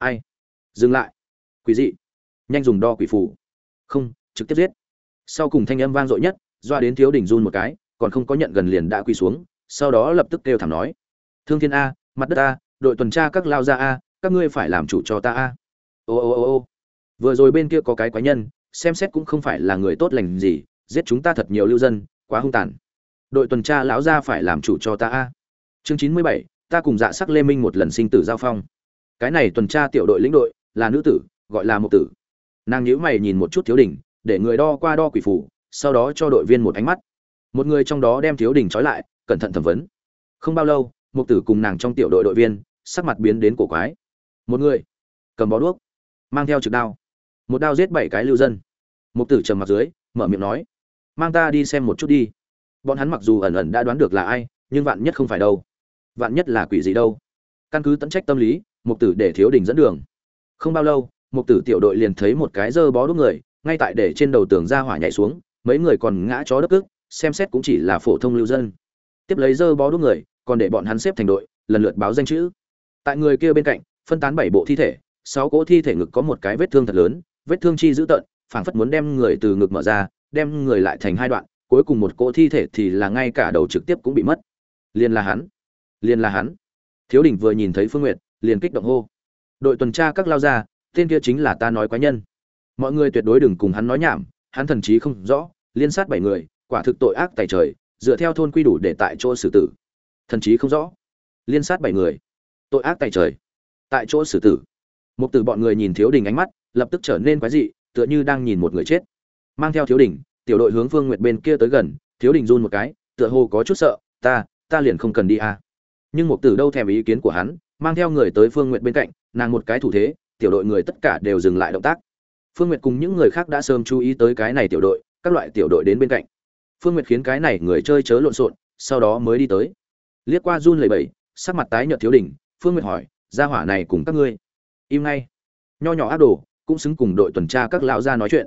ai? Dừng lại. Quỷ dị. Nhanh dùng đo quỷ phù. Không, trực tiếp giết. Sau cùng thanh âm vang dội nhất, doa đến thiếu đỉnh run một cái, còn không có nhận gần liền đã quỳ xuống, sau đó lập tức kêu thảm nói. Thương thiên a, mặt đất a, đội tuần tra các lao ra a, các ngươi phải làm chủ cho ta a. Ô ô ô ô. Vừa rồi bên kia có cái quái nhân, xem xét cũng không phải là người tốt lành gì, giết chúng ta thật nhiều lưu dân, quá hung tàn. Đội tuần tra lão ra phải làm chủ cho ta a. Chương chín mươi bảy, ta cùng dạ sắc lê minh một lần sinh tử giao phong cái này tuần tra tiểu đội lĩnh đội, là nữ tử, gọi là một tử. Nàng nhíu mày nhìn một chút thiếu đình, để người đo qua đo quỷ phủ, sau đó cho đội viên một ánh mắt. Một người trong đó đem thiếu đình trói lại, cẩn thận thẩm vấn. Không bao lâu một tử cùng nàng trong tiểu đội đội viên, sắc mặt biến đến cổ quái. Một người, cầm bó đuốc, mang theo trực đao. Một đao giết bảy cái lưu dân. Một tử trầm mặt dưới, mở miệng nói, mang ta đi xem một chút đi. Bọn hắn mặc dù ẩn ẩn đã đoán được là ai, nhưng vạn nhất không phải đâu. Vạn nhất là quỷ gì đâu. Căn cứ tận trách tâm lý mục tử để thiếu đình dẫn đường. Không bao lâu, mục tử tiểu đội liền thấy một cái dơ bó đốt người, ngay tại để trên đầu tường ra hỏa nhảy xuống, mấy người còn ngã chó đất ức xem xét cũng chỉ là phổ thông lưu dân. Tiếp lấy dơ bó đốt người, còn để bọn hắn xếp thành đội, lần lượt báo danh chữ. Tại người kia bên cạnh, phân tán bảy bộ thi thể, sáu cỗ thi thể ngực có một cái vết thương thật lớn, vết thương chi dữ tợn, phảng phất muốn đem người từ ngực mở ra, đem người lại thành hai đoạn, cuối cùng một cỗ thi thể thì là ngay cả đầu trực tiếp cũng bị mất. Liền là hắn, liền là hắn. Thiếu đình vừa nhìn thấy phương nguyệt liền kích động hô. Đội tuần tra các lao ra, tên kia chính là ta nói quái nhân. Mọi người tuyệt đối đừng cùng hắn nói nhảm, hắn thần chí không rõ, liên sát bảy người, quả thực tội ác tài trời, dựa theo thôn quy đủ để tại chỗ xử tử. Thần chí không rõ, liên sát bảy người, tội ác tài trời, tại chỗ xử tử. Một từ bọn người nhìn thiếu đình ánh mắt, lập tức trở nên quái dị, tựa như đang nhìn một người chết. Mang theo thiếu đình, tiểu đội hướng phương nguyệt bên kia tới gần, thiếu đình run một cái, tựa hồ có chút sợ, ta ta liền không cần đi à. nhưng một từ đâu thèm ý kiến của hắn mang theo người tới phương nguyệt bên cạnh nàng một cái thủ thế tiểu đội người tất cả đều dừng lại động tác. Phương nguyệt cùng những người khác đã sớm chú ý tới cái này tiểu đội các loại tiểu đội đến bên cạnh. Phương nguyệt khiến cái này người chơi chớ lộn xộn sau đó mới đi tới. Liếc qua run lầy bẩy sắc mặt tái nhợt thiếu đỉnh, phương nguyệt hỏi gia hỏa này cùng các ngươi? Im ngay. Nho nhỏ ác đồ cũng xứng cùng đội tuần tra các lão gia nói chuyện.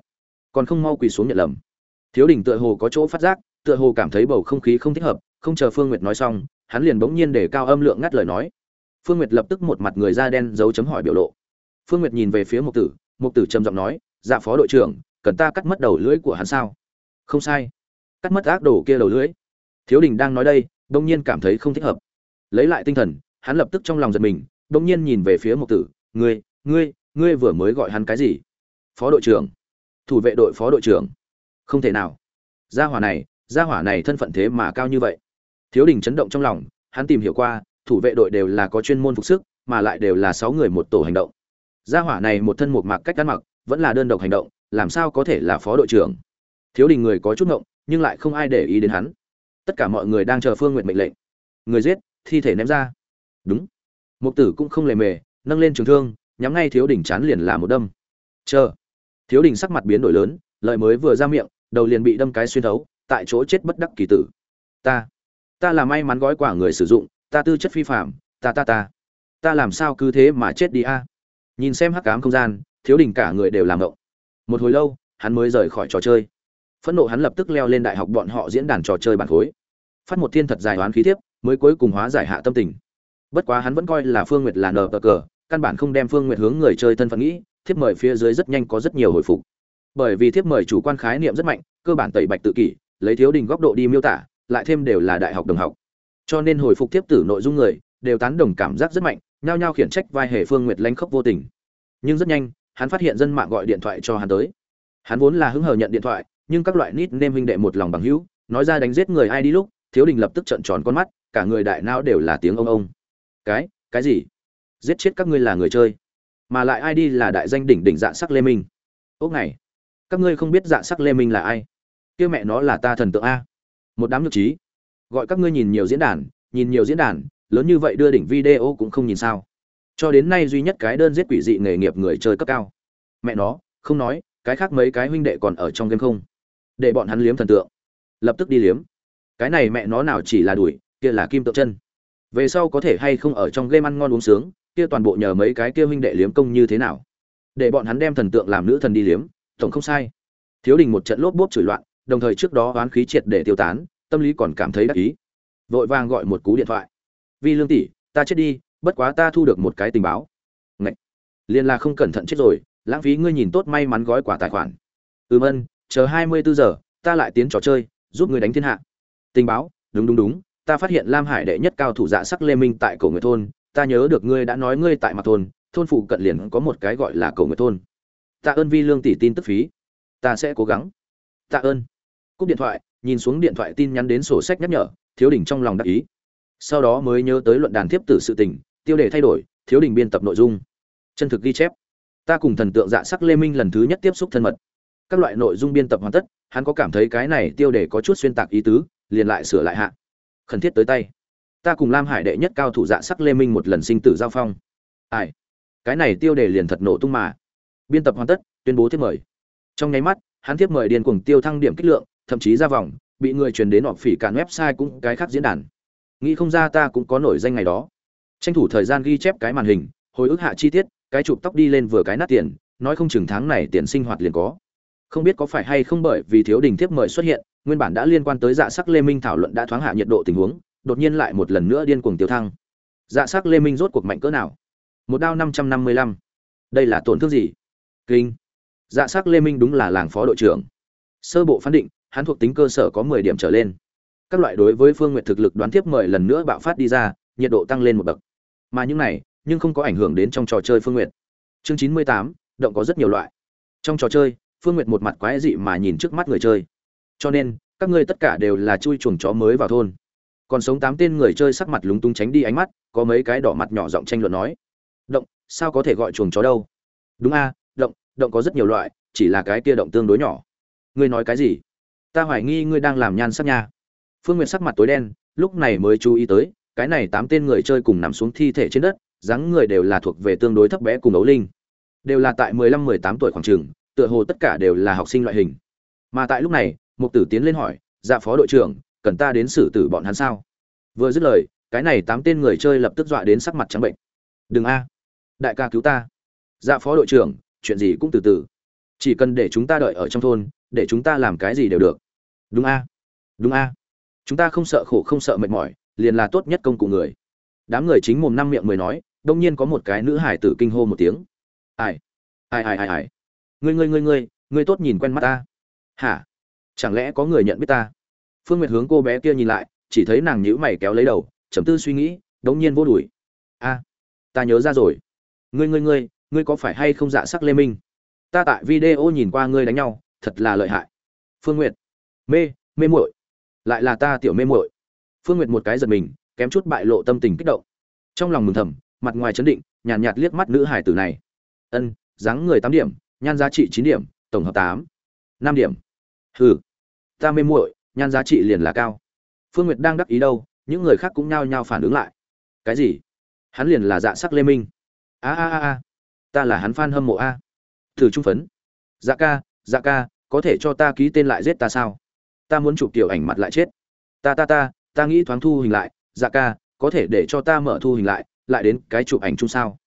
Còn không mau quỳ xuống nhận lầm. Thiếu đỉnh tựa hồ có chỗ phát giác tựa hồ cảm thấy bầu không khí không thích hợp không chờ phương nguyệt nói xong hắn liền bỗng nhiên để cao âm lượng ngắt lời nói phương nguyệt lập tức một mặt người da đen dấu chấm hỏi biểu lộ. Phương nguyệt nhìn về phía mục tử mục tử trầm giọng nói dạ phó đội trưởng, cần ta cắt mất đầu lưỡi của hắn sao? Không sai. Cắt mất ác đồ kia đầu lưỡi? Thiếu đình đang nói đây bỗng nhiên cảm thấy không thích hợp. Lấy lại tinh thần, hắn lập tức trong lòng giật mình bỗng nhiên nhìn về phía mục tử, ngươi ngươi ngươi vừa mới gọi hắn cái gì? Phó đội trưởng. Thủ vệ đội phó đội trưởng. Không thể nào. Gia hỏa này, gia hỏa này thân phận thế mà cao như vậy. Thiếu đình chấn động trong lòng, hắn tìm hiểu qua thủ vệ đội đều là có chuyên môn phục sức, mà lại đều là sáu người một tổ hành động. Gia hỏa này một thân một mặc cách ăn mặc, vẫn là đơn độc hành động, làm sao có thể là phó đội trưởng? Thiếu đình người có chút ngộng, nhưng lại không ai để ý đến hắn. Tất cả mọi người đang chờ phương nguyện mệnh lệnh. Người giết, thi thể ném ra. Đúng. Mục tử cũng không lề mề, nâng lên trường thương, nhắm ngay thiếu đình chán liền là một đâm. Chờ. Thiếu đình sắc mặt biến đổi lớn lợi mới vừa ra miệng, đầu liền bị đâm cái xuyên thấu, tại chỗ chết bất đắc kỳ tử. Ta. Ta là may mắn gói quả người sử dụng ta tư chất phi phạm, ta ta ta. Ta làm sao cứ thế mà chết đi a? Nhìn xem hắc cám không gian, thiếu đình cả người đều làm động một hồi lâu, hắn mới rời khỏi trò chơi. Phẫn nộ hắn lập tức leo lên đại học bọn họ diễn đàn trò chơi bản khối. Phát một thiên thật dài đoán khí thiếp, mới cuối cùng hóa giải hạ tâm tình. Bất quá hắn vẫn coi là phương nguyệt là nờ cờ căn bản không đem phương nguyệt hướng người chơi thân phận nghĩ, thiếp mời phía dưới rất nhanh có rất nhiều hồi phục. Bởi vì thiếp mời chủ quan khái niệm rất mạnh, cơ bản tẩy bạch tự kỷ, lấy thiếu đình góc độ đi miêu tả, lại thêm đều là đại học đồng học cho nên hồi phục tiếp tử nội dung người đều tán đồng cảm giác rất mạnh, nhao nhao khiển trách vai hề phương nguyệt lanh khóc vô tình. Nhưng rất nhanh, hắn phát hiện dân mạng gọi điện thoại cho hắn tới. Hắn vốn là hứng hờ nhận điện thoại, nhưng các loại nít nêm huynh đệ một lòng bằng hữu, nói ra đánh giết người ai đi lúc, thiếu đình lập tức trợn tròn con mắt, cả người đại não đều là tiếng ông ông. Cái cái gì? Giết chết các ngươi là người chơi. Mà lại ai đi là đại danh đỉnh đỉnh dạ sắc lê minh. Ốc này, các ngươi không biết dạ sắc lê minh là ai? Kia mẹ nó là ta thần tượng a. Một đám nhược trí gọi các ngươi nhìn nhiều diễn đàn, nhìn nhiều diễn đàn, lớn như vậy đưa đỉnh video cũng không nhìn sao. Cho đến nay duy nhất cái đơn giết quỷ dị nghề nghiệp người chơi cấp cao. Mẹ nó, không nói, cái khác mấy cái huynh đệ còn ở trong game không? Để bọn hắn liếm thần tượng. Lập tức đi liếm. Cái này mẹ nó nào chỉ là đuổi, kia là kim tượng chân. Về sau có thể hay không ở trong game ăn ngon uống sướng, kia toàn bộ nhờ mấy cái kia huynh đệ liếm công như thế nào? Để bọn hắn đem thần tượng làm nữ thần đi liếm, tổng không sai. Thiếu đình một trận lốp bốp chửi loạn, đồng thời trước đó oán khí triệt để tiêu tán tâm lý còn cảm thấy đắc ý. Vội vàng gọi một cú điện thoại. Vi lương tỷ, ta chết đi, bất quá ta thu được một cái tình báo. Ngậy! liên là không cẩn thận chết rồi, lãng phí ngươi nhìn tốt may mắn gói quả tài khoản. Ừm ân, chờ hai mươi bốn giờ, ta lại tiến trò chơi, giúp ngươi đánh thiên hạ. Tình báo? Đúng đúng đúng, ta phát hiện lam hải đệ nhất cao thủ dạ sắc lê minh tại cổ người thôn, ta nhớ được ngươi đã nói ngươi tại mặt thôn thôn phụ cận liền có một cái gọi là cổ người thôn. Tạ ơn vi lương tỷ tin tức phí, ta sẽ cố gắng. Tạ ơn. Cúp điện thoại nhìn xuống điện thoại tin nhắn đến sổ sách nhắc nhở, thiếu đỉnh trong lòng đắc ý. Sau đó mới nhớ tới luận đàn tiếp tử sự tình, tiêu đề thay đổi, thiếu đỉnh biên tập nội dung. Chân thực ghi chép. Ta cùng thần tượng dạ sắc lê minh lần thứ nhất tiếp xúc thân mật. Các loại nội dung biên tập hoàn tất, hắn có cảm thấy cái này tiêu đề có chút xuyên tạc ý tứ, liền lại sửa lại hạ. Khẩn thiết tới tay. Ta cùng lam hải đệ nhất cao thủ dạ sắc lê minh một lần sinh tử giao phong. Ai? Cái này tiêu đề liền thật nổ tung mà. Biên tập hoàn tất, tuyên bố tiếp mời. Trong nháy mắt, hắn tiếp mời điền cuồng tiêu thăng điểm kích lượng thậm chí ra vòng, bị người truyền đến họp phỉ cạn website cũng cái khác diễn đàn. Nghĩ không ra ta cũng có nổi danh ngày đó. Tranh thủ thời gian ghi chép cái màn hình, hồi ức hạ chi tiết, cái chụp tóc đi lên vừa cái nát tiền, nói không chừng tháng này tiền sinh hoạt liền có. Không biết có phải hay không bởi vì thiếu đình tiếp mời xuất hiện, nguyên bản đã liên quan tới dạ sắc lê minh thảo luận đã thoáng hạ nhiệt độ tình huống, đột nhiên lại một lần nữa điên cuồng tiêu thăng. Dạ sắc lê minh rốt cuộc mạnh cỡ nào? Một đao năm trăm năm mươi lăm. Đây là tổn thương gì? Kinh. Dạ sắc lê minh đúng là làng phó đội trưởng. Sơ bộ phán định hắn thuộc tính cơ sở có mười điểm trở lên. Các loại đối với phương nguyện thực lực đoán tiếp mời lần nữa bạo phát đi ra, nhiệt độ tăng lên một bậc. Mà những này, nhưng không có ảnh hưởng đến trong trò chơi phương nguyện chương chín mươi tám, động có rất nhiều loại. Trong trò chơi, phương nguyệt một mặt quái dị mà nhìn trước mắt người chơi. Cho nên, các ngươi tất cả đều là chui chuồng chó mới vào thôn. Còn sống tám tên người chơi sắc mặt lúng túng tránh đi ánh mắt, có mấy cái đỏ mặt nhỏ giọng tranh luận nói. Động, sao có thể gọi chuồng chó đâu? Đúng a, động động có rất nhiều loại, chỉ là cái kia động tương đối nhỏ. Ngươi nói cái gì? Ta hoài nghi ngươi đang làm nhan sắc nha. Phương nguyệt sắc mặt tối đen, lúc này mới chú ý tới, cái này tám tên người chơi cùng nằm xuống thi thể trên đất, dáng người đều là thuộc về tương đối thấp bé cùng ấu linh. Đều là tại mười lăm, mười tám tuổi khoảng trường, tựa hồ tất cả đều là học sinh loại hình. Mà tại lúc này, mục tử tiến lên hỏi dạ phó đội trưởng, cần ta đến xử tử bọn hắn sao? Vừa dứt lời, cái này tám tên người chơi lập tức dọa đến sắc mặt trắng bệnh. Đừng a, đại ca cứu ta. Dạ phó đội trưởng, chuyện gì cũng từ từ. Chỉ cần để chúng ta đợi ở trong thôn, để chúng ta làm cái gì đều được đúng a. Đúng a. Chúng ta không sợ khổ, không sợ mệt mỏi, liền là tốt nhất công cụ người. Đám người chính mồm năm miệng mười nói, đông nhiên có một cái nữ hải tử kinh hô một tiếng. Ai? Ai ai ai ai? Ngươi ngươi ngươi ngươi ngươi tốt nhìn quen mắt ta. Hả? Chẳng lẽ có người nhận biết ta? Phương nguyệt hướng cô bé kia nhìn lại, chỉ thấy nàng nhíu mày kéo lấy đầu chấm tư suy nghĩ đống nhiên vô đuổi. A, ta nhớ ra rồi. Ngươi ngươi ngươi ngươi có phải hay không dạ sắc lê minh? Ta tại video nhìn qua ngươi đánh nhau, thật là lợi hại. Phương nguyệt mê mê muội. Lại là ta tiểu mê muội. Phương nguyệt một cái giật mình kém chút bại lộ tâm tình kích động. Trong lòng mừng thầm mặt ngoài chấn định nhàn nhạt, nhạt liếc mắt nữ hải tử này. Ân dáng người tám điểm nhan giá trị chín điểm tổng hợp tám năm điểm. Hừ ta mê muội nhan giá trị liền là cao. Phương nguyệt đang đắc ý đâu những người khác cũng nhao nhao phản ứng lại. Cái gì? Hắn liền là dạ sắc lê minh. A a a a. Ta là hắn f a n hâm mộ a. Thử trung phấn. Dạ ca dạ ca có thể cho ta ký tên lại giết ta sao? Ta muốn chụp tiểu ảnh mặt lại chết. Ta ta ta ta nghĩ thoáng thu hình lại. Dạ ca, có thể để cho ta mở thu hình lại lại đến cái chụp ảnh chung sao?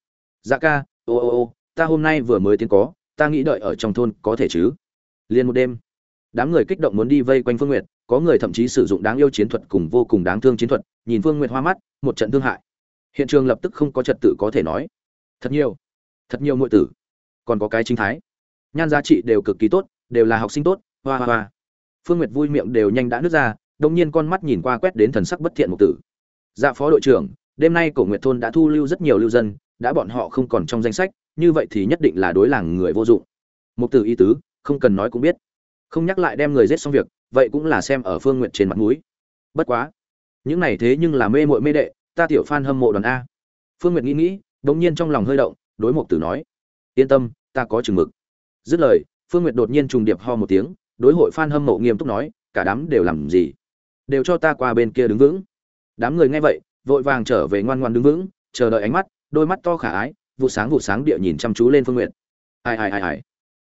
Dạ ca, ô ô ô, ta hôm nay vừa mới tiến có, ta nghĩ đợi ở trong thôn có thể chứ? Liền một đêm, đám người kích động muốn đi vây quanh phương nguyệt, có người thậm chí sử dụng đáng yêu chiến thuật cùng vô cùng đáng thương chiến thuật, nhìn phương nguyệt hoa mắt, một trận thương hại. Hiện trường lập tức không có trật tự có thể nói. Thật nhiều thật nhiều muội tử, còn có cái chính thái. Nhan giá trị đều cực kỳ tốt, đều là học sinh tốt, hoa hoa hoa phương nguyệt vui miệng đều nhanh đã nứt ra đông nhiên con mắt nhìn qua quét đến thần sắc bất thiện một tử. Dạ phó đội trưởng, đêm nay cổ nguyệt thôn đã thu lưu rất nhiều lưu dân, đã bọn họ không còn trong danh sách, như vậy thì nhất định là đối làng người vô dụng. Một tử y tứ, không cần nói cũng biết. Không nhắc lại đem người giết xong việc, vậy cũng là xem ở phương nguyện trên mặt mũi. Bất quá, những này thế nhưng là mê mội mê đệ, ta tiểu phan hâm mộ đoàn a. Phương nguyện nghĩ nghĩ đống nhiên trong lòng hơi động, đối mục tử nói, yên tâm, ta có chừng mực. Dứt lời, phương nguyện đột nhiên trùng điệp ho một tiếng đối hội phan hâm mộ nghiêm túc nói, cả đám đều làm gì? Đều cho ta qua bên kia đứng vững. Đám người nghe vậy, vội vàng trở về ngoan ngoan đứng vững, chờ đợi ánh mắt, đôi mắt to khả ái, vụ sáng vụ sáng địa nhìn chăm chú lên phương nguyện ai ai ai ai?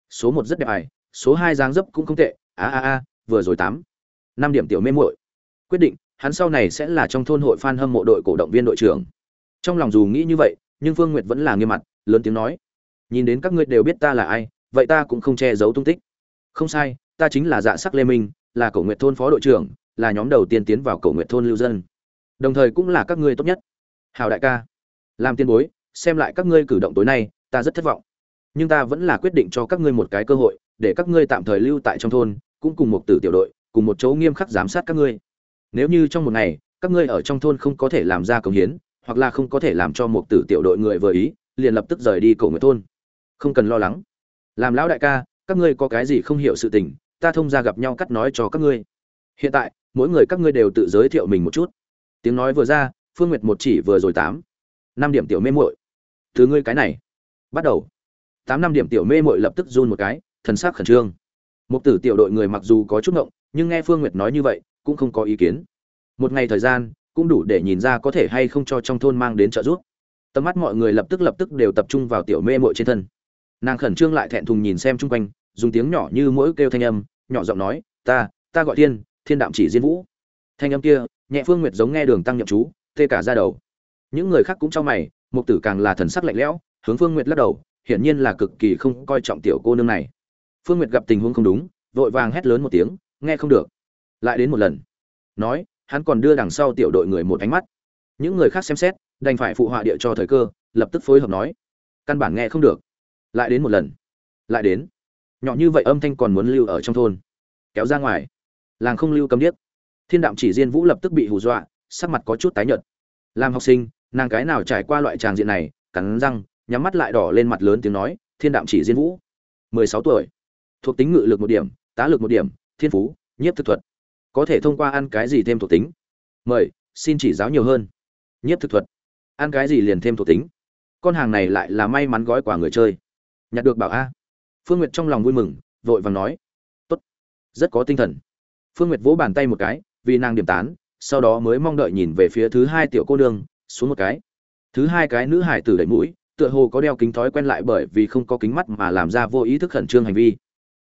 Số một rất đẹp ai, số hai dáng dấp cũng không tệ, a a a, vừa rồi tám, năm điểm tiểu mê muội. Quyết định, hắn sau này sẽ là trong thôn hội fan hâm mộ đội cổ động viên đội trưởng. Trong lòng dù nghĩ như vậy, nhưng phương nguyệt vẫn là nghiêm mặt, lớn tiếng nói, nhìn đến các ngươi đều biết ta là ai, vậy ta cũng không che giấu tung tích. Không sai ta chính là dạ sắc lê minh, là cổ nguyệt thôn phó đội trưởng, là nhóm đầu tiên tiến vào cổ nguyệt thôn lưu dân. Đồng thời cũng là các ngươi tốt nhất. Hào đại ca. Làm tiên bối, xem lại các ngươi cử động tối nay, ta rất thất vọng. Nhưng ta vẫn là quyết định cho các ngươi một cái cơ hội, để các ngươi tạm thời lưu tại trong thôn, cũng cùng một tử tiểu đội, cùng một chỗ nghiêm khắc giám sát các ngươi. Nếu như trong một ngày, các ngươi ở trong thôn không có thể làm ra công hiến, hoặc là không có thể làm cho một tử tiểu đội người vừa ý, liền lập tức rời đi cổ nguyệt thôn. Không cần lo lắng. Làm lão đại ca, các ngươi có cái gì không hiểu sự tình ta thông ra gặp nhau cắt nói cho các ngươi. Hiện tại, mỗi người các ngươi đều tự giới thiệu mình một chút. Tiếng nói vừa ra, phương nguyệt một chỉ vừa rồi tám. Năm điểm tiểu mê muội. Thứ ngươi cái này. Bắt đầu. Tám năm điểm tiểu mê muội lập tức run một cái, thần sắc khẩn trương. Một tử tiểu đội người mặc dù có chút ngộng, nhưng nghe phương nguyệt nói như vậy, cũng không có ý kiến. Một ngày thời gian, cũng đủ để nhìn ra có thể hay không cho trong thôn mang đến trợ giúp. Tầm mắt mọi người lập tức lập tức đều tập trung vào tiểu mê muội trên thân. Nàng khẩn trương lại thẹn thùng nhìn xem chung quanh dùng tiếng nhỏ như mỗi kêu thanh âm, nhỏ giọng nói, ta ta gọi thiên thiên đạm chỉ diên vũ. Thanh âm kia, nhẹ phương nguyệt giống nghe đường tăng nhậm chú, tê cả ra đầu. Những người khác cũng chau mày, mục tử càng là thần sắc lạnh lẽo, hướng phương nguyệt lắc đầu, hiển nhiên là cực kỳ không coi trọng tiểu cô nương này. Phương nguyệt gặp tình huống không đúng, vội vàng hét lớn một tiếng, nghe không được. Lại đến một lần. Nói, hắn còn đưa đằng sau tiểu đội người một ánh mắt. Những người khác xem xét, đành phải phụ họa địa cho thời cơ, lập tức phối hợp nói, căn bản nghe không được. Lại đến một lần. Lại đến nhỏ như vậy âm thanh còn muốn lưu ở trong thôn. Kéo ra ngoài. Làng không lưu cấm điếc. Thiên đạm chỉ diên vũ lập tức bị hù dọa, sắc mặt có chút tái nhợt. Làm học sinh, nàng cái nào trải qua loại tràng diện này, cắn răng, nhắm mắt lại đỏ lên mặt lớn tiếng nói, thiên đạm chỉ diên vũ. Mười sáu tuổi. Thuộc tính ngự lực một điểm, tá lực một điểm, thiên phú, nhiếp thực thuật. Có thể thông qua ăn cái gì thêm thuộc tính? Mời, xin chỉ giáo nhiều hơn. Nhiếp thực thuật. Ăn cái gì liền thêm thuộc tính? Con hàng này lại là may mắn gói quà người chơi. Nhặt được bảo a phương nguyệt trong lòng vui mừng, vội vàng nói, tốt, rất có tinh thần. Phương nguyệt vỗ bàn tay một cái, vì nàng điểm tán, sau đó mới mong đợi nhìn về phía thứ hai tiểu cô nương, xuống một cái. Thứ hai cái nữ hải tử đẩy mũi, tựa hồ có đeo kính thói quen lại bởi vì không có kính mắt mà làm ra vô ý thức khẩn trương hành vi.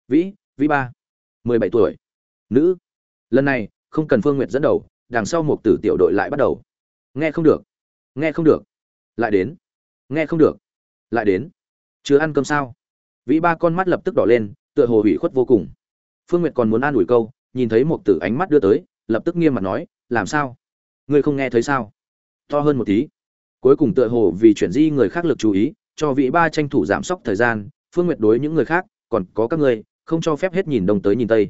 Vĩ vĩ ba, mười bảy tuổi. Nữ. Lần này, không cần phương nguyệt dẫn đầu, đằng sau một tử tiểu đội lại bắt đầu. Nghe không được, nghe không được. Lại đến, nghe không được, lại đến. Chưa ăn cơm sao? Vĩ ba con mắt lập tức đỏ lên, tựa hồ hủy khuất vô cùng. Phương nguyệt còn muốn an ủi câu, nhìn thấy một tử ánh mắt đưa tới, lập tức nghiêm mặt nói, làm sao? Ngươi không nghe thấy sao? To hơn một tí. Cuối cùng tựa hồ vì chuyển di người khác lực chú ý, cho vị ba tranh thủ giảm sốc thời gian, phương nguyệt đối những người khác, còn có các ngươi, không cho phép hết nhìn đông tới nhìn tây.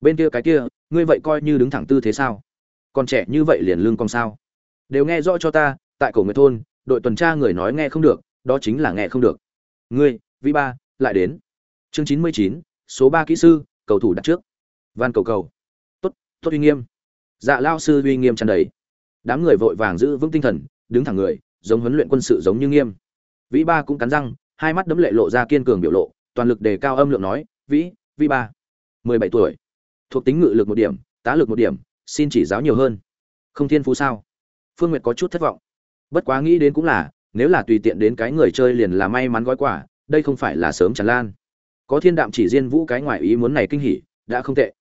Bên kia cái kia, ngươi vậy coi như đứng thẳng tư thế sao? Còn trẻ như vậy liền lương con sao? Đều nghe rõ cho ta, tại cổ người thôn, đội tuần tra người nói nghe không được, đó chính là nghe không được. Ngươi vị ba lại đến. Chương chín mươi chín, số ba kỹ sư, cầu thủ đặt trước. Van cầu cầu. Tốt tốt uy nghiêm. Dạ lao sư uy nghiêm tràn đầy. Đám người vội vàng giữ vững tinh thần, đứng thẳng người, giống huấn luyện quân sự giống như nghiêm. Vĩ ba cũng cắn răng, hai mắt đấm lệ lộ ra kiên cường biểu lộ, toàn lực đề cao âm lượng nói, vĩ vĩ ba, mười bảy tuổi. Thuộc tính ngự lực một điểm, tá lực một điểm, xin chỉ giáo nhiều hơn. Không thiên phú sao? Phương nguyệt có chút thất vọng. Bất quá nghĩ đến cũng là, nếu là tùy tiện đến cái người chơi liền là may mắn gói quả đây không phải là sớm tràn lan. Có thiên đạm chỉ riêng vũ cái ngoài ý muốn này kinh hỉ, đã không tệ.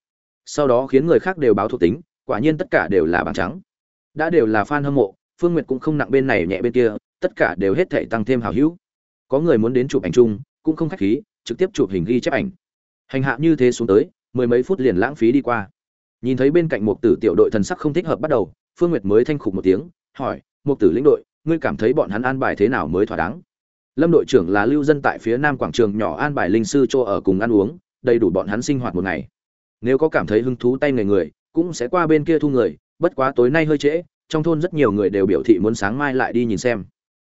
Sau đó khiến người khác đều báo thuộc tính, quả nhiên tất cả đều là bảng trắng. Đã đều là fan hâm mộ, phương nguyệt cũng không nặng bên này nhẹ bên kia, tất cả đều hết thể tăng thêm hào hữu. Có người muốn đến chụp ảnh chung, cũng không khách khí, trực tiếp chụp hình ghi chép ảnh. Hành hạ như thế xuống tới, mười mấy phút liền lãng phí đi qua. Nhìn thấy bên cạnh một tử tiểu đội thần sắc không thích hợp bắt đầu, phương nguyệt mới thanh khục một tiếng, hỏi, một tử lĩnh đội, ngươi cảm thấy bọn hắn an bài thế nào mới thỏa đáng? Lâm đội trưởng là lưu dân tại phía nam quảng trường nhỏ an bài linh sư cho ở cùng ăn uống, đầy đủ bọn hắn sinh hoạt một ngày. Nếu có cảm thấy hứng thú tay người người, cũng sẽ qua bên kia thu người, bất quá tối nay hơi trễ, trong thôn rất nhiều người đều biểu thị muốn sáng mai lại đi nhìn xem.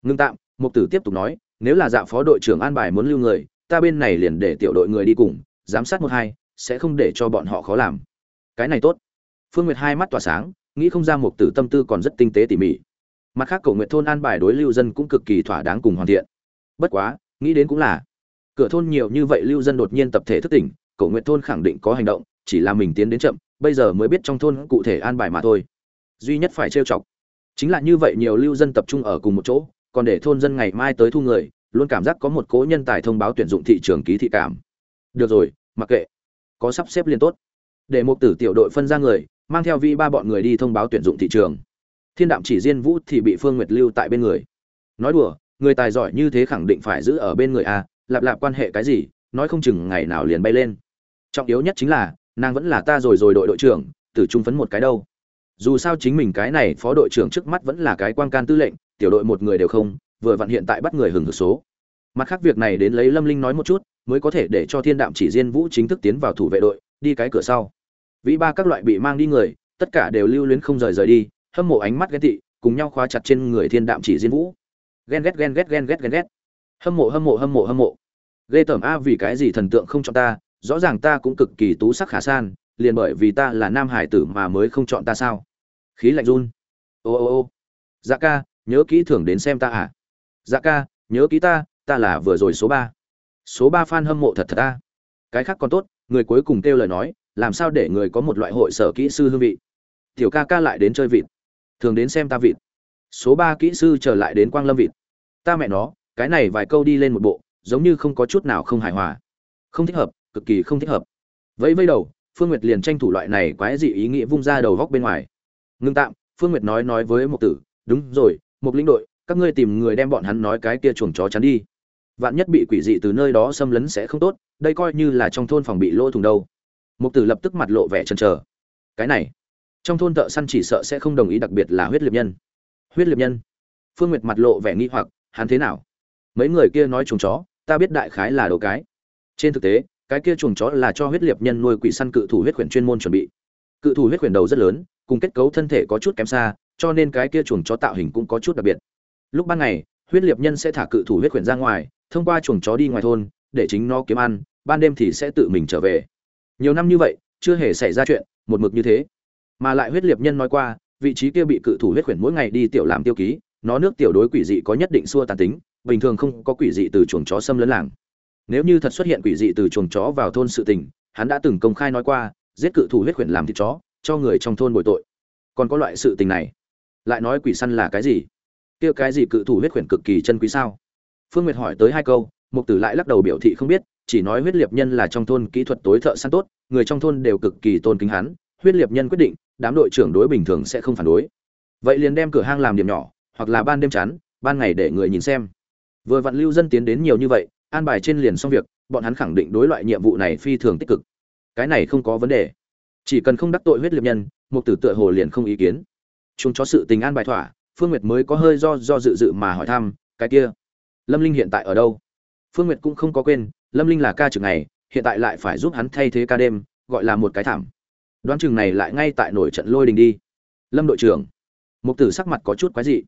Ngưng tạm, mục tử tiếp tục nói, nếu là dạ phó đội trưởng an bài muốn lưu người, ta bên này liền để tiểu đội người đi cùng, giám sát một hai, sẽ không để cho bọn họ khó làm. Cái này tốt. Phương nguyệt hai mắt tỏa sáng, nghĩ không ra mục tử tâm tư còn rất tinh tế tỉ mỉ. Mặt khác cầu nguyện thôn an bài đối lưu dân cũng cực kỳ thỏa đáng cùng hoàn thiện bất quá, nghĩ đến cũng là, cửa thôn nhiều như vậy lưu dân đột nhiên tập thể thức tỉnh, cổ nguyện thôn khẳng định có hành động, chỉ là mình tiến đến chậm, bây giờ mới biết trong thôn cụ thể an bài mà thôi. Duy nhất phải trêu chọc, chính là như vậy nhiều lưu dân tập trung ở cùng một chỗ, còn để thôn dân ngày mai tới thu người, luôn cảm giác có một cố nhân tài thông báo tuyển dụng thị trường ký thị cảm. Được rồi, mặc kệ. Có sắp xếp liên tốt. Để một tử tiểu đội phân ra người, mang theo vi ba bọn người đi thông báo tuyển dụng thị trường. Thiên đạm chỉ riêng vũ thì bị phương nguyệt lưu tại bên người. Nói đùa người tài giỏi như thế khẳng định phải giữ ở bên người a, lạp lạp quan hệ cái gì, nói không chừng ngày nào liền bay lên. Trọng yếu nhất chính là, nàng vẫn là ta rồi rồi đội đội trưởng, tử trung phấn một cái đâu. Dù sao chính mình cái này phó đội trưởng trước mắt vẫn là cái quan can tư lệnh, tiểu đội một người đều không, vừa vặn hiện tại bắt người hừng hực số. Mặt khác việc này đến lấy lâm linh nói một chút, mới có thể để cho thiên đạm chỉ diên vũ chính thức tiến vào thủ vệ đội, đi cái cửa sau. Vĩ ba các loại bị mang đi người, tất cả đều lưu luyến không rời rời đi, hâm mộ ánh mắt ghen tị, cùng nhau khóa chặt trên người thiên đạm chỉ diên vũ ghen ghét ghen ghét ghen ghét ghen ghét. Hâm mộ hâm mộ hâm mộ hâm mộ. Ghê tởm a, vì cái gì thần tượng không chọn ta? Rõ ràng ta cũng cực kỳ tú sắc khả san, liền bởi vì ta là nam hải tử mà mới không chọn ta sao? Khí lạnh run. Ô ô ô. Dạ ca, nhớ kỹ thưởng đến xem ta à? Dạ ca, nhớ kỹ ta ta là vừa rồi số ba. Số ba fan hâm mộ thật thật ta cái khác còn tốt, người cuối cùng kêu lời nói, làm sao để người có một loại hội sở kỹ sư hương vị? Tiểu ca ca lại đến chơi vịt. Thường đến xem ta vịt số ba kỹ sư trở lại đến quang lâm vịt. Ta mẹ nó, cái này vài câu đi lên một bộ, giống như không có chút nào không hài hòa. Không thích hợp, cực kỳ không thích hợp. Vẫy vẫy đầu, phương nguyệt liền tranh thủ loại này quái dị ý nghĩa vung ra đầu góc bên ngoài. Ngưng tạm, phương nguyệt nói nói với một tử, đúng rồi một lĩnh đội, các ngươi tìm người đem bọn hắn nói cái kia chuồng chó chắn đi. Vạn nhất bị quỷ dị từ nơi đó xâm lấn sẽ không tốt, đây coi như là trong thôn phòng bị lỗ thủng đâu. Mục tử lập tức mặt lộ vẻ chần chờ. Cái này, trong thôn thợ săn chỉ sợ sẽ không đồng ý đặc biệt là huyết liệt nhân huyết liệt nhân. Phương nguyệt mặt lộ vẻ nghi hoặc, hắn thế nào? Mấy người kia nói chuồng chó, ta biết đại khái là đồ cái. Trên thực tế, cái kia chuồng chó là cho huyết liệt nhân nuôi quỷ săn cự thủ huyết quyển chuyên môn chuẩn bị. Cự thủ huyết quyển đầu rất lớn, cùng kết cấu thân thể có chút kém xa, cho nên cái kia chuồng chó tạo hình cũng có chút đặc biệt. Lúc ban ngày, huyết liệt nhân sẽ thả cự thủ huyết quyển ra ngoài, thông qua chuồng chó đi ngoài thôn, để chính nó kiếm ăn, ban đêm thì sẽ tự mình trở về. Nhiều năm như vậy, chưa hề xảy ra chuyện, một mực như thế. Mà lại huyết liệt nhân nói qua vị trí kia bị cự thủ huyết khuyển mỗi ngày đi tiểu làm tiêu ký, nó nước tiểu đối quỷ dị có nhất định xua tàn tính, bình thường không có quỷ dị từ chuồng chó xâm lấn làng. Nếu như thật xuất hiện quỷ dị từ chuồng chó vào thôn sự tình, hắn đã từng công khai nói qua, giết cự thủ huyết khuyển làm thịt chó, cho người trong thôn bồi tội. Còn có loại sự tình này, lại nói quỷ săn là cái gì? Kia cái gì cự thủ huyết khuyển cực kỳ chân quý sao? Phương nguyệt hỏi tới hai câu, mục tử lại lắc đầu biểu thị không biết, chỉ nói huyết liệt nhân là trong thôn kỹ thuật tối thợ săn tốt, người trong thôn đều cực kỳ tôn kính hắn huyết liệt nhân quyết định, đám đội trưởng đối bình thường sẽ không phản đối. Vậy liền đem cửa hang làm điểm nhỏ, hoặc là ban đêm chắn, ban ngày để người nhìn xem. Vừa vặn lưu dân tiến đến nhiều như vậy, an bài trên liền xong việc, bọn hắn khẳng định đối loại nhiệm vụ này phi thường tích cực. Cái này không có vấn đề. Chỉ cần không đắc tội huyết liệt nhân, mục tử tựa hồ liền không ý kiến. Chúng cho sự tình an bài thỏa, phương nguyệt mới có hơi do do dự dự mà hỏi thăm, cái kia, lâm linh hiện tại ở đâu? Phương nguyệt cũng không có quên, lâm linh là ca trực này hiện tại lại phải giúp hắn thay thế ca đêm, gọi là một cái thảm đoán chừng này lại ngay tại nổi trận lôi đình đi. Lâm đội trưởng. Mục tử sắc mặt có chút quái dị.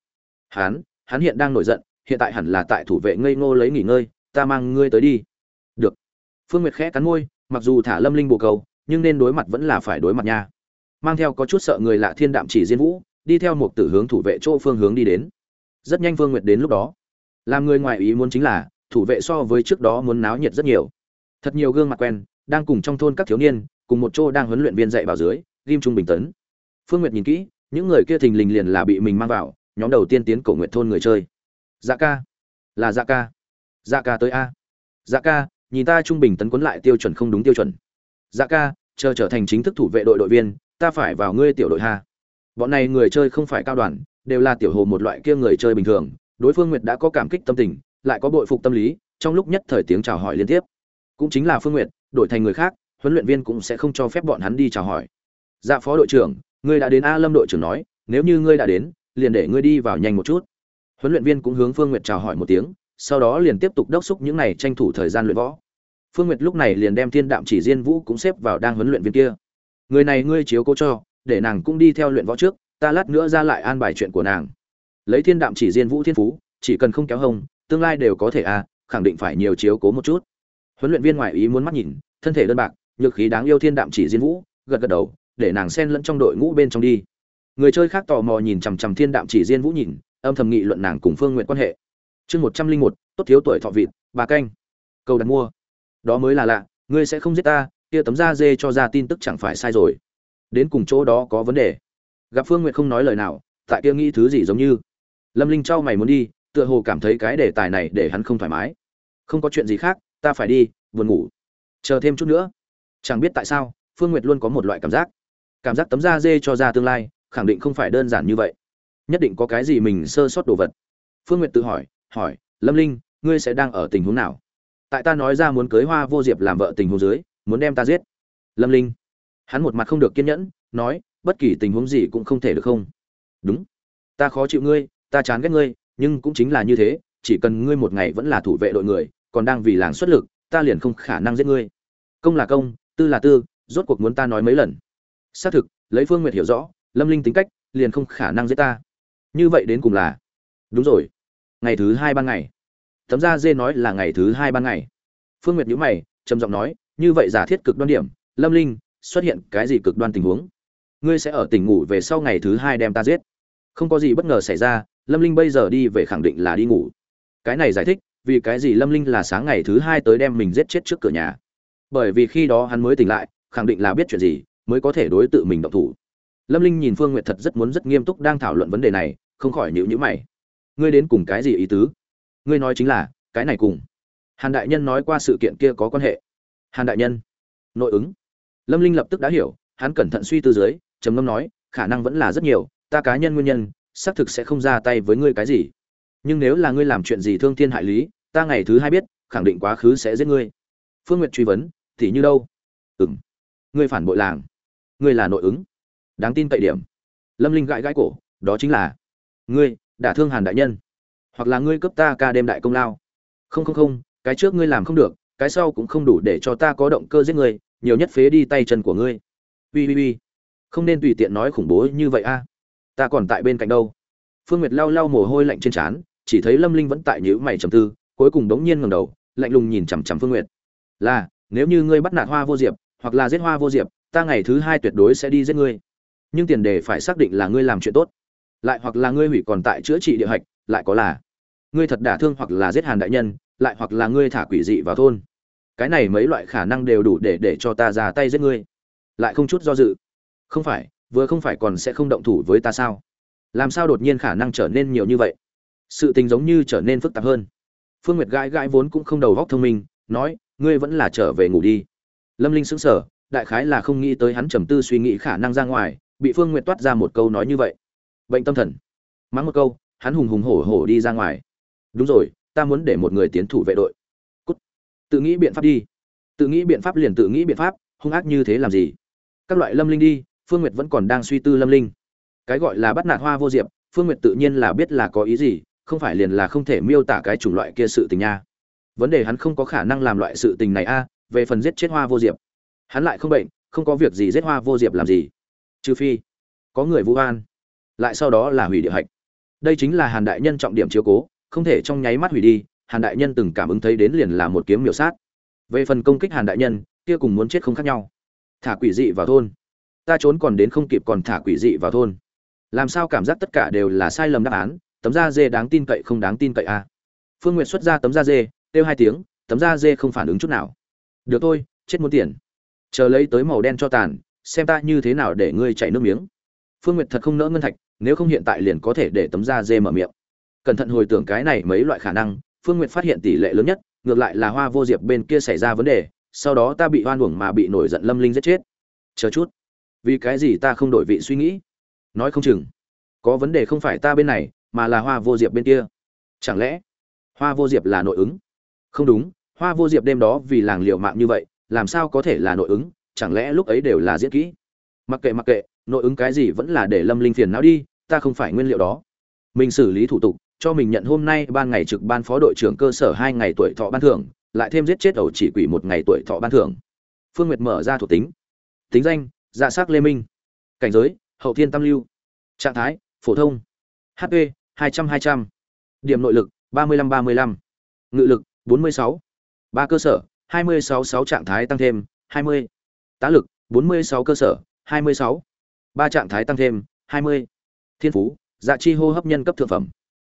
Hán, hắn hiện đang nổi giận hiện tại hẳn là tại thủ vệ ngây ngô lấy nghỉ ngơi ta mang ngươi tới đi. Được. Phương nguyệt khẽ cắn môi mặc dù thả lâm linh bồ cầu nhưng nên đối mặt vẫn là phải đối mặt nha. Mang theo có chút sợ người lạ thiên đạm chỉ diên vũ đi theo một tử hướng thủ vệ chỗ phương hướng đi đến. Rất nhanh phương nguyệt đến lúc đó. Làm người ngoài ý muốn chính là thủ vệ so với trước đó muốn náo nhiệt rất nhiều. Thật nhiều gương mặt quen đang cùng trong thôn các thiếu niên cùng một chỗ đang huấn luyện viên dạy bảo dưới ghim trung bình tấn. Phương nguyệt nhìn kỹ, những người kia thình lình liền là bị mình mang vào, nhóm đầu tiên tiến cổ nguyện thôn người chơi. Dạ ca. Là dạ ca. Dạ ca tới a. Dạ ca, nhìn ta trung bình tấn quấn lại tiêu chuẩn không đúng tiêu chuẩn. Dạ ca, chờ trở thành chính thức thủ vệ đội đội viên, ta phải vào ngươi tiểu đội ha. Bọn này người chơi không phải cao đoàn, đều là tiểu hồ một loại kia người chơi bình thường. Đối phương nguyệt đã có cảm kích tâm tình, lại có bội phục tâm lý, trong lúc nhất thời tiếng chào hỏi liên tiếp. Cũng chính là phương nguyệt, đổi thành người khác huấn luyện viên cũng sẽ không cho phép bọn hắn đi chào hỏi. Dạ phó đội trưởng, ngươi đã đến a lâm đội trưởng nói, nếu như ngươi đã đến, liền để ngươi đi vào nhanh một chút. Huấn luyện viên cũng hướng phương nguyệt chào hỏi một tiếng, sau đó liền tiếp tục đốc xúc những này tranh thủ thời gian luyện võ. Phương nguyệt lúc này liền đem thiên đạm chỉ diên vũ cũng xếp vào đang huấn luyện viên kia. Người này ngươi chiếu cố cho, để nàng cũng đi theo luyện võ trước, ta lát nữa ra lại an bài chuyện của nàng. Lấy thiên đạm chỉ diên vũ thiên phú, chỉ cần không kéo hông, tương lai đều có thể a khẳng định phải nhiều chiếu cố một chút. Huấn luyện viên ngoại ý muốn mắt nhìn, thân thể đơn bạc nhược khí đáng yêu thiên đạm chỉ diên vũ, gật gật đầu, để nàng xen lẫn trong đội ngũ bên trong đi. Người chơi khác tò mò nhìn chằm chằm thiên đạm chỉ diên vũ nhìn, âm thầm nghị luận nàng cùng phương nguyện quan hệ. Chương một trăm linh một, tốt thiếu tuổi thọ vịt, bà canh. Cầu đặt mua. Đó mới là lạ, ngươi sẽ không giết ta, kia tấm da dê cho ra tin tức chẳng phải sai rồi. Đến cùng chỗ đó có vấn đề. Gặp phương nguyện không nói lời nào, tại kia nghĩ thứ gì giống như. Lâm linh trao mày muốn đi, tựa hồ cảm thấy cái đề tài này để hắn không thoải mái. Không có chuyện gì khác, ta phải đi, buồn ngủ. Chờ thêm chút nữa chẳng biết tại sao, phương nguyệt luôn có một loại cảm giác. Cảm giác tấm da dê cho ra tương lai, khẳng định không phải đơn giản như vậy. Nhất định có cái gì mình sơ sót đồ vật. Phương nguyệt tự hỏi hỏi, lâm linh, ngươi sẽ đang ở tình huống nào? Tại ta nói ra muốn cưới hoa vô diệp làm vợ tình huống dưới, muốn đem ta giết. Lâm linh. Hắn một mặt không được kiên nhẫn, nói, bất kỳ tình huống gì cũng không thể được không? Đúng. Ta khó chịu ngươi, ta chán ghét ngươi, nhưng cũng chính là như thế, chỉ cần ngươi một ngày vẫn là thủ vệ đội người, còn đang vì làng xuất lực, ta liền không khả năng giết ngươi. Công là công tư là tư, rốt cuộc muốn ta nói mấy lần. Xác thực, lấy phương nguyệt hiểu rõ, lâm linh tính cách, liền không khả năng giết ta. Như vậy đến cùng là đúng rồi. Ngày thứ hai ban ngày. Tấm da dê nói là ngày thứ hai ban ngày. Phương nguyệt nhữ mày, trầm giọng nói, như vậy giả thiết cực đoan điểm, lâm linh, xuất hiện cái gì cực đoan tình huống? Ngươi sẽ ở tỉnh ngủ về sau ngày thứ hai đem ta giết. Không có gì bất ngờ xảy ra, lâm linh bây giờ đi về khẳng định là đi ngủ. Cái này giải thích, vì cái gì lâm linh là sáng ngày thứ hai tới đem mình giết chết trước cửa nhà? Bởi vì khi đó hắn mới tỉnh lại, khẳng định là biết chuyện gì, mới có thể đối tự mình động thủ. Lâm linh nhìn phương n g u y ệ t thật rất muốn rất nghiêm túc đang thảo luận vấn đề này, không khỏi nhịu nhữ mày. Ngươi đến cùng cái gì ý tứ? Ngươi nói chính là, cái này cùng hàn đại nhân nói qua sự kiện kia có quan hệ. Hàn đại nhân, nội ứng. Lâm linh lập tức đã hiểu, hắn cẩn thận suy tư dưới, trầm ngâm nói, khả năng vẫn là rất nhiều, ta cá nhân nguyên nhân, xác thực sẽ không ra tay với ngươi cái gì. Nhưng nếu là ngươi làm chuyện gì thương thiên hại lý, ta ngày thứ hai biết, khẳng định quá khứ sẽ giết ngươi. Phương n g u y ệ t truy vấn thì như đâu? Ừng ngươi phản bội làng. Ngươi là nội ứng. Đáng tin cậy điểm. Lâm linh gãi gãi cổ, đó chính là, ngươi, đả thương hàn đại nhân. Hoặc là ngươi cấp ta ca đêm đại công lao. Không không không, cái trước ngươi làm không được, cái sau cũng không đủ để cho ta có động cơ giết ngươi, nhiều nhất phế đi tay chân của ngươi. Ui ui ui không nên tùy tiện nói khủng bố như vậy a. Ta còn tại bên cạnh đâu? Phương nguyệt lau lau mồ hôi lạnh trên trán, chỉ thấy lâm linh vẫn tại nhữ mày trầm tư, cuối cùng đống nhiên ngầm đầu, lạnh lùng nhìn chằm chằm phương nguyệt. Là nếu như ngươi bắt nạt hoa vô diệp, hoặc là giết hoa vô diệp, ta ngày thứ hai tuyệt đối sẽ đi giết ngươi. Nhưng tiền đề phải xác định là ngươi làm chuyện tốt. Lại hoặc là ngươi hủy còn tại chữa trị địa hạch, lại có là ngươi thật đả thương hoặc là giết hàn đại nhân, lại hoặc là ngươi thả quỷ dị vào thôn. Cái này mấy loại khả năng đều đủ để để cho ta ra tay giết ngươi. Lại không chút do dự. Không phải, vừa không phải còn sẽ không động thủ với ta sao? Làm sao đột nhiên khả năng trở nên nhiều như vậy? Sự tình giống như trở nên phức tạp hơn. Phương nguyệt gãi gãi vốn cũng không đầu góc thông minh, nói ngươi vẫn là trở về ngủ đi. Lâm linh sững sờ, đại khái là không nghĩ tới hắn trầm tư suy nghĩ khả năng ra ngoài, bị phương nguyệt toát ra một câu nói như vậy. Bệnh tâm thần. Mắng một câu, hắn hùng hùng hổ hổ đi ra ngoài. Đúng rồi, ta muốn để một người tiến thủ vệ đội. Cút. tự nghĩ biện pháp đi. Tự nghĩ biện pháp liền tự nghĩ biện pháp, hung ác như thế làm gì? Các loại lâm linh đi, phương nguyệt vẫn còn đang suy tư lâm linh. Cái gọi là bắt nạt hoa vô diệp, phương nguyệt tự nhiên là biết là có ý gì, không phải liền là không thể miêu tả cái chủng loại kia sự tình nha vấn đề hắn không có khả năng làm loại sự tình này a à, về phần giết chết hoa vô diệp. Hắn lại không bệnh, không có việc gì giết hoa vô diệp làm gì. Trừ phi, có người vũ an lại sau đó là hủy địa hạch. Đây chính là hàn đại nhân trọng điểm chiếu cố, không thể trong nháy mắt hủy đi, hàn đại nhân từng cảm ứng thấy đến liền là một kiếm miểu sát. Về phần công kích hàn đại nhân, kia cùng muốn chết không khác nhau. Thả quỷ dị vào thôn. Ta trốn còn đến không kịp còn thả quỷ dị vào thôn. Làm sao cảm giác tất cả đều là sai lầm đáp án, tấm da dê đáng tin cậy không đáng tin cậy a. À? phương n g u y ệ t xuất ra tấm da dê kêu hai tiếng, tấm da dê không phản ứng chút nào. Được thôi, chết muốn tiền. Chờ lấy tới màu đen cho tàn, xem ta như thế nào để ngươi chảy nước miếng. Phương nguyệt thật không nỡ ngân thạch, nếu không hiện tại liền có thể để tấm da dê mở miệng. Cẩn thận hồi tưởng cái này mấy loại khả năng, phương nguyệt phát hiện tỷ lệ lớn nhất, ngược lại là hoa vô diệp bên kia xảy ra vấn đề, sau đó ta bị hoan uổng mà bị nổi giận lâm linh giết chết. Chờ chút. Vì cái gì ta không đổi vị suy nghĩ? Nói không chừng. Có vấn đề không phải ta bên này, mà là hoa vô diệp bên kia. Chẳng lẽ, hoa vô diệp là nội ứng? Không đúng, hoa vô diệp đêm đó vì làng liệu mạng như vậy, làm sao có thể là nội ứng, chẳng lẽ lúc ấy đều là diễn kỹ? Mặc kệ mặc kệ, nội ứng cái gì vẫn là để lâm linh phiền não đi, ta không phải nguyên liệu đó. Mình xử lý thủ tục, cho mình nhận hôm nay ban ngày trực ban phó đội trưởng cơ sở hai ngày tuổi thọ ban thưởng, lại thêm giết chết ẩu chỉ quỷ một ngày tuổi thọ ban thưởng. Phương nguyệt mở ra thuộc tính. Tính danh dạ s ắ c lê minh. Cảnh giới, hậu thiên tam lưu. Trạng thái, phổ thông. Hp hai trăm hai trăm. Điểm nội lực, ba mươi lăm ba mươi lăm. Ngự lực bốn mươi sáu ba cơ sở 266 trạng thái tăng thêm, 20. Tá lực, 46 cơ sở, 26. ba trạng thái tăng thêm, 20. Thiên phú, dạ chi hô hấp nhân cấp thượng phẩm.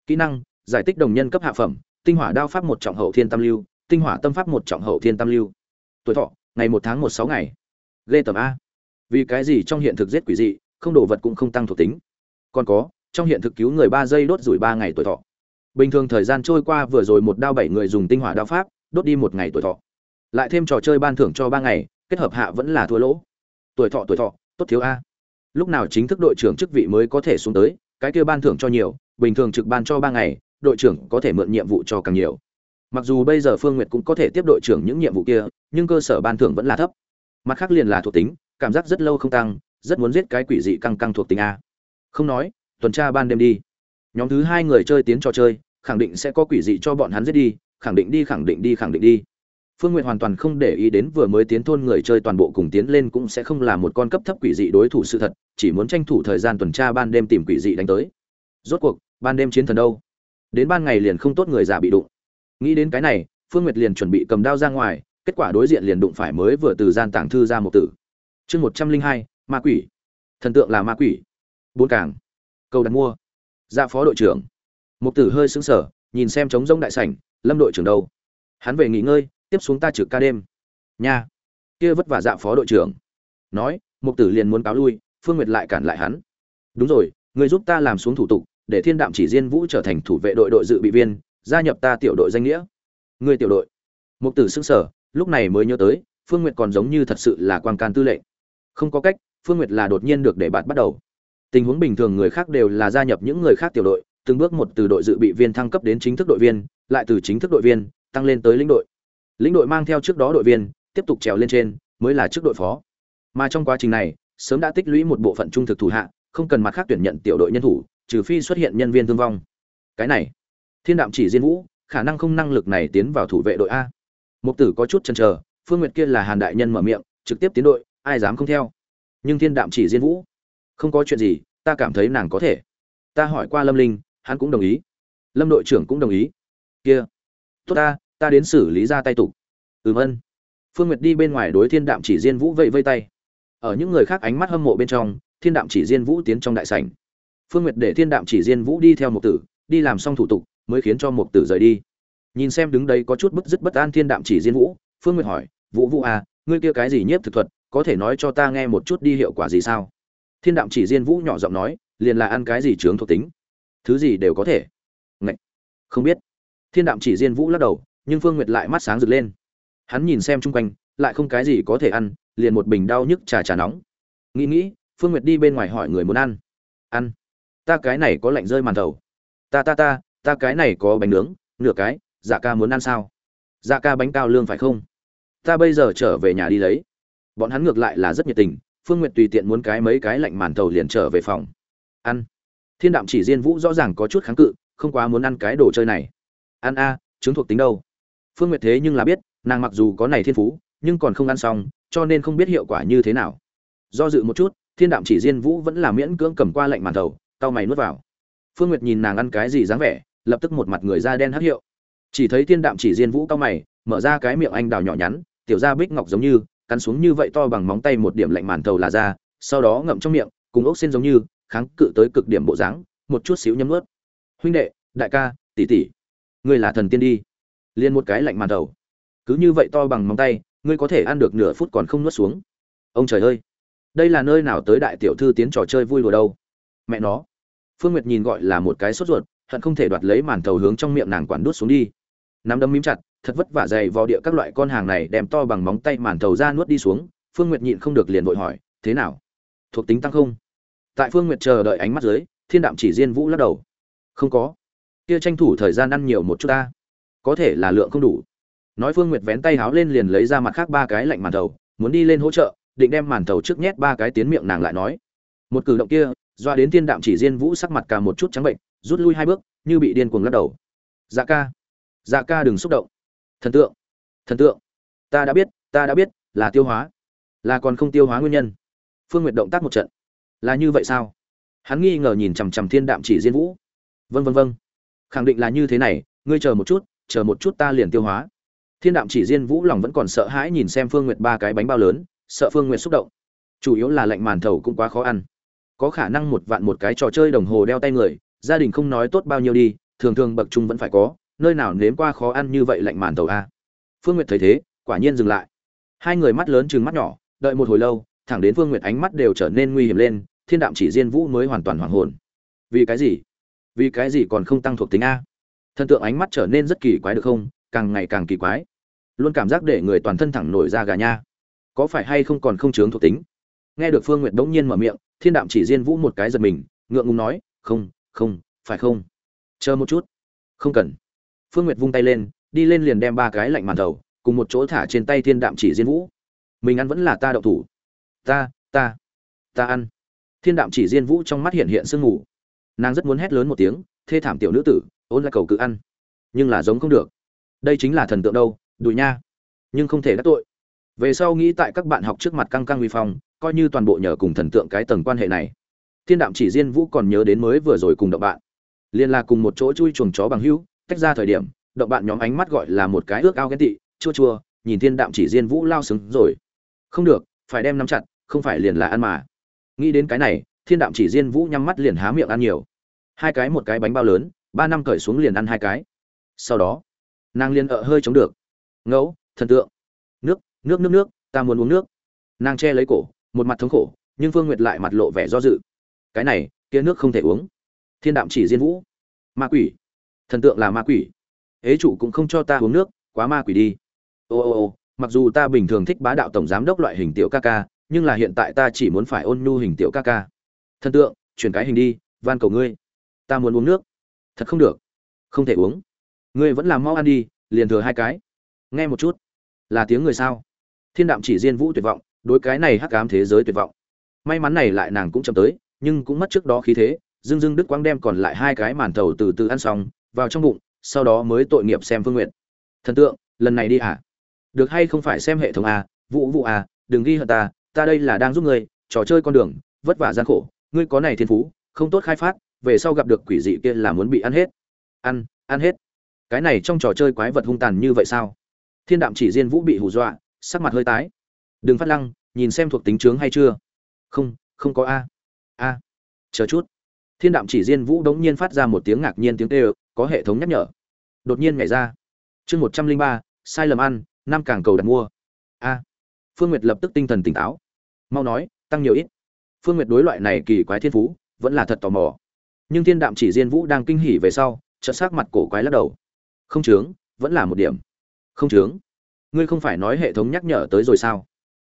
Kỹ năng, giải tích đồng nhân cấp hạ phẩm, tinh hỏa đao pháp một trọng hậu thiên tam lưu, tinh hỏa tâm pháp một trọng hậu thiên tam lưu. Tuổi thọ, ngày 1 tháng 16 ngày. Lê tầm A. Vì cái gì trong hiện thực giết quỷ dị, không đồ vật cũng không tăng thuộc tính. Còn có, trong hiện thực cứu người 3 giây đốt rủi 3 ngày tuổi thọ. Bình thường thời gian trôi qua vừa rồi một đao bảy người dùng tinh hỏa đao pháp, đốt đi một ngày tuổi thọ. Lại thêm trò chơi ban thưởng cho ba ngày kết hợp hạ vẫn là thua lỗ. Tuổi thọ tuổi thọ tốt thiếu a. Lúc nào chính thức đội trưởng chức vị mới có thể xuống tới cái kia ban thưởng cho nhiều bình thường trực ban cho ba ngày đội trưởng có thể mượn nhiệm vụ cho càng nhiều. Mặc dù bây giờ phương nguyệt cũng có thể tiếp đội trưởng những nhiệm vụ kia nhưng cơ sở ban thưởng vẫn là thấp. Mặt khác liền là thuộc tính cảm giác rất lâu không tăng rất muốn giết cái quỷ dị căng căng thuộc tính a. Không nói tuần tra ban đêm đi. Nhóm thứ hai người chơi tiến trò chơi khẳng định sẽ có quỷ dị cho bọn hắn giết đi, khẳng định đi, khẳng định đi, khẳng định đi. Phương n g u y ệ t hoàn toàn không để ý đến vừa mới tiến thôn người chơi toàn bộ cùng tiến lên cũng sẽ không là một con cấp thấp quỷ dị đối thủ sự thật, chỉ muốn tranh thủ thời gian tuần tra ban đêm tìm quỷ dị đánh tới. Rốt cuộc, ban đêm chiến thần đâu? Đến ban ngày liền không tốt người già bị đụng. Nghĩ đến cái này, phương nguyệt liền chuẩn bị cầm đao ra ngoài, kết quả đối diện liền đụng phải mới vừa từ gian tảng thư ra một tử. Chương một trăm linh hai, ma quỷ. Thần tượng là ma quỷ. Bốn cảng cầu đặt mua. Ra phó đội trưởng. Mục tử hơi sững sờ, nhìn xem trống rông đại sảnh, lâm đội trưởng đâu? Hắn về nghỉ ngơi, tiếp xuống ta trực ca đêm. Nha. Kia vất vả dạ phó đội trưởng. Nói, Mục tử liền muốn cáo lui, phương nguyệt lại cản lại hắn. Đúng rồi, người giúp ta làm xuống thủ tục, để thiên đạm chỉ diên vũ trở thành thủ vệ đội đội dự bị viên, gia nhập ta tiểu đội danh nghĩa. Ngươi tiểu đội? Mục tử sững sờ, lúc này mới nhớ tới, phương nguyệt còn giống như thật sự là quan can tư lệnh. Không có cách, phương nguyệt là đột nhiên được để bạn bắt đầu. Tình huống bình thường người khác đều là gia nhập những người khác tiểu đội từng bước một từ đội dự bị viên thăng cấp đến chính thức đội viên, lại từ chính thức đội viên, tăng lên tới lĩnh đội. Lĩnh đội mang theo trước đó đội viên, tiếp tục trèo lên trên, mới là trước đội phó. Mà trong quá trình này, sớm đã tích lũy một bộ phận trung thực thủ hạ, không cần mặt khác tuyển nhận tiểu đội nhân thủ, trừ phi xuất hiện nhân viên thương vong. Cái này, thiên đạm chỉ diên vũ, khả năng không năng lực này tiến vào thủ vệ đội a. Mục tử có chút chần chờ, phương nguyệt kia là hàn đại nhân mở miệng, trực tiếp tiến đội, ai dám không theo. Nhưng thiên đạm chỉ diên vũ, không có chuyện gì, ta cảm thấy nàng có thể. Ta hỏi qua lâm linh hắn cũng đồng ý. Lâm đội trưởng cũng đồng ý. Kia, tốt ta ta đến xử lý ra tay tục. Ừm ân. Phương nguyệt đi bên ngoài đối thiên đạm chỉ diên vũ vẫy vây tay. Ở những người khác ánh mắt hâm mộ bên trong, thiên đạm chỉ diên vũ tiến trong đại sảnh. Phương nguyệt để thiên đạm chỉ diên vũ đi theo một tử, đi làm xong thủ tục, mới khiến cho một tử rời đi. Nhìn xem đứng đấy có chút bức dứt bất an thiên đạm chỉ diên vũ, phương nguyệt hỏi, vũ vũ à ngươi kia cái gì nhiếp thực thuật, có thể nói cho ta nghe một chút đi hiệu quả gì sao? Thiên đạm chỉ diên vũ nhỏ giọng nói, liền là ăn cái gì trướng thuộc tính? Thứ gì đều có thể. Ngậy! không biết. Thiên đạm chỉ diên vũ lắc đầu, nhưng phương nguyệt lại mắt sáng rực lên. Hắn nhìn xem chung quanh, lại không cái gì có thể ăn, liền một bình đau nhức trà trà nóng. Nghĩ nghĩ, phương nguyệt đi bên ngoài hỏi người muốn ăn. Ăn. Ta cái này có lạnh rơi màn thầu ta ta ta ta cái này có bánh nướng, nửa cái dạ ca muốn ăn sao? Dạ ca bánh cao lương phải không? Ta bây giờ trở về nhà đi lấy. Bọn hắn ngược lại là rất nhiệt tình, phương n g u y ệ t tùy tiện muốn cái mấy cái lạnh màn thầu liền trở về phòng. Ăn thiên đạm chỉ diên vũ rõ ràng có chút kháng cự, không quá muốn ăn cái đồ chơi này. Ăn a chứng thuộc tính đâu? Phương n g u y ệ t thế nhưng là biết, nàng mặc dù có này thiên phú, nhưng còn không ăn xong, cho nên không biết hiệu quả như thế nào. Do dự một chút, thiên đạm chỉ diên vũ vẫn là miễn cưỡng cầm qua lạnh màn thầu tao mày nuốt vào. Phương nguyệt nhìn nàng ăn cái gì dáng vẻ, lập tức một mặt người da đen hắc hiệu. Chỉ thấy thiên đạm chỉ diên vũ tao mày, mở ra cái miệng anh đào nhỏ nhắn, tiểu ra bích ngọc giống như, cắn xuống như vậy to bằng móng tay một điểm lạnh màn thầu là ra, sau đó ngậm trong miệng, cùng ốc xin giống như kháng cự tới cực điểm bộ dáng, một chút xíu nhấm ướt huynh đệ, đại ca, tỷ tỷ, ngươi là thần tiên đi. Liền một cái lạnh màn đầu. Cứ như vậy to bằng móng tay, ngươi có thể ăn được nửa phút còn không nuốt xuống. Ông trời ơi, đây là nơi nào tới đại tiểu thư tiến trò chơi vui đùa đâu? Mẹ nó. Phương nguyệt nhìn gọi là một cái sốt ruột, hận không thể đoạt lấy màn thầu hướng trong miệng nàng quản đút xuống đi. Nắm đấm mím chặt, thật vất vả dày vào địa các loại con hàng này đem to bằng móng tay màn thầu ra nuốt đi xuống. Phương nguyệt nhịn không được liền vội hỏi, thế nào? Thuộc tính tăng không? Tại phương nguyệt chờ đợi ánh mắt dưới, thiên đạm chỉ diên vũ lắc đầu. Không có. Kia tranh thủ thời gian ăn nhiều một chút ta. Có thể là lượng không đủ. Nói phương nguyệt vén tay háo lên liền lấy ra mặt khác ba cái lạnh màn thầu, muốn đi lên hỗ trợ, định đem màn thầu trước nhét ba cái tiến miệng nàng lại nói. Một cử động kia, doa đến thiên đạm chỉ diên vũ sắc mặt cả một chút trắng bệnh, rút lui hai bước, như bị điên cuồng lắc đầu. Dạ ca. Dạ ca đừng xúc động. Thần tượng. Thần tượng. Ta đã biết, ta đã biết, là tiêu hóa. Là còn không tiêu hóa nguyên nhân. Phương nguyệt động tác một trận là như vậy sao? Hắn nghi ngờ nhìn chằm chằm thiên đạm chỉ diên vũ. Vân vân vân khẳng định là như thế này, ngươi chờ một chút, chờ một chút ta liền tiêu hóa. Thiên đạm chỉ diên vũ lòng vẫn còn sợ hãi nhìn xem phương nguyệt ba cái bánh bao lớn, sợ phương nguyệt xúc động. Chủ yếu là lạnh màn thầu cũng quá khó ăn. Có khả năng một vạn một cái trò chơi đồng hồ đeo tay người, gia đình không nói tốt bao nhiêu đi, thường thường bậc trung vẫn phải có, nơi nào nếm qua khó ăn như vậy lạnh màn tàu a? Phương nguyệt thấy thế, quả nhiên dừng lại. Hai người mắt lớn chừng mắt nhỏ, đợi một hồi lâu thẳng đến vương nguyệt ánh mắt đều trở nên nguy hiểm lên, thiên đạm chỉ diên vũ mới hoàn toàn hoảng hồn. Vì cái gì? Vì cái gì còn không tăng thuộc tính a? Thần tượng ánh mắt trở nên rất kỳ quái được không? Càng ngày càng kỳ quái. Luôn cảm giác để người toàn thân thẳng nổi ra gà nha. Có phải hay không còn không chướng thuộc tính? Nghe được phương nguyệt bỗng nhiên mở miệng, thiên đạm chỉ diên vũ một cái giật mình, ngượng ngùng nói, không không, phải không? Chờ một chút. Không cần. Phương nguyệt vung tay lên, đi lên liền đem ba cái lạnh màn đầu, cùng một chỗ thả trên tay thiên đạm chỉ diên vũ. Mình ăn vẫn là ta đậu thủ ta ta ta ăn. Thiên đạm chỉ diên vũ trong mắt hiện hiện sương mù. Nàng rất muốn hét lớn một tiếng, thê thảm tiểu nữ tử, ôn lại cầu cự ăn. Nhưng là giống không được. Đây chính là thần tượng đâu, đùi nha. Nhưng không thể đắc tội. Về sau nghĩ tại các bạn học trước mặt căng căng uy phong, coi như toàn bộ nhờ cùng thần tượng cái tầng quan hệ này. Thiên đạm chỉ diên vũ còn nhớ đến mới vừa rồi cùng động bạn. Liên là cùng một chỗ chui chuồng chó bằng hữu, tách ra thời điểm, động bạn nhóm ánh mắt gọi là một cái ước ao ghen tị, chua chua, nhìn thiên đạm chỉ diên vũ lao xứng rồi. Không được, phải đem nắm chặt không phải liền là ăn mà. Nghĩ đến cái này, thiên đạm chỉ diên vũ nhắm mắt liền há miệng ăn nhiều. Hai cái một cái bánh bao lớn, ba năm cởi xuống liền ăn hai cái. Sau đó, nàng liền ợ hơi chống được. Ngẫu, thần tượng. Nước nước nước nước, ta muốn uống nước. Nàng che lấy cổ, một mặt thống khổ, nhưng phương nguyệt lại mặt lộ vẻ do dự. Cái này, kia nước không thể uống. Thiên đạm chỉ diên vũ. Ma quỷ. Thần tượng là ma quỷ. Ế chủ cũng không cho ta uống nước, quá ma quỷ đi. Ô ô ô, mặc dù ta bình thường thích bá đạo tổng giám đốc loại hình tiểu ca ca nhưng là hiện tại ta chỉ muốn phải ôn nhu hình tiểu ca ca. Thần tượng, chuyển cái hình đi, van cầu ngươi. Ta muốn uống nước. Thật không được. Không thể uống. Ngươi vẫn làm mau ăn đi, liền thừa hai cái. Nghe một chút. Là tiếng người sao? Thiên đạm chỉ diên vũ tuyệt vọng, đối cái này hắc ám thế giới tuyệt vọng. May mắn này lại nàng cũng chậm tới, nhưng cũng mất trước đó khí thế, dưng dưng đức quang đem còn lại hai cái màn thầu từ từ ăn xong, vào trong bụng, sau đó mới tội nghiệp xem phương nguyện thần tượng, lần này đi hả? Được hay không phải xem hệ thống a vụ vụ a đừng ghi hận ta ta đây là đang giúp ngươi, trò chơi con đường, vất vả gian khổ, ngươi có này thiên phú, không tốt khai phát, về sau gặp được quỷ dị kia là muốn bị ăn hết. Ăn ăn hết. Cái này trong trò chơi quái vật hung tàn như vậy sao? Thiên đạm chỉ diên vũ bị hù dọa, sắc mặt hơi tái. Đừng phát lăng, nhìn xem thuộc tính trướng hay chưa. Không không có a. A. Chờ chút. Thiên đạm chỉ diên vũ đống nhiên phát ra một tiếng ngạc nhiên tiếng kêu, có hệ thống nhắc nhở. Đột nhiên nhảy ra. Chương một trăm linh ba, sai lầm ăn, năm càng cầu đặt mua. A. Phương nguyệt lập tức tinh thần tỉnh táo mau nói, tăng nhiều ít. Phương nguyệt đối loại này kỳ quái thiên phú, vẫn là thật tò mò. Nhưng thiên đạm chỉ diên vũ đang kinh hỉ về sau, chợt sắc mặt cổ quái lắc đầu. Không chướng, vẫn là một điểm. Không chướng. Ngươi không phải nói hệ thống nhắc nhở tới rồi sao?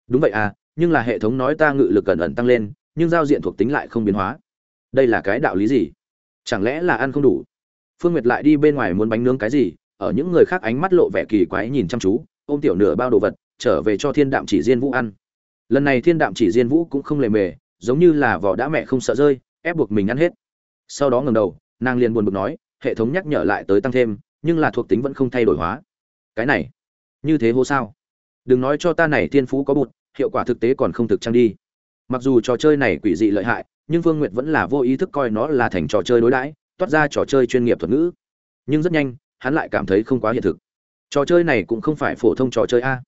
Đúng vậy à nhưng là hệ thống nói ta ngự lực cẩn ẩn tăng lên, nhưng giao diện thuộc tính lại không biến hóa. Đây là cái đạo lý gì? Chẳng lẽ là ăn không đủ? Phương nguyệt lại đi bên ngoài muốn bánh nướng cái gì, ở những người khác ánh mắt lộ vẻ kỳ quái nhìn chăm chú, ôm tiểu nửa bao đồ vật, trở về cho thiên đạm chỉ diên vũ ăn lần này thiên đạm chỉ diên vũ cũng không lề mề, giống như là vỏ đã mẹ không sợ rơi, ép buộc mình ăn hết. Sau đó ngầm đầu, nàng liền buồn bực nói, hệ thống nhắc nhở lại tới tăng thêm, nhưng là thuộc tính vẫn không thay đổi hóa. Cái này, như thế hô sao? Đừng nói cho ta này thiên phú có bụt, hiệu quả thực tế còn không thực trang đi. Mặc dù trò chơi này quỷ dị lợi hại, nhưng vương nguyệt vẫn là vô ý thức coi nó là thành trò chơi đối đãi, toát ra trò chơi chuyên nghiệp thuật ngữ. Nhưng rất nhanh, hắn lại cảm thấy không quá hiện thực. Trò chơi này cũng không phải phổ thông trò chơi a.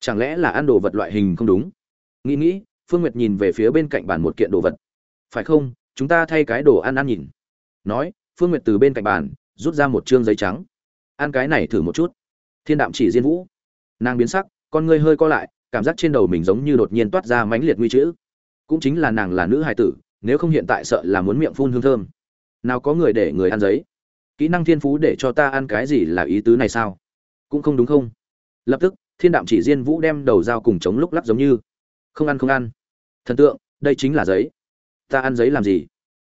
Chẳng lẽ là ăn đồ vật loại hình không đúng? Nghĩ nghĩ, phương nguyệt nhìn về phía bên cạnh bàn một kiện đồ vật. Phải không? Chúng ta thay cái đồ ăn ăn nhìn. Nói, phương nguyệt từ bên cạnh bàn, rút ra một chương giấy trắng. Ăn cái này thử một chút. Thiên đạm chỉ diên vũ. Nàng biến sắc, con ngươi hơi co lại, cảm giác trên đầu mình giống như đột nhiên toát ra mãnh liệt nguy chữ cũng chính là nàng là nữ hài tử, nếu không hiện tại sợ là muốn miệng phun hương thơm. Nào có người để người ăn giấy. Kỹ năng thiên phú để cho ta ăn cái gì là ý tứ này sao? Cũng không đúng không? Lập tức, thiên đạm chỉ diên vũ đem đầu dao cùng chống lúc lắc giống như không ăn không ăn. Thần tượng, đây chính là giấy. Ta ăn giấy làm gì?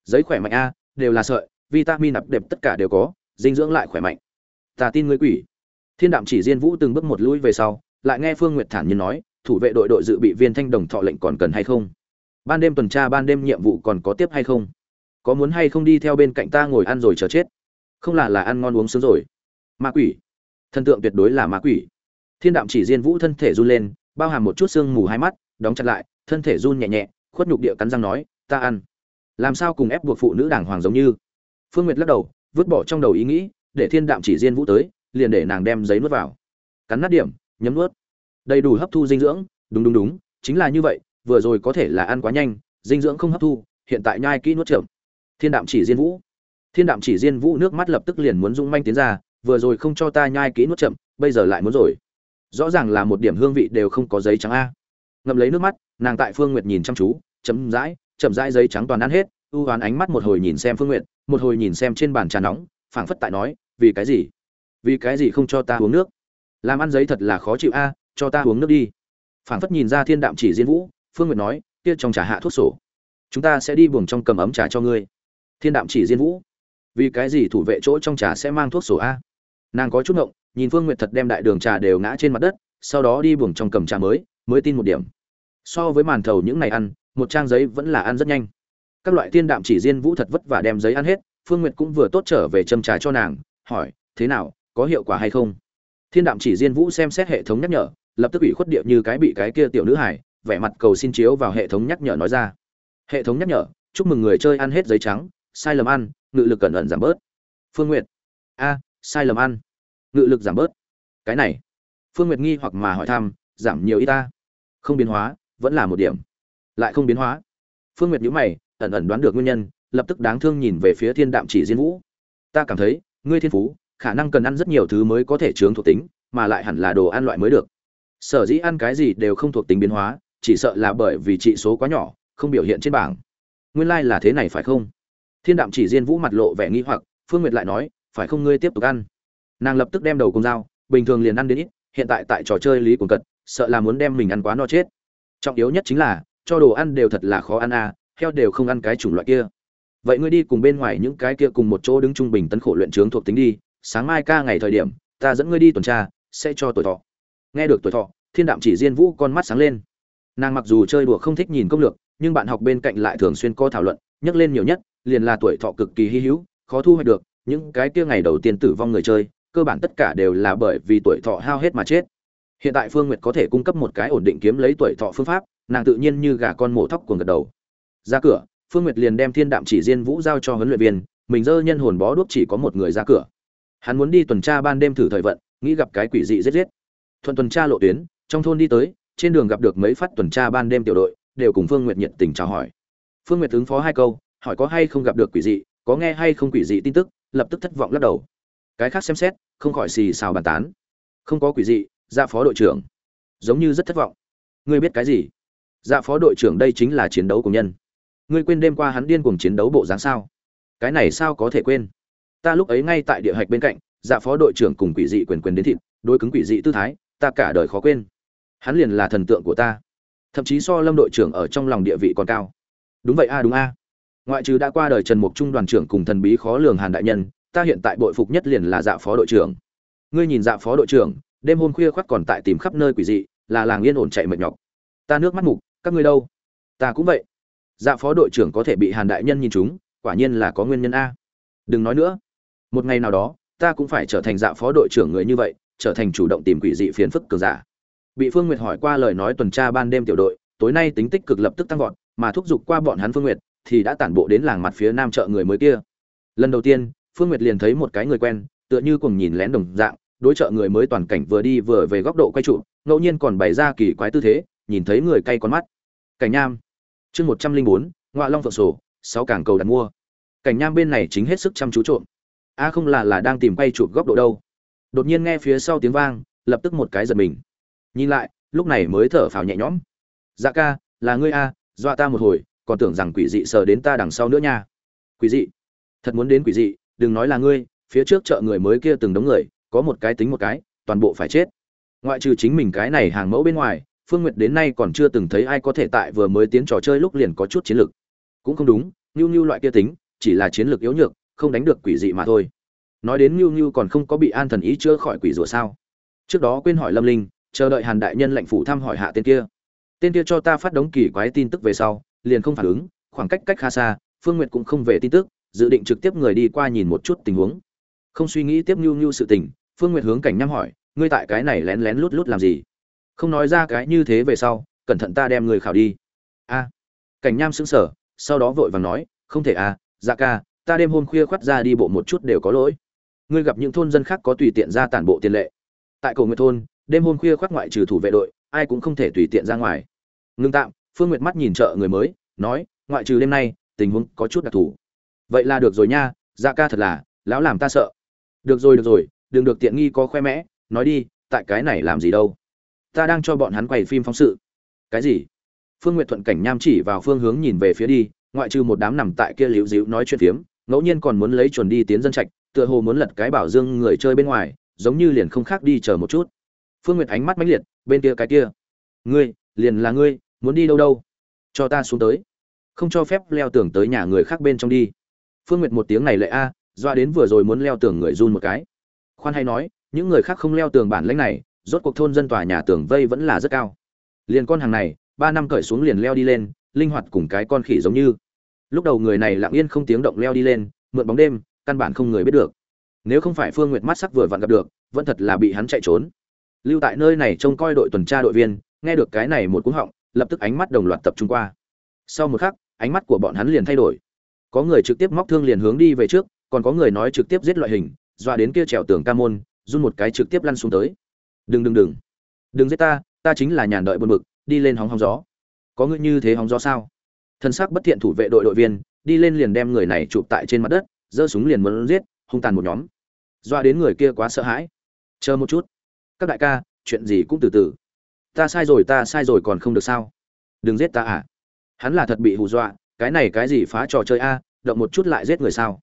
Giấy khỏe mạnh a, đều là sợi, vitamin nạp đẹp tất cả đều có, dinh dưỡng lại khỏe mạnh. Ta tin ngươi quỷ. Thiên đạm chỉ diên vũ từng bước một lũi về sau, lại nghe phương nguyệt thản nhiên nói, thủ vệ đội đội dự bị viên thanh đồng thọ lệnh còn cần hay không? Ban đêm tuần tra, ban đêm nhiệm vụ còn có tiếp hay không? Có muốn hay không đi theo bên cạnh ta ngồi ăn rồi chờ chết? Không là là ăn ngon uống sướng rồi. Ma quỷ. Thần tượng tuyệt đối là ma quỷ. Thiên đạm chỉ diên vũ thân thể run lên, bao hàm một chút sương mù hai mắt đóng chặt lại, thân thể run nhẹ nhẹ, khuất nhục địa cắn răng nói, ta ăn. Làm sao cùng ép buộc phụ nữ đàng hoàng giống như? Phương nguyệt lắc đầu, vứt bỏ trong đầu ý nghĩ, để thiên đạm chỉ diên vũ tới, liền để nàng đem giấy nuốt vào. Cắn nát điểm, nhấm nuốt. Đầy đủ hấp thu dinh dưỡng, đúng đúng đúng, chính là như vậy, vừa rồi có thể là ăn quá nhanh, dinh dưỡng không hấp thu, hiện tại nhai kỹ nuốt chậm thiên đạm chỉ diên vũ. Thiên đạm chỉ diên vũ nước mắt lập tức liền muốn rung manh tiến ra, vừa rồi không cho ta nhai kỹ nuốt chậm bây giờ lại muốn rồi. Rõ ràng là một điểm hương vị đều không có giấy trắng a ngậm lấy nước mắt, nàng tại phương nguyệt nhìn chăm chú chấm dãi chậm rãi giấy trắng toàn ăn hết, ưu hoán ánh mắt một hồi nhìn xem phương nguyệt, một hồi nhìn xem trên bàn trà nóng, phảng phất tại nói, vì cái gì? Vì cái gì không cho ta uống nước? Làm ăn giấy thật là khó chịu a, cho ta uống nước đi. Phảng phất nhìn ra thiên đạm chỉ diên vũ, phương nguyệt nói, kia trong trà hạ thuốc sổ, chúng ta sẽ đi buồng trong cầm ấm trà cho ngươi. Thiên đạm chỉ diên vũ, vì cái gì thủ vệ chỗ trong trà sẽ mang thuốc sổ a? Nàng có chút ngộng, nhìn phương nguyệt thật đem đại đường trà đều ngã trên mặt đất, sau đó đi buồng trong cầm trà mới mới tin một điểm. So với màn thầu những ngày ăn, một trang giấy vẫn là ăn rất nhanh. Các loại thiên đạm chỉ diên vũ thật vất vả đem giấy ăn hết, phương nguyệt cũng vừa tốt trở về châm trà cho nàng, hỏi, thế nào, có hiệu quả hay không? Thiên đạm chỉ diên vũ xem xét hệ thống nhắc nhở, lập tức ủy khuất điệu như cái bị cái kia tiểu nữ hải vẻ mặt cầu xin chiếu vào hệ thống nhắc nhở nói ra. Hệ thống nhắc nhở, chúc mừng người chơi ăn hết giấy trắng, sai lầm ăn, ngự lực cẩn ẩn giảm bớt. Phương nguyệt, a, sai lầm ăn, ngự lực giảm bớt. Cái này. Phương nguyệt nghi hoặc mà hỏi thăm, giảm nhiều y ta? Không biến hóa, vẫn là một điểm. Lại không biến hóa. Phương nguyệt nhíu mày, ẩn ẩn đoán được nguyên nhân, lập tức đáng thương nhìn về phía thiên đạm chỉ diên vũ. Ta cảm thấy, ngươi thiên phú, khả năng cần ăn rất nhiều thứ mới có thể chướng thuộc tính, mà lại hẳn là đồ ăn loại mới được. Sở dĩ ăn cái gì đều không thuộc tính biến hóa, chỉ sợ là bởi vì trị số quá nhỏ, không biểu hiện trên bảng. Nguyên lai là thế này phải không? Thiên đạm chỉ diên vũ mặt lộ vẻ nghi hoặc, phương nguyệt lại nói, phải không ngươi tiếp tục ăn? Nàng lập tức đem đầu cùng dao, bình thường liền ăn đến ít, hiện tại tại trò chơi lý cuồng cật sợ là muốn đem mình ăn quá no chết. Trọng yếu nhất chính là, cho đồ ăn đều thật là khó ăn à heo đều không ăn cái chủng loại kia. Vậy ngươi đi cùng bên ngoài những cái kia cùng một chỗ đứng trung bình tấn khổ luyện trướng thuộc tính đi, sáng mai ca ngày thời điểm, ta dẫn ngươi đi tuần tra, sẽ cho tuổi thọ. Nghe được tuổi thọ, thiên đạm chỉ diên vũ con mắt sáng lên. Nàng mặc dù chơi đùa không thích nhìn công lược, nhưng bạn học bên cạnh lại thường xuyên có thảo luận, nhắc lên nhiều nhất, liền là tuổi thọ cực kỳ hy hữu, khó thu hoạch được, những cái kia ngày đầu tiên tử vong người chơi, cơ bản tất cả đều là bởi vì tuổi thọ hao hết mà chết hiện tại phương nguyệt có thể cung cấp một cái ổn định kiếm lấy tuổi thọ phương pháp, nàng tự nhiên như gà con mổ thóc cuồng gật đầu. Ra cửa, phương nguyệt liền đem thiên đạm chỉ diên vũ giao cho huấn luyện viên, mình dơ nhân hồn bó đuốc chỉ có một người ra cửa. Hắn muốn đi tuần tra ban đêm thử thời vận, nghĩ gặp cái quỷ dị giết giết. Thuận tuần tra lộ tuyến, trong thôn đi tới, trên đường gặp được mấy phát tuần tra ban đêm tiểu đội, đều cùng phương nguyệt nhiệt tình chào hỏi. Phương nguyệt ứng phó hai câu, hỏi có hay không gặp được quỷ dị, có nghe hay không quỷ dị tin tức, lập tức thất vọng lắc đầu. Cái khác xem xét, không khỏi xì xào bàn tán. Không có quỷ dị dạ phó đội trưởng. Giống như rất thất vọng. Ngươi biết cái gì? Dạ phó đội trưởng đây chính là chiến đấu của nhân. Ngươi quên đêm qua hắn điên cùng chiến đấu bộ dáng sao? Cái này sao có thể quên? Ta lúc ấy ngay tại địa hạch bên cạnh dạ phó đội trưởng cùng quỷ dị quyền quyền đến thịt đôi cứng quỷ dị tư thái, ta cả đời khó quên. Hắn liền là thần tượng của ta. Thậm chí so lâm đội trưởng ở trong lòng địa vị còn cao. Đúng vậy a, đúng a. Ngoại trừ đã qua đời trần mục trung đoàn trưởng cùng thần bí khó lường hàn đại nhân, ta hiện tại bội phục nhất liền là dạ phó đội trưởng. Ngươi nhìn dạ phó đội trưởng đêm hôm khuya khoắt còn tại tìm khắp nơi quỷ dị, là làng yên ổn chạy mệt nhọc. Ta nước mắt mục, các ngươi đâu? Ta cũng vậy. Dạ phó đội trưởng có thể bị hàn đại nhân nhìn chúng quả nhiên là có nguyên nhân a. Đừng nói nữa. Một ngày nào đó, ta cũng phải trở thành dạ phó đội trưởng người như vậy, trở thành chủ động tìm quỷ dị phiến phức cường giả. Bị phương nguyệt hỏi qua lời nói tuần tra ban đêm tiểu đội, tối nay tính tích cực lập tức tăng vọt, mà thúc giục qua bọn hắn phương nguyệt, thì đã tản bộ đến làng mặt phía nam chợ người mới kia. Lần đầu tiên, phương nguyệt liền thấy một cái người quen, tựa như cùng nhìn lén đồng dạng đối trợ người mới toàn cảnh vừa đi vừa về góc độ quay trụ, ngẫu nhiên còn bày ra kỳ quái tư thế, nhìn thấy người cay con mắt. Cảnh nham. Chương một trăm linh bốn ngoại long phượng sổ, sáu cảng cầu đặt mua. Cảnh nham bên này chính hết sức chăm chú trộm. A không là là đang tìm quay chụp góc độ đâu. Đột nhiên nghe phía sau tiếng vang, lập tức một cái giật mình. Nhìn lại, lúc này mới thở phào nhẹ nhõm. Dạ ca, là ngươi a, dọa ta một hồi, còn tưởng rằng quỷ dị sờ đến ta đằng sau nữa nha. Quỷ dị? Thật muốn đến quỷ dị, đừng nói là ngươi, phía trước chợ người mới kia từng đống người có một cái tính một cái, toàn bộ phải chết. Ngoại trừ chính mình cái này hàng mẫu bên ngoài, phương nguyệt đến nay còn chưa từng thấy ai có thể tại vừa mới tiến trò chơi lúc liền có chút chiến lược cũng không đúng ngưu ngưu loại kia tính, chỉ là chiến lược yếu nhược, không đánh được quỷ dị mà thôi. Nói đến ngưu ngưu còn không có bị an thần ý chữa khỏi quỷ rủa sao? Trước đó quên hỏi lâm linh, chờ đợi hàn đại nhân lệnh phủ thăm hỏi hạ tên kia. Tên kia cho ta phát đống kỳ quái tin tức về sau, liền không phản ứng, khoảng cách cách khá xa, phương nguyệt cũng không về tin tức, dự định trực tiếp người đi qua nhìn một chút tình huống không suy nghĩ tiếp nhu nhu sự tình, phương nguyệt hướng cảnh nham hỏi, ngươi tại cái này lén lén lút lút làm gì? Không nói ra cái như thế về sau, cẩn thận ta đem người khảo đi. A. Cảnh nham sững sờ, sau đó vội vàng nói, không thể à dạ ca, ta đêm hôm khuya khoắt ra đi bộ một chút đều có lỗi. Ngươi gặp những thôn dân khác có tùy tiện ra tản bộ tiền lệ. Tại cầu nguyệt thôn, đêm hôm khuya khoác ngoại trừ thủ vệ đội, ai cũng không thể tùy tiện ra ngoài. Ngưng tạm, phương nguyệt mắt nhìn chợ người mới, nói, ngoại trừ đêm nay, tình huống có chút đặc thù. Vậy là được rồi nha dạ ca thật là, lão làm ta sợ được rồi được rồi, đừng được tiện nghi có khoe mẽ. Nói đi, tại cái này làm gì đâu? Ta đang cho bọn hắn quay phim phóng sự. Cái gì? Phương n g u y ệ t thuận cảnh nham chỉ vào phương hướng nhìn về phía đi, ngoại trừ một đám nằm tại kia liễu dịu nói chuyện phiếm, ngẫu nhiên còn muốn lấy chuẩn đi tiến dân trạch, tựa hồ muốn lật cái bảo dương người chơi bên ngoài, giống như liền không khác đi chờ một chút. Phương n g u y ệ t ánh mắt mãnh liệt, bên kia cái kia. Ngươi, liền là ngươi, muốn đi đâu đâu? Cho ta xuống tới. Không cho phép leo tường tới nhà người khác bên trong đi. Phương n g u y ệ t một tiếng này lệ a doa đến vừa rồi muốn leo tường người run một cái. Khoan hay nói, những người khác không leo tường bản lãnh này, rốt cuộc thôn dân tòa nhà tường vây vẫn là rất cao. Liền con hàng này, ba năm cởi xuống liền leo đi lên, linh hoạt cùng cái con khỉ giống như. Lúc đầu người này lặng yên không tiếng động leo đi lên, mượn bóng đêm, căn bản không người biết được. Nếu không phải phương nguyệt mắt sắc vừa vặn gặp được, vẫn thật là bị hắn chạy trốn. Lưu tại nơi này trông coi đội tuần tra đội viên, nghe được cái này một cú họng, lập tức ánh mắt đồng loạt tập trung qua. Sau một khắc, ánh mắt của bọn hắn liền thay đổi. Có người trực tiếp móc thương liền hướng đi về trước còn có người nói trực tiếp giết loại hình, dọa đến kia trèo tường ca môn, run một cái trực tiếp lăn xuống tới. Đừng đừng đừng. Đừng giết ta ta chính là nhàn đợi buồn bực, đi lên hóng hóng gió. Có người như thế hóng gió sao? Thân xác bất thiện thủ vệ đội đội viên, đi lên liền đem người này chụp tại trên mặt đất, giơ súng liền muốn giết, hung tàn một nhóm. Dọa đến người kia quá sợ hãi. Chờ một chút. Các đại ca, chuyện gì cũng từ từ. Ta sai rồi, ta sai rồi còn không được sao? Đừng giết ta à? Hắn là thật bị hù dọa, cái này cái gì phá trò chơi a, động một chút lại giết người sao?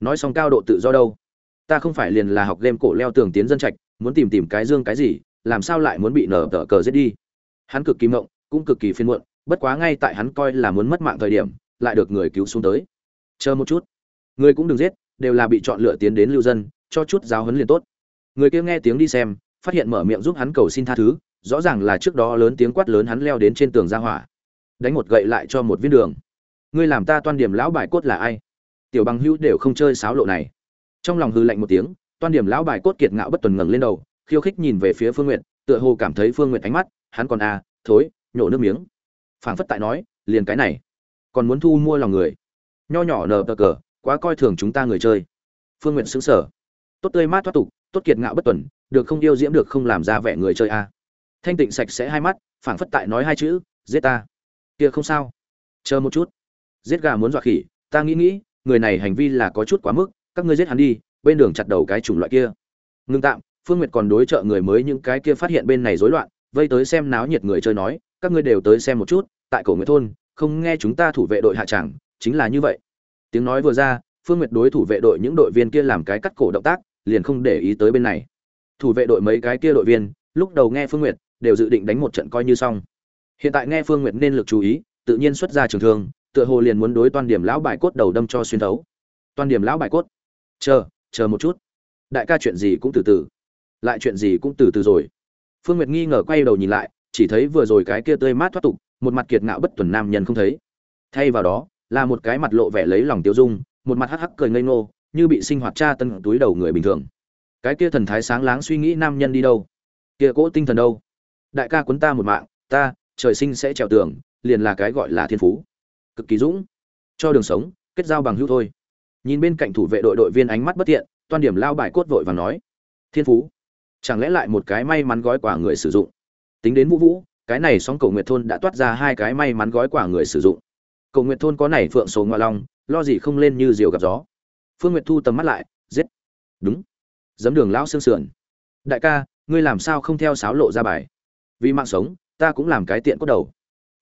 Nói xong cao độ tự do đâu. Ta không phải liền là học game cổ leo tường tiến dân trạch, muốn tìm tìm cái dương cái gì, làm sao lại muốn bị nở tờ cờ giết đi. Hắn cực kỳ mộng, cũng cực kỳ phiên muộn, bất quá ngay tại hắn coi là muốn mất mạng thời điểm, lại được người cứu xuống tới. Chờ một chút. Người cũng đừng giết, đều là bị chọn lựa tiến đến lưu dân, cho chút giáo huấn liền tốt. Người kia nghe tiếng đi xem, phát hiện mở miệng giúp hắn cầu xin tha thứ, rõ ràng là trước đó lớn tiếng quát lớn hắn leo đến trên tường ra hỏa. Đánh một gậy lại cho một viên đường. Ngươi làm ta toan điểm lão bài cốt là ai? Tiểu bằng hữu đều không chơi sáo lộ này. Trong lòng hư lạnh một tiếng, toan điểm lão bài cốt kiệt ngạo bất tuần ngẩng lên đầu, khiêu khích nhìn về phía phương nguyện tựa hồ cảm thấy phương nguyện ánh mắt, hắn còn à thối, nhổ nước miếng. Phảng phất tại nói, liền cái này, còn muốn thu mua lòng người. Nho nhỏ nờ cờ, quá coi thường chúng ta người chơi. Phương nguyện xứng sở tốt tươi mát thoát tục, tốt kiệt ngạo bất tuần, được không yêu diễm được không làm ra vẻ người chơi a thanh tịnh sạch sẽ hai mắt, phảng phất tại nói hai chữ, giết ta. Kia không sao. Chờ một chút. Giết gà muốn dọa khỉ, ta nghĩ nghĩ người này hành vi là có chút quá mức, các ngươi giết hắn đi, bên đường chặt đầu cái chủng loại kia. Ngưng tạm, phương nguyệt còn đối trợ người mới những cái kia phát hiện bên này rối loạn, vây tới xem náo nhiệt người chơi nói, các ngươi đều tới xem một chút, tại cổ nguyệt thôn, không nghe chúng ta thủ vệ đội hạ tràng chính là như vậy. Tiếng nói vừa ra, phương nguyệt đối thủ vệ đội những đội viên kia làm cái cắt cổ động tác, liền không để ý tới bên này. Thủ vệ đội mấy cái kia đội viên, lúc đầu nghe phương nguyệt, đều dự định đánh một trận coi như xong. Hiện tại nghe phương nguyệt nên lực chú ý, tự nhiên xuất ra trường thương tựa hồ liền muốn đối toàn điểm lão bài cốt đầu đâm cho xuyên thấu. Toàn điểm lão bài cốt. Chờ chờ một chút. Đại ca chuyện gì cũng từ từ. Lại chuyện gì cũng từ từ rồi. Phương nguyệt nghi ngờ quay đầu nhìn lại, chỉ thấy vừa rồi cái kia tươi mát thoát tục, một mặt kiệt ngạo bất tuần nam nhân không thấy. Thay vào đó, là một cái mặt lộ vẻ lấy lòng tiêu dung, một mặt hắc hắc cười ngây ngô, như bị sinh hoạt tra tân túi đầu người bình thường. Cái kia thần thái sáng láng suy nghĩ nam nhân đi đâu? Kia cỗ tinh thần đâu? Đại ca quấn ta một mạng, ta, trời sinh sẽ trèo tường, liền là cái gọi là thiên phú cực kỳ dũng. Cho đường sống, kết giao bằng hữu thôi. Nhìn bên cạnh thủ vệ đội đội viên ánh mắt bất tiện toan điểm lao bài cốt vội và nói, thiên phú, chẳng lẽ lại một cái may mắn gói quà người sử dụng? Tính đến vũ vũ, cái này sóng cầu nguyệt thôn đã toát ra hai cái may mắn gói quà người sử dụng. Cầu nguyệt thôn có này phượng số ngoại long, lo gì không lên như diều gặp gió. Phương nguyệt thu tầm mắt lại, giết. Đúng. Dấm đường lão xương sườn. Đại ca, ngươi làm sao không theo sáo lộ ra bài? Vì mạng sống, ta cũng làm cái tiện cốt đầu.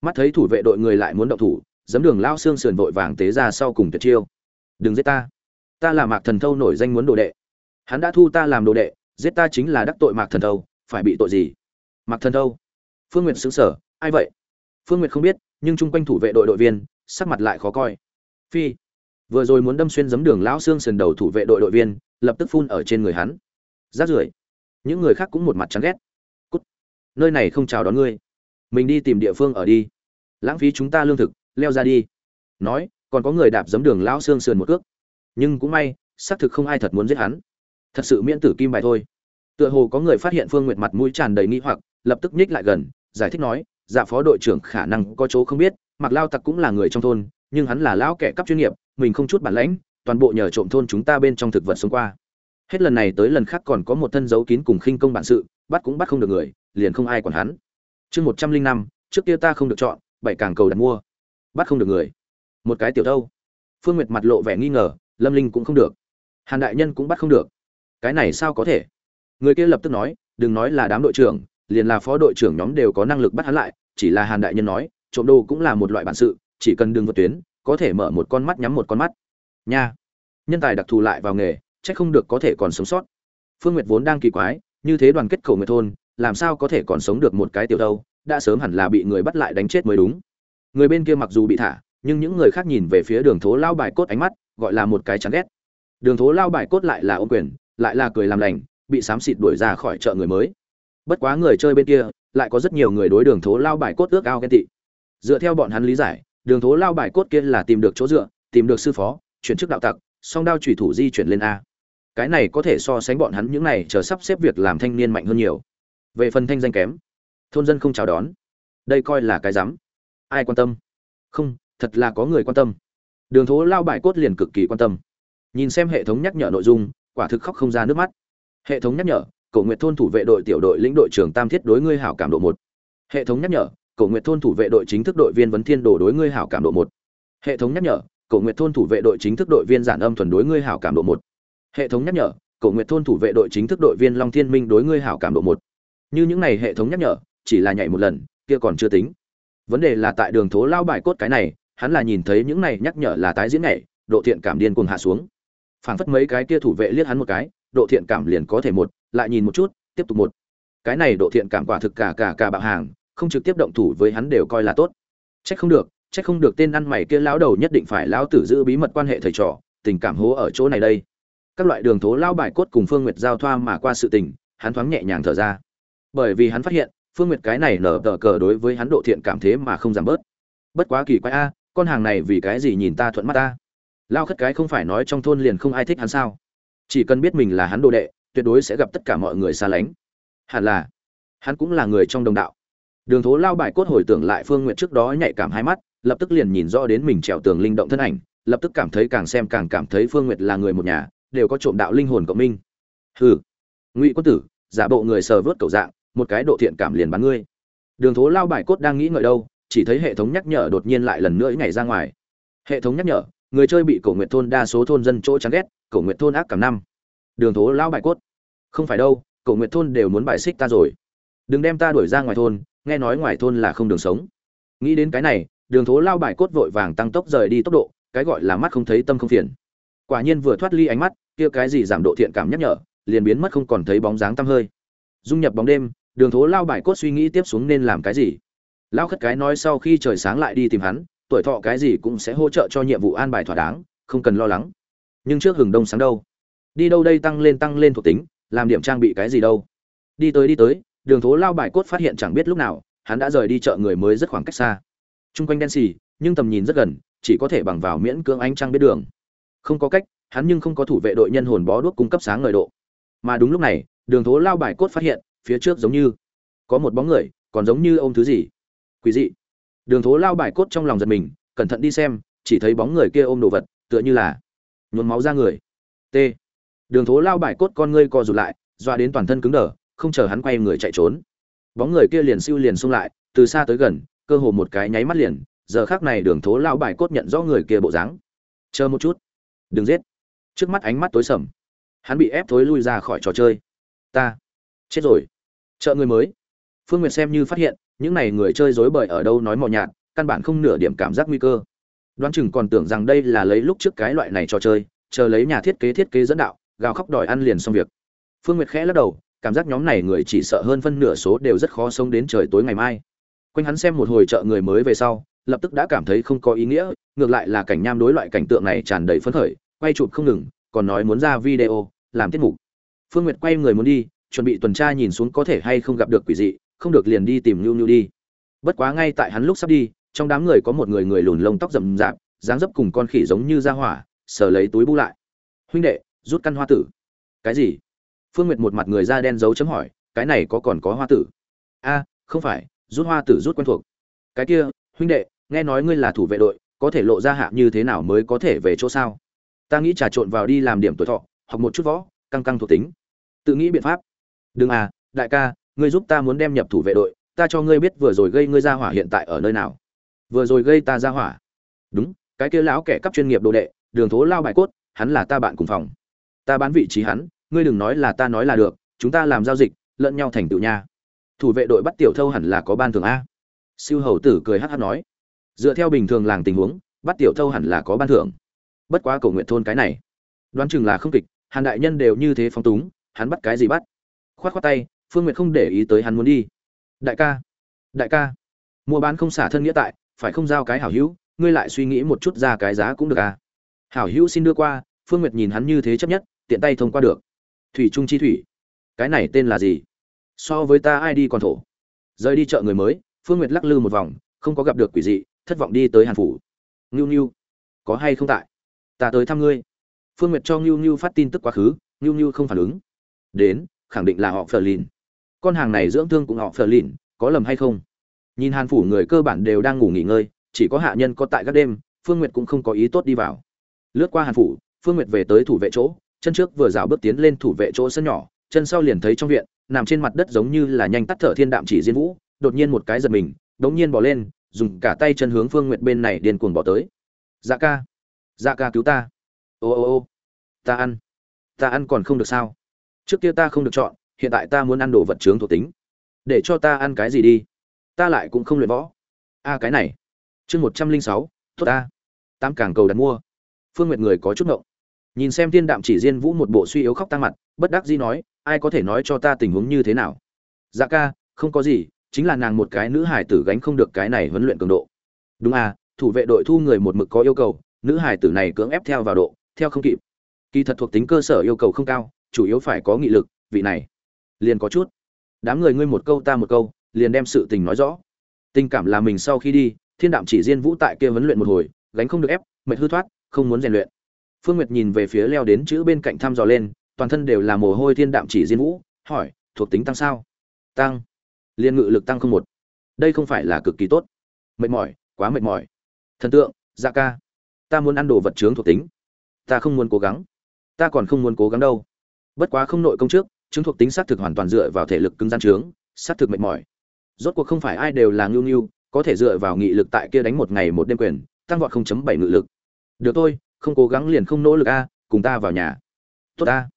Mắt thấy thủ vệ đội người lại muốn động thủ giấm đường lao xương sườn vội vàng tế ra sau cùng tuyệt chiêu. Đừng giết ta. Ta là mạc thần thâu nổi danh muốn đồ đệ. Hắn đã thu ta làm đồ đệ, giết ta chính là đắc tội mạc thần thâu, phải bị tội gì? Mạc thần thâu. Phương n g u y ệ t xứng sở ai vậy? Phương n g u y ệ t không biết, nhưng chung quanh thủ vệ đội đội viên, sắc mặt lại khó coi. Phi. Vừa rồi muốn đâm xuyên giấm đường lão xương sườn đầu thủ vệ đội đội viên, lập tức phun ở trên người hắn. Rát rưởi. Những người khác cũng một mặt chán ghét. Cút. Nơi này không chào đón ngươi. Mình đi tìm địa phương ở đi. Lãng phí chúng ta lương thực leo ra đi. Nói, còn có người đạp giấm đường lão xương sườn một cước. Nhưng cũng may, xác thực không ai thật muốn giết hắn. Thật sự miễn tử kim bài thôi. Tựa hồ có người phát hiện phương nguyệt mặt mũi tràn đầy nghi hoặc, lập tức nhích lại gần, giải thích nói dạ phó đội trưởng khả năng có chỗ không biết mặc lao tặc cũng là người trong thôn, nhưng hắn là lão kẻ cắp chuyên nghiệp, mình không chút bản lãnh, toàn bộ nhờ trộm thôn chúng ta bên trong thực vật xông qua. Hết lần này tới lần khác còn có một thân dấu kín cùng khinh công bản sự, bắt cũng bắt không được người, liền không ai còn hắn. Chương một trăm linh năm, trước kia ta không được chọn, bảy càng cầu đặt mua bắt không được người. Một cái tiểu thâu. Phương nguyệt mặt lộ vẻ nghi ngờ, lâm linh cũng không được. Hàn đại nhân cũng bắt không được. Cái này sao có thể? Người kia lập tức nói, đừng nói là đám đội trưởng, liền là phó đội trưởng nhóm đều có năng lực bắt hắn lại, chỉ là hàn đại nhân nói, trộm đồ cũng là một loại bản sự, chỉ cần đường vượt tuyến, có thể mở một con mắt nhắm một con mắt. Nha. Nhân tài đặc thù lại vào nghề, chắc không được có thể còn sống sót. Phương nguyệt vốn đang kỳ quái, như thế đoàn kết cầu người thôn, làm sao có thể còn sống được một cái tiểu đâu đã sớm hẳn là bị người bắt lại đánh chết mới đúng người bên kia mặc dù bị thả, nhưng những người khác nhìn về phía đường thố lao bài cốt ánh mắt, gọi là một cái chán ghét. Đường thố lao bài cốt lại là ô quyền, lại là cười làm lành, bị xám xịt đuổi ra khỏi chợ người mới. Bất quá người chơi bên kia, lại có rất nhiều người đối đường thố lao bài cốt ước ao ghen tị. Dựa theo bọn hắn lý giải, đường thố lao bài cốt kia là tìm được chỗ dựa, tìm được sư phó, chuyển chức đạo tặc, song đao trùy thủ di chuyển lên a. Cái này có thể so sánh bọn hắn những này chờ sắp xếp việc làm thanh niên mạnh hơn nhiều. Về phần thanh danh kém, thôn dân không chào đón. Đây coi là cái rắm ai quan tâm? Không, thật là có người quan tâm. Đường thố lao bài cốt liền cực kỳ quan tâm. Nhìn xem hệ thống nhắc nhở nội dung, quả thực khóc không ra nước mắt. Hệ thống nhắc nhở, cổ nguyện thôn thủ vệ đội tiểu đội lĩnh đội trưởng tam thiết đối ngươi hảo cảm độ một. Hệ thống nhắc nhở, cổ nguyện thôn thủ vệ đội chính thức đội viên vấn thiên đồ đối ngươi hảo cảm độ một. Hệ thống nhắc nhở, cổ nguyện thôn thủ vệ đội chính thức đội viên giản âm thuần đối ngươi hảo cảm độ một. Hệ thống nhắc nhở, cổ nguyện thôn thủ vệ đội chính thức đội viên long thiên minh đối ngươi hảo cảm độ một. Như những này hệ thống nhắc nhở, chỉ là nhảy một lần, kia còn chưa tính vấn đề là tại đường thố lao bài cốt cái này, hắn là nhìn thấy những này nhắc nhở là tái diễn này độ thiện cảm điên cuồng hạ xuống. Phảng phất mấy cái kia thủ vệ liếc hắn một cái, độ thiện cảm liền có thể một, lại nhìn một chút, tiếp tục một. Cái này độ thiện cảm quả thực cả cả cả bạo hàng, không trực tiếp động thủ với hắn đều coi là tốt. Trách không được trách không được tên ăn mày kia lão đầu nhất định phải lão tử giữ bí mật quan hệ thầy trò, tình cảm hố ở chỗ này đây. Các loại đường thố lao bài cốt cùng phương nguyệt giao thoa mà qua sự tình, hắn thoáng nhẹ nhàng thở ra. Bởi vì hắn phát hiện phương nguyệt cái này nở tờ cờ đối với hắn độ thiện cảm thế mà không giảm bớt. Bất quá kỳ quái a, con hàng này vì cái gì nhìn ta thuận mắt ta? Lao khất cái không phải nói trong thôn liền không ai thích hắn sao? Chỉ cần biết mình là hắn đồ đệ, tuyệt đối sẽ gặp tất cả mọi người xa lánh. Hẳn là, hắn cũng là người trong đồng đạo. Đường thố lao bài cốt hồi tưởng lại phương n g u y ệ t trước đó nhạy cảm hai mắt, lập tức liền nhìn rõ đến mình trèo tường linh động thân ảnh, lập tức cảm thấy càng xem càng cảm thấy phương n g u y ệ t là người một nhà, đều có trộm đạo linh hồn cộng minh. Hừ, ngụy quân tử, giả bộ người sờ vớt cầu dạng một cái độ thiện cảm liền bắn ngươi. Đường thố lao bài cốt đang nghĩ ngợi đâu, chỉ thấy hệ thống nhắc nhở đột nhiên lại lần nữa nhảy ra ngoài. Hệ thống nhắc nhở, người chơi bị cổ nguyện thôn đa số thôn dân chỗ chán ghét, cổ nguyện thôn ác cảm năm. Đường thố lao bài cốt. Không phải đâu, cổ nguyện thôn đều muốn bài xích ta rồi. Đừng đem ta đuổi ra ngoài thôn, nghe nói ngoài thôn là không đường sống. Nghĩ đến cái này, đường thố lao bài cốt vội vàng tăng tốc rời đi tốc độ, cái gọi là mắt không thấy tâm không phiền. Quả nhiên vừa thoát ly ánh mắt, kia cái gì giảm độ thiện cảm nhắc nhở, liền biến mất không còn thấy bóng dáng tăm hơi. Dung nhập bóng đêm đường thố lao bài cốt suy nghĩ tiếp xuống nên làm cái gì? Lao khất cái nói sau khi trời sáng lại đi tìm hắn, tuổi thọ cái gì cũng sẽ hỗ trợ cho nhiệm vụ an bài thỏa đáng, không cần lo lắng. Nhưng trước hừng đông sáng đâu? Đi đâu đây tăng lên tăng lên thuộc tính, làm điểm trang bị cái gì đâu? Đi tới đi tới, đường thố lao bài cốt phát hiện chẳng biết lúc nào, hắn đã rời đi chợ người mới rất khoảng cách xa. T r u n g quanh đen xì, nhưng tầm nhìn rất gần, chỉ có thể bằng vào miễn cưỡng ánh trăng biết đường. Không có cách, hắn nhưng không có thủ vệ đội nhân hồn bó đuốc cung cấp sáng ngời độ. Mà đúng lúc này, đường thố lao bài cốt phát hiện phía trước giống như, có một bóng người, còn giống như ôm thứ gì. Quý dị. Đường thố lao bài cốt trong lòng giật mình, cẩn thận đi xem, chỉ thấy bóng người kia ôm đồ vật, tựa như là nhuốm máu ra người. T. Đường thố lao bài cốt con ngươi co rụt lại, doa đến toàn thân cứng đờ, không chờ hắn quay người chạy trốn. Bóng người kia liền siêu liền xung lại, từ xa tới gần, cơ hồ một cái nháy mắt liền, giờ khác này đường thố lao bài cốt nhận rõ người kia bộ dáng. Chờ một chút. Đừng giết. Trước mắt ánh mắt tối sầm. Hắn bị ép thối lui ra khỏi trò chơi. Ta. Chết rồi chợ người mới. Phương nguyệt xem như phát hiện, những này người chơi dối bời ở đâu nói mò nhạt, căn bản không nửa điểm cảm giác nguy cơ. Đoán chừng còn tưởng rằng đây là lấy lúc trước cái loại này trò chơi, chờ lấy nhà thiết kế thiết kế dẫn đạo, gào khóc đòi ăn liền xong việc. Phương nguyệt khẽ lắc đầu, cảm giác nhóm này người chỉ sợ hơn phân nửa số đều rất khó sống đến trời tối ngày mai. Quanh hắn xem một hồi chợ người mới về sau, lập tức đã cảm thấy không có ý nghĩa, ngược lại là cảnh nham đối loại cảnh tượng này tràn đầy phấn khởi, quay chụp không ngừng, còn nói muốn ra video, làm tiết mục. Phương nguyệt quay người muốn đi chuẩn bị tuần tra nhìn xuống có thể hay không gặp được quỷ dị, không được liền đi tìm nhu nhu đi. Bất quá ngay tại hắn lúc sắp đi, trong đám người có một người người lùn lông tóc rậm rạp, dáng dấp cùng con khỉ giống như da hỏa, sờ lấy túi bu lại. Huynh đệ, rút căn hoa tử. Cái gì? Phương nguyệt một mặt người da đen dấu chấm hỏi, cái này có còn có hoa tử? A, không phải, rút hoa tử rút quen thuộc. Cái kia, huynh đệ, nghe nói ngươi là thủ vệ đội, có thể lộ ra hạ như thế nào mới có thể về chỗ sao? Ta nghĩ trà trộn vào đi làm điểm tuổi thọ, học một chút võ, căng căng thuộc tính. Tự nghĩ biện pháp đừng à đại ca, ngươi giúp ta muốn đem nhập thủ vệ đội, ta cho ngươi biết vừa rồi gây ngươi ra hỏa hiện tại ở nơi nào. Vừa rồi gây ta ra hỏa. Đúng, cái kia lão kẻ cắp chuyên nghiệp đồ đệ, đường thố lao bài cốt, hắn là ta bạn cùng phòng. Ta bán vị trí hắn, ngươi đừng nói là ta nói là được, chúng ta làm giao dịch, lẫn nhau thành tựu nha. Thủ vệ đội bắt tiểu thâu hẳn là có ban thường a. Siêu hầu tử cười hát hát nói. Dựa theo bình thường làng tình huống, bắt tiểu thâu hẳn là có ban thưởng. Bất quá cầu nguyện thôn cái này. Đoán chừng là không kịch, hàn đại nhân đều như thế phóng túng, hắn bắt cái gì bắt? Khoát khoát tay, phương nguyệt không để ý tới hắn muốn đi. Đại ca đại ca, mua bán không xả thân nghĩa tại, phải không giao cái hảo hữu, ngươi lại suy nghĩ một chút ra cái giá cũng được à? Hảo hữu xin đưa qua, phương nguyệt nhìn hắn như thế chấp nhất, tiện tay thông qua được. Thủy trung chi thủy, cái này tên là gì? So với ta ai đi còn thổ. Rời đi chợ người mới, phương nguyệt lắc lư một vòng, không có gặp được quỷ dị, thất vọng đi tới hàn phủ. Ngưu ngưu, có hay không tại? Ta tới thăm ngươi. Phương nguyệt cho ngưu ngưu phát tin tức quá khứ, ngưu ngưu không phản ứng. Đến khẳng định là họ phờ lìn con hàng này dưỡng thương cũng họ phờ lìn có lầm hay không? Nhìn hàn phủ người cơ bản đều đang ngủ nghỉ ngơi, chỉ có hạ nhân có tại các đêm, phương nguyệt cũng không có ý tốt đi vào. Lướt qua hàn phủ, phương nguyệt về tới thủ vệ chỗ, chân trước vừa rào bước tiến lên thủ vệ chỗ sân nhỏ, chân sau liền thấy trong viện, nằm trên mặt đất giống như là nhanh tắt thở thiên đạm chỉ diên vũ, đột nhiên một cái giật mình, đống nhiên bỏ lên, dùng cả tay chân hướng phương nguyệt bên này điên cuồng bỏ tới. Dạ ca dạ ca cứu ta. Ô ô ô, ta ăn ta ăn còn không được sao? Trước kia ta không được chọn, hiện tại ta muốn ăn đồ vật trướng thuộc tính. Để cho ta ăn cái gì đi? Ta lại cũng không luyện võ. A cái này. Chương một trăm linh sáu, tốt ta. Tám càng cầu đặt mua. Phương nguyệt người có chút ngộng. Nhìn xem thiên đạm chỉ riêng vũ một bộ suy yếu khóc tăng mặt, bất đắc dĩ nói, ai có thể nói cho ta tình huống như thế nào? Dạ ca, không có gì, chính là nàng một cái nữ hải tử gánh không được cái này huấn luyện cường độ. Đúng à thủ vệ đội thu người một mực có yêu cầu, nữ hải tử này cưỡng ép theo vào độ, theo không kịp. Kỳ thật thuộc tính cơ sở yêu cầu không cao chủ yếu phải có nghị lực, vị này, liền có chút. Đám người ngươi một câu ta một câu, liền đem sự tình nói rõ. Tình cảm là mình sau khi đi, thiên đạm chỉ diên vũ tại kia huấn luyện một hồi, gánh không được ép, mệt hư thoát, không muốn rèn luyện. Phương nguyệt nhìn về phía leo đến chữ bên cạnh thăm dò lên, toàn thân đều là mồ hôi thiên đạm chỉ diên vũ, hỏi, thuộc tính tăng sao? Tăng. Liên ngự lực tăng không một. Đây không phải là cực kỳ tốt. Mệt mỏi, quá mệt mỏi. Thần tượng dạ ca, ta muốn ăn đồ vật chướng thuộc tính. Ta không muốn cố gắng. Ta còn không muốn cố gắng đâu bất quá không nội công trước, chứng thuộc tính xác thực hoàn toàn dựa vào thể lực cứng gian trướng xác thực mệt mỏi. Rốt cuộc không phải ai đều là ngưu ngưu có thể dựa vào nghị lực tại kia đánh một ngày một đêm quyền, tăng vọt 0.7 ngự lực. Được thôi, không cố gắng liền không nỗ lực a, cùng ta vào nhà. Tốt a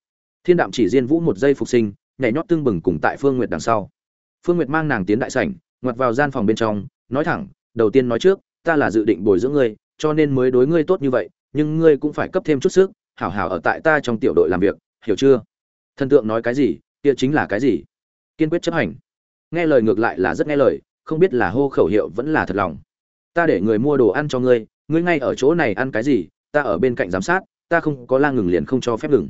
thiên đạm chỉ diên vũ một giây phục sinh, nhảy nhót tương bừng cùng tại phương nguyệt đằng sau. Phương nguyệt mang nàng tiến đại sảnh, ngoặt vào gian phòng bên trong, nói thẳng, đầu tiên nói trước, ta là dự định bồi dưỡng ngươi, cho nên mới đối ngươi tốt như vậy, nhưng ngươi cũng phải cấp thêm chút sức, hảo hảo ở tại ta trong tiểu đội làm việc hiểu chưa? Thần tượng nói cái gì, kia chính là cái gì? Kiên quyết chấp hành. Nghe lời ngược lại là rất nghe lời, không biết là hô khẩu hiệu vẫn là thật lòng. Ta để người mua đồ ăn cho ngươi ngươi ngay ở chỗ này ăn cái gì, ta ở bên cạnh giám sát, ta không có la ngừng liền không cho phép ngừng.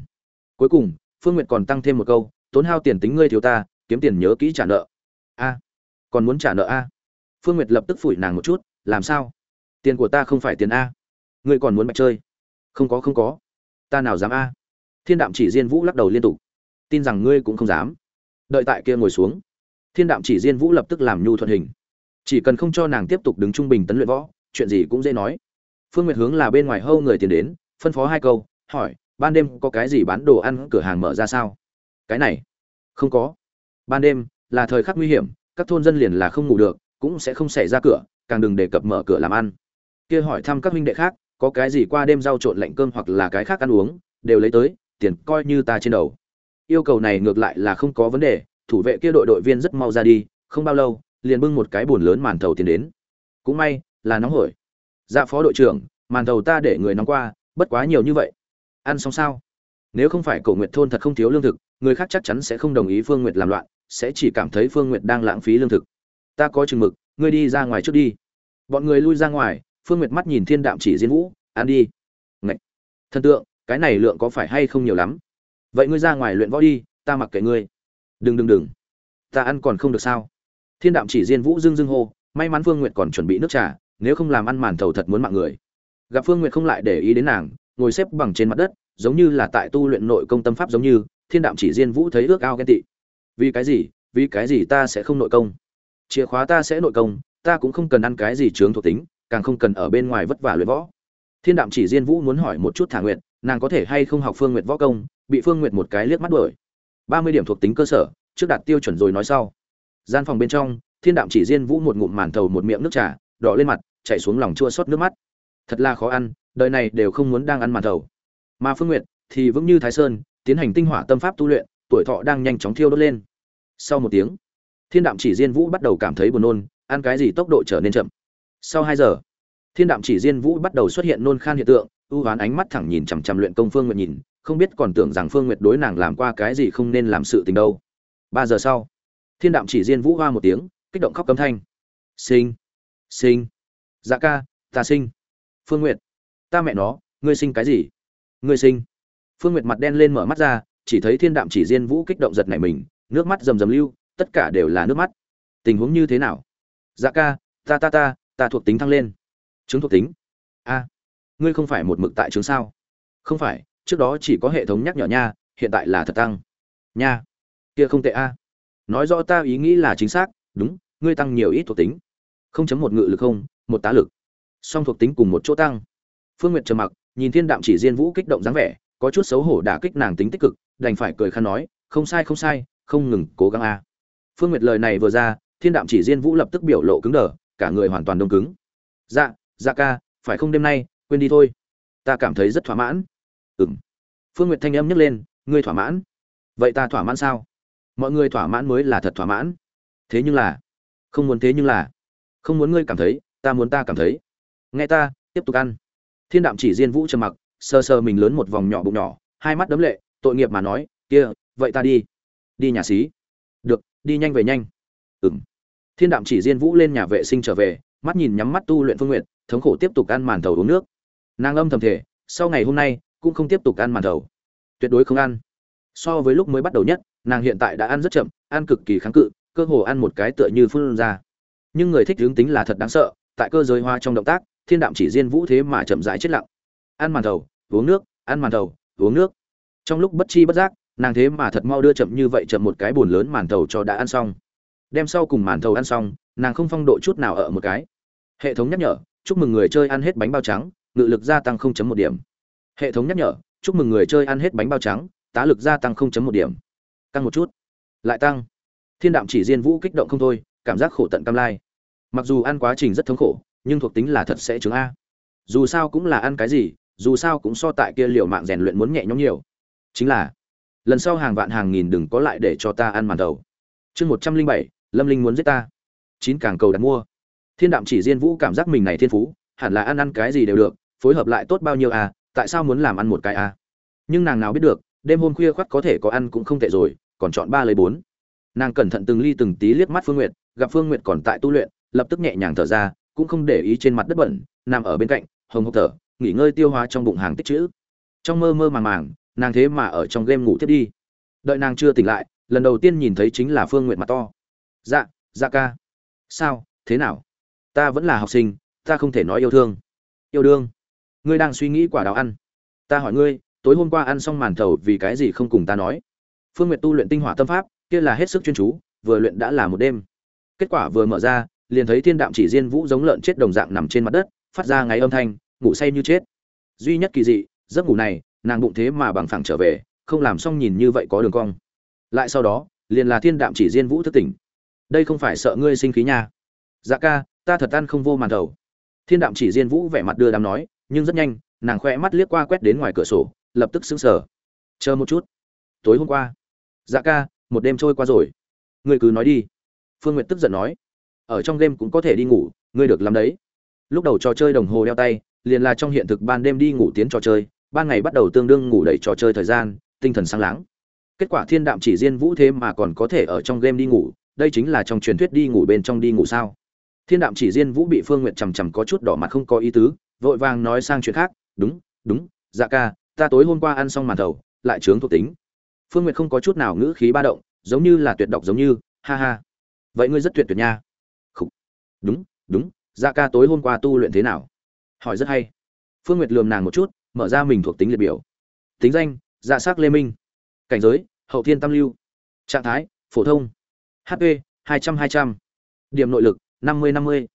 Cuối cùng, phương n g u y ệ t còn tăng thêm một câu, tốn hao tiền tính ngươi thiếu ta, kiếm tiền nhớ kỹ trả nợ. A, còn muốn trả nợ a? Phương n g u y ệ t lập tức phủi nàng một chút, làm sao? Tiền của ta không phải tiền a. Ngươi còn muốn mạch chơi? Không có không có. Ta nào dám a? Thiên đạm chỉ diên vũ lắc đầu liên tục. Tin rằng ngươi cũng không dám. Đợi tại kia ngồi xuống. Thiên đạm chỉ diên vũ lập tức làm nhu thuận hình. Chỉ cần không cho nàng tiếp tục đứng trung bình tấn luyện võ, chuyện gì cũng dễ nói. Phương nguyệt hướng là bên ngoài hâu người tiền đến, phân phó hai câu, hỏi, ban đêm có cái gì bán đồ ăn cửa hàng mở ra sao? Cái này? Không có. Ban đêm là thời khắc nguy hiểm, các thôn dân liền là không ngủ được, cũng sẽ không xảy ra cửa, càng đừng đề cập mở cửa làm ăn. Kia hỏi thăm các huynh đệ khác, có cái gì qua đêm rau trộn lạnh cơm hoặc là cái khác ăn uống? Đều lấy tới tiền coi như ta trên đầu. Yêu cầu này ngược lại là không có vấn đề, thủ vệ kia đội đội viên rất mau ra đi, không bao lâu, liền bưng một cái bồn lớn màn thầu tiền đến. Cũng may, là nóng hổi. Dạ phó đội trưởng, màn thầu ta để người nóng qua, bất quá nhiều như vậy. Ăn xong sao? Nếu không phải cổ nguyệt thôn thật không thiếu lương thực, người khác chắc chắn sẽ không đồng ý phương nguyệt làm loạn, sẽ chỉ cảm thấy phương nguyệt đang lãng phí lương thực. Ta có chừng mực, ngươi đi ra ngoài trước đi. Bọn người lui ra ngoài, phương nguyệt mắt nhìn thiên đạm chỉ diên vũ, ăn đi. Ngậy! thần tượng cái này lượng có phải hay không nhiều lắm? Vậy ngươi ra ngoài luyện võ đi, ta mặc kệ ngươi. Đừng đừng đừng. Ta ăn còn không được sao? Thiên đạm chỉ diên vũ dưng dưng hô, may mắn phương nguyệt còn chuẩn bị nước trà, nếu không làm ăn màn thầu thật muốn mạng người. Gặp phương nguyệt không lại để ý đến nàng, ngồi xếp bằng trên mặt đất, giống như là tại tu luyện nội công tâm pháp giống như, thiên đạm chỉ diên vũ thấy ước ao ghen tị. Vì cái gì? Vì cái gì ta sẽ không nội công? Chìa khóa ta sẽ nội công, ta cũng không cần ăn cái gì chướng thuộc tính, càng không cần ở bên ngoài vất vả luyện võ. Thiên đạm chỉ diên vũ muốn hỏi một chút thả nguyện nàng có thể hay không học phương nguyệt võ công, bị phương nguyệt một cái liếc mắt đuổi. Ba mươi điểm thuộc tính cơ sở, trước đạt tiêu chuẩn rồi nói sau. Gian phòng bên trong, thiên đạm chỉ riêng vũ một ngụm màn thầu một miệng nước trà, đỏ lên mặt, chảy xuống lòng chua xót nước mắt. Thật là khó ăn, đời này đều không muốn đang ăn màn thầu. Mà phương nguyệt thì vững như thái sơn, tiến hành tinh hỏa tâm pháp tu luyện, tuổi thọ đang nhanh chóng thiêu đốt lên. Sau một tiếng, thiên đạm chỉ diên vũ bắt đầu cảm thấy buồn nôn, ăn cái gì tốc độ trở nên chậm. Sau hai giờ, thiên đạm chỉ diên vũ bắt đầu xuất hiện nôn khan hiện tượng ưu hoán ánh mắt thẳng nhìn chằm chằm luyện công phương nguyệt nhìn, không biết còn tưởng rằng phương nguyệt đối nàng làm qua cái gì không nên làm sự tình đâu. Ba giờ sau, thiên đạm chỉ riêng vũ hoa một tiếng, kích động khóc cấm thanh. Sinh sinh dạ ca, ta sinh. Phương nguyệt, ta mẹ nó, ngươi sinh cái gì? Ngươi sinh. Phương nguyệt mặt đen lên mở mắt ra, chỉ thấy thiên đạm chỉ riêng vũ kích động giật nảy mình, nước mắt rầm rầm lưu, tất cả đều là nước mắt. Tình huống như thế nào? Dạ ca, ta ta ta ta thuộc tính thăng lên. Chứng thuộc tính. A ngươi không phải một mực tại chứng sao? Không phải, trước đó chỉ có hệ thống nhắc nhở nha, hiện tại là thật tăng. Nha. Kia không tệ a. Nói rõ ta ý nghĩ là chính xác, đúng, ngươi tăng nhiều ít thuộc tính. Không chấm một ngự lực không, một tá lực. Song thuộc tính cùng một chỗ tăng. Phương nguyệt trầm mặc, nhìn thiên đạm chỉ diên vũ kích động dáng vẻ, có chút xấu hổ đả kích nàng tính tích cực, đành phải cười khăn nói, không sai không sai, không ngừng, cố gắng a. Phương nguyệt lời này vừa ra, thiên đạm chỉ diên vũ lập tức biểu lộ cứng đờ, cả người hoàn toàn đông cứng. Dạ dạ ca, phải không đêm nay quên đi thôi. Ta cảm thấy rất thỏa mãn. Ừng phương nguyệt thanh âm nhấc lên, ngươi thỏa mãn? Vậy ta thỏa mãn sao? Mọi người thỏa mãn mới là thật thỏa mãn. Thế nhưng là, không muốn thế nhưng là, không muốn ngươi cảm thấy, ta muốn ta cảm thấy. Nghe ta, tiếp tục ăn. Thiên đạm chỉ diên vũ trầm mặc sơ sơ mình lớn một vòng nhỏ bụng nhỏ, hai mắt đấm lệ, tội nghiệp mà nói, kia, vậy ta đi. Đi nhà xí. Được, đi nhanh về nhanh. Ừng thiên đạm chỉ diên vũ lên nhà vệ sinh trở về, mắt nhìn nhắm mắt tu luyện phương nguyện thống khổ tiếp tục ăn màn thầu uống nước nàng âm thầm thể sau ngày hôm nay, cũng không tiếp tục ăn màn thầu. Tuyệt đối không ăn. So với lúc mới bắt đầu nhất, nàng hiện tại đã ăn rất chậm, ăn cực kỳ kháng cự, cơ hồ ăn một cái tựa như phun ra. Nhưng người thích hướng tính là thật đáng sợ, tại cơ giới hoa trong động tác, thiên đạm chỉ riêng vũ thế mà chậm rãi chết lặng. Ăn màn thầu, uống nước, ăn màn thầu, uống nước. Trong lúc bất chi bất giác, nàng thế mà thật mau đưa chậm như vậy chậm một cái bồn lớn màn thầu cho đã ăn xong. Đem sau cùng màn thầu ăn xong, nàng không phong độ chút nào ở một cái. Hệ thống nhắc nhở, chúc mừng người chơi ăn hết bánh bao trắng ngự lực gia tăng 0.1 điểm. Hệ thống nhắc nhở, chúc mừng người chơi ăn hết bánh bao trắng, tá lực gia tăng 0.1 điểm. Căng một chút. Lại tăng. Thiên đạm chỉ diên vũ kích động không thôi, cảm giác khổ tận cam lai. Mặc dù ăn quá trình rất thống khổ, nhưng thuộc tính là thật sẽ chứng a. Dù sao cũng là ăn cái gì, dù sao cũng so tại kia liều mạng rèn luyện muốn nhẹ nhõm nhiều. Chính là, lần sau hàng vạn hàng nghìn đừng có lại để cho ta ăn màn đầu. Chương một trăm linh bảy, lâm linh muốn giết ta. Chín càng cầu đặt mua. Thiên đạm chỉ diên vũ cảm giác mình này thiên phú, hẳn là ăn ăn cái gì đều được phối hợp lại tốt bao nhiêu à tại sao muốn làm ăn một cái à? Nhưng nàng nào biết được, đêm hôm khuya khoắt có thể có ăn cũng không tệ rồi, còn chọn ba lấy bốn. Nàng cẩn thận từng ly từng tí liếc mắt phương nguyệt, gặp phương nguyệt còn tại tu luyện, lập tức nhẹ nhàng thở ra, cũng không để ý trên mặt đất bẩn, nằm ở bên cạnh, hồng hộc thở, nghỉ ngơi tiêu hóa trong bụng hàng tích chữ. Trong mơ mơ màng màng, nàng thế mà ở trong game ngủ tiếp đi. Đợi nàng chưa tỉnh lại, lần đầu tiên nhìn thấy chính là phương nguyệt mặt to. Dạ dạ ca. Sao, thế nào? Ta vẫn là học sinh, ta không thể nói yêu thương. Yêu đương ngươi đang suy nghĩ quả đào ăn. Ta hỏi ngươi, tối hôm qua ăn xong màn thầu vì cái gì không cùng ta nói? Phương nguyệt tu luyện tinh hỏa tâm pháp, kia là hết sức chuyên chú, vừa luyện đã là một đêm. Kết quả vừa mở ra, liền thấy thiên đạm chỉ diên vũ giống lợn chết đồng dạng nằm trên mặt đất, phát ra ngáy âm thanh, ngủ say như chết. Duy nhất kỳ dị, giấc ngủ này, nàng bụng thế mà bằng phẳng trở về, không làm xong nhìn như vậy có đường cong. Lại sau đó, liền là thiên đạm chỉ diên vũ thất tỉnh. Đây không phải sợ ngươi sinh khí nha. Dạ ca, ta thật ăn không vô màn đầu thiên đạm chỉ diên vũ vẻ mặt đưa đám nói nhưng rất nhanh, nàng khoe mắt liếc qua quét đến ngoài cửa sổ, lập tức sững sờ. Chờ một chút. Tối hôm qua. Dạ ca, một đêm trôi qua rồi. Ngươi cứ nói đi. Phương n g u y ệ t tức giận nói. Ở trong đêm cũng có thể đi ngủ, ngươi được làm đấy. Lúc đầu trò chơi đồng hồ đeo tay, liền là trong hiện thực ban đêm đi ngủ tiến trò chơi, ban ngày bắt đầu tương đương ngủ đẩy trò chơi thời gian, tinh thần sáng láng. Kết quả thiên đạm chỉ diên vũ thế mà còn có thể ở trong game đi ngủ, đây chính là trong truyền thuyết đi ngủ bên trong đi ngủ sao. Thiên đạm chỉ diên vũ bị phương n g u y ệ t chằm chằm có chút đỏ mặt không có ý tứ vội vàng nói sang chuyện khác, đúng đúng dạ ca, ta tối hôm qua ăn xong màn thầu, lại trướng thuộc tính. Phương n g u y ệ t không có chút nào ngữ khí ba động, giống như là tuyệt độc giống như, ha ha, vậy ngươi rất tuyệt tuyệt nha. Khủ. đúng đúng dạ ca tối hôm qua tu luyện thế nào? Hỏi rất hay. Phương nguyệt lườm nàng một chút, mở ra mình thuộc tính liệt biểu. Tính danh dạ s ắ c lê minh. Cảnh giới, hậu thiên tam lưu. Trạng thái, phổ thông. Hp hai trăm hai trăm. Điểm nội lực, năm mươi năm mươi.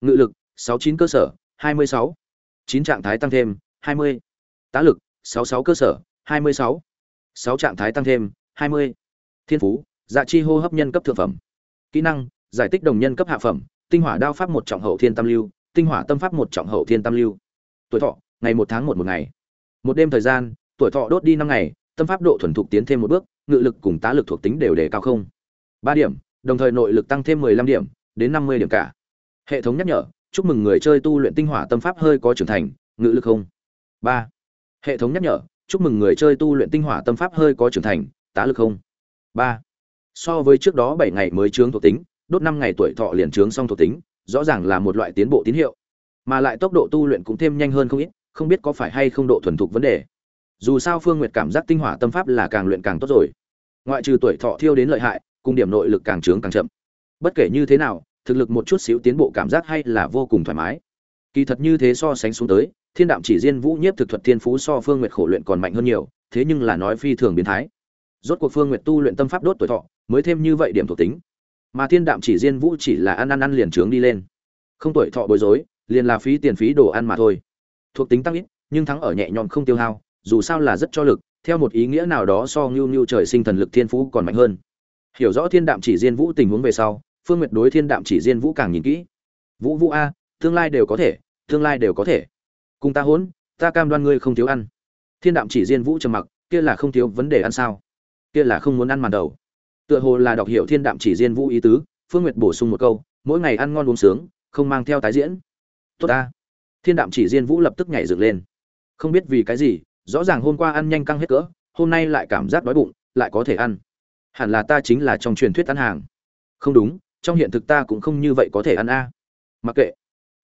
Ngự lực, sáu chín cơ sở, hai mươi sáu chín trạng thái tăng thêm hai mươi. Tá lực sáu sáu cơ sở hai mươi sáu. Sáu trạng thái tăng thêm hai mươi. Thiên phú dạ chi hô hấp nhân cấp thượng phẩm. Kỹ năng giải tích đồng nhân cấp hạ phẩm tinh hỏa đao pháp một trọng hậu thiên tam lưu tinh hỏa tâm pháp một trọng hậu thiên tam lưu. Tuổi thọ ngày một tháng một một ngày. Một đêm thời gian tuổi thọ đốt đi năm ngày tâm pháp độ thuần thục tiến thêm một bước ngự lực cùng tá lực thuộc tính đều đề cao không. Ba điểm đồng thời nội lực tăng thêm 15 điểm, đến 50 điểm cả. Hệ thống nhắc nhở, chúc mừng người chơi tu luyện tinh hỏa tâm pháp hơi có trưởng thành, ngự lực không. Ba Hệ thống nhắc nhở, chúc mừng người chơi tu luyện tinh hỏa tâm pháp hơi có trưởng thành, tá lực không. Ba. So với trước đó bảy ngày mới chướng thuộc tính, đốt năm ngày tuổi thọ liền chướng xong thuộc tính, rõ ràng là một loại tiến bộ tín hiệu. Mà lại tốc độ tu luyện cũng thêm nhanh hơn không ít, không biết có phải hay không độ thuần thục vấn đề. Dù sao Phương Nguyệt cảm giác tinh hỏa tâm pháp là càng luyện càng tốt rồi. Ngoại trừ tuổi thọ thiêu đến lợi hại, cùng điểm nội lực càng trướng càng chậm bất kể như thế nào thực lực một chút xíu tiến bộ cảm giác hay là vô cùng thoải mái. Kỳ thật như thế so sánh xuống tới, thiên đạm chỉ riêng vũ nhiếp thực thuật thiên phú so phương nguyệt khổ luyện còn mạnh hơn nhiều, thế nhưng là nói phi thường biến thái. Rốt cuộc phương nguyệt tu luyện tâm pháp đốt tuổi thọ, mới thêm như vậy điểm thuộc tính. Mà thiên đạm chỉ diên vũ chỉ là ăn ăn ăn liền trướng đi lên. Không tuổi thọ bối rối, liền là phí tiền phí đồ ăn mà thôi. Thuộc tính tăng ít, nhưng thắng ở nhẹ nhõm không tiêu hao, dù sao là rất cho lực, theo một ý nghĩa nào đó so ngưu ngưu trời sinh thần lực thiên phú còn mạnh hơn. Hiểu rõ thiên đạm chỉ diên vũ tình huống về sau phương nguyệt đối thiên đạm chỉ diên vũ càng nhìn kỹ. Vũ vũ a, tương lai đều có thể, tương lai đều có thể. Cùng ta hỗn, ta cam đoan ngươi không thiếu ăn. Thiên đạm chỉ diên vũ trầm mặc, kia là không thiếu vấn đề ăn sao? Kia là không muốn ăn màn đầu. Tựa hồ là đọc hiểu thiên đạm chỉ diên vũ ý tứ, phương nguyệt bổ sung một câu, mỗi ngày ăn ngon uống sướng, không mang theo tái diễn. Tốt ta. Thiên đạm chỉ diên vũ lập tức nhảy dựng lên. Không biết vì cái gì, rõ ràng hôm qua ăn nhanh căng hết cỡ, hôm nay lại cảm giác đói bụng, lại có thể ăn. Hẳn là ta chính là trong truyền thuyết ăn hàng. Không đúng trong hiện thực ta cũng không như vậy có thể ăn a. Mặc kệ,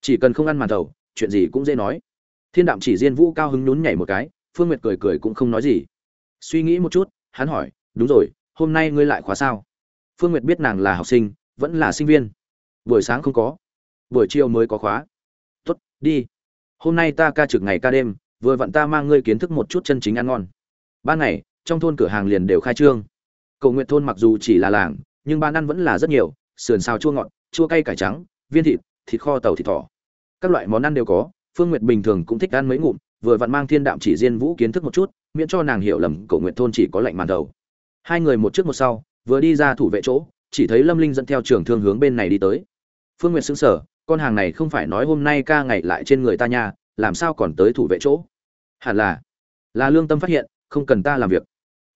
chỉ cần không ăn màn thầu, chuyện gì cũng dễ nói. Thiên đạm chỉ diên vũ cao hứng nhún nhảy một cái, phương nguyệt cười cười cũng không nói gì. Suy nghĩ một chút, hắn hỏi, đúng rồi, hôm nay ngươi lại khóa sao? Phương nguyệt biết nàng là học sinh, vẫn là sinh viên. Buổi sáng không có, buổi chiều mới có khóa. Tốt, đi. Hôm nay ta ca trực ngày ca đêm, vừa vặn ta mang ngươi kiến thức một chút chân chính ăn ngon. Ban ngày, trong thôn cửa hàng liền đều khai trương. Cầu nguyện thôn mặc dù chỉ là làng, nhưng ban ăn vẫn là rất nhiều sườn xào chua ngọt chua cay cải trắng viên thịt thịt kho tàu thịt thỏ. Các loại món ăn đều có phương nguyệt bình thường cũng thích ăn mấy ngụm vừa vặn mang thiên đạm chỉ diên vũ kiến thức một chút miễn cho nàng hiểu lầm Cổ Nguyệt thôn chỉ có lạnh màn đầu. Hai người một trước một sau vừa đi ra thủ vệ chỗ chỉ thấy lâm linh dẫn theo trưởng thương hướng bên này đi tới. Phương nguyệt sững sờ, con hàng này không phải nói hôm nay ca ngày lại trên người ta nha làm sao còn tới thủ vệ chỗ? Hẳn là là lương tâm phát hiện không cần ta làm việc.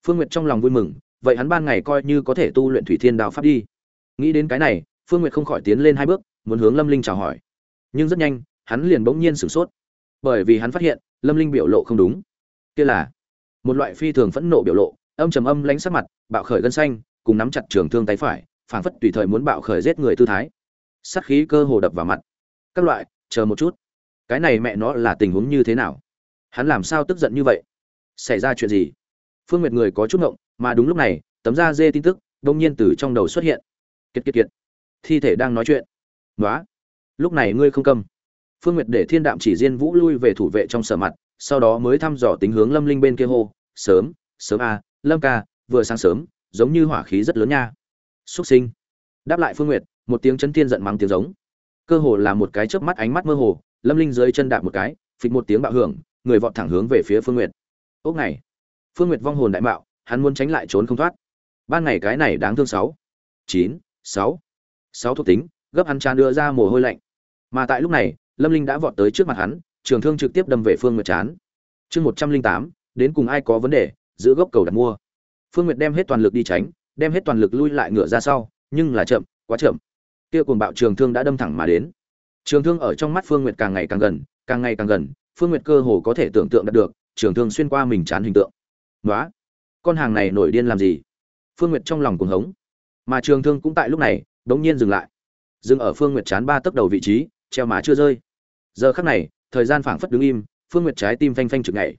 Phương nguyệt trong lòng vui mừng vậy hắn ban ngày coi như có thể tu luyện thủy thiên đạo pháp đi nghĩ đến cái này, phương nguyệt không khỏi tiến lên hai bước, muốn hướng lâm linh chào hỏi. Nhưng rất nhanh, hắn liền bỗng nhiên sửng sốt. Bởi vì hắn phát hiện, lâm linh biểu lộ không đúng. Kia là một loại phi thường phẫn nộ biểu lộ, âm trầm âm lánh sắc mặt, bạo khởi gân xanh, cùng nắm chặt trường thương tay phải, phảng phất tùy thời muốn bạo khởi giết người tư thái. Sát khí cơ hồ đập vào mặt. Các loại, chờ một chút. Cái này mẹ nó là tình huống như thế nào? Hắn làm sao tức giận như vậy? Xảy ra chuyện gì? Phương nguyệt người có chút ngộng, mà đúng lúc này, tấm da dê tin tức đông nhiên từ trong đầu xuất hiện kiệt kiệt kiệt. Thi thể đang nói chuyện. Nói lúc này ngươi không cầm. phương nguyệt để thiên đạm chỉ riêng vũ lui về thủ vệ trong sở mặt, sau đó mới thăm dò tính hướng lâm linh bên kia hô, sớm sớm a, lâm ca, vừa sáng sớm, giống như hỏa khí rất lớn nha. Xuất sinh. Đáp lại phương nguyệt, một tiếng chấn thiên giận mắng tiếng giống. Cơ hồ là một cái chớp mắt ánh mắt mơ hồ, lâm linh dưới chân đạp một cái, phịch một tiếng bạo hưởng, người vọt thẳng hướng về phía phương nguyệt. Ốc này. Phương nguyệt vong hồn đại mạo, hắn muốn tránh lại trốn không thoát. Ban ngày cái này đáng thương sáu. Chín sáu. Sáu thuộc tính, gấp hắn tràn đưa ra mồ hôi lạnh. Mà tại lúc này, lâm linh đã vọt tới trước mặt hắn, trường thương trực tiếp đâm về phương nguyệt chán. Chương một trăm linh tám, đến cùng ai có vấn đề, giữ gốc cầu đặt mua. Phương nguyệt đem hết toàn lực đi tránh, đem hết toàn lực lui lại ngựa ra sau, nhưng là chậm, quá chậm. Kia cuồng bạo trường thương đã đâm thẳng mà đến. Trường thương ở trong mắt phương nguyệt càng ngày càng gần, càng ngày càng gần, phương nguyệt cơ hồ có thể tưởng tượng đạt được, trường thương xuyên qua mình chán hình tượng. Nói con hàng này nổi điên làm gì? Phương nguyệt trong lòng cuồng hống mà trường thương cũng tại lúc này, đống nhiên dừng lại. Dừng ở phương nguyệt chán ba tấc đầu vị trí, treo má chưa rơi. Giờ khắc này, thời gian phảng phất đứng im, phương nguyệt trái tim phanh phanh trực nhảy.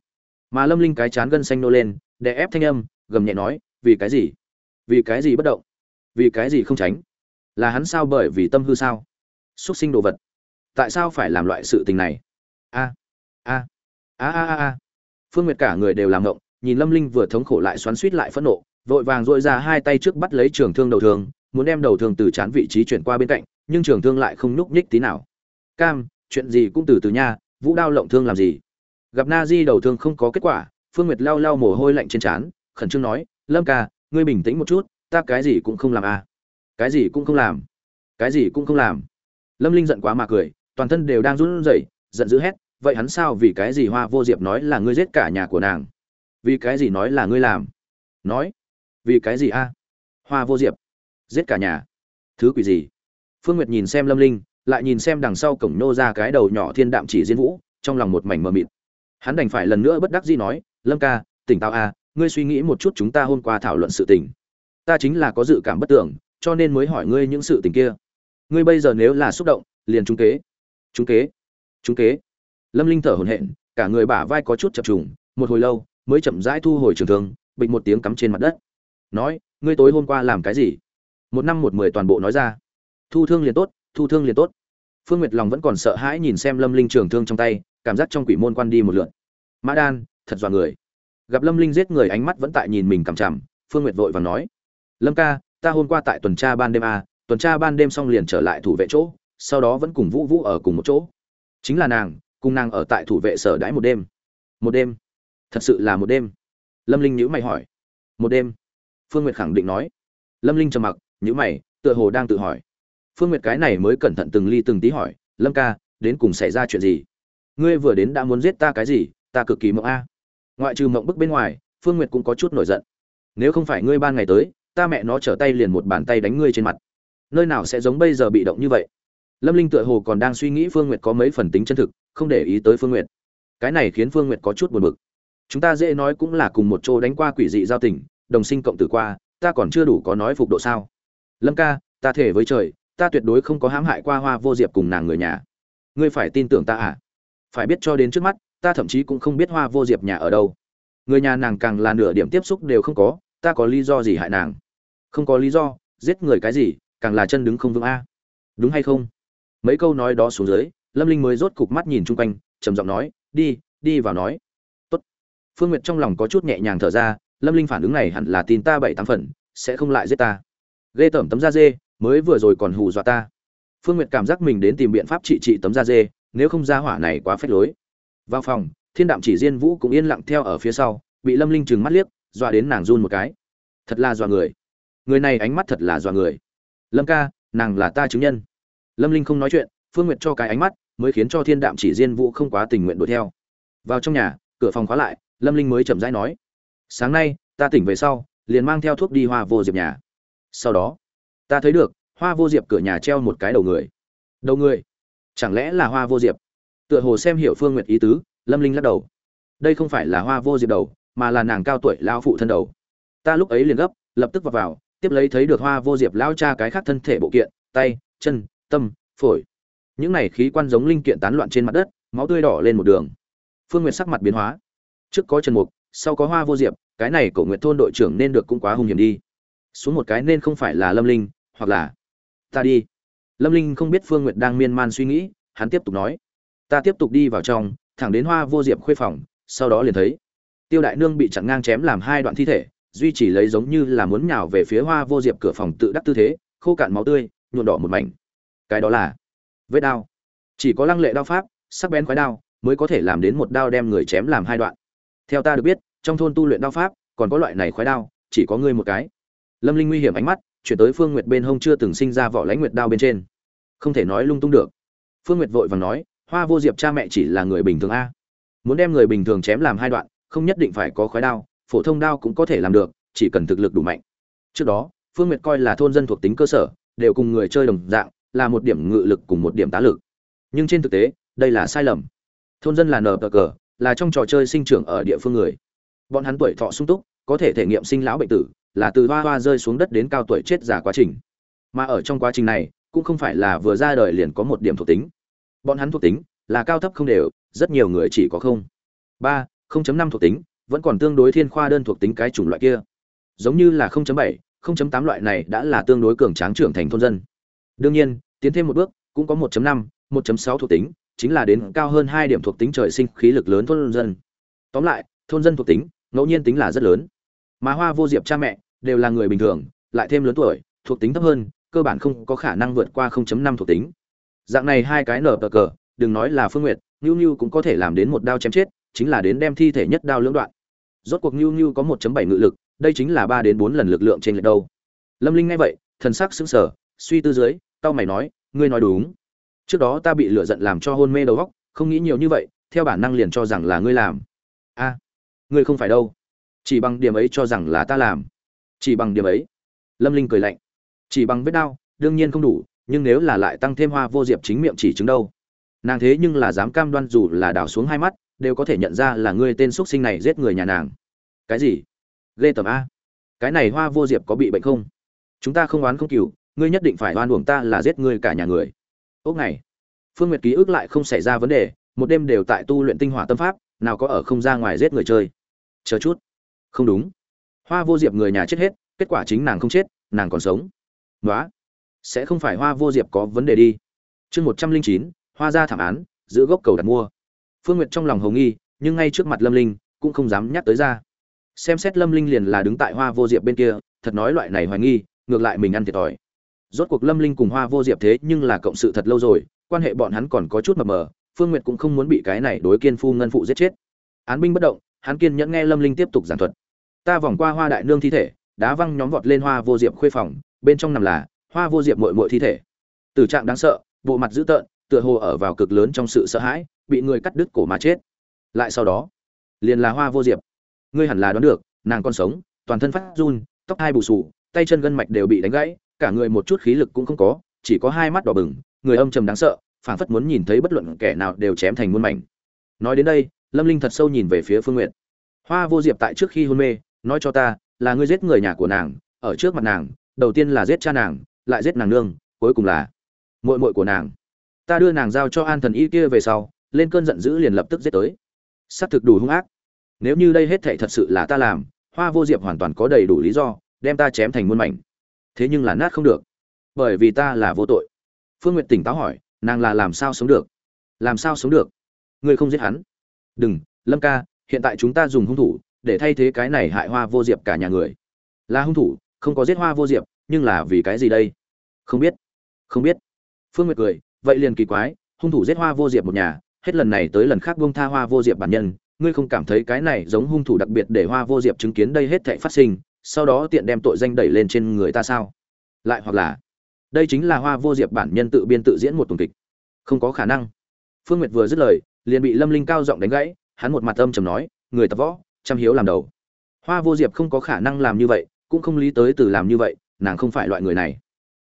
Mà lâm linh cái chán gân xanh nô lên, đè ép thanh âm, gầm nhẹ nói, vì cái gì? Vì cái gì bất động? Vì cái gì không tránh? Là hắn sao bởi vì tâm hư sao? Xuất sinh đồ vật, tại sao phải làm loại sự tình này? A a a a a. Phương nguyệt cả người đều làm ngộng, nhìn lâm linh vừa thống khổ lại xoắn suýt lại phẫn nộ vội vàng dội ra hai tay trước bắt lấy trường thương đầu thương, muốn đem đầu thương từ chán vị trí chuyển qua bên cạnh, nhưng trường thương lại không nhúc nhích tí nào. Cam, chuyện gì cũng từ từ nha, vũ đao lộng thương làm gì? Gặp na di đầu thương không có kết quả, phương nguyệt lau lau mồ hôi lạnh trên trán, khẩn trương nói, lâm ca, ngươi bình tĩnh một chút, ta cái gì cũng không làm à? Cái gì cũng không làm. Cái gì cũng không làm. Lâm linh giận quá mà cười, toàn thân đều đang run rẩy, giận dữ hét, vậy hắn sao vì cái gì hoa vô diệp nói là ngươi giết cả nhà của nàng? Vì cái gì nói là ngươi làm? Nói vì cái gì a? Hoa vô diệp. Giết cả nhà. Thứ quỷ gì? Phương nguyệt nhìn xem lâm linh, lại nhìn xem đằng sau cổng nô ra cái đầu nhỏ thiên đạm chỉ diên vũ, trong lòng một mảnh mờ mịt. Hắn đành phải lần nữa bất đắc dĩ nói, lâm ca, tỉnh táo a, ngươi suy nghĩ một chút chúng ta hôm qua thảo luận sự tình. Ta chính là có dự cảm bất tưởng, cho nên mới hỏi ngươi những sự tình kia. Ngươi bây giờ nếu là xúc động, liền trúng kế. Trúng kế. Trúng kế. Lâm linh thở hổn hển, cả người bả vai có chút chập trùng, một hồi lâu, mới chậm rãi thu hồi trường thương, bịch một tiếng cắm trên mặt đất nói, ngươi tối hôm qua làm cái gì? Một năm một mười toàn bộ nói ra. Thu thương liền tốt, thu thương liền tốt. Phương nguyệt lòng vẫn còn sợ hãi nhìn xem lâm linh trường thương trong tay, cảm giác trong quỷ môn quan đi một lượn. Mã đan, thật dọa người. Gặp lâm linh giết người ánh mắt vẫn tại nhìn mình cằm chằm, phương nguyệt vội vàng nói, lâm ca, ta hôm qua tại tuần tra ban đêm a tuần tra ban đêm xong liền trở lại thủ vệ chỗ, sau đó vẫn cùng vũ vũ ở cùng một chỗ. Chính là nàng, cùng nàng ở tại thủ vệ sở đãi một đêm. Một đêm? Thật sự là một đêm? Lâm linh nhữ mày hỏi. Một đêm phương nguyệt khẳng định nói. Lâm linh trầm mặc, nhíu mày, tựa hồ đang tự hỏi. Phương nguyệt cái này mới cẩn thận từng ly từng tí hỏi, lâm ca, đến cùng xảy ra chuyện gì? Ngươi vừa đến đã muốn giết ta cái gì? Ta cực kỳ mộng a. Ngoại trừ mộng bức bên ngoài, phương nguyệt cũng có chút nổi giận. Nếu không phải ngươi ban ngày tới, ta mẹ nó trở tay liền một bàn tay đánh ngươi trên mặt. Nơi nào sẽ giống bây giờ bị động như vậy? Lâm linh tựa hồ còn đang suy nghĩ phương nguyệt có mấy phần tính chân thực, không để ý tới phương nguyệt. Cái này khiến phương nguyệt có chút buồn bực. Chúng ta dễ nói cũng là cùng một chỗ đánh qua quỷ dị giao tình đồng sinh cộng tử qua, ta còn chưa đủ có nói phục độ sao? Lâm ca, ta thể với trời, ta tuyệt đối không có hãm hại qua hoa vô diệp cùng nàng người nhà. Ngươi phải tin tưởng ta à? Phải biết cho đến trước mắt, ta thậm chí cũng không biết hoa vô diệp nhà ở đâu. Người nhà nàng càng là nửa điểm tiếp xúc đều không có, ta có lý do gì hại nàng? Không có lý do, giết người cái gì, càng là chân đứng không vững a. Đúng hay không? Mấy câu nói đó xuống dưới, lâm linh mới rốt cục mắt nhìn chung quanh, trầm giọng nói, đi đi vào nói. Tốt. phương nguyệt trong lòng có chút nhẹ nhàng thở ra lâm linh phản ứng này hẳn là tin ta bảy tám phần, sẽ không lại giết ta. Ghê tởm tấm da dê, mới vừa rồi còn hù dọa ta. Phương nguyệt cảm giác mình đến tìm biện pháp trị trị tấm da dê, nếu không ra hỏa này quá phách lối. Vào phòng, thiên đạm chỉ diên vũ cũng yên lặng theo ở phía sau, bị lâm linh trừng mắt liếc, dọa đến nàng run một cái. Thật là dọa người. Người này ánh mắt thật là dọa người. Lâm ca, nàng là ta chứng nhân. Lâm linh không nói chuyện, phương nguyệt cho cái ánh mắt, mới khiến cho thiên đạm chỉ diên vũ không quá tình nguyện đuổi theo. Vào trong nhà, cửa phòng khóa lại, lâm linh mới chậm rãi nói sáng nay, ta tỉnh về sau, liền mang theo thuốc đi hoa vô diệp nhà. Sau đó, ta thấy được, hoa vô diệp cửa nhà treo một cái đầu người. Đầu người? Chẳng lẽ là hoa vô diệp? Tựa hồ xem hiểu phương nguyệt ý tứ, lâm linh lắc đầu. Đây không phải là hoa vô diệp đầu, mà là nàng cao tuổi lao phụ thân đầu. Ta lúc ấy liền gấp, lập tức vào vào, tiếp lấy thấy được hoa vô diệp lao cha cái khác thân thể bộ kiện, tay, chân, tâm, phổi. Những này khí quan giống linh kiện tán loạn trên mặt đất, máu tươi đỏ lên một đường. Phương nguyệt sắc mặt biến hóa. Trước có trần mục sau có hoa vô diệp, cái này cổ nguyệt thôn đội trưởng nên được cũng quá hung hiểm đi. Xuống một cái nên không phải là lâm linh, hoặc là ta đi. Lâm linh không biết phương nguyệt đang miên man suy nghĩ, hắn tiếp tục nói. Ta tiếp tục đi vào trong, thẳng đến hoa vô diệp khuê phòng, sau đó liền thấy tiêu đại nương bị chặn ngang chém làm hai đoạn thi thể, duy chỉ lấy giống như là muốn nhào về phía hoa vô diệp cửa phòng tự đắc tư thế, khô cạn máu tươi nhuộn đỏ một mảnh. Cái đó là vết đao. Chỉ có lăng lệ đao pháp, sắc bén khoái đao, mới có thể làm đến một đao đem người chém làm hai đoạn theo ta được biết, trong thôn tu luyện đao pháp, còn có loại này khoái đao, chỉ có ngươi một cái. Lâm linh nguy hiểm ánh mắt, chuyển tới phương nguyệt bên hông chưa từng sinh ra vỏ lãnh nguyệt đao bên trên. Không thể nói lung tung được. Phương nguyệt vội vàng nói, hoa vô diệp cha mẹ chỉ là người bình thường a. Muốn đem người bình thường chém làm hai đoạn, không nhất định phải có khói đao, phổ thông đao cũng có thể làm được, chỉ cần thực lực đủ mạnh. Trước đó, phương nguyệt coi là thôn dân thuộc tính cơ sở, đều cùng người chơi đồng dạng, là một điểm ngự lực cùng một điểm tá lực. Nhưng trên thực tế, đây là sai lầm. Thôn dân là nờ cờ là trong trò chơi sinh trưởng ở địa phương người. Bọn hắn tuổi thọ sung túc, có thể thể nghiệm sinh lão bệnh tử, là từ hoa hoa rơi xuống đất đến cao tuổi chết giả quá trình. Mà ở trong quá trình này, cũng không phải là vừa ra đời liền có một điểm thuộc tính. Bọn hắn thuộc tính là cao thấp không đều, rất nhiều người chỉ có không. Ba, không chấm năm thuộc tính, vẫn còn tương đối thiên khoa đơn thuộc tính cái chủng loại kia. Giống như là không chấm bảy, không chấm tám loại này đã là tương đối cường tráng trưởng thành thôn dân. Đương nhiên, tiến thêm một bước, cũng có một chấm năm, một chấm sáu thuộc tính chính là đến cao hơn hai điểm thuộc tính trời sinh khí lực lớn thôn dân. Tóm lại, thôn dân thuộc tính, ngẫu nhiên tính là rất lớn. Mà hoa vô diệp cha mẹ, đều là người bình thường, lại thêm lớn tuổi, thuộc tính thấp hơn, cơ bản không có khả năng vượt qua 0.5 thuộc tính. Dạng này hai cái nở cờ cờ, đừng nói là phương nguyệt nhu nhu cũng có thể làm đến một đao chém chết, chính là đến đem thi thể nhất đao lưỡng đoạn. Rốt cuộc nhu nhu có 1.7 ngự lực, đây chính là ba đến bốn lần lực lượng trên lệch đâu. Lâm linh nghe vậy, thần sắc sững sờ, suy tư dưới tao mày nói, ngươi nói đúng trước đó ta bị lửa giận làm cho hôn mê đầu óc, không nghĩ nhiều như vậy, theo bản năng liền cho rằng là ngươi làm. A, ngươi không phải đâu. Chỉ bằng điểm ấy cho rằng là ta làm. Chỉ bằng điểm ấy. Lâm linh cười lạnh. Chỉ bằng vết đao đương nhiên không đủ, nhưng nếu là lại tăng thêm hoa vô diệp chính miệng chỉ chứng đâu. Nàng thế nhưng là dám cam đoan dù là đảo xuống hai mắt, đều có thể nhận ra là ngươi tên x sinh này giết người nhà nàng. Cái gì? Ghê tầm a. Cái này hoa vô diệp có bị bệnh không? Chúng ta không oán không cừu, ngươi nhất định phải oan uổng ta là giết ngươi cả nhà người ốc này. Phương nguyệt ký ức lại không xảy ra vấn đề, một đêm đều tại tu luyện tinh hỏa tâm pháp, nào có ở không ra ngoài giết người chơi. Chờ chút. Không đúng. Hoa vô diệp người nhà chết hết, kết quả chính nàng không chết, nàng còn sống. Nói sẽ không phải hoa vô diệp có vấn đề đi. Chương một trăm linh chín, hoa ra thảm án, giữ gốc cầu đặt mua. Phương nguyệt trong lòng hầu nghi, nhưng ngay trước mặt lâm linh, cũng không dám nhắc tới ra. Xem xét lâm linh liền là đứng tại hoa vô diệp bên kia, thật nói loại này hoài nghi, ngược lại mình ăn thiệt thòi rốt cuộc lâm linh cùng hoa vô diệp thế nhưng là cộng sự thật lâu rồi, quan hệ bọn hắn còn có chút mờ mờ, phương nguyệt cũng không muốn bị cái này đối kiên phu ngân phụ giết chết. Án binh bất động, hắn kiên nhẫn nghe lâm linh tiếp tục giảng thuật. Ta vòng qua hoa đại nương thi thể, đá văng nhóm vọt lên hoa vô diệp khuê phòng, bên trong nằm là hoa vô diệp mội mội thi thể. Tử trạng đáng sợ, bộ mặt dữ tợn, tựa hồ ở vào cực lớn trong sự sợ hãi, bị người cắt đứt cổ mà chết. Lại sau đó, liền là hoa vô diệp. Ngươi hẳn là đoán được, nàng còn sống, toàn thân phát run, tóc hai bù sù tay chân gân mạch đều bị đánh gãy cả người một chút khí lực cũng không có, chỉ có hai mắt đỏ bừng, người âm trầm đáng sợ, phảng phất muốn nhìn thấy bất luận kẻ nào đều chém thành muôn mảnh. Nói đến đây, lâm linh thật sâu nhìn về phía phương nguyện hoa vô diệp tại trước khi hôn mê, nói cho ta, là ngươi giết người nhà của nàng, ở trước mặt nàng, đầu tiên là giết cha nàng, lại giết nàng nương, cuối cùng là muội muội của nàng. Ta đưa nàng giao cho an thần y kia về sau, lên cơn giận dữ liền lập tức giết tới. Xác thực đủ hung ác. Nếu như đây hết thảy thật sự là ta làm, hoa vô diệp hoàn toàn có đầy đủ lý do, đem ta chém thành muôn mảnh thế nhưng là nát không được. Bởi vì ta là vô tội. Phương n g u y ệ t tỉnh táo hỏi, nàng là làm sao sống được? Làm sao sống được? Ngươi không giết hắn. Đừng, lâm ca, hiện tại chúng ta dùng hung thủ để thay thế cái này hại hoa vô diệp cả nhà người. Là hung thủ, không có giết hoa vô diệp, nhưng là vì cái gì đây? Không biết. Không biết. Phương nguyệt cười, vậy liền kỳ quái, hung thủ giết hoa vô diệp một nhà, hết lần này tới lần khác buông tha hoa vô diệp bản nhân, ngươi không cảm thấy cái này giống hung thủ đặc biệt để hoa vô diệp chứng kiến đây hết thảy phát sinh sau đó tiện đem tội danh đẩy lên trên người ta sao? Lại hoặc là, đây chính là hoa vô diệp bản nhân tự biên tự diễn một tuần kịch. Không có khả năng. Phương nguyệt vừa dứt lời, liền bị lâm linh cao giọng đánh gãy, hắn một mặt âm trầm nói, người tập võ, chăm hiếu làm đầu. Hoa vô diệp không có khả năng làm như vậy, cũng không lý tới từ làm như vậy, nàng không phải loại người này.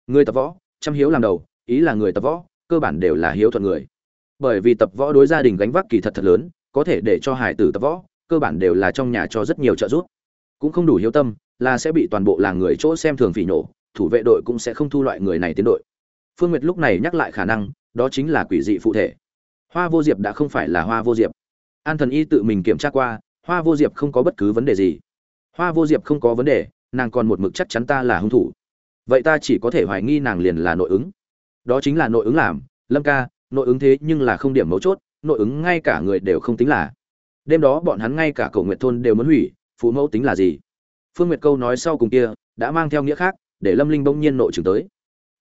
Người tập võ, chăm hiếu làm đầu, ý là người tập võ, cơ bản đều là hiếu thuận người. Bởi vì tập võ đối gia đình gánh vác kỳ thật thật lớn, có thể để cho hải tử tập võ, cơ bản đều là trong nhà cho rất nhiều trợ giúp. Cũng không đủ hiếu tâm là sẽ bị toàn bộ làng người chỗ xem thường phỉ nổ thủ vệ đội cũng sẽ không thu loại người này tiến đội. Phương nguyệt lúc này nhắc lại khả năng, đó chính là quỷ dị phụ thể. Hoa vô diệp đã không phải là hoa vô diệp. An thần y tự mình kiểm tra qua, hoa vô diệp không có bất cứ vấn đề gì. Hoa vô diệp không có vấn đề, nàng còn một mực chắc chắn ta là hung thủ. Vậy ta chỉ có thể hoài nghi nàng liền là nội ứng. Đó chính là nội ứng làm, lâm ca, nội ứng thế nhưng là không điểm mấu chốt, nội ứng ngay cả người đều không tính là. Đêm đó bọn hắn ngay cả cầu nguyện thôn đều muốn hủy, phụ mẫu tính là gì? Phương nguyệt câu nói sau cùng kia đã mang theo nghĩa khác, để lâm linh bỗng nhiên nội trường tới.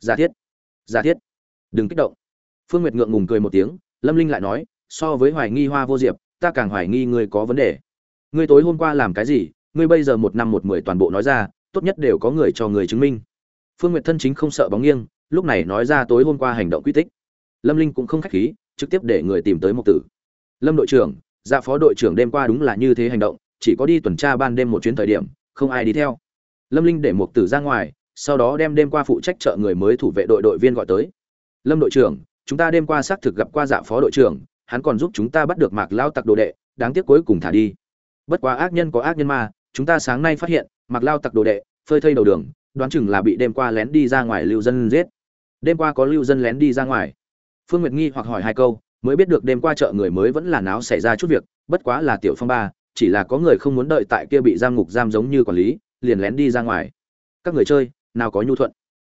Giả thiết giả thiết, đừng kích động. Phương nguyệt ngượng ngùng cười một tiếng, lâm linh lại nói, so với hoài nghi hoa vô diệp, ta càng hoài nghi ngươi có vấn đề. Ngươi tối hôm qua làm cái gì, ngươi bây giờ một năm một mười toàn bộ nói ra, tốt nhất đều có người cho người chứng minh. Phương nguyệt thân chính không sợ bóng nghiêng, lúc này nói ra tối hôm qua hành động quy tích. Lâm linh cũng không khách khí, trực tiếp để người tìm tới mục tử. Lâm đội trưởng dạ phó đội trưởng đêm qua đúng là như thế hành động, chỉ có đi tuần tra ban đêm một chuyến thời điểm không ai đi theo. Lâm linh để mục tử ra ngoài, sau đó đem đêm qua phụ trách chợ người mới thủ vệ đội đội viên gọi tới. Lâm đội trưởng, chúng ta đêm qua xác thực gặp qua dạ phó đội trưởng, hắn còn giúp chúng ta bắt được mạc lao tặc đồ đệ, đáng tiếc cuối cùng thả đi. Bất quá ác nhân có ác nhân ma chúng ta sáng nay phát hiện, mạc lao tặc đồ đệ, phơi thây đầu đường, đoán chừng là bị đêm qua lén đi ra ngoài lưu dân giết. Đêm qua có lưu dân lén đi ra ngoài. Phương nguyệt nghi hoặc hỏi hai câu, mới biết được đêm qua chợ người mới vẫn là náo xảy ra chút việc, bất quá là tiểu phong ba chỉ là có người không muốn đợi tại kia bị giam ngục giam giống như quản lý, liền lén đi ra ngoài. Các người chơi, nào có nhu thuận.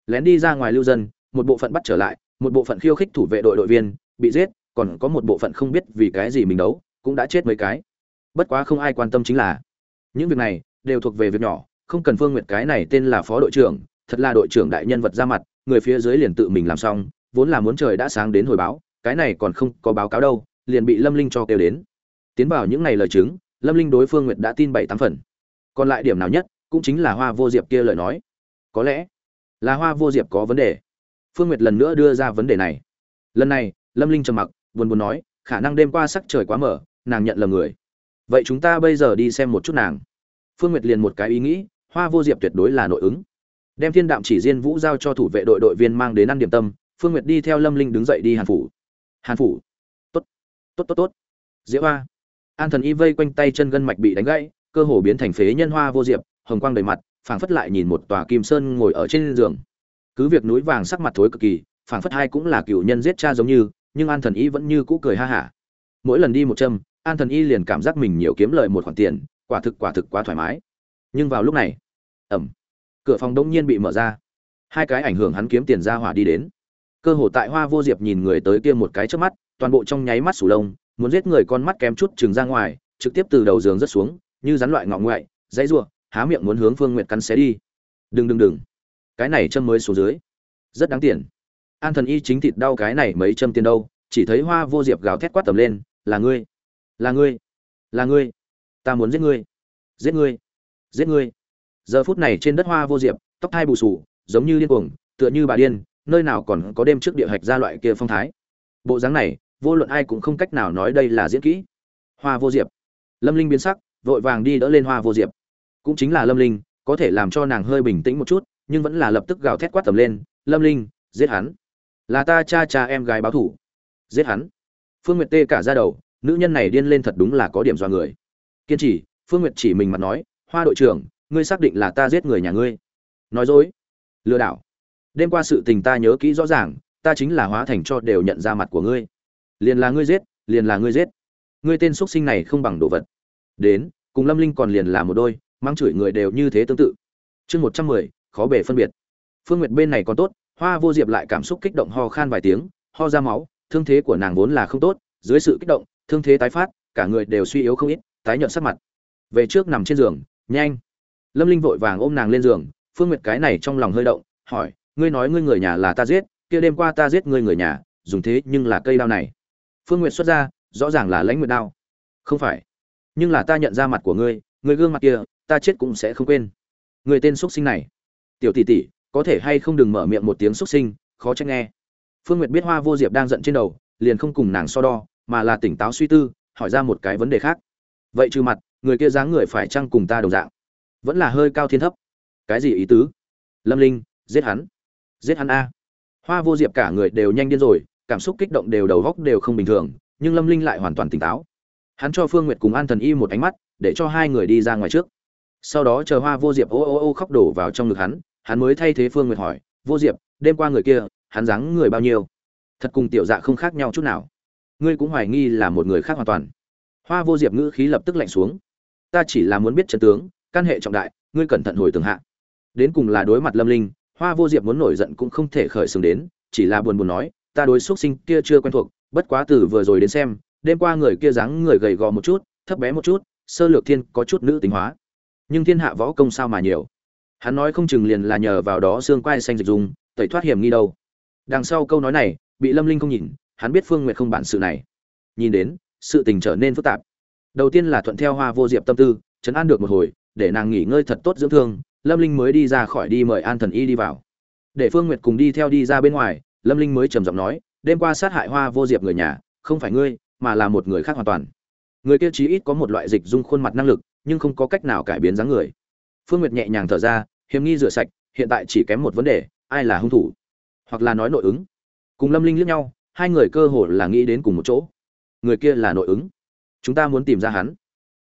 Lén đi ra ngoài lưu dân, một bộ phận bắt trở lại, một bộ phận khiêu khích thủ vệ đội đội viên, bị giết, còn có một bộ phận không biết vì cái gì mình đấu, cũng đã chết mấy cái. Bất quá không ai quan tâm chính là, những việc này đều thuộc về việc nhỏ, không cần phương nguyệt cái này tên là phó đội trưởng, thật là đội trưởng đại nhân vật ra mặt, người phía dưới liền tự mình làm xong, vốn là muốn trời đã sáng đến hồi báo, cái này còn không có báo cáo đâu, liền bị lâm linh cho kêu đến. Tiến vào những ngày lời chứng lâm linh đối phương nguyệt đã tin bảy tám phần. Còn lại điểm nào nhất, cũng chính là hoa vô diệp kia lời nói. Có lẽ là hoa vô diệp có vấn đề. Phương nguyệt lần nữa đưa ra vấn đề này. Lần này, lâm linh trầm mặc, buồn buồn nói, khả năng đêm qua sắc trời quá mở nàng nhận lầm người. Vậy chúng ta bây giờ đi xem một chút nàng. Phương nguyệt liền một cái ý nghĩ, hoa vô diệp tuyệt đối là nội ứng. Đem thiên đạm chỉ diên vũ giao cho thủ vệ đội đội viên mang đến ăn điểm tâm, phương nguyệt đi theo lâm linh đứng dậy đi hàn phủ. Hàn phủ. Tốt tốt tốt tốt. Diễu hoa an thần y vây quanh tay chân gân mạch bị đánh gãy, cơ hồ biến thành phế nhân hoa vô diệp, hồng quang đầy mặt, phảng phất lại nhìn một tòa kim sơn ngồi ở trên giường. Cứ việc núi vàng sắc mặt thối cực kỳ, phảng phất hai cũng là cựu nhân giết cha giống như, nhưng an thần y vẫn như cũ cười ha hả. Mỗi lần đi một châm, an thần y liền cảm giác mình nhiều kiếm lời một khoản tiền, quả thực quả thực quá thoải mái. Nhưng vào lúc này ẩm cửa phòng đông nhiên bị mở ra. Hai cái ảnh hưởng hắn kiếm tiền ra hỏa đi đến. Cơ hồ tại hoa vô diệp nhìn người tới kia một cái trước mắt, toàn bộ trong nháy mắt sủ lông muốn giết người con mắt kém chút chừng ra ngoài trực tiếp từ đầu giường rất xuống như rắn loại ngọ ngoại dãy rủa, há miệng muốn hướng phương nguyệt cắn xé đi. Đừng đừng đừng. Cái này châm mới xuống dưới. Rất đáng tiền. An thần y chính thịt đau cái này mấy châm tiền đâu chỉ thấy hoa vô diệp gào thét quát tầm lên là ngươi là ngươi là ngươi. Ta muốn giết ngươi giết ngươi giết ngươi. Giờ phút này trên đất hoa vô diệp tóc hai bù sù giống như điên cuồng tựa như bà điên nơi nào còn có đêm trước địa hạch ra loại kia phong thái. Bộ dáng này vô luận ai cũng không cách nào nói đây là diễn kỹ. Hoa vô diệp. Lâm linh biến sắc, vội vàng đi đỡ lên hoa vô diệp. Cũng chính là lâm linh, có thể làm cho nàng hơi bình tĩnh một chút, nhưng vẫn là lập tức gào thét quát tầm lên, lâm linh, giết hắn. Là ta cha cha em gái báo thủ. Giết hắn. Phương nguyệt tê cả ra đầu, nữ nhân này điên lên thật đúng là có điểm do người. Kiên trì, phương nguyệt chỉ mình mặt nói, hoa đội trưởng, ngươi xác định là ta giết người nhà ngươi. Nói dối. Lừa đảo. Đêm qua sự tình ta nhớ kỹ rõ ràng, ta chính là hóa thành cho đều nhận ra mặt của ngươi liền là ngươi giết, liền là ngươi giết. Ngươi tên xuất sinh này không bằng đồ vật. Đến, cùng lâm linh còn liền là một đôi mang chửi người đều như thế tương tự. Chương một trăm mười, khó bể phân biệt. Phương nguyệt bên này còn tốt, hoa vô diệp lại cảm xúc kích động ho khan vài tiếng, ho ra máu, thương thế của nàng vốn là không tốt, dưới sự kích động, thương thế tái phát, cả người đều suy yếu không ít, tái nhợt sắc mặt. Về trước nằm trên giường, nhanh. Lâm linh vội vàng ôm nàng lên giường, phương nguyệt cái này trong lòng hơi động, hỏi, ngươi nói ngươi người nhà là ta giết, kia đêm qua ta giết ngươi người nhà, dùng thế nhưng là cây đao này phương nguyệt xuất ra, rõ ràng là lãnh nguyện đao. Không phải. Nhưng là ta nhận ra mặt của ngươi ngươi gương mặt kia, ta chết cũng sẽ không quên. Người tên xuất sinh này. Tiểu tỷ tỷ, có thể hay không đừng mở miệng một tiếng xuất sinh, khó trách nghe. Phương nguyệt biết hoa vô diệp đang giận trên đầu, liền không cùng nàng so đo, mà là tỉnh táo suy tư, hỏi ra một cái vấn đề khác. Vậy trừ mặt, người kia dáng người phải chăng cùng ta đồng dạng? Vẫn là hơi cao thiên thấp. Cái gì ý tứ? Lâm linh, giết hắn. Giết hắn a. Hoa vô diệp cả người đều nhanh điên rồi cảm xúc kích động đều đầu góc đều không bình thường, nhưng lâm linh lại hoàn toàn tỉnh táo. Hắn cho phương nguyệt cùng an thần y một ánh mắt, để cho hai người đi ra ngoài trước. Sau đó chờ hoa vô diệp ô ô ô khóc đổ vào trong ngực hắn hắn mới thay thế phương nguyệt hỏi, vô diệp, đêm qua người kia, hắn dáng người bao nhiêu? Thật cùng tiểu dạ không khác nhau chút nào. Ngươi cũng hoài nghi là một người khác hoàn toàn. Hoa vô diệp ngữ khí lập tức lạnh xuống. Ta chỉ là muốn biết trận tướng, căn hệ trọng đại, ngươi cẩn thận hồi tường hạ. Đến cùng là đối mặt lâm linh, hoa vô diệp muốn nổi giận cũng không thể khởi xướng đến, chỉ là buồn buồn nói ta đối xúc sinh kia chưa quen thuộc, bất quá từ vừa rồi đến xem, đêm qua người kia dáng người gầy gò một chút, thấp bé một chút, sơ lược thiên có chút nữ tính hóa. Nhưng thiên hạ võ công sao mà nhiều? Hắn nói không chừng liền là nhờ vào đó xương quai xanh dịch dùng, tẩy thoát hiểm nghi đâu. Đằng sau câu nói này, bị lâm linh không nhìn, hắn biết phương nguyệt không bản sự này. Nhìn đến, sự tình trở nên phức tạp. Đầu tiên là thuận theo hoa vô diệp tâm tư, trấn an được một hồi, để nàng nghỉ ngơi thật tốt dưỡng thương, lâm linh mới đi ra khỏi đi mời an thần y đi vào. Để phương nguyệt cùng đi theo đi ra bên ngoài lâm linh mới trầm giọng nói, đêm qua sát hại hoa vô diệp người nhà, không phải ngươi, mà là một người khác hoàn toàn. Người kia chí ít có một loại dịch dung khuôn mặt năng lực, nhưng không có cách nào cải biến dáng người. Phương nguyệt nhẹ nhàng thở ra hiếm nghi rửa sạch, hiện tại chỉ kém một vấn đề, ai là hung thủ? Hoặc là nói nội ứng? Cùng lâm linh liếc nhau, hai người cơ hồ là nghĩ đến cùng một chỗ. Người kia là nội ứng. Chúng ta muốn tìm ra hắn.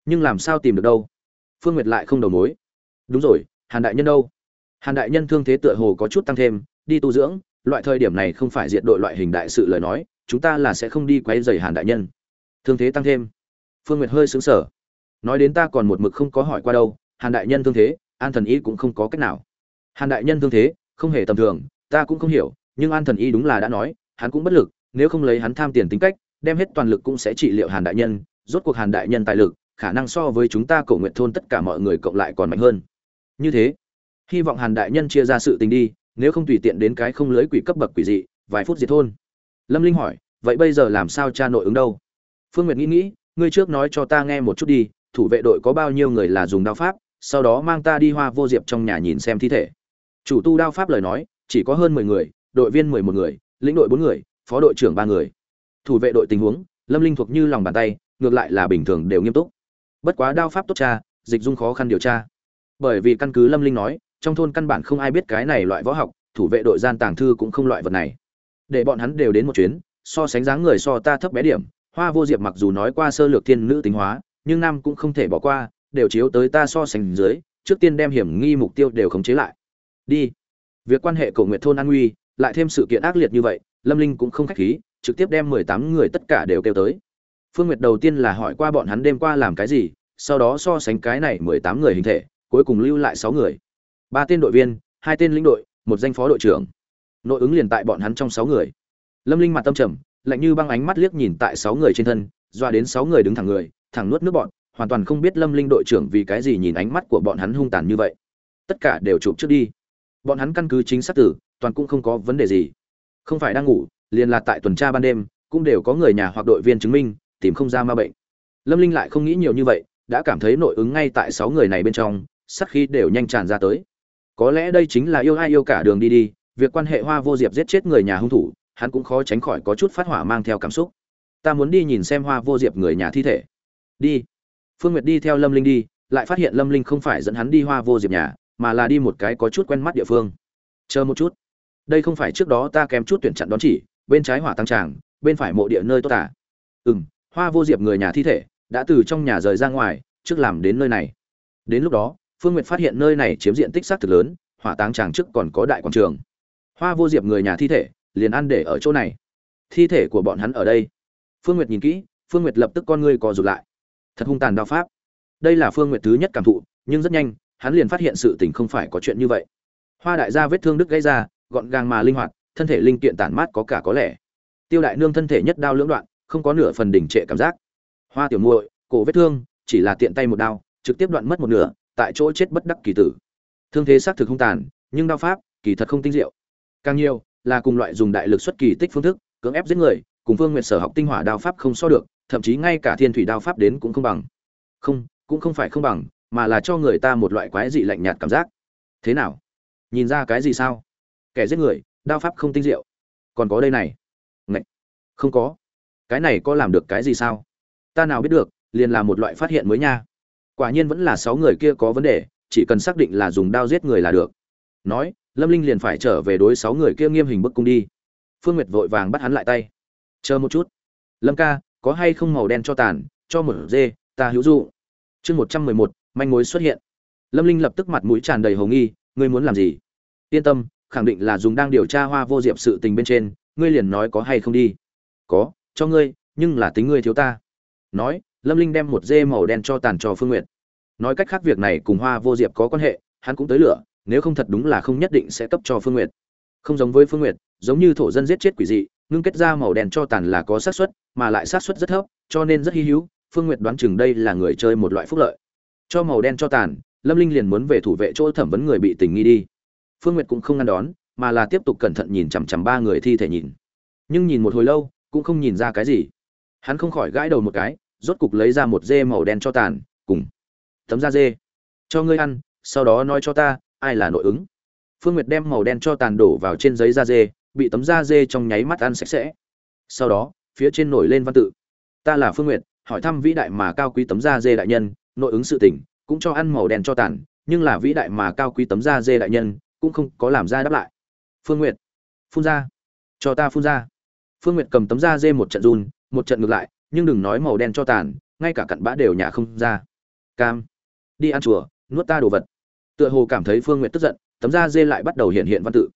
Nhưng làm sao tìm được đâu? Phương nguyệt lại không đầu mối. Đúng rồi, hàn đại nhân đâu? Hàn đại nhân thương thế tựa hồ có chút tăng thêm, đi tu dưỡng loại thời điểm này không phải diện đội loại hình đại sự lời nói, chúng ta là sẽ không đi quấy rầy hàn đại nhân. Thương thế tăng thêm. Phương nguyệt hơi xứng sở nói đến ta còn một mực không có hỏi qua đâu, hàn đại nhân thương thế, an thần y cũng không có cách nào. Hàn đại nhân thương thế, không hề tầm thường, ta cũng không hiểu, nhưng an thần y đúng là đã nói, hắn cũng bất lực, nếu không lấy hắn tham tiền tính cách, đem hết toàn lực cũng sẽ trị liệu hàn đại nhân, rốt cuộc hàn đại nhân tài lực, khả năng so với chúng ta cổ nguyện thôn tất cả mọi người cộng lại còn mạnh hơn. Như thế, hy vọng hàn đại nhân chia ra sự tình đi nếu không tùy tiện đến cái không lưới quỷ cấp bậc quỷ dị, vài phút diệt thôn. Lâm linh hỏi, vậy bây giờ làm sao cha nội ứng đâu? Phương nguyệt nghĩ nghĩ, ngươi trước nói cho ta nghe một chút đi, thủ vệ đội có bao nhiêu người là dùng đao pháp, sau đó mang ta đi hoa vô diệp trong nhà nhìn xem thi thể. Chủ tu đao pháp lời nói, chỉ có hơn mười người, đội viên mười một người, lĩnh đội bốn người, phó đội trưởng ba người. Thủ vệ đội tình huống, lâm linh thuộc như lòng bàn tay, ngược lại là bình thường đều nghiêm túc. Bất quá đao pháp tốt cha dịch dung khó khăn điều tra. Bởi vì căn cứ lâm linh nói trong thôn căn bản không ai biết cái này loại võ học, thủ vệ đội gian tàng thư cũng không loại vật này. Để bọn hắn đều đến một chuyến, so sánh dáng người so ta thấp bé điểm, hoa vô diệp mặc dù nói qua sơ lược thiên nữ tính hóa, nhưng nam cũng không thể bỏ qua, đều chiếu tới ta so sánh dưới, trước tiên đem hiểm nghi mục tiêu đều khống chế lại. Đi. Việc quan hệ cầu nguyện thôn an nguy lại thêm sự kiện ác liệt như vậy, lâm linh cũng không khách khí, trực tiếp đem mười tám người tất cả đều kêu tới. Phương nguyệt đầu tiên là hỏi qua bọn hắn đêm qua làm cái gì, sau đó so sánh cái này mười tám người hình thể, cuối cùng lưu lại sáu người ba tên đội viên, hai tên lĩnh đội, một danh phó đội trưởng. Nội ứng liền tại bọn hắn trong sáu người. Lâm linh mặt tâm trầm, lạnh như băng ánh mắt liếc nhìn tại sáu người trên thân doa đến sáu người đứng thẳng người, thẳng nuốt nước bọn, hoàn toàn không biết lâm linh đội trưởng vì cái gì nhìn ánh mắt của bọn hắn hung tàn như vậy. Tất cả đều chụp trước đi. Bọn hắn căn cứ chính xác tử, toàn cũng không có vấn đề gì. Không phải đang ngủ, liền là tại tuần tra ban đêm, cũng đều có người nhà hoặc đội viên chứng minh, tìm không ra ma bệnh. Lâm linh lại không nghĩ nhiều như vậy, đã cảm thấy nội ứng ngay tại sáu người này bên trong sắc khí đều nhanh tràn ra tới có lẽ đây chính là yêu ai yêu cả đường đi đi, việc quan hệ hoa vô diệp giết chết người nhà hung thủ, hắn cũng khó tránh khỏi có chút phát hỏa mang theo cảm xúc. Ta muốn đi nhìn xem hoa vô diệp người nhà thi thể. Đi. Phương nguyệt đi theo lâm linh đi, lại phát hiện lâm linh không phải dẫn hắn đi hoa vô diệp nhà, mà là đi một cái có chút quen mắt địa phương. Chờ một chút. Đây không phải trước đó ta kém chút tuyển chặn đón chỉ, bên trái hỏa tăng tràng, bên phải mộ địa nơi tốt à. tả ừ m hoa vô diệp người nhà thi thể, đã từ trong nhà rời ra ngoài, trước làm đến nơi này. Đến lúc đó phương nguyệt phát hiện nơi này chiếm diện tích xác thực lớn, hỏa táng tràng trước còn có đại quảng trường. Hoa vô diệp người nhà thi thể, liền ăn để ở chỗ này. Thi thể của bọn hắn ở đây. Phương nguyệt nhìn kỹ, phương nguyệt lập tức con ngươi co rụt lại. Thật hung tàn đao pháp. Đây là phương nguyệt thứ nhất cảm thụ, nhưng rất nhanh, hắn liền phát hiện sự tình không phải có chuyện như vậy. Hoa đại gia vết thương đứt gãy ra, gọn gàng mà linh hoạt, thân thể linh kiện tản mát có cả có lẽ tiêu đại nương thân thể nhất đao lưỡng đoạn, không có nửa phần đỉnh trệ cảm giác. Hoa tiểu muội, cổ vết thương, chỉ là tiện tay một đao, trực tiếp đoạn mất một nửa tại chỗ chết bất đắc kỳ tử. Thương thế xác thực không tàn, nhưng đao pháp, kỳ thật không tinh diệu. Càng nhiều, là cùng loại dùng đại lực xuất kỳ tích phương thức, cưỡng ép giết người, cùng phương nguyện sở học tinh hỏa đao pháp không so được, thậm chí ngay cả thiên thủy đao pháp đến cũng không bằng. Không, cũng không phải không bằng, mà là cho người ta một loại quái dị lạnh nhạt cảm giác. Thế nào? Nhìn ra cái gì sao? Kẻ giết người, đao pháp không tinh diệu. Còn có đây này. Ngậy! không có. Cái này có làm được cái gì sao? Ta nào biết được, liền là một loại phát hiện mới nha quả nhiên vẫn là sáu người kia có vấn đề, chỉ cần xác định là dùng đao giết người là được. Nói, lâm linh liền phải trở về đối sáu người kia nghiêm hình bức cung đi. Phương nguyệt vội vàng bắt hắn lại tay. Chờ một chút. Lâm ca, có hay không màu đen cho tàn, cho một dê, ta hữu dụ. Chương một trăm mười một, manh mối xuất hiện. Lâm linh lập tức mặt mũi tràn đầy hồng nghi, ngươi muốn làm gì? Yên tâm, khẳng định là dùng đang điều tra hoa vô diệp sự tình bên trên, ngươi liền nói có hay không đi. Có, cho ngươi, nhưng là tính ngươi thiếu ta. Nói lâm linh đem một dê màu đen cho tàn cho phương Nguyệt, nói cách khác việc này cùng hoa vô diệp có quan hệ hắn cũng tới lửa nếu không thật đúng là không nhất định sẽ cấp cho phương Nguyệt. không giống với phương Nguyệt, giống như thổ dân giết chết quỷ dị ngưng kết ra màu đen cho tàn là có xác suất mà lại xác suất rất thấp cho nên rất hy hữu phương Nguyệt đoán chừng đây là người chơi một loại phúc lợi. Cho màu đen cho tàn lâm linh liền muốn về thủ vệ chỗ thẩm vấn người bị tình nghi đi. Phương Nguyệt cũng không ngăn đón mà là tiếp tục cẩn thận nhìn chằm chằm ba người thi thể nhìn. Nhưng nhìn một hồi lâu cũng không nhìn ra cái gì. Hắn không khỏi gãi đầu một cái rốt cục lấy ra một dê màu đen cho tàn, cùng, tấm da dê. Cho ngươi ăn, sau đó nói cho ta, ai là nội ứng. Phương nguyệt đem màu đen cho tàn đổ vào trên giấy da dê, bị tấm da dê trong nháy mắt ăn sạch sẽ. Sau đó, phía trên nổi lên văn tự. Ta là phương nguyệt, hỏi thăm vĩ đại mà cao quý tấm da dê đại nhân, nội ứng sự tỉnh cũng cho ăn màu đen cho tàn, nhưng là vĩ đại mà cao quý tấm da dê đại nhân, cũng không có làm ra đáp lại. Phương nguyệt, phun ra. Cho ta phun ra. Phương nguyệt cầm tấm da dê một trận run, một trận ngược lại nhưng đừng nói màu đen cho tàn, ngay cả cặn bã đều nhả không ra. Cam. Đi ăn chùa, nuốt ta đồ vật. Tựa hồ cảm thấy phương n g u y ệ t tức giận, tấm da dê lại bắt đầu hiện hiện văn tự.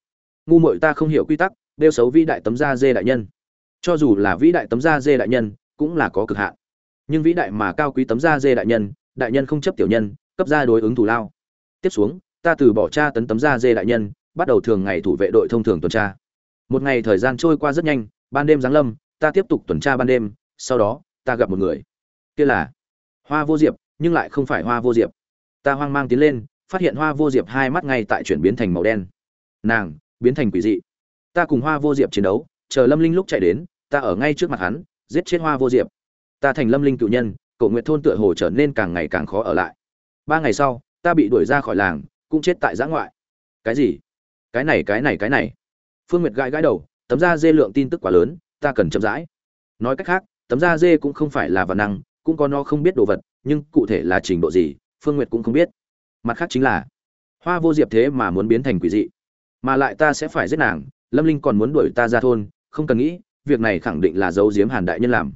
Ngu mội ta không hiểu quy tắc đeo xấu vĩ đại tấm da dê đại nhân. Cho dù là vĩ đại tấm da dê đại nhân, cũng là có cực hạn. Nhưng vĩ đại mà cao quý tấm da dê đại nhân đại nhân không chấp tiểu nhân, cấp ra đối ứng thủ lao. Tiếp xuống, ta từ bỏ tra tấn tấm da dê đại nhân, bắt đầu thường ngày thủ vệ đội thông thường tuần tra. Một ngày thời gian trôi qua rất nhanh, ban đêm giáng lâm, ta tiếp tục tuần tra ban đêm sau đó, ta gặp một người. Kia là hoa vô diệp, nhưng lại không phải hoa vô diệp. Ta hoang mang tiến lên, phát hiện hoa vô diệp hai mắt ngay tại chuyển biến thành màu đen. Nàng, biến thành quỷ dị. Ta cùng hoa vô diệp chiến đấu, chờ lâm linh lúc chạy đến, ta ở ngay trước mặt hắn, giết chết hoa vô diệp. Ta thành lâm linh cựu nhân cậu nguyện thôn tựa hồ trở nên càng ngày càng khó ở lại. Ba ngày sau, ta bị đuổi ra khỏi làng, cũng chết tại giã ngoại. Cái gì? Cái này cái này cái này. Phương nguyệt gãi gãi đầu, tấm da dê lượng tin tức quá lớn, ta cần chậm rãi. Nói cách khác tấm da dê cũng không phải là văn năng, cũng có nó không biết đồ vật, nhưng cụ thể là trình độ gì, phương nguyệt cũng không biết. Mặt khác chính là, hoa vô diệp thế mà muốn biến thành quỷ dị. Mà lại ta sẽ phải giết nàng, lâm linh còn muốn đuổi ta ra thôn, không cần nghĩ, việc này khẳng định là dấu diếm hàn đại nhân làm.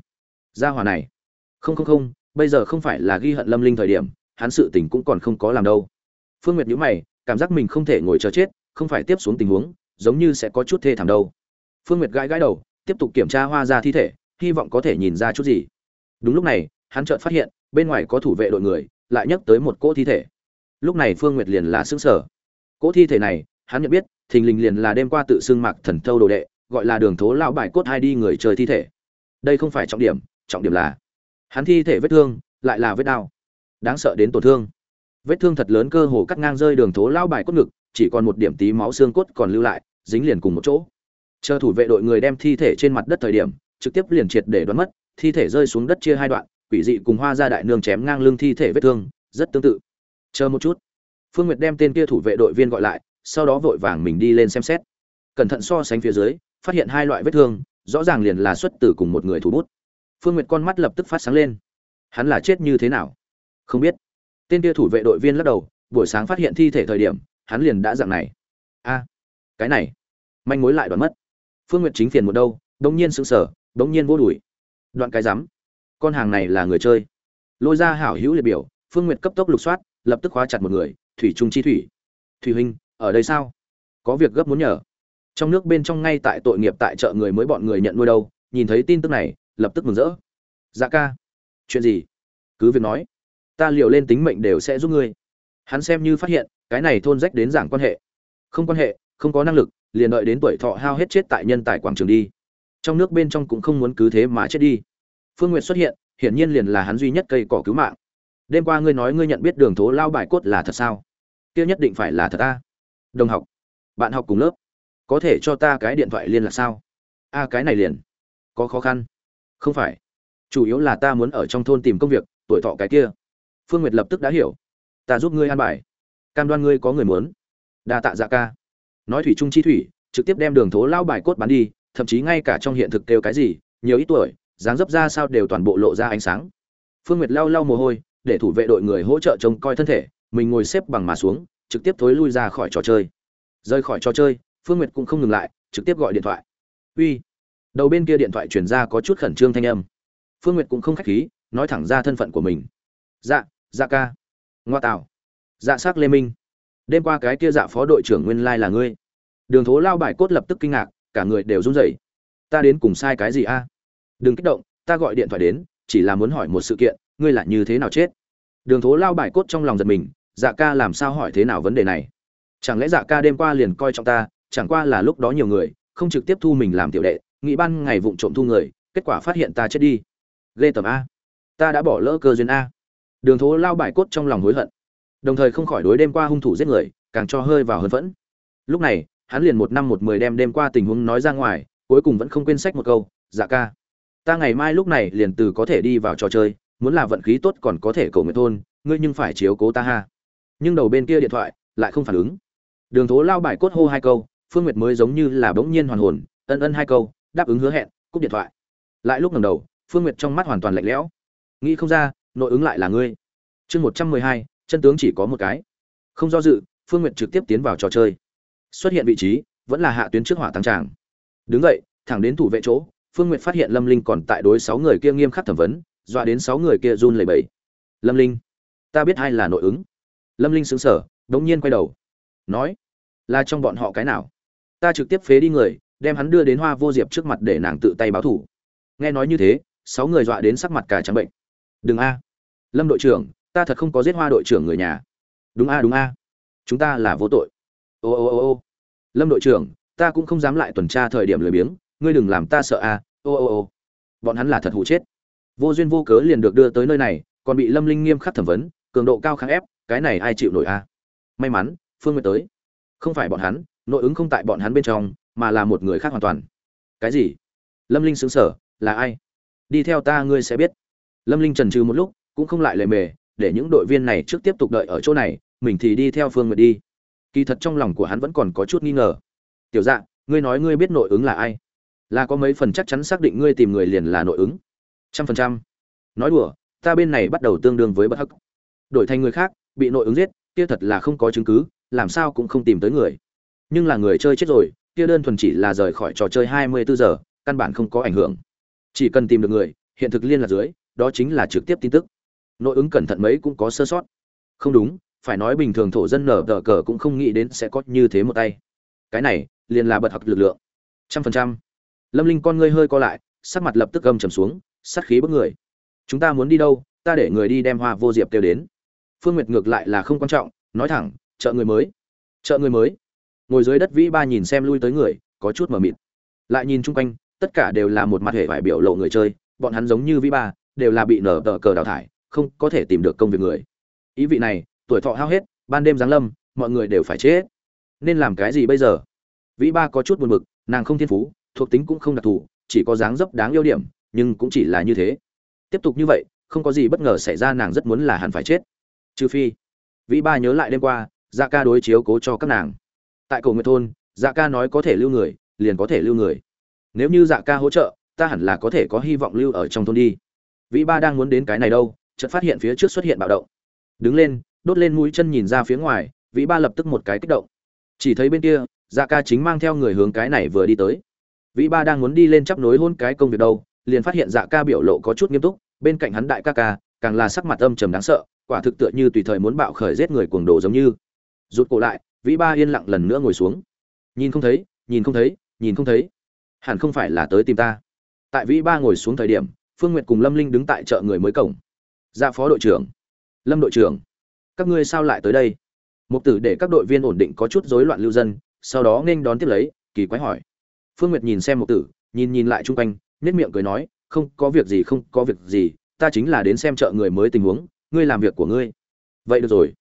Gia hòa này. Không không không, bây giờ không phải là ghi hận lâm linh thời điểm, hắn sự tình cũng còn không có làm đâu. Phương nguyệt nhíu mày, cảm giác mình không thể ngồi chờ chết, không phải tiếp xuống tình huống, giống như sẽ có chút thê thảm đâu. Phương nguyệt gãi gãi đầu, tiếp tục kiểm tra hoa ra thi thể hy vọng có thể nhìn ra chút gì. Đúng lúc này hắn chợt phát hiện bên ngoài có thủ vệ đội người lại nhắc tới một cỗ thi thể. Lúc này phương nguyệt liền là xứng sở cỗ thi thể này hắn nhận biết thình lình liền là đêm qua tự xưng mạc thần thâu đồ đệ gọi là đường thố lao bài cốt hai đi người chơi thi thể. Đây không phải trọng điểm trọng điểm là hắn thi thể vết thương lại là vết đau, đáng sợ đến tổn thương. Vết thương thật lớn cơ hồ cắt ngang rơi đường thố lao bài cốt ngực chỉ còn một điểm tí máu xương cốt còn lưu lại dính liền cùng một chỗ. Chờ thủ vệ đội người đem thi thể trên mặt đất thời điểm trực tiếp liền triệt để đoán mất, thi thể rơi xuống đất chia hai đoạn, quỷ dị cùng hoa gia đại nương chém ngang lưng thi thể vết thương, rất tương tự. Chờ một chút. Phương nguyệt đem tên kia thủ vệ đội viên gọi lại, sau đó vội vàng mình đi lên xem xét. Cẩn thận so sánh phía dưới, phát hiện hai loại vết thương, rõ ràng liền là xuất từ cùng một người thủ bút. Phương nguyệt con mắt lập tức phát sáng lên. Hắn là chết như thế nào? Không biết. Tên kia thủ vệ đội viên lắc đầu, buổi sáng phát hiện thi thể thời điểm, hắn liền đã dạng này. A, cái này, manh mối lại đoạn mất. Phương nguyệt chính phiền một đâu đột nhiên sững sờ đống nhiên vô đuổi đoạn cái rắm. Con hàng này là người chơi. Lôi ra hảo hữu liệt biểu, phương nguyệt cấp tốc lục soát, lập tức khóa chặt một người, thủy trung chi thủy. Thủy huynh, ở đây sao? Có việc gấp muốn nhờ. Trong nước bên trong ngay tại tội nghiệp tại chợ người mới bọn người nhận nuôi đâu, nhìn thấy tin tức này, lập tức mừng rỡ. Dạ ca. Chuyện gì? Cứ việc nói. Ta liều lên tính mệnh đều sẽ giúp ngươi. Hắn xem như phát hiện, cái này thôn rách đến giảng quan hệ. Không quan hệ, không có năng lực, liền đợi đến tuổi thọ hao hết chết tại nhân tài quảng trường đi trong nước bên trong cũng không muốn cứ thế mà chết đi. Phương n xuất hiện, hiển nhiên liền là hắn duy nhất cây cỏ cứu mạng. Đêm qua ngươi nói ngươi nhận biết đường thố lao bài cốt là thật sao? Kia nhất định phải là thật ta đồng học, bạn học cùng lớp, có thể cho ta cái điện thoại liên lạc sao? A, cái này liền. Có khó khăn. Không phải. Chủ yếu là ta muốn ở trong thôn tìm công việc, tuổi thọ cái kia. Phương nguyệt lập tức đã hiểu. Ta giúp ngươi an bài. Cam đoan ngươi có người muốn. Đa tạ dạ ca. Nói thủy trung chi thủy, trực tiếp đem đường thố lao bài cốt bán đi thậm chí ngay cả trong hiện thực kêu cái gì, nhiều ít tuổi, dáng dấp ra sao đều toàn bộ lộ ra ánh sáng. Phương nguyệt lau lau mồ hôi, để thủ vệ đội người hỗ trợ trông coi thân thể, mình ngồi xếp bằng mà xuống, trực tiếp thối lui ra khỏi trò chơi. Rời khỏi trò chơi, phương nguyệt cũng không ngừng lại, trực tiếp gọi điện thoại. Uy. Đầu bên kia điện thoại chuyển ra có chút khẩn trương thanh âm. Phương nguyệt cũng không khách khí, nói thẳng ra thân phận của mình. Dạ dạ ca. Ngoa tạo dạ s ắ c lê minh. Đêm qua cái kia dạ phó đội trưởng nguyên lai là ngươi. Đường thố lao bài cốt lập tức kinh ngạc cả người đều run rẩy. Ta đến cùng sai cái gì a? Đừng kích động, ta gọi điện thoại đến, chỉ là muốn hỏi một sự kiện, ngươi là như thế nào chết? Đường thố lao bài cốt trong lòng giật mình dạ ca làm sao hỏi thế nào vấn đề này? Chẳng lẽ dạ ca đêm qua liền coi trọng ta, chẳng qua là lúc đó nhiều người, không trực tiếp thu mình làm tiểu đệ, nghĩ ban ngày vụng trộm thu người, kết quả phát hiện ta chết đi. Ghê tầm a. Ta đã bỏ lỡ cơ duyên a. Đường thố lao bài cốt trong lòng hối hận. Đồng thời không khỏi đối đêm qua hung thủ giết người, càng cho hơi vào hơn vẫn lúc này hắn liền một năm một mười đem đêm qua tình huống nói ra ngoài, cuối cùng vẫn không quên sách một câu dạ ca, ta ngày mai lúc này liền từ có thể đi vào trò chơi, muốn là vận khí tốt còn có thể cầu nguyện thôn, ngươi nhưng phải chiếu cố ta ha. Nhưng đầu bên kia điện thoại lại không phản ứng. Đường thố lao bài cốt hô hai câu, phương nguyệt mới giống như là bỗng nhiên hoàn hồn, ân ân hai câu, đáp ứng hứa hẹn, cúp điện thoại. Lại lúc ngẩng đầu, phương nguyệt trong mắt hoàn toàn lạnh lẽo. Nghĩ không ra, nội ứng lại là ngươi. Chương một trăm mười hai, chân tướng chỉ có một cái. Không do dự, phương nguyệt trực tiếp tiến vào trò chơi xuất hiện vị trí, vẫn là hạ tuyến trước hỏa tăng tràng. Đứng vậy thẳng đến thủ vệ chỗ, phương nguyệt phát hiện lâm linh còn tại đối sáu người kia nghiêm khắc thẩm vấn, dọa đến sáu người kia run lẩy bẩy. Lâm linh, ta biết ai là nội ứng. Lâm linh xứng sở đống nhiên quay đầu, nói, là trong bọn họ cái nào? Ta trực tiếp phế đi người, đem hắn đưa đến hoa vô diệp trước mặt để nàng tự tay báo thủ. Nghe nói như thế, sáu người dọa đến sắc mặt cả trắng bệnh. Đừng a. Lâm đội trưởng, ta thật không có giết hoa đội trưởng người nhà. Đúng a đúng a. Chúng ta là vô tội ô ô ô ô. Lâm đội trưởng, ta cũng không dám lại tuần tra thời điểm lười biếng, ngươi đừng làm ta sợ à? ô ô ô. Bọn hắn là thật hụ chết. Vô duyên vô cớ liền được đưa tới nơi này, còn bị lâm linh nghiêm khắc thẩm vấn, cường độ cao kháng ép, cái này ai chịu nổi à? may mắn, phương nguyệt tới. Không phải bọn hắn, nội ứng không tại bọn hắn bên trong, mà là một người khác hoàn toàn. Cái gì? Lâm linh xứng sở là ai? Đi theo ta ngươi sẽ biết. Lâm linh trần trừ một lúc, cũng không lại lề mề, để những đội viên này trước tiếp tục đợi ở chỗ này, mình thì đi theo phương nguyệt đi kỳ thật trong lòng của hắn vẫn còn có chút nghi ngờ. Tiểu dạ ngươi nói ngươi biết nội ứng là ai? Là có mấy phần chắc chắn xác định ngươi tìm người liền là nội ứng? Trăm phần trăm. Nói đùa, ta bên này bắt đầu tương đương với bất hắc. Đổi thành người khác, bị nội ứng giết, kia thật là không có chứng cứ, làm sao cũng không tìm tới người. Nhưng là người chơi chết rồi, kia đơn thuần chỉ là rời khỏi trò chơi 24 giờ, căn bản không có ảnh hưởng. Chỉ cần tìm được người, hiện thực liên lạc dưới, đó chính là trực tiếp tin tức. Nội ứng cẩn thận mấy cũng có sơ sót. Không đúng phải nói bình thường thổ dân nở tờ cờ cũng không nghĩ đến sẽ có như thế một tay. Cái này, liền là bật học lực lượng. Trăm phần trăm. Lâm linh con ngươi hơi co lại, sắc mặt lập tức gầm trầm xuống, sát khí bức người. Chúng ta muốn đi đâu, ta để người đi đem hoa vô diệp kêu đến. Phương nguyệt ngược lại là không quan trọng, nói thẳng, chợ người mới. Chợ người mới. Ngồi dưới đất vĩ ba nhìn xem lui tới người, có chút mờ mịt. Lại nhìn chung quanh, tất cả đều là một mặt hệ vải biểu lộ người chơi, bọn hắn giống như vĩ ba, đều là bị nở tờ cờ đào thải, không có thể tìm được công việc người. Ý vị này tuổi thọ hao hết, ban đêm giáng lâm, mọi người đều phải chết. Nên làm cái gì bây giờ? Vĩ ba có chút buồn bực, nàng không thiên phú, thuộc tính cũng không đặc thù, chỉ có dáng dấp đáng yêu điểm, nhưng cũng chỉ là như thế. Tiếp tục như vậy, không có gì bất ngờ xảy ra nàng rất muốn là hẳn phải chết. Trừ phi, vĩ ba nhớ lại đêm qua dạ ca đối chiếu cố cho các nàng. Tại cổ nguyệt thôn dạ ca nói có thể lưu người, liền có thể lưu người. Nếu như dạ ca hỗ trợ, ta hẳn là có thể có hy vọng lưu ở trong thôn đi. Vĩ ba đang muốn đến cái này đâu, chợt phát hiện phía trước xuất hiện bạo động. Đứng lên đốt lên mũi chân nhìn ra phía ngoài, vĩ ba lập tức một cái kích động. Chỉ thấy bên kia dạ ca chính mang theo người hướng cái này vừa đi tới. Vĩ ba đang muốn đi lên chắp nối hôn cái công việc đâu, liền phát hiện dạ ca biểu lộ có chút nghiêm túc, bên cạnh hắn đại ca ca, càng là sắc mặt âm trầm đáng sợ, quả thực tựa như tùy thời muốn bạo khởi giết người cuồng đồ giống như. Rụt cổ lại, vĩ ba yên lặng lần nữa ngồi xuống. Nhìn không thấy, nhìn không thấy, nhìn không thấy. Hẳn không phải là tới tìm ta. Tại vĩ ba ngồi xuống thời điểm, phương n g u y ệ t cùng lâm linh đứng tại chợ người mới cổng. Dạ phó đội trưởng. Lâm đội trưởng các ngươi sao lại tới đây? Mục tử để các đội viên ổn định có chút rối loạn lưu dân, sau đó nghênh đón tiếp lấy, kỳ quái hỏi. Phương nguyệt nhìn xem mục tử, nhìn nhìn lại chung quanh nết miệng cười nói, không, có việc gì, không, có việc gì, ta chính là đến xem chợ người mới tình huống, ngươi làm việc của ngươi. Vậy được rồi.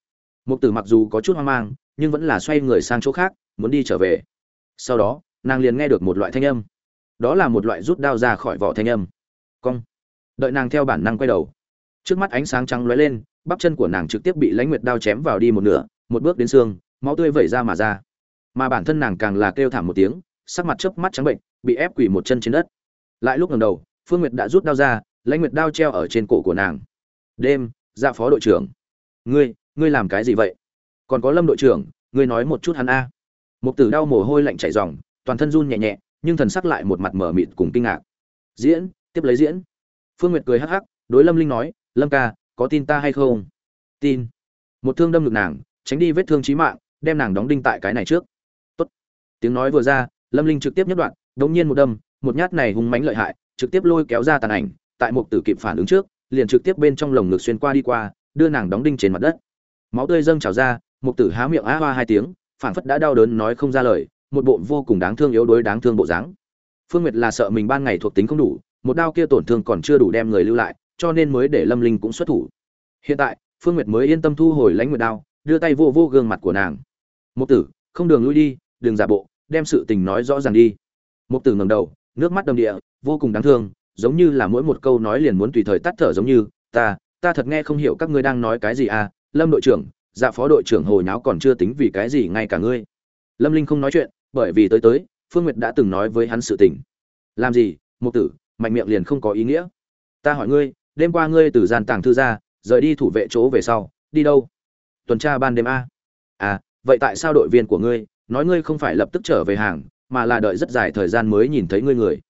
Mục tử mặc dù có chút hoang mang, nhưng vẫn là xoay người sang chỗ khác, muốn đi trở về. Sau đó, nàng liền nghe được một loại thanh âm. Đó là một loại rút đao ra khỏi vỏ thanh âm. Cong. Đợi nàng theo bản năng quay đầu, trước mắt ánh sáng trắng lóe lên bắp chân của nàng trực tiếp bị lãnh nguyệt đao chém vào đi một nửa, một bước đến xương, máu tươi vẩy ra mà ra. Mà bản thân nàng càng là kêu thảm một tiếng, sắc mặt chớp mắt trắng bệnh, bị ép quỳ một chân trên đất. Lại lúc ngẩng đầu, phương nguyệt đã rút đao ra, lãnh nguyệt đao treo ở trên cổ của nàng. Đêm dạ phó đội trưởng. Ngươi ngươi làm cái gì vậy? Còn có lâm đội trưởng, ngươi nói một chút hắn a. Một tử đau mồ hôi lạnh chảy ròng, toàn thân run nhẹ nhẹ, nhưng thần sắc lại một mặt mở mịt cùng kinh ngạc. Diễn, tiếp lấy diễn. Phương nguyệt cười hắc hắc, đối lâm linh nói, lâm ca có tin ta hay không? Tin. Một thương đâm ngực nàng, tránh đi vết thương chí mạng, đem nàng đóng đinh tại cái này trước. Tốt. Tiếng nói vừa ra, lâm linh trực tiếp nhất đoạn, đống nhiên một đâm, một nhát này hung mãnh lợi hại, trực tiếp lôi kéo ra tàn ảnh, tại một tử kịp phản ứng trước, liền trực tiếp bên trong lồng ngực xuyên qua đi qua, đưa nàng đóng đinh trên mặt đất. Máu tươi dâng trào ra một tử há miệng á hoa hai tiếng phảng phất đã đau đớn nói không ra lời, một bộ vô cùng đáng thương yếu đuối đáng thương bộ dáng. Phương nguyệt là sợ mình ban ngày thuộc tính không đủ, một đao kia tổn thương còn chưa đủ đem người lưu lại cho nên mới để lâm linh cũng xuất thủ. Hiện tại, phương nguyệt mới yên tâm thu hồi lãnh nguyệt đao, đưa tay vô vô gương mặt của nàng. Mục tử, không đường lui đi, đừng giả bộ, đem sự tình nói rõ ràng đi. Mục tử ngẩng đầu, nước mắt đầm địa, vô cùng đáng thương, giống như là mỗi một câu nói liền muốn tùy thời tắt thở giống như, ta ta thật nghe không hiểu các ngươi đang nói cái gì à lâm đội trưởng dạ phó đội trưởng hồi nháo còn chưa tính vì cái gì ngay cả ngươi. Lâm linh không nói chuyện, bởi vì tới tới, phương nguyệt đã từng nói với hắn sự tình. Làm gì, mục tử, mạnh miệng liền không có ý nghĩa. Ta hỏi ngươi đêm qua ngươi từ gian tàng thư ra, rời đi thủ vệ chỗ về sau, đi đâu? Tuần tra ban đêm a. À vậy tại sao đội viên của ngươi nói ngươi không phải lập tức trở về hàng, mà là đợi rất dài thời gian mới nhìn thấy ngươi người?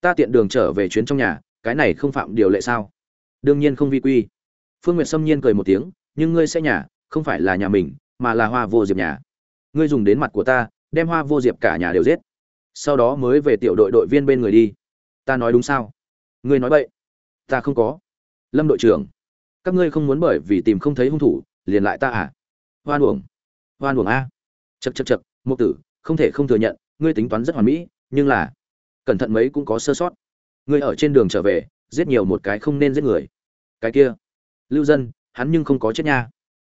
Ta tiện đường trở về chuyến trong nhà, cái này không phạm điều lệ sao? Đương nhiên không vi quy. Phương nguyệt xâm nhiên cười một tiếng, nhưng ngươi sẽ nhà, không phải là nhà mình, mà là hoa vô diệp nhà. Ngươi dùng đến mặt của ta, đem hoa vô diệp cả nhà đều giết. Sau đó mới về tiểu đội đội viên bên người đi. Ta nói đúng sao? Ngươi nói vậy ta không có lâm đội trưởng, các ngươi không muốn bởi vì tìm không thấy hung thủ, liền lại ta à? Hoan uổng hoan uổng a. Chật chật chật mục tử, không thể không thừa nhận, ngươi tính toán rất hoàn mỹ, nhưng là cẩn thận mấy cũng có sơ sót. Ngươi ở trên đường trở về, giết nhiều một cái không nên giết người. Cái kia, lưu dân, hắn nhưng không có chết nha.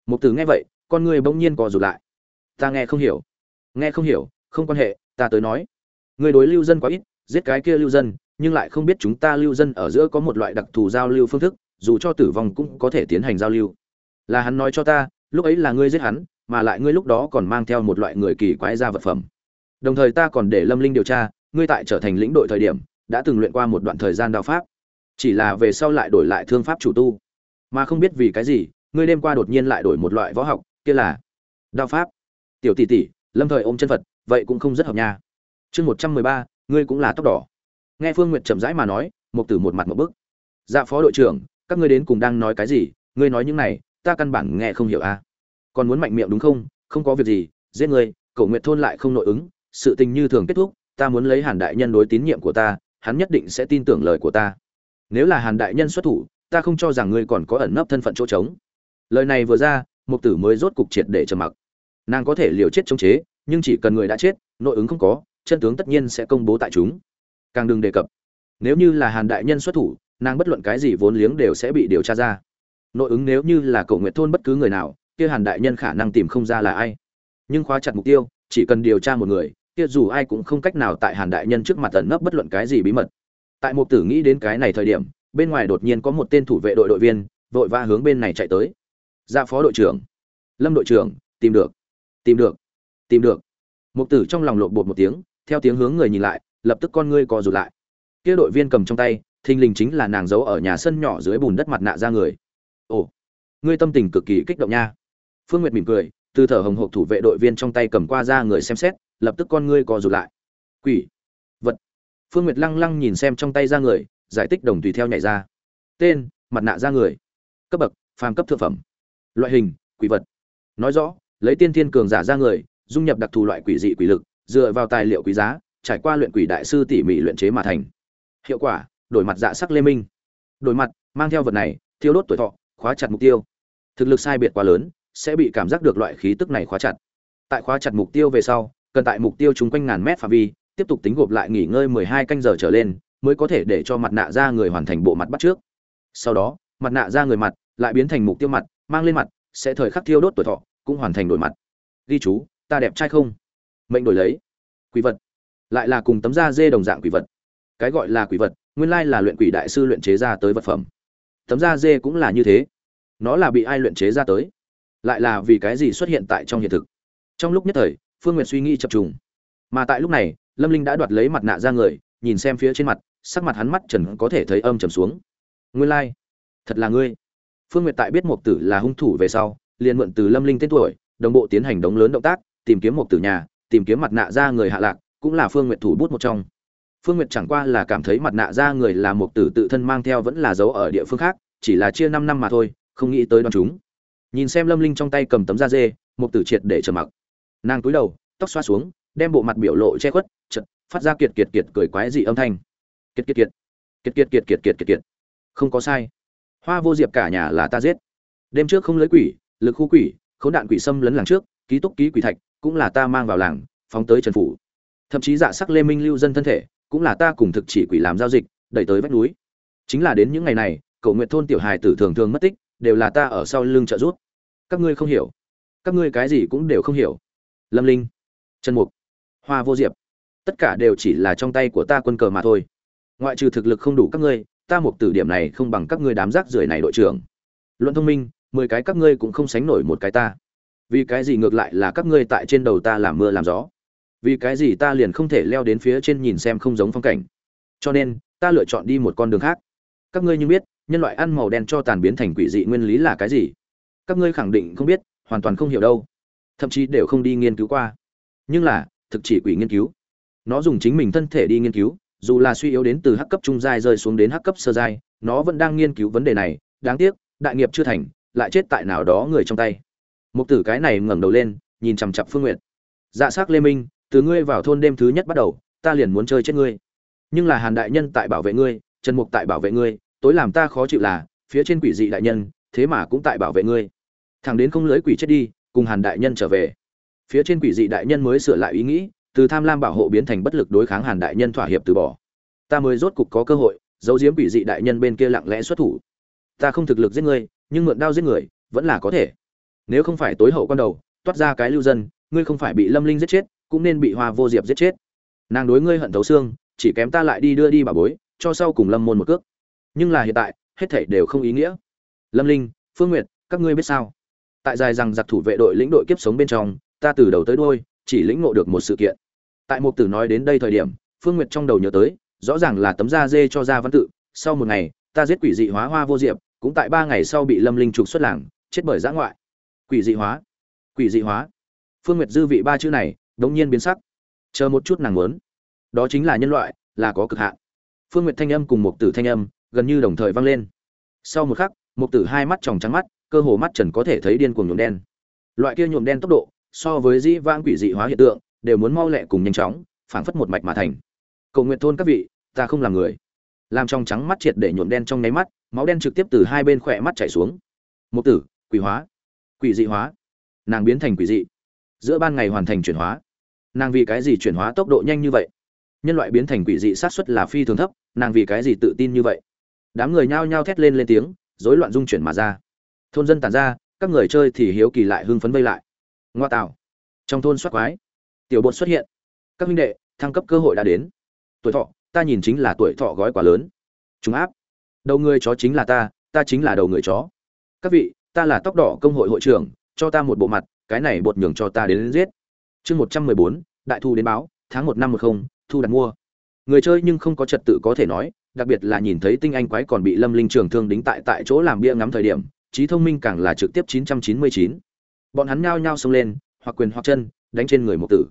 Mục tử nghe vậy, con ngươi bỗng nhiên cò rụt lại. Ta nghe không hiểu, nghe không hiểu, không quan hệ, ta tới nói. Người đối lưu dân quá ít, giết cái kia lưu dân, nhưng lại không biết chúng ta lưu dân ở giữa có một loại đặc thù giao lưu phương thức dù cho tử vong cũng có thể tiến hành giao lưu. Là hắn nói cho ta, lúc ấy là ngươi giết hắn, mà lại ngươi lúc đó còn mang theo một loại người kỳ quái ra vật phẩm. Đồng thời ta còn để lâm linh điều tra, ngươi tại trở thành lĩnh đội thời điểm, đã từng luyện qua một đoạn thời gian đao pháp. Chỉ là về sau lại đổi lại thương pháp chủ tu. Mà không biết vì cái gì, ngươi đêm qua đột nhiên lại đổi một loại võ học, kia là đao pháp. Tiểu tỷ tỷ, lâm thời ôm chân phật, vậy cũng không rất hợp nha. Chương một trăm mười ba, ngươi cũng là tóc đỏ. Nghe phương n g u y ệ t chậm rãi mà nói một tử một mặt một bức. Dạ phó đội trưởng các ngươi đến cùng đang nói cái gì? Ngươi nói những này, ta căn bản nghe không hiểu a. À? còn muốn mạnh miệng đúng không? Không có việc gì, giết ngươi cậu nguyện thôn lại không nội ứng, sự tình như thường kết thúc, ta muốn lấy hàn đại nhân đối tín nhiệm của ta, hắn nhất định sẽ tin tưởng lời của ta. Nếu là hàn đại nhân xuất thủ, ta không cho rằng ngươi còn có ẩn nấp thân phận chỗ trống. Lời này vừa ra, mục tử mới rốt cục triệt để trầm mặc. Nàng có thể liều chết chống chế, nhưng chỉ cần người đã chết, nội ứng không có, chân tướng tất nhiên sẽ công bố tại chúng. Càng đừng đề cập. Nếu như là hàn đại nhân xuất thủ nàng bất luận cái gì vốn liếng đều sẽ bị điều tra ra. Nội ứng nếu như là cầu nguyện thôn bất cứ người nào, kia hàn đại nhân khả năng tìm không ra là ai. Nhưng khóa chặt mục tiêu, chỉ cần điều tra một người, kia dù ai cũng không cách nào tại hàn đại nhân trước mặt ẩn nấp bất luận cái gì bí mật. Tại mục tử nghĩ đến cái này thời điểm, bên ngoài đột nhiên có một tên thủ vệ đội đội viên, vội vã hướng bên này chạy tới. Ra phó đội trưởng. Lâm đội trưởng, tìm được. Tìm được. Tìm được. Mục tử trong lòng lộn bột một tiếng, theo tiếng hướng người nhìn lại, lập tức con ngươi co rụt lại. Kia đội viên cầm trong tay thình lình chính là nàng giấu ở nhà sân nhỏ dưới bùn đất mặt nạ ra người. Ồ, ngươi tâm tình cực kỳ kích động nha. Phương nguyệt mỉm cười, từ thở hồng hộc thủ vệ đội viên trong tay cầm qua ra người xem xét, lập tức con ngươi co rụt lại. Quỷ, vật. Phương nguyệt lăng lăng nhìn xem trong tay ra người, giải thích đồng tùy theo nhảy ra. Tên, mặt nạ ra người. Cấp bậc, phàm cấp thực phẩm. Loại hình, quỷ vật. Nói rõ, lấy tiên thiên cường giả ra người, dung nhập đặc thù loại quỷ dị quỷ lực, dựa vào tài liệu quý giá, trải qua luyện quỷ đại sư tỉ mỉ luyện chế mà thành. Hiệu quả đổi mặt dạ sắc lê minh. Đổi mặt, mang theo vật này, thiêu đốt tuổi thọ, khóa chặt mục tiêu. Thực lực sai biệt quá lớn, sẽ bị cảm giác được loại khí tức này khóa chặt. Tại khóa chặt mục tiêu về sau, cần tại mục tiêu chúng quanh ngàn mét phạm vi, tiếp tục tính gộp lại nghỉ ngơi 12 canh giờ trở lên, mới có thể để cho mặt nạ ra người hoàn thành bộ mặt bắt trước. Sau đó, mặt nạ ra người mặt lại biến thành mục tiêu mặt, mang lên mặt, sẽ thời khắc thiêu đốt tuổi thọ, cũng hoàn thành đổi mặt. Ghi chú, ta đẹp trai không? Mệnh đổi lấy. Quỷ vật. Lại là cùng tấm da dê đồng dạng quỷ vật. Cái gọi là quỷ vật nguyên lai là luyện quỷ đại sư luyện chế ra tới vật phẩm. Tấm da dê cũng là như thế. Nó là bị ai luyện chế ra tới? Lại là vì cái gì xuất hiện tại trong hiện thực? Trong lúc nhất thời, phương nguyệt suy nghĩ chập trùng. Mà tại lúc này, lâm linh đã đoạt lấy mặt nạ ra người, nhìn xem phía trên mặt, sắc mặt hắn mắt trần có thể thấy âm trầm xuống. Nguyên lai、like. thật là ngươi. Phương nguyệt tại biết mộc tử là hung thủ về sau, liền mượn từ lâm linh tên tuổi, đồng bộ tiến hành đống lớn động tác, tìm kiếm mộc tử nhà, tìm kiếm mặt nạ ra người hạ lạc, cũng là phương nguyệt thủ bút một trong phương nguyệt chẳng qua là cảm thấy mặt nạ ra người là một tử tự thân mang theo vẫn là giấu ở địa phương khác, chỉ là chia năm năm mà thôi, không nghĩ tới đoán chúng. Nhìn xem lâm linh trong tay cầm tấm da dê một tử triệt để trầm mặc. Nàng cúi đầu, tóc xoa xuống, đem bộ mặt biểu lộ che khuất chật phát ra kiệt kiệt kiệt cười quái dị âm thanh. Kiệt kiệt kiệt. Kiệt kiệt kiệt kiệt kiệt kiệt kiệt. Không có sai. Hoa vô diệp cả nhà là ta giết. Đêm trước không lấy quỷ, lực khu quỷ, khốn đạn quỷ xâm lấn làng trước, ký túc ký quỷ thạch, cũng là ta mang vào làng, phóng tới trần phủ. Thậm chí dạ sắc lê minh lưu dân thân thể cũng là ta cùng thực chỉ quỷ làm giao dịch, đẩy tới vách núi. Chính là đến những ngày này cầu nguyện thôn tiểu hài tử thường thường mất tích, đều là ta ở sau lưng trợ giúp. Các ngươi không hiểu. Các ngươi cái gì cũng đều không hiểu. Lâm linh, trần mục, hoa vô diệp, tất cả đều chỉ là trong tay của ta quân cờ mà thôi. Ngoại trừ thực lực không đủ các ngươi, ta một tử điểm này không bằng các ngươi đám rác rưởi này đội trưởng. Luận thông minh, mười cái các ngươi cũng không sánh nổi một cái ta. Vì cái gì ngược lại là các ngươi tại trên đầu ta làm mưa làm gió? Vì cái gì ta liền không thể leo đến phía trên nhìn xem không giống phong cảnh? Cho nên, ta lựa chọn đi một con đường khác. Các ngươi như biết, nhân loại ăn màu đen cho tàn biến thành quỷ dị nguyên lý là cái gì? Các ngươi khẳng định không biết, hoàn toàn không hiểu đâu. Thậm chí đều không đi nghiên cứu qua. Nhưng là, thực chỉ quỷ nghiên cứu. Nó dùng chính mình thân thể đi nghiên cứu, dù là suy yếu đến từ hắc cấp trung giai rơi xuống đến hắc cấp sơ giai, nó vẫn đang nghiên cứu vấn đề này. Đáng tiếc, đại nghiệp chưa thành, lại chết tại nào đó người trong tay. Mục tử cái này ngẩng đầu lên, nhìn chằm chặp phương nguyện dạ s á c lê minh từ ngươi vào thôn đêm thứ nhất bắt đầu, ta liền muốn chơi chết ngươi. Nhưng là hàn đại nhân tại bảo vệ ngươi, trần mục tại bảo vệ ngươi, tối làm ta khó chịu là, phía trên quỷ dị đại nhân, thế mà cũng tại bảo vệ ngươi. Thằng đến không lưới quỷ chết đi, cùng hàn đại nhân trở về. Phía trên quỷ dị đại nhân mới sửa lại ý nghĩ, từ tham lam bảo hộ biến thành bất lực đối kháng hàn đại nhân thỏa hiệp từ bỏ. Ta mới rốt cục có cơ hội, giấu giếm quỷ dị đại nhân bên kia lặng lẽ xuất thủ. Ta không thực lực giết ngươi, nhưng mượn đao giết người, vẫn là có thể. Nếu không phải tối hậu con đầu, toát ra cái lưu dân, ngươi không phải bị lâm linh giết chết cũng nên bị hoa vô diệp giết chết. Nàng đối ngươi hận thấu xương, chỉ kém ta lại đi đưa đi bà bối, cho sau cùng lâm môn một cước. Nhưng là hiện tại, hết thảy đều không ý nghĩa. Lâm linh, phương nguyệt, các ngươi biết sao? Tại dài rằng giặc thủ vệ đội lĩnh đội kiếp sống bên trong, ta từ đầu tới đôi chỉ lĩnh ngộ được một sự kiện. Tại một tử nói đến đây thời điểm, phương nguyệt trong đầu nhớ tới, rõ ràng là tấm da dê cho ra văn tự. Sau một ngày, ta giết quỷ dị hóa hoa vô diệp, cũng tại ba ngày sau bị lâm linh trục xuất làng, chết bởi giã ngoại. Quỷ dị hóa. Quỷ dị hóa. Phương nguyệt dư vị ba chữ này đống nhiên biến sắc. Chờ một chút nàng muốn. Đó chính là nhân loại, là có cực hạn. Phương nguyệt thanh âm cùng Mục tử thanh âm gần như đồng thời vang lên. Sau một khắc Mục tử hai mắt tròng trắng mắt, cơ hồ mắt trần có thể thấy điên cuồng nhuộm đen. Loại kia nhuộm đen tốc độ, so với dĩ vãng quỷ dị hóa hiện tượng, đều muốn mau lẹ cùng nhanh chóng, phảng phất một mạch mà thành. Cầu nguyện thôn các vị, ta không làm người. Làm trong trắng mắt triệt để nhuộm đen trong nháy mắt, máu đen trực tiếp từ hai bên khỏe mắt chảy xuống. Mục tử, quỷ hóa. Quỷ dị hóa. Nàng biến thành quỷ dị giữa ban ngày hoàn thành chuyển hóa. Nàng vì cái gì chuyển hóa tốc độ nhanh như vậy? Nhân loại biến thành quỷ dị sát xuất là phi thường thấp, nàng vì cái gì tự tin như vậy? Đám người nhao nhao thét lên lên tiếng, rối loạn dung chuyển mà ra. Thôn dân tàn ra, các người chơi thì hiếu kỳ lại hưng phấn vây lại. Ngoa tạo. Trong thôn soát quái, tiểu bột xuất hiện. Các huynh đệ, thăng cấp cơ hội đã đến. Tuổi thọ, ta nhìn chính là tuổi thọ gói quá lớn. Chúng áp. Đầu người chó chính là ta ta chính là đầu người chó. Các vị, ta là tóc đỏ công hội hội trưởng, cho ta một bộ mặt cái này bột nhường cho ta đến, đến giết. Chương một trăm mười bốn đại thu đến báo tháng một năm một không thu đặt mua. Người chơi nhưng không có trật tự có thể nói đặc biệt là nhìn thấy tinh anh quái còn bị lâm linh trường thương đính tại tại chỗ làm bia ngắm thời điểm trí thông minh càng là trực tiếp 999. bọn hắn nhao nhao xông lên hoặc quyền hoặc chân đánh trên người một tử.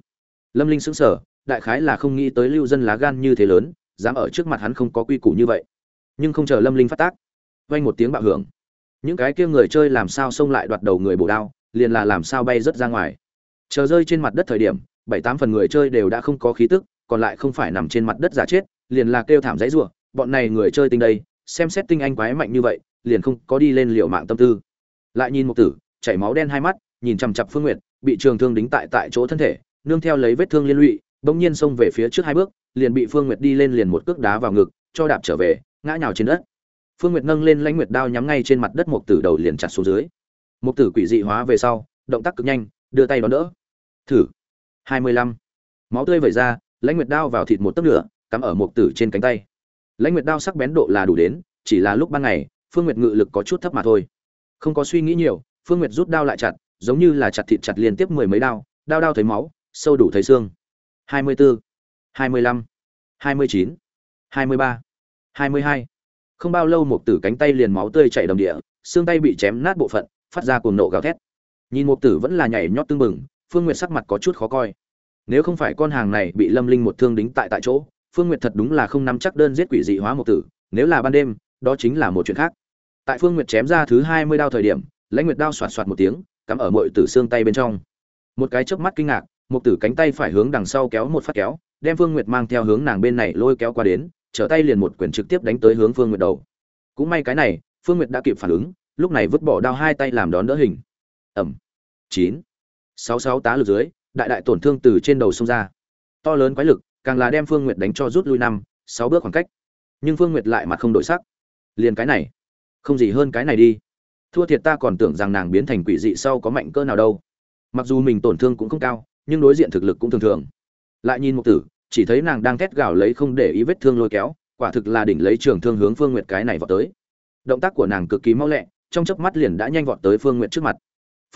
Lâm linh sững sờ đại khái là không nghĩ tới lưu dân lá gan như thế lớn dám ở trước mặt hắn không có quy củ như vậy. Nhưng không chờ lâm linh phát tác vang một tiếng bạo hưởng. Những cái kia người chơi làm sao xông lại đoạt đầu người bổ đao liền là làm sao bay rất ra ngoài. Chờ rơi trên mặt đất thời điểm, bảy tám phần người chơi đều đã không có khí tức, còn lại không phải nằm trên mặt đất giả chết, liền là kêu thảm dãy rủa, bọn này người chơi tinh đây, xem xét tinh anh quái mạnh như vậy, liền không có đi lên liều mạng tâm tư. Lại nhìn một tử, chảy máu đen hai mắt, nhìn chằm chặp phương nguyệt, bị trường thương đính tại tại chỗ thân thể, nương theo lấy vết thương liên lụy, bỗng nhiên xông về phía trước hai bước, liền bị phương nguyệt đi lên liền một cước đá vào ngực, cho đạp trở về, ngã nhào trên đất. Phương nguyệt nâng lên lãnh nguyệt đao nhắm ngay trên mặt đất một tử đầu liền chặt xuống dưới một tử quỷ dị hóa về sau, động tác cực nhanh, đưa tay đón đỡ. Thử. Hai mươi lăm. Máu tươi vẩy ra, lãnh nguyệt đao vào thịt một tấc nửa cắm ở một tử trên cánh tay. Lãnh nguyệt đao sắc bén độ là đủ đến, chỉ là lúc ban ngày, phương nguyệt ngự lực có chút thấp mà thôi. Không có suy nghĩ nhiều, phương nguyệt rút đao lại chặt, giống như là chặt thịt chặt liên tiếp mười mấy đao đao đao thấy máu, sâu đủ thấy xương. Hai mươi bốn hai mươi lăm. Hai mươi chín. Hai mươi ba. Hai mươi hai. Không bao lâu một tử cánh tay liền máu tươi chảy đầm địa, xương tay bị chém nát bộ phận phát ra cuồng nộ gào thét. Nhìn một tử vẫn là nhảy nhót tương bừng, phương nguyệt sắc mặt có chút khó coi. Nếu không phải con hàng này bị lâm linh một thương đính tại tại chỗ, phương nguyệt thật đúng là không nắm chắc đơn giết quỷ dị hóa một tử, nếu là ban đêm, đó chính là một chuyện khác. Tại phương nguyệt chém ra thứ hai mươi đao thời điểm, lãnh nguyệt đao xoạt xoạt một tiếng, cắm ở mọi tử xương tay bên trong. Một cái chớp mắt kinh ngạc một tử cánh tay phải hướng đằng sau kéo một phát kéo, đem phương nguyệt mang theo hướng nàng bên này lôi kéo qua đến, trở tay liền một quyền trực tiếp đánh tới hướng phương nguyệt đầu. Cũng may cái này, phương nguyệt đã kịp phản ứng lúc này vứt bỏ đao hai tay làm đón đỡ hình. Ẩm. Chín. Sáu sáu tá lực dưới, đại đại tổn thương từ trên đầu xông ra. To lớn quái lực, càng là đem phương nguyệt đánh cho rút lui năm, sáu bước khoảng cách. Nhưng phương nguyệt lại mặt không đổi sắc. Liền cái này. Không gì hơn cái này đi. Thua thiệt ta còn tưởng rằng nàng biến thành quỷ dị sau có mạnh cỡ nào đâu. Mặc dù mình tổn thương cũng không cao, nhưng đối diện thực lực cũng thường thường. Lại nhìn một tử, chỉ thấy nàng đang thét gào lấy không để ý vết thương lôi kéo, quả thực là đỉnh lấy trường thương hướng phương nguyệt cái này vọt tới. Động tác của nàng cực kỳ mau lẹ trong chớp mắt liền đã nhanh vọt tới phương nguyệt trước mặt.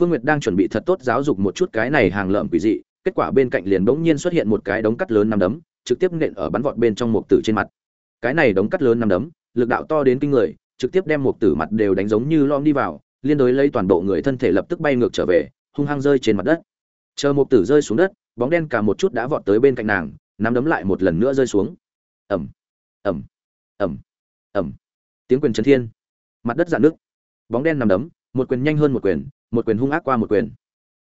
Phương nguyệt đang chuẩn bị thật tốt giáo dục một chút cái này hàng lợm quỷ dị kết quả bên cạnh liền bỗng nhiên xuất hiện một cái đống cắt lớn năm đấm trực tiếp nện ở bắn vọt bên trong một tử trên mặt. Cái này đống cắt lớn năm đấm lực đạo to đến kinh người trực tiếp đem một tử mặt đều đánh giống như lom đi vào liên đối lấy toàn bộ người thân thể lập tức bay ngược trở về hung hăng rơi trên mặt đất. Chờ một tử rơi xuống đất bóng đen cả một chút đã vọt tới bên cạnh nàng nắm đấm lại một lần nữa rơi xuống. Ầm, ầm, ầm, ầm, tiếng quyền chấn thiên. Mặt đất rạn nước bóng đen nằm đấm, một quyền nhanh hơn một quyền một quyền hung ác qua một quyền.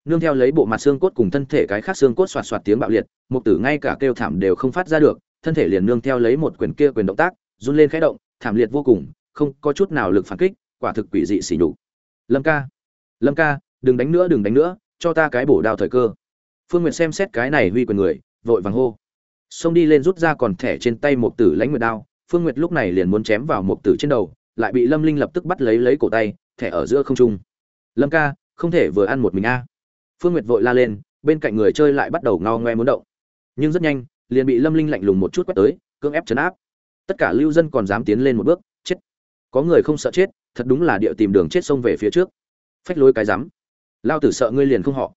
Nương theo lấy bộ mặt xương cốt cùng thân thể cái khác xương cốt xoạt xoạt tiếng bạo liệt một tử ngay cả kêu thảm đều không phát ra được, thân thể liền nương theo lấy một quyền kia quyền động tác, run lên khẽ động, thảm liệt vô cùng, không có chút nào lực phản kích, quả thực quỷ dị xỉ nhục. Lâm ca lâm ca, đừng đánh nữa, đừng đánh nữa, cho ta cái bổ đao thời cơ. Phương nguyệt xem xét cái này huy quyền người, vội vàng hô. Xông đi lên rút ra còn thẻ trên tay một tử lãnh nguyệt đao, phương nguyệt lúc này liền muốn chém vào một tử trên đầu lại bị lâm linh lập tức bắt lấy lấy cổ tay, thẻ ở giữa không trung. Lâm ca, không thể vừa ăn một mình a. Phương nguyệt vội la lên, bên cạnh người chơi lại bắt đầu ngao ngoe muốn động. Nhưng rất nhanh, liền bị lâm linh lạnh lùng một chút quét tới, cưỡng ép chấn áp. Tất cả lưu dân còn dám tiến lên một bước, chết. Có người không sợ chết, thật đúng là địa tìm đường chết xông về phía trước. Phách lối cái rắm. Lao tử sợ ngươi liền không họ.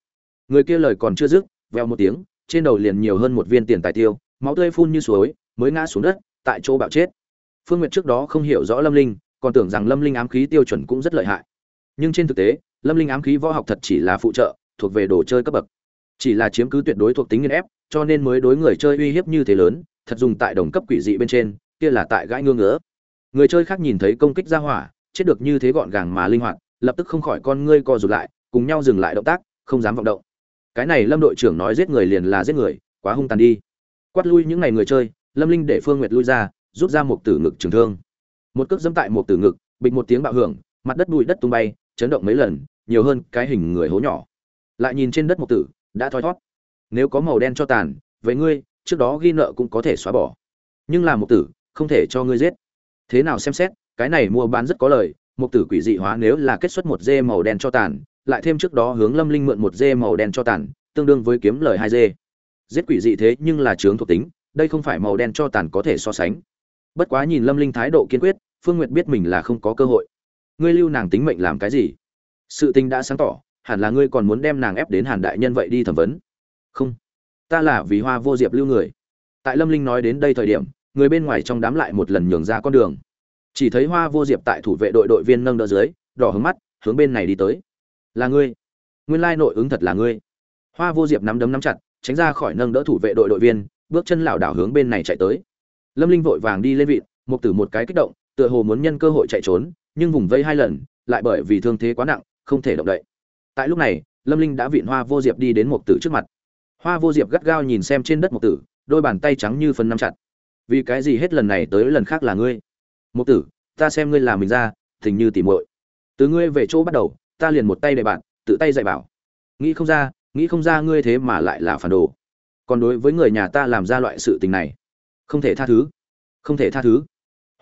Người kia lời còn chưa dứt, veo một tiếng, trên đầu liền nhiều hơn một viên tiền tài tiêu, máu tươi phun như suối, mới ngã xuống đất, tại chỗ bạo chết. Phương nguyệt trước đó không hiểu rõ lâm linh còn tưởng rằng lâm linh ám khí tiêu chuẩn cũng rất lợi hại. Nhưng trên thực tế, lâm linh ám khí võ học thật chỉ là phụ trợ, thuộc về đồ chơi cấp bậc. Chỉ là chiếm cứ tuyệt đối thuộc tính nghiên ép, cho nên mới đối người chơi uy hiếp như thế lớn, thật dùng tại đồng cấp quỷ dị bên trên, kia là tại gãi ngương ngứa. Người chơi khác nhìn thấy công kích ra hỏa, chết được như thế gọn gàng mà linh hoạt, lập tức không khỏi con ngươi co rụt lại, cùng nhau dừng lại động tác, không dám vọng động. Cái này lâm đội trưởng nói giết người liền là giết người, quá hung tàn đi. Quát lui những ngày người chơi, lâm linh để phương nguyệt lui ra, rút ra một tử ngực trường thương một cước dẫm tại một tử ngực, bịch một tiếng bạo hưởng, mặt đất bụi đất tung bay, chấn động mấy lần, nhiều hơn cái hình người hố nhỏ. Lại nhìn trên đất một tử, đã thoi thót. Nếu có màu đen cho tàn với ngươi, trước đó ghi nợ cũng có thể xóa bỏ. Nhưng là một tử, không thể cho ngươi giết. Thế nào xem xét, cái này mua bán rất có lời, một tử quỷ dị hóa nếu là kết xuất một dê màu đen cho tàn, lại thêm trước đó hướng lâm linh mượn một dê màu đen cho tàn, tương đương với kiếm lời hai dê. Giết quỷ dị thế nhưng là chướng thuộc tính, đây không phải màu đen cho tàn có thể so sánh. Bất quá nhìn lâm linh thái độ kiên quyết phương nguyệt biết mình là không có cơ hội. Ngươi lưu nàng tính mệnh làm cái gì? Sự tình đã sáng tỏ, hẳn là ngươi còn muốn đem nàng ép đến hàn đại nhân vậy đi thẩm vấn. Không. Ta là vì hoa vô diệp lưu người. Tại lâm linh nói đến đây thời điểm, người bên ngoài trong đám lại một lần nhường ra con đường. Chỉ thấy hoa vô diệp tại thủ vệ đội đội viên nâng đỡ dưới, đỏ hướng mắt, hướng bên này đi tới. Là ngươi. Nguyên lai nội ứng thật là ngươi. Hoa vô diệp nắm đấm nắm chặt, tránh ra khỏi nâng đỡ thủ vệ đội đội viên, bước chân lảo đảo hướng bên này chạy tới. Lâm linh vội vàng đi lên vịn một tử một cái kích động tựa hồ muốn nhân cơ hội chạy trốn, nhưng vùng vây hai lần, lại bởi vì thương thế quá nặng, không thể động đậy. Tại lúc này, lâm linh đã vịn hoa vô diệp đi đến một tử trước mặt. Hoa vô diệp gắt gao nhìn xem trên đất một tử, đôi bàn tay trắng như phân nắm chặt. Vì cái gì hết lần này tới lần khác là ngươi? Một tử, ta xem ngươi làm mình ra tình như tỉ muội. Từ ngươi về chỗ bắt đầu, ta liền một tay đầy bạn, tự tay dạy bảo. Nghĩ không ra, nghĩ không ra ngươi thế mà lại là phản đồ. Còn đối với người nhà ta làm ra loại sự tình này, không thể tha thứ. Không thể tha thứ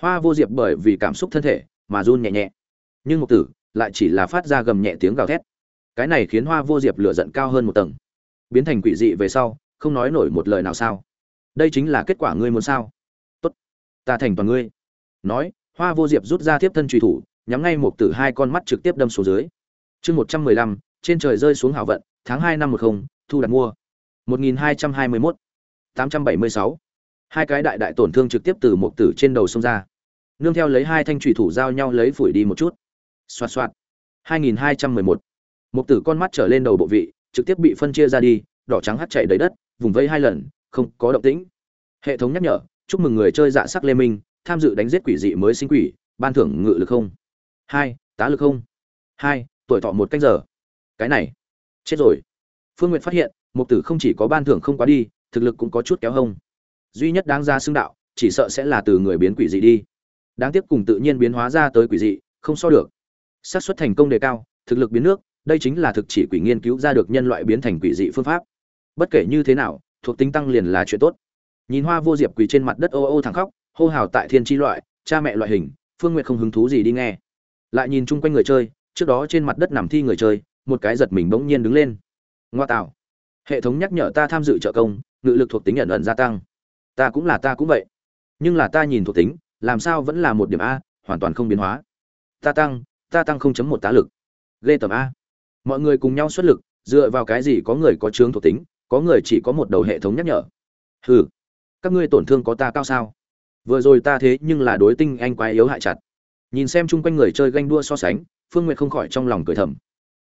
hoa vô diệp bởi vì cảm xúc thân thể mà run nhẹ nhẹ. Nhưng một tử lại chỉ là phát ra gầm nhẹ tiếng gào thét. Cái này khiến hoa vô diệp lửa giận cao hơn một tầng. Biến thành quỷ dị về sau, không nói nổi một lời nào sao? Đây chính là kết quả ngươi muốn sao? Tốt, ta thành toàn ngươi. Nói, hoa vô diệp rút ra tiếp thân truy thủ, nhắm ngay một tử hai con mắt trực tiếp đâm xuống dưới. Chương một trăm mười lăm, trên trời rơi xuống hảo vận, tháng hai năm một không, thu đặt mua. một nghìn hai trăm hai mươi mốt, tám trăm bảy mươi sáu hai cái đại đại tổn thương trực tiếp từ một tử trên đầu xông ra. Nương theo lấy hai thanh thủy thủ giao nhau lấy phủi đi một chút. Xoạt xoạt. hai nghìn hai trăm mười một. Tử con mắt trở lên đầu bộ vị, trực tiếp bị phân chia ra đi, đỏ trắng hắt chạy đầy đất, vùng vây hai lần, không có động tĩnh. Hệ thống nhắc nhở, chúc mừng người chơi dạ sắc lê minh, tham dự đánh giết quỷ dị mới sinh quỷ, ban thưởng ngự lực không. Hai, tá lực không. Hai, tuổi thọ một canh giờ. Cái này, chết rồi. Phương n g u y ệ t phát hiện mục tử không chỉ có ban thưởng không quá đi, thực lực cũng có chút kéo hông duy nhất đáng ra xưng đạo, chỉ sợ sẽ là từ người biến quỷ dị đi. Đáng tiếc cùng tự nhiên biến hóa ra tới quỷ dị, không so được. Xác suất thành công đề cao, thực lực biến nước, đây chính là thực chỉ quỷ nghiên cứu ra được nhân loại biến thành quỷ dị phương pháp. Bất kể như thế nào, thuộc tính tăng liền là chuyện tốt. Nhìn hoa vô diệp quỳ trên mặt đất ô ô thẳng khóc, hô hào tại thiên tri loại, cha mẹ loại hình, phương n g u y ệ t không hứng thú gì đi nghe. Lại nhìn chung quanh người chơi, trước đó trên mặt đất nằm thi người chơi, một cái giật mình bỗng nhiên đứng lên. Ngoa tạo. Hệ thống nhắc nhở ta tham dự trợ công, ngự lực thuộc tính nhận ẩn gia tăng ta cũng là ta cũng vậy. Nhưng là ta nhìn thuộc tính, làm sao vẫn là một điểm a, hoàn toàn không biến hóa. Ta tăng ta tăng không chấm một tá lực. Ghê tầm a. Mọi người cùng nhau xuất lực, dựa vào cái gì có người có chướng thuộc tính, có người chỉ có một đầu hệ thống nhắc nhở. Hừ, các ngươi tổn thương có ta cao sao? Vừa rồi ta thế nhưng là đối tinh anh quái yếu hại chặt. Nhìn xem chung quanh người chơi ganh đua so sánh, phương nguyệt không khỏi trong lòng cười thầm.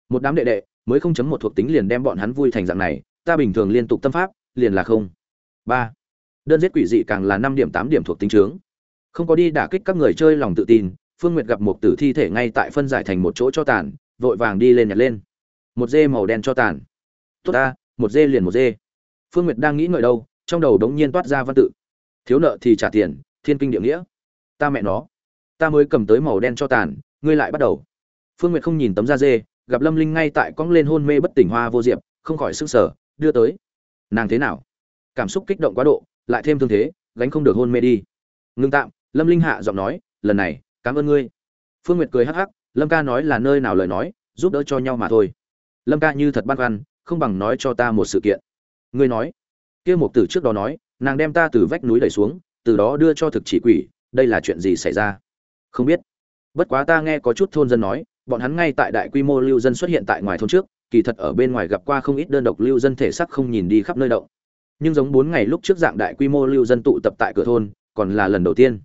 Một đám đệ đệ, mới không chấm một thuộc tính liền đem bọn hắn vui thành dạng này, ta bình thường liên tục tâm pháp, liền là không. Ba đơn giết quỷ dị càng là năm điểm, tám điểm thuộc tính trướng không có đi đả kích các người chơi lòng tự tin, phương nguyệt gặp một tử thi thể ngay tại phân giải thành một chỗ cho tàn, vội vàng đi lên nhặt lên. Một dê màu đen cho tàn. Tốt ta, một dê liền một dê. Phương nguyệt đang nghĩ ngợi đâu, trong đầu đống nhiên toát ra văn tự. Thiếu nợ thì trả tiền, thiên kinh địa nghĩa. Ta mẹ nó. Ta mới cầm tới màu đen cho tàn, ngươi lại bắt đầu. Phương nguyệt không nhìn tấm da dê, gặp lâm linh ngay tại cong lên hôn mê bất tỉnh hoa vô diệp, không khỏi sức sở đưa tới. Nàng thế nào? Cảm xúc kích động quá độ lại thêm thương thế, gánh không được hôn mê đi. Ngưng tạm, lâm linh hạ giọng nói, lần này, cảm ơn ngươi. Phương nguyệt cười hắc hắc, lâm ca nói là nơi nào lời nói, giúp đỡ cho nhau mà thôi. Lâm ca như thật băn khoăn, không bằng nói cho ta một sự kiện. Ngươi nói. Kia một tử trước đó nói, nàng đem ta từ vách núi đẩy xuống, từ đó đưa cho thực chỉ quỷ, đây là chuyện gì xảy ra? Không biết. Bất quá ta nghe có chút thôn dân nói, bọn hắn ngay tại đại quy mô lưu dân xuất hiện tại ngoài thôn trước, kỳ thật ở bên ngoài gặp qua không ít đơn độc lưu dân thể sắc không nhìn đi khắp nơi động nhưng giống bốn ngày lúc trước dạng đại quy mô lưu dân tụ tập tại cửa thôn, còn là lần đầu tiên.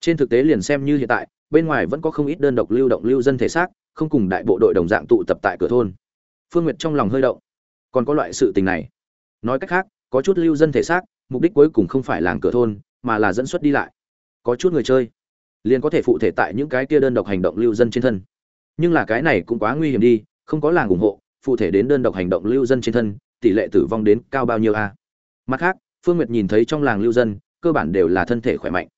Trên thực tế liền xem như hiện tại, bên ngoài vẫn có không ít đơn độc lưu động lưu dân thể xác, không cùng đại bộ đội đồng dạng tụ tập tại cửa thôn. Phương nguyệt trong lòng hơi động. Còn có loại sự tình này. Nói cách khác, có chút lưu dân thể xác, mục đích cuối cùng không phải làng cửa thôn, mà là dẫn xuất đi lại. Có chút người chơi, liền có thể phụ thể tại những cái kia đơn độc hành động lưu dân trên thân. Nhưng là cái này cũng quá nguy hiểm đi, không có làng ủng hộ, phụ thể đến đơn độc hành động lưu dân trên thân, tỷ lệ tử vong đến cao bao nhiêu a? Mặt khác, phương nguyệt nhìn thấy trong làng lưu dân, cơ bản đều là thân thể khỏe mạnh.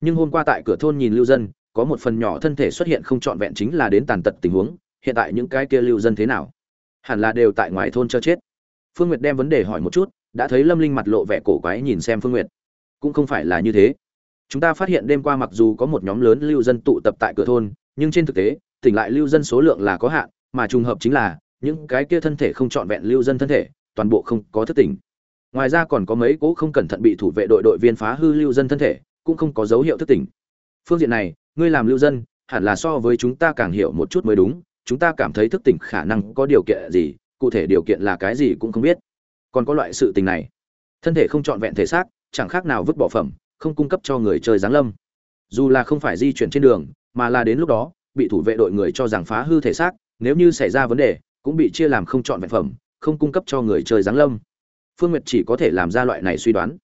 Nhưng hôm qua tại cửa thôn nhìn lưu dân, có một phần nhỏ thân thể xuất hiện không trọn vẹn chính là đến tàn tật tình huống, hiện tại những cái kia lưu dân thế nào? Hẳn là đều tại ngoài thôn cho chết. Phương nguyệt đem vấn đề hỏi một chút, đã thấy lâm linh mặt lộ vẻ cổ quái nhìn xem phương nguyệt. Cũng không phải là như thế. Chúng ta phát hiện đêm qua mặc dù có một nhóm lớn lưu dân tụ tập tại cửa thôn, nhưng trên thực tế, tỉnh lại lưu dân số lượng là có hạn, mà trùng hợp chính là, những cái kia thân thể không trọn vẹn lưu dân thân thể, toàn bộ không có thức tỉnh ngoài ra còn có mấy cỗ không cẩn thận bị thủ vệ đội đội viên phá hư lưu dân thân thể, cũng không có dấu hiệu thức tỉnh. Phương diện này, ngươi làm lưu dân, hẳn là so với chúng ta càng hiểu một chút mới đúng, chúng ta cảm thấy thức tỉnh khả năng có điều kiện gì, cụ thể điều kiện là cái gì cũng không biết. Còn có loại sự tình này, thân thể không trọn vẹn thể xác, chẳng khác nào vứt bỏ phẩm, không cung cấp cho người chơi giáng lâm. Dù là không phải di chuyển trên đường, mà là đến lúc đó, bị thủ vệ đội người cho rằng phá hư thể xác, nếu như xảy ra vấn đề, cũng bị chia làm không trọn vẹn phẩm, không cung cấp cho người chơi giáng lâm phương nguyệt chỉ có thể làm ra loại này suy đoán.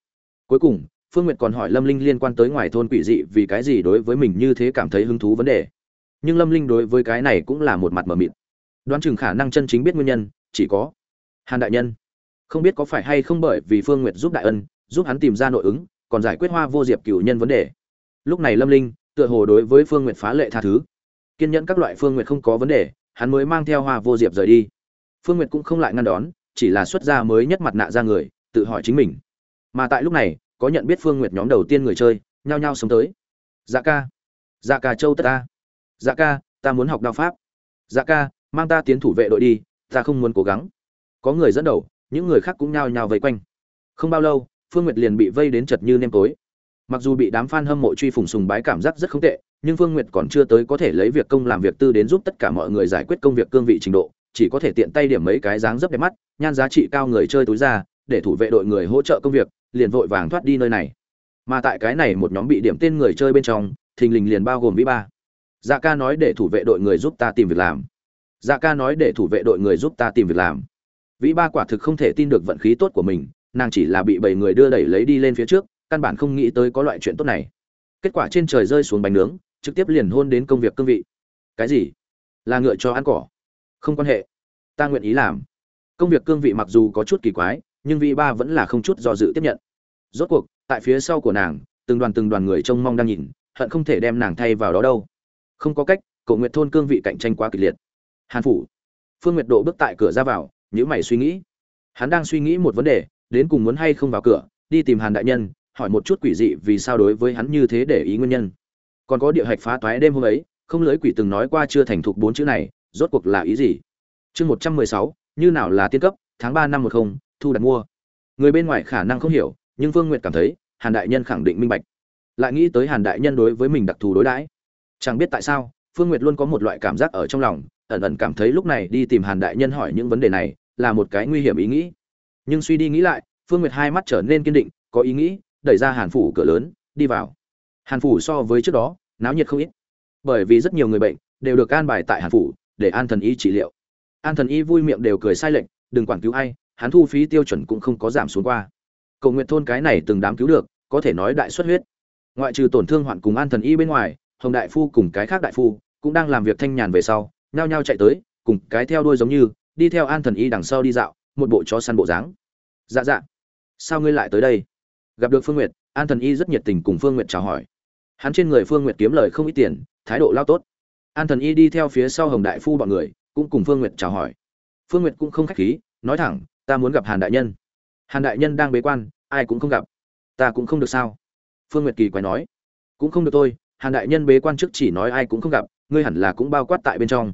Cuối cùng, phương nguyệt còn hỏi lâm linh liên quan tới ngoài thôn quỷ dị vì cái gì đối với mình như thế cảm thấy hứng thú vấn đề. Nhưng lâm linh đối với cái này cũng là một mặt mờ mịt. Đoán chừng khả năng chân chính biết nguyên nhân, chỉ có hàn đại nhân. Không biết có phải hay không bởi vì phương nguyệt giúp đại ân, giúp hắn tìm ra nội ứng, còn giải quyết hoa vô diệp cửu nhân vấn đề. Lúc này lâm linh, tựa hồ đối với phương nguyệt phá lệ tha thứ. Kiên nhẫn các loại phương nguyệt không có vấn đề, hắn mới mang theo hoa vô diệp rời đi. Phương nguyệt cũng không lại ngăn đón chỉ là xuất ra mới nhất mặt nạ ra người, tự hỏi chính mình. Mà tại lúc này, có nhận biết phương nguyệt nhóm đầu tiên người chơi, nhao nhao sống tới. Dạ ca. Dạ ca châu tất ta. Dạ ca, ta muốn học đao pháp. Dạ ca, mang ta tiến thủ vệ đội đi, ta không muốn cố gắng. Có người dẫn đầu, những người khác cũng nhao nhao vây quanh. Không bao lâu, phương nguyệt liền bị vây đến chật như nêm tối. Mặc dù bị đám fan hâm mộ truy phùng sùng bái cảm giác rất không tệ, nhưng phương nguyệt còn chưa tới có thể lấy việc công làm việc tư đến giúp tất cả mọi người giải quyết công việc cương vị trình độ chỉ có thể tiện tay điểm mấy cái dáng dấp đẹp mắt, nhan giá trị cao người chơi túi ra, để thủ vệ đội người hỗ trợ công việc, liền vội vàng thoát đi nơi này. Mà tại cái này một nhóm bị điểm tên người chơi bên trong, thình lình liền bao gồm vĩ ba. Dạ ca nói để thủ vệ đội người giúp ta tìm việc làm. Dạ ca nói để thủ vệ đội người giúp ta tìm việc làm. Vĩ ba quả thực không thể tin được vận khí tốt của mình, nàng chỉ là bị bảy người đưa đẩy lấy đi lên phía trước, căn bản không nghĩ tới có loại chuyện tốt này. Kết quả trên trời rơi xuống bánh nướng, trực tiếp liền hôn đến công việc cương vị. Cái gì? Là ngựa cho ăn cỏ không quan hệ. Ta nguyện ý làm. Công việc cương vị mặc dù có chút kỳ quái, nhưng vị ba vẫn là không chút do dự tiếp nhận. Rốt cuộc, tại phía sau của nàng, từng đoàn từng đoàn người trông mong đang nhìn, hận không thể đem nàng thay vào đó đâu. Không có cách, cậu nguyệt thôn cương vị cạnh tranh quá kịch liệt. Hàn phủ. Phương nguyệt độ bước tại cửa ra vào nhữ mày suy nghĩ. Hắn đang suy nghĩ một vấn đề, đến cùng muốn hay không vào cửa, đi tìm hàn đại nhân, hỏi một chút quỷ dị vì sao đối với hắn như thế để ý nguyên nhân. Còn có địa hạch phá toái đêm hôm ấy, không lưới quỷ từng nói qua chưa thành thục bốn chữ này rốt cuộc là ý gì? Chương một trăm mười sáu, như nào là tiên cấp, tháng ba năm một không, thu đặt mua. Người bên ngoài khả năng không hiểu, nhưng Vương Nguyệt cảm thấy, hàn đại nhân khẳng định minh bạch. Lại nghĩ tới hàn đại nhân đối với mình đặc thù đối đãi. Chẳng biết tại sao, phương nguyệt luôn có một loại cảm giác ở trong lòng, ẩn ẩn cảm thấy lúc này đi tìm hàn đại nhân hỏi những vấn đề này, là một cái nguy hiểm ý nghĩ. Nhưng suy đi nghĩ lại, phương nguyệt hai mắt trở nên kiên định, có ý nghĩ, đẩy ra hàn phủ cửa lớn, đi vào. Hàn phủ so với trước đó, náo nhiệt không ít. Bởi vì rất nhiều người bệnh đều được an bài tại hàn phủ để an thần y trị liệu. An thần y vui miệng đều cười sai lệch, đừng quản cứu ai, hắn thu phí tiêu chuẩn cũng không có giảm xuống qua. Cầu nguyện thôn cái này từng đám cứu được, có thể nói đại xuất huyết. Ngoại trừ tổn thương hoạn cùng an thần y bên ngoài, hồng đại phu cùng cái khác đại phu cũng đang làm việc thanh nhàn về sau, nhao nhao chạy tới, cùng cái theo đuôi giống như, đi theo an thần y đằng sau đi dạo, một bộ chó săn bộ dáng. Dạ dạ sao ngươi lại tới đây? Gặp được phương nguyệt, an thần y rất nhiệt tình cùng phương nguyệt chào hỏi. Hắn trên người phương nguyệt kiếm lời không ít tiền, thái độ lao tốt an thần y đi theo phía sau hồng đại phu bọn người, cũng cùng phương nguyệt chào hỏi. Phương nguyệt cũng không khách khí, nói thẳng, ta muốn gặp hàn đại nhân. Hàn đại nhân đang bế quan, ai cũng không gặp. Ta cũng không được sao? Phương nguyệt kỳ quái nói. Cũng không được tôi hàn đại nhân bế quan trước chỉ nói ai cũng không gặp, ngươi hẳn là cũng bao quát tại bên trong.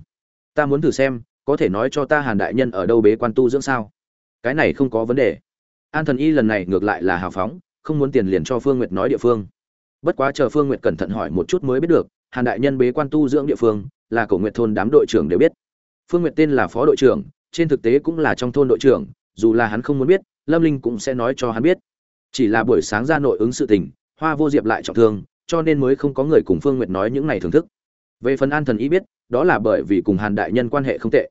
Ta muốn thử xem, có thể nói cho ta hàn đại nhân ở đâu bế quan tu dưỡng sao? Cái này không có vấn đề. An thần y lần này ngược lại là hào phóng, không muốn tiền liền cho phương nguyệt nói địa phương. Bất quá chờ phương nguyệt cẩn thận hỏi một chút mới biết được hàn đại nhân bế quan tu dưỡng địa phương, là cổ nguyệt thôn đám đội trưởng đều biết. Phương nguyệt tên là phó đội trưởng, trên thực tế cũng là trong thôn đội trưởng, dù là hắn không muốn biết, lâm linh cũng sẽ nói cho hắn biết. Chỉ là buổi sáng ra nội ứng sự tình, hoa vô diệp lại trọng thương, cho nên mới không có người cùng phương nguyệt nói những này thưởng thức. Về phần an thần ý biết, đó là bởi vì cùng hàn đại nhân quan hệ không tệ.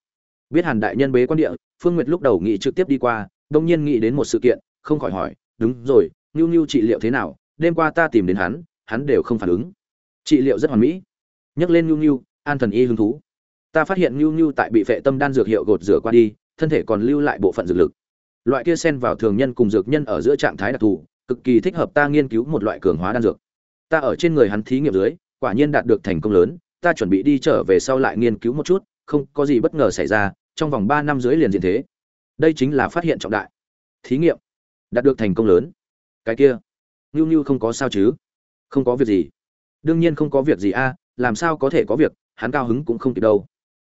Biết hàn đại nhân bế quan địa, phương nguyệt lúc đầu nghĩ trực tiếp đi qua đương nhiên nghĩ đến một sự kiện, không khỏi hỏi, đúng rồi, Nưu Nưu trị liệu thế nào? Đêm qua ta tìm đến hắn hắn đều không phản ứng trị liệu rất hoàn mỹ. Nhắc lên nhu nhu, an thần y hứng thú. Ta phát hiện nhu nhu tại bị vệ tâm đan dược hiệu gột rửa qua đi, thân thể còn lưu lại bộ phận dược lực. Loại kia xen vào thường nhân cùng dược nhân ở giữa trạng thái đặc thù, cực kỳ thích hợp ta nghiên cứu một loại cường hóa đan dược. Ta ở trên người hắn thí nghiệm dưới, quả nhiên đạt được thành công lớn, ta chuẩn bị đi trở về sau lại nghiên cứu một chút, không có gì bất ngờ xảy ra, trong vòng ba năm dưới liền diện thế. Đây chính là phát hiện trọng đại. Thí nghiệm, đạt được thành công lớn. Cái kia, nhu nhu không có sao chứ? Không có việc gì đương nhiên không có việc gì a, làm sao có thể có việc, hắn cao hứng cũng không kịp đâu.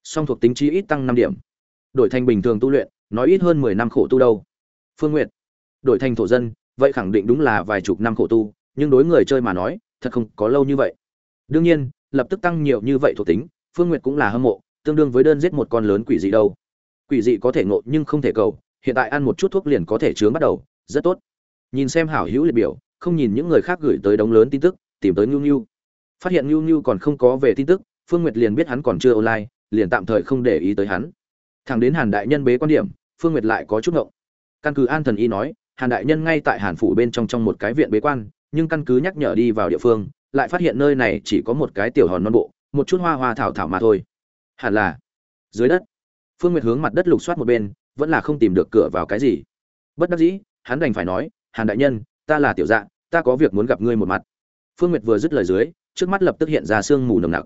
Song thuộc tính chi ít tăng năm điểm. Đổi thành bình thường tu luyện, nói ít hơn mười năm khổ tu đâu. Phương nguyệt. Đổi thành thổ dân, vậy khẳng định đúng là vài chục năm khổ tu, nhưng đối người chơi mà nói, thật không có lâu như vậy. Đương nhiên, lập tức tăng nhiều như vậy thuộc tính, phương nguyệt cũng là hâm mộ, tương đương với đơn giết một con lớn quỷ dị đâu. Quỷ dị có thể ngộ nhưng không thể cầu, hiện tại ăn một chút thuốc liền có thể chướng bắt đầu, rất tốt. Nhìn xem hảo hữu liệt biểu, không nhìn những người khác gửi tới đống lớn tin tức, tìm tới ngưu ngưu phát hiện nhu nhu còn không có về tin tức, phương nguyệt liền biết hắn còn chưa online, liền tạm thời không để ý tới hắn. Thẳng đến hàn đại nhân bế quan điểm, phương nguyệt lại có chút ngộng. Căn cứ an thần y nói, hàn đại nhân ngay tại hàn phủ bên trong trong một cái viện bế quan, nhưng căn cứ nhắc nhở đi vào địa phương, lại phát hiện nơi này chỉ có một cái tiểu hòn non bộ, một chút hoa hoa thảo thảo mà thôi. Hẳn là dưới đất. Phương nguyệt hướng mặt đất lục soát một bên, vẫn là không tìm được cửa vào cái gì. Bất đắc dĩ, hắn đành phải nói, hàn đại nhân, ta là tiểu dạ ta có việc muốn gặp ngươi một mặt. Phương nguyệt vừa dứt lời dưới trước mắt lập tức hiện ra sương mù nồng nặc.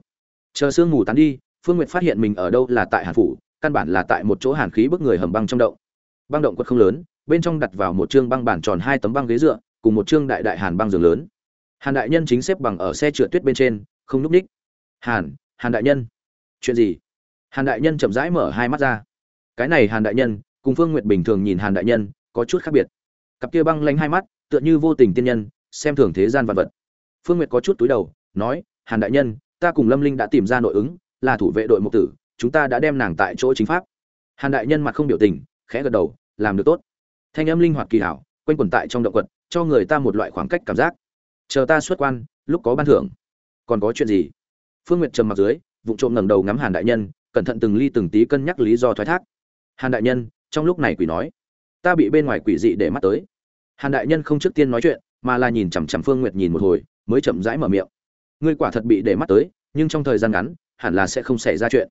Chờ sương mù tán đi, phương nguyệt phát hiện mình ở đâu là tại hàn phủ, căn bản là tại một chỗ hàn khí bức người hầm băng trong động. Băng động quật không lớn, bên trong đặt vào một chương băng bản tròn hai tấm băng ghế dựa, cùng một chương đại đại hàn băng giường lớn. Hàn đại nhân chính xếp bằng ở xe trượt tuyết bên trên, không núp ních. Hàn hàn đại nhân. Chuyện gì? Hàn đại nhân chậm rãi mở hai mắt ra. Cái này hàn đại nhân, cùng phương nguyệt bình thường nhìn hàn đại nhân, có chút khác biệt. Cặp kia băng lánh hai mắt, tựa như vô tình tiên nhân, xem thường thế gian vật vật. Phương nguyệt có chút túi đầu nói, hàn đại nhân, ta cùng lâm linh đã tìm ra nội ứng, là thủ vệ đội mục tử, chúng ta đã đem nàng tại chỗ chính pháp. Hàn đại nhân mặt không biểu tình, khẽ gật đầu, làm được tốt. Thanh âm linh hoạt kỳ hảo, quanh quẩn tại trong động quật, cho người ta một loại khoảng cách cảm giác. Chờ ta xuất quan, lúc có ban thưởng. Còn có chuyện gì? Phương nguyệt trầm mặc dưới vụ trộm ngẩng đầu ngắm hàn đại nhân, cẩn thận từng ly từng tí cân nhắc lý do thoái thác. Hàn đại nhân, trong lúc này quỷ nói, ta bị bên ngoài quỷ dị để mắt tới. Hàn đại nhân không trước tiên nói chuyện, mà là nhìn chằm chằm phương nguyệt nhìn một hồi, mới chậm rãi mở miệng ngươi quả thật bị để mắt tới, nhưng trong thời gian ngắn, hẳn là sẽ không xảy ra chuyện.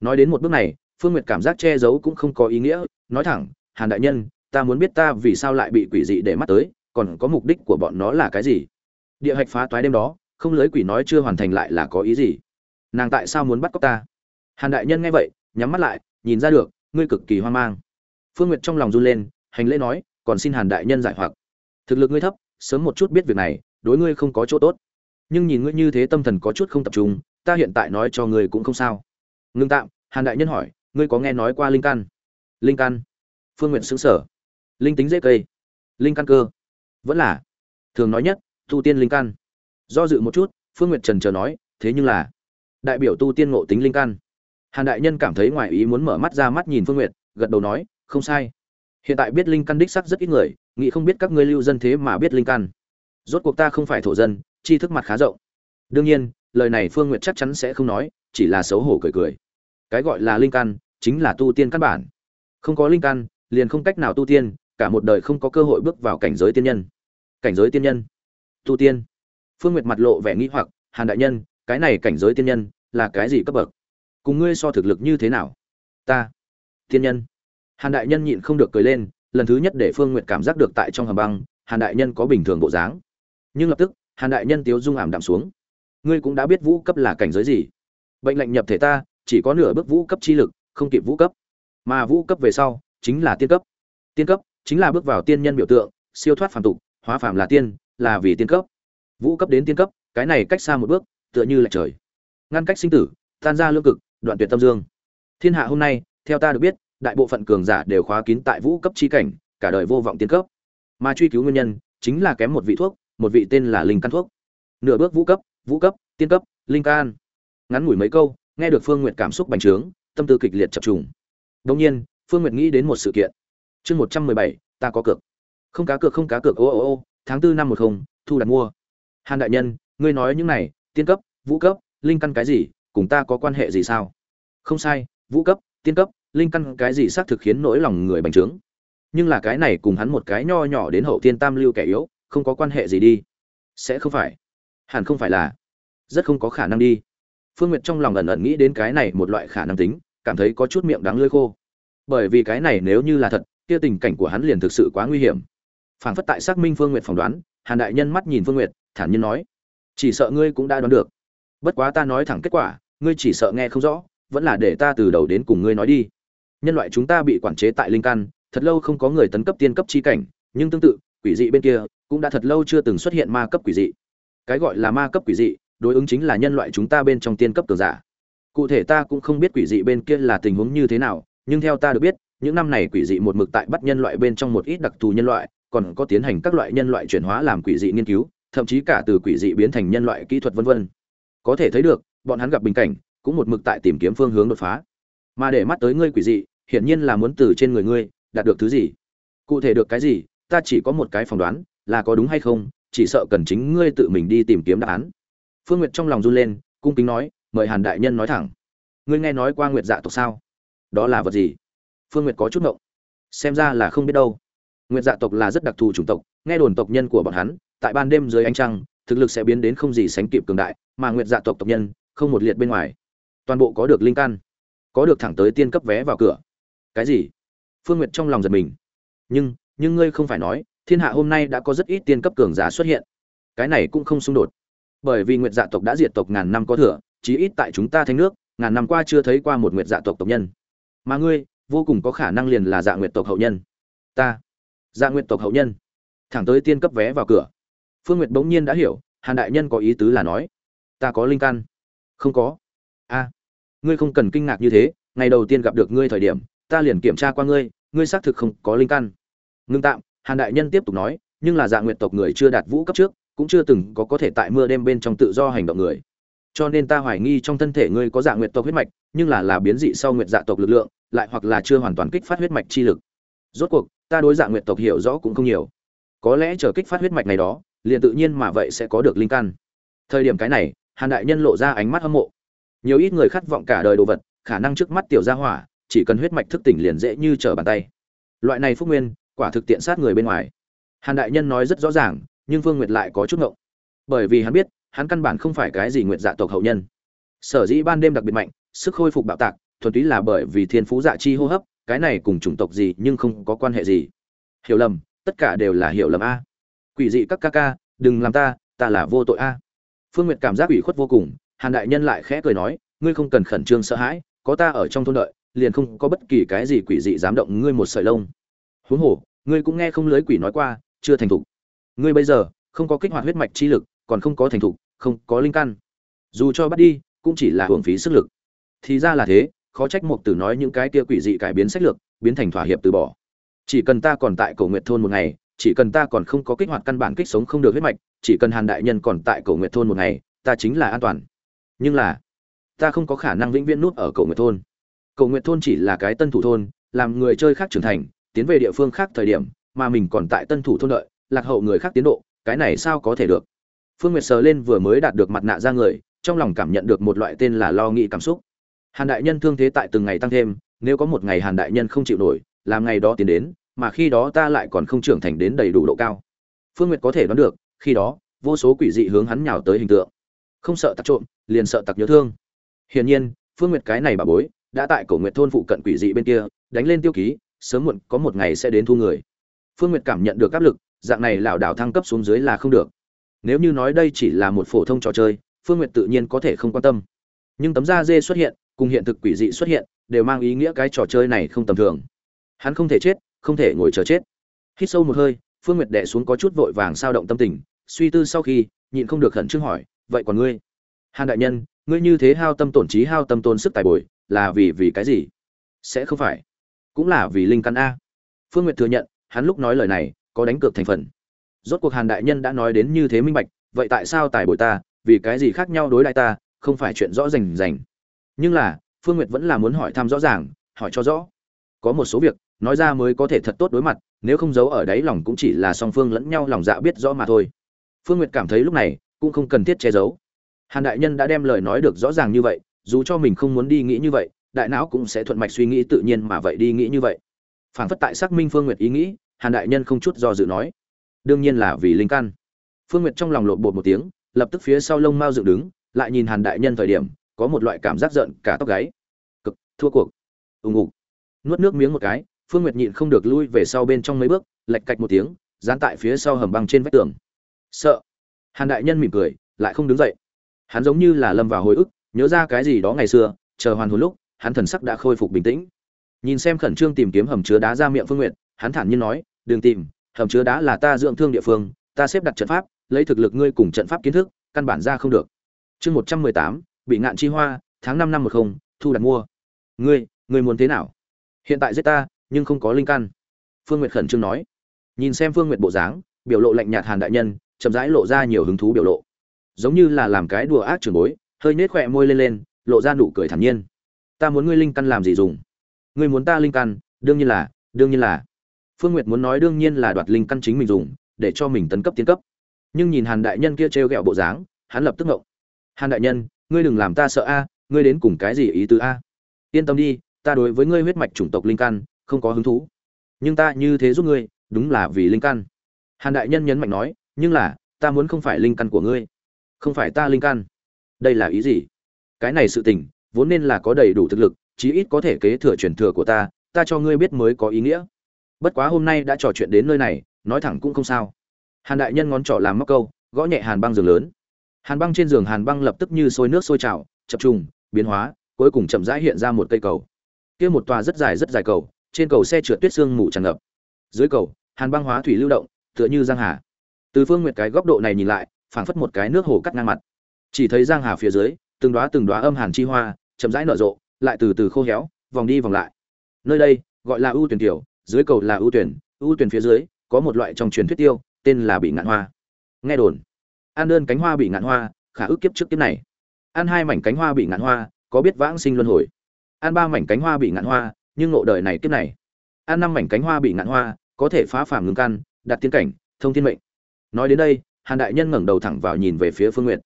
Nói đến một bước này, phương nguyệt cảm giác che giấu cũng không có ý nghĩa, nói thẳng, hàn đại nhân, ta muốn biết ta vì sao lại bị quỷ dị để mắt tới, còn có mục đích của bọn nó là cái gì? Địa hạch phá toái đêm đó, không lưới quỷ nói chưa hoàn thành lại là có ý gì? Nàng tại sao muốn bắt cóc ta? Hàn đại nhân nghe vậy, nhắm mắt lại, nhìn ra được, ngươi cực kỳ hoang mang. Phương nguyệt trong lòng run lên, hành lễ nói, còn xin hàn đại nhân giải hoặc. Thực lực ngươi thấp, sớm một chút biết việc này, đối ngươi không có chỗ tốt nhưng nhìn ngươi như thế tâm thần có chút không tập trung, ta hiện tại nói cho ngươi cũng không sao. Ngưng tạm, hàn đại nhân hỏi, ngươi có nghe nói qua linh căn? Linh căn? Phương nguyện xứng sở linh tính dễ cây. Linh căn cơ? Vẫn là. Thường nói nhất, tu tiên linh căn. Do dự một chút, phương nguyện trần trờ nói, thế nhưng là đại biểu tu tiên ngộ tính linh căn. Hàn đại nhân cảm thấy ngoài ý muốn mở mắt ra mắt nhìn phương nguyện gật đầu nói, không sai. Hiện tại biết linh căn đích sắc rất ít người, nghĩ không biết các ngươi lưu dân thế mà biết linh căn. Rốt cuộc ta không phải thổ dân tri thức mặt khá rộng. Đương nhiên, lời này phương nguyệt chắc chắn sẽ không nói, chỉ là xấu hổ cười cười. Cái gọi là linh căn, chính là tu tiên căn bản. Không có linh căn, liền không cách nào tu tiên, cả một đời không có cơ hội bước vào cảnh giới tiên nhân. Cảnh giới tiên nhân. Tu tiên. Phương nguyệt mặt lộ vẻ nghĩ hoặc, hàn đại nhân, cái này cảnh giới tiên nhân là cái gì cấp bậc? Cùng ngươi so thực lực như thế nào? Ta, tiên nhân. Hàn đại nhân nhịn không được cười lên, lần thứ nhất để phương nguyệt cảm giác được tại trong hầm băng, hàn đại nhân có bình thường bộ dáng. Nhưng lập tức hàn đại nhân tiếu dung ảm đạm xuống. Ngươi cũng đã biết vũ cấp là cảnh giới gì. Bệnh lệnh nhập thể ta, chỉ có nửa bước vũ cấp chi lực, không kịp vũ cấp. Mà vũ cấp về sau, chính là tiên cấp. Tiên cấp, chính là bước vào tiên nhân biểu tượng, siêu thoát phàm tục, hóa phàm là tiên, là vì tiên cấp. Vũ cấp đến tiên cấp, cái này cách xa một bước, tựa như lệch trời. Ngăn cách sinh tử, tan ra lương cực, đoạn tuyệt tâm dương. Thiên hạ hôm nay, theo ta được biết, đại bộ phận cường giả đều khóa kín tại vũ cấp chi cảnh, cả đời vô vọng tiên cấp. Mà truy cứu nguyên nhân, chính là kém một vị thuốc một vị tên là linh căn thuốc. Nửa bước vũ cấp vũ cấp, tiên cấp, linh can. Ngắn ngủi mấy câu, nghe được phương n g u y ệ t cảm xúc bành trướng, tâm tư kịch liệt chập trùng. Đông nhiên, phương n g u y ệ t nghĩ đến một sự kiện. Chương một trăm mười bảy, ta có cược. Không cá cược, không cá cược, ô ô ô, tháng tư năm một không, thu đặt mua. Hàn đại nhân, ngươi nói những này, tiên cấp, vũ cấp, linh căn cái gì, cùng ta có quan hệ gì sao? Không sai, vũ cấp, tiên cấp, linh căn cái gì xác thực khiến nỗi lòng người bành trướng. Nhưng là cái này cùng hắn một cái nho nhỏ đến hậu tiên tam lưu kẻ yếu không có quan hệ gì đi. Sẽ không phải. Hẳn không phải là. Rất không có khả năng đi. Phương n g u y ệ t trong lòng ẩn ẩn nghĩ đến cái này một loại khả năng tính, cảm thấy có chút miệng đắng lơi khô. Bởi vì cái này nếu như là thật, kia tình cảnh của hắn liền thực sự quá nguy hiểm. Phảng phất tại xác minh phương n g u y ệ t phỏng đoán, hàn đại nhân mắt nhìn phương n g u y ệ t thản nhiên nói, chỉ sợ ngươi cũng đã đoán được. Bất quá ta nói thẳng kết quả, ngươi chỉ sợ nghe không rõ, vẫn là để ta từ đầu đến cùng ngươi nói đi. Nhân loại chúng ta bị quản chế tại linh căn, thật lâu không có người tấn cấp tiên cấp chi cảnh, nhưng tương tự, quỷ dị bên kia cũng đã thật lâu chưa từng xuất hiện ma cấp quỷ dị. Cái gọi là ma cấp quỷ dị, đối ứng chính là nhân loại chúng ta bên trong tiên cấp cường giả. Cụ thể ta cũng không biết quỷ dị bên kia là tình huống như thế nào, nhưng theo ta được biết, những năm này quỷ dị một mực tại bắt nhân loại bên trong một ít đặc thù nhân loại, còn có tiến hành các loại nhân loại chuyển hóa làm quỷ dị nghiên cứu, thậm chí cả từ quỷ dị biến thành nhân loại kỹ thuật vân vân. Có thể thấy được, bọn hắn gặp bình cảnh, cũng một mực tại tìm kiếm phương hướng đột phá. Mà để mắt tới ngươi quỷ dị, hiển nhiên là muốn từ trên người ngươi, đạt được thứ gì? Cụ thể được cái gì, ta chỉ có một cái phỏng đoán là có đúng hay không, chỉ sợ cần chính ngươi tự mình đi tìm kiếm đáp án. Phương nguyệt trong lòng run lên, cung kính nói, mời hàn đại nhân nói thẳng. Ngươi nghe nói qua nguyệt dạ tộc sao? Đó là vật gì? Phương nguyệt có chút ngộng. Xem ra là không biết đâu. Nguyệt dạ tộc là rất đặc thù chủng tộc, nghe đồn tộc nhân của bọn hắn, tại ban đêm dưới ánh trăng, thực lực sẽ biến đến không gì sánh kịp cường đại, mà nguyệt dạ tộc tộc nhân, không một liệt bên ngoài. Toàn bộ có được linh căn, có được thẳng tới tiên cấp vé vào cửa. Cái gì? Phương nguyệt trong lòng giật mình. Nhưng nhưng ngươi không phải nói thiên hạ hôm nay đã có rất ít tiên cấp cường giả xuất hiện. Cái này cũng không xung đột. Bởi vì nguyệt dạ tộc đã diệt tộc ngàn năm có thừa, chí ít tại chúng ta thanh nước, ngàn năm qua chưa thấy qua một nguyệt dạ tộc tộc nhân. Mà ngươi, vô cùng có khả năng liền là dạ nguyệt tộc hậu nhân. Ta dạ nguyệt tộc hậu nhân. Thẳng tới tiên cấp vé vào cửa. Phương nguyệt bỗng nhiên đã hiểu, hàn đại nhân có ý tứ là nói, ta có linh căn. Không có. A, ngươi không cần kinh ngạc như thế, ngày đầu tiên gặp được ngươi thời điểm, ta liền kiểm tra qua ngươi ngươi xác thực không có linh căn. Ngưng tạm hàn đại nhân tiếp tục nói, nhưng là dạ nguyệt tộc người chưa đạt vũ cấp trước, cũng chưa từng có có thể tại mưa đêm bên trong tự do hành động người. Cho nên ta hoài nghi trong thân thể ngươi có dạ nguyệt tộc huyết mạch, nhưng là là biến dị sau nguyệt dạ tộc lực lượng, lại hoặc là chưa hoàn toàn kích phát huyết mạch chi lực. Rốt cuộc, ta đối dạ nguyệt tộc hiểu rõ cũng không nhiều. Có lẽ chờ kích phát huyết mạch này đó, liền tự nhiên mà vậy sẽ có được linh căn. Thời điểm cái này, hàn đại nhân lộ ra ánh mắt hâm mộ. Nhiều ít người khát vọng cả đời đồ vật, khả năng trước mắt tiểu gia hỏa, chỉ cần huyết mạch thức tỉnh liền dễ như trở bàn tay. Loại này phúc nguyên quả thực tiện sát người bên ngoài. Hàn đại nhân nói rất rõ ràng, nhưng phương nguyệt lại có chút ngộng. Bởi vì hắn biết, hắn căn bản không phải cái gì nguyệt dạ tộc hậu nhân. Sở dĩ ban đêm đặc biệt mạnh, sức khôi phục bạo tạc, thuần túy là bởi vì thiên phú dạ chi hô hấp, cái này cùng chủng tộc gì nhưng không có quan hệ gì. Hiểu lầm, tất cả đều là hiểu lầm a. Quỷ dị các ca ca, đừng làm ta ta là vô tội a. Phương nguyệt cảm giác ủy khuất vô cùng, hàn đại nhân lại khẽ cười nói, ngươi không cần khẩn trương sợ hãi, có ta ở trong thôn đợi, liền không có bất kỳ cái gì quỷ dị dám động ngươi một sợi lông huống hồ, ngươi cũng nghe không lưới quỷ nói qua, chưa thành thục. Ngươi bây giờ, không có kích hoạt huyết mạch chi lực, còn không có thành thục, không có linh căn. Dù cho bắt đi, cũng chỉ là hưởng phí sức lực. Thì ra là thế, khó trách mục tử nói những cái kia quỷ dị cải biến sách lược, biến thành thỏa hiệp từ bỏ. Chỉ cần ta còn tại cổ nguyệt thôn một ngày, chỉ cần ta còn không có kích hoạt căn bản kích sống không được huyết mạch, chỉ cần hàn đại nhân còn tại cổ nguyệt thôn một ngày, ta chính là an toàn. Nhưng là, ta không có khả năng vĩnh viễn nút ở cổ nguyệt thôn. Cổ nguyệt thôn chỉ là cái tân thủ thôn, làm người chơi khác trưởng thành tiến về địa phương khác thời điểm, mà mình còn tại tân thủ thôn đợi, lạc hậu người khác tiến độ, cái này sao có thể được? Phương nguyệt sờ lên vừa mới đạt được mặt nạ ra người, trong lòng cảm nhận được một loại tên là lo nghĩ cảm xúc. Hàn đại nhân thương thế tại từng ngày tăng thêm, nếu có một ngày hàn đại nhân không chịu nổi, làm ngày đó tiến đến, mà khi đó ta lại còn không trưởng thành đến đầy đủ độ cao. Phương nguyệt có thể đoán được, khi đó, vô số quỷ dị hướng hắn nhào tới hình tượng. Không sợ tặc trộm, liền sợ tặc nhớ thương. Hiển nhiên, phương nguyệt cái này bà bối, đã tại cổ nguyệt thôn phụ cận quỷ dị bên kia, đánh lên tiêu ký sớm muộn có một ngày sẽ đến thu người. Phương nguyệt cảm nhận được áp lực, dạng này lảo đảo thăng cấp xuống dưới là không được. Nếu như nói đây chỉ là một phổ thông trò chơi, phương nguyệt tự nhiên có thể không quan tâm. Nhưng tấm da dê xuất hiện, cùng hiện thực quỷ dị xuất hiện, đều mang ý nghĩa cái trò chơi này không tầm thường. Hắn không thể chết, không thể ngồi chờ chết. Hít sâu một hơi, phương nguyệt đệ xuống có chút vội vàng sao động tâm tình, suy tư sau khi, nhịn không được khẩn trương hỏi, vậy còn ngươi? Hàn đại nhân, ngươi như thế hao tâm tổn trí, hao tâm tôn sức tài bồi, là vì vì cái gì? Sẽ không phải cũng là vì linh căn a. Phương nguyệt thừa nhận, hắn lúc nói lời này, có đánh cược thành phần. Rốt cuộc hàn đại nhân đã nói đến như thế minh bạch, vậy tại sao tài bồi ta, vì cái gì khác nhau đối lại ta, không phải chuyện rõ rành rành. Nhưng là, phương nguyệt vẫn là muốn hỏi thăm rõ ràng, hỏi cho rõ. Có một số việc, nói ra mới có thể thật tốt đối mặt, nếu không giấu ở đáy lòng cũng chỉ là song phương lẫn nhau lòng dạ biết rõ mà thôi. Phương nguyệt cảm thấy lúc này, cũng không cần thiết che giấu. Hàn đại nhân đã đem lời nói được rõ ràng như vậy, dù cho mình không muốn đi nghĩ như vậy đại não cũng sẽ thuận mạch suy nghĩ tự nhiên mà vậy đi nghĩ như vậy. Phản phất tại xác minh phương nguyệt ý nghĩ, hàn đại nhân không chút do dự nói. Đương nhiên là vì linh căn. Phương nguyệt trong lòng lột bột một tiếng, lập tức phía sau lông mao dựng đứng, lại nhìn hàn đại nhân thời điểm, có một loại cảm giác giận cả tóc gáy. Cực, thua cuộc. Ù ục nuốt nước miếng một cái, phương nguyệt nhịn không được lui về sau bên trong mấy bước lạch cạch một tiếng, dán tại phía sau hầm băng trên vách tường. Sợ. Hàn đại nhân mỉm cười, lại không đứng dậy. Hắn giống như là lâm vào hồi ức, nhớ ra cái gì đó ngày xưa, chờ hoàn hồn lúc hắn thần sắc đã khôi phục bình tĩnh. Nhìn xem khẩn trương tìm kiếm hầm chứa đá ra miệng phương nguyệt, hắn thản nhiên nói, đừng tìm, hầm chứa đá là ta dưỡng thương địa phương, ta xếp đặt trận pháp, lấy thực lực ngươi cùng trận pháp kiến thức, căn bản ra không được. Chương một trăm mười tám, bị ngạn chi hoa, tháng năm năm một không, thu đặt mua. Ngươi ngươi muốn thế nào? Hiện tại giết ta, nhưng không có linh căn. Phương nguyệt khẩn trương nói. Nhìn xem phương nguyệt bộ dáng, biểu lộ lạnh nhạt hàn đại nhân, chậm rãi lộ ra nhiều hứng thú biểu lộ. Giống như là làm cái đùa ác trường bối, hơi nết khỏe môi lên lên, lộ ra nụ cười thản nhiên ta muốn ngươi linh căn làm gì dùng? Ngươi muốn ta linh căn, đương nhiên là, đương nhiên là. Phương nguyệt muốn nói đương nhiên là đoạt linh căn chính mình dùng, để cho mình tấn cấp tiến cấp. Nhưng nhìn hàn đại nhân kia trêu ghẹo bộ dáng, hắn lập tức ngộng. Hàn đại nhân, ngươi đừng làm ta sợ a, ngươi đến cùng cái gì ý tứ a? Yên tâm đi, ta đối với ngươi huyết mạch chủng tộc linh căn, không có hứng thú. Nhưng ta như thế giúp ngươi, đúng là vì linh căn. Hàn đại nhân nhấn mạnh nói, nhưng là, ta muốn không phải linh căn của ngươi. Không phải ta linh căn. Đây là ý gì? Cái này sự tình vốn nên là có đầy đủ thực lực, chí ít có thể kế thừa truyền thừa của ta ta cho ngươi biết mới có ý nghĩa. Bất quá hôm nay đã trò chuyện đến nơi này, nói thẳng cũng không sao. Hàn đại nhân ngón trỏ làm móc câu, gõ nhẹ hàn băng giường lớn. Hàn băng trên giường hàn băng lập tức như sôi nước sôi trào, chập trùng, biến hóa, cuối cùng chậm rãi hiện ra một cây cầu. Kia một tòa rất dài rất dài cầu, trên cầu xe trượt tuyết sương mù tràn ngập. Dưới cầu, hàn băng hóa thủy lưu động, tựa như giang hà. Từ phương nguyệt cái góc độ này nhìn lại, phảng phất một cái nước hồ cắt ngang mặt. Chỉ thấy giang hà phía dưới, từng đóa từng đóa âm hàn chi hoa chậm rãi nở rộ, lại từ từ khô héo, vòng đi vòng lại. Nơi đây, gọi là ưu tuyển tiểu, dưới cầu là ưu tuyển ưu tuyển phía dưới, có một loại trong truyền thuyết tiêu, tên là bị ngạn hoa. Nghe đồn, ăn đơn cánh hoa bị ngạn hoa, khả ước kiếp trước kiếp này. Ăn hai mảnh cánh hoa bị ngạn hoa, có biết vãng sinh luân hồi. Ăn ba mảnh cánh hoa bị ngạn hoa, nhưng ngộ đời này kiếp này. Ăn năm mảnh cánh hoa bị ngạn hoa, có thể phá phàm ngưng căn, đạt tiên cảnh, thông thiên mệnh. Nói đến đây, hàn đại nhân ngẩng đầu thẳng vào nhìn về phía phương nguyệt.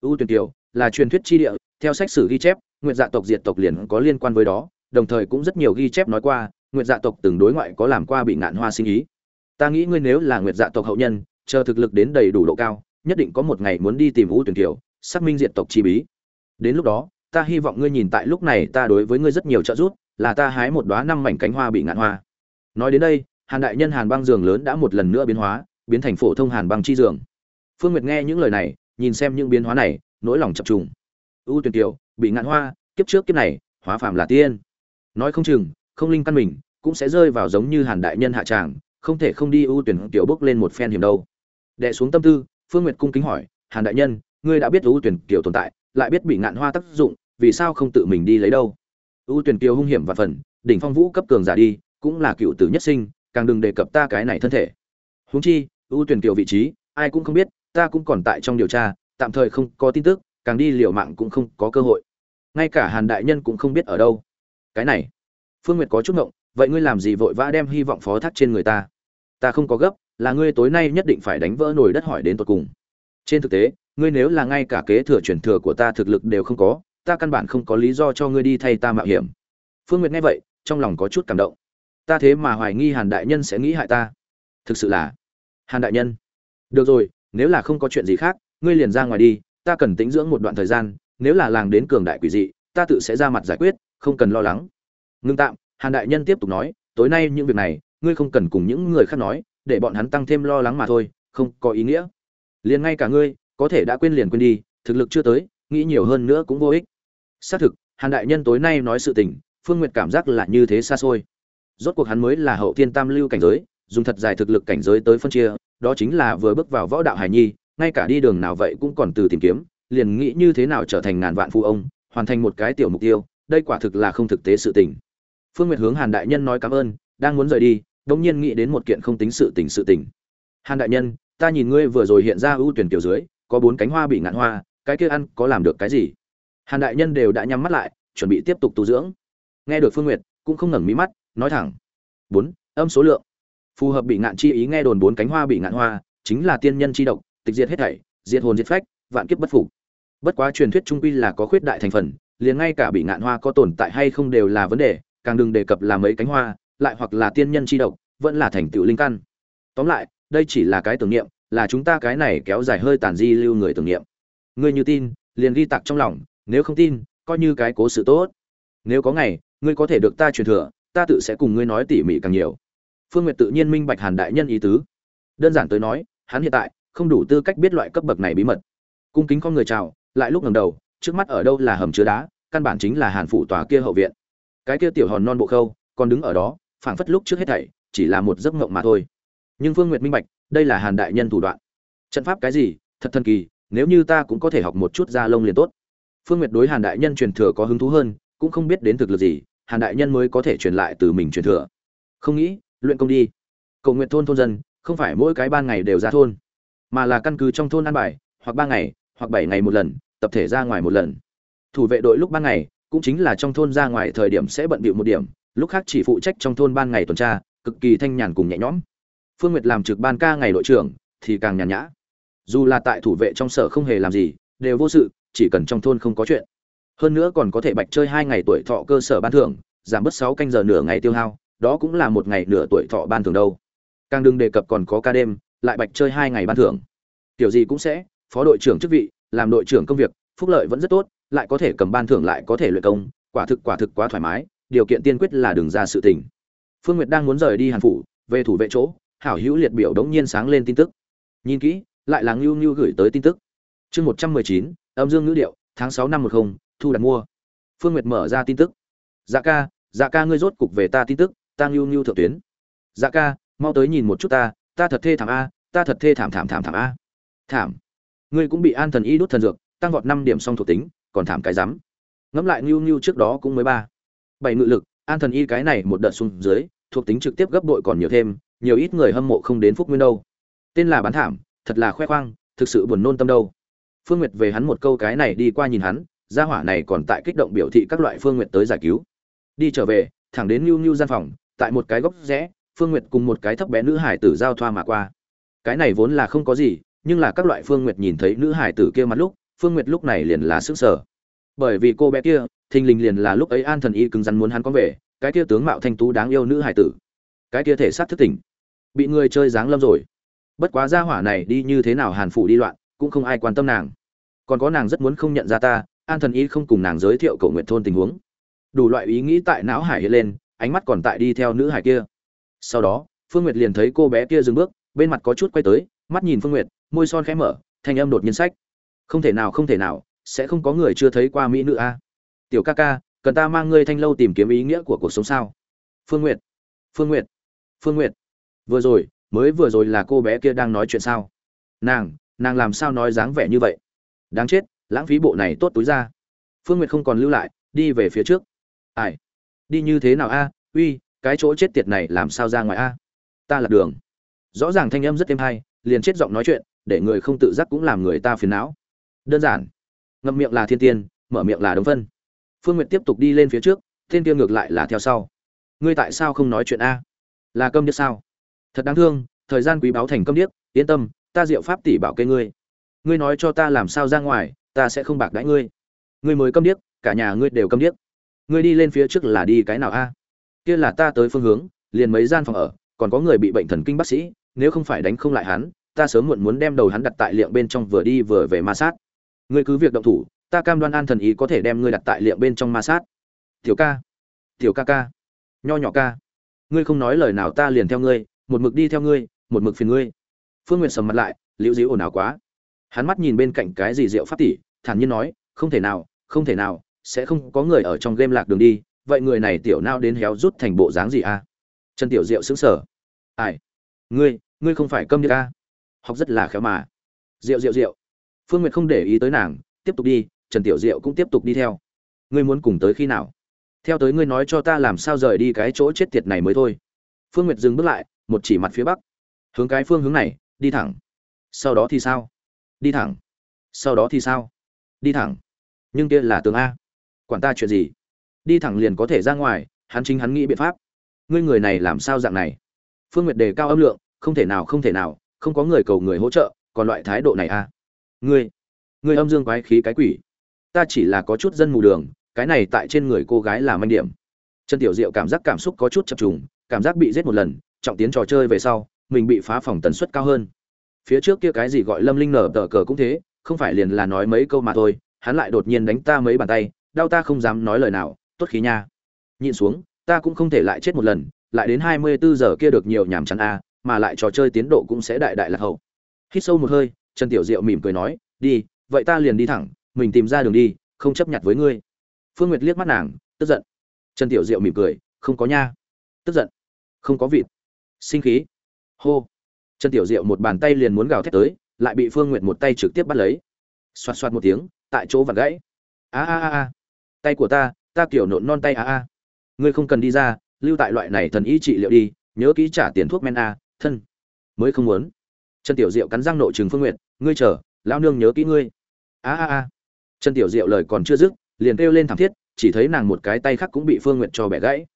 U tuyển tiểu là truyền thuyết chi địa, theo sách sử ghi chép nguyện dạ tộc diệt tộc liền có liên quan với đó, đồng thời cũng rất nhiều ghi chép nói qua nguyện dạ tộc từng đối ngoại có làm qua bị ngạn hoa sinh ý. Ta nghĩ ngươi nếu là nguyệt dạ tộc hậu nhân, chờ thực lực đến đầy đủ độ cao, nhất định có một ngày muốn đi tìm U tuyển kiều, xác minh diệt tộc chi bí. Đến lúc đó, ta hy vọng ngươi nhìn tại lúc này ta đối với ngươi rất nhiều trợ giúp, là ta hái một đóa năm mảnh cánh hoa bị ngạn hoa. Nói đến đây, hàn đại nhân hàn băng giường lớn đã một lần nữa biến hóa, biến thành phổ thông hàn băng chi giường. Phương nguyệt nghe những lời này, nhìn xem những biến hóa này, nỗi lòng chập trùng. U tuyển kiều bị ngạn hoa, kiếp trước kiếp này, hóa phàm là tiên. Nói không chừng, không linh căn mình cũng sẽ rơi vào giống như hàn đại nhân hạ tràng, không thể không đi ưu tuyển tiểu bước lên một phen hiểm đâu. Đệ xuống tâm tư, phương nguyệt cung kính hỏi, hàn đại nhân, ngươi đã biết ưu tuyển kiểu tồn tại, lại biết bị ngạn hoa tác dụng, vì sao không tự mình đi lấy đâu? Ưu tuyển kiều hung hiểm và phần, đỉnh phong vũ cấp cường giả đi, cũng là cựu tử nhất sinh, càng đừng đề cập ta cái này thân thể. Huống chi, ưu tuyển kiều vị trí, ai cũng không biết, ta cũng còn tại trong điều tra, tạm thời không có tin tức càng đi liều mạng cũng không có cơ hội. Ngay cả hàn đại nhân cũng không biết ở đâu. Cái này, phương nguyệt có chút ngộng, vậy ngươi làm gì vội vã đem hy vọng phó thác trên người ta? Ta không có gấp, là ngươi tối nay nhất định phải đánh vỡ nồi đất hỏi đến tột cùng. Trên thực tế, ngươi nếu là ngay cả kế thừa truyền thừa của ta thực lực đều không có, ta căn bản không có lý do cho ngươi đi thay ta mạo hiểm. Phương nguyệt nghe vậy, trong lòng có chút cảm động. Ta thế mà hoài nghi hàn đại nhân sẽ nghĩ hại ta. Thực sự là, hàn đại nhân. Được rồi, nếu là không có chuyện gì khác, ngươi liền ra ngoài đi ta cần tĩnh dưỡng một đoạn thời gian, nếu là làng đến cường đại quỷ dị, ta tự sẽ ra mặt giải quyết, không cần lo lắng. Ngưng tạm, hàn đại nhân tiếp tục nói, tối nay những việc này, ngươi không cần cùng những người khác nói, để bọn hắn tăng thêm lo lắng mà thôi, không có ý nghĩa. Liền ngay cả ngươi, có thể đã quên liền quên đi, thực lực chưa tới, nghĩ nhiều hơn nữa cũng vô ích. Xác thực, hàn đại nhân tối nay nói sự tình, phương nguyệt cảm giác là như thế xa xôi. Rốt cuộc hắn mới là hậu thiên tam lưu cảnh giới, dùng thật dài thực lực cảnh giới tới phân chia, đó chính là vừa bước vào võ đạo hải nhi ngay cả đi đường nào vậy cũng còn từ tìm kiếm, liền nghĩ như thế nào trở thành ngàn vạn phụ ông, hoàn thành một cái tiểu mục tiêu, đây quả thực là không thực tế sự tình. Phương nguyệt hướng hàn đại nhân nói cảm ơn, đang muốn rời đi, đống nhiên nghĩ đến một kiện không tính sự tình sự tình. Hàn đại nhân, ta nhìn ngươi vừa rồi hiện ra ưu tuyển tiểu dưới, có bốn cánh hoa bị ngạn hoa, cái kia ăn có làm được cái gì? Hàn đại nhân đều đã nhắm mắt lại, chuẩn bị tiếp tục tu dưỡng. Nghe được phương nguyệt, cũng không ngẩng mí mắt, nói thẳng. Bốn, âm số lượng. Phù hợp bị ngạn chi ý nghe đồn bốn cánh hoa bị ngạn hoa, chính là tiên nhân chi độc tịch diệt hết thảy, diệt hồn diệt phách, vạn kiếp bất phục. Bất quá truyền thuyết trung quy là có khuyết đại thành phần, liền ngay cả bị ngạn hoa có tồn tại hay không đều là vấn đề, càng đừng đề cập là mấy cánh hoa, lại hoặc là tiên nhân chi độc, vẫn là thành tựu linh căn. Tóm lại, đây chỉ là cái tưởng niệm, là chúng ta cái này kéo dài hơi tàn di lưu người tưởng niệm. Ngươi như tin, liền ghi tạc trong lòng, nếu không tin, coi như cái cố sự tốt. Nếu có ngày, ngươi có thể được ta truyền thừa, ta tự sẽ cùng ngươi nói tỉ mỉ càng nhiều. Phương nguyệt tự nhiên minh bạch hàn đại nhân ý tứ. Đơn giản tới nói, hắn hiện tại không đủ tư cách biết loại cấp bậc này bí mật. Cung kính con người chào, lại lúc ngầm đầu, trước mắt ở đâu là hầm chứa đá, căn bản chính là hàn phụ tòa kia hậu viện. Cái kia tiểu hòn non bộ khâu, còn đứng ở đó, phảng phất lúc trước hết thảy, chỉ là một giấc mộng mà thôi. Nhưng phương nguyệt minh bạch, đây là hàn đại nhân thủ đoạn. Trận pháp cái gì, thật thần kỳ, nếu như ta cũng có thể học một chút da lông liền tốt. Phương nguyệt đối hàn đại nhân truyền thừa có hứng thú hơn, cũng không biết đến thực lực gì, hàn đại nhân mới có thể truyền lại từ mình truyền thừa. Không nghĩ, luyện công đi. Cầu nguyện thôn thôn dân, không phải mỗi cái ban ngày đều ra thôn mà là căn cứ trong thôn ăn bài, hoặc ba ngày, hoặc bảy ngày một lần, tập thể ra ngoài một lần. Thủ vệ đội lúc ban ngày, cũng chính là trong thôn ra ngoài thời điểm sẽ bận bịu một điểm, lúc khác chỉ phụ trách trong thôn ban ngày tuần tra, cực kỳ thanh nhàn cùng nhẹ nhõm. Phương nguyệt làm trực ban ca ngày đội trưởng, thì càng nhàn nhã. Dù là tại thủ vệ trong sở không hề làm gì, đều vô sự, chỉ cần trong thôn không có chuyện. Hơn nữa còn có thể bạch chơi hai ngày tuổi thọ cơ sở ban thưởng, giảm bớt sáu canh giờ nửa ngày tiêu hao, đó cũng là một ngày nửa tuổi thọ ban thưởng đâu. Càng đừng đề cập còn có ca đêm lại bạch chơi hai ngày ban thưởng. Tiểu gì cũng sẽ, phó đội trưởng chức vị, làm đội trưởng công việc, phúc lợi vẫn rất tốt, lại có thể cầm ban thưởng lại có thể luyện công, quả thực quả thực quá thoải mái, điều kiện tiên quyết là đừng ra sự tình. Phương nguyệt đang muốn rời đi hàn phủ, về thủ vệ chỗ, hảo hữu liệt biểu đống nhiên sáng lên tin tức. Nhìn kỹ, lại là ngưu ngưu gửi tới tin tức. Chương một trăm mười chín, âm dương ngữ điệu, tháng sáu năm một không, thu đặt mua. Phương nguyệt mở ra tin tức. Dạ ca dạ ca ngươi rốt cục về ta tin tức, ta ngưu ngưu thượng tuyến. Dạ ca, mau tới nhìn một chút ta ta thật thê thảm a ta thật thê thảm thảm thảm thảm a. Thảm. Ngươi cũng bị an thần y đút thần dược, tăng vọt năm điểm song thuộc tính, còn thảm cái rắm. Ngẫm lại ngưu ngưu trước đó cũng mới ba. Bảy ngự lực, an thần y cái này một đợt xuống dưới, thuộc tính trực tiếp gấp đội còn nhiều thêm, nhiều ít người hâm mộ không đến phúc nguyên đâu. Tên là bán thảm, thật là khoe khoang, thực sự buồn nôn tâm đâu. Phương nguyệt về hắn một câu cái này đi qua nhìn hắn, gia hỏa này còn tại kích động biểu thị các loại phương nguyệt tới giải cứu. Đi trở về, thẳng đến nhu nhu gian phòng, tại một cái góc rẽ, phương nguyệt cùng một cái thấp bé nữ hải tử giao thoa mà qua cái này vốn là không có gì, nhưng là các loại phương nguyệt nhìn thấy nữ hải tử kia mặt lúc, phương nguyệt lúc này liền là sức sở bởi vì cô bé kia, thình lình liền là lúc ấy an thần y cứng rắn muốn hắn có về cái kia tướng mạo thanh tú đáng yêu nữ hải tử. Cái kia thể xác thức tỉnh. Bị người chơi dáng lâm rồi. Bất quá gia hỏa này đi như thế nào hàn phủ đi loạn, cũng không ai quan tâm nàng. Còn có nàng rất muốn không nhận ra ta, an thần y không cùng nàng giới thiệu cầu nguyện thôn tình huống. Đủ loại ý nghĩ tại não hải hiện lên, ánh mắt còn tại đi theo nữ hải kia. Sau đó, phương nguyệt liền thấy cô bé kia dừng bước bên mặt có chút quay tới, mắt nhìn phương nguyệt, môi son khẽ mở, thanh âm đột nhiên sách. Không thể nào, không thể nào, sẽ không có người chưa thấy qua mỹ nữ a. Tiểu ca ca, cần ta mang ngươi thanh lâu tìm kiếm ý nghĩa của cuộc sống sao? Phương nguyệt phương nguyệt phương nguyệt. Vừa rồi, mới vừa rồi là cô bé kia đang nói chuyện sao? Nàng nàng làm sao nói dáng vẻ như vậy? Đáng chết, lãng phí bộ này tốt túi ra. Phương nguyệt không còn lưu lại, đi về phía trước. Ai? Đi như thế nào a? Uy, cái chỗ chết tiệt này làm sao ra ngoài a? Ta lạc đường rõ ràng thanh âm rất êm hay, liền chết giọng nói chuyện, để người không tự giác cũng làm người ta phiền não. Đơn giản. Ngậm miệng là thiên tiên, mở miệng là đống phân. Phương nguyệt tiếp tục đi lên phía trước tên kia ngược lại là theo sau. Ngươi tại sao không nói chuyện a? Là câm điếc sao? Thật đáng thương, thời gian quý báu thành câm điếc, yên tâm, ta diệu pháp tỷ bảo kê ngươi. Ngươi nói cho ta làm sao ra ngoài, ta sẽ không bạc đãi ngươi. Ngươi mới câm điếc, cả nhà ngươi đều câm điếc. Ngươi đi lên phía trước là đi cái nào a? Kia là ta tới phương hướng, liền mấy gian phòng ở, còn có người bị bệnh thần kinh bác sĩ nếu không phải đánh không lại hắn, ta sớm muộn muốn đem đầu hắn đặt tại liệm bên trong vừa đi vừa về ma sát. Ngươi cứ việc động thủ, ta cam đoan an thần ý có thể đem ngươi đặt tại liệm bên trong ma sát. Tiểu ca tiểu ca ca, nho nhỏ ca, ngươi không nói lời nào ta liền theo ngươi, một mực đi theo ngươi, một mực phiền ngươi. Phương n g u y ệ t sầm mặt lại, liễu dĩu ồn ào quá. Hắn mắt nhìn bên cạnh cái gì rượu pháp tỷ, thản nhiên nói, không thể nào, không thể nào, sẽ không có người ở trong game lạc đường đi, vậy người này tiểu nao đến héo rút thành bộ dáng gì a trần tiểu diệu xứng sở ai? Ngươi? Ngươi không phải câm đi ca. Học rất là khéo mà. Rượu rượu rượu. Phương n g u y ệ t không để ý tới nàng, tiếp tục đi, trần tiểu diệu cũng tiếp tục đi theo. Ngươi muốn cùng tới khi nào? Theo tới ngươi nói cho ta làm sao rời đi cái chỗ chết tiệt này mới thôi. Phương nguyệt dừng bước lại, một chỉ mặt phía bắc. Hướng cái phương hướng này, đi thẳng. Sau đó thì sao? Đi thẳng. Sau đó thì sao? Đi thẳng. Nhưng kia là tường a. Quản ta chuyện gì? Đi thẳng liền có thể ra ngoài, hắn chính hắn nghĩ biện pháp. Ngươi người này làm sao dạng này? Phương nguyệt đề cao âm lượng không thể nào, không thể nào, không có người cầu người hỗ trợ, còn loại thái độ này a ngươi ngươi âm dương quái khí cái quỷ. Ta chỉ là có chút dân mù đường, cái này tại trên người cô gái là manh điểm. Trần tiểu diệu cảm giác cảm xúc có chút chập trùng, cảm giác bị giết một lần, trọng tiến trò chơi về sau, mình bị phá phòng tần suất cao hơn. Phía trước kia cái gì gọi lâm linh nở tờ cờ cũng thế, không phải liền là nói mấy câu mà thôi, hắn lại đột nhiên đánh ta mấy bàn tay, đau ta không dám nói lời nào, tốt khí nha. Nhìn xuống, ta cũng không thể lại chết một lần, lại đến hai mươi bốn giờ kia được nhiều nhảm chán a mà lại trò chơi tiến độ cũng sẽ đại đại lạc hậu. Hít sâu một hơi, trần tiểu diệu mỉm cười nói, đi, vậy ta liền đi thẳng, mình tìm ra đường đi, không chấp nhận với ngươi. Phương nguyệt liếc mắt nàng, tức giận. Trần tiểu diệu mỉm cười, không có nha. Tức giận. Không có vịt. Sinh khí. Hô. Trần tiểu diệu một bàn tay liền muốn gào thét tới, lại bị phương n g u y ệ t một tay trực tiếp bắt lấy. Xoạt xoạt một tiếng, tại chỗ vặt gãy. A a a a. Tay của ta ta kiểu nộn non tay a a. Ngươi không cần đi ra, lưu tại loại này thần ý trị liệu đi, nhớ kỹ trả tiền thuốc men a thân. Mới không muốn. Trần tiểu diệu cắn răng nộ trừng phương nguyện ngươi chờ, lão nương nhớ kỹ ngươi. A a a. Trần tiểu diệu lời còn chưa dứt, liền kêu lên thảm thiết, chỉ thấy nàng một cái tay khác cũng bị phương nguyện cho bẻ gãy.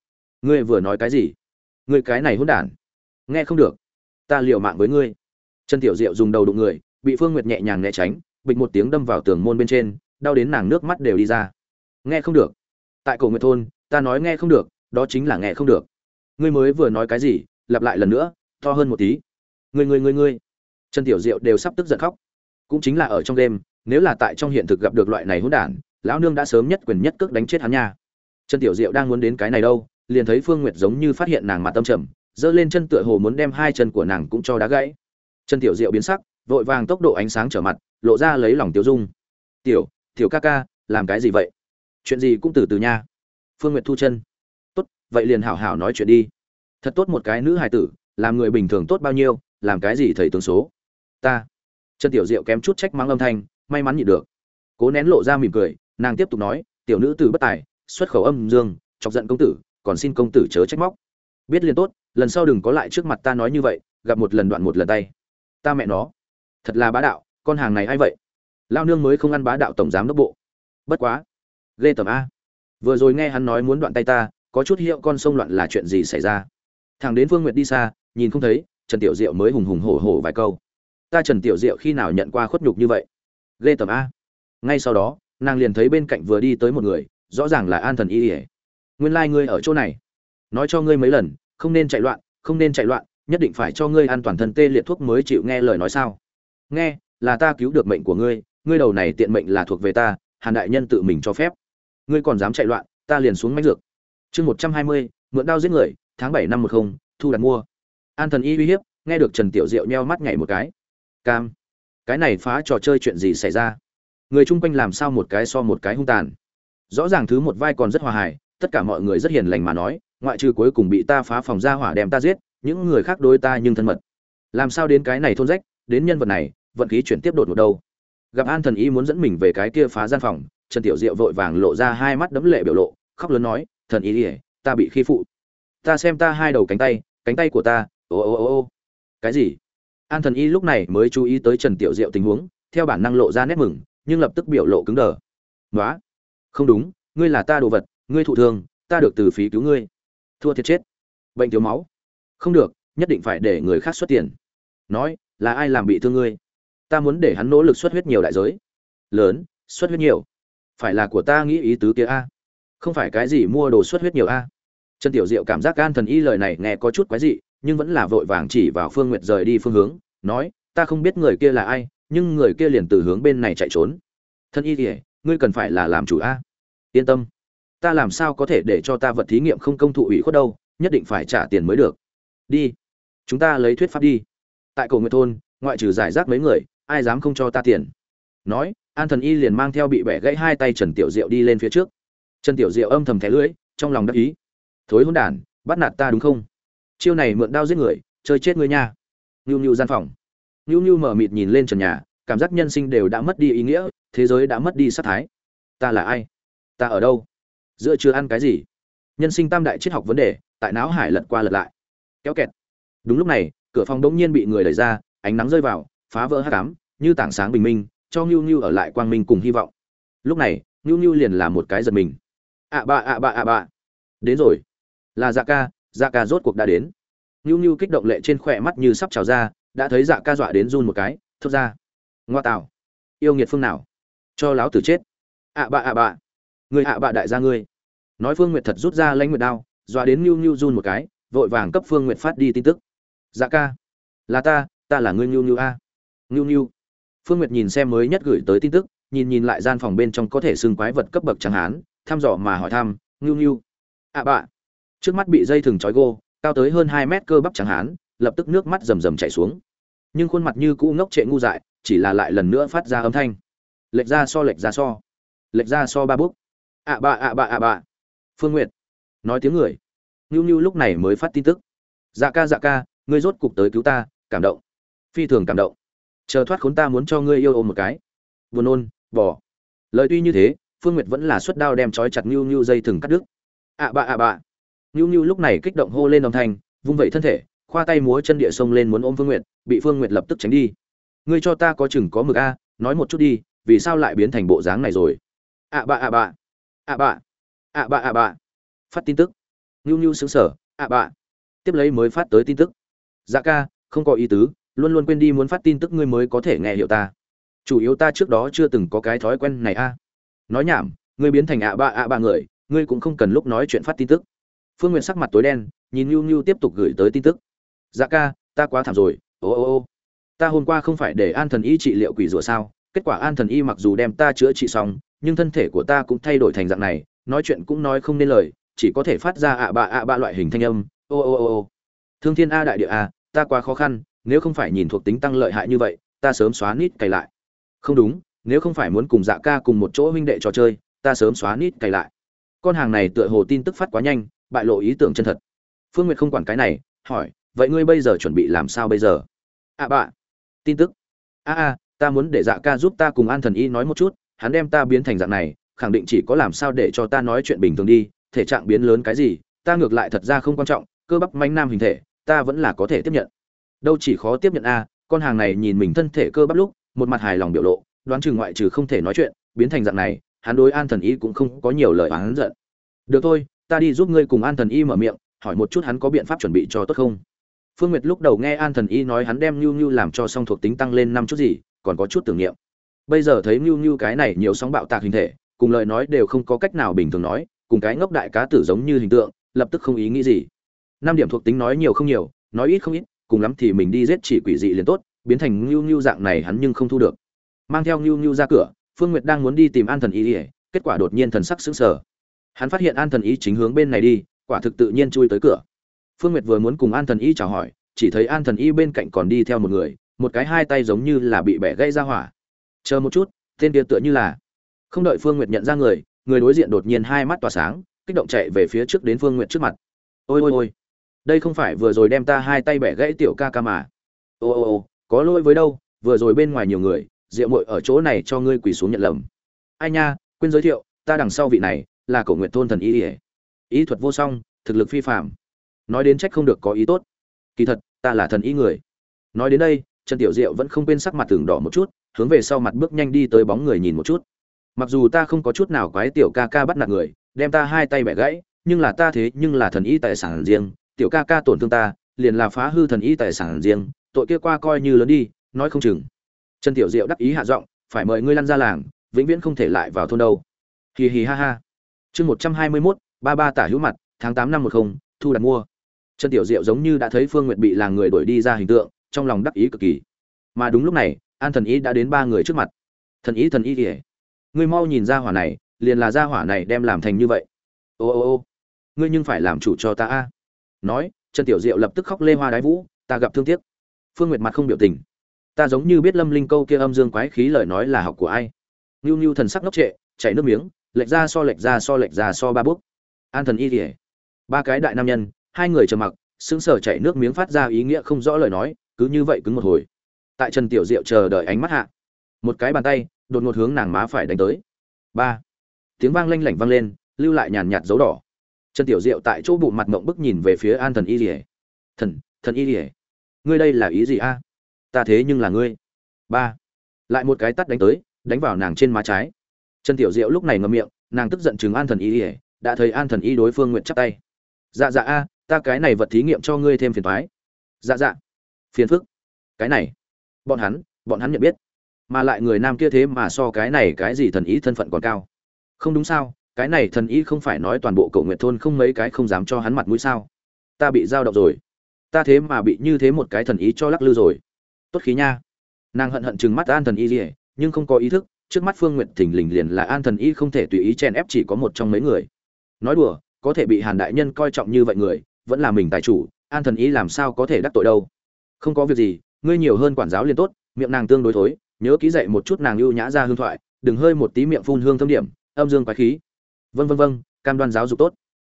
Ngươi vừa nói cái gì? Ngươi cái này hỗn đản. Nghe không được. Ta liều mạng với ngươi. Trần tiểu diệu dùng đầu đụng người, bị phương nguyệt nhẹ nhàng né tránh, bịch một tiếng đâm vào tường môn bên trên, đau đến nàng nước mắt đều đi ra. Nghe không được. Tại cổ nguyệt thôn, ta nói nghe không được, đó chính là nghe không được. Ngươi mới vừa nói cái gì, lặp lại lần nữa to hơn một tí. Người người người người trần tiểu diệu đều sắp tức giận khóc. Cũng chính là ở trong đêm, nếu là tại trong hiện thực gặp được loại này hỗn đản, lão nương đã sớm nhất quyền nhất cước đánh chết hắn nha. Trần tiểu diệu đang muốn đến cái này đâu, liền thấy phương nguyệt giống như phát hiện nàng mặt tâm trầm, giơ lên chân tựa hồ muốn đem hai chân của nàng cũng cho đá gãy. Trần tiểu diệu biến sắc, vội vàng tốc độ ánh sáng trở mặt, lộ ra lấy lòng tiểu dung. Tiểu tiểu ca ca, làm cái gì vậy? Chuyện gì cũng từ từ nha. Phương nguyệt thu chân. Tốt, vậy liền hảo hảo nói chuyện đi. Thật tốt một cái nữ hài tử làm người bình thường tốt bao nhiêu, làm cái gì thầy tướng số. Ta. Trần tiểu diệu kém chút trách mắng âm thanh, may mắn nhịn được. Cố nén lộ ra mỉm cười, nàng tiếp tục nói, tiểu nữ tử bất tài, xuất khẩu âm dương, chọc giận công tử, còn xin công tử chớ trách móc. Biết liền tốt, lần sau đừng có lại trước mặt ta nói như vậy, gặp một lần đoạn một lần tay. Ta mẹ nó. Thật là bá đạo, con hàng này a i vậy? Lao nương mới không ăn bá đạo tổng giám đốc bộ. Bất quá. Ghê tầm a. Vừa rồi nghe hắn nói muốn đoạn tay ta, có chút hiệu con sông loạn là chuyện gì xảy ra? Thằng đến phương nguyệt đi xa nhìn không thấy, trần tiểu diệu mới hùng hùng hổ hổ vài câu. Ta trần tiểu diệu khi nào nhận qua khuất nhục như vậy? Ghê tầm a. Ngay sau đó, nàng liền thấy bên cạnh vừa đi tới một người, rõ ràng là an thần y ỉa nguyên lai、like、ngươi ở chỗ này. Nói cho ngươi mấy lần, không nên chạy loạn, không nên chạy loạn, nhất định phải cho ngươi an toàn thân tê liệt thuốc mới chịu nghe lời nói sao? Nghe, là ta cứu được mệnh của ngươi ngươi đầu này tiện mệnh là thuộc về ta, hàn đại nhân tự mình cho phép. Ngươi còn dám chạy loạn, ta liền xuống mách dược. Chương một trăm hai mươi, mượn đao giết người, tháng bảy năm một không, thu đặt mua an thần y uy hiếp, nghe được trần tiểu diệu nheo mắt nhảy một cái. Cam, cái này phá trò chơi chuyện gì xảy ra? Người chung quanh làm sao một cái so một cái hung tàn? Rõ ràng thứ một vai còn rất hòa hài, tất cả mọi người rất hiền lành mà nói, ngoại trừ cuối cùng bị ta phá phòng ra hỏa đem ta giết, những người khác đối ta nhưng thân mật. Làm sao đến cái này thôn rách, đến nhân vật này, vận khí chuyển tiếp đột một đâu? Gặp an thần y muốn dẫn mình về cái kia phá gian phòng, trần tiểu diệu vội vàng lộ ra hai mắt đấm lệ biểu lộ, khóc lớn nói, thần y ỉa ta bị khi phụ. Ta xem ta hai đầu cánh tay cánh tay của ta ô ô ô ô. Cái gì? An thần y lúc này mới chú ý tới trần tiểu diệu tình huống, theo bản năng lộ ra nét mừng, nhưng lập tức biểu lộ cứng đờ. Nói không đúng, ngươi là ta đồ vật, ngươi thụ thương, ta được từ phí cứu ngươi. Thua thiệt chết. Bệnh thiếu máu. Không được, nhất định phải để người khác xuất tiền. Nói, là ai làm bị thương ngươi? Ta muốn để hắn nỗ lực xuất huyết nhiều đại giới. Lớn, xuất huyết nhiều. Phải là của ta nghĩ ý tứ kia a? Không phải cái gì mua đồ xuất huyết nhiều a? Trần tiểu diệu cảm giác gan thần y lời này nghe có chút quái dị nhưng vẫn là vội vàng chỉ vào phương nguyệt rời đi phương hướng, nói, ta không biết người kia là ai, nhưng người kia liền từ hướng bên này chạy trốn. Thân y kỉa ngươi cần phải là làm chủ a. Yên tâm, ta làm sao có thể để cho ta vật thí nghiệm không công thụ ủy khuất đâu, nhất định phải trả tiền mới được. Đi, chúng ta lấy thuyết pháp đi. Tại cầu nguyện thôn, ngoại trừ giải rác mấy người, ai dám không cho ta tiền? Nói, an thần y liền mang theo bị bẻ gãy hai tay trần tiểu diệu đi lên phía trước. Trần tiểu diệu âm thầm thẻ lưỡi, trong lòng đắc ý. Thối hôn đản, bắt nạt ta đúng không? Chiêu này mượn đao giết người, chơi chết người nha. Nhu nhu gian phòng. Nhu nhu mở mịt nhìn lên trần nhà, cảm giác nhân sinh đều đã mất đi ý nghĩa, thế giới đã mất đi sát thái. Ta là ai? Ta ở đâu? Giữa chưa ăn cái gì? Nhân sinh tam đại triết học vấn đề, tại não hải lật qua lật lại. Kéo kẹt. Đúng lúc này, cửa phòng đống nhiên bị người đẩy ra, ánh nắng rơi vào, phá vỡ hát cám như tảng sáng bình minh, cho ngưu ngưu ở lại quang minh cùng hy vọng. Lúc này ngưu ngưu liền là một cái giật mình. Ạ bạ ạ bạ ạ bạ đến rồi. Là dạ ca dạ ca rốt cuộc đã đến. Nhu nhu kích động lệ trên khỏe mắt như sắp trào ra, đã thấy dạ ca dọa đến run một cái, thốt ra. Ngoa tạo. Yêu nghiệt phương nào? Cho láo tử chết. Ạ bạ ạ bạ. Người ạ bạ đại gia ngươi. Nói phương nguyệt thật rút ra lãnh nguyệt đao, dọa đến nhu nhu run một cái, vội vàng cấp phương nguyệt phát đi tin tức. Dạ ca là ta ta là ngươi nhu nhu a. Nhu nhu. Phương nguyệt nhìn xem mới nhất gửi tới tin tức, nhìn nhìn lại gian phòng bên trong có thể xưng quái vật cấp bậc chẳng hán thăm dò mà hỏi thăm, nhu nhu. Ạ bạ trước mắt bị dây thừng trói gô, cao tới hơn hai mét cơ bắp chẳng hán, lập tức nước mắt rầm rầm chảy xuống. Nhưng khuôn mặt như cũ ngốc trệ ngu dại, chỉ là lại lần nữa phát ra âm thanh. Lệch ra so lệch ra so. Lệch ra so ba bút ạ bạ ạ bạ ạ bạ phương nguyệt. Nói tiếng người. Ngưu ngưu lúc này mới phát tin tức. Dạ ca dạ ca, ngươi rốt cục tới cứu ta, cảm động. Phi thường cảm động. Chờ thoát khốn ta muốn cho ngươi yêu ôm một cái. Buồn nôn bỏ lời tuy như thế, phương nguyệt vẫn là suất đao đem trói chặt nhu nhu dây thừng cắt đứt. Ạ bạ ạ bạ nhu nhu lúc này kích động hô lên đồng thanh, vung vẩy thân thể, khoa tay múa chân địa sông lên muốn ôm phương nguyệt, bị phương nguyệt lập tức tránh đi. Ngươi cho ta có chừng có mực a, nói một chút đi, vì sao lại biến thành bộ dáng này rồi? À bạ à bạ à bạ à bạ à bạ phát tin tức. Nhu nhu sững sở à bạ tiếp lấy mới phát tới tin tức. Dạ ca, không có ý tứ, luôn luôn quên đi muốn phát tin tức ngươi mới có thể nghe hiểu ta. Chủ yếu ta trước đó chưa từng có cái thói quen này a. Nói nhảm, ngươi biến thành ạ bà ạ bà người, ngươi cũng không cần lúc nói chuyện phát tin tức phương n sắc mặt tối đen, nhìn nhu nhu tiếp tục gửi tới tin tức. Dạ ca, ta quá thảm rồi, ô ô ô. Ta hôm qua không phải để an thần y trị liệu quỷ rủa sao? Kết quả an thần y mặc dù đem ta chữa trị xong, nhưng thân thể của ta cũng thay đổi thành dạng này, nói chuyện cũng nói không nên lời, chỉ có thể phát ra ạ bạ ạ bạ loại hình thanh âm, ô ô ô ô. Thương thiên a đại địa a, ta quá khó khăn, nếu không phải nhìn thuộc tính tăng lợi hại như vậy, ta sớm xóa nít cày lại. Không đúng, nếu không phải muốn cùng dạ ca cùng một chỗ huynh đệ trò chơi, ta sớm xóa nít cày lại. Con hàng này tựa hồ tin tức phát quá nhanh bại lộ ý tưởng chân thật. Phương nguyệt không quản cái này, hỏi, vậy ngươi bây giờ chuẩn bị làm sao bây giờ? À bạ tin tức. A a, ta muốn để dạ ca giúp ta cùng an thần y nói một chút, hắn đem ta biến thành dạng này, khẳng định chỉ có làm sao để cho ta nói chuyện bình thường đi, thể trạng biến lớn cái gì, ta ngược lại thật ra không quan trọng, cơ bắp manh nam hình thể, ta vẫn là có thể tiếp nhận. Đâu chỉ khó tiếp nhận a, con hàng này nhìn mình thân thể cơ bắp lúc, một mặt hài lòng biểu lộ, đoán chừng ngoại trừ không thể nói chuyện, biến thành dạng này, hắn đối an thần y cũng không có nhiều lời oán giận. Được thôi ta đi giúp ngươi cùng an thần y mở miệng hỏi một chút hắn có biện pháp chuẩn bị cho tốt không? Phương nguyệt lúc đầu nghe an thần y nói hắn đem nhu nhu làm cho song thuộc tính tăng lên năm chút gì còn có chút tưởng niệm. Bây giờ thấy nhu nhu cái này nhiều sóng bạo tạc hình thể cùng lời nói đều không có cách nào bình thường nói cùng cái ngốc đại cá tử giống như hình tượng lập tức không ý nghĩ gì. Năm điểm thuộc tính nói nhiều không nhiều nói ít không ít cùng lắm thì mình đi giết chỉ quỷ dị liền tốt biến thành nhu nhu dạng này hắn nhưng không thu được. Mang theo nhu nhu ra cửa phương nguyệt đang muốn đi tìm an thần Y, kết quả đột nhiên thần sắc sững sờ hắn phát hiện an thần ý chính hướng bên này đi, quả thực tự nhiên chui tới cửa. Phương nguyệt vừa muốn cùng an thần y chào hỏi, chỉ thấy an thần y bên cạnh còn đi theo một người, một cái hai tay giống như là bị bẻ gãy ra hỏa. Chờ một chút, tên kia tựa như là không đợi phương nguyệt nhận ra người người đối diện đột nhiên hai mắt tỏa sáng, kích động chạy về phía trước đến phương nguyệt trước mặt. Ôi ôi ôi, đây không phải vừa rồi đem ta hai tay bẻ gãy tiểu ca ca mà. Ô ô ô, có lỗi với đâu, vừa rồi bên ngoài nhiều người, rượu muội ở chỗ này cho ngươi quỳ xuống nhận lầm. Ai nha, quên giới thiệu, ta đằng sau vị này là cổ nguyện thôn thần y ỉa. Ý thuật vô song, thực lực phi phạm nói đến trách không được có ý tốt. Kỳ thật, ta là thần y người. Nói đến đây, trần tiểu diệu vẫn không quên sắc mặt tường đỏ một chút, hướng về sau mặt bước nhanh đi tới bóng người nhìn một chút. Mặc dù ta không có chút nào quái tiểu ca ca bắt nạt người, đem ta hai tay bẻ gãy, nhưng là ta thế nhưng là thần y tài sản riêng, tiểu ca ca tổn thương ta, liền là phá hư thần y tài sản riêng, tội kia qua coi như lớn đi, nói không chừng. Trần tiểu diệu đắc ý hạ giọng, phải mời ngươi lăn ra làng, vĩnh viễn không thể lại vào thôn đâu. Hì hì ha ha chương một trăm hai mươi mốt, ba ba tả hữu mặt, tháng tám năm một không, thu đặt mua. Trần tiểu diệu giống như đã thấy phương nguyệt bị làng người đuổi đi ra hình tượng, trong lòng đắc ý cực kỳ. Mà đúng lúc này, an thần ý đã đến ba người trước mặt. Thần ý thần ý ỉa ngươi mau nhìn ra hỏa này, liền là ra hỏa này đem làm thành như vậy. Ô ô ô. Ngươi nhưng phải làm chủ cho ta a. Nói, trần tiểu diệu lập tức khóc lê hoa đái vũ, ta gặp thương tiếc. Phương nguyệt mặt không biểu tình. Ta giống như biết lâm linh câu kia âm dương quái khí lời nói là học của ai. Ngưu ngưu thần sắc ngốc trệ, chảy nước miếng lệch ra so lệch ra so lệch ra so ba bước. An thần y kỉa ba cái đại nam nhân, hai người trầm mặc, sững sờ chảy nước miếng phát ra ý nghĩa không rõ lời nói, cứ như vậy cứng một hồi. Tại trần tiểu diệu chờ đợi ánh mắt hạ, một cái bàn tay đột ngột hướng nàng má phải đánh tới. Ba, tiếng vang lanh lảnh vang lên, lưu lại nhàn nhạt dấu đỏ. Trần tiểu diệu tại chỗ bụng mặt mộng bức nhìn về phía an thần y rỉa thần thần y rỉa ngươi đây là ý gì a? Ta thế nhưng là ngươi. Ba, lại một cái tắt đánh tới, đánh vào nàng trên má trái trần tiểu diệu lúc này ngậm miệng, nàng tức giận chừng an thần y rỉa đã thấy an thần y đối phương nguyện chắp tay. Dạ dạ a, ta cái này vật thí nghiệm cho ngươi thêm phiền thoái dạ dạ. Phiền phức. Cái này. Bọn hắn bọn hắn nhận biết. Mà lại người nam kia thế mà so cái này cái gì thần ý thân phận còn cao. Không đúng sao, cái này thần ý không phải nói toàn bộ cậu nguyện thôn không mấy cái không dám cho hắn mặt mũi sao. Ta bị giao động rồi. Ta thế mà bị như thế một cái thần ý cho lắc lư rồi. Tốt khí nha. Nàng hận hận chừng mắt an thần y gì nhưng không có ý thức trước mắt phương nguyệt thình lình liền là an thần y không thể tùy ý chen ép chỉ có một trong mấy người. Nói đùa, có thể bị hàn đại nhân coi trọng như vậy người, vẫn là mình tài chủ, an thần y làm sao có thể đắc tội đâu? Không có việc gì, ngươi nhiều hơn quản giáo liền tốt, miệng nàng tương đối thối, nhớ ký dậy một chút nàng ưu nhã ra hương thoại, đừng hơi một tí miệng phun hương thâm điểm, âm dương quái khí. Vân vân vân cam đoan giáo dục tốt.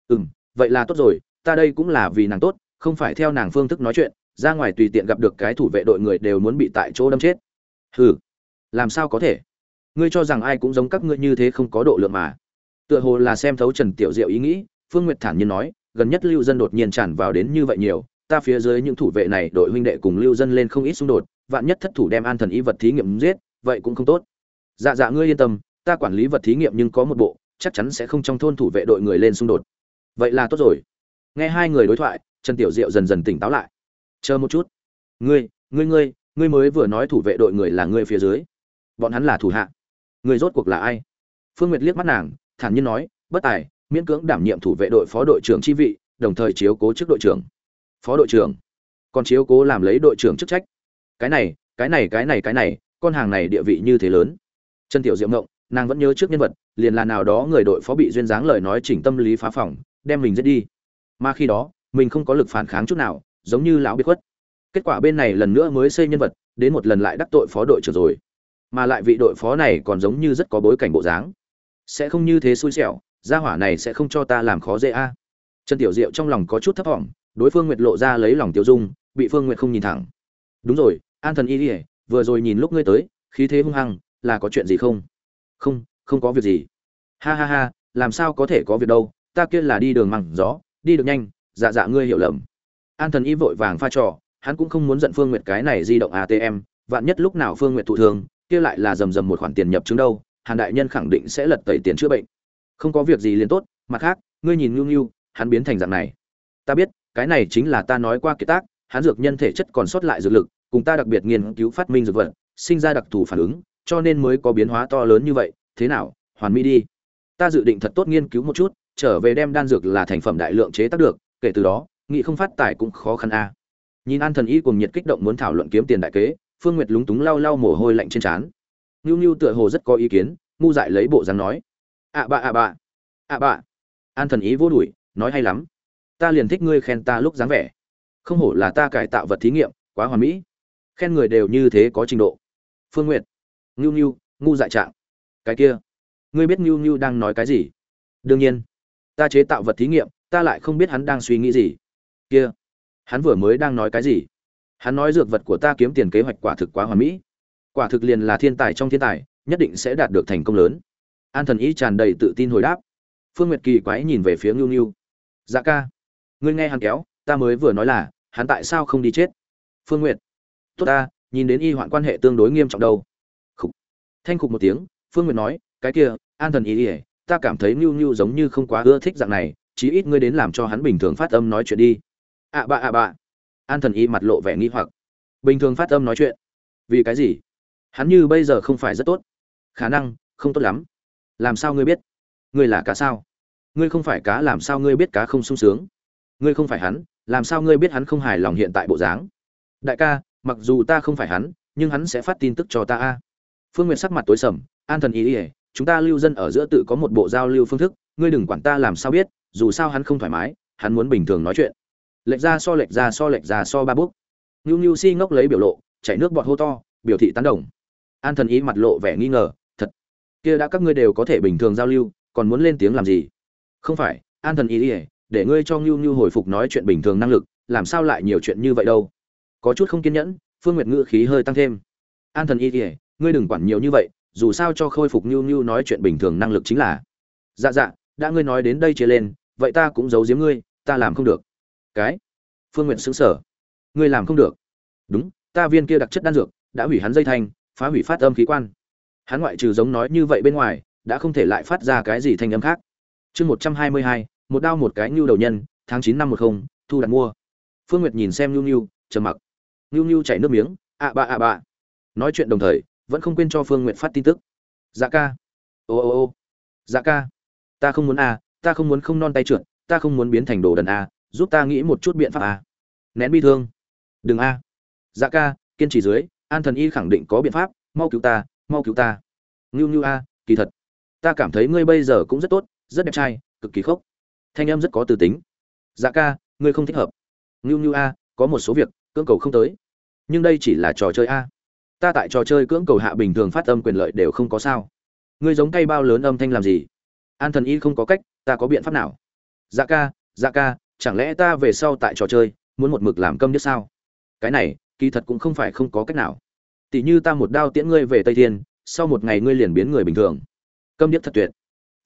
Ừm, vậy là tốt rồi, ta đây cũng là vì nàng tốt, không phải theo nàng phương thức nói chuyện, ra ngoài tùy tiện gặp được cái thủ vệ đội người đều muốn bị tại chỗ đâm chết. Hừ, làm sao có thể? Ngươi cho rằng ai cũng giống các ngươi như thế không có độ lượng mà. Tựa hồ là xem thấu trần tiểu diệu ý nghĩ, phương nguyệt thản nhiên nói, gần nhất lưu dân đột nhiên tràn vào đến như vậy nhiều, ta phía dưới những thủ vệ này đội huynh đệ cùng lưu dân lên không ít xung đột, vạn nhất thất thủ đem an thần y vật thí nghiệm giết, vậy cũng không tốt. Dạ dạ ngươi yên tâm, ta quản lý vật thí nghiệm nhưng có một bộ, chắc chắn sẽ không trong thôn thủ vệ đội người lên xung đột. Vậy là tốt rồi. Nghe hai người đối thoại, trần tiểu diệu dần dần tỉnh táo lại. Chờ một chút. Ngươi ngươi ngươi ngươi mới vừa nói thủ vệ đội người là ngươi phía dưới. Bọn hắn là thủ hạ người rốt cuộc là ai? Phương nguyệt liếc mắt nàng, thản nhiên nói, bất tài, miễn cưỡng đảm nhiệm thủ vệ đội phó đội trưởng chi vị, đồng thời chiếu cố chức đội trưởng. Phó đội trưởng? Còn chiếu cố làm lấy đội trưởng chức trách? Cái này cái này cái này cái này, con hàng này địa vị như thế lớn. Trần tiểu diệu ngộng, nàng vẫn nhớ trước nhân vật, liền là nào đó người đội phó bị duyên dáng lời nói chỉnh tâm lý phá phòng, đem mình giết đi. Mà khi đó, mình không có lực phản kháng chút nào, giống như lão biệt khuất. Kết quả bên này lần nữa mới xây nhân vật, đến một lần lại đắc tội phó đội trưởng rồi mà lại vị đội phó này còn giống như rất có bối cảnh bộ dáng. Sẽ không như thế xui xẻo, gia hỏa này sẽ không cho ta làm khó dễ a. Trần tiểu diệu trong lòng có chút thấp thỏm, đối phương nguyệt lộ ra lấy lòng tiêu dung, bị phương nguyệt không nhìn thẳng. Đúng rồi, an thần y ỉa vừa rồi nhìn lúc ngươi tới, khí thế hung hăng, là có chuyện gì không? Không không có việc gì. Ha ha ha, làm sao có thể có việc đâu, ta kia là đi đường măng gió, đi được nhanh dạ dạ ngươi hiểu lầm. An thần y vội vàng pha trò, hắn cũng không muốn giận phương nguyệt cái này di động atm vạn nhất lúc nào phương nguyệt thụ thường kia lại là rầm rầm một khoản tiền nhập chứng đâu, hàn đại nhân khẳng định sẽ lật tẩy tiền chữa bệnh. Không có việc gì liền tốt, mặt khác, ngươi nhìn nhu nhu, hắn biến thành dạng này. Ta biết, cái này chính là ta nói qua kiệt tác, hắn dược nhân thể chất còn sót lại dược lực, cùng ta đặc biệt nghiên cứu phát minh dược vật, sinh ra đặc thù phản ứng, cho nên mới có biến hóa to lớn như vậy. Thế nào, hoàn mỹ đi. Ta dự định thật tốt nghiên cứu một chút, trở về đem đan dược là thành phẩm đại lượng chế tác được, kể từ đó, nghị không phát tài cũng khó khăn a. Nhìn an thần y cùng nhiệt kích động muốn thảo luận kiếm tiền đại kế phương nguyệt lúng túng lau lau mồ hôi lạnh trên trán. Ngưu ngưu tựa hồ rất có ý kiến ngu dại lấy bộ dáng nói. Ạ bạ ạ bạ ạ bạ an thần ý vô đuổi nói hay lắm. Ta liền thích ngươi khen ta lúc dáng vẻ. Không hổ là ta cải tạo vật thí nghiệm quá hoàn mỹ. Khen người đều như thế có trình độ. Phương Nguyệt, g u ngưu ngưu ngu dại trạng. Cái kia ngươi biết ngưu ngưu đang nói cái gì? Đương nhiên. Ta chế tạo vật thí nghiệm ta lại không biết hắn đang suy nghĩ gì. Kia hắn vừa mới đang nói cái gì? Hắn nói dược vật của ta kiếm tiền kế hoạch quả thực quá hoàn mỹ. Quả thực liền là thiên tài trong thiên tài, nhất định sẽ đạt được thành công lớn. An thần ý tràn đầy tự tin hồi đáp. Phương nguyệt kỳ quái nhìn về phía ngưu ngưu. Dạ ca, ngươi nghe hắn kéo, ta mới vừa nói là, hắn tại sao không đi chết? Phương nguyệt, tốt ta, nhìn đến y hoạn quan hệ tương đối nghiêm trọng đâu. Khục. Thanh khục một tiếng, phương nguyệt nói, cái kia, an thần ý ỉa ta cảm thấy ngưu ngưu giống như không quá ưa thích dạng này, chí ít ngươi đến làm cho hắn bình thường phát âm nói chuyện đi. Ạ à bạ ạ à bạ an thần y mặt lộ vẻ nghi hoặc. Bình thường phát âm nói chuyện. Vì cái gì? Hắn như bây giờ không phải rất tốt. Khả năng, không tốt lắm. Làm sao ngươi biết? Ngươi là cá sao? Ngươi không phải cá, làm sao ngươi biết cá không sung sướng? Ngươi không phải hắn, làm sao ngươi biết hắn không hài lòng hiện tại bộ dáng? Đại ca, mặc dù ta không phải hắn, nhưng hắn sẽ phát tin tức cho ta a. Phương n g u y ệ t sắc mặt tối sầm, an thần ý ỉa chúng ta lưu dân ở giữa tự có một bộ giao lưu phương thức, ngươi đừng quản ta làm sao biết, dù sao hắn không thoải mái, hắn muốn bình thường nói chuyện lệch ra so lệch ra so lệch ra so ba bước. Ngưu ngưu si ngốc lấy biểu lộ, chảy nước bọt hô to, biểu thị tán đồng. An thần ý mặt lộ vẻ nghi ngờ, thật. Kia đã các ngươi đều có thể bình thường giao lưu, còn muốn lên tiếng làm gì? Không phải, an thần ý ỉa để ngươi cho ngưu ngưu hồi phục nói chuyện bình thường năng lực, làm sao lại nhiều chuyện như vậy đâu? Có chút không kiên nhẫn, phương nguyệt ngữ khí hơi tăng thêm. An thần ý ỉa ngươi đừng quản nhiều như vậy, dù sao cho khôi phục ngưu ngưu nói chuyện bình thường năng lực chính là. Dạ dạ đã ngươi nói đến đây chia lên, vậy ta cũng giấu giếm ngươi, ta làm không được cái. Phương nguyện xứng sở ngươi làm không được. Đúng, ta viên kia đặc chất đan dược, đã hủy hắn dây thanh phá hủy phát âm khí quan. Hắn ngoại trừ giống nói như vậy bên ngoài, đã không thể lại phát ra cái gì thanh âm khác. Chương một trăm hai mươi hai, một đao một cái nhu đầu nhân, tháng chín năm một không, thu đặt mua. Phương nguyệt nhìn xem nhu nhu, trầm mặc. Nhu nhu chảy nước miếng ạ bạ ạ bạ nói chuyện đồng thời, vẫn không quên cho phương nguyệt phát tin tức. Dạ ca. Ô ô ô. Dạ ca. Ta không muốn a, ta không muốn không non tay trượt, ta không muốn biến thành đồ đần a giúp ta nghĩ một chút biện pháp a. Nén bi thương. Đừng a. Dạ ca, kiên trì dưới, an thần y khẳng định có biện pháp, mau cứu ta, mau cứu ta. Ngưu ngưu a, kỳ thật. Ta cảm thấy ngươi bây giờ cũng rất tốt, rất đẹp trai, cực kỳ khốc. Thanh em rất có từ tính. Dạ ca, ngươi không thích hợp. Ngưu ngưu a, có một số việc, cưỡng cầu không tới. Nhưng đây chỉ là trò chơi a. Ta tại trò chơi cưỡng cầu hạ bình thường phát âm quyền lợi đều không có sao. Ngươi giống cây bao lớn âm thanh làm gì? An thần y không có cách, ta có biện pháp nào? Dạ ca dạ ca chẳng lẽ ta về sau tại trò chơi, muốn một mực làm câm nhất sao? Cái này, kỳ thật cũng không phải không có cách nào. Tỷ như ta một đao tiễn ngươi về tây thiên, sau một ngày ngươi liền biến người bình thường. Câm điếc thật tuyệt.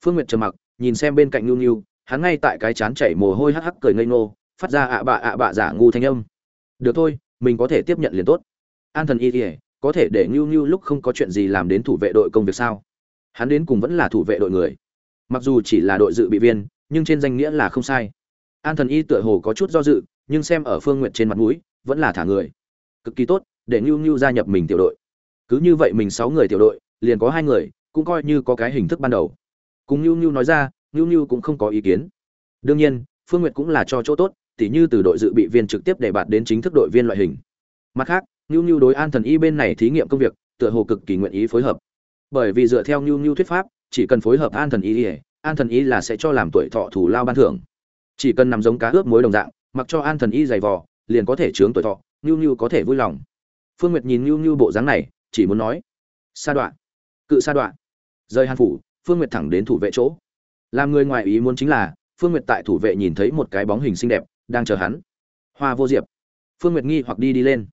Phương nguyệt trầm mặc, nhìn xem bên cạnh nhu nhu, hắn ngay tại cái chán chảy mồ hôi hắc hắc cười ngây ngô, phát ra ạ bạ ạ bạ giả ngu thanh âm. Được thôi, mình có thể tiếp nhận liền tốt. An thần y ỉa có thể để ngưu ngưu lúc không có chuyện gì làm đến thủ vệ đội công việc sao? Hắn đến cùng vẫn là thủ vệ đội người. Mặc dù chỉ là đội dự bị viên, nhưng trên danh nghĩa là không sai an thần y tựa hồ có chút do dự, nhưng xem ở phương Nguyệt trên mặt mũi, vẫn là thả người. Cực kỳ tốt, để nhu nhu gia nhập mình tiểu đội. Cứ như vậy mình sáu người tiểu đội, liền có hai người, cũng coi như có cái hình thức ban đầu. Cùng nhu nhu nói ra nhu nhu cũng không có ý kiến. Đương nhiên, phương nguyệt cũng là cho chỗ tốt, tỉ như từ đội dự bị viên trực tiếp để bạt đến chính thức đội viên loại hình. Mặt khác nhu nhu đối an thần y bên này thí nghiệm công việc, tựa hồ cực kỳ nguyện ý phối hợp. Bởi vì dựa theo nhu nhu thuyết pháp, chỉ cần phối hợp an thần y an thần y là sẽ cho làm tuổi thọ thủ lao ban thưởng chỉ cần nằm giống cá ướp muối đồng dạng, mặc cho an thần y dày vò, liền có thể chướng tuổi thọ nhu nhu có thể vui lòng. Phương nguyệt nhìn nhu nhu bộ dáng này, chỉ muốn nói, sa đoạn, cự sa đoạn. Rời hàn phủ, phương nguyệt thẳng đến thủ vệ chỗ. Làm người ngoài ý muốn chính là, phương nguyệt tại thủ vệ nhìn thấy một cái bóng hình xinh đẹp, đang chờ hắn. Hoa vô diệp. Phương nguyệt nghi hoặc đi đi lên.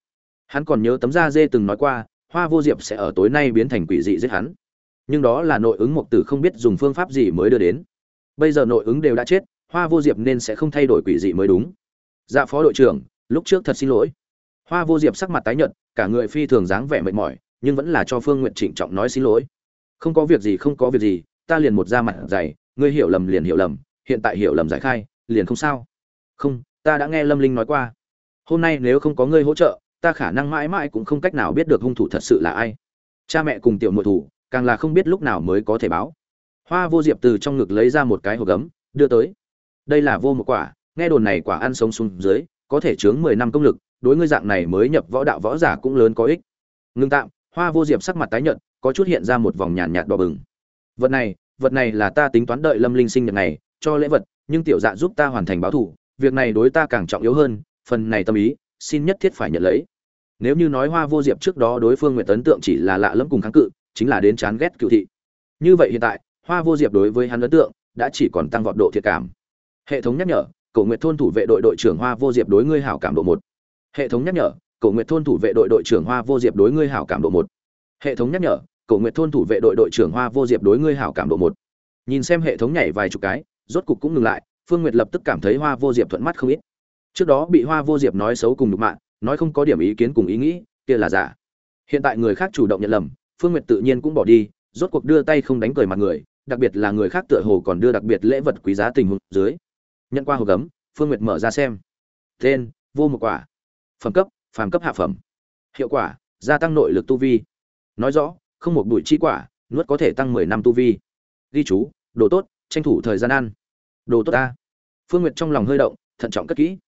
Hắn còn nhớ tấm da dê từng nói qua, hoa vô diệp sẽ ở tối nay biến thành quỷ dị giết hắn. Nhưng đó là nội ứng mộc tử không biết dùng phương pháp gì mới đưa đến. Bây giờ nội ứng đều đã chết hoa vô diệp nên sẽ không thay đổi quỷ dị mới đúng. Dạ phó đội trưởng, lúc trước thật xin lỗi. Hoa vô diệp sắc mặt tái nhợt, cả người phi thường dáng vẻ mệt mỏi, nhưng vẫn là cho phương nguyện trịnh trọng nói xin lỗi. Không có việc gì, không có việc gì, ta liền một da mặt dày, ngươi hiểu lầm liền hiểu lầm, hiện tại hiểu lầm giải khai, liền không sao. Không, ta đã nghe lâm linh nói qua. Hôm nay nếu không có ngươi hỗ trợ, ta khả năng mãi mãi cũng không cách nào biết được hung thủ thật sự là ai. Cha mẹ cùng tiểu nội thủ, càng là không biết lúc nào mới có thể báo. Hoa vô diệp từ trong ngực lấy ra một cái hộp gấm, đưa tới đây là vô một quả, nghe đồn này quả ăn sống xuống dưới, có thể chướng mười năm công lực, đối ngươi dạng này mới nhập võ đạo võ giả cũng lớn có ích. Ngưng tạm, hoa vô diệp sắc mặt tái nhợt, có chút hiện ra một vòng nhàn nhạt đỏ bừng. Vật này vật này là ta tính toán đợi lâm linh sinh nhật này, cho lễ vật, nhưng tiểu dạ giúp ta hoàn thành báo thủ, việc này đối ta càng trọng yếu hơn, phần này tâm ý, xin nhất thiết phải nhận lấy. Nếu như nói hoa vô diệp trước đó đối phương nguyện ấn tượng chỉ là lạ lẫm cùng kháng cự, chính là đến chán ghét cựu thị. Như vậy hiện tại, hoa vô diệp đối với hắn ấn tượng, đã chỉ còn tăng vọt độ thiệt cảm hệ thống nhắc nhở cổ nguyện thôn thủ vệ đội đội trưởng hoa vô diệp đối ngươi hảo cảm độ một. Hệ thống nhắc nhở cổ nguyện thôn thủ vệ đội đội trưởng hoa vô diệp đối ngươi hảo cảm độ một. Hệ thống nhắc nhở cổ nguyện thôn thủ vệ đội đội trưởng hoa vô diệp đối ngươi hảo cảm độ một. Nhìn xem hệ thống nhảy vài chục cái, rốt cục cũng ngừng lại, phương nguyệt lập tức cảm thấy hoa vô diệp thuận mắt không ít. Trước đó bị hoa vô diệp nói xấu cùng đục mạng nói không có điểm ý kiến cùng ý nghĩ, kia là giả. Hiện tại người khác chủ động nhận lầm, phương nguyệt tự nhiên cũng bỏ đi, rốt cuộc đưa tay không đánh cười mặt người, đặc biệt là người khác tựa hồ còn đưa đặc biệt lễ vật quý giá tình huống dưới nhận qua hộp gấm, phương nguyệt mở ra xem. Tên, vô một quả. Phẩm cấp, phàm cấp hạ phẩm. Hiệu quả, gia tăng nội lực tu vi. Nói rõ, không một bụi chi quả, nuốt có thể tăng mười năm tu vi. Ghi chú, đồ tốt, tranh thủ thời gian ăn. Đồ tốt ta. Phương nguyệt trong lòng hơi động, thận trọng cất kỹ.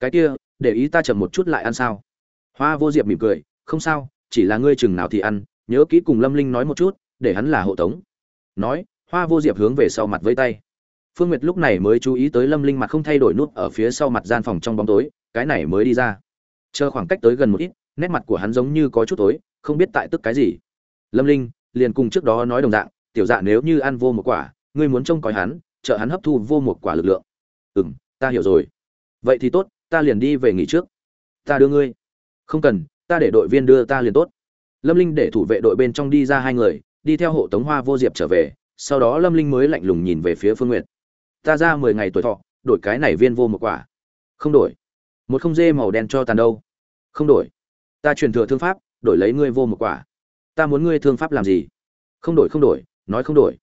Cái kia, để ý ta chậm một chút lại ăn sao? Hoa vô diệp mỉm cười, không sao, chỉ là ngươi chừng nào thì ăn, nhớ kỹ cùng lâm linh nói một chút, để hắn là hộ tống. Nói, hoa vô diệp hướng về sau mặt với tay phương nguyệt lúc này mới chú ý tới lâm linh mặt không thay đổi nút ở phía sau mặt gian phòng trong bóng tối cái này mới đi ra. Chờ khoảng cách tới gần một ít nét mặt của hắn giống như có chút tối không biết tại tức cái gì. Lâm linh liền cùng trước đó nói đồng dạng tiểu dạ nếu như ăn vô một quả ngươi muốn trông coi hắn trợ hắn hấp thu vô một quả lực lượng. Ừm, ta hiểu rồi. Vậy thì tốt ta liền đi về nghỉ trước. Ta đưa ngươi. Không cần ta để đội viên đưa ta liền tốt. Lâm linh để thủ vệ đội bên trong đi ra hai người đi theo hộ tống hoa vô diệp trở về sau đó lâm linh mới lạnh lùng nhìn về phía phương Nguyệt ta ra mười ngày tuổi thọ, đổi cái này viên vô một quả. Không đổi. Một không dê màu đen cho tàn đâu. Không đổi. Ta truyền thừa thương pháp, đổi lấy ngươi vô một quả. Ta muốn ngươi thương pháp làm gì? Không đổi không đổi, nói không đổi.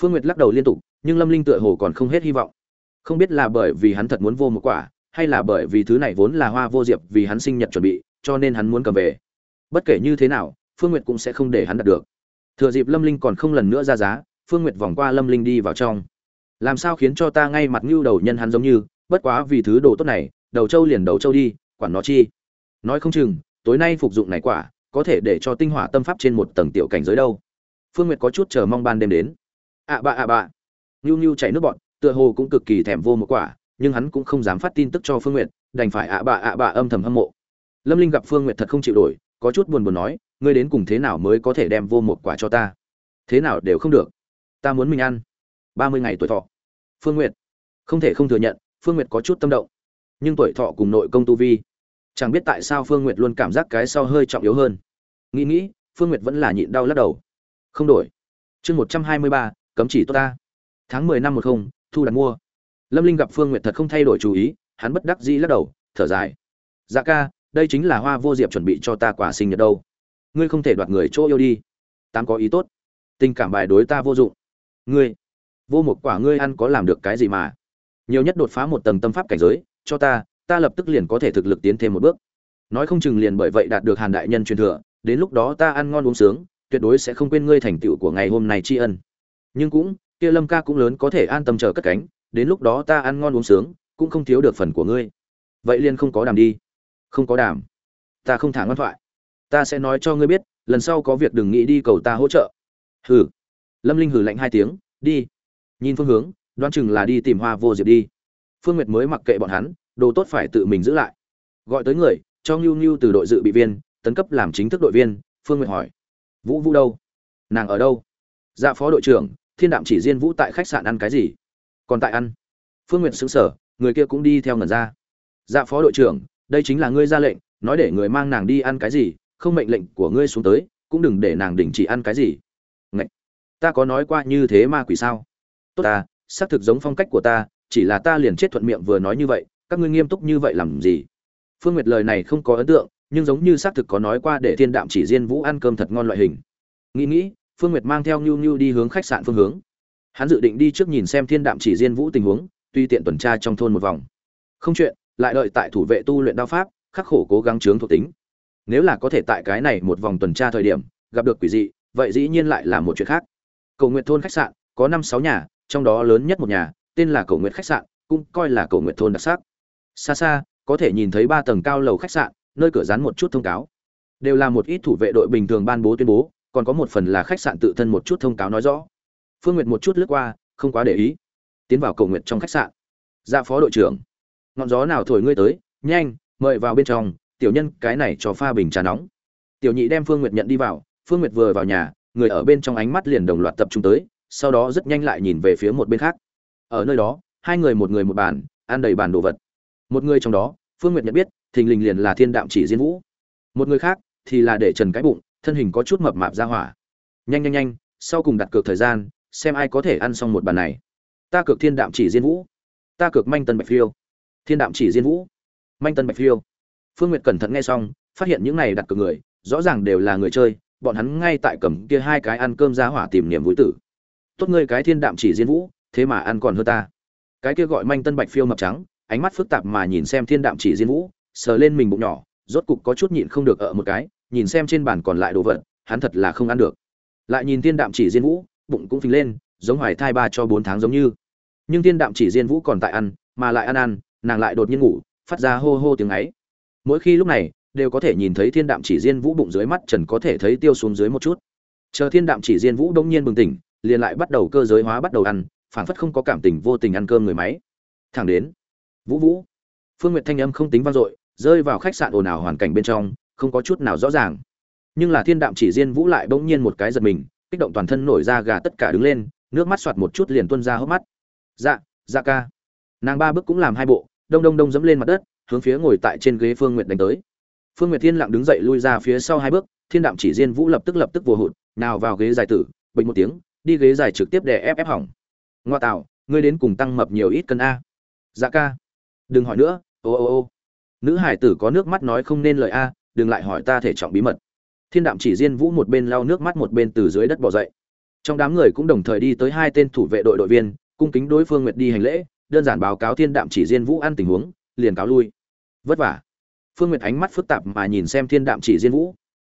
Phương nguyệt lắc đầu liên tục, nhưng lâm linh tựa hồ còn không hết hy vọng. Không biết là bởi vì hắn thật muốn vô một quả, hay là bởi vì thứ này vốn là hoa vô diệp vì hắn sinh nhật chuẩn bị, cho nên hắn muốn cầm về. Bất kể như thế nào, phương nguyệt cũng sẽ không để hắn đạt được. Thừa dịp lâm linh còn không lần nữa ra giá, phương nguyệt vòng qua lâm linh đi vào trong làm sao khiến cho ta ngay mặt ngưu đầu nhân hắn giống như, bất quá vì thứ đồ tốt này, đầu trâu liền đầu trâu đi, quản nó chi. Nói không chừng, tối nay phục dụng này quả, có thể để cho tinh hỏa tâm pháp trên một tầng tiểu cảnh giới đâu. Phương nguyệt có chút chờ mong ban đêm đến. À ạ bạ ạ à bạ ngưu ngưu chảy nước bọn tựa hồ cũng cực kỳ thèm vô một quả, nhưng hắn cũng không dám phát tin tức cho phương nguyệt, đành phải ạ bạ ạ bạ âm thầm hâm mộ. Lâm linh gặp phương nguyệt thật không chịu đổi có chút buồn buồn nói, ngươi đến cùng thế nào mới có thể đem vô một quả cho ta? Thế nào đều không được. Ta muốn mình ăn ba mươi ngày tuổi thọ. Phương nguyệt. Không thể không thừa nhận, phương nguyệt có chút tâm động. Nhưng tuổi thọ cùng nội công tu vi, chẳng biết tại sao phương nguyệt luôn cảm giác cái sau hơi trọng yếu hơn. Nghĩ nghĩ, phương nguyệt vẫn là nhịn đau lắc đầu. Không đổi. Chương một trăm hai mươi ba, cấm chỉ tốt ta. Tháng mười năm một không, thu đặt mua. Lâm linh gặp phương nguyệt thật không thay đổi chú ý, hắn bất đắc dĩ lắc đầu, thở dài. Dạ ca, đây chính là hoa vô diệp chuẩn bị cho ta quả sinh nhật đâu. Ngươi không thể đoạt người chỗ yêu đi. Tám có ý tốt. Tình cảm bài đối ta vô dụng. Ngươi vô một quả ngươi ăn có làm được cái gì mà? Nhiều nhất đột phá một tầng tâm pháp cảnh giới, cho ta ta lập tức liền có thể thực lực tiến thêm một bước. Nói không chừng liền bởi vậy đạt được hàn đại nhân truyền thừa, đến lúc đó ta ăn ngon uống sướng, tuyệt đối sẽ không quên ngươi thành tựu của ngày hôm nay tri ân. Nhưng cũng, kia lâm ca cũng lớn có thể an tâm chờ cất cánh, đến lúc đó ta ăn ngon uống sướng, cũng không thiếu được phần của ngươi. Vậy liền không có đàm đi. Không có đàm. Ta không thả ngoan thoại. Ta sẽ nói cho ngươi biết, lần sau có việc đừng nghĩ đi cầu ta hỗ trợ. Hừ. Lâm linh hừ lạnh hai tiếng, đi nhìn phương hướng, đoán chừng là đi tìm hoa vô diệp đi. Phương nguyệt mới mặc kệ bọn hắn, đồ tốt phải tự mình giữ lại. Gọi tới người, cho ngưu ngưu từ đội dự bị viên, tấn cấp làm chính thức đội viên, phương nguyệt hỏi. Vũ vũ đâu? Nàng ở đâu? Dạ phó đội trưởng, thiên đạm chỉ riêng vũ tại khách sạn ăn cái gì? Còn tại ăn. Phương nguyệt xứng sở người kia cũng đi theo ngần ra. Dạ phó đội trưởng, đây chính là ngươi ra lệnh, nói để người mang nàng đi ăn cái gì, không mệnh lệnh của ngươi xuống tới, cũng đừng để nàng đình chỉ ăn cái gì. Ngậy! ta có nói qua như thế ma quỷ sao? Tốt ta, xác thực giống phong cách của ta, chỉ là ta liền chết thuận miệng vừa nói như vậy, các ngươi nghiêm túc như vậy làm gì? Phương nguyệt lời này không có ấn tượng, nhưng giống như xác thực có nói qua để thiên đạm chỉ diên vũ ăn cơm thật ngon loại hình. Nghĩ nghĩ, phương nguyệt mang theo nhu nhu đi hướng khách sạn phương hướng. Hắn dự định đi trước nhìn xem thiên đạm chỉ diên vũ tình huống, tuy tiện tuần tra trong thôn một vòng. Không chuyện, lại đợi tại thủ vệ tu luyện đao pháp, khắc khổ cố gắng chướng thuộc tính. Nếu là có thể tại cái này một vòng tuần tra thời điểm, gặp được quỷ dị, vậy dĩ nhiên lại là một chuyện khác. Cầu nguyện thôn khách sạn, có năm sáu nhà trong đó lớn nhất một nhà, tên là cầu nguyện khách sạn, cũng coi là cầu nguyện thôn đặc sắc. Xa xa, có thể nhìn thấy ba tầng cao lầu khách sạn, nơi cửa dán một chút thông cáo. Đều là một ít thủ vệ đội bình thường ban bố tuyên bố, còn có một phần là khách sạn tự thân một chút thông cáo nói rõ. Phương nguyệt một chút lướt qua, không quá để ý. Tiến vào cầu nguyện trong khách sạn. Ra dạ phó đội trưởng. Ngọn gió nào thổi ngươi tới, nhanh, mời vào bên trong, tiểu nhân, cái này cho pha bình trà nóng. Tiểu nhị đem phương nguyệt nhận đi vào, phương nguyệt vừa vào nhà, người ở bên trong ánh mắt liền đồng loạt tập trung tới sau đó rất nhanh lại nhìn về phía một bên khác. Ở nơi đó, hai người một người một bàn, ăn đầy bàn đồ vật. Một người trong đó, phương nguyệt nhận biết, thình lình liền là thiên đạm chỉ diên vũ. Một người khác thì là để trần cái bụng, thân hình có chút mập mạp ra hỏa. Nhanh nhanh nhanh, sau cùng đặt cược thời gian, xem ai có thể ăn xong một bàn này. Ta cược thiên đạm chỉ diên vũ. Ta cược manh tân bạch phiêu. Thiên đạm chỉ diên vũ. Manh tân bạch phiêu. Phương nguyệt cẩn thận nghe xong, phát hiện những này đặt cược người, rõ ràng đều là người chơi, bọn hắn ngay tại cầm kia hai cái ăn cơm ra hỏa tìm niềm vui tử tốt ngươi cái thiên đạm chỉ diên vũ, thế mà ăn còn hơn ta. Cái kia gọi manh tân bạch phiêu mập trắng, ánh mắt phức tạp mà nhìn xem thiên đạm chỉ diên vũ, sờ lên mình bụng nhỏ, rốt cục có chút nhịn không được ở một cái, nhìn xem trên bàn còn lại đồ vật, hắn thật là không ăn được. Lại nhìn thiên đạm chỉ diên vũ, bụng cũng phình lên, giống hoài thai ba cho bốn tháng giống như. Nhưng thiên đạm chỉ diên vũ còn tại ăn, mà lại ăn ăn, nàng lại đột nhiên ngủ, phát ra hô hô tiếng ấy. Mỗi khi lúc này, đều có thể nhìn thấy thiên đạm chỉ diên vũ bụng dưới mắt trần có thể thấy tiêu xuống dưới một chút. Chờ thiên đạm chỉ diên vũ đông nhiên bừng tỉnh liền lại bắt đầu cơ giới hóa bắt đầu ăn, phảng phất không có cảm tình vô tình ăn cơm người máy. Thẳng đến, vũ vũ, phương n g u y ệ t thanh âm không tính vang dội, rơi vào khách sạn ồn ào hoàn cảnh bên trong, không có chút nào rõ ràng. Nhưng là thiên đạm chỉ riêng vũ lại bỗng nhiên một cái giật mình, kích động toàn thân nổi ra gà tất cả đứng lên, nước mắt soạt một chút liền tuân ra hốc mắt. Dạ dạ ca. Nàng ba bước cũng làm hai bộ, đông đông đông dẫm lên mặt đất, hướng phía ngồi tại trên ghế phương n g u y ệ t đánh tới. Phương n g u y ệ t thiên lặng đứng dậy lui ra phía sau hai bước, thiên đạm chỉ riêng vũ lập tức lập tức vô hụt, nào vào ghế dài tử bệnh một tiếng đi ghế dài trực tiếp để ép ép hỏng. Ngoa tạo, ngươi đến cùng tăng mập nhiều ít cân a. Dạ ca. Đừng hỏi nữa, ô ô ô. Nữ hải tử có nước mắt nói không nên lời a, đừng lại hỏi ta thể trọng bí mật. Thiên đạm chỉ diên vũ một bên lau nước mắt một bên từ dưới đất bỏ dậy. Trong đám người cũng đồng thời đi tới hai tên thủ vệ đội đội viên, cung kính đối phương nguyệt đi hành lễ, đơn giản báo cáo thiên đạm chỉ diên vũ ăn tình huống, liền cáo lui. Vất vả. Phương nguyệt ánh mắt phức tạp mà nhìn xem thiên đạm chỉ diên vũ.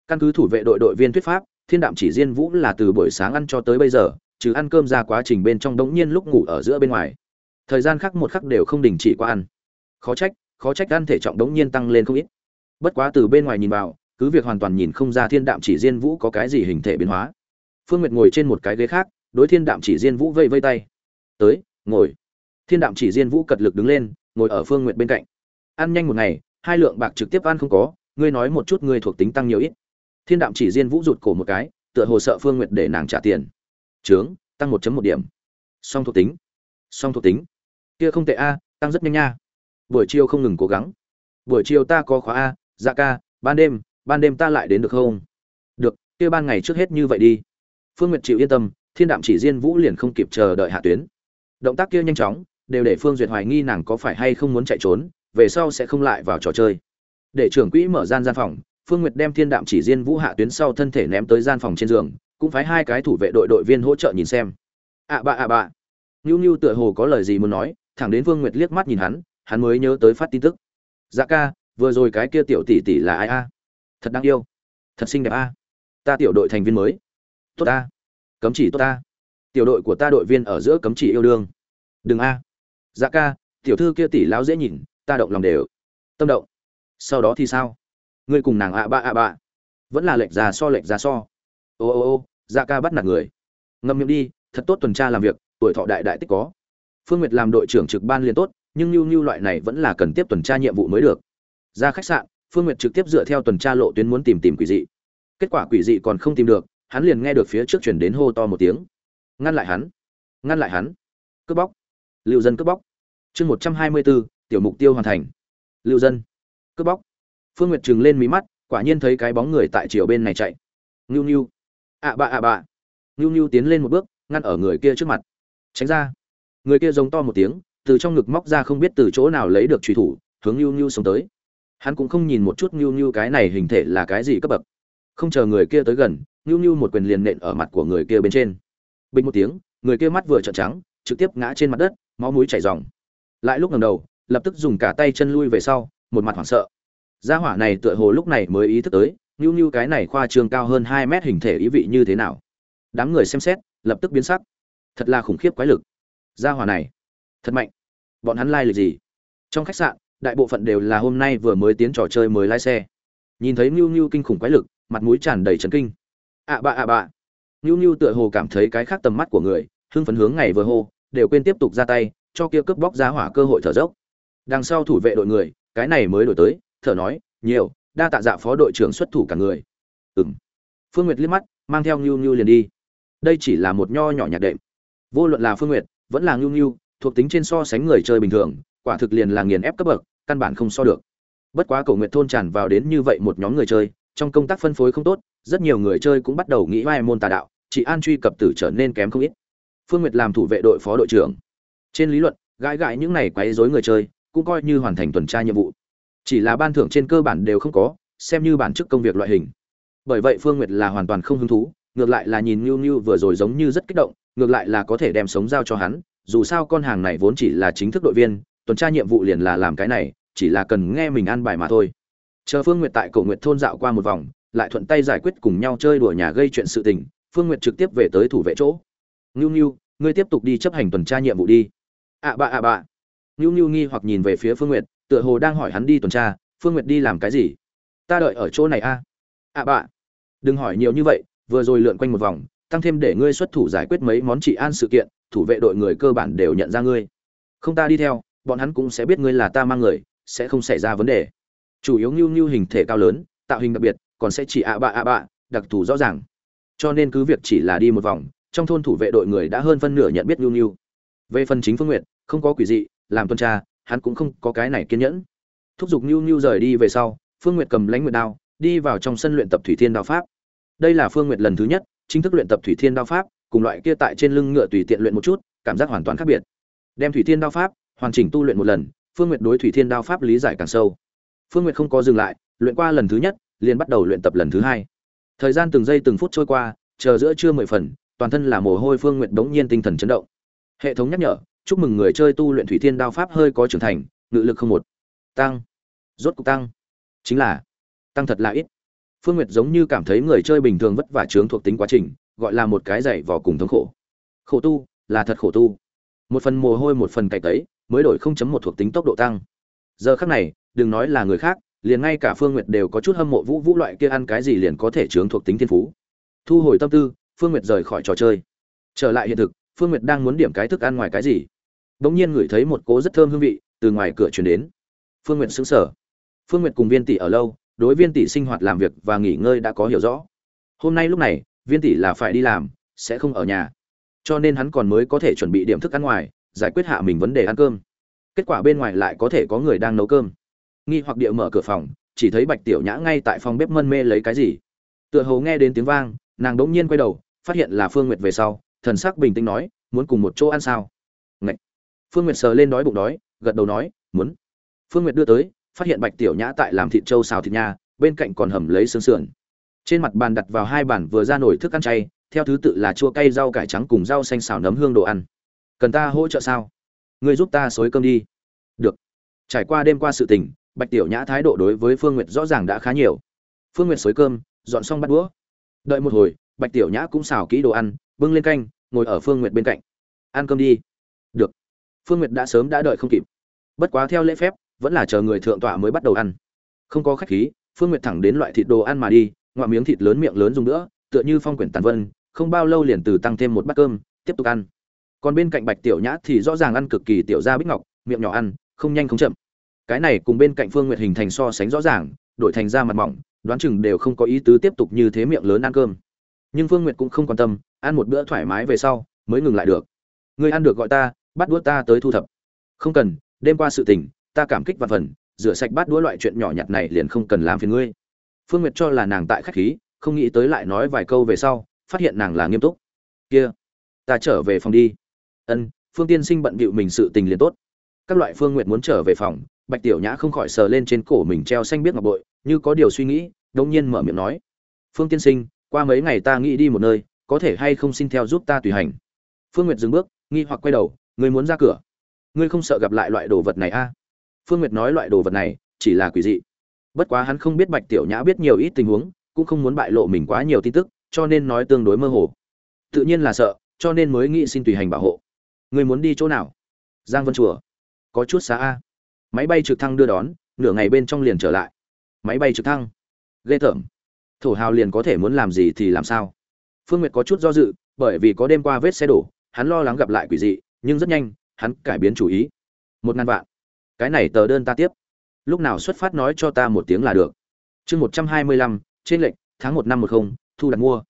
Căn cứ thủ vệ đội đội viên thuyết pháp thiên đạm chỉ diên vũ là từ buổi sáng ăn cho tới bây giờ, trừ ăn cơm ra quá trình bên trong đống nhiên lúc ngủ ở giữa bên ngoài. Thời gian khác một khắc đều không đình chỉ qua ăn. Khó trách khó trách ăn thể trọng đống nhiên tăng lên không ít. Bất quá từ bên ngoài nhìn vào, cứ việc hoàn toàn nhìn không ra thiên đạm chỉ diên vũ có cái gì hình thể biến hóa. Phương nguyệt ngồi trên một cái ghế khác, đối thiên đạm chỉ diên vũ vây vây tay. Tới, ngồi. Thiên đạm chỉ diên vũ cật lực đứng lên, ngồi ở phương nguyệt bên cạnh. Ăn nhanh một ngày, hai lượng bạc trực tiếp ăn không có, ngươi nói một chút ngươi thuộc tính tăng nhiều ít thiên đạm chỉ diên vũ rụt cổ một cái, tựa hồ sợ phương nguyệt để nàng trả tiền. Trướng tăng một một điểm. Song thuộc tính. Song thuộc tính. Kia không tệ a, tăng rất nhanh nha. Buổi chiều không ngừng cố gắng. Buổi chiều ta có khóa a dạ ca, ban đêm ban đêm ta lại đến được không? Được, kia ban ngày trước hết như vậy đi. Phương nguyệt chịu yên tâm, thiên đạm chỉ diên vũ liền không kịp chờ đợi hạ tuyến. Động tác kia nhanh chóng, đều để phương duyệt hoài nghi nàng có phải hay không muốn chạy trốn, về sau sẽ không lại vào trò chơi. Để trưởng quỹ mở gian gian phòng phương nguyệt đem thiên đạm chỉ diên vũ hạ tuyến sau thân thể ném tới gian phòng trên giường, cũng phái hai cái thủ vệ đội đội viên hỗ trợ nhìn xem. "À bà à bà." Nưu Nưu tựa hồ có lời gì muốn nói, thẳng đến phương nguyệt liếc mắt nhìn hắn hắn mới nhớ tới phát tin tức. Dạ ca, vừa rồi cái kia tiểu tỷ tỷ là ai a? Thật đáng yêu. Thật xinh đẹp a. Ta tiểu đội thành viên mới. Tốt a? cấm chỉ tốt ta tiểu đội của ta đội viên ở giữa cấm chỉ yêu đương. Đừng a. Dạ ca, tiểu thư kia tỷ láo dễ nhìn, ta động lòng đều. Tâm động. Sau đó thì sao? Ngươi cùng nàng ạ ba ạ ba vẫn là lệch ra so, lệch ra so. Ô ô ô dạ ca bắt nạt người. Ngâm miệng đi, thật tốt tuần tra làm việc, tuổi thọ đại đại tích có. Phương nguyệt làm đội trưởng trực ban liền tốt, nhưng nhu nhu loại này vẫn là cần tiếp tuần tra nhiệm vụ mới được. Ra khách sạn, phương nguyệt trực tiếp dựa theo tuần tra lộ tuyến muốn tìm tìm quỷ dị. Kết quả quỷ dị còn không tìm được, hắn liền nghe được phía trước chuyển đến hô to một tiếng. Ngăn lại hắn. Ngăn lại hắn. Cướp bóc. Lưu dân cướp bóc. Chương một trăm hai mươi bốn, tiểu mục tiêu hoàn thành. Lưu dân. Cướp bóc phương nguyệt trừng lên mí mắt, quả nhiên thấy cái bóng người tại chiều bên này chạy. Ngưu ngưu. Ạ bạ ạ bạ ngưu ngưu tiến lên một bước, ngăn ở người kia trước mặt. Tránh ra. Người kia giống to một tiếng, từ trong ngực móc ra không biết từ chỗ nào lấy được truy thủ, hướng ngưu ngưu sống tới. Hắn cũng không nhìn một chút ngưu ngưu cái này hình thể là cái gì cấp bậc. Không chờ người kia tới gần, ngưu ngưu một quyền liền nện ở mặt của người kia bên trên. Bình một tiếng, người kia mắt vừa trợn trắng, trực tiếp ngã trên mặt đất, máu mũi chảy ròng. Lại lúc ngầm đầu, lập tức dùng cả tay chân lui về sau, một mặt hoảng sợ gia hỏa này tựa hồ lúc này mới ý thức tới nhu nhu cái này khoa trương cao hơn hai mét hình thể ý vị như thế nào. Đám người xem xét, lập tức biến sắc. Thật là khủng khiếp quái lực. Gia hỏa này, thật mạnh. Bọn hắn lai、like、lịch gì? Trong khách sạn, đại bộ phận đều là hôm nay vừa mới tiến trò chơi mới lái xe. Nhìn thấy nhu nhu kinh khủng quái lực, mặt mũi tràn đầy trấn kinh. À ạ bạ ạ à bạ nhu nhu tựa hồ cảm thấy cái khác tầm mắt của người, hưng phấn hướng ngày vừa hô, đều quên tiếp tục ra tay, cho kia cướp bóc giá hỏa cơ hội thở dốc. Đằng sau thủ vệ đội người, cái này mới đổi tới thở nói, nhiều, đa tạ dạ phó đội trưởng xuất thủ cả người. Ừng phương nguyệt liếc mắt, mang theo ngưu ngưu liền đi. Đây chỉ là một nho nhỏ nhạc đệm. Vô luận là phương nguyệt, vẫn là ngưu ngưu thuộc tính trên so sánh người chơi bình thường, quả thực liền là nghiền ép cấp bậc, căn bản không so được. Bất quá cầu nguyện thôn tràn vào đến như vậy một nhóm người chơi, trong công tác phân phối không tốt, rất nhiều người chơi cũng bắt đầu nghĩ vai môn tà đạo chỉ an truy cập tử trở nên kém không ít. Phương nguyệt làm thủ vệ đội phó đội trưởng. Trên lý luận, gãi gãi những này quấy rối người chơi, cũng coi như hoàn thành tuần tra nhiệm vụ chỉ là ban thưởng trên cơ bản đều không có xem như bản chức công việc loại hình bởi vậy phương nguyệt là hoàn toàn không hứng thú ngược lại là nhìn Nưu Nưu vừa rồi giống như rất kích động, ngược lại là có thể đem sống giao cho hắn, dù sao con hàng này vốn chỉ là chính thức đội viên, tuần tra nhiệm vụ liền là làm cái này, chỉ là cần nghe mình ăn bài mà thôi. Chờ Phương Nguyệt tại Cổ Nguyệt thôn dạo qua một vòng, lại thuận tay giải quyết cùng nhau chơi đùa nhà gây chuyện sự tình, Phương Nguyệt trực tiếp về tới thủ vệ chỗ. ngưu ngưu ngươi tiếp tục đi chấp hành tuần tra nhiệm vụ đi. ạ bạ ạ bạ. ngưu ngưu nghi hoặc nhìn về phía Phương Nguyệt, tựa hồ đang hỏi hắn đi tuần tra, Phương Nguyệt đi làm cái gì? Ta đợi ở chỗ này a. À? ạ bạ. Đừng hỏi nhiều như vậy, vừa rồi lượn quanh một vòng tăng thêm để ngươi xuất thủ giải quyết mấy món trị an sự kiện thủ vệ đội người cơ bản đều nhận ra ngươi không ta đi theo bọn hắn cũng sẽ biết ngươi là ta mang người sẽ không xảy ra vấn đề chủ yếu ngưu ngưu hình thể cao lớn tạo hình đặc biệt còn sẽ chỉ ạ bạ ạ bạ đặc thù rõ ràng cho nên cứ việc chỉ là đi một vòng trong thôn thủ vệ đội người đã hơn phân nửa nhận biết ngưu ngưu về phần chính phương nguyện không có quỷ dị làm tuần tra hắn cũng không có cái này kiên nhẫn. Thúc giục nưu nưu rời đi về sau, phương nguyệt cầm lãnh nguyệt đao, đi vào trong sân luyện tập thủy thiên đao pháp. Đây là phương nguyệt lần thứ nhất, chính thức luyện tập thủy thiên đao pháp, cùng loại kia tại trên lưng ngựa tùy tiện luyện một chút, cảm giác hoàn toàn khác biệt. Đem thủy thiên đao pháp hoàn chỉnh tu luyện một lần, phương nguyệt đối thủy thiên đao pháp lý giải càng sâu. Phương nguyệt không có dừng lại, luyện qua lần thứ nhất, liền bắt đầu luyện tập lần thứ hai. Thời gian từng giây từng phút trôi qua, chờ giữa trưa mười phần, toàn thân là mồ hôi phương nguyệt đống nhiên tinh thần chấn động. Hệ thống nhắc nhở chúc mừng người chơi tu luyện thủy thiên đao pháp hơi có trưởng thành ngự lực không một tăng rốt cục tăng chính là tăng thật là ít Phương Nguyệt giống như cảm thấy người chơi bình thường vất vả chướng thuộc tính quá trình, gọi là một cái dạy vò cùng thống khổ. Khổ tu, là thật khổ tu. Một phần mồ hôi một phần cày tấy, mới đổi 0.1 thuộc tính tốc độ tăng. Giờ khắc này, đừng nói là người khác, liền ngay cả Phương Nguyệt đều có chút hâm mộ Vũ Vũ loại kia ăn cái gì liền có thể chướng thuộc tính thiên phú. Thu hồi tâm tư, Phương Nguyệt rời khỏi trò chơi. Trở lại hiện thực, Phương Nguyệt đang muốn điểm cái thức ăn ngoài cái gì bỗng nhiên ngửi thấy một cỗ rất thơm hương vị từ ngoài cửa truyền đến. Phương Nguyệt sững sờ. Phương Nguyệt cùng Viên tỷ ở lâu, đối viên tỷ sinh hoạt làm việc và nghỉ ngơi đã có hiểu rõ. Hôm nay lúc này viên tỷ là phải đi làm sẽ không ở nhà. Cho nên hắn còn mới có thể chuẩn bị điểm thức ăn ngoài giải quyết hạ mình vấn đề ăn cơm. Kết quả bên ngoài lại có thể có người đang nấu cơm. Nghi hoặc địa mở cửa phòng chỉ thấy bạch tiểu nhã ngay tại phòng bếp mân mê lấy cái gì. Tựa hồ nghe đến tiếng vang nàng đỗng nhiên quay đầu phát hiện là phương nguyệt về sau thần sắc bình tĩnh nói muốn cùng một chỗ ăn sao? Phương nguyệt sờ lên đói bụng đói, gật đầu nói, muốn. Phương nguyệt đưa tới, phát hiện bạch tiểu nhã tại làm thịt trâu xào thịt nha bên cạnh còn hầm lấy xương sườn. Trên mặt bàn đặt vào hai bản vừa ra nổi thức ăn chay, theo thứ tự là chua cay rau cải trắng cùng rau xanh xào nấm hương đồ ăn. Cần ta hỗ trợ sao? Ngươi giúp ta xối cơm đi. Được. Trải qua đêm qua sự tình, bạch tiểu nhã thái độ đối với phương nguyệt rõ ràng đã khá nhiều. Phương nguyệt xối cơm, dọn xong bắt đũa. Đợi một hồi, bạch tiểu nhã cũng xào kỹ đồ ăn, bưng lên canh, ngồi ở phương nguyệt bên cạnh. Ăn cơm đi. Được phương nguyệt đã sớm đã đợi không kịp. Bất quá theo lễ phép, vẫn là chờ người thượng tọa mới bắt đầu ăn. Không có khách khí, phương nguyệt thẳng đến loại thịt đồ ăn mà đi ngoại miếng thịt lớn miệng lớn dùng nữa, tựa như phong quyển tàn vân, không bao lâu liền từ tăng thêm một bát cơm, tiếp tục ăn. Còn bên cạnh bạch tiểu nhã thì rõ ràng ăn cực kỳ tiểu gia bích ngọc, miệng nhỏ ăn, không nhanh không chậm. Cái này cùng bên cạnh phương nguyệt hình thành so sánh rõ ràng, đổi thành ra mặt mỏng, đoán chừng đều không có ý tứ tiếp tục như thế miệng lớn ăn cơm. Nhưng phương nguyệt cũng không quan tâm, ăn một bữa thoải mái về sau, mới ngừng lại được. Người ăn được gọi ta bắt đũa ta tới thu thập. Không cần, đêm qua sự tình, ta cảm kích và phần, rửa sạch bát đũa loại chuyện nhỏ nhặt này liền không cần làm phiền ngươi. Phương nguyệt cho là nàng tại khách khí, không nghĩ tới lại nói vài câu về sau, phát hiện nàng là nghiêm túc. Kia, ta trở về phòng đi. Ân, phương tiên sinh bận bịu mình sự tình liền tốt. Các loại phương nguyện muốn trở về phòng, bạch tiểu nhã không khỏi sờ lên trên cổ mình treo xanh biết ngọc bội, như có điều suy nghĩ đột nhiên mở miệng nói. Phương tiên sinh, qua mấy ngày ta nghĩ đi một nơi, có thể hay không xin theo giúp ta tùy hành? Phương nguyệt dừng bước, nghi hoặc quay đầu ngươi muốn ra cửa. Ngươi không sợ gặp lại loại đồ vật này a? À? phương nguyệt nói loại đồ vật này chỉ là quỷ dị. Bất quá hắn không biết bạch tiểu nhã biết nhiều ít tình huống, cũng không muốn bại lộ mình quá nhiều tin tức, cho nên nói tương đối mơ hồ. Tự nhiên là sợ, cho nên mới nghĩ xin tùy hành bảo hộ. Ngươi muốn đi chỗ nào? Giang vân chùa. Có chút xa a. Máy bay trực thăng đưa đón, nửa ngày bên trong liền trở lại. Máy bay trực thăng. Ghê tởm. Thổ hào liền có thể muốn làm gì thì làm sao? Phương nguyệt có chút do dự, bởi vì có đêm qua vết xe đổ, hắn lo lắng gặp lại quỷ dị nhưng rất nhanh, hắn cải biến chủ ý. Một ngàn vạn. Cái này tờ đơn ta tiếp. Lúc nào xuất phát nói cho ta một tiếng là được. Chương một trăm hai mươi lăm, trên lệnh, tháng một năm một không, thu đặt mua.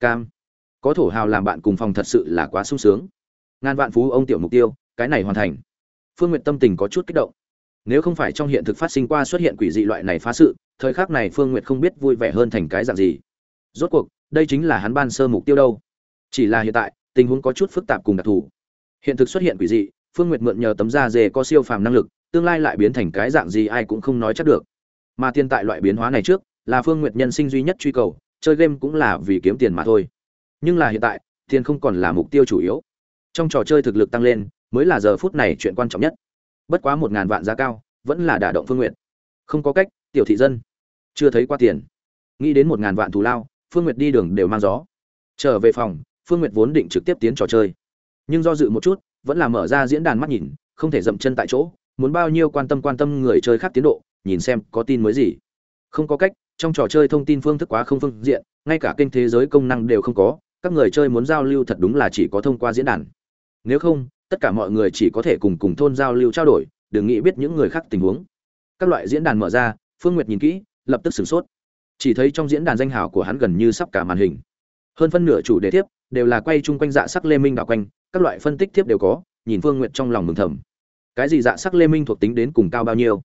Cam. Có thổ hào làm bạn cùng phòng thật sự là quá sung sướng. Ngàn vạn phú ông tiểu mục tiêu, cái này hoàn thành. Phương n tâm tình có chút kích động. Nếu không phải trong hiện thực phát sinh qua xuất hiện quỷ dị loại này phá sự, thời khắc này phương n không biết vui vẻ hơn thành cái dạng gì. Rốt cuộc, đây chính là hắn ban sơ mục tiêu đâu. Chỉ là hiện tại, tình huống có chút phức tạp cùng đặc thù hiện thực xuất hiện quỷ dị, phương nguyệt mượn nhờ tấm da dê có siêu phàm năng lực, tương lai lại biến thành cái dạng gì ai cũng không nói chắc được. Mà thiên tại loại biến hóa này trước, là phương nguyệt nhân sinh duy nhất truy cầu, chơi game cũng là vì kiếm tiền mà thôi. Nhưng là hiện tại, tiền không còn là mục tiêu chủ yếu. Trong trò chơi thực lực tăng lên, mới là giờ phút này chuyện quan trọng nhất. Bất quá một ngàn vạn giá cao, vẫn là đả động phương nguyệt. Không có cách, tiểu thị dân. Chưa thấy qua tiền. Nghĩ đến một ngàn vạn thù lao, phương nguyệt đi đường đều mang gió. Trở về phòng, phương nguyệt vốn định trực tiếp tiến trò chơi nhưng do dự một chút, vẫn là mở ra diễn đàn mắt nhìn, không thể dậm chân tại chỗ, muốn bao nhiêu quan tâm quan tâm người chơi khác tiến độ, nhìn xem có tin mới gì. Không có cách, trong trò chơi thông tin phương thức quá không phương diện, ngay cả kênh thế giới công năng đều không có, các người chơi muốn giao lưu thật đúng là chỉ có thông qua diễn đàn. Nếu không, tất cả mọi người chỉ có thể cùng cùng thôn giao lưu trao đổi, đừng nghĩ biết những người khác tình huống. Các loại diễn đàn mở ra, phương nguyệt nhìn kỹ, lập tức sửng sốt. Chỉ thấy trong diễn đàn danh hào của hắn gần như sắp cả màn hình. Hơn phân nửa chủ đề tiếp đều là quay chung quanh dạ sắc lê minh đạo quanh các loại phân tích tiếp đều có, nhìn phương nguyệt trong lòng mừng thầm. Cái gì dạ sắc lê minh thuộc tính đến cùng cao bao nhiêu?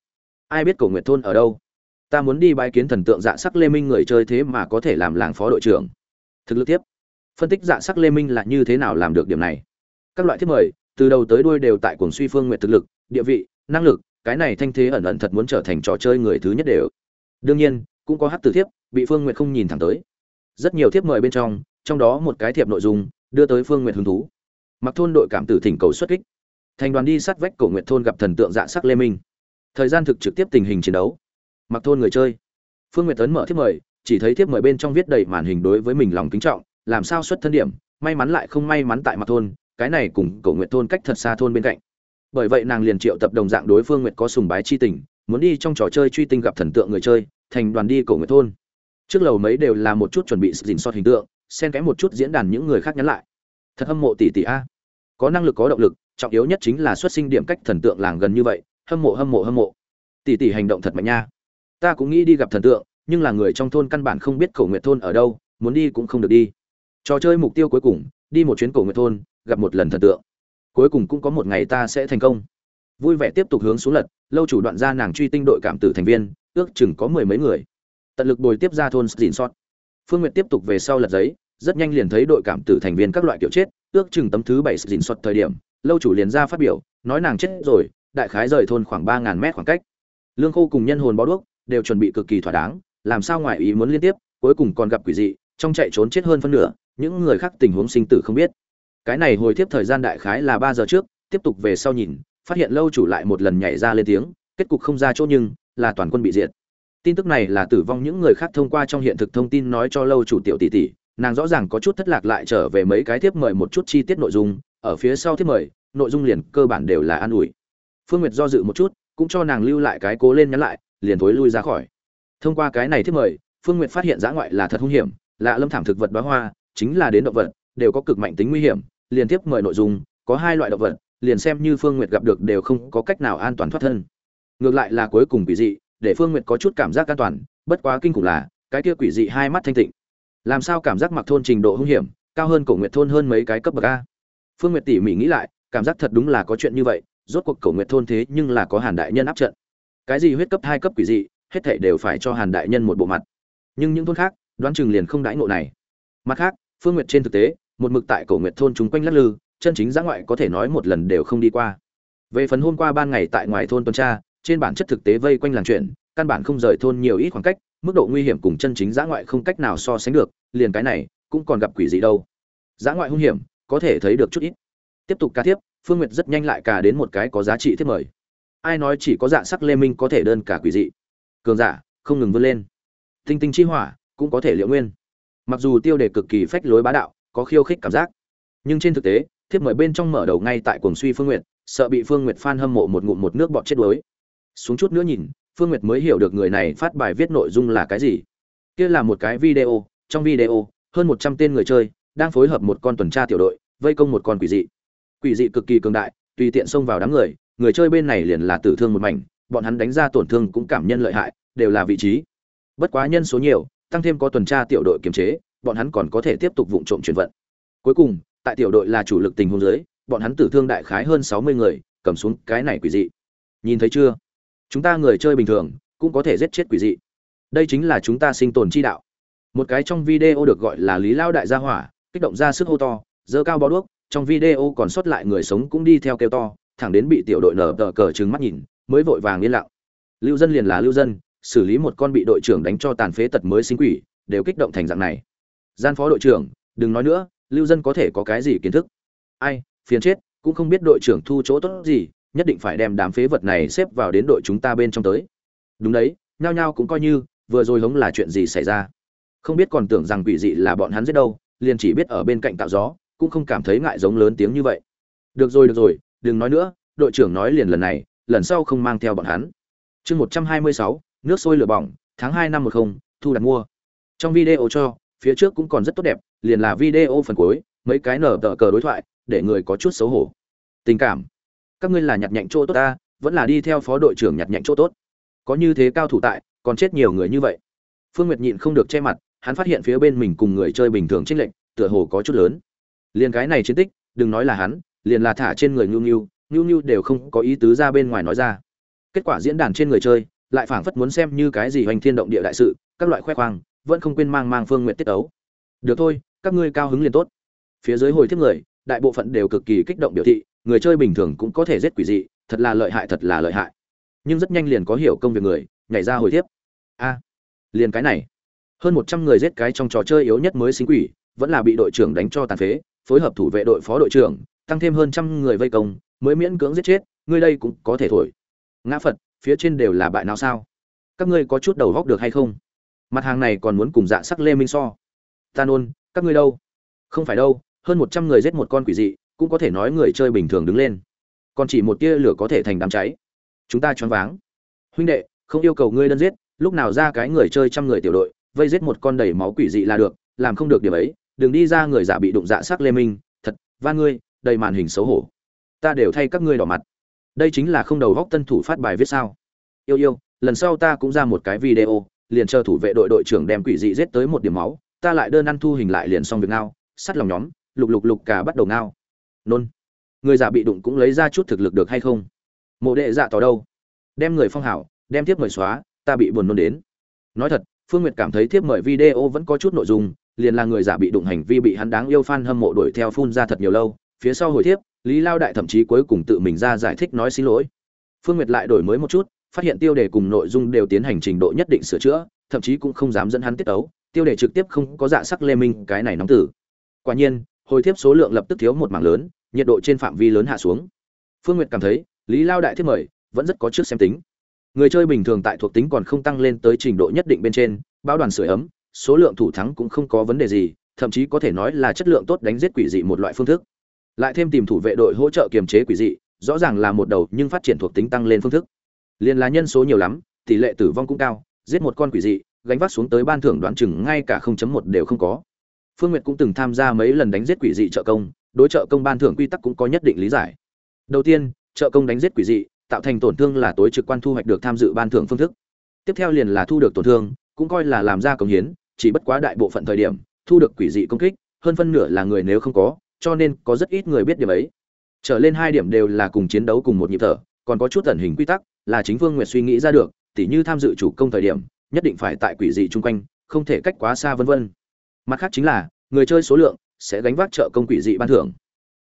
Ai biết cổ nguyệt thôn ở đâu? Ta muốn đi bái kiến thần tượng dạ sắc lê minh người chơi thế mà có thể làm làng phó đội trưởng. Thực lực tiếp phân tích dạ sắc lê minh là như thế nào làm được điểm này? Các loại thiết mời, từ đầu tới đuôi đều tại cuồng suy phương nguyện thực lực, địa vị, năng lực, cái này thanh thế ẩn ẩn thật muốn trở thành trò chơi người thứ nhất đều. Đương nhiên, cũng có hát từ thiếp, bị phương nguyện không nhìn thẳng tới. Rất nhiều thiếp mời bên trong trong đó một cái thiệp nội dung, đưa tới phương nguyện hứng thú mặc thôn đội cảm tử thỉnh cầu xuất kích. Thành đoàn đi sát vách cổ nguyện thôn gặp thần tượng dạ sắc lê minh. Thời gian thực trực tiếp tình hình chiến đấu. Mặc thôn người chơi. Phương nguyệt tấn mở thiếp mời, chỉ thấy thiếp mời bên trong viết đầy màn hình đối với mình lòng kính trọng, làm sao xuất thân điểm, may mắn lại không may mắn tại mặc thôn, cái này cùng cổ nguyện thôn cách thật xa thôn bên cạnh. Bởi vậy nàng liền triệu tập đồng dạng đối phương nguyệt có sùng bái chi tình, muốn đi trong trò chơi truy tinh gặp thần tượng người chơi, thành đoàn đi cổ nguyện thôn. Trước lầu mấy đều là một chút chuẩn bị dình sót hình tượng, xen kẽ một chút diễn đàn những người khác nhắn lại thật hâm mộ tỷ tỷ a. Có năng lực có động lực, trọng yếu nhất chính là xuất sinh điểm cách thần tượng làng gần như vậy, hâm mộ hâm mộ hâm mộ. Tỷ tỷ hành động thật mạnh nha. Ta cũng nghĩ đi gặp thần tượng, nhưng là người trong thôn căn bản không biết cổ nguyệt thôn ở đâu, muốn đi cũng không được đi. Trò chơi mục tiêu cuối cùng, đi một chuyến cổ nguyệt thôn, gặp một lần thần tượng. Cuối cùng cũng có một ngày ta sẽ thành công. Vui vẻ tiếp tục hướng xuống lật, lâu chủ đoạn ra nàng truy tinh đội cảm tử thành viên, ước chừng có mười mấy người. Tận lực bồi tiếp ra thôn dìn sót. Phương nguyệt tiếp tục về sau lật giấy rất nhanh liền thấy đội cảm tử thành viên các loại kiểu chết, ước chừng tấm thứ bảy dình xuất thời điểm, lâu chủ liền ra phát biểu, nói nàng chết rồi, đại khái rời thôn khoảng ba ngàn mét khoảng cách. Lương khô cùng nhân hồn bó đuốc đều chuẩn bị cực kỳ thỏa đáng, làm sao ngoại ý muốn liên tiếp, cuối cùng còn gặp quỷ dị, trong chạy trốn chết hơn phân nửa, những người khác tình huống sinh tử không biết. Cái này hồi tiếp thời gian đại khái là ba giờ trước, tiếp tục về sau nhìn, phát hiện lâu chủ lại một lần nhảy ra lên tiếng, kết cục không ra chỗ nhưng, là toàn quân bị diệt. Tin tức này là tử vong những người khác thông qua trong hiện thực thông tin nói cho lâu chủ tiểu tỷ tỷ nàng rõ ràng có chút thất lạc lại trở về mấy cái tiếp mời một chút chi tiết nội dung, ở phía sau tiếp mời, nội dung liền cơ bản đều là an ủi. Phương nguyệt do dự một chút, cũng cho nàng lưu lại cái cố lên nhắn lại, liền thối lui ra khỏi. Thông qua cái này tiếp mời, phương nguyệt phát hiện giã ngoại là thật hung hiểm, lạ lâm thảm thực vật bá hoa, chính là đến động vật, đều có cực mạnh tính nguy hiểm, liền tiếp mời nội dung, có hai loại động vật, liền xem như phương nguyệt gặp được đều không có cách nào an toàn thoát thân. Ngược lại là cuối cùng quỷ dị, để phương nguyệt có chút cảm giác an toàn, bất quá kinh khủng là, cái kia quỷ dị hai mắt thanh tịnh làm sao cảm giác mặc thôn trình độ hung hiểm, cao hơn cổ nguyệt thôn hơn mấy cái cấp bậc a? Phương nguyệt tỉ mỉ nghĩ lại, cảm giác thật đúng là có chuyện như vậy, rốt cuộc cổ nguyệt thôn thế nhưng là có hàn đại nhân áp trận. Cái gì huyết cấp hai cấp quỷ dị, hết thảy đều phải cho hàn đại nhân một bộ mặt. Nhưng những thôn khác, đoán chừng liền không đãi ngộ này. Mặt khác, phương nguyệt trên thực tế, một mực tại cổ nguyệt thôn chúng quanh lắc lư, chân chính giã ngoại có thể nói một lần đều không đi qua. Về phần hôm qua ban ngày tại ngoài thôn tuần tra, trên bản chất thực tế vây quanh làng chuyện, căn bản không rời thôn nhiều ít khoảng cách mức độ nguy hiểm cùng chân chính giã ngoại không cách nào so sánh được, liền cái này, cũng còn gặp quỷ gì đâu. Giã ngoại hung hiểm, có thể thấy được chút ít. Tiếp tục ca tiếp, phương nguyệt rất nhanh lại cả đến một cái có giá trị thiết mời. Ai nói chỉ có dạ sắc lê minh có thể đơn cả quỷ dị? Cường giả, không ngừng vươn lên. Tinh tinh chi hỏa, cũng có thể liệu nguyên. Mặc dù tiêu đề cực kỳ phách lối bá đạo, có khiêu khích cảm giác. Nhưng trên thực tế, thiếp mời bên trong mở đầu ngay tại cuồng suy phương nguyệt, sợ bị phương nguyệt phan hâm mộ một ngụm một nước bọt chết đuối. Xuống chút nữa nhìn phương nguyệt mới hiểu được người này phát bài viết nội dung là cái gì. Kia là một cái video, trong video, hơn một trăm tên người chơi đang phối hợp một con tuần tra tiểu đội, vây công một con quỷ dị. Quỷ dị cực kỳ cường đại, tùy tiện xông vào đám người người chơi bên này liền là tử thương một mảnh, bọn hắn đánh ra tổn thương cũng cảm nhân lợi hại, đều là vị trí. Bất quá nhân số nhiều, tăng thêm có tuần tra tiểu đội kiềm chế, bọn hắn còn có thể tiếp tục vụng trộm chuyển vận. Cuối cùng, tại tiểu đội là chủ lực tình huống dưới, bọn hắn tử thương đại khái hơn sáu mươi người, cầm xuống cái này quỷ dị. Nhìn thấy chưa? Chúng ta người chơi bình thường, cũng có thể giết chết quỷ dị. Đây chính là chúng ta sinh tồn chi đạo. Một cái trong video được gọi là lý lao đại gia hỏa, kích động ra sức hô to dơ cao bó đuốc, trong video còn sót lại người sống cũng đi theo kêu to, thẳng đến bị tiểu đội nở tờ cờ trừng mắt nhìn, mới vội vàng yên lặng. Lưu dân liền là lưu dân, xử lý một con bị đội trưởng đánh cho tàn phế tật mới sinh quỷ, đều kích động thành dạng này. Gian phó đội trưởng, đừng nói nữa, lưu dân có thể có cái gì kiến thức? Ai, phiền chết, cũng không biết đội trưởng thu chỗ tốt gì nhất định phải đem đám phế vật này xếp vào đến đội chúng ta bên trong tới. Đúng đấy, nhao nhao cũng coi như, vừa rồi hống là chuyện gì xảy ra? Không biết còn tưởng rằng quỷ dị là bọn hắn giết đâu, liền chỉ biết ở bên cạnh tạo gió, cũng không cảm thấy ngại giống lớn tiếng như vậy. Được rồi được rồi, đừng nói nữa, đội trưởng nói liền lần này, lần sau không mang theo bọn hắn. Chương một trăm hai mươi sáu, nước sôi lửa bỏng, tháng hai năm một không, thu đặt mua. Trong video cho, phía trước cũng còn rất tốt đẹp, liền là video phần cuối, mấy cái nở tờ cờ đối thoại, để người có chút xấu hổ. Tình cảm các ngươi là nhặt nhạnh chỗ tốt ta, vẫn là đi theo phó đội trưởng nhặt nhạnh chỗ tốt. Có như thế cao thủ tại, còn chết nhiều người như vậy. Phương nguyệt nhịn không được che mặt, hắn phát hiện phía bên mình cùng người chơi bình thường trích lệnh tựa hồ có chút lớn. Liền cái này chiến tích, đừng nói là hắn, liền là thả trên người ngưu ngưu ngưu ngưu đều không có ý tứ ra bên ngoài nói ra. Kết quả diễn đàn trên người chơi, lại phảng phất muốn xem như cái gì hoành thiên động địa đại sự, các loại khoe khoang, vẫn không quên mang mang phương nguyện tiết ấu. Được thôi, các ngươi cao hứng liền tốt. Phía dưới hồi thiếp người, đại bộ phận đều cực kỳ kích động biểu thị người chơi bình thường cũng có thể giết quỷ dị, thật là lợi hại, thật là lợi hại. Nhưng rất nhanh liền có hiểu công việc người, nhảy ra hồi tiếp. A, liền cái này. Hơn một trăm người giết cái trong trò chơi yếu nhất mới sinh quỷ, vẫn là bị đội trưởng đánh cho tàn phế, phối hợp thủ vệ đội phó đội trưởng, tăng thêm hơn trăm người vây công, mới miễn cưỡng giết chết, ngươi đây cũng có thể thổi. Ngã phật, phía trên đều là bại nào sao? Các ngươi có chút đầu góc được hay không? Mặt hàng này còn muốn cùng dạ sắc lê minh so. Ta nôn, các ngươi đâu? Không phải đâu, hơn một trăm người giết một con quỷ dị cũng có thể nói người chơi bình thường đứng lên. Còn chỉ một tia lửa có thể thành đám cháy. Chúng ta choáng váng. Huynh đệ, không yêu cầu ngươi đơn giết, lúc nào ra cái người chơi trăm người tiểu đội, vây giết một con đầy máu quỷ dị là được, làm không được điểm ấy, đừng đi ra người giả bị đụng dạ sắc lê minh, thật va ngươi, đầy màn hình xấu hổ. Ta đều thay các ngươi đỏ mặt. Đây chính là không đầu góc tân thủ phát bài viết sao. Yêu yêu, lần sau ta cũng ra một cái video, liền chờ thủ vệ đội đội trưởng đem quỷ dị giết tới một điểm máu, ta lại đơn ăn thu hình lại liền xong việc ngao, sắt lòng nhóm, lục lục lục cả bắt đầu ngao nôn. Người giả bị đụng cũng lấy ra chút thực lực được hay không? Mộ đệ dạ tỏ đâu? Đem người phong hảo, đem tiếp mời xóa, ta bị buồn nôn đến. Nói thật, phương nguyệt cảm thấy tiếp mời video vẫn có chút nội dung, liền là người giả bị đụng hành vi bị hắn đáng yêu fan hâm mộ đuổi theo phun ra thật nhiều lâu. Phía sau hồi tiếp lý lao đại thậm chí cuối cùng tự mình ra giải thích nói xin lỗi. Phương nguyệt lại đổi mới một chút, phát hiện tiêu đề cùng nội dung đều tiến hành trình độ nhất định sửa chữa, thậm chí cũng không dám dẫn hắn tiết ấu tiêu đề trực tiếp không có dạ sắc lê minh, cái này nóng tử. Quả nhiên hồi tiếp số lượng lập tức thiếu một mảng lớn, nhiệt độ trên phạm vi lớn hạ xuống. Phương nguyệt cảm thấy, lý lao đại thiếp mời vẫn rất có trước xem tính. Người chơi bình thường tại thuộc tính còn không tăng lên tới trình độ nhất định bên trên bão đoàn sửa ấm, số lượng thủ thắng cũng không có vấn đề gì, thậm chí có thể nói là chất lượng tốt đánh giết quỷ dị một loại phương thức. Lại thêm tìm thủ vệ đội hỗ trợ kiềm chế quỷ dị, rõ ràng là một đầu nhưng phát triển thuộc tính tăng lên phương thức. Liền là nhân số nhiều lắm, tỷ lệ tử vong cũng cao, giết một con quỷ dị, gánh vác xuống tới ban thưởng đoán chừng ngay cả 0.1 đều không có phương nguyệt cũng từng tham gia mấy lần đánh giết quỷ dị trợ công, đối trợ công ban thưởng quy tắc cũng có nhất định lý giải. Đầu tiên, trợ công đánh giết quỷ dị, tạo thành tổn thương là tối trực quan thu hoạch được tham dự ban thưởng phương thức. Tiếp theo liền là thu được tổn thương, cũng coi là làm ra công hiến, chỉ bất quá đại bộ phận thời điểm, thu được quỷ dị công kích, hơn phân nửa là người nếu không có, cho nên có rất ít người biết điểm ấy. Trở lên hai điểm đều là cùng chiến đấu cùng một nhịp thở, còn có chút ẩn hình quy tắc, là chính vương nguyệt suy nghĩ ra được, tỉ như tham dự chủ công thời điểm, nhất định phải tại quỷ dị chung quanh, không thể cách quá xa vân vân mặt khác chính là, người chơi số lượng sẽ gánh vác trợ công quỷ dị ban thưởng.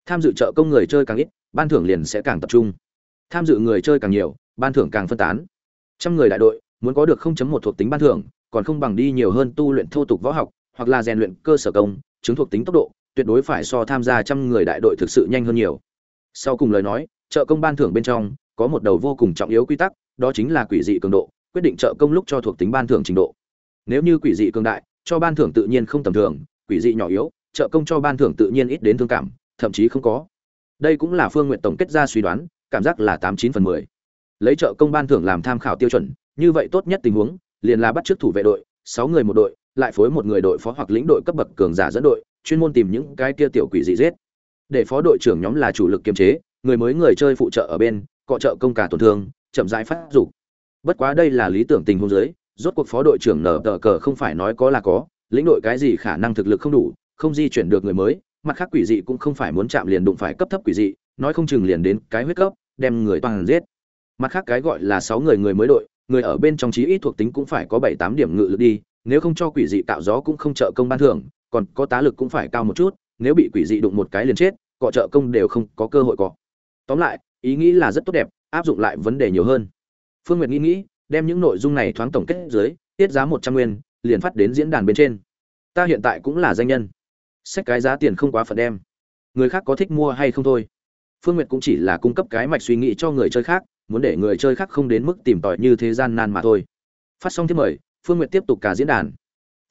Tham dự trợ công người chơi càng ít, ban thưởng liền sẽ càng tập trung. Tham dự người chơi càng nhiều, ban thưởng càng phân tán. Trăm người đại đội muốn có được 0.1 thuộc tính ban thưởng, còn không bằng đi nhiều hơn tu luyện thô tục võ học, hoặc là rèn luyện cơ sở công, chứng thuộc tính tốc độ, tuyệt đối phải so tham gia trăm người đại đội thực sự nhanh hơn nhiều. Sau cùng lời nói, trợ công ban thưởng bên trong có một đầu vô cùng trọng yếu quy tắc, đó chính là quỷ dị cường độ, quyết định trợ công lúc cho thuộc tính ban thưởng trình độ. Nếu như quỷ dị cường đại cho ban thưởng tự nhiên không tầm thường, quỷ dị nhỏ yếu, trợ công cho ban thưởng tự nhiên ít đến thương cảm, thậm chí không có. Đây cũng là phương nguyện tổng kết ra suy đoán, cảm giác là tám chín phần mười. Lấy trợ công ban thưởng làm tham khảo tiêu chuẩn, như vậy tốt nhất tình huống, liền là bắt trước thủ vệ đội, sáu người một đội, lại phối một người đội phó hoặc lĩnh đội cấp bậc cường giả dẫn đội, chuyên môn tìm những cái kia tiểu quỷ dị giết. Để phó đội trưởng nhóm là chủ lực kiềm chế, người mới người chơi phụ trợ ở bên, cọ trợ công cả tổn thương, chậm rãi phát dục. Bất quá đây là lý tưởng tình huống dưới rốt cuộc phó đội trưởng nở tờ cờ không phải nói có là có, lĩnh đội cái gì khả năng thực lực không đủ, không di chuyển được người mới, mặt khác quỷ dị cũng không phải muốn chạm liền đụng phải cấp thấp quỷ dị, nói không chừng liền đến cái huyết cấp, đem người toàn giết. Mặt khác cái gọi là sáu người người mới đội, người ở bên trong chí ít thuộc tính cũng phải có bảy tám điểm ngự lực đi, nếu không cho quỷ dị tạo gió cũng không trợ công ban thưởng, còn có tá lực cũng phải cao một chút, nếu bị quỷ dị đụng một cái liền chết, cọ trợ công đều không có cơ hội cọ tóm lại, ý nghĩ là rất tốt đẹp, áp dụng lại vấn đề nhiều hơn. Phương nguyệt nghĩ nghĩ đem những nội dung này thoáng tổng kết dưới, tiết giá một trăm nguyên, liền phát đến diễn đàn bên trên. Ta hiện tại cũng là danh nhân. Sách cái giá tiền không quá phận đem. Người khác có thích mua hay không thôi. Phương nguyệt cũng chỉ là cung cấp cái mạch suy nghĩ cho người chơi khác, muốn để người chơi khác không đến mức tìm tòi như thế gian nan mà thôi. Phát xong thiết mời, phương nguyệt tiếp tục cả diễn đàn.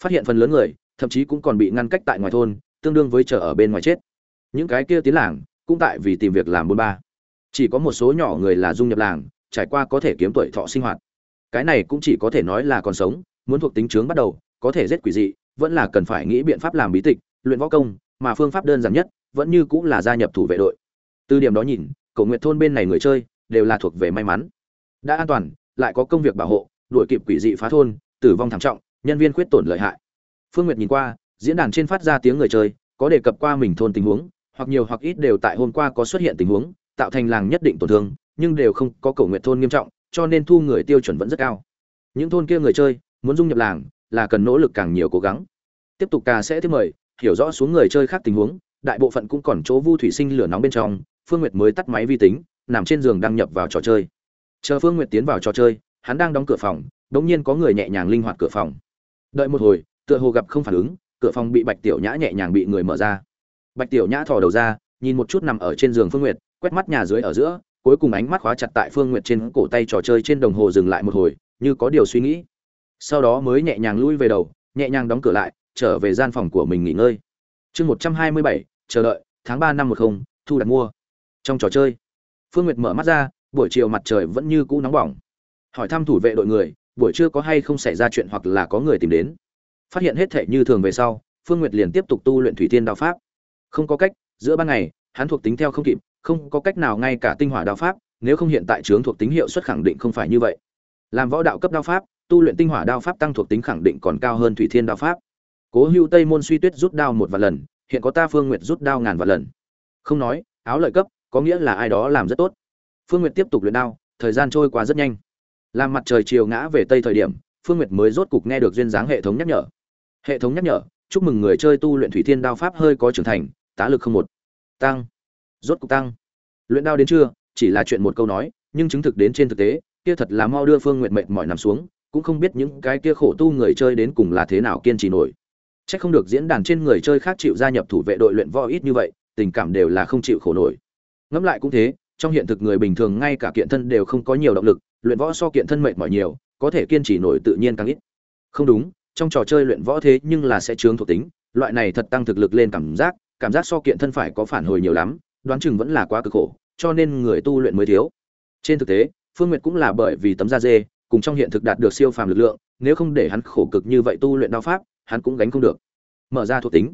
Phát hiện phần lớn người, thậm chí cũng còn bị ngăn cách tại ngoài thôn, tương đương với chợ ở bên ngoài chết. Những cái kia tiến làng, cũng tại vì tìm việc làm buôn ba. Chỉ có một số nhỏ người là dung nhập làng, trải qua có thể kiếm tuổi thọ sinh hoạt cái này cũng chỉ có thể nói là còn sống, muốn thuộc tính trướng bắt đầu, có thể giết quỷ dị, vẫn là cần phải nghĩ biện pháp làm bí tịch, luyện võ công, mà phương pháp đơn giản nhất, vẫn như cũng là gia nhập thủ vệ đội. Từ điểm đó nhìn cầu nguyện thôn bên này người chơi, đều là thuộc về may mắn. Đã an toàn, lại có công việc bảo hộ, đuổi kịp quỷ dị phá thôn, tử vong thảm trọng, nhân viên khuyết tổn lợi hại. Phương nguyệt nhìn qua, diễn đàn trên phát ra tiếng người chơi, có đề cập qua mình thôn tình huống, hoặc nhiều hoặc ít đều tại hôm qua có xuất hiện tình huống, tạo thành làng nhất định tổn thương, nhưng đều không có cầu nguyện thôn nghiêm trọng cho nên thu người tiêu chuẩn vẫn rất cao. Những thôn kia người chơi, muốn dung nhập làng, là cần nỗ lực càng nhiều cố gắng. Tiếp tục cà sẽ tiếp mời, hiểu rõ xuống người chơi khác tình huống, đại bộ phận cũng còn chỗ vu thủy sinh lửa nóng bên trong, phương nguyệt mới tắt máy vi tính, nằm trên giường đăng nhập vào trò chơi. Chờ phương nguyệt tiến vào trò chơi, hắn đang đóng cửa phòng, đột nhiên có người nhẹ nhàng linh hoạt cửa phòng. Đợi một hồi, tựa hồ gặp không phản ứng, cửa phòng bị bạch tiểu nhã nhẹ nhàng bị người mở ra. Bạch tiểu nhã thò đầu ra, nhìn một chút nằm ở trên giường phương nguyệt, quét mắt nhà dưới ở giữa cuối cùng ánh mắt khóa chặt tại phương nguyệt trên cổ tay trò chơi trên đồng hồ dừng lại một hồi, như có điều suy nghĩ. Sau đó mới nhẹ nhàng lui về đầu, nhẹ nhàng đóng cửa lại, trở về gian phòng của mình nghỉ ngơi. Chương một trăm hai mươi bảy, chờ đợi, tháng ba năm một không, thu đặt mua. Trong trò chơi, phương nguyệt mở mắt ra, buổi chiều mặt trời vẫn như cũ nóng bỏng. Hỏi thăm thủ vệ đội người, buổi trưa có hay không xảy ra chuyện hoặc là có người tìm đến. Phát hiện hết thảy như thường về sau, phương nguyệt liền tiếp tục tu luyện thủy tiên đạo pháp. Không có cách, giữa ban ngày, hắn thuộc tính theo không kịp không có cách nào ngay cả tinh hỏa đao pháp, nếu không hiện tại chướng thuộc tính hiệu suất khẳng định không phải như vậy. Làm võ đạo cấp đao pháp, tu luyện tinh hỏa đao pháp tăng thuộc tính khẳng định còn cao hơn thủy thiên đao pháp. Cố hữu tây môn suy tuyết rút đao một vài lần, hiện có ta phương nguyệt rút đao ngàn vạn lần. Không nói, áo lợi cấp, có nghĩa là ai đó làm rất tốt. Phương nguyệt tiếp tục luyện đao, thời gian trôi qua rất nhanh. Làm mặt trời chiều ngã về tây thời điểm, phương nguyệt mới rốt cục nghe được duyên dáng hệ thống nhắc nhở. Hệ thống nhắc nhở, chúc mừng người chơi tu luyện thủy thiên đao pháp hơi có trưởng thành, tá lực không một. Tăng rốt cục tăng. Luyện đao đến chưa chỉ là chuyện một câu nói, nhưng chứng thực đến trên thực tế, kia thật là mau đưa phương nguyện mệnh mọi nằm xuống, cũng không biết những cái kia khổ tu người chơi đến cùng là thế nào kiên trì nổi. Chắc không được diễn đàn trên người chơi khác chịu gia nhập thủ vệ đội luyện võ ít như vậy, tình cảm đều là không chịu khổ nổi. Ngẫm lại cũng thế, trong hiện thực người bình thường ngay cả kiện thân đều không có nhiều động lực, luyện võ so kiện thân mệnh mỏi nhiều, có thể kiên trì nổi tự nhiên càng ít. Không đúng, trong trò chơi luyện võ thế nhưng là sẽ chướng thuộc tính, loại này thật tăng thực lực lên cảm giác cảm giác so kiện thân phải có phản hồi nhiều lắm đoán chừng vẫn là quá cực khổ, cho nên người tu luyện mới thiếu. Trên thực tế, phương nguyệt cũng là bởi vì tấm da dê, cùng trong hiện thực đạt được siêu phàm lực lượng, nếu không để hắn khổ cực như vậy tu luyện đạo pháp, hắn cũng gánh không được. Mở ra thuộc tính.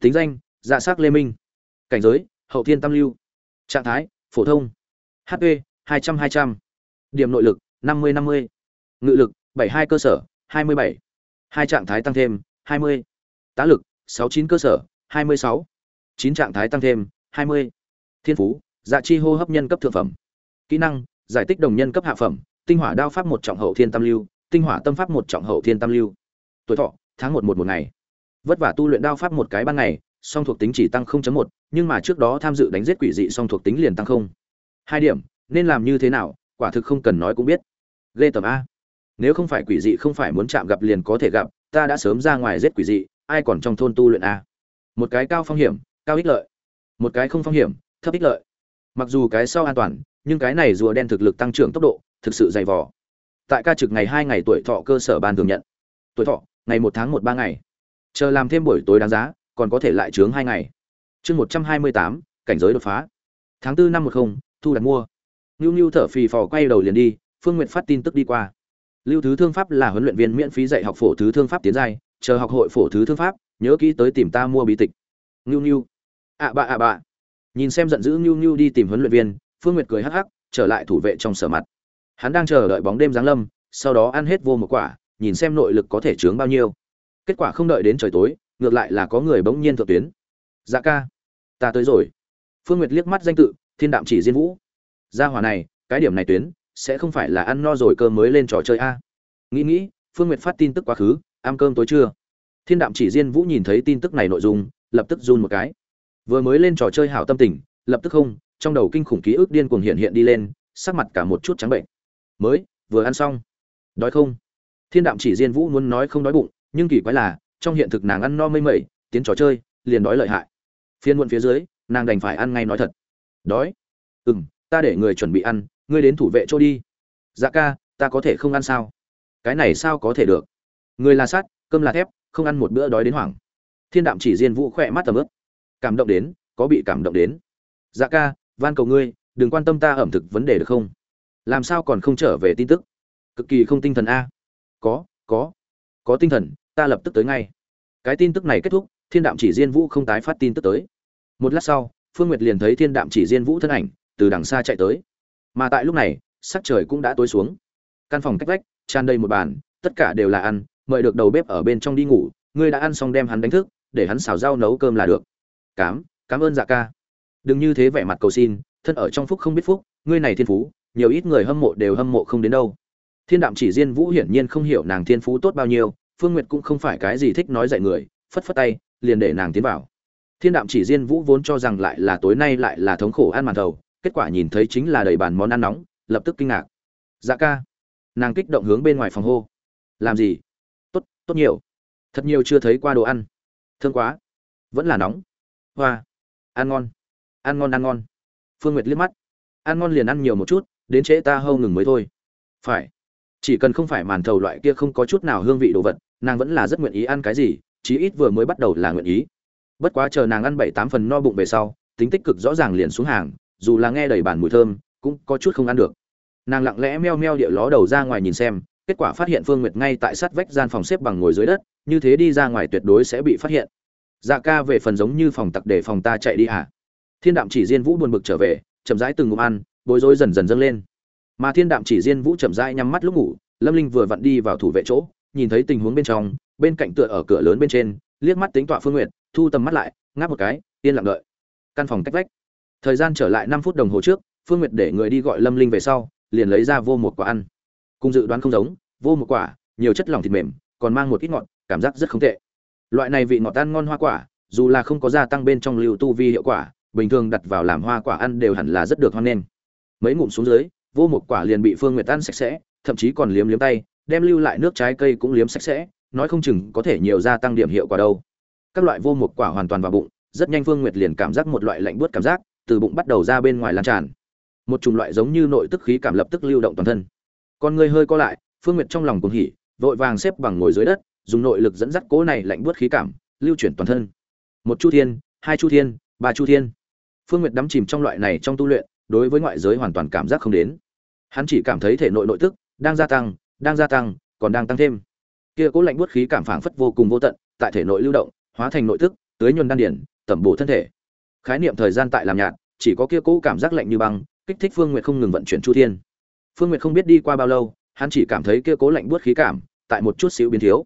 Tính danh dạ sắc lê minh. Cảnh giới, hậu thiên tam lưu. Trạng thái, phổ thông. Hp hai trăm hai trăm. Điểm nội lực, năm mươi năm mươi. Ngự lực, bảy hai cơ sở, hai mươi bảy. Hai trạng thái tăng thêm, hai mươi. Tá lực, sáu chín cơ sở, hai mươi sáu. Chín trạng thái tăng thêm, hai mươi thiên phú dạ chi hô hấp nhân cấp thượng phẩm. Kỹ năng giải tích đồng nhân cấp hạ phẩm tinh hỏa đao pháp một trọng hậu thiên tam lưu tinh hỏa tâm pháp một trọng hậu thiên tam lưu. Tuổi thọ tháng một một một ngày. Vất vả tu luyện đao pháp một cái ban ngày song thuộc tính chỉ tăng 0.1, nhưng mà trước đó tham dự đánh giết quỷ dị song thuộc tính liền tăng không. Hai điểm nên làm như thế nào quả thực không cần nói cũng biết. Ghê tầm a. Nếu không phải quỷ dị không phải muốn chạm gặp liền có thể gặp ta đã sớm ra ngoài giết quỷ dị ai còn trong thôn tu luyện a? Một cái cao phong hiểm cao ích lợi. Một cái không phong hiểm thấp ích lợi mặc dù cái sau an toàn nhưng cái này rùa đen thực lực tăng trưởng tốc độ thực sự dày vò tại ca trực ngày hai ngày tuổi thọ cơ sở ban thường nhận tuổi thọ ngày một tháng một ba ngày chờ làm thêm buổi tối đáng giá còn có thể lại chướng hai ngày chương một trăm hai mươi tám cảnh giới đột phá tháng tư năm một không thu đặt mua Nưu Nưu thở phì phò quay đầu liền đi, Phương Nguyệt phát tin tức đi qua. Lưu Thứ Thương Pháp là huấn luyện viên miễn phí dạy học phổ thứ thương pháp tiến giai, chờ học hội phổ thứ thương pháp, nhớ kỹ tới tìm ta mua bí tịch. Nưu Nưu. ạ à bạ ạ à bạ. Nhìn xem giận dữ Nưu Nưu đi tìm huấn luyện viên, Phương Nguyệt cười hắc hắc, trở lại thủ vệ trong sở mặt. Hắn đang chờ đợi bóng đêm giáng lâm, sau đó ăn hết vô một quả, nhìn xem nội lực có thể chướng bao nhiêu. Kết quả không đợi đến trời tối, ngược lại là có người bỗng nhiên thượng tuyến. Dạ ca, ta tới rồi. Phương Nguyệt liếc mắt danh tự, Thiên Đạm Chỉ Diên Vũ. Gia hỏa này, cái điểm này tuyến, sẽ không phải là ăn no rồi cơm mới lên trò chơi a. Nghĩ nghĩ, Phương Nguyệt phát tin tức quá khứ, ăn cơm tối chưa? Thiên Đạm Chỉ Diên Vũ nhìn thấy tin tức này nội dung, lập tức run một cái. Vừa mới lên trò chơi hảo tâm tình, lập tức không, trong đầu kinh khủng ký ức điên cuồng hiện hiện đi lên, sắc mặt cả một chút trắng bệnh. Mới, vừa ăn xong. Đói không? Thiên Đạm Chỉ Diên Vũ muốn nói không đói bụng, nhưng kỳ quái là, trong hiện thực nàng ăn no mây mẩy, tiến trò chơi, liền đói lợi hại. Phiên muộn phía dưới, nàng đành phải ăn ngay nói thật. Đói. Ừm, ta để người chuẩn bị ăn ngươi đến thủ vệ chỗ đi dạ ca ta có thể không ăn sao cái này sao có thể được người là sắt cơm là thép không ăn một bữa đói đến hoảng thiên đạm chỉ diên vũ khỏe mắt tầm ướp cảm động đến, có bị cảm động đến. Dạ ca, van cầu ngươi, đừng quan tâm ta ẩm thực vấn đề được không? Làm sao còn không trở về tin tức? Cực kỳ không tinh thần a. Có có có tinh thần, ta lập tức tới ngay. Cái tin tức này kết thúc, thiên đạm chỉ diên vũ không tái phát tin tức tới. Một lát sau, phương nguyệt liền thấy thiên đạm chỉ diên vũ thân ảnh, từ đằng xa chạy tới. Mà tại lúc này, sắc trời cũng đã tối xuống. Căn phòng cách vách, tràn đầy một bàn, tất cả đều là ăn, mời được đầu bếp ở bên trong đi ngủ, ngươi đã ăn xong đem hắn đánh thức, để hắn xào rau nấu cơm là được cám cảm ơn dạ ca. Đừng như thế vẻ mặt cầu xin, thân ở trong phúc không biết phúc, ngươi này thiên phú, nhiều ít người hâm mộ đều hâm mộ không đến đâu. Thiên đạm chỉ diên vũ hiển nhiên không hiểu nàng thiên phú tốt bao nhiêu, phương nguyệt cũng không phải cái gì thích nói dạy người, phất phất tay, liền để nàng tiến vào. Thiên đạm chỉ diên vũ vốn cho rằng lại là tối nay lại là thống khổ ăn màn thầu, kết quả nhìn thấy chính là đầy bàn món ăn nóng, lập tức kinh ngạc. Dạ ca. Nàng kích động hướng bên ngoài phòng hô. Làm gì? Tốt tốt nhiều. Thật nhiều chưa thấy qua đồ ăn. Thương quá. Vẫn là nóng hoa. Ăn ngon. Ăn ngon ăn ngon. Phương nguyệt liếc mắt. Ăn ngon liền ăn nhiều một chút, đến trễ ta hâu ngừng mới thôi. Phải. Chỉ cần không phải màn thầu loại kia không có chút nào hương vị đồ vật, nàng vẫn là rất nguyện ý ăn cái gì, chí ít vừa mới bắt đầu là nguyện ý. Bất quá chờ nàng ăn bảy tám phần no bụng về sau, tính tích cực rõ ràng liền xuống hàng, dù là nghe đầy bản mùi thơm, cũng có chút không ăn được. Nàng lặng lẽ meo meo địa ló đầu ra ngoài nhìn xem, kết quả phát hiện phương nguyệt ngay tại sát vách gian phòng xếp bằng ngồi dưới đất, như thế đi ra ngoài tuyệt đối sẽ bị phát hiện dạ ca về phần giống như phòng tặc để phòng ta chạy đi hả thiên đạm chỉ diên vũ buồn bực trở về, chậm rãi từng ngụm ăn, bối rối dần dần dâng lên. Mà thiên đạm chỉ diên vũ chậm rãi nhắm mắt lúc ngủ, lâm linh vừa vặn đi vào thủ vệ chỗ, nhìn thấy tình huống bên trong, bên cạnh tựa ở cửa lớn bên trên, liếc mắt tính tọa phương nguyệt, thu tầm mắt lại, ngáp một cái, yên lặng đợi. Căn phòng cách vách. Thời gian trở lại năm phút đồng hồ trước, phương nguyệt để người đi gọi lâm linh về sau, liền lấy ra vô một quả ăn. Cùng dự đoán không giống, vô một quả, nhiều chất lỏng thịt mềm, còn mang một ít ngọt, cảm giác rất không tệ loại này vị ngọt tan ngon hoa quả, dù là không có gia tăng bên trong lưu tu vi hiệu quả, bình thường đặt vào làm hoa quả ăn đều hẳn là rất được hoan nghênh. Mấy ngụm xuống dưới, vô một quả liền bị phương nguyệt ăn sạch sẽ, thậm chí còn liếm liếm tay, đem lưu lại nước trái cây cũng liếm sạch sẽ, nói không chừng có thể nhiều gia tăng điểm hiệu quả đâu. Các loại vô một quả hoàn toàn vào bụng, rất nhanh phương nguyệt liền cảm giác một loại lạnh buốt cảm giác từ bụng bắt đầu ra bên ngoài lan tràn. Một chủng loại giống như nội tức khí cảm lập tức lưu động toàn thân. Con người hơi co lại, phương nguyệt trong lòng cuồng hỉ, vội vàng xếp bằng ngồi dưới đất dùng nội lực dẫn dắt cỗ này lạnh buốt khí cảm, lưu chuyển toàn thân. Một chu thiên, hai chu thiên, ba chu thiên. Phương nguyệt đắm chìm trong loại này trong tu luyện, đối với ngoại giới hoàn toàn cảm giác không đến. Hắn chỉ cảm thấy thể nội nội tức đang gia tăng, đang gia tăng, còn đang tăng thêm. Kia cố lạnh buốt khí cảm phảng phất vô cùng vô tận, tại thể nội lưu động, hóa thành nội tức, tưới nhuần đan điển, tẩm bổ thân thể. Khái niệm thời gian tại làm nhạt, chỉ có kia cố cảm giác lạnh như băng, kích thích phương nguyệt không ngừng vận chuyển chu thiên. Phương nguyệt không biết đi qua bao lâu, hắn chỉ cảm thấy kia cố lạnh buốt khí cảm, tại một chút xíu biến thiếu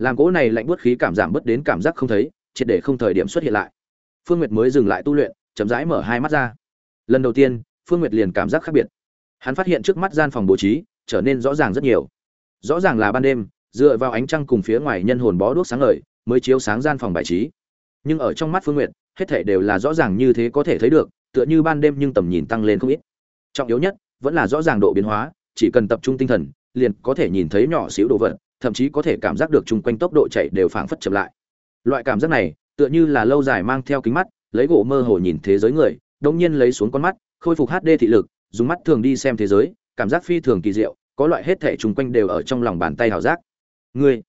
làm gỗ này lạnh buốt khí cảm giảm bớt đến cảm giác không thấy, triệt để không thời điểm xuất hiện lại. Phương nguyệt mới dừng lại tu luyện, chậm rãi mở hai mắt ra. Lần đầu tiên, phương nguyệt liền cảm giác khác biệt. Hắn phát hiện trước mắt gian phòng bố trí, trở nên rõ ràng rất nhiều. Rõ ràng là ban đêm, dựa vào ánh trăng cùng phía ngoài nhân hồn bó đuốc sáng ngời, mới chiếu sáng gian phòng bài trí. Nhưng ở trong mắt phương nguyệt, hết thể đều là rõ ràng như thế có thể thấy được, tựa như ban đêm nhưng tầm nhìn tăng lên không ít. Trọng yếu nhất, vẫn là rõ ràng độ biến hóa, chỉ cần tập trung tinh thần, liền có thể nhìn thấy nhỏ xíu đồ vật thậm chí có thể cảm giác được chung quanh tốc độ chạy đều phảng phất chậm lại. Loại cảm giác này, tựa như là lâu dài mang theo kính mắt, lấy gỗ mơ hồ nhìn thế giới người đông nhiên lấy xuống con mắt, khôi phục hd thị lực, dùng mắt thường đi xem thế giới, cảm giác phi thường kỳ diệu, có loại hết thể chung quanh đều ở trong lòng bàn tay hào giác. Ngươi,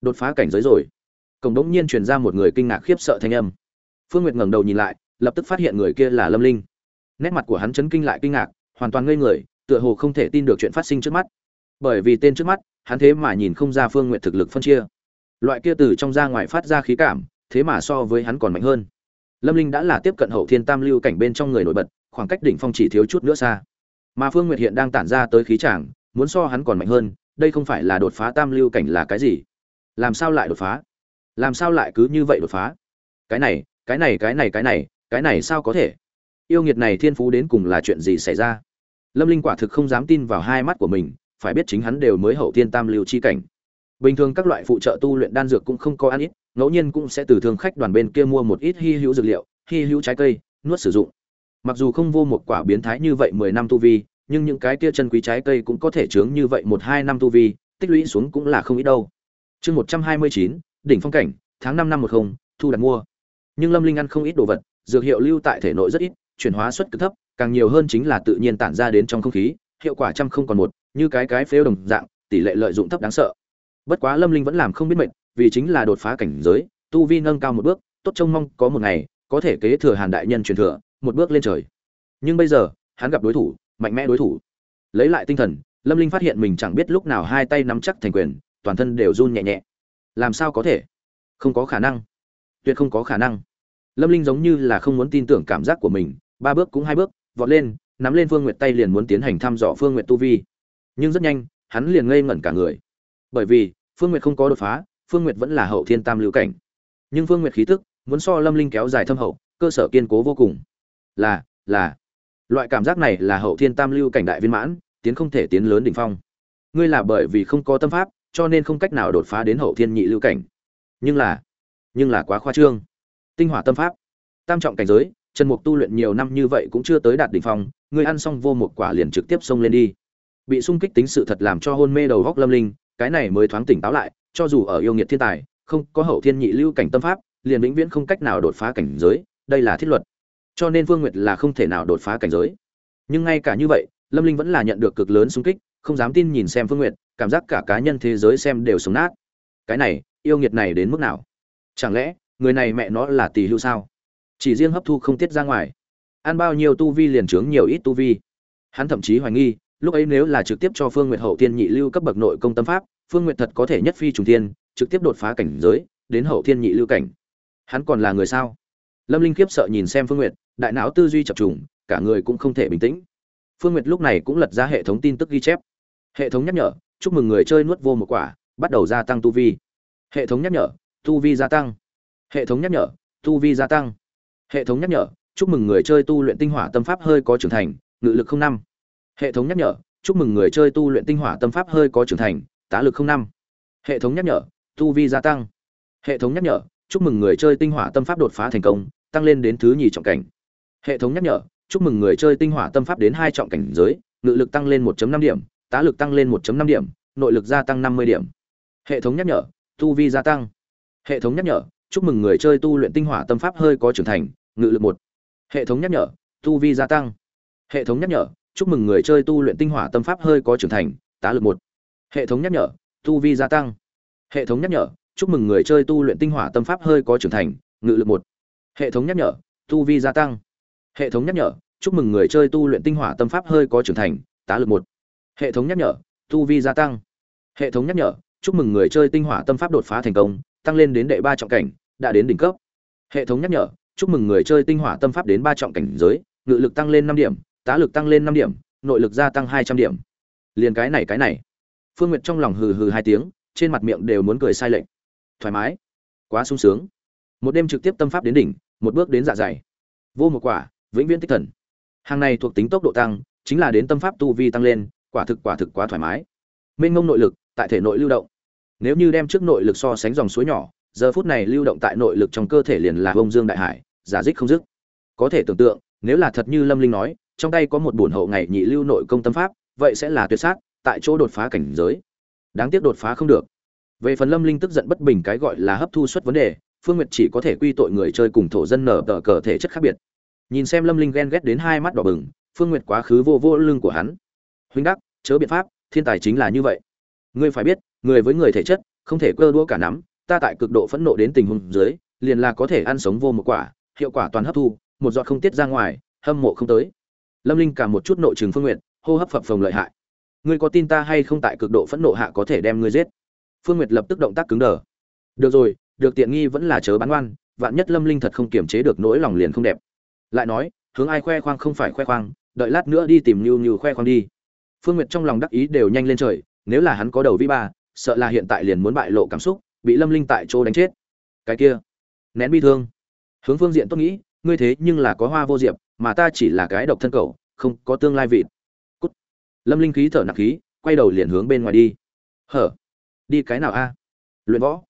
đột phá cảnh giới rồi. Cổng đống nhiên truyền ra một người kinh ngạc khiếp sợ thanh âm. Phương nguyệt ngẩng đầu nhìn lại, lập tức phát hiện người kia là lâm linh. Nét mặt của hắn chấn kinh lại kinh ngạc, hoàn toàn ngây người, tựa hồ không thể tin được chuyện phát sinh trước mắt bởi vì tên trước mắt, hắn thế mà nhìn không ra phương nguyệt thực lực phân chia. Loại kia từ trong ra ngoài phát ra khí cảm, thế mà so với hắn còn mạnh hơn. Lâm linh đã là tiếp cận hậu thiên tam lưu cảnh bên trong người nổi bật, khoảng cách đỉnh phong chỉ thiếu chút nữa xa. Mà phương nguyệt hiện đang tản ra tới khí trảng muốn so hắn còn mạnh hơn, đây không phải là đột phá tam lưu cảnh là cái gì? Làm sao lại đột phá? Làm sao lại cứ như vậy đột phá? Cái này cái này cái này cái này cái này sao có thể? Yêu nghiệt này thiên phú đến cùng là chuyện gì xảy ra? Lâm linh quả thực không dám tin vào hai mắt của mình phải biết chính hắn đều mới hậu thiên tam lưu chi cảnh. Bình thường các loại phụ trợ tu luyện đan dược cũng không có ăn ít, ngẫu nhiên cũng sẽ từ thương khách đoàn bên kia mua một ít hy hữu dược liệu, hy hữu trái cây, nuốt sử dụng. Mặc dù không vô một quả biến thái như vậy mười năm tu vi, nhưng những cái kia chân quý trái cây cũng có thể chướng như vậy một hai năm tu vi, tích lũy xuống cũng là không ít đâu. Chương một trăm hai mươi chín, đỉnh phong cảnh, tháng năm năm một không, thu đặt mua. Nhưng lâm linh ăn không ít đồ vật, dược hiệu lưu tại thể nội rất ít, chuyển hóa suất cực thấp, càng nhiều hơn chính là tự nhiên tản ra đến trong không khí hiệu quả trăm không còn một, như cái cái phếu đồng dạng, tỷ lệ lợi dụng thấp đáng sợ. Bất quá lâm linh vẫn làm không biết mệnh vì chính là đột phá cảnh giới, tu vi nâng cao một bước, tốt trông mong có một ngày, có thể kế thừa hàn đại nhân truyền thừa, một bước lên trời. Nhưng bây giờ, hắn gặp đối thủ, mạnh mẽ đối thủ. Lấy lại tinh thần, lâm linh phát hiện mình chẳng biết lúc nào hai tay nắm chắc thành quyền, toàn thân đều run nhẹ nhẹ. Làm sao có thể? Không có khả năng. Tuyệt không có khả năng. Lâm linh giống như là không muốn tin tưởng cảm giác của mình, ba bước cũng hai bước, vọt lên nắm lên phương nguyệt tay liền muốn tiến hành thăm dò phương nguyệt tu vi. Nhưng rất nhanh, hắn liền ngây ngẩn cả người. Bởi vì, phương nguyệt không có đột phá, phương nguyệt vẫn là hậu thiên tam lưu cảnh. Nhưng phương nguyệt khí tức, muốn so lâm linh kéo dài thâm hậu, cơ sở kiên cố vô cùng. Là là. Loại cảm giác này là hậu thiên tam lưu cảnh đại viên mãn, tiến không thể tiến lớn đỉnh phong. Ngươi là bởi vì không có tâm pháp, cho nên không cách nào đột phá đến hậu thiên nhị lưu cảnh. Nhưng là nhưng là quá khoa trương. Tinh hỏa tâm pháp. Tam trọng cảnh giới, trần mục tu luyện nhiều năm như vậy cũng chưa tới đạt đỉnh phong ngươi ăn xong vô một quả liền trực tiếp xông lên đi bị sung kích tính sự thật làm cho hôn mê đầu góc lâm linh cái này mới thoáng tỉnh táo lại cho dù ở yêu nghiệt thiên tài không có hậu thiên nhị lưu cảnh tâm pháp liền vĩnh viễn không cách nào đột phá cảnh giới đây là thiết luật cho nên Vương Nguyệt là không thể nào đột phá cảnh giới. Nhưng ngay cả như vậy, Lâm Linh vẫn là nhận được cực lớn sung kích, không dám tin nhìn xem Phương Nguyệt, cảm giác cả cá nhân thế giới xem đều sống nát. Cái này, yêu nghiệt này đến mức nào? Chẳng lẽ, người này mẹ nó là tỷ hưu sao? Chỉ riêng hấp thu không tiết ra ngoài, ăn bao nhiêu tu vi liền trướng nhiều ít tu vi. Hắn thậm chí hoài nghi, lúc ấy nếu là trực tiếp cho Phương Nguyệt hậu thiên nhị lưu cấp bậc nội công tâm pháp, Phương Nguyệt thật có thể nhất phi trùng thiên, trực tiếp đột phá cảnh giới, đến hậu thiên nhị lưu cảnh. Hắn còn là người sao? Lâm Linh khiếp sợ nhìn xem Phương Nguyệt, đại não tư duy chập trùng cả người cũng không thể bình tĩnh phương nguyệt lúc này cũng lật ra hệ thống tin tức ghi chép hệ thống nhắc nhở chúc mừng người chơi nuốt vô một quả bắt đầu gia tăng tu vi hệ thống nhắc nhở tu vi gia tăng hệ thống nhắc nhở tu vi gia tăng hệ thống nhắc nhở chúc mừng người chơi tu luyện tinh hỏa tâm pháp hơi có trưởng thành, ngự lực không năm. Hệ thống nhắc nhở, chúc mừng người chơi tu luyện tinh hỏa tâm pháp hơi có trưởng thành, tá lực không năm. Hệ thống nhắc nhở, tu vi gia tăng. Hệ thống nhắc nhở, chúc mừng người chơi tinh hỏa tâm pháp đột phá thành công, tăng lên đến thứ nhì trọng cảnh. Hệ thống nhắc nhở, chúc mừng người chơi tinh hỏa tâm pháp đến hai trọng cảnh giới, ngự lực tăng lên 1.5 điểm, tá lực tăng lên 1.5 điểm, nội lực gia tăng 50 điểm. Hệ thống nhắc nhở, tu vi gia tăng. Hệ thống nhắc nhở, chúc mừng người chơi tu luyện tinh hỏa tâm pháp hơi có trưởng thành, ngự lực một hệ thống nhắc nhở, tu vi gia tăng. Hệ thống nhắc nhở, chúc mừng người chơi tu luyện tinh hỏa tâm pháp hơi có trưởng thành, tá lực một. Hệ thống nhắc nhở, tu vi gia tăng. Hệ thống nhắc nhở, chúc mừng người chơi tu luyện tinh hỏa tâm pháp hơi có trưởng thành, ngự lực một. Hệ thống nhắc nhở, tu vi gia tăng. Hệ thống nhắc nhở, chúc mừng người chơi tu luyện tinh hỏa tâm pháp hơi có trưởng thành, tá lực một. Hệ thống nhắc nhở, tu vi gia tăng. Hệ thống nhắc nhở, chúc mừng người chơi tinh hỏa tâm pháp đột phá thành công, tăng lên đến đệ ba trọng cảnh, đã đến đỉnh cấp. Hệ thống nhắc nhở chúc mừng người chơi tinh hỏa tâm pháp đến ba trọng cảnh giới, ngự lực tăng lên năm điểm, tá lực tăng lên năm điểm, nội lực gia tăng hai trăm điểm. Liền cái này cái này. Phương nguyệt trong lòng hừ hừ hai tiếng, trên mặt miệng đều muốn cười sai lệch. Thoải mái. Quá sung sướng. Một đêm trực tiếp tâm pháp đến đỉnh, một bước đến dạ dày. Vô một quả, vĩnh viễn tích thần. Hàng này thuộc tính tốc độ tăng, chính là đến tâm pháp tu vi tăng lên, quả thực quả thực quá thoải mái. Mênh ngông nội lực, tại thể nội lưu động. Nếu như đem trước nội lực so sánh dòng suối nhỏ giờ phút này lưu động tại nội lực trong cơ thể liền là bông dương đại hải, giả dích không dứt. Có thể tưởng tượng, nếu là thật như lâm linh nói, trong tay có một bổn hậu ngày nhị lưu nội công tâm pháp, vậy sẽ là tuyệt sát, tại chỗ đột phá cảnh giới. Đáng tiếc đột phá không được. Về phần lâm linh tức giận bất bình cái gọi là hấp thu suất vấn đề, phương nguyệt chỉ có thể quy tội người chơi cùng thổ dân nở tờ cờ thể chất khác biệt. Nhìn xem lâm linh ghen ghét đến hai mắt đỏ bừng, phương nguyệt quá khứ vô vô lưng của hắn. Huynh đắc, chớ biện pháp, thiên tài chính là như vậy. Ngươi phải biết, người với người thể chất, không thể cơ đũa cả nắm ta tại cực độ phẫn nộ đến tình huống dưới liền là có thể ăn sống vô một quả hiệu quả toàn hấp thu một giọt không tiết ra ngoài hâm mộ không tới. Lâm linh cả một chút nội trường phương Nguyệt, hô hấp phập phồng lợi hại. Ngươi có tin ta hay không tại cực độ phẫn nộ hạ có thể đem ngươi giết? Phương nguyệt lập tức động tác cứng đờ. Được rồi được tiện nghi vẫn là chớ bán oan vạn nhất lâm linh thật không kiềm chế được nỗi lòng liền không đẹp. Lại nói hướng ai khoe khoang không phải khoe khoang đợi lát nữa đi tìm Nưu Nưu khoe khoang đi. Phương nguyệt trong lòng đắc ý đều nhanh lên trời nếu là hắn có đầu vi ba sợ là hiện tại liền muốn bại lộ cảm xúc bị lâm linh tại chỗ đánh chết. Cái kia, nén bi thương. Hướng phương diện tốt nghĩ, ngươi thế nhưng là có hoa vô diệp, mà ta chỉ là cái độc thân cầu không có tương lai vịt. Cút. Lâm linh khí thở nặng khí, quay đầu liền hướng bên ngoài đi. Hở? Đi cái nào a? Luyện võ.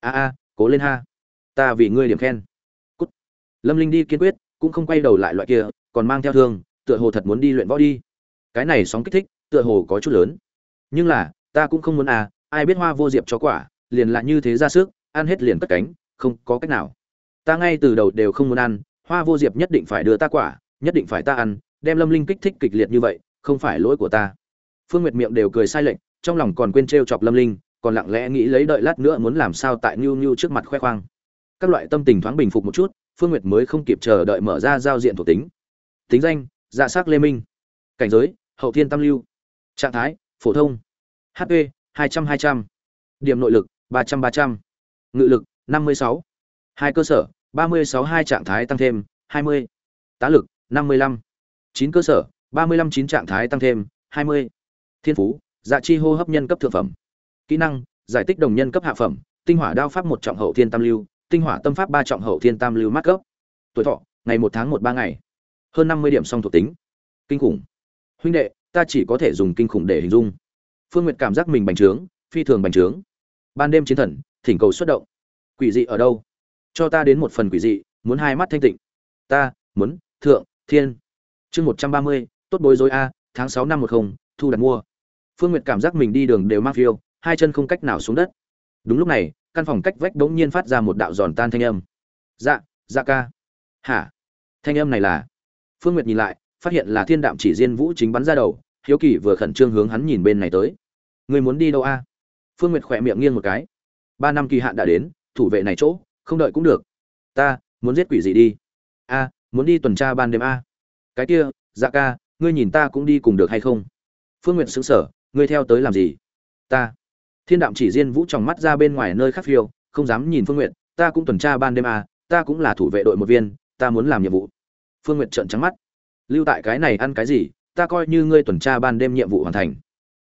A a, cố lên ha. Ta vì ngươi điểm khen. Cút. Lâm linh đi kiên quyết, cũng không quay đầu lại loại kia, còn mang theo thương, tựa hồ thật muốn đi luyện võ đi. Cái này sóng kích thích, tựa hồ có chút lớn. Nhưng là, ta cũng không muốn à ai biết hoa vô diệp cho quả liền là như thế ra sức, ăn hết liền cất cánh, không có cách nào. Ta ngay từ đầu đều không muốn ăn, hoa vô diệp nhất định phải đưa ta quả, nhất định phải ta ăn, đem lâm linh kích thích kịch liệt như vậy, không phải lỗi của ta. Phương nguyệt miệng đều cười sai lệch, trong lòng còn quên t chọc lâm linh, còn lặng lẽ nghĩ lấy đợi lát nữa muốn làm sao tại nhu nhu trước mặt khoe khoang. Các loại tâm tình thoáng bình phục một chút, phương nguyệt mới không kịp chờ đợi mở ra giao diện thuộc tính. Tính danh dạ s lê minh. Cảnh giới, hậu thiên tam lưu. Trạng thái, phổ thông. Hp 200 200. điểm nội lực 300 300. ngự lực 56. hai cơ sở 36 hai trạng thái tăng thêm 20. tá lực 55. chín cơ sở 35 chín trạng thái tăng thêm 20. thiên phú dạ chi hô hấp nhân cấp thượng phẩm kỹ năng, giải tích đồng nhân cấp hạ phẩm, tinh hỏa đao pháp một trọng hậu thiên tam lưu, tinh hỏa tâm pháp ba trọng hậu thiên tam lưu mát cấp tuổi thọ, ngày một tháng một ba ngày hơn năm mươi điểm song thuộc tính kinh khủng huynh đệ, ta chỉ có thể dùng kinh khủng để hình dung phương nguyệt cảm giác mình bành trướng, phi thường bành trướng ban đêm chiến thần, thỉnh cầu xuất động. Quỷ dị ở đâu? Cho ta đến một phần quỷ dị, muốn hai mắt thanh tịnh. Ta, muốn, thượng, thiên. Chương một trăm ba mươi, tốt bối rối a, tháng sáu năm một không, thu đặt mua. Phương nguyệt cảm giác mình đi đường đều mang phiêu, hai chân không cách nào xuống đất. Đúng lúc này, căn phòng cách vách bỗng nhiên phát ra một đạo giòn tan thanh âm. Dạ dạ ca. Hả? Thanh âm này là? Phương nguyệt nhìn lại, phát hiện là thiên đạm chỉ diên vũ chính bắn ra đầu, hiếu kỳ vừa khẩn trương hướng hắn nhìn bên này tới. Người muốn đi đâu a? Phương nguyệt khỏe miệng nghiêng một cái. Ba năm kỳ hạn đã đến thủ vệ này chỗ không đợi cũng được. Ta muốn giết quỷ gì đi? A muốn đi tuần tra ban đêm a. Cái kia dạ ca ngươi nhìn ta cũng đi cùng được hay không? Phương nguyệt xứng sở ngươi theo tới làm gì? Ta. Thiên đạm chỉ riêng vũ tròng mắt ra bên ngoài nơi khác phiêu không dám nhìn phương Nguyệt. ta cũng tuần tra ban đêm à, ta cũng là thủ vệ đội một viên ta muốn làm nhiệm vụ. Phương Nguyệt trợn trắng mắt. Lưu tại cái này ăn cái gì ta coi như ngươi tuần tra ban đêm nhiệm vụ hoàn thành.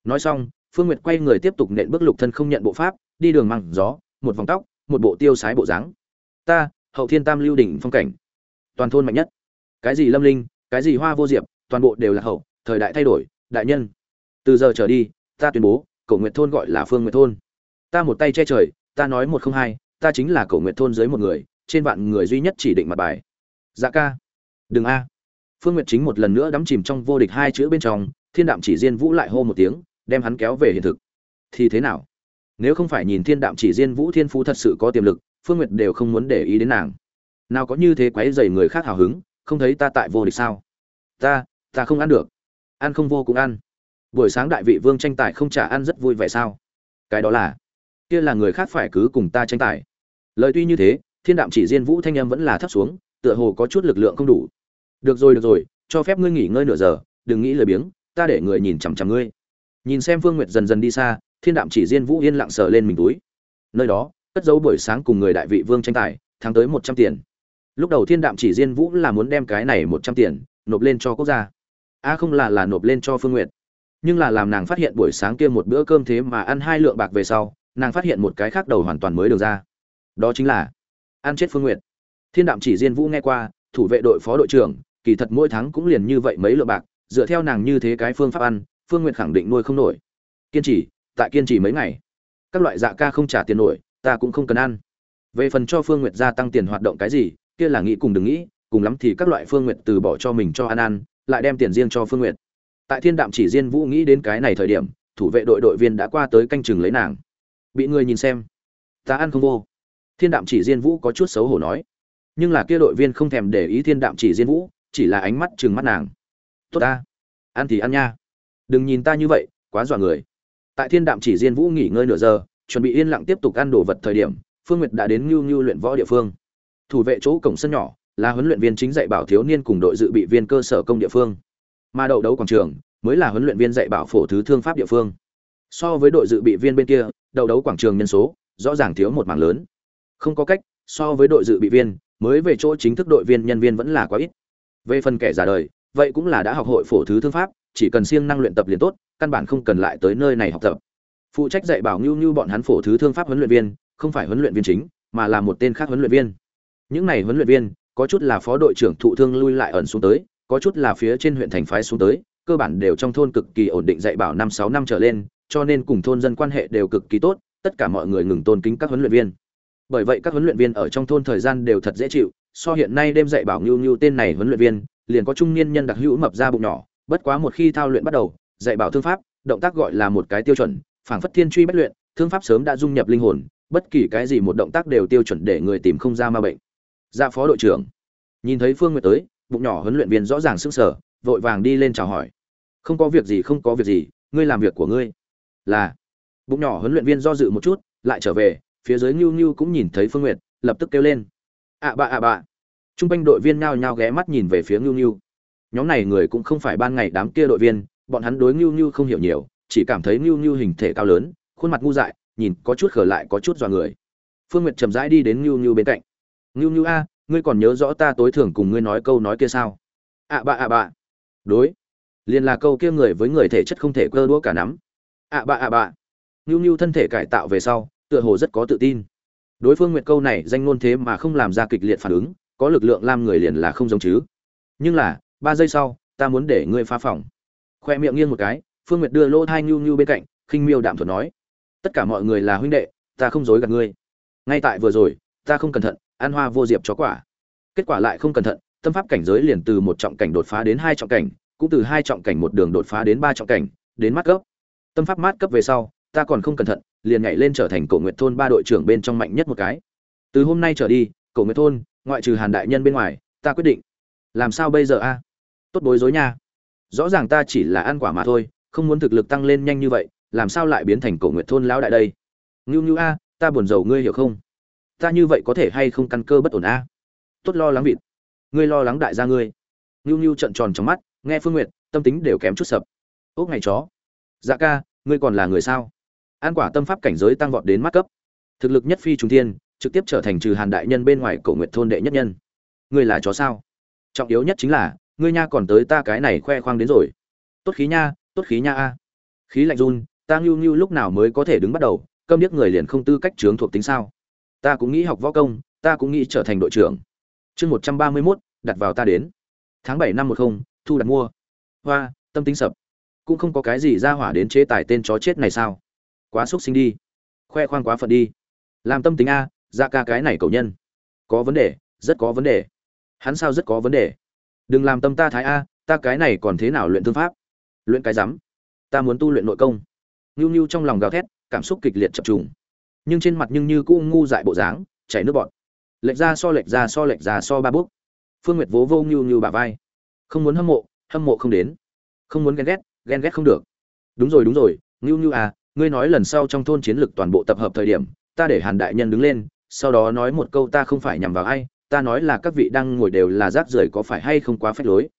Nói xong phương nguyệt quay người tiếp tục nện bước lục thân không nhận bộ pháp, đi đường măng gió, một vòng tóc, một bộ tiêu sái bộ dáng. Ta, hậu thiên tam lưu đỉnh phong cảnh. Toàn thôn mạnh nhất. Cái gì lâm linh, cái gì hoa vô diệp, toàn bộ đều là hậu, thời đại thay đổi, đại nhân. Từ giờ trở đi, ta tuyên bố, cổ nguyệt thôn gọi là phương nguyệt thôn. Ta một tay che trời, ta nói một không hai, ta chính là cổ Nguyệt thôn dưới một người, trên vạn người duy nhất chỉ định mặt bài. Dạ ca. Đừng a. Phương nguyệt chính một lần nữa đắm chìm trong vô địch hai chữ bên trong, thiên đạm chỉ diên vũ lại hô một tiếng đem hắn kéo về hiện thực. Thì thế nào? Nếu không phải nhìn thiên đạm chỉ diên vũ thiên phú thật sự có tiềm lực, phương nguyệt đều không muốn để ý đến nàng. Nào có như thế quấy dày người khác hào hứng, không thấy ta tại vô địch sao? Ta ta không ăn được. Ăn không vô cũng ăn. Buổi sáng đại vị vương tranh tài không trả ăn rất vui vẻ sao? Cái đó là, kia là người khác phải cứ cùng ta tranh tài. Lời tuy như thế, thiên đạm chỉ diên vũ thanh âm vẫn là thấp xuống, tựa hồ có chút lực lượng không đủ. Được rồi được rồi, cho phép ngươi nghỉ ngơi nửa giờ, đừng nghĩ lười biếng, ta để người nhìn chằm chằm ngươi nhìn xem phương nguyệt dần dần đi xa, thiên đạm chỉ diên vũ yên lặng sờ lên mình túi. Nơi đó, cất dấu buổi sáng cùng người đại vị vương tranh tài tháng tới một trăm tiền. Lúc đầu thiên đạm chỉ diên vũ là muốn đem cái này một trăm tiền nộp lên cho quốc gia. A không là là nộp lên cho phương nguyệt. Nhưng là làm nàng phát hiện buổi sáng kia một bữa cơm thế mà ăn hai lượng bạc về sau, nàng phát hiện một cái khác đầu hoàn toàn mới được ra. Đó chính là ăn chết phương nguyệt. Thiên đạm chỉ diên vũ nghe qua, thủ vệ đội phó đội trưởng, kỳ thật mỗi tháng cũng liền như vậy mấy lượng bạc, dựa theo nàng như thế cái phương pháp ăn phương nguyệt khẳng định nuôi không nổi. Kiên trì, tại kiên trì mấy ngày. Các loại dạ ca không trả tiền nổi, ta cũng không cần ăn. Về phần cho phương nguyệt gia tăng tiền hoạt động cái gì, kia là nghĩ cùng đừng nghĩ, cùng lắm thì các loại phương nguyệt từ bỏ cho mình cho ăn ăn, lại đem tiền riêng cho phương nguyệt. Tại thiên đạm chỉ diên vũ nghĩ đến cái này thời điểm, thủ vệ đội đội viên đã qua tới canh chừng lấy nàng. Bị người nhìn xem. Ta ăn không vô. Thiên đạm chỉ diên vũ có chút xấu hổ nói. Nhưng là kia đội viên không thèm để ý thiên đạm chỉ diên vũ, chỉ là ánh mắt chừng mắt nàng. Tốt ta. Ăn thì ăn nha đừng nhìn ta như vậy, quá dọa người. Tại thiên đạm chỉ diên vũ nghỉ ngơi nửa giờ, chuẩn bị yên lặng tiếp tục ăn đồ vật thời điểm, phương nguyệt đã đến ngưu ngưu luyện võ địa phương. Thủ vệ chỗ cổng sân nhỏ, là huấn luyện viên chính dạy bảo thiếu niên cùng đội dự bị viên cơ sở công địa phương. Mà đậu đấu quảng trường, mới là huấn luyện viên dạy bảo phổ thứ thương pháp địa phương. So với đội dự bị viên bên kia, đậu đấu quảng trường nhân số, rõ ràng thiếu một mảng lớn. Không có cách, so với đội dự bị viên, mới về chỗ chính thức đội viên nhân viên vẫn là quá ít. Về phần kẻ già đời, vậy cũng là đã học hội phổ thứ thương pháp chỉ cần siêng năng luyện tập liền tốt, căn bản không cần lại tới nơi này học tập. Phụ trách dạy bảo ngưu ngưu bọn hắn phổ thứ thương pháp huấn luyện viên, không phải huấn luyện viên chính, mà là một tên khác huấn luyện viên. Những này huấn luyện viên, có chút là phó đội trưởng thụ thương lui lại ẩn xuống tới, có chút là phía trên huyện thành phái xuống tới, cơ bản đều trong thôn cực kỳ ổn định dạy bảo năm sáu năm trở lên, cho nên cùng thôn dân quan hệ đều cực kỳ tốt, tất cả mọi người ngừng tôn kính các huấn luyện viên. Bởi vậy các huấn luyện viên ở trong thôn thời gian đều thật dễ chịu, so hiện nay đêm dạy bảo ngưu ngưu tên này huấn luyện viên, liền có trung niên nhân đặc hữu mập ra bụng nhỏ bất quá một khi thao luyện bắt đầu, dạy bảo thương pháp, động tác gọi là một cái tiêu chuẩn, phảng phất thiên truy bất luyện, thương pháp sớm đã dung nhập linh hồn, bất kỳ cái gì một động tác đều tiêu chuẩn để người tìm không ra ma bệnh. Ra phó đội trưởng, nhìn thấy phương nguyệt tới, bụng nhỏ huấn luyện viên rõ ràng sững sờ, vội vàng đi lên chào hỏi. Không có việc gì, không có việc gì, ngươi làm việc của ngươi. Là, bụng nhỏ huấn luyện viên do dự một chút, lại trở về, phía dưới ngưu ngưu cũng nhìn thấy phương nguyệt, lập tức kêu lên. Ạ à bạ ạ à bạ. T r u n g quanh đội viên nhao nhao ghé mắt nhìn về phía ngưu ngưu nhóm này người cũng không phải ban ngày đám kia đội viên, bọn hắn đối ngưu ngưu không hiểu nhiều, chỉ cảm thấy ngưu ngưu hình thể cao lớn, khuôn mặt ngu dại, nhìn có chút khở lại, có chút dọa người. Phương nguyệt chậm rãi đi đến ngưu ngưu bên cạnh. Ngưu ngưu a, ngươi còn nhớ rõ ta tối thường cùng ngươi nói câu nói kia sao? Ạ à bạ ạ bạ đối. Liền là câu kia người với người thể chất không thể cơ đũa cả nắm. Ạ bạ ạ bạ ngưu ngưu thân thể cải tạo về sau, tựa hồ rất có tự tin. Đối phương nguyệt câu này danh ngôn thế mà không làm ra kịch liệt phản ứng, có lực lượng làm người liền là không giống chứ. Nhưng là ba giây sau, ta muốn để ngươi phá phòng. Khoe miệng nghiêng một cái, phương nguyệt đưa lỗ thai nhu nhu bên cạnh, khinh miêu đạm thuật nói, tất cả mọi người là huynh đệ, ta không dối gạt ngươi. Ngay tại vừa rồi, ta không cẩn thận, ăn hoa vô diệp chó quả. Kết quả lại không cẩn thận, tâm pháp cảnh giới liền từ một trọng cảnh đột phá đến hai trọng cảnh, cũng từ hai trọng cảnh một đường đột phá đến ba trọng cảnh, đến mắt cấp. Tâm pháp mát cấp về sau, ta còn không cẩn thận, liền nhảy lên trở thành cổ nguyệt thôn ba đội trưởng bên trong mạnh nhất một cái. Từ hôm nay trở đi, cổ nguyệt thôn, ngoại trừ hàn đại nhân bên ngoài, ta quyết định. Làm sao bây giờ a? Tốt bối rối nha. Rõ ràng ta chỉ là ăn quả mà thôi, không muốn thực lực tăng lên nhanh như vậy, làm sao lại biến thành cổ nguyệt thôn lão đại đây? Ngưu ngưu a, ta buồn rầu ngươi hiểu không? Ta như vậy có thể hay không căn cơ bất ổn a? Tốt lo lắng vịt. Ngươi lo lắng đại gia ngươi. Ngưu ngưu trợn tròn trong mắt, nghe phương nguyệt, tâm tính đều kém chút sập. Ốc ngày chó. Dạ ca, ngươi còn là người sao? An quả tâm pháp cảnh giới tăng vọt đến mắt cấp. Thực lực nhất phi trung thiên, trực tiếp trở thành trừ hàn đại nhân bên ngoài cổ nguyệt thôn đệ nhất nhân. Ngươi là chó sao? Trọng yếu nhất chính là ngươi nha còn tới ta cái này khoe khoang đến rồi. Tốt khí nha, tốt khí nha a. Khí lạnh run, ta ngưu ngưu lúc nào mới có thể đứng bắt đầu, câm điếc người liền không tư cách trướng thuộc tính sao. Ta cũng nghĩ học võ công, ta cũng nghĩ trở thành đội trưởng. Chương một trăm ba mươi mốt, đặt vào ta đến. Tháng bảy năm một không, thu đặt mua. Hoa, tâm tính sập. Cũng không có cái gì ra hỏa đến chế tài tên chó chết này sao. Quá xúc sinh đi. Khoe khoang quá phận đi. Làm tâm tính a, ra ca cái này cầu nhân. Có vấn đề, rất có vấn đề. Hắn sao rất có vấn đề? Đừng làm tâm ta thái a, ta cái này còn thế nào luyện thương pháp? Luyện cái rắm ta muốn tu luyện nội công. Ngưu ngưu trong lòng gào thét, cảm xúc kịch liệt chập trùng. Nhưng trên mặt nhưng như cũ ngu dại bộ dáng, chảy nước bọt. Lệch ra so lệch ra so lệch ra so ba bước. Phương nguyệt vố vô ngưu ngưu bà vai. Không muốn hâm mộ hâm mộ không đến. Không muốn ghen ghét ghen ghét không được. Đúng rồi đúng rồi ngưu ngưu à ngươi nói lần sau trong thôn chiến lực toàn bộ tập hợp thời điểm, ta để hàn đại nhân đứng lên, sau đó nói một câu ta không phải nhằm vào ai ta nói là các vị đang ngồi đều là rác rưởi có phải hay không quá phách lối?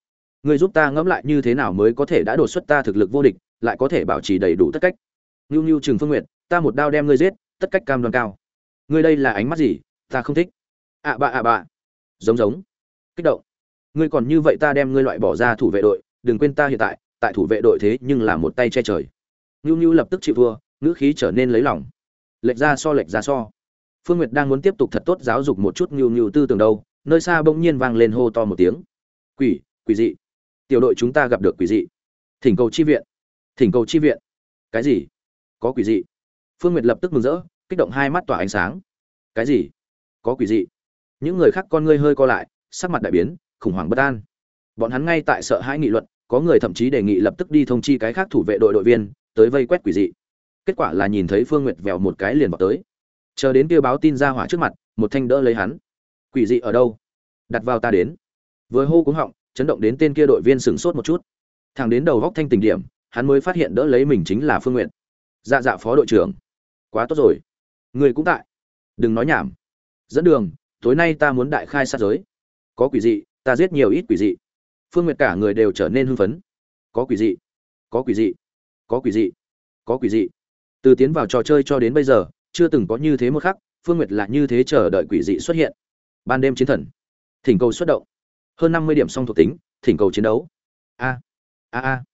Người giúp ta ngẫm lại như thế nào mới có thể đã đột xuất ta thực lực vô địch, lại có thể bảo trì đầy đủ tất cách? Ngưu ngưu trừng phương nguyện ta một đao đem ngươi giết, tất cách cam đoan cao. Ngươi đây là ánh mắt gì? Ta không thích. Ạ bạ ạ bạ. Giống giống. Kích động. Ngươi còn như vậy ta đem ngươi loại bỏ ra thủ vệ đội, đừng quên ta hiện tại tại thủ vệ đội thế nhưng là một tay che trời. Ngưu ngưu lập tức chịu thua, ngữ khí trở nên lấy lòng. Lệch ra so lệch ra so phương nguyệt đang muốn tiếp tục thật tốt giáo dục một chút Nưu Nưu tư tưởng đâu, nơi xa bỗng nhiên vang lên hô to một tiếng. Quỷ quỷ dị. Tiểu đội chúng ta gặp được quỷ dị. Thỉnh cầu chi viện. Thỉnh cầu chi viện. Cái gì? Có quỷ dị. Phương nguyệt lập tức mừng rỡ, kích động hai mắt tỏa ánh sáng. Cái gì? Có quỷ dị? Những người khác con ngươi hơi co lại, sắc mặt đại biến, khủng hoảng bất an. Bọn hắn ngay tại sợ hãi nghị luận, có người thậm chí đề nghị lập tức đi thông chi cái khác thủ vệ đội đội viên, tới vây quét quỷ dị. Kết quả là nhìn thấy phương nguyệt vèo một cái liền vào tới chờ đến kia báo tin ra hỏa trước mặt, một thanh đỡ lấy hắn. Quỷ dị ở đâu? Đặt vào ta đến. Vừa hô cúng họng, chấn động đến tên kia đội viên sửng sốt một chút. Thằng đến đầu góc thanh tình điểm, hắn mới phát hiện đỡ lấy mình chính là phương nguyện dạ dạ phó đội trưởng. Quá tốt rồi. Người cũng tại. Đừng nói nhảm. Dẫn đường, tối nay ta muốn đại khai sát giới. Có quỷ dị, ta giết nhiều ít quỷ dị. Phương nguyệt cả người đều trở nên hưng phấn. Có quỷ dị. Có quỷ dị. Có quỷ dị. Có quỷ dị. Từ tiến vào trò chơi cho đến bây giờ chưa từng có như thế một khắc, phương nguyệt lại như thế chờ đợi quỷ dị xuất hiện. Ban đêm chiến thần, thỉnh cầu xuất động. Hơn năm mươi điểm song thuộc tính, thỉnh cầu chiến đấu. A a a.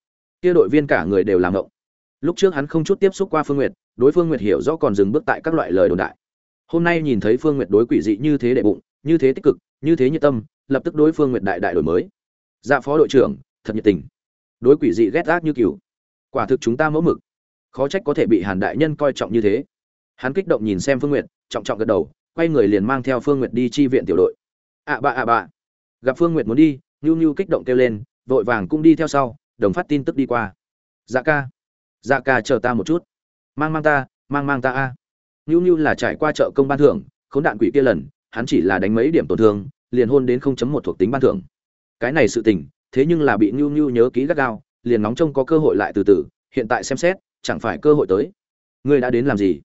Kia đội viên cả người đều làm ngộng. Lúc trước hắn không chút tiếp xúc qua phương nguyệt, đối phương nguyệt hiểu rõ còn dừng bước tại các loại lời đồn đại. Hôm nay nhìn thấy phương nguyệt đối quỷ dị như thế đệ bụng, như thế tích cực, như thế nhiệt tâm, lập tức đối phương nguyệt đại đại đổi mới. Dạ phó đội trưởng, thật nhiệt tình. Đối quỷ dị ghét gác như cừu. Quả thực chúng ta mẫu mực. Khó trách có thể bị hàn đại nhân coi trọng như thế hắn kích động nhìn xem phương nguyệt, trọng trọng gật đầu, quay người liền mang theo phương nguyệt đi chi viện tiểu đội. Ạ bạ ạ bạ gặp phương nguyệt muốn đi nhu nhu kích động kêu lên, vội vàng cũng đi theo sau, đồng phát tin tức đi qua. Dạ ca dạ ca chờ ta một chút. Mang mang ta, mang mang ta a. Nhu nhu là trải qua chợ công ban thưởng, khốn đạn quỷ kia lần, hắn chỉ là đánh mấy điểm tổn thương, liền hôn đến không chấm một thuộc tính ban thưởng. Cái này sự tình, thế nhưng là bị nhu nhu nhớ kỹ gắt gao, liền nóng trông có cơ hội lại từ từ, hiện tại xem xét, chẳng phải cơ hội tới. Ngươi đã đến làm gì?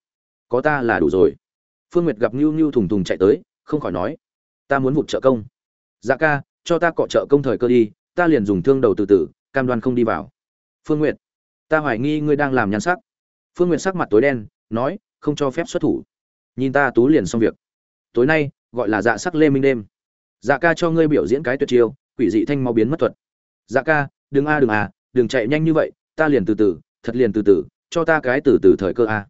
Có ta là đủ rồi. Phương nguyệt gặp nhu nhu thùng thùng chạy tới, không khỏi nói, ta muốn vụt trợ công. Dạ ca, cho ta cọ trợ công thời cơ đi, ta liền dùng thương đầu từ từ, cam đoan không đi vào. Phương nguyệt, ta hoài nghi ngươi đang làm nhan sắc. Phương nguyệt sắc mặt tối đen, nói, không cho phép xuất thủ. Nhìn ta tú liền xong việc. Tối nay, gọi là dạ sắc lê minh đêm. Dạ ca cho ngươi biểu diễn cái tuyệt chiêu, quỷ dị thanh mau biến mất thuật. Dạ ca, đừng a, đừng à đừng chạy nhanh như vậy, ta liền từ từ, thật liền từ từ, cho ta cái từ từ thời cơ a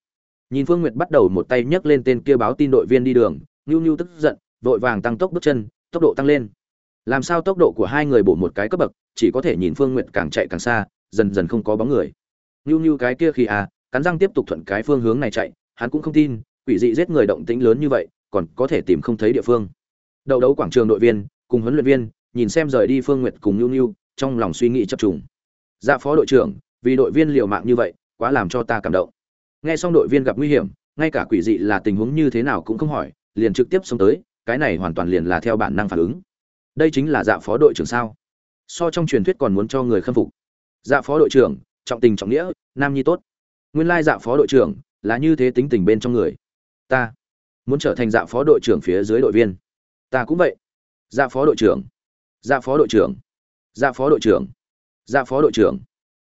nhìn phương nguyệt bắt đầu một tay nhấc lên tên kia báo tin đội viên đi đường nhu nhu tức giận, vội vàng tăng tốc bước chân, tốc độ tăng lên. Làm sao tốc độ của hai người bổ một cái cấp bậc, chỉ có thể nhìn phương nguyệt càng chạy càng xa, dần dần không có bóng người. Nhu nhu cái kia khi à cắn răng tiếp tục thuận cái phương hướng này chạy, hắn cũng không tin, quỷ dị giết người động tĩnh lớn như vậy, còn có thể tìm không thấy địa phương. Đậu đấu quảng trường đội viên, cùng huấn luyện viên, nhìn xem rời đi phương nguyệt cùng nhu nhu trong lòng suy nghĩ chập trùng. Dạ phó đội trưởng, vì đội viên liều mạng như vậy, quá làm cho ta cảm động nghe xong đội viên gặp nguy hiểm, ngay cả quỷ dị là tình huống như thế nào cũng không hỏi, liền trực tiếp xông tới, cái này hoàn toàn liền là theo bản năng phản ứng. Đây chính là dạ phó đội trưởng sao? So trong truyền thuyết còn muốn cho người khâm phục. Dạ phó đội trưởng, trọng tình trọng nghĩa, nam nhi tốt. Nguyên lai dạ phó đội trưởng là như thế tính tình bên trong người. Ta muốn trở thành dạ phó đội trưởng phía dưới đội viên. Ta cũng vậy. Dạ phó đội trưởng. Dạ phó đội trưởng. Dạ phó đội trưởng. Dạ phó đội trưởng.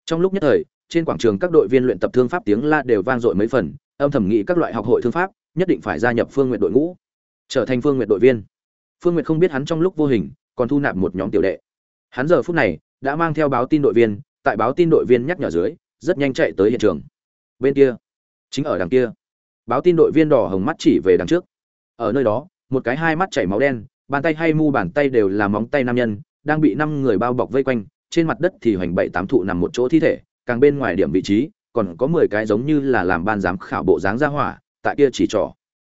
Trong lúc nhất thời trên quảng trường các đội viên luyện tập thương pháp tiếng la đều vang dội mấy phần, âm thầm nghĩ các loại học hội thương pháp, nhất định phải gia nhập phương nguyện đội ngũ. Trở thành phương nguyện đội viên. Phương nguyện không biết hắn trong lúc vô hình, còn thu nạp một nhóm tiểu đệ. Hắn giờ phút này, đã mang theo báo tin đội viên, tại báo tin đội viên nhắc nhở dưới, rất nhanh chạy tới hiện trường. Bên kia, chính ở đằng kia. Báo tin đội viên đỏ hồng mắt chỉ về đằng trước. Ở nơi đó, một cái hai mắt chảy máu đen, bàn tay hay mu bàn tay đều là móng tay nam nhân, đang bị năm người bao bọc vây quanh, trên mặt đất thì hoành bảy tám thụ nằm một chỗ thi thể càng bên ngoài điểm vị trí, còn có mười cái giống như là làm ban giám khảo bộ dáng ra hỏa, tại kia chỉ trỏ.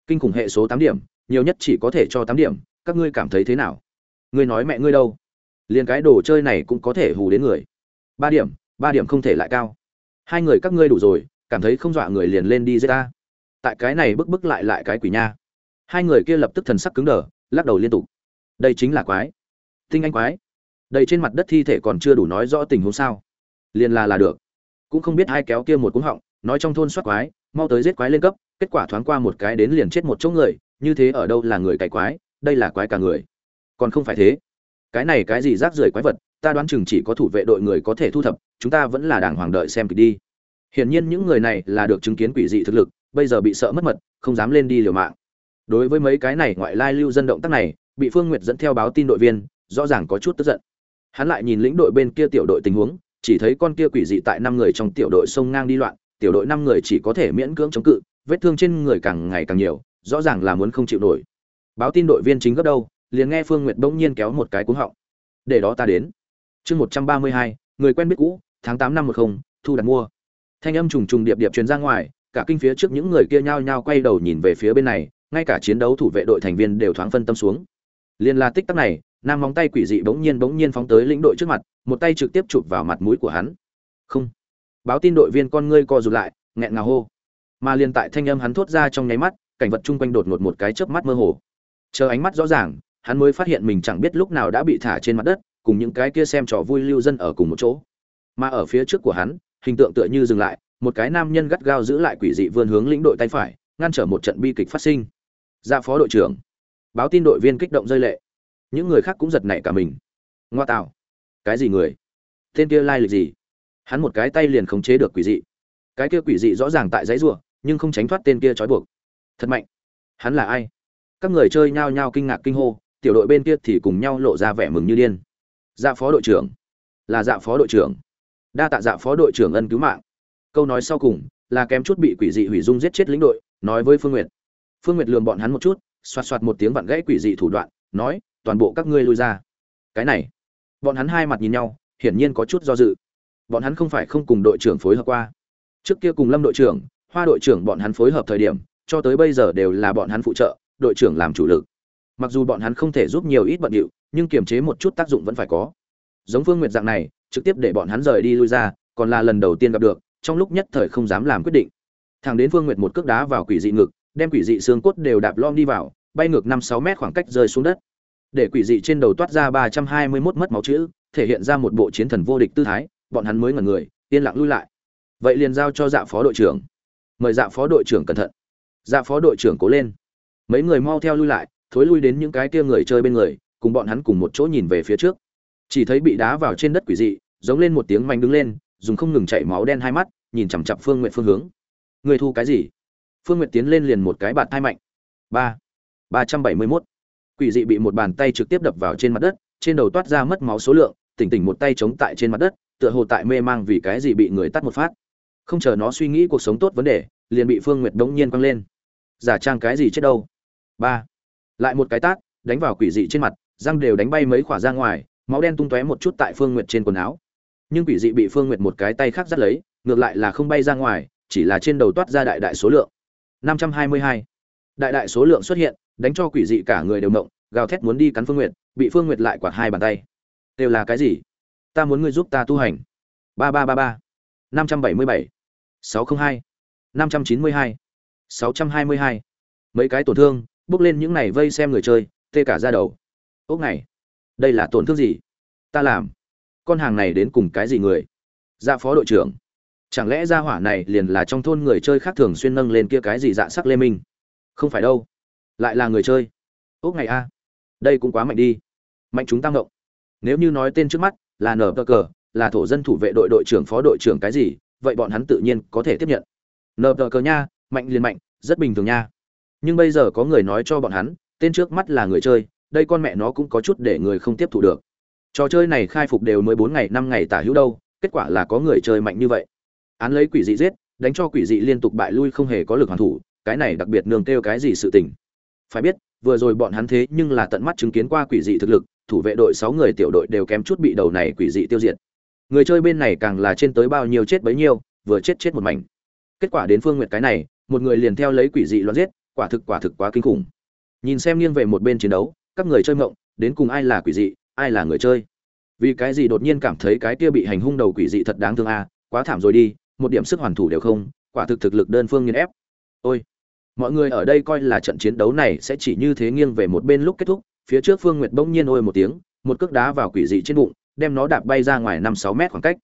Kinh khủng hệ số tám điểm, nhiều nhất chỉ có thể cho tám điểm, các ngươi cảm thấy thế nào? Ngươi nói mẹ ngươi đâu? Liền cái đồ chơi này cũng có thể hù đến người. Ba điểm ba điểm không thể lại cao. Hai người các ngươi đủ rồi, cảm thấy không dọa người liền lên đi giết ta. Tại cái này bức bức lại lại cái quỷ nha. Hai người kia lập tức thần sắc cứng đờ, lắc đầu liên tục. Đây chính là quái. Tinh anh quái. Đây trên mặt đất thi thể còn chưa đủ nói rõ tình huống sao liền là là được. Cũng không biết hai kéo kia một cúng họng, nói trong thôn soát quái, mau tới giết quái lên cấp, kết quả thoáng qua một cái đến liền chết một chỗ người, như thế ở đâu là người cày quái, đây là quái cả người. Còn không phải thế. Cái này cái gì rác rưởi quái vật, ta đoán chừng chỉ có thủ vệ đội người có thể thu thập, chúng ta vẫn là đàng hoàng đợi xem kịch đi. Hiển nhiên những người này là được chứng kiến quỷ dị thực lực, bây giờ bị sợ mất mật, không dám lên đi liều mạng. Đối với mấy cái này ngoại lai lưu dân động tác này, bị phương nguyệt dẫn theo báo tin đội viên, rõ ràng có chút tức giận. Hắn lại nhìn lĩnh đội bên kia tiểu đội tình huống chỉ thấy con kia quỷ dị tại năm người trong tiểu đội sông ngang đi loạn, tiểu đội năm người chỉ có thể miễn cưỡng chống cự, vết thương trên người càng ngày càng nhiều, rõ ràng là muốn không chịu nổi. Báo tin đội viên chính gấp đâu, liền nghe phương nguyệt bỗng nhiên kéo một cái cuống họng. Để đó ta đến. Chương một trăm ba mươi hai, người quen biết cũ, tháng tám năm một không, thu đặt mua. Thanh âm trùng trùng điệp điệp truyền ra ngoài, cả kinh phía trước những người kia nhao nhao quay đầu nhìn về phía bên này, ngay cả chiến đấu thủ vệ đội thành viên đều thoáng phân tâm xuống. Liên la tích tắc này nam móng tay quỷ dị bỗng nhiên bỗng nhiên phóng tới lĩnh đội trước mặt, một tay trực tiếp chụp vào mặt mũi của hắn. Không. Báo tin đội viên con ngươi co rụt lại, nghẹn ngào hô. Mà liên tại thanh âm hắn thốt ra trong nháy mắt, cảnh vật chung quanh đột ngột một cái chớp mắt mơ hồ. Chờ ánh mắt rõ ràng, hắn mới phát hiện mình chẳng biết lúc nào đã bị thả trên mặt đất, cùng những cái kia xem trò vui lưu dân ở cùng một chỗ. Mà ở phía trước của hắn, hình tượng tựa như dừng lại, một cái nam nhân gắt gao giữ lại quỷ dị vươn hướng lĩnh đội tay phải, ngăn trở một trận bi kịch phát sinh. Ra phó đội trưởng. Báo tin đội viên kích động rơi lệ những người khác cũng giật nảy cả mình. Ngoa tạo. Cái gì người? Tên kia lai lịch gì? Hắn một cái tay liền khống chế được quỷ dị. Cái kia quỷ dị rõ ràng tại dãy rùa, nhưng không tránh thoát tên kia trói buộc. Thật mạnh. Hắn là ai? Các người chơi nhao nhao kinh ngạc kinh hô, tiểu đội bên kia thì cùng nhau lộ ra vẻ mừng như điên. Dạ phó đội trưởng. Là dạ phó đội trưởng. Đa tạ dạ phó đội trưởng ân cứu mạng. Câu nói sau cùng, là kém chút bị quỷ dị hủy dung giết chết lĩnh đội, nói với phương nguyệt. Phương nguyệt lường bọn hắn một chút, xoạt xoạt một tiếng vặn gãy quỷ dị thủ đoạn, nói toàn bộ các ngươi lui ra. Cái này, bọn hắn hai mặt nhìn nhau, hiển nhiên có chút do dự. Bọn hắn không phải không cùng đội trưởng phối hợp qua. Trước kia cùng lâm đội trưởng, hoa đội trưởng bọn hắn phối hợp thời điểm, cho tới bây giờ đều là bọn hắn phụ trợ, đội trưởng làm chủ lực. Mặc dù bọn hắn không thể giúp nhiều ít bận điệu, nhưng kiềm chế một chút tác dụng vẫn phải có. Giống phương nguyệt dạng này, trực tiếp để bọn hắn rời đi lui ra, còn là lần đầu tiên gặp được, trong lúc nhất thời không dám làm quyết định. Thằng đến phương nguyệt một cước đá vào quỷ dị ngực, đem quỷ dị xương cốt đều đạp lom đi vào, bay ngược năm sáu mét khoảng cách rơi xuống đất để quỷ dị trên đầu toát ra ba trăm hai mươi 321 mất máu chữ, thể hiện ra một bộ chiến thần vô địch tư thái, bọn hắn mới ngẩn người, yên lặng lui lại. Vậy liền giao cho dạ phó đội trưởng. Mời dạ phó đội trưởng cẩn thận. Dạ phó đội trưởng cố lên. Mấy người mau theo lui lại, thối lui đến những cái kia người chơi bên người, cùng bọn hắn cùng một chỗ nhìn về phía trước. Chỉ thấy bị đá vào trên đất quỷ dị, giống lên một tiếng manh đứng lên, dùng không ngừng chảy máu đen hai mắt, nhìn chằm chằm phương nguyệt phương hướng. Người thu cái gì? Phương nguyệt tiến lên liền một cái bạt thai mạnh. Ba. Ba trăm bảy mươi mốt quỷ dị bị một bàn tay trực tiếp đập vào trên mặt đất, trên đầu toát ra mất máu số lượng, tỉnh tỉnh một tay chống tại trên mặt đất, tựa hồ tại mê mang vì cái gì bị người tắt một phát. Không chờ nó suy nghĩ cuộc sống tốt vấn đề, liền bị phương nguyệt đống nhiên quăng lên. Giả trang cái gì chết đâu? Ba. Lại một cái tát, đánh vào quỷ dị trên mặt, răng đều đánh bay mấy khỏa ra ngoài, máu đen tung tóe một chút tại phương nguyệt trên quần áo. Nhưng quỷ dị bị phương nguyệt một cái tay khác dắt lấy, ngược lại là không bay ra ngoài, chỉ là trên đầu toát ra đại đại số lượng. 522. đại đại số lượng xuất hiện đánh cho quỷ dị cả người đều mộng gào thét muốn đi cắn phương nguyệt, bị phương nguyệt lại quạt hai bàn tay. Đều là cái gì? Ta muốn ngươi giúp ta tu hành. Ba ba ba ba. Năm trăm bảy mươi bảy. sáu trăm hai. Năm trăm chín mươi hai. sáu trăm hai mươi hai. Mấy cái tổn thương, bước lên những này vây xem người chơi, tê cả ra đầu. Ốc này, đây là tổn thương gì? Ta làm. Con hàng này đến cùng cái gì người? Dạ phó đội trưởng. Chẳng lẽ gia hỏa này liền là trong thôn người chơi khác thường xuyên nâng lên kia cái gì dạ sắc lê minh? Không phải đâu lại là người chơi. Ốc ngày a. Đây cũng quá mạnh đi. Mạnh chúng tăng động nếu như nói tên trước mắt là nở cờ cờ là thổ dân thủ vệ đội đội trưởng phó đội trưởng cái gì, vậy bọn hắn tự nhiên có thể tiếp nhận. Nở cờ cờ nha, mạnh liền mạnh, rất bình thường nha. Nhưng bây giờ có người nói cho bọn hắn, tên trước mắt là người chơi, đây con mẹ nó cũng có chút để người không tiếp thu được. Trò chơi này khai phục đều mới bốn ngày, năm ngày tả hữu đâu, kết quả là có người chơi mạnh như vậy. Án lấy quỷ dị giết, đánh cho quỷ dị liên tục bại lui không hề có lực hoàn thủ, cái này đặc biệt nương kêu cái gì sự tình phải biết, vừa rồi bọn hắn thế nhưng là tận mắt chứng kiến qua quỷ dị thực lực, thủ vệ đội sáu người tiểu đội đều kém chút bị đầu này quỷ dị tiêu diệt. Người chơi bên này càng là trên tới bao nhiêu chết bấy nhiêu, vừa chết chết một mảnh. Kết quả đến phương nguyệt cái này, một người liền theo lấy quỷ dị loạn giết, quả thực quả thực quá kinh khủng. Nhìn xem nghiêng về một bên chiến đấu, các người chơi mộng đến cùng ai là quỷ dị, ai là người chơi? Vì cái gì đột nhiên cảm thấy cái kia bị hành hung đầu quỷ dị thật đáng thương a, quá thảm rồi đi, một điểm sức hoàn thủ đều không, quả thực thực lực đơn phương nghiên ép. Ôi mọi người ở đây coi là trận chiến đấu này sẽ chỉ như thế nghiêng về một bên lúc kết thúc, phía trước phương nguyệt bỗng nhiên ôi một tiếng, một cước đá vào quỷ dị trên bụng, đem nó đạp bay ra ngoài năm sáu mét khoảng cách.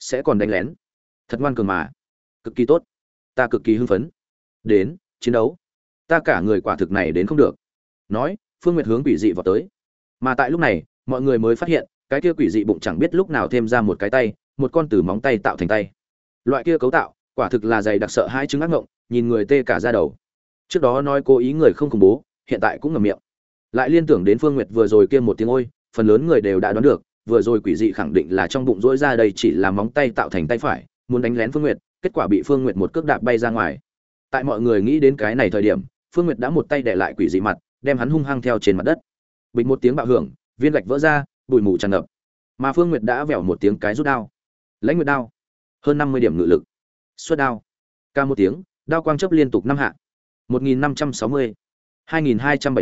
Sẽ còn đánh lén. Thật ngoan cường mà. Cực kỳ tốt. Ta cực kỳ hưng phấn. Đến, chiến đấu. Ta cả người quả thực này đến không được. Nói, phương nguyệt hướng quỷ dị vào tới. Mà tại lúc này, mọi người mới phát hiện, cái kia quỷ dị bụng chẳng biết lúc nào thêm ra một cái tay, một con từ móng tay tạo thành tay. Loại kia cấu tạo, quả thực là dày đặc sợ hai chứng ác ngộng, nhìn người tê cả ra đầu trước đó nói cố ý người không khủng bố, hiện tại cũng ngầm miệng. Lại liên tưởng đến phương nguyệt vừa rồi kia một tiếng ôi, phần lớn người đều đã đoán được, vừa rồi quỷ dị khẳng định là trong bụng rỗi ra đây chỉ là móng tay tạo thành tay phải, muốn đánh lén phương nguyệt, kết quả bị phương nguyệt một cước đạp bay ra ngoài. Tại mọi người nghĩ đến cái này thời điểm, phương nguyệt đã một tay để lại quỷ dị mặt, đem hắn hung hăng theo trên mặt đất. Bịch một tiếng bạo hưởng, viên gạch vỡ ra, bụi mù tràn ngập. Mà phương nguyệt đã vẻo một tiếng cái rút đao. Lãnh nguyệt đao. Hơn năm mươi điểm ngự lực. Xuất đao. Ca một tiếng, đao quang chấp liên tục năm hạ một nghìn năm trăm sáu mươi, hai nghìn hai trăm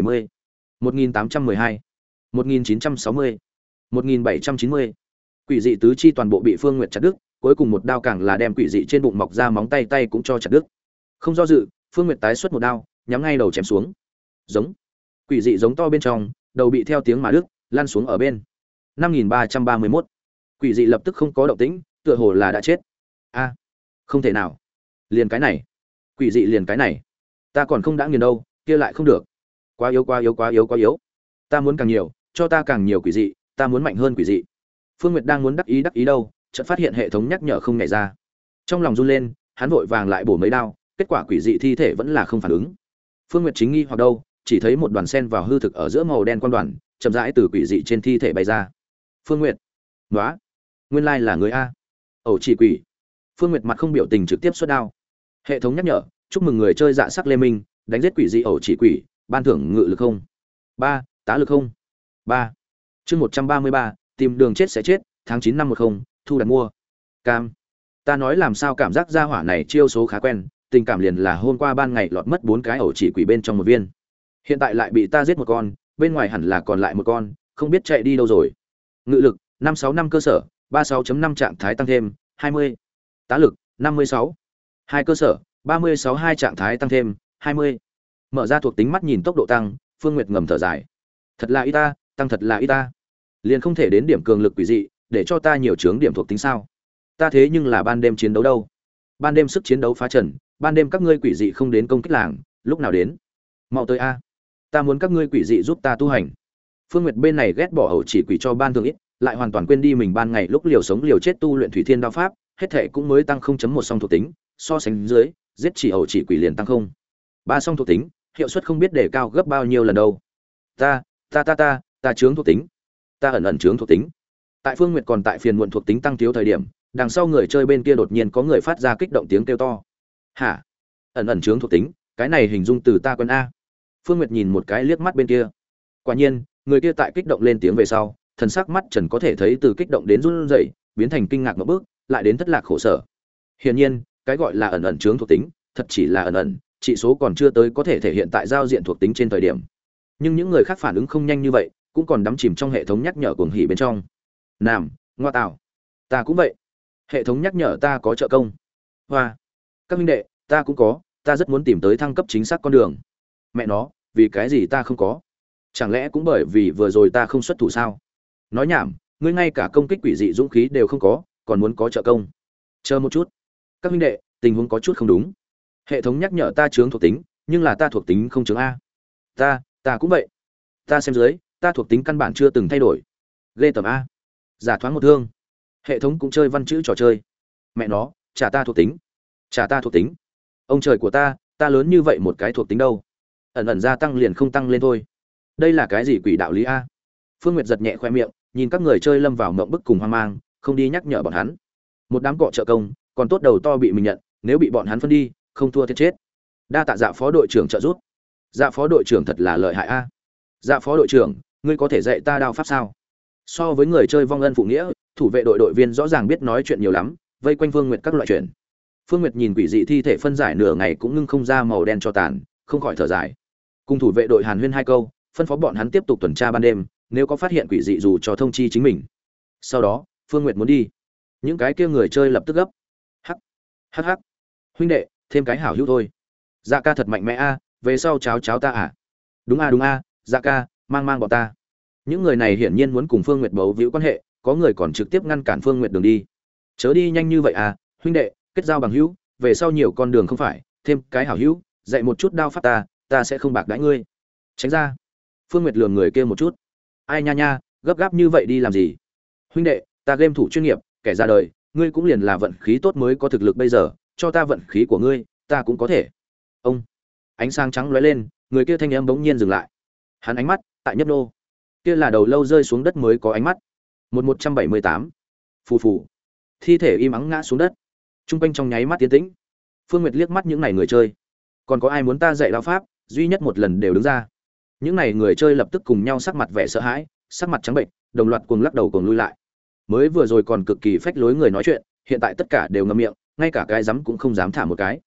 quỷ dị tứ chi toàn bộ bị phương nguyệt chặt đứt, cuối cùng một đao càng là đem quỷ dị trên bụng mọc ra móng tay tay cũng cho chặt đứt. Không do dự, phương nguyệt tái xuất một đao, nhắm ngay đầu chém xuống. Giống. Quỷ dị giống to bên trong, đầu bị theo tiếng mà đứt, lăn xuống ở bên. năm nghìn ba trăm ba mươi mốt. Quỷ dị lập tức không có động tĩnh, tựa hồ là đã chết. A. Không thể nào. Liền cái này. Quỷ dị liền cái này ta còn không đã nghiền đâu, kia lại không được. Quá yếu quá yếu quá yếu quá yếu. Ta muốn càng nhiều, cho ta càng nhiều quỷ dị, ta muốn mạnh hơn quỷ dị. Phương nguyệt đang muốn đắc ý đắc ý đâu, chợt phát hiện hệ thống nhắc nhở không nhảy ra. Trong lòng run lên, hắn vội vàng lại bổ mấy đao, kết quả quỷ dị thi thể vẫn là không phản ứng. Phương nguyệt chính nghi hoặc đâu, chỉ thấy một đoàn sen vào hư thực ở giữa màu đen quan đoàn, chậm rãi từ quỷ dị trên thi thể bay ra. Phương nguyệt. Nói nguyên lai là người a. Ẩu chỉ quỷ. Phương nguyệt mặt không biểu tình trực tiếp xuất đao. Hệ thống nhắc nhở chúc mừng người chơi dạ sắc lê minh, đánh giết quỷ dị ẩu chỉ quỷ, ban thưởng ngự lực không. Ba, tá lực không. Ba, chương một trăm ba mươi ba, tìm đường chết sẽ chết, tháng chín năm một không, thu đặt mua. Cam. Ta nói làm sao cảm giác gia hỏa này chiêu số khá quen, tình cảm liền là hôm qua ban ngày lọt mất bốn cái ẩu chỉ quỷ bên trong một viên. Hiện tại lại bị ta giết một con, bên ngoài hẳn là còn lại một con, không biết chạy đi đâu rồi. Ngự lực, năm sáu năm cơ sở, ba sáu năm trạng thái tăng thêm, hai mươi. Tá lực, năm mươi sáu. Hai cơ sở ba mươi sáu hai trạng thái tăng thêm, hai mươi. Mở ra thuộc tính mắt nhìn tốc độ tăng, phương nguyệt ngầm thở dài. Thật là y ta, tăng thật là y ta. Liền không thể đến điểm cường lực quỷ dị, để cho ta nhiều chướng điểm thuộc tính sao? Ta thế nhưng là ban đêm chiến đấu đâu? Ban đêm sức chiến đấu phá trần, ban đêm các ngươi quỷ dị không đến công kích làng, lúc nào đến? Mau tới a. Ta muốn các ngươi quỷ dị giúp ta tu hành. Phương nguyệt bên này ghét bỏ hậu chỉ quỷ cho ban thường ít, lại hoàn toàn quên đi mình ban ngày lúc liều sống liều chết tu luyện thủy thiên đao pháp, hết thể cũng mới tăng 0.1 song thuộc tính, so sánh dưới giết chỉ ẩu chỉ quỷ liền tăng không. Ba song thuộc tính, hiệu suất không biết để cao gấp bao nhiêu lần đâu. Ta ta ta ta ta chướng thuộc tính. Ta ẩn ẩn chướng thuộc tính. Tại phương nguyệt còn tại phiền muộn thuộc tính tăng thiếu thời điểm, đằng sau người chơi bên kia đột nhiên có người phát ra kích động tiếng kêu to. Hả? Ẩn ẩn chướng thuộc tính, cái này hình dung từ ta quân a. Phương nguyệt nhìn một cái liếc mắt bên kia. Quả nhiên, người kia tại kích động lên tiếng về sau, thần sắc mắt trần có thể thấy từ kích động đến run rẩy, biến thành kinh ngạc một bước, lại đến thất lạc khổ sở. Hiển nhiên cái gọi là ẩn ẩn chướng thuộc tính, thật chỉ là ẩn ẩn, chỉ số còn chưa tới có thể thể hiện tại giao diện thuộc tính trên thời điểm. Nhưng những người khác phản ứng không nhanh như vậy, cũng còn đắm chìm trong hệ thống nhắc nhở cuồng hỉ bên trong. Nam, ngoa tạo ta cũng vậy. Hệ thống nhắc nhở ta có trợ công. Hoa. Các minh đệ, ta cũng có, ta rất muốn tìm tới thăng cấp chính xác con đường. Mẹ nó, vì cái gì ta không có? Chẳng lẽ cũng bởi vì vừa rồi ta không xuất thủ sao? Nói nhảm, ngươi ngay cả công kích quỷ dị dũng khí đều không có, còn muốn có trợ công. Chờ một chút các minh đệ, tình huống có chút không đúng. Hệ thống nhắc nhở ta chướng thuộc tính, nhưng là ta thuộc tính không chướng a. Ta ta cũng vậy. Ta xem dưới, ta thuộc tính căn bản chưa từng thay đổi. Ghê tầm a. Giả thoáng một thương. Hệ thống cũng chơi văn chữ trò chơi. Mẹ nó, trả ta thuộc tính. Trả ta thuộc tính. Ông trời của ta ta lớn như vậy một cái thuộc tính đâu? Ẩn ẩn gia tăng liền không tăng lên thôi. Đây là cái gì quỷ đạo lý a? Phương nguyệt giật nhẹ khoe miệng, nhìn các người chơi lâm vào mộng bức cùng hoang mang, không đi nhắc nhở bọn hắn. Một đám cọ trợ công còn tốt đầu to bị mình nhận, nếu bị bọn hắn phân đi, không thua thiệt chết. Đa tạ dạ phó đội trưởng trợ giúp. Dạ phó đội trưởng thật là lợi hại a. Dạ phó đội trưởng, ngươi có thể dạy ta đao pháp sao? So với người chơi vong ân phụ nghĩa, thủ vệ đội đội viên rõ ràng biết nói chuyện nhiều lắm, vây quanh phương nguyệt các loại chuyện. Phương nguyệt nhìn quỷ dị thi thể phân giải nửa ngày cũng ngưng không ra màu đen cho tàn, không khỏi thở dài. Cùng thủ vệ đội hàn huyên hai câu, phân phó bọn hắn tiếp tục tuần tra ban đêm, nếu có phát hiện quỷ dị dù cho thông chi chính mình. Sau đó, phương nguyệt muốn đi. Những cái kia người chơi lập tức gấp hắc hắc. Huynh đệ, thêm cái hảo hữu thôi. Dạ ca thật mạnh mẽ a, về sau cháo cháo ta à. Đúng a đúng a dạ ca, mang mang bọn ta. Những người này hiển nhiên muốn cùng phương nguyệt bấu víu quan hệ, có người còn trực tiếp ngăn cản phương nguyệt đường đi. Chớ đi nhanh như vậy à huynh đệ, kết giao bằng hữu, về sau nhiều con đường không phải, thêm cái hảo hữu, dạy một chút đao pháp ta ta sẽ không bạc đãi ngươi. Tránh ra. Phương nguyệt lường người kia một chút. Ai nha nha, gấp gáp như vậy đi làm gì? Huynh đệ, ta game thủ chuyên nghiệp, kẻ ra đời ngươi cũng liền là vận khí tốt mới có thực lực bây giờ, cho ta vận khí của ngươi, ta cũng có thể. Ông, ánh sáng trắng lóe lên, người kia thanh âm bỗng nhiên dừng lại. Hắn ánh mắt, tại nhấp nô. Kia là đầu lâu rơi xuống đất mới có ánh mắt. Một một trăm bảy mươi tám. Phù phù. Thi thể im ắng ngã xuống đất. T r u n g quanh trong nháy mắt tiến tĩnh. Phương nguyệt liếc mắt những n à y người chơi. Còn có ai muốn ta dạy đạo pháp, duy nhất một lần đều đứng ra. Những n à y người chơi lập tức cùng nhau sắc mặt vẻ sợ hãi, sắc mặt trắng bệnh, đồng loạt cuồng lắc đầu cuồng lui lại mới vừa rồi còn cực kỳ phách lối người nói chuyện, hiện tại tất cả đều ngậm miệng, ngay cả cái rắm cũng không dám thả một cái.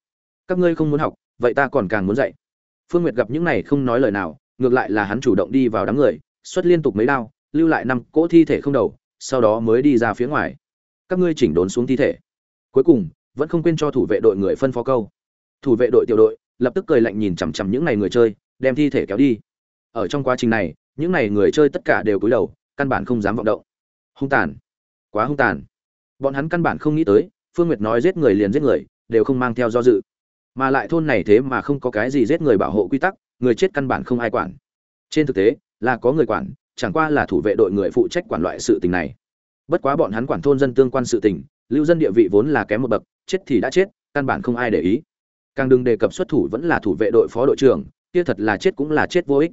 Các ngươi không muốn học, vậy ta còn càng muốn dạy. Phương nguyệt gặp những này không nói lời nào, ngược lại là hắn chủ động đi vào đám người, xuất liên tục mấy đao, lưu lại năm cỗ thi thể không đầu, sau đó mới đi ra phía ngoài. Các ngươi chỉnh đốn xuống thi thể. Cuối cùng, vẫn không quên cho thủ vệ đội người phân phó câu. Thủ vệ đội tiểu đội, lập tức cười lạnh nhìn chằm chằm những này người chơi, đem thi thể kéo đi. Ở trong quá trình này, những này người chơi tất cả đều cúi đầu, căn bản không dám vọng động. Hung tàn quá hung tàn. Bọn hắn căn bản không nghĩ tới, phương nguyệt nói giết người liền giết người, đều không mang theo do dự. Mà lại thôn này thế mà không có cái gì giết người bảo hộ quy tắc, người chết căn bản không ai quản. Trên thực tế, là có người quản, chẳng qua là thủ vệ đội người phụ trách quản loại sự tình này. Bất quá bọn hắn quản thôn dân tương quan sự tình, lưu dân địa vị vốn là kém một bậc, chết thì đã chết, căn bản không ai để ý. Càng đừng đề cập xuất thủ vẫn là thủ vệ đội phó đội trưởng, kia thật là chết cũng là chết vô ích.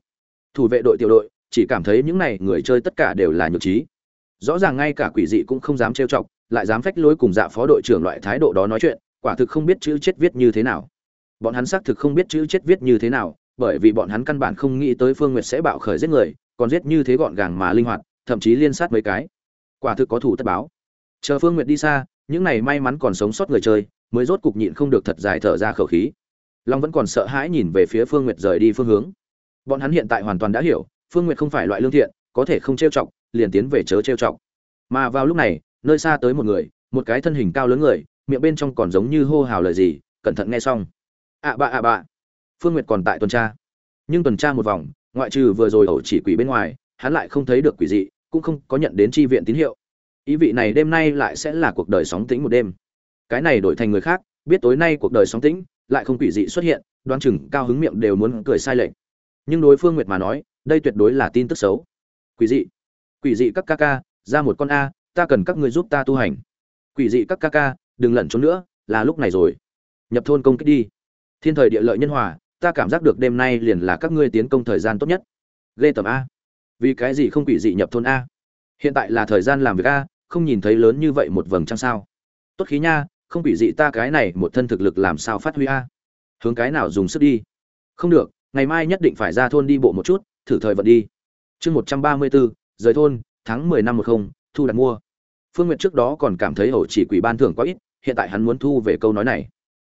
Thủ vệ đội tiểu đội, chỉ cảm thấy những này người chơi tất cả đều là nhược trí rõ ràng ngay cả quỷ dị cũng không dám trêu chọc, lại dám phách lối cùng dạ phó đội trưởng loại thái độ đó nói chuyện, quả thực không biết chữ chết viết như thế nào. Bọn hắn xác thực không biết chữ chết viết như thế nào, bởi vì bọn hắn căn bản không nghĩ tới phương nguyệt sẽ bạo khởi giết người, còn giết như thế gọn gàng mà linh hoạt, thậm chí liên sát mấy cái. Quả thực có thủ tất báo. Chờ phương nguyệt đi xa, những này may mắn còn sống sót người chơi, mới rốt cục nhịn không được thật dài thở ra khẩu khí. Long vẫn còn sợ hãi nhìn về phía phương nguyệt rời đi phương hướng. Bọn hắn hiện tại hoàn toàn đã hiểu, phương nguyệt không phải loại lương thiện, có thể không trêu chọc liền tiến về chớ trêu chọc. Mà vào lúc này nơi xa tới một người một cái thân hình cao lớn người miệng bên trong còn giống như hô hào lời gì cẩn thận nghe xong. À bà, à bà. phương nguyệt còn tại tuần tra. Nhưng tuần tra một vòng ngoại trừ vừa rồi ẩu chỉ quỷ bên ngoài hắn lại không thấy được quỷ dị cũng không có nhận đến tri viện tín hiệu. Ý vị này đêm nay lại sẽ là cuộc đời sóng tĩnh một đêm. Cái này đổi thành người khác biết tối nay cuộc đời sóng tĩnh lại không quỷ dị xuất hiện đoán chừng cao hứng miệng đều muốn cười sai lệch. Nhưng đối phương nguyệt mà nói đây tuyệt đối là tin tức xấu. Quỷ dị quỷ dị các ca ca, ra một con a, ta cần các người giúp ta tu hành. Quỷ dị các ca ca, đừng lẩn trốn nữa, là lúc này rồi. Nhập thôn công kích đi. Thiên thời địa lợi nhân hòa, ta cảm giác được đêm nay liền là các ngươi tiến công thời gian tốt nhất. Ghê tầm a. Vì cái gì không quỷ dị nhập thôn a? Hiện tại là thời gian làm việc a, không nhìn thấy lớn như vậy một vầng trăng sao? Tốt khí nha, không quỷ dị ta cái này một thân thực lực làm sao phát huy a? Hướng cái nào dùng sức đi? Không được, ngày mai nhất định phải ra thôn đi bộ một chút, thử thời vận đi. Chương một trăm ba mươi bốn rời thôn, tháng mười năm một không, thu đặt mua. Phương n g u y ệ t trước đó còn cảm thấy ổ chỉ quỷ ban thưởng quá ít, hiện tại hắn muốn thu về câu nói này.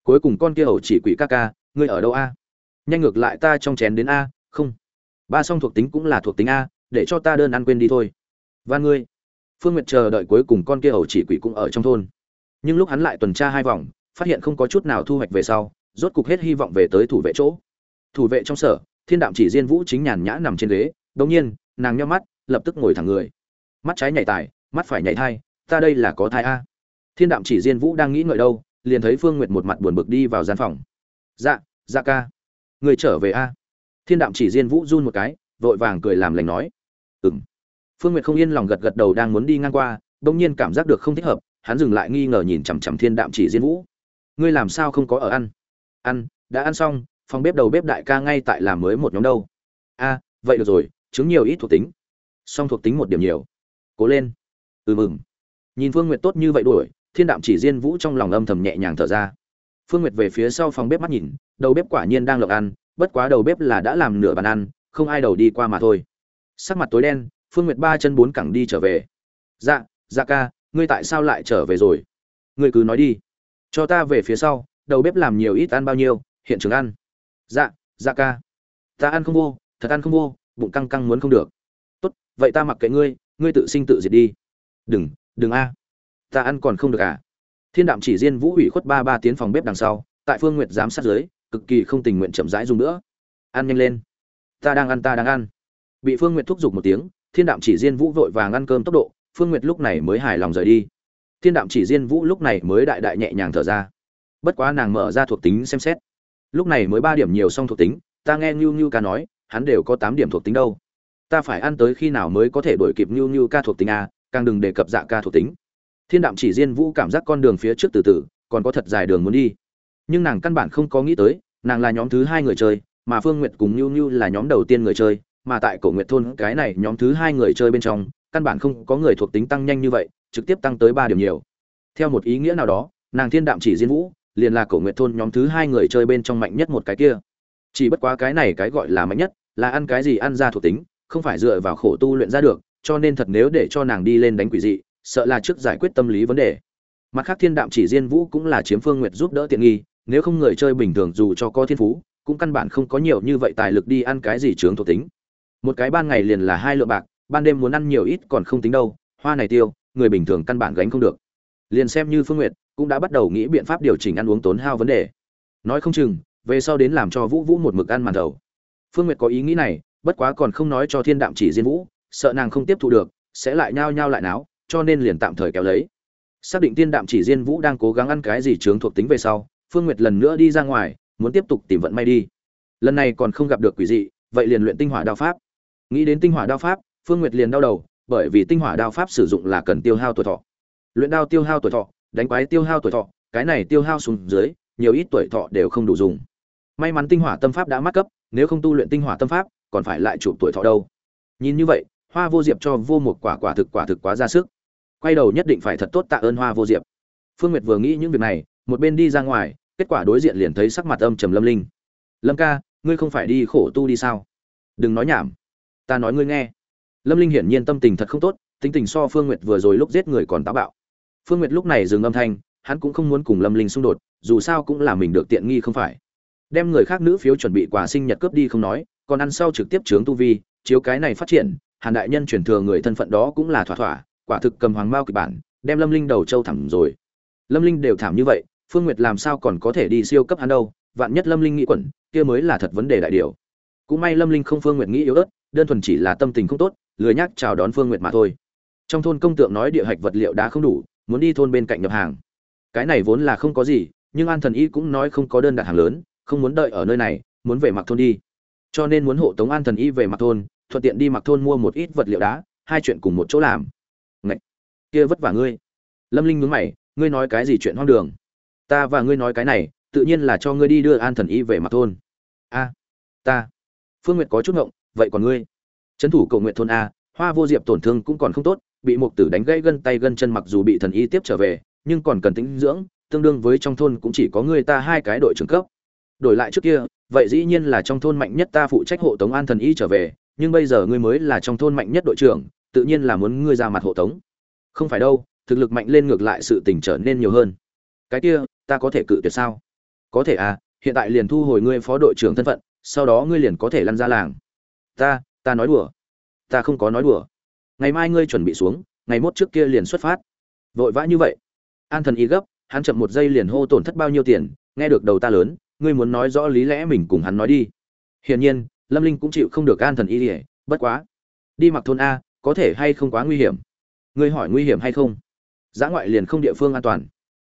Cuối cùng con kia ổ chỉ quỷ ca ca, ngươi ở đâu a? Nhanh ngược lại ta trong chén đến a, không. Ba song thuộc tính cũng là thuộc tính a, để cho ta đơn ăn quên đi thôi. Và ngươi. Phương nguyệt chờ đợi cuối cùng con kia ẩu chỉ quỷ cũng ở trong thôn. Nhưng lúc hắn lại tuần tra hai vòng, phát hiện không có chút nào thu hoạch về sau, rốt cục hết hy vọng về tới thủ vệ chỗ. Thủ vệ trong sở, thiên đạm chỉ diên vũ chính nhàn nhã nằm trên ghế đống nhiên, nàng nhắm mắt lập tức ngồi thẳng người. Mắt trái nhảy tài, mắt phải nhảy thai, ta đây là có thai a. Thiên đạm chỉ diên vũ đang nghĩ ngợi đâu, liền thấy phương nguyệt một mặt buồn bực đi vào gian phòng. Dạ dạ ca. Người trở về a. Thiên đạm chỉ diên vũ run một cái, vội vàng cười làm lành nói. Ừng phương nguyệt không yên lòng gật gật đầu đang muốn đi ngang qua, bỗng nhiên cảm giác được không thích hợp, hắn dừng lại nghi ngờ nhìn chằm chằm thiên đạm chỉ diên vũ. Ngươi làm sao không có ở ăn? Ăn, đã ăn xong, phòng bếp đầu bếp đại ca ngay tại làm mới một nhóm đâu. A, vậy được rồi chứng nhiều ít thuộc tính song thuộc tính một điểm nhiều. Cố lên. Ừ mừng nhìn phương nguyệt tốt như vậy đuổi, thiên đạm chỉ diên vũ trong lòng âm thầm nhẹ nhàng thở ra. Phương nguyệt về phía sau phòng bếp mắt nhìn, đầu bếp quả nhiên đang lộc ăn, bất quá đầu bếp là đã làm nửa bàn ăn, không ai đầu đi qua mà thôi. Sắc mặt tối đen, phương nguyệt ba chân bốn cẳng đi trở về. Dạ dạ ca, ngươi tại sao lại trở về rồi? Ngươi cứ nói đi. Cho ta về phía sau, đầu bếp làm nhiều ít ăn bao nhiêu, hiện trường ăn. Dạ dạ ca. Ta ăn không vô, thật ăn không vô, bụng căng căng muốn không được vậy ta mặc kệ ngươi ngươi tự sinh tự diệt đi. Đừng đừng a. Ta ăn còn không được à? Thiên đạm chỉ riêng vũ hủy khuất ba ba tiến phòng bếp đằng sau tại phương nguyệt giám sát giới, cực kỳ không tình nguyện chậm rãi dùng nữa. Ăn nhanh lên. Ta đang ăn ta đang ăn. Bị phương nguyệt thúc giục một tiếng thiên đạm chỉ riêng vũ vội vàng ăn cơm tốc độ phương nguyệt lúc này mới hài lòng rời đi. Thiên đạm chỉ riêng vũ lúc này mới đại đại nhẹ nhàng thở ra. Bất quá nàng mở ra thuộc tính xem xét. Lúc này mới ba điểm nhiều xong thuộc tính ta nghe ngưu ngưu ca nói, hắn đều có tám điểm thuộc tính đâu. Ta phải ăn tới khi nào mới có thể đuổi kịp Nhu Nhu ca thuộc tính a, càng đừng đề cập dạ ca thuộc tính. Thiên Đạm chỉ Diên Vũ cảm giác con đường phía trước từ từ, còn có thật dài đường muốn đi. Nhưng nàng căn bản không có nghĩ tới, nàng là nhóm thứ hai người chơi, mà Phương Nguyệt cùng Nhu Nhu là nhóm đầu tiên người chơi, mà tại Cổ Nguyệt thôn cái này nhóm thứ hai người chơi bên trong, căn bản không có người thuộc tính tăng nhanh như vậy, trực tiếp tăng tới ba điểm nhiều. Theo một ý nghĩa nào đó, nàng Thiên Đạm chỉ Diên Vũ, liền là Cổ Nguyệt thôn nhóm thứ hai người chơi bên trong mạnh nhất một cái kia chỉ bất quá cái này cái gọi là mạnh nhất là ăn cái gì ăn ra thuộc tính không phải dựa vào khổ tu luyện ra được, cho nên thật nếu để cho nàng đi lên đánh quỷ dị, sợ là trước giải quyết tâm lý vấn đề. Mặt khác thiên đạm chỉ diên vũ cũng là chiếm phương nguyệt giúp đỡ tiện nghi, nếu không người chơi bình thường dù cho có thiên phú, cũng căn bản không có nhiều như vậy tài lực đi ăn cái gì chướng thuộc tính. Một cái ban ngày liền là hai lượng bạc, ban đêm muốn ăn nhiều ít còn không tính đâu, hoa này tiêu, người bình thường căn bản gánh không được. Liền xem như phương nguyệt cũng đã bắt đầu nghĩ biện pháp điều chỉnh ăn uống tốn hao vấn đề. Nói không chừng, về sau đến làm cho vũ vũ một mực ăn màn đầu. Phương nguyệt có ý nghĩ này bất quá còn không nói cho thiên đạm chỉ diên vũ, sợ nàng không tiếp thu được, sẽ lại nhao nhao lại náo, cho nên liền tạm thời kéo lấy. Xác định thiên đạm chỉ diên vũ đang cố gắng ăn cái gì chướng thuộc tính về sau, phương nguyệt lần nữa đi ra ngoài, muốn tiếp tục tìm vận may đi. Lần này còn không gặp được quỷ dị, vậy liền luyện tinh hỏa đao pháp. Nghĩ đến tinh hỏa đao pháp, phương nguyệt liền đau đầu, bởi vì tinh hỏa đao pháp sử dụng là cần tiêu hao tuổi thọ. Luyện đao tiêu hao tuổi thọ, đánh quái tiêu hao tuổi thọ, cái này tiêu hao xuống dưới, nhiều ít tuổi thọ đều không đủ dùng. May mắn tinh hỏa tâm pháp đã mắc cấp, nếu không tu luyện tinh hỏa tâm pháp còn phải lại chụp tuổi thọ đâu. Nhìn như vậy, hoa vô diệp cho vô một quả quả thực quả thực quá ra sức. Quay đầu nhất định phải thật tốt tạ ơn hoa vô diệp. Phương nguyệt vừa nghĩ những việc này, một bên đi ra ngoài, kết quả đối diện liền thấy sắc mặt âm trầm lâm linh. Lâm ca, ngươi không phải đi khổ tu đi sao? Đừng nói nhảm. Ta nói ngươi nghe. Lâm linh hiển nhiên tâm tình thật không tốt, tính tình so phương nguyệt vừa rồi lúc giết người còn táo bạo. Phương nguyệt lúc này dừng âm thanh, hắn cũng không muốn cùng lâm linh xung đột, dù sao cũng là mình được tiện nghi không phải. Đem người khác nữ phiếu chuẩn bị quà sinh nhật cướp đi không nói còn ăn sau trực tiếp chướng tu vi, chiếu cái này phát triển, hàn đại nhân chuyển thừa người thân phận đó cũng là thỏa thỏa, quả thực cầm hoàng mao kịch bản, đem lâm linh đầu châu thẳm rồi. Lâm linh đều thảm như vậy, phương nguyệt làm sao còn có thể đi siêu cấp hắn đâu, vạn nhất lâm linh nghĩ quẩn, kia mới là thật vấn đề đại điều. Cũng may lâm linh không phương nguyệt nghĩ yếu ớt, đơn thuần chỉ là tâm tình không tốt, lười nhắc chào đón phương nguyệt mà thôi. Trong thôn công tượng nói địa hạch vật liệu đã không đủ, muốn đi thôn bên cạnh nhập hàng. Cái này vốn là không có gì, nhưng an thần y cũng nói không có đơn đặt hàng lớn, không muốn đợi ở nơi này, muốn về mặc thôn đi cho nên muốn hộ tống an thần y về mặc thôn, thuận tiện đi mặc thôn mua một ít vật liệu đá, hai chuyện cùng một chỗ làm. Ngậy! kia vất vả ngươi. Lâm linh nhướng mày, ngươi nói cái gì chuyện hoang đường? Ta và ngươi nói cái này, tự nhiên là cho ngươi đi đưa an thần y về mặc thôn. A, ta. Phương nguyệt có chút ngộng, vậy còn ngươi? Trấn thủ cầu nguyện thôn a, hoa vô diệp tổn thương cũng còn không tốt, bị một tử đánh gãy gân tay gân chân mặc dù bị thần y tiếp trở về, nhưng còn cần tĩnh dưỡng, tương đương với trong thôn cũng chỉ có ngươi ta hai cái đội trưởng cấp. Đổi lại trước kia vậy dĩ nhiên là trong thôn mạnh nhất ta phụ trách hộ tống an thần y trở về, nhưng bây giờ ngươi mới là trong thôn mạnh nhất đội trưởng, tự nhiên là muốn ngươi ra mặt hộ tống. Không phải đâu, thực lực mạnh lên ngược lại sự tình trở nên nhiều hơn. Cái kia, ta có thể cự tuyệt sao? Có thể à hiện tại liền thu hồi ngươi phó đội trưởng thân phận, sau đó ngươi liền có thể lăn ra làng. Ta ta nói đùa. Ta không có nói đùa. Ngày mai ngươi chuẩn bị xuống, ngày mốt trước kia liền xuất phát. Vội vã như vậy. An thần y gấp, hắn chậm một giây liền hô tổn thất bao nhiêu tiền, nghe được đầu ta lớn ngươi muốn nói rõ lý lẽ mình cùng hắn nói đi. Hiển nhiên, lâm linh cũng chịu không được an thần y ỉa bất quá. Đi mặc thôn a, có thể hay không quá nguy hiểm? Ngươi hỏi nguy hiểm hay không? Giã ngoại liền không địa phương an toàn.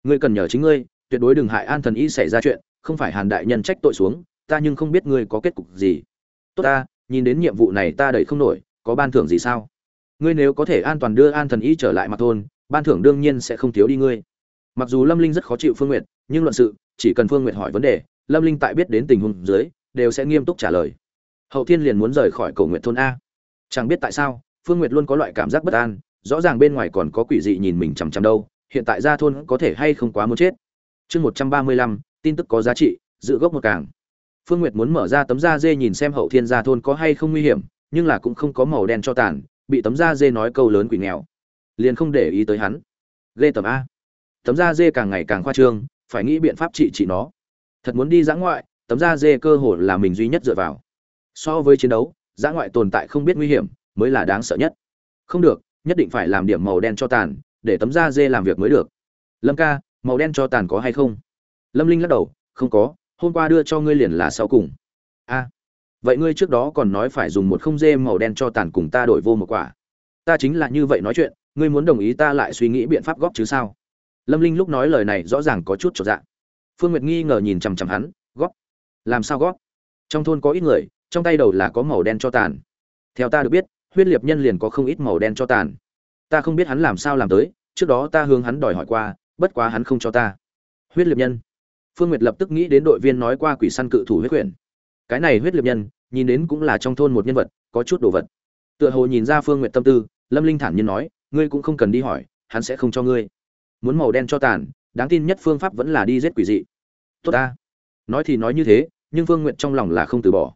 Ngươi cần nhờ chính ngươi, tuyệt đối đừng hại an thần y xảy ra chuyện, không phải hàn đại nhân trách tội xuống, ta nhưng không biết ngươi có kết cục gì. Tốt ta, nhìn đến nhiệm vụ này ta đẩy không nổi, có ban thưởng gì sao? Ngươi nếu có thể an toàn đưa an thần y trở lại mặc thôn, ban thưởng đương nhiên sẽ không thiếu đi ngươi. Mặc dù lâm linh rất khó chịu phương n g u y ệ t nhưng luận sự, chỉ cần phương n g u y ệ t hỏi vấn đề lâm linh tại biết đến tình huống dưới, đều sẽ nghiêm túc trả lời. Hậu thiên liền muốn rời khỏi cầu nguyện thôn a. Chẳng biết tại sao, phương nguyệt luôn có loại cảm giác bất an, rõ ràng bên ngoài còn có quỷ dị nhìn mình chằm chằm đâu, hiện tại ra thôn có thể hay không quá muốn chết. Chương một trăm ba mươi lăm, tin tức có giá trị, giữ gốc một càng. Phương nguyệt muốn mở ra tấm da dê nhìn xem hậu thiên ra thôn có hay không nguy hiểm, nhưng là cũng không có màu đen cho tàn, bị tấm da dê nói câu lớn quỷ nghèo. Liền không để ý tới hắn. Ghê tầm a. Tấm da dê càng ngày càng khoa trương, phải nghĩ biện pháp trị trị nó thật muốn đi dã ngoại, tấm da dê cơ hồ là mình duy nhất dựa vào. So với chiến đấu giã ngoại tồn tại không biết nguy hiểm, mới là đáng sợ nhất. Không được, nhất định phải làm điểm màu đen cho tàn, để tấm da dê làm việc mới được. Lâm ca, màu đen cho tàn có hay không? Lâm linh lắc đầu, không có, hôm qua đưa cho ngươi liền là sau cùng. A, vậy ngươi trước đó còn nói phải dùng một không dê màu đen cho tàn cùng ta đổi vô một quả. Ta chính là như vậy nói chuyện, ngươi muốn đồng ý ta lại suy nghĩ biện pháp góp chứ sao? Lâm linh lúc nói lời này rõ ràng có chút trọn dạng phương nguyệt nghi ngờ nhìn chằm chằm hắn, góp. Làm sao góp? Trong thôn có ít người, trong tay đầu là có màu đen cho tàn. Theo ta được biết, huyết liệt nhân liền có không ít màu đen cho tàn. Ta không biết hắn làm sao làm tới, trước đó ta hướng hắn đòi hỏi qua, bất quá hắn không cho ta. Huyết liệt nhân? Phương nguyệt lập tức nghĩ đến đội viên nói qua quỷ săn cự thủ huyết quyển. Cái này huyết liệt nhân, nhìn đến cũng là trong thôn một nhân vật, có chút đồ vật. Tựa hồ nhìn ra phương nguyệt tâm tư, lâm linh thản nhiên nói, ngươi cũng không cần đi hỏi, hắn sẽ không cho ngươi. Muốn màu đen cho tàn đáng tin nhất phương pháp vẫn là đi giết quỷ dị. Tốt ta. Nói thì nói như thế, nhưng phương nguyệt trong lòng là không từ bỏ.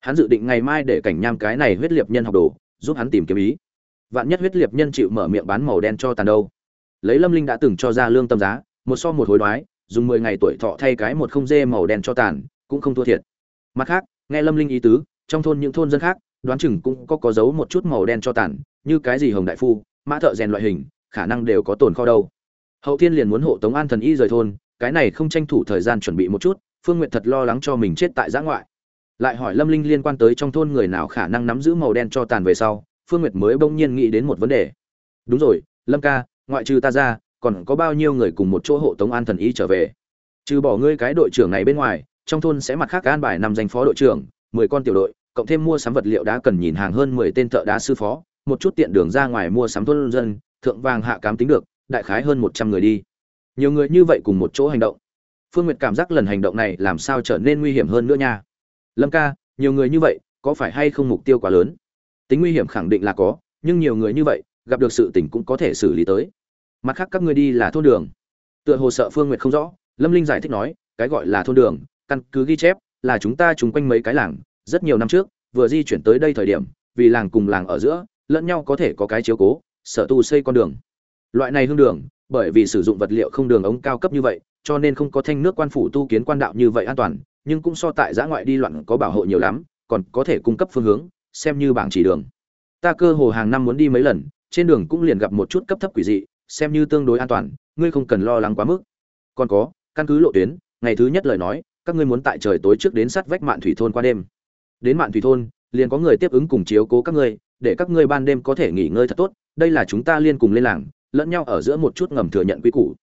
Hắn dự định ngày mai để cảnh nham cái này huyết liệt nhân học đồ, giúp hắn tìm kiếm ý. Vạn nhất huyết liệt nhân chịu mở miệng bán màu đen cho tàn đâu. Lấy lâm linh đã từng cho ra lương tâm giá, một so một hối đoái, dùng mười ngày tuổi thọ thay cái một không dê màu đen cho tàn, cũng không thua thiệt. Mặt khác, nghe lâm linh ý tứ, trong thôn những thôn dân khác, đoán chừng cũng có có giấu một chút màu đen cho tàn, như cái gì hồng đại phu, mã thợ rèn loại hình, khả năng đều có tồn kho đâu hậu thiên liền muốn hộ tống an thần y rời thôn, cái này không tranh thủ thời gian chuẩn bị một chút, phương nguyện thật lo lắng cho mình chết tại giã ngoại. Lại hỏi lâm linh liên quan tới trong thôn người nào khả năng nắm giữ màu đen cho tàn về sau, phương nguyệt mới bỗng nhiên nghĩ đến một vấn đề. Đúng rồi, lâm ca, ngoại trừ ta ra, còn có bao nhiêu người cùng một chỗ hộ tống an thần y trở về? Trừ bỏ ngươi cái đội trưởng này bên ngoài, trong thôn sẽ mặt khác an bài năm danh phó đội trưởng, mười con tiểu đội, cộng thêm mua sắm vật liệu đá cần nhìn hàng hơn mười tên thợ đá sư phó, một chút tiện đường ra ngoài mua sắm thôn dân, thượng vàng hạ cám tính được đại khái hơn một trăm người đi. Nhiều người như vậy cùng một chỗ hành động. Phương nguyệt cảm giác lần hành động này làm sao trở nên nguy hiểm hơn nữa nha. Lâm ca, nhiều người như vậy, có phải hay không mục tiêu quá lớn? Tính nguy hiểm khẳng định là có, nhưng nhiều người như vậy, gặp được sự tình cũng có thể xử lý tới. Mặt khác các ngươi đi là thôn đường. Tựa hồ sợ phương nguyệt không rõ, lâm linh giải thích nói, cái gọi là thôn đường, căn cứ ghi chép, là chúng ta trùng quanh mấy cái làng, rất nhiều năm trước, vừa di chuyển tới đây thời điểm, vì làng cùng làng ở giữa, lẫn nhau có thể có cái chiếu cố sở tu xây con đường loại này hương đường, bởi vì sử dụng vật liệu không đường ống cao cấp như vậy, cho nên không có thanh nước quan phủ tu kiến quan đạo như vậy an toàn, nhưng cũng so tại giã ngoại đi loạn có bảo hộ nhiều lắm, còn có thể cung cấp phương hướng, xem như bảng chỉ đường. Ta cơ hồ hàng năm muốn đi mấy lần, trên đường cũng liền gặp một chút cấp thấp quỷ dị, xem như tương đối an toàn, ngươi không cần lo lắng quá mức. Còn có, căn cứ lộ tuyến, ngày thứ nhất lời nói, các ngươi muốn tại trời tối trước đến sát vách mạn thủy thôn qua đêm. Đến mạn thủy thôn, liền có người tiếp ứng cùng chiếu cố các ngươi, để các ngươi ban đêm có thể nghỉ ngơi thật tốt, đây là chúng ta liên cùng lên làng lẫn nhau ở giữa một chút ngầm thừa nhận quy củ.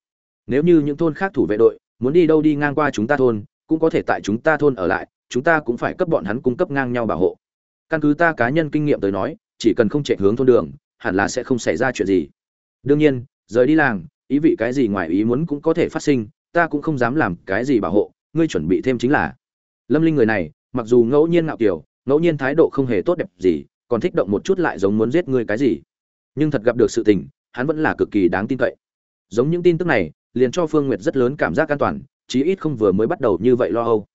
Nếu như những thôn khác thủ vệ đội, muốn đi đâu đi ngang qua chúng ta thôn, cũng có thể tại chúng ta thôn ở lại, chúng ta cũng phải cấp bọn hắn cung cấp ngang nhau bảo hộ. Căn cứ ta cá nhân kinh nghiệm tới nói, chỉ cần không chạy hướng thôn đường, hẳn là sẽ không xảy ra chuyện gì. Đương nhiên, rời đi làng, ý vị cái gì ngoài ý muốn cũng có thể phát sinh, ta cũng không dám làm cái gì bảo hộ, ngươi chuẩn bị thêm chính là. Lâm linh người này, mặc dù ngẫu nhiên ngạo kiểu, ngẫu nhiên thái độ không hề tốt đẹp gì, còn thích động một chút lại giống muốn giết ngươi cái gì. Nhưng thật gặp được sự tình hắn vẫn là cực kỳ đáng tin cậy. Giống những tin tức này, liền cho phương nguyệt rất lớn cảm giác an toàn, chí ít không vừa mới bắt đầu như vậy lo âu.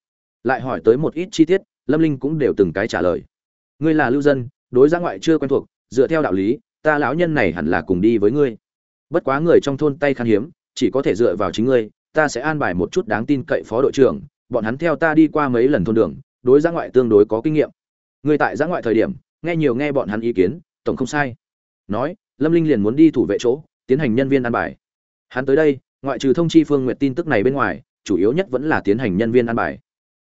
Lại hỏi tới một ít chi tiết, lâm linh cũng đều từng cái trả lời. Ngươi là lưu dân, đối ra ngoại chưa quen thuộc, dựa theo đạo lý, ta lão nhân này hẳn là cùng đi với ngươi. Bất quá người trong thôn tay khan hiếm, chỉ có thể dựa vào chính ngươi, ta sẽ an bài một chút đáng tin cậy phó đội trưởng, bọn hắn theo ta đi qua mấy lần thôn đường, đối ra ngoại tương đối có kinh nghiệm. Ngươi tại giã ngoại thời điểm, nghe nhiều nghe bọn hắn ý kiến, tổng không sai. Nói lâm linh liền muốn đi thủ vệ chỗ, tiến hành nhân viên an bài. Hắn tới đây, ngoại trừ thông chi phương nguyện tin tức này bên ngoài, chủ yếu nhất vẫn là tiến hành nhân viên an bài.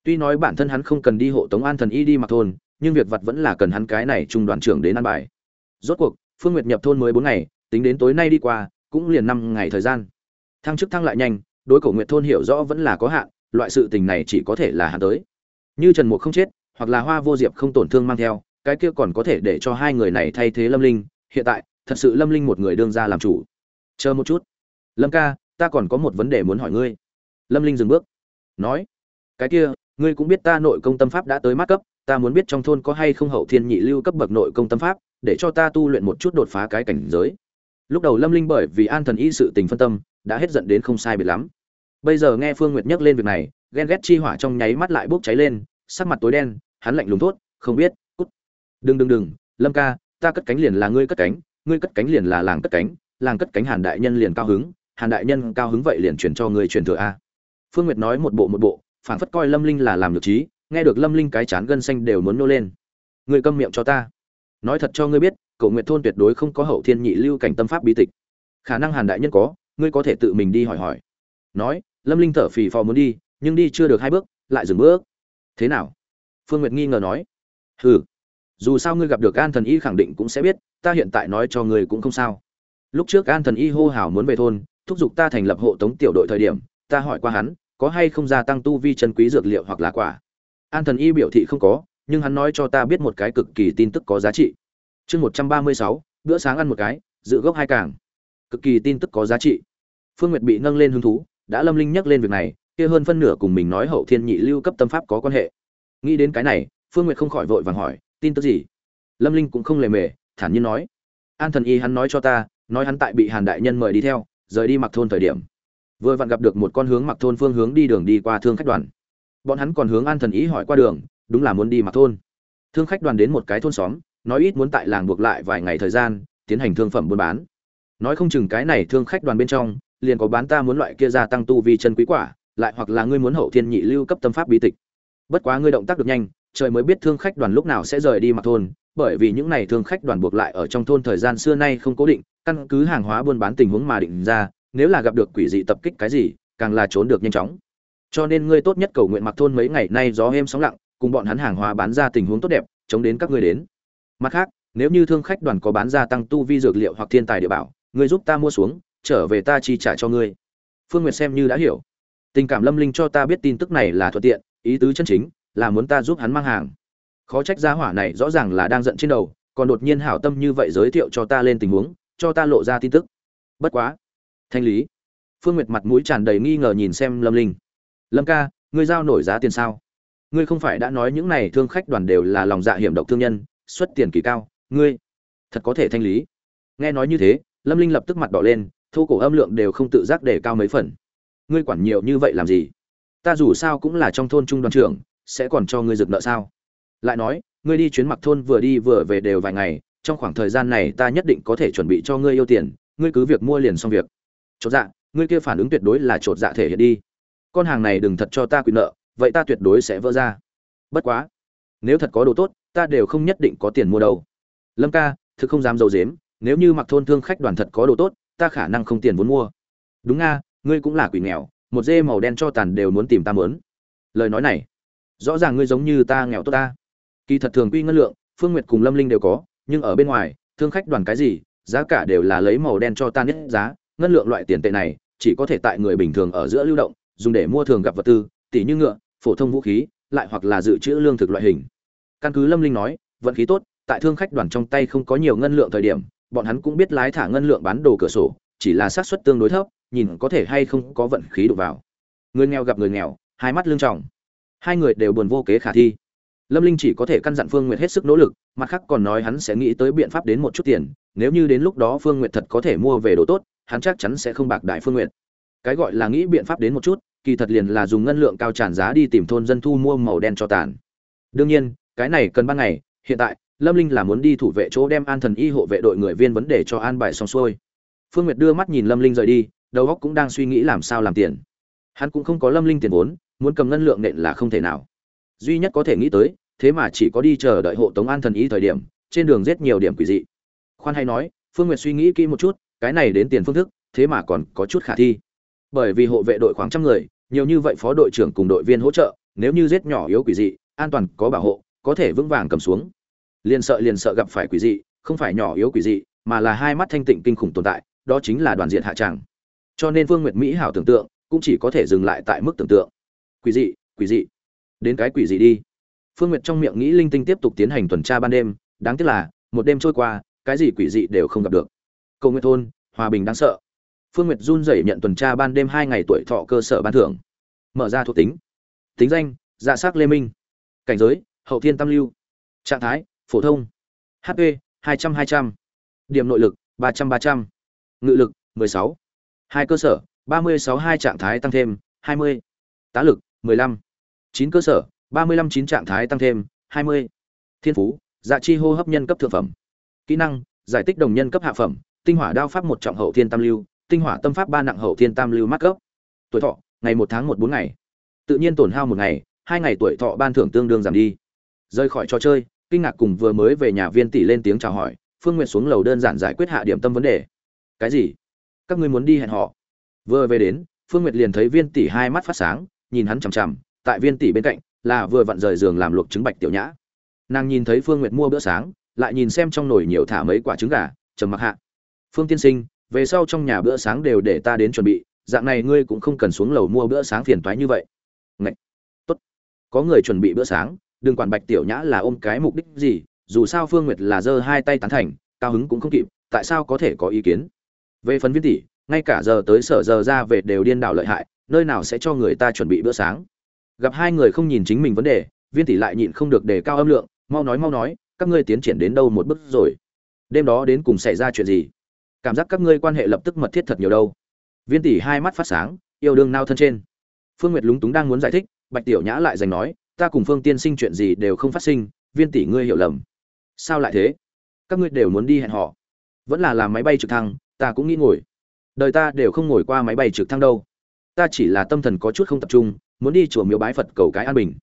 Tuy nói bản thân hắn không cần đi hộ tống an thần y đi mặc thôn, nhưng việc vật vẫn là cần hắn cái này trung đoàn trưởng đến an bài. Rốt cuộc, phương nguyệt nhập thôn mới bốn ngày, tính đến tối nay đi qua, cũng liền năm ngày thời gian. Thăng chức thăng lại nhanh, đối cổ nguyệt thôn hiểu rõ vẫn là có hạn, loại sự tình này chỉ có thể là hắn tới. Như trần mục không chết, hoặc là hoa vô diệp không tổn thương mang theo, cái kia còn có thể để cho hai người này thay thế lâm linh, hiện tại thật sự lâm linh một người đương ra làm chủ. Chờ một chút. Lâm ca, ta còn có một vấn đề muốn hỏi ngươi. Lâm linh dừng bước. Nói. Cái kia, ngươi cũng biết ta nội công tâm pháp đã tới mắt cấp, ta muốn biết trong thôn có hay không hậu thiên nhị lưu cấp bậc nội công tâm pháp, để cho ta tu luyện một chút đột phá cái cảnh giới. Lúc đầu lâm linh bởi vì an thần y sự tình phân tâm, đã hết giận đến không sai biệt lắm. Bây giờ nghe phương nguyệt nhắc lên việc này, ghen ghét chi hỏa trong nháy mắt lại bốc cháy lên, sắc mặt tối đen, hắn lạnh lùng thốt, không biết, cút. Đừng đừng đừng, lâm ca, ta cất cánh liền là ngươi cất cánh ngươi cất cánh liền là làng cất cánh, làng cất cánh hàn đại nhân liền cao hứng, hàn đại nhân cao hứng vậy liền truyền cho ngươi truyền thừa a. Phương nguyệt nói một bộ một bộ phản phất coi lâm linh là làm nhược trí, nghe được lâm linh cái chán gân xanh đều muốn nô lên. Người câm miệng cho ta. Nói thật cho ngươi biết cậu nguyệt thôn tuyệt đối không có hậu thiên nhị lưu cảnh tâm pháp bí tịch. Khả năng hàn đại nhân có, ngươi có thể tự mình đi hỏi hỏi. Nói, lâm linh thở phì phò muốn đi, nhưng đi chưa được hai bước, lại dừng bước. Thế nào? Phương nguyệt nghi ngờ nói. Hừ. Dù sao ngươi gặp được an thần y khẳng định cũng sẽ biết ta hiện tại nói cho ngươi cũng không sao. Lúc trước an thần y hô hào muốn về thôn, thúc giục ta thành lập hộ tống tiểu đội thời điểm, ta hỏi qua hắn, có hay không gia tăng tu vi chân quý dược liệu hoặc là quả. An thần y biểu thị không có, nhưng hắn nói cho ta biết một cái cực kỳ tin tức có giá trị. Chương một trăm ba mươi sáu, bữa sáng ăn một cái dự gốc hai càng. Cực kỳ tin tức có giá trị. Phương nguyệt bị nâng lên hứng thú, đã lâm linh nhắc lên việc này, kia hơn phân nửa cùng mình nói hậu thiên nhị lưu cấp tâm pháp có quan hệ. Nghĩ đến cái này, phương nguyệt không khỏi vội vàng hỏi, tin tức gì? Lâm linh cũng không lề mề thản nhiên nói. An thần y hắn nói cho ta, nói hắn tại bị hàn đại nhân mời đi theo, rời đi mặc thôn thời điểm. Vừa vặn gặp được một con hướng mặc thôn phương hướng đi đường đi qua thương khách đoàn. Bọn hắn còn hướng an thần ý hỏi qua đường, đúng là muốn đi mặc thôn. Thương khách đoàn đến một cái thôn xóm, nói ít muốn tại làng buộc lại vài ngày thời gian, tiến hành thương phẩm buôn bán. Nói không chừng cái này thương khách đoàn bên trong, liền có bán ta muốn loại kia gia tăng tu vi chân quý quả, lại hoặc là ngươi muốn hậu thiên nhị lưu cấp tâm pháp bí tịch. Bất quá ngươi động tác được nhanh trời mới biết thương khách đoàn lúc nào sẽ rời đi mặc thôn, bởi vì những này thương khách đoàn buộc lại ở trong thôn thời gian xưa nay không cố định, căn cứ hàng hóa buôn bán tình huống mà định ra, nếu là gặp được quỷ dị tập kích cái gì, càng là trốn được nhanh chóng. Cho nên ngươi tốt nhất cầu nguyện mặc thôn mấy ngày nay gió êm sóng lặng, cùng bọn hắn hàng hóa bán ra tình huống tốt đẹp, chống đến các ngươi đến. Mặt khác, nếu như thương khách đoàn có bán ra tăng tu vi dược liệu hoặc thiên tài địa bảo, ngươi giúp ta mua xuống, trở về ta chi trả cho ngươi. Phương nguyệt xem như đã hiểu. Tình cảm lâm linh cho ta biết tin tức này là thuận tiện, ý tứ chân chính là muốn ta giúp hắn mang hàng. Khó trách gia hỏa này rõ ràng là đang giận trên đầu, còn đột nhiên hảo tâm như vậy giới thiệu cho ta lên tình huống, cho ta lộ ra tin tức. Bất quá. Thanh lý. Phương nguyệt mặt mũi tràn đầy nghi ngờ nhìn xem lâm linh. Lâm ca, ngươi giao nổi giá tiền sao? Ngươi không phải đã nói những này thương khách đoàn đều là lòng dạ hiểm độc thương nhân, xuất tiền kỳ cao, ngươi thật có thể thanh lý. Nghe nói như thế, lâm linh lập tức mặt đỏ lên, thô cổ âm lượng đều không tự giác để cao mấy phần. Ngươi quản nhiều như vậy làm gì? Ta dù sao cũng là trong thôn trung đoàn trưởng sẽ còn cho ngươi rực nợ sao? Lại nói, ngươi đi chuyến mặc thôn vừa đi vừa về đều vài ngày, trong khoảng thời gian này ta nhất định có thể chuẩn bị cho ngươi yêu tiền, ngươi cứ việc mua liền xong việc. Chột dạ ngươi kia phản ứng tuyệt đối là chột dạ thể hiện đi. Con hàng này đừng thật cho ta quyền nợ, vậy ta tuyệt đối sẽ vỡ ra. Bất quá, nếu thật có đồ tốt, ta đều không nhất định có tiền mua đâu. Lâm ca, thực không dám d i ấ u dếm nếu như mặc thôn thương khách đoàn thật có đồ tốt, ta khả năng không tiền vốn mua. Đúng nga, ngươi cũng là quỷ nghèo, một dê màu đen cho tàn đều muốn tìm ta mớn. Lời nói này rõ ràng ngươi giống như ta nghèo tốt ta. Kỳ thật thường quy ngân lượng, phương nguyệt cùng lâm linh đều có, nhưng ở bên ngoài, thương khách đoàn cái gì, giá cả đều là lấy màu đen cho ta nhất giá. Ngân lượng loại tiền tệ này, chỉ có thể tại người bình thường ở giữa lưu động, dùng để mua thường gặp vật tư tỷ như ngựa, phổ thông vũ khí, lại hoặc là dự trữ lương thực loại hình. Căn cứ lâm linh nói, vận khí tốt, tại thương khách đoàn trong tay không có nhiều ngân lượng thời điểm, bọn hắn cũng biết lái thả ngân lượng bán đồ cửa sổ, chỉ là xác suất tương đối thấp, nhìn có thể hay không có vận khí đụng vào. Người nghèo gặp người nghèo, hai mắt lương trọng hai người đều buồn vô kế khả thi. Lâm linh chỉ có thể căn dặn phương nguyệt hết sức nỗ lực, mặt khác còn nói hắn sẽ nghĩ tới biện pháp đến một chút tiền, nếu như đến lúc đó phương nguyệt thật có thể mua về đồ tốt, hắn chắc chắn sẽ không bạc đại phương nguyệt. Cái gọi là nghĩ biện pháp đến một chút, kỳ thật liền là dùng ngân lượng cao tràn giá đi tìm thôn dân thu mua màu đen cho tàn. Đương nhiên, cái này cần ban ngày, hiện tại, lâm linh là muốn đi thủ vệ chỗ đem an thần y hộ vệ đội người viên vấn đề cho an bài xong xuôi. Phương nguyệt đưa mắt nhìn lâm linh rời đi, đầu óc cũng đang suy nghĩ làm sao làm tiền. Hắn cũng không có lâm linh tiền vốn muốn cầm ngân lượng nện là không thể nào. Duy nhất có thể nghĩ tới, thế mà chỉ có đi chờ đợi hộ tống an thần ý thời điểm, trên đường giết nhiều điểm quỷ dị. Khoan hay nói, phương nguyệt suy nghĩ kỹ một chút, cái này đến tiền phương thức, thế mà còn có chút khả thi. Bởi vì hộ vệ đội khoảng trăm người, nhiều như vậy phó đội trưởng cùng đội viên hỗ trợ, nếu như giết nhỏ yếu quỷ dị, an toàn có bảo hộ, có thể vững vàng cầm xuống. Liền sợ liền sợ gặp phải quỷ dị, không phải nhỏ yếu quỷ dị, mà là hai mắt thanh tịnh kinh khủng tồn tại, đó chính là đoàn diện hạ tràng. Cho nên phương nguyệt mỹ hảo tưởng tượng, cũng chỉ có thể dừng lại tại mức tưởng tượng quỷ dị quỷ dị. Đến cái quỷ dị đi. Phương nguyệt trong miệng nghĩ linh tinh tiếp tục tiến hành tuần tra ban đêm, đáng tiếc là, một đêm trôi qua, cái gì quỷ dị đều không gặp được. Cầu nguyện thôn, hòa bình đáng sợ. Phương nguyệt run rẩy nhận tuần tra ban đêm hai ngày tuổi thọ cơ sở ban thưởng. Mở ra thuộc tính. Tính danh dạ s lê minh. Cảnh giới, hậu thiên tam lưu. Trạng thái, phổ thông. Hp hai trăm hai trăm. Điểm nội lực, ba trăm ba trăm. Ngự lực, mười sáu. Hai cơ sở, ba mươi sáu hai trạng thái tăng thêm, hai mươi. Tá lực mười lăm, chín cơ sở, ba mươi lăm chín trạng thái tăng thêm, hai mươi. Thiên phú dạ chi hô hấp nhân cấp thượng phẩm. Kỹ năng, giải tích đồng nhân cấp hạ phẩm, tinh hỏa đao pháp một trọng hậu thiên tam lưu, tinh hỏa tâm pháp ba nặng hậu thiên tam lưu mắc cấp tuổi thọ, ngày một tháng một bốn ngày. Tự nhiên tổn hao một ngày, hai ngày tuổi thọ ban thưởng tương đương giảm đi. Rời khỏi trò chơi, kinh ngạc cùng vừa mới về nhà viên tỷ lên tiếng chào hỏi, phương nguyệt xuống lầu đơn giản giải quyết hạ điểm tâm vấn đề. Cái gì? Các ngươi muốn đi hẹn họ vừa về đến, phương nguyệt liền thấy viên tỷ hai mắt phát sáng nhìn hắn chằm chằm, tại viên tỷ bên cạnh, là vừa vặn rời giường làm luộc trứng bạch tiểu nhã. Nàng nhìn thấy phương nguyệt mua bữa sáng, lại nhìn xem trong nồi nhiều thả mấy quả trứng gà, trầm mặc hạ. Phương tiên sinh, về sau trong nhà bữa sáng đều để ta đến chuẩn bị, dạng này ngươi cũng không cần xuống lầu mua bữa sáng phiền toái như vậy. Ngậy! tốt. Có người chuẩn bị bữa sáng, đừng quản bạch tiểu nhã là ôm cái mục đích gì, dù sao phương nguyệt là giơ hai tay tán thành, cao hứng cũng không kịp, tại sao có thể có ý kiến? Về phần viên tỷ, ngay cả giờ tới sở giờ ra về đều điên đảo lợi hại nơi nào sẽ cho người ta chuẩn bị bữa sáng? Gặp hai người không nhìn chính mình vấn đề, viên tỷ lại nhịn không được đề cao âm lượng, mau nói mau nói, các ngươi tiến triển đến đâu một bước rồi? Đêm đó đến cùng xảy ra chuyện gì? Cảm giác các ngươi quan hệ lập tức mật thiết thật nhiều đâu. Viên tỷ hai mắt phát sáng, yêu đương nao thân trên. Phương nguyệt lúng túng đang muốn giải thích, bạch tiểu nhã lại giành nói, ta cùng phương tiên sinh chuyện gì đều không phát sinh, viên tỷ ngươi hiểu lầm. Sao lại thế? Các ngươi đều muốn đi hẹn họ vẫn là làm máy bay trực thăng, ta cũng nghĩ ngồi. Đời ta đều không ngồi qua máy bay trực thăng đâu ta chỉ là tâm thần có chút không tập trung muốn đi chùa miếu bái phật cầu cái an bình.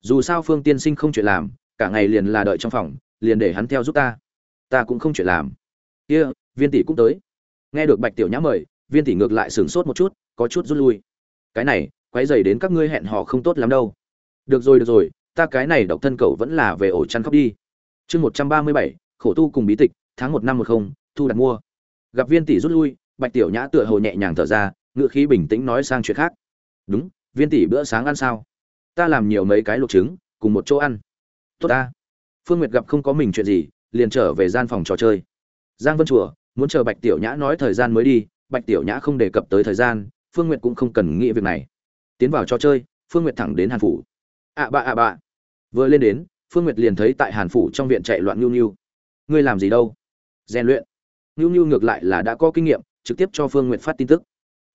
Dù sao phương tiên sinh không chuyện làm cả ngày liền là đợi trong phòng liền để hắn theo giúp ta. Ta cũng không chuyện làm. Kia、yeah, viên tỷ cũng tới. Nghe được bạch tiểu nhã mời viên tỷ ngược lại sửng sốt một chút có chút rút lui. Cái này quấy dày đến các ngươi hẹn hò không tốt lắm đâu. Được rồi được rồi ta cái này độc thân cậu vẫn là về ổ chăn khóc đi. Chương một trăm ba mươi bảy khổ tu cùng bí tịch tháng một năm một không thu đặt mua. Gặp viên tỷ rút lui bạch tiểu nhã tựa hồ nhẹ nhàng thở ra ngựa khí bình tĩnh nói sang chuyện khác. Đúng, viên tỷ bữa sáng ăn sao? Ta làm nhiều mấy cái luộc trứng, cùng một chỗ ăn. Tốt ta. Phương nguyệt gặp không có mình chuyện gì, liền trở về gian phòng trò chơi. Giang vân chùa, muốn chờ bạch tiểu nhã nói thời gian mới đi, bạch tiểu nhã không đề cập tới thời gian, phương nguyệt cũng không cần nghĩ việc này. Tiến vào trò chơi, phương nguyệt thẳng đến hàn phủ. Ạ bạ ạ bạ vừa lên đến, phương nguyệt liền thấy tại hàn phủ trong viện chạy loạn nhu nhu. Ngươi làm gì đâu? Rèn luyện. Nhu nhu ngược lại là đã có kinh nghiệm, trực tiếp cho phương nguyệt phát tin tức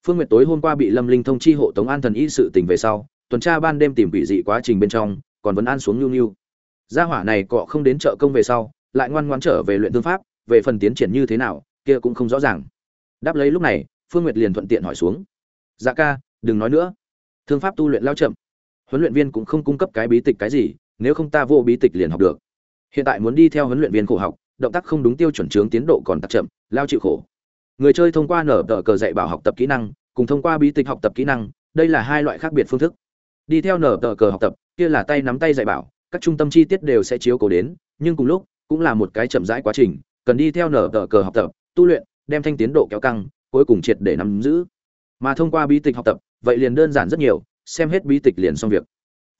phương nguyệt tối hôm qua bị lâm linh thông chi hộ tống an thần y sự tình về sau, tuần tra ban đêm tìm quỷ dị quá trình bên trong, còn vẫn an xuống nhu nhu. Gia hỏa này cọ không đến chợ công về sau, lại ngoan ngoãn trở về luyện thương pháp, về phần tiến triển như thế nào, kia cũng không rõ ràng. Đáp lấy lúc này, phương nguyệt liền thuận tiện hỏi xuống. Dạ ca, đừng nói nữa. Thương pháp tu luyện lao chậm. Huấn luyện viên cũng không cung cấp cái bí tịch cái gì, nếu không ta vô bí tịch liền học được. Hiện tại muốn đi theo huấn luyện viên khổ học, động tác không đúng tiêu chuẩn chướng tiến độ còn tắc chậm, lao chịu khổ người chơi thông qua nở tờ cờ dạy bảo học tập kỹ năng, cùng thông qua bí tịch học tập kỹ năng, đây là hai loại khác biệt phương thức. Đi theo nở tờ cờ học tập, kia là tay nắm tay dạy bảo, các trung tâm chi tiết đều sẽ chiếu cầu đến, nhưng cùng lúc, cũng là một cái chậm rãi quá trình, cần đi theo nở tờ cờ học tập, tu luyện, đem thanh tiến độ kéo căng, cuối cùng triệt để nắm giữ. Mà thông qua bí tịch học tập, vậy liền đơn giản rất nhiều, xem hết bí tịch liền xong việc.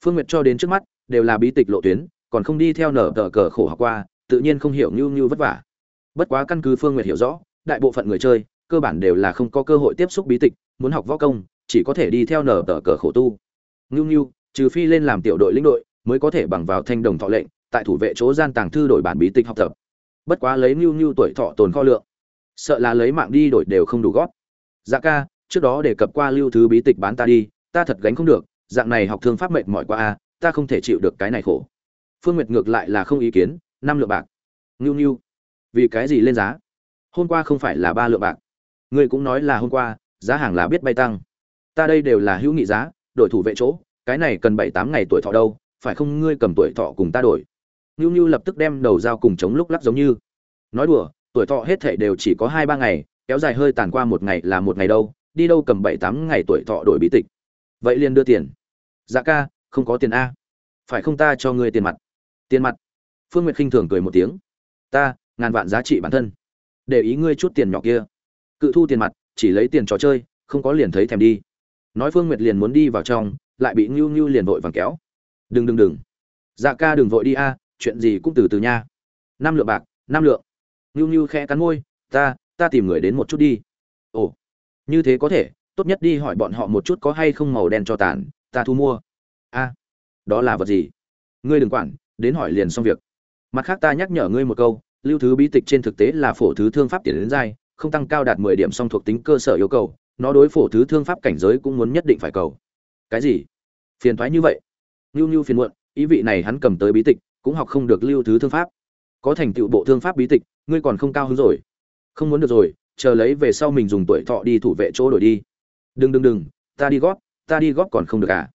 Phương nguyệt cho đến trước mắt, đều là bí tịch lộ tuyến, còn không đi theo nở tờ cờ khổ học qua, tự nhiên không hiểu như như vất vả. Bất quá căn cứ phương nguyệt hiểu rõ đại bộ phận người chơi, cơ bản đều là không có cơ hội tiếp xúc bí tịch, muốn học võ công, chỉ có thể đi theo nở tờ cờ khổ tu. Ngưu ngưu, trừ phi lên làm tiểu đội lĩnh đội, mới có thể bằng vào thanh đồng thọ lệnh, tại thủ vệ chỗ gian tàng thư đổi bản bí tịch học tập. Bất quá lấy ngưu ngưu tuổi thọ tồn kho lượng, sợ là lấy mạng đi đổi đều không đủ gót dạ ca, trước đó đề cập qua lưu thứ bí tịch bán ta đi, ta thật gánh không được, dạng này học thương pháp mệnh mỏi qua a à, ta không thể chịu được cái này khổ. Phương nguyệt ngược lại là không ý kiến, năm lượng bạc. Ngưu ngưu, vì cái gì lên giá? Hôm qua không phải là ba lượng bạc. Ngươi cũng nói là hôm qua, giá hàng là biết bay tăng. Ta đây đều là hữu nghị giá, đổi thủ vệ chỗ, cái này cần bảy tám ngày tuổi thọ đâu, phải không ngươi cầm tuổi thọ cùng ta đổi? Ngưu ngưu lập tức đem đầu dao cùng chống lúc lắc giống như. Nói đùa, tuổi thọ hết thể đều chỉ có hai ba ngày, kéo dài hơi tàn qua một ngày là một ngày đâu, đi đâu cầm bảy tám ngày tuổi thọ đổi bí tịch. Vậy liền đưa tiền. Dạ ca, không có tiền a. Phải không ta cho ngươi tiền mặt? Tiền mặt? Phương nguyệt khinh thường cười một tiếng. Ta, ngàn vạn giá trị bản thân để ý ngươi chút tiền nhỏ kia. Cự thu tiền mặt, chỉ lấy tiền trò chơi, không có liền thấy thèm đi. Nói phương nguyệt liền muốn đi vào trong, lại bị ngưu ngưu liền vội vàng kéo. Đừng đừng đừng. Dạ ca đừng vội đi a, chuyện gì cũng từ từ nha. Năm lượng bạc, năm lượng. Ngưu ngưu khẽ cắn môi, ta ta tìm người đến một chút đi. Ồ, như thế có thể, tốt nhất đi hỏi bọn họ một chút có hay không màu đen cho tàn, ta thu mua. A, đó là vật gì? Ngươi đừng quản, đến hỏi liền xong việc. Mặt khác ta nhắc nhở ngươi một câu lưu thứ bí tịch trên thực tế là phổ thứ thương pháp tiền đến giai không tăng cao đạt mười điểm song thuộc tính cơ sở yêu cầu nó đối phổ thứ thương pháp cảnh giới cũng muốn nhất định phải cầu. Cái gì? Phiền thoái như vậy? Ngưu ngưu phiền muộn ý vị này hắn cầm tới bí tịch cũng học không được lưu thứ thương pháp. Có thành tựu bộ thương pháp bí tịch ngươi còn không cao hứng rồi. Không muốn được rồi chờ lấy về sau mình dùng tuổi thọ đi thủ vệ chỗ đổi đi. Đừng đừng đừng ta đi góp ta đi góp còn không được à?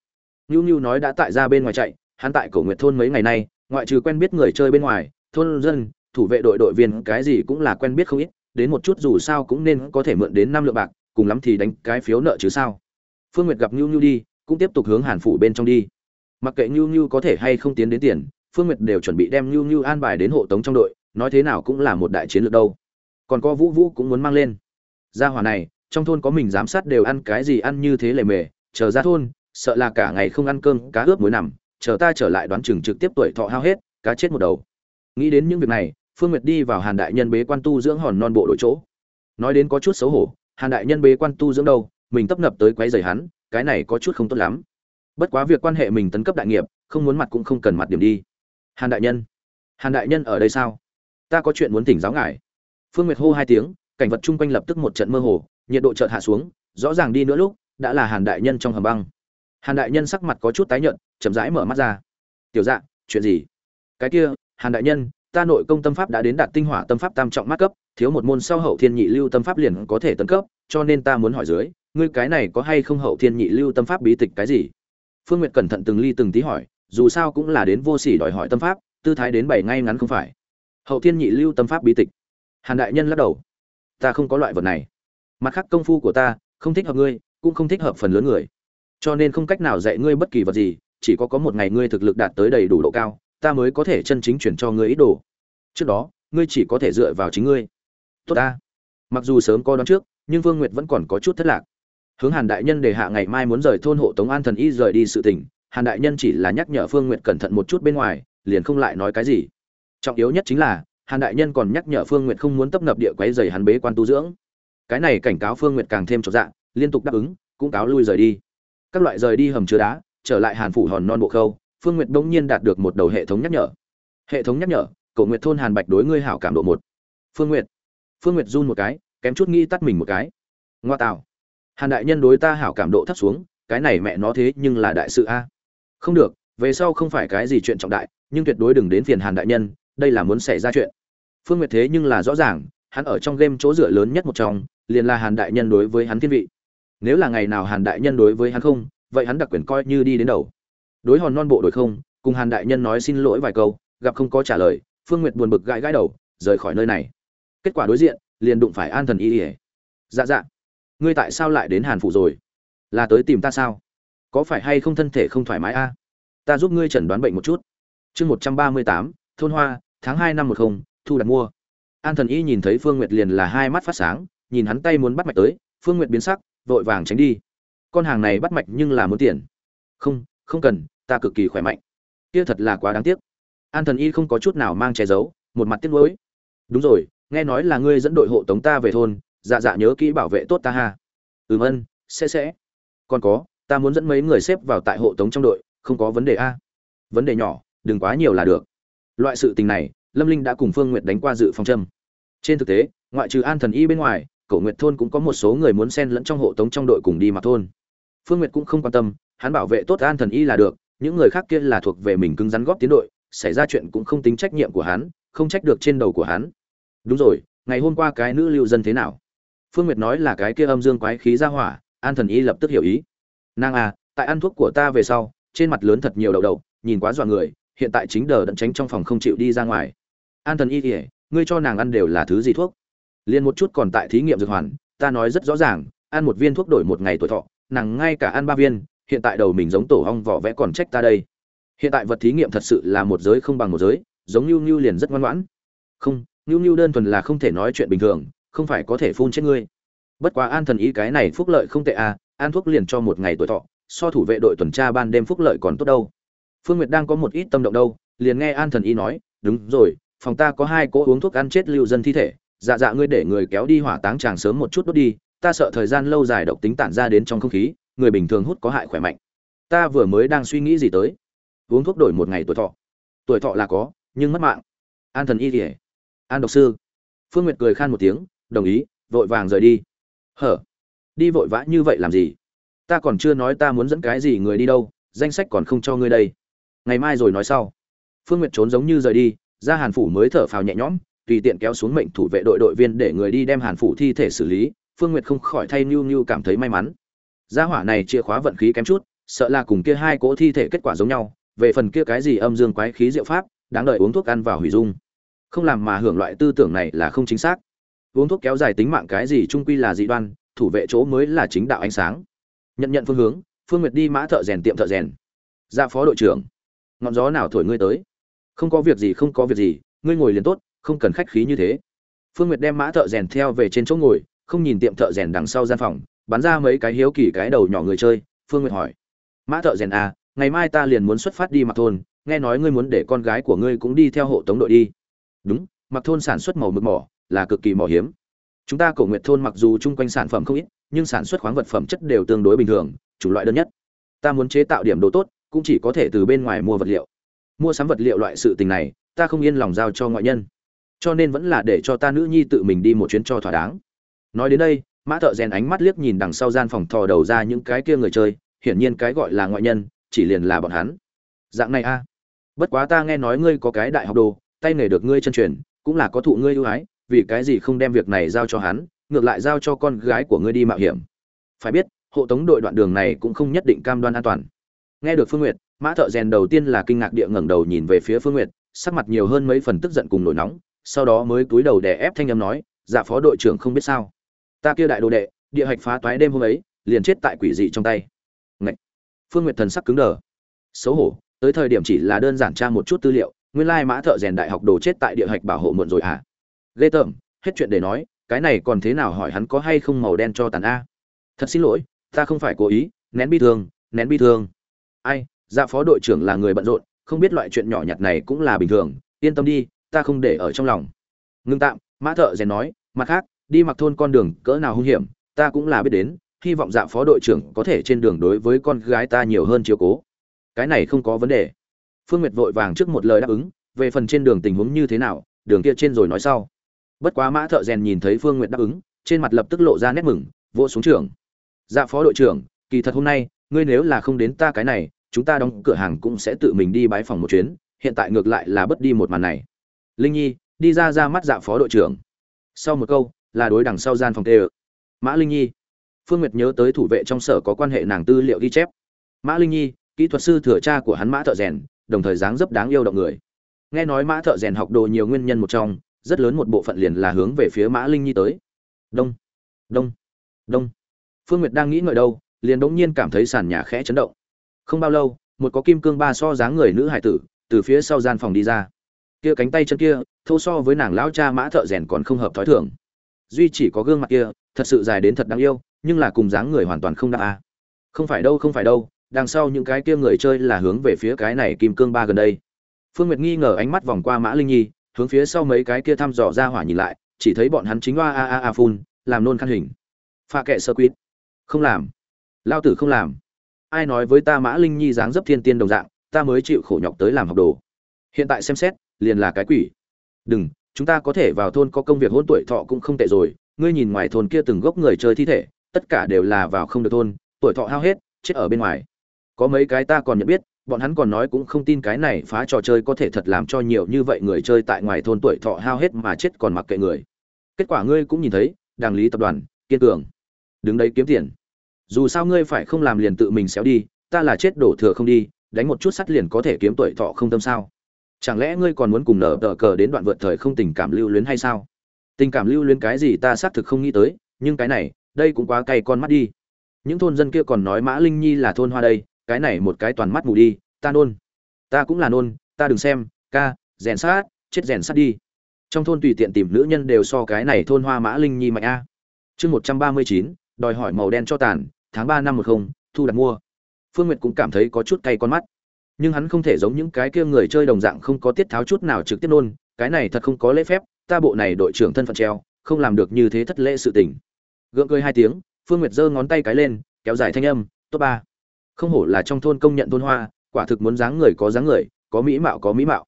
Ngưu ngưu nói đã tại ra bên ngoài chạy, hắn tại Cổ Nguyệt thôn mấy ngày nay, ngoại trừ quen biết người chơi bên ngoài, thôn dân, thủ vệ đội đội viên cái gì cũng là quen biết không ít, đến một chút dù sao cũng nên có thể mượn đến năm lượng bạc, cùng lắm thì đánh cái phiếu nợ chứ sao. Phương Nguyệt gặp Nưu Nưu đi, cũng tiếp tục hướng Hàn phủ bên trong đi. Mặc kệ Nưu Nưu có thể hay không tiến đến tiền, Phương Nguyệt đều chuẩn bị đem Nưu Nưu an bài đến hộ tống trong đội, nói thế nào cũng là một đại chiến lược đâu. Còn có Vũ Vũ cũng muốn mang lên. Gia hỏa này, trong thôn có mình giám sát đều ăn cái gì ăn như thế lề mề, chờ ra thôn, sợ là cả ngày không ăn cơm, cá ướp muối nằm, chờ ta trở lại đoán chừng trực tiếp tuổi thọ hao hết, cá chết một đầu. Nghĩ đến những việc này, Phương Nguyệt đi vào Hàn đại nhân bế quan tu dưỡng hòn non bộ đội chỗ. Nói đến có chút xấu hổ, Hàn đại nhân bế quan tu dưỡng đâu, mình tấp nập tới quấy rầy hắn, cái này có chút không tốt lắm. Bất quá việc quan hệ mình tấn cấp đại nghiệp, không muốn mặt cũng không cần mặt điểm đi. Hàn đại nhân, Hàn đại nhân ở đây sao? Ta có chuyện muốn thỉnh giáo ngài. Phương Nguyệt hô hai tiếng, cảnh vật chung quanh lập tức một trận mơ hồ, nhiệt độ chợt hạ xuống, rõ ràng đi nữa lúc, đã là Hàn đại nhân trong hầm băng. Hàn đại nhân sắc mặt có chút tái nhợt, chậm rãi mở mắt ra. "Tiểu Dạ, chuyện gì?" "Cái kia, Hàn đại nhân, ta nội công tâm pháp đã đến đạt tinh hỏa tâm pháp tam trọng mát cấp, thiếu một môn sau hậu thiên nhị lưu tâm pháp liền có thể tấn cấp, cho nên ta muốn hỏi dưới, ngươi cái này có hay không hậu thiên nhị lưu tâm pháp bí tịch cái gì?" Phương Nguyệt cẩn thận từng ly từng tí hỏi, dù sao cũng là đến vô sỉ đòi hỏi tâm pháp, tư thái đến bảy ngay ngắn không phải. Hậu thiên nhị lưu tâm pháp bí tịch. Hàn đại nhân lắc đầu, ta không có loại vật này. Mặt khác công phu của ta không thích hợp ngươi, cũng không thích hợp phần lớn người, cho nên không cách nào dạy ngươi bất kỳ vật gì, chỉ có có một ngày ngươi thực lực đạt tới đầy đủ độ cao, ta mới có thể chân chính chuyển cho ngươi ý đồ. Trước đó, ngươi chỉ có thể dựa vào chính ngươi. Tốt ta. Mặc dù sớm có đoán trước, nhưng Vương Nguyệt vẫn còn có chút thất lạc. Hướng Hàn đại nhân đề hạ ngày mai muốn rời thôn hộ Tống An thần y rời đi sự tình, Hàn đại nhân chỉ là nhắc nhở Phương Nguyệt cẩn thận một chút bên ngoài, liền không lại nói cái gì. Trọng yếu nhất chính là, Hàn đại nhân còn nhắc nhở Phương Nguyệt không muốn tấp nập địa quấy rầy hắn bế quan tu dưỡng. Cái này cảnh cáo Phương Nguyệt càng thêm chột dạ, liên tục đáp ứng, cũng cáo lui rời đi. Các loại rời đi hầm chứa đá, trở lại Hàn phủ hòn non bộ khâu, Phương Nguyệt bỗng nhiên đạt được một đầu hệ thống nhắc nhở. Hệ thống nhắc nhở, Cổ Nguyệt thôn Hàn Bạch đối ngươi hảo cảm độ một. Phương Nguyệt. Phương Nguyệt run một cái, kém chút nghĩ tắt mình một cái. Ngoa tạo. Hàn đại nhân đối ta hảo cảm độ thấp xuống, cái này mẹ nó thế nhưng là đại sự a. Không được, về sau không phải cái gì chuyện trọng đại, nhưng tuyệt đối đừng đến phiền Hàn đại nhân, đây là muốn xảy ra chuyện. Phương Nguyệt thế nhưng là rõ ràng, hắn ở trong game chỗ dựa lớn nhất một trong, liền là Hàn đại nhân đối với hắn thiên vị. Nếu là ngày nào Hàn đại nhân đối với hắn không, vậy hắn đặc quyền coi như đi đến đầu. Đối hòn non bộ đội không, cùng Hàn đại nhân nói xin lỗi vài câu, gặp không có trả lời, Phương Nguyệt buồn bực gãi gãi đầu, rời khỏi nơi này. Kết quả đối diện, liền đụng phải An Thần Y. Dạ dạ, ngươi tại sao lại đến Hàn phủ rồi? Là tới tìm ta sao? Có phải hay không thân thể không thoải mái a? Ta giúp ngươi chẩn đoán bệnh một chút. Chương một trăm ba mươi tám, thôn Hoa, tháng hai năm một không, thu đặt mua. An Thần Y nhìn thấy Phương Nguyệt liền là hai mắt phát sáng, nhìn hắn tay muốn bắt mạch tới, Phương Nguyệt biến sắc, vội vàng tránh đi. Con hàng này bắt mạch nhưng là muốn tiền. Không, không cần, ta cực kỳ khỏe mạnh. Kia thật là quá đáng tiếc. An Thần Y không có chút nào mang che giấu, một mặt tiếc nuối. Đúng rồi, nghe nói là ngươi dẫn đội hộ tống ta về thôn, dạ dạ nhớ kỹ bảo vệ tốt ta ha. Ừm ân, sẽ sẽ. Còn có, ta muốn dẫn mấy người xếp vào tại hộ tống trong đội, không có vấn đề a. Vấn đề nhỏ, đừng quá nhiều là được. Loại sự tình này, Lâm Linh đã cùng Phương Nguyệt đánh qua dự phòng châm. Trên thực tế, ngoại trừ An Thần Y bên ngoài, Cổ Nguyệt thôn cũng có một số người muốn xen lẫn trong hộ tống trong đội cùng đi mà thôn. Phương Nguyệt cũng không quan tâm, hắn bảo vệ tốt An Thần Y là được, những người khác kia là thuộc về mình cứng rắn góp tiến đội, xảy ra chuyện cũng không tính trách nhiệm của hắn, không trách được trên đầu của hắn. Đúng rồi, ngày hôm qua cái nữ lưu dân thế nào? Phương Nguyệt nói là cái kia âm dương quái khí ra hỏa, An Thần Y lập tức hiểu ý. Nàng à, tại ăn thuốc của ta về sau, trên mặt lớn thật nhiều đầu đầu, nhìn quá dọa người, hiện tại chính đờ đẫn tránh trong phòng không chịu đi ra ngoài. An Thần Y, ngươi cho nàng ăn đều là thứ gì thuốc? Liên một chút còn tại thí nghiệm dược hoàn, ta nói rất rõ ràng, ăn một viên thuốc đổi một ngày tuổi thọ, nàng ngay cả ăn ba viên, hiện tại đầu mình giống tổ hong vỏ vẽ còn trách ta đây. Hiện tại vật thí nghiệm thật sự là một giới không bằng một giới, giống như như liền rất ngoan ngoãn. Không như như đơn thuần là không thể nói chuyện bình thường, không phải có thể phun chết ngươi. Bất quá an thần ý cái này phúc lợi không tệ à an thuốc liền cho một ngày tuổi thọ, so thủ vệ đội tuần tra ban đêm phúc lợi còn tốt đâu. Phương nguyệt đang có một ít tâm động đâu, liền nghe an thần ý nói, đúng rồi, phòng ta có hai cỗ uống thuốc ăn chết lưu dân thi thể dạ dạ ngươi để người kéo đi hỏa táng chàng sớm một chút đốt đi, ta sợ thời gian lâu dài độc tính tản ra đến trong không khí người bình thường hút có hại khỏe mạnh. Ta vừa mới đang suy nghĩ gì tới? Uống thuốc đổi một ngày tuổi thọ. Tuổi thọ là có, nhưng mất mạng. An thần y kỉa an độc sư. Phương nguyệt cười khan một tiếng, đồng ý, vội vàng rời đi. Hở? Đi vội vã như vậy làm gì? Ta còn chưa nói ta muốn dẫn cái gì người đi đâu, danh sách còn không cho ngươi đây. Ngày mai rồi nói sau. Phương nguyệt trốn giống như rời đi, ra hàn phủ mới thở phào nhẹ nhõm, tùy tiện kéo xuống mệnh thủ vệ đội đội viên để người đi đem hàn phủ thi thể xử lý. Phương nguyệt không khỏi thay nhu nhu cảm thấy may mắn gia hỏa này chìa khóa vận khí kém chút, sợ là cùng kia hai cỗ thi thể kết quả giống nhau, về phần kia cái gì âm dương quái khí diệu pháp, đáng đợi uống thuốc ăn vào hủy dung. Không làm mà hưởng loại tư tưởng này là không chính xác. Uống thuốc kéo dài tính mạng cái gì trung quy là dị đoan, thủ vệ chỗ mới là chính đạo ánh sáng. Nhận nhận phương hướng, phương nguyệt đi mã thợ rèn tiệm thợ rèn. Ra phó đội trưởng, ngọn gió nào thổi ngươi tới? Không có việc gì, không có việc gì, ngươi ngồi liền tốt, không cần khách khí như thế. Phương nguyệt đem mã thợ rèn theo về trên chỗ ngồi, không nhìn tiệm thợ rèn đằng sau gian phòng bắn ra mấy cái hiếu kỳ cái đầu nhỏ người chơi, phương nguyệt hỏi. Mã thợ rèn à ngày mai ta liền muốn xuất phát đi mặc thôn, nghe nói ngươi muốn để con gái của ngươi cũng đi theo hộ tống đội đi. Đúng, mặc thôn sản xuất màu mực mỏ, là cực kỳ mỏ hiếm. Chúng ta cổ nguyệt thôn mặc dù chung quanh sản phẩm không ít, nhưng sản xuất khoáng vật phẩm chất đều tương đối bình thường chủ loại đơn nhất. Ta muốn chế tạo điểm đồ tốt, cũng chỉ có thể từ bên ngoài mua vật liệu. Mua sắm vật liệu loại sự tình này, ta không yên lòng giao cho ngoại nhân. Cho nên vẫn là để cho ta nữ nhi tự mình đi một chuyến cho thỏa đáng. Nói đến đây mã thợ rèn ánh mắt liếc nhìn đằng sau gian phòng thò đầu ra những cái kia người chơi, hiển nhiên cái gọi là ngoại nhân, chỉ liền là bọn hắn. Dạng này a. Bất quá ta nghe nói ngươi có cái đại học đồ, tay nghề được ngươi chân truyền, cũng là có thụ ngươi ưu ái, vì cái gì không đem việc này giao cho hắn, ngược lại giao cho con gái của ngươi đi mạo hiểm. Phải biết, hộ tống đội đoạn đường này cũng không nhất định cam đoan an toàn. Nghe được phương nguyệt, mã thợ rèn đầu tiên là kinh ngạc địa ngẩng đầu nhìn về phía phương nguyệt, sắc mặt nhiều hơn mấy phần tức giận cùng nổi nóng, sau đó mới cúi đầu đè ép thanh âm nói dạ phó đội trưởng không biết sao ta kia đại đồ đệ, địa hạch phá toái đêm hôm ấy, liền chết tại quỷ dị trong tay. Ngậy. phương nguyệt thần sắc cứng đờ. Xấu hổ, tới thời điểm chỉ là đơn giản tra một chút tư liệu, nguyên lai mã thợ rèn đại học đồ chết tại địa hạch bảo hộ muộn rồi à ghê tởm, hết chuyện để nói, cái này còn thế nào hỏi hắn có hay không màu đen cho tàn a? Thật xin lỗi, ta không phải cố ý, nén bi thương, nén bi thương. Ai dạ phó đội trưởng là người bận rộn, không biết loại chuyện nhỏ nhặt này cũng là bình thường, yên tâm đi, ta không để ở trong lòng. Ngưng tạm, mã thợ rèn nói, mặt khác đi mặc thôn con đường cỡ nào hung hiểm, ta cũng là biết đến, hy vọng dạ phó đội trưởng có thể trên đường đối với con gái ta nhiều hơn chiều cố. Cái này không có vấn đề. Phương nguyệt vội vàng trước một lời đáp ứng, về phần trên đường tình huống như thế nào, đường kia trên rồi nói sau. Bất quá mã thợ rèn nhìn thấy phương nguyệt đáp ứng, trên mặt lập tức lộ ra nét mừng, vỗ xuống trưởng dạ phó đội trưởng, kỳ thật hôm nay, ngươi nếu là không đến ta cái này, chúng ta đóng cửa hàng cũng sẽ tự mình đi bái phòng một chuyến, hiện tại ngược lại là bất đi một màn này. Linh nhi, đi ra ra mắt dạ phó đội trưởng. Sau một câu là đối đằng sau gian phòng tê ự mã linh nhi. Phương nguyệt nhớ tới thủ vệ trong sở có quan hệ nàng tư liệu ghi chép. Mã linh nhi, kỹ thuật sư thừa cha của hắn mã thợ rèn, đồng thời dáng dấp đáng yêu động người. Nghe nói mã thợ rèn học đồ nhiều nguyên nhân một trong, rất lớn một bộ phận liền là hướng về phía mã linh nhi tới. Đông. Đông. Đông. Phương nguyệt đang nghĩ ngợi đâu, liền đột nhiên cảm thấy sàn nhà khẽ chấn động. Không bao lâu, một có kim cương ba so dáng người nữ hải tử, từ phía sau gian phòng đi ra. Kia cánh tay chân kia, thô so với nàng lão cha mã thợ rèn còn không hợp thói thường duy chỉ có gương mặt kia, thật sự dài đến thật đáng yêu, nhưng là cùng dáng người hoàn toàn không đáp a. Không phải đâu, không phải đâu, đằng sau những cái kia người chơi là hướng về phía cái này kim cương ba gần đây. Phương nguyệt nghi ngờ ánh mắt vòng qua mã linh nhi, hướng phía sau mấy cái kia thăm dò ra hỏa nhìn lại, chỉ thấy bọn hắn chính oa a a a phun, làm nôn khăn hình. Pha kệ sơ quýt. Không làm. Lao tử không làm. Ai nói với ta mã linh nhi dáng dấp thiên tiên đồng dạng, ta mới chịu khổ nhọc tới làm học đồ. Hiện tại xem xét, liền là cái quỷ. Đừng chúng ta có thể vào thôn có công việc hôn tuổi thọ cũng không tệ rồi, ngươi nhìn ngoài thôn kia từng gốc người chơi thi thể, tất cả đều là vào không được thôn, tuổi thọ hao hết, chết ở bên ngoài. Có mấy cái ta còn nhận biết, bọn hắn còn nói cũng không tin cái này phá trò chơi có thể thật làm cho nhiều như vậy người chơi tại ngoài thôn tuổi thọ hao hết mà chết còn mặc kệ người. Kết quả ngươi cũng nhìn thấy đảng lý tập đoàn, kiên cường. Đứng đấy kiếm tiền. Dù sao ngươi phải không làm liền tự mình xéo đi, ta là chết đổ thừa không đi, đánh một chút sắt liền có thể kiếm tuổi thọ không tâm sao chẳng lẽ ngươi còn muốn cùng nở tờ cờ đến đoạn vượt thời không tình cảm lưu luyến hay sao? Tình cảm lưu luyến cái gì ta xác thực không nghĩ tới, nhưng cái này, đây cũng quá cay con mắt đi. Những thôn dân kia còn nói mã linh nhi là thôn hoa đây, cái này một cái toàn mắt mù đi, ta nôn. Ta cũng là nôn, ta đừng xem, ca, rèn sát, chết rèn sát đi. Trong thôn tùy tiện tìm nữ nhân đều so cái này thôn hoa mã linh nhi mạnh a. Chương một trăm ba mươi chín, đòi hỏi màu đen cho tàn, tháng ba năm một không, thu đặt mua. Phương nguyệt cũng cảm thấy có chút cay con mắt nhưng hắn không thể giống những cái kia người chơi đồng dạng không có tiết tháo chút nào trực tiếp nôn, cái này thật không có lễ phép, ta bộ này đội trưởng thân phận treo, không làm được như thế thất lễ sự tình. Gượng cười hai tiếng, phương nguyệt giơ ngón tay cái lên, kéo dài thanh âm, top ba. Không hổ là trong thôn công nhận thôn hoa, quả thực muốn dáng người có dáng người, có mỹ mạo có mỹ mạo.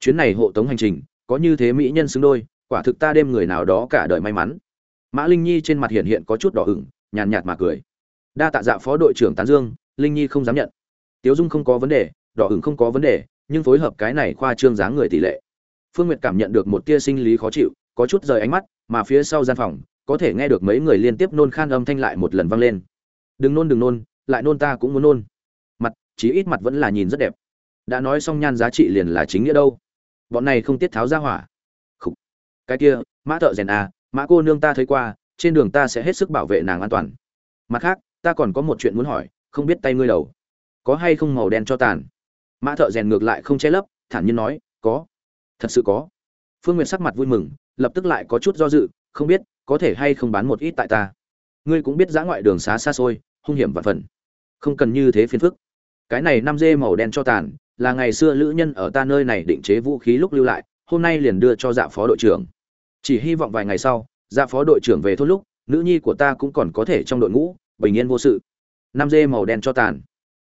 Chuyến này hộ tống hành trình, có như thế mỹ nhân xứng đôi, quả thực ta đêm người nào đó cả đời may mắn. Mã linh nhi trên mặt hiện hiện có chút đỏ ửng, nhàn nhạt mà cười. Đa tạ dạ phó đội trưởng tán dương, linh nhi không dám nhận. Tiếu dung không có vấn đề đỏ ửng không có vấn đề nhưng phối hợp cái này khoa trương dáng người tỷ lệ. Phương nguyệt cảm nhận được một tia sinh lý khó chịu có chút rời ánh mắt mà phía sau gian phòng có thể nghe được mấy người liên tiếp nôn khan âm thanh lại một lần vang lên. Đừng nôn đừng nôn lại nôn ta cũng muốn nôn. Mặt, chí ít mặt vẫn là nhìn rất đẹp. Đã nói xong nhan giá trị liền là chính nghĩa đâu. Bọn này không tiết tháo ra hỏa. Khủ. cái kia mã thợ rèn à mã cô nương ta thấy qua trên đường ta sẽ hết sức bảo vệ nàng an toàn. Mặt khác ta còn có một chuyện muốn hỏi không biết tay ngươi đầu có hay không màu đen cho tàn? Mã thợ rèn ngược lại không che lấp, thản nhiên nói, có, thật sự có. Phương nguyệt sắc mặt vui mừng, lập tức lại có chút do dự, không biết, có thể hay không bán một ít tại ta? Ngươi cũng biết giã ngoại đường xá xa xôi, hung hiểm và phần. Không cần như thế phiền phức. Cái này năm dê màu đen cho tàn, là ngày xưa lữ nhân ở ta nơi này định chế vũ khí lúc lưu lại, hôm nay liền đưa cho dạ phó đội trưởng. Chỉ hy vọng vài ngày sau dạ phó đội trưởng về thôn lúc, nữ nhi của ta cũng còn có thể trong đội ngũ, bình yên vô sự. Năm dê màu đen cho tàn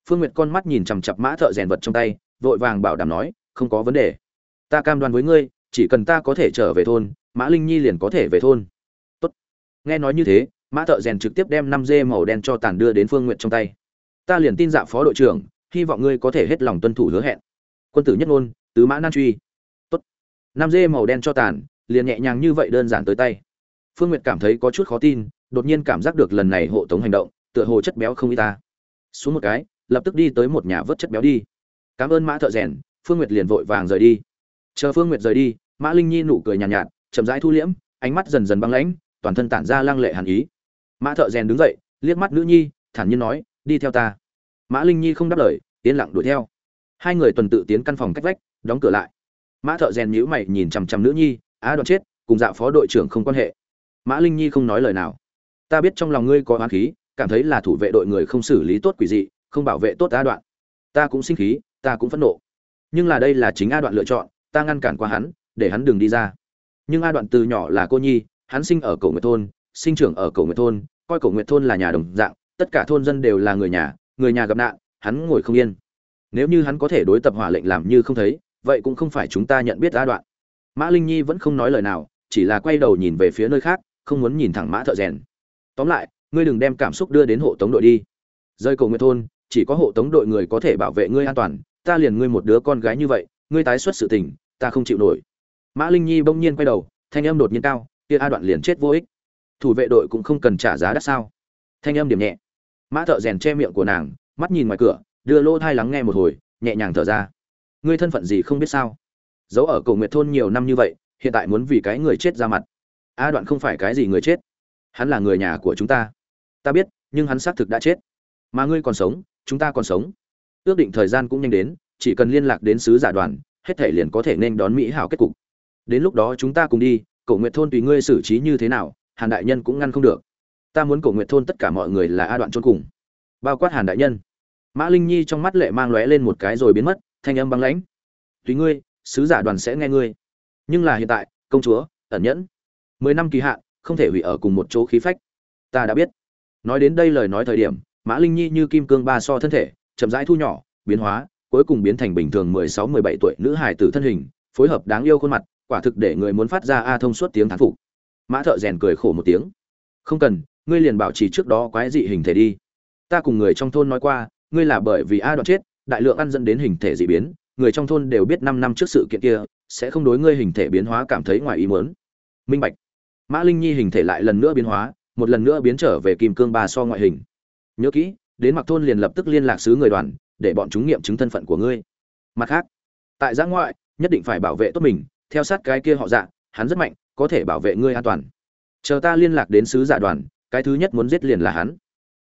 phương nguyệt con mắt nhìn chằm chặp mã thợ rèn vật trong tay, vội vàng bảo đảm nói, không có vấn đề. Ta cam đoan với ngươi, chỉ cần ta có thể trở về thôn, mã linh nhi liền có thể về thôn. Tốt. nghe nói như thế, mã thợ rèn trực tiếp đem năm dê màu đen cho tàn đưa đến phương Nguyệt trong tay. Ta liền tin dạ phó đội trưởng, hy vọng ngươi có thể hết lòng tuân thủ hứa hẹn. Quân tử nhất ngôn, tứ mã nan truy. Tốt. năm dê màu đen cho tàn, liền nhẹ nhàng như vậy đơn giản tới tay. Phương nguyệt cảm thấy có chút khó tin, đột nhiên cảm giác được lần này hộ tống hành động, tựa hồ chất béo không y ta. Xuống một cái lập tức đi tới một nhà vớt chất béo đi. Cảm ơn mã thợ rèn phương nguyệt liền vội vàng rời đi. Chờ phương nguyệt rời đi mã linh nhi nụ cười nhàn nhạt, nhạt chậm rãi thu liễm ánh mắt dần dần băng lãnh toàn thân tản ra lang lệ hàn ý. Mã thợ rèn đứng dậy liếc mắt nữ nhi thản nhiên nói đi theo ta. Mã linh nhi không đáp lời yên lặng đuổi theo. Hai người tuần tự tiến căn phòng cách vách đóng cửa lại. Mã thợ rèn nhíu mày nhìn chằm chằm nữ nhi á đoạn chết cùng dạ phó đội trưởng không quan hệ. Mã linh nhi không nói lời nào. Ta biết trong lòng ngươi có oán khí cảm thấy là thủ vệ đội người không xử lý tốt quỷ dị không bảo vệ tốt a đoạn. Ta cũng sinh khí, ta cũng phẫn nộ. Nhưng là đây là chính a đoạn lựa chọn, ta ngăn cản qua hắn, để hắn đừng đi ra. Nhưng a đoạn từ nhỏ là cô nhi, hắn sinh ở cổ nguyệt thôn, sinh trưởng ở cổ nguyệt thôn, coi cổ nguyệt thôn là nhà đồng dạng, tất cả thôn dân đều là người nhà người nhà gặp nạn, hắn ngồi không yên. Nếu như hắn có thể đối tập hỏa lệnh làm như không thấy, vậy cũng không phải chúng ta nhận biết a đoạn. Mã linh nhi vẫn không nói lời nào, chỉ là quay đầu nhìn về phía nơi khác, không muốn nhìn thẳng mã thợ rèn. Tóm lại, ngươi đừng đem cảm xúc đưa đến hộ tống đội đi. Rơi cầu nguyệt thôn chỉ có hộ tống đội người có thể bảo vệ ngươi an toàn, ta liền ngươi một đứa con gái như vậy, ngươi tái xuất sự tình, ta không chịu nổi. Mã linh nhi bỗng nhiên quay đầu, thanh âm đột nhiên cao, kia a đoạn liền chết vô ích. Thủ vệ đội cũng không cần trả giá đắt sao? Thanh âm điểm nhẹ. Mã thợ rèn che miệng của nàng, mắt nhìn ngoài cửa, đưa lỗ thai lắng nghe một hồi, nhẹ nhàng thở ra. Ngươi thân phận gì không biết sao? Giấu ở cầu nguyệt thôn nhiều năm như vậy, hiện tại muốn vì cái người chết ra mặt. A đoạn không phải cái gì người chết. Hắn là người nhà của chúng ta. Ta biết, nhưng hắn xác thực đã chết. Mà ngươi còn sống chúng ta còn sống. Ước định thời gian cũng nhanh đến, chỉ cần liên lạc đến sứ giả đoàn, hết thể liền có thể nên đón mỹ hảo kết cục. Đến lúc đó chúng ta cùng đi, cổ nguyệt thôn tùy ngươi xử trí như thế nào, hàn đại nhân cũng ngăn không được. Ta muốn cổ nguyệt thôn tất cả mọi người là a đoạn chôn cùng. Bao quát hàn đại nhân. Mã linh nhi trong mắt lệ mang lóe lên một cái rồi biến mất, thanh âm băng lãnh. Tùy ngươi, sứ giả đoàn sẽ nghe ngươi. Nhưng là hiện tại, công chúa, ẩn nhẫn. Mười năm kỳ hạn, không thể hủy ở cùng một chỗ khí phách. Ta đã biết. Nói đến đây lời nói thời điểm mã linh nhi như kim cương ba so thân thể, chậm rãi thu nhỏ, biến hóa, cuối cùng biến thành bình thường mười sáu, mười bảy tuổi nữ hài tử thân hình, phối hợp đáng yêu khuôn mặt, quả thực để người muốn phát ra a thông suốt tiếng thán phục. Mã thợ rèn cười khổ một tiếng. Không cần, ngươi liền bảo trì trước đó quái dị hình thể đi. Ta cùng người trong thôn nói qua, ngươi là bởi vì a đoạn chết, đại lượng ăn dẫn đến hình thể dị biến, người trong thôn đều biết năm năm trước sự kiện kia, sẽ không đối ngươi hình thể biến hóa cảm thấy ngoài ý muốn. Minh bạch. Mã linh nhi hình thể lại lần nữa biến hóa, một lần nữa biến trở về kim cương ba so ngoại hình nhớ kỹ, đến mặc thôn liền lập tức liên lạc sứ người đoàn, để bọn chúng nghiệm chứng thân phận của ngươi. Mặt khác, tại giã ngoại, nhất định phải bảo vệ tốt mình, theo sát cái kia họ dạ hắn rất mạnh, có thể bảo vệ ngươi an toàn. Chờ ta liên lạc đến sứ giả dạ đoàn, cái thứ nhất muốn giết liền là hắn.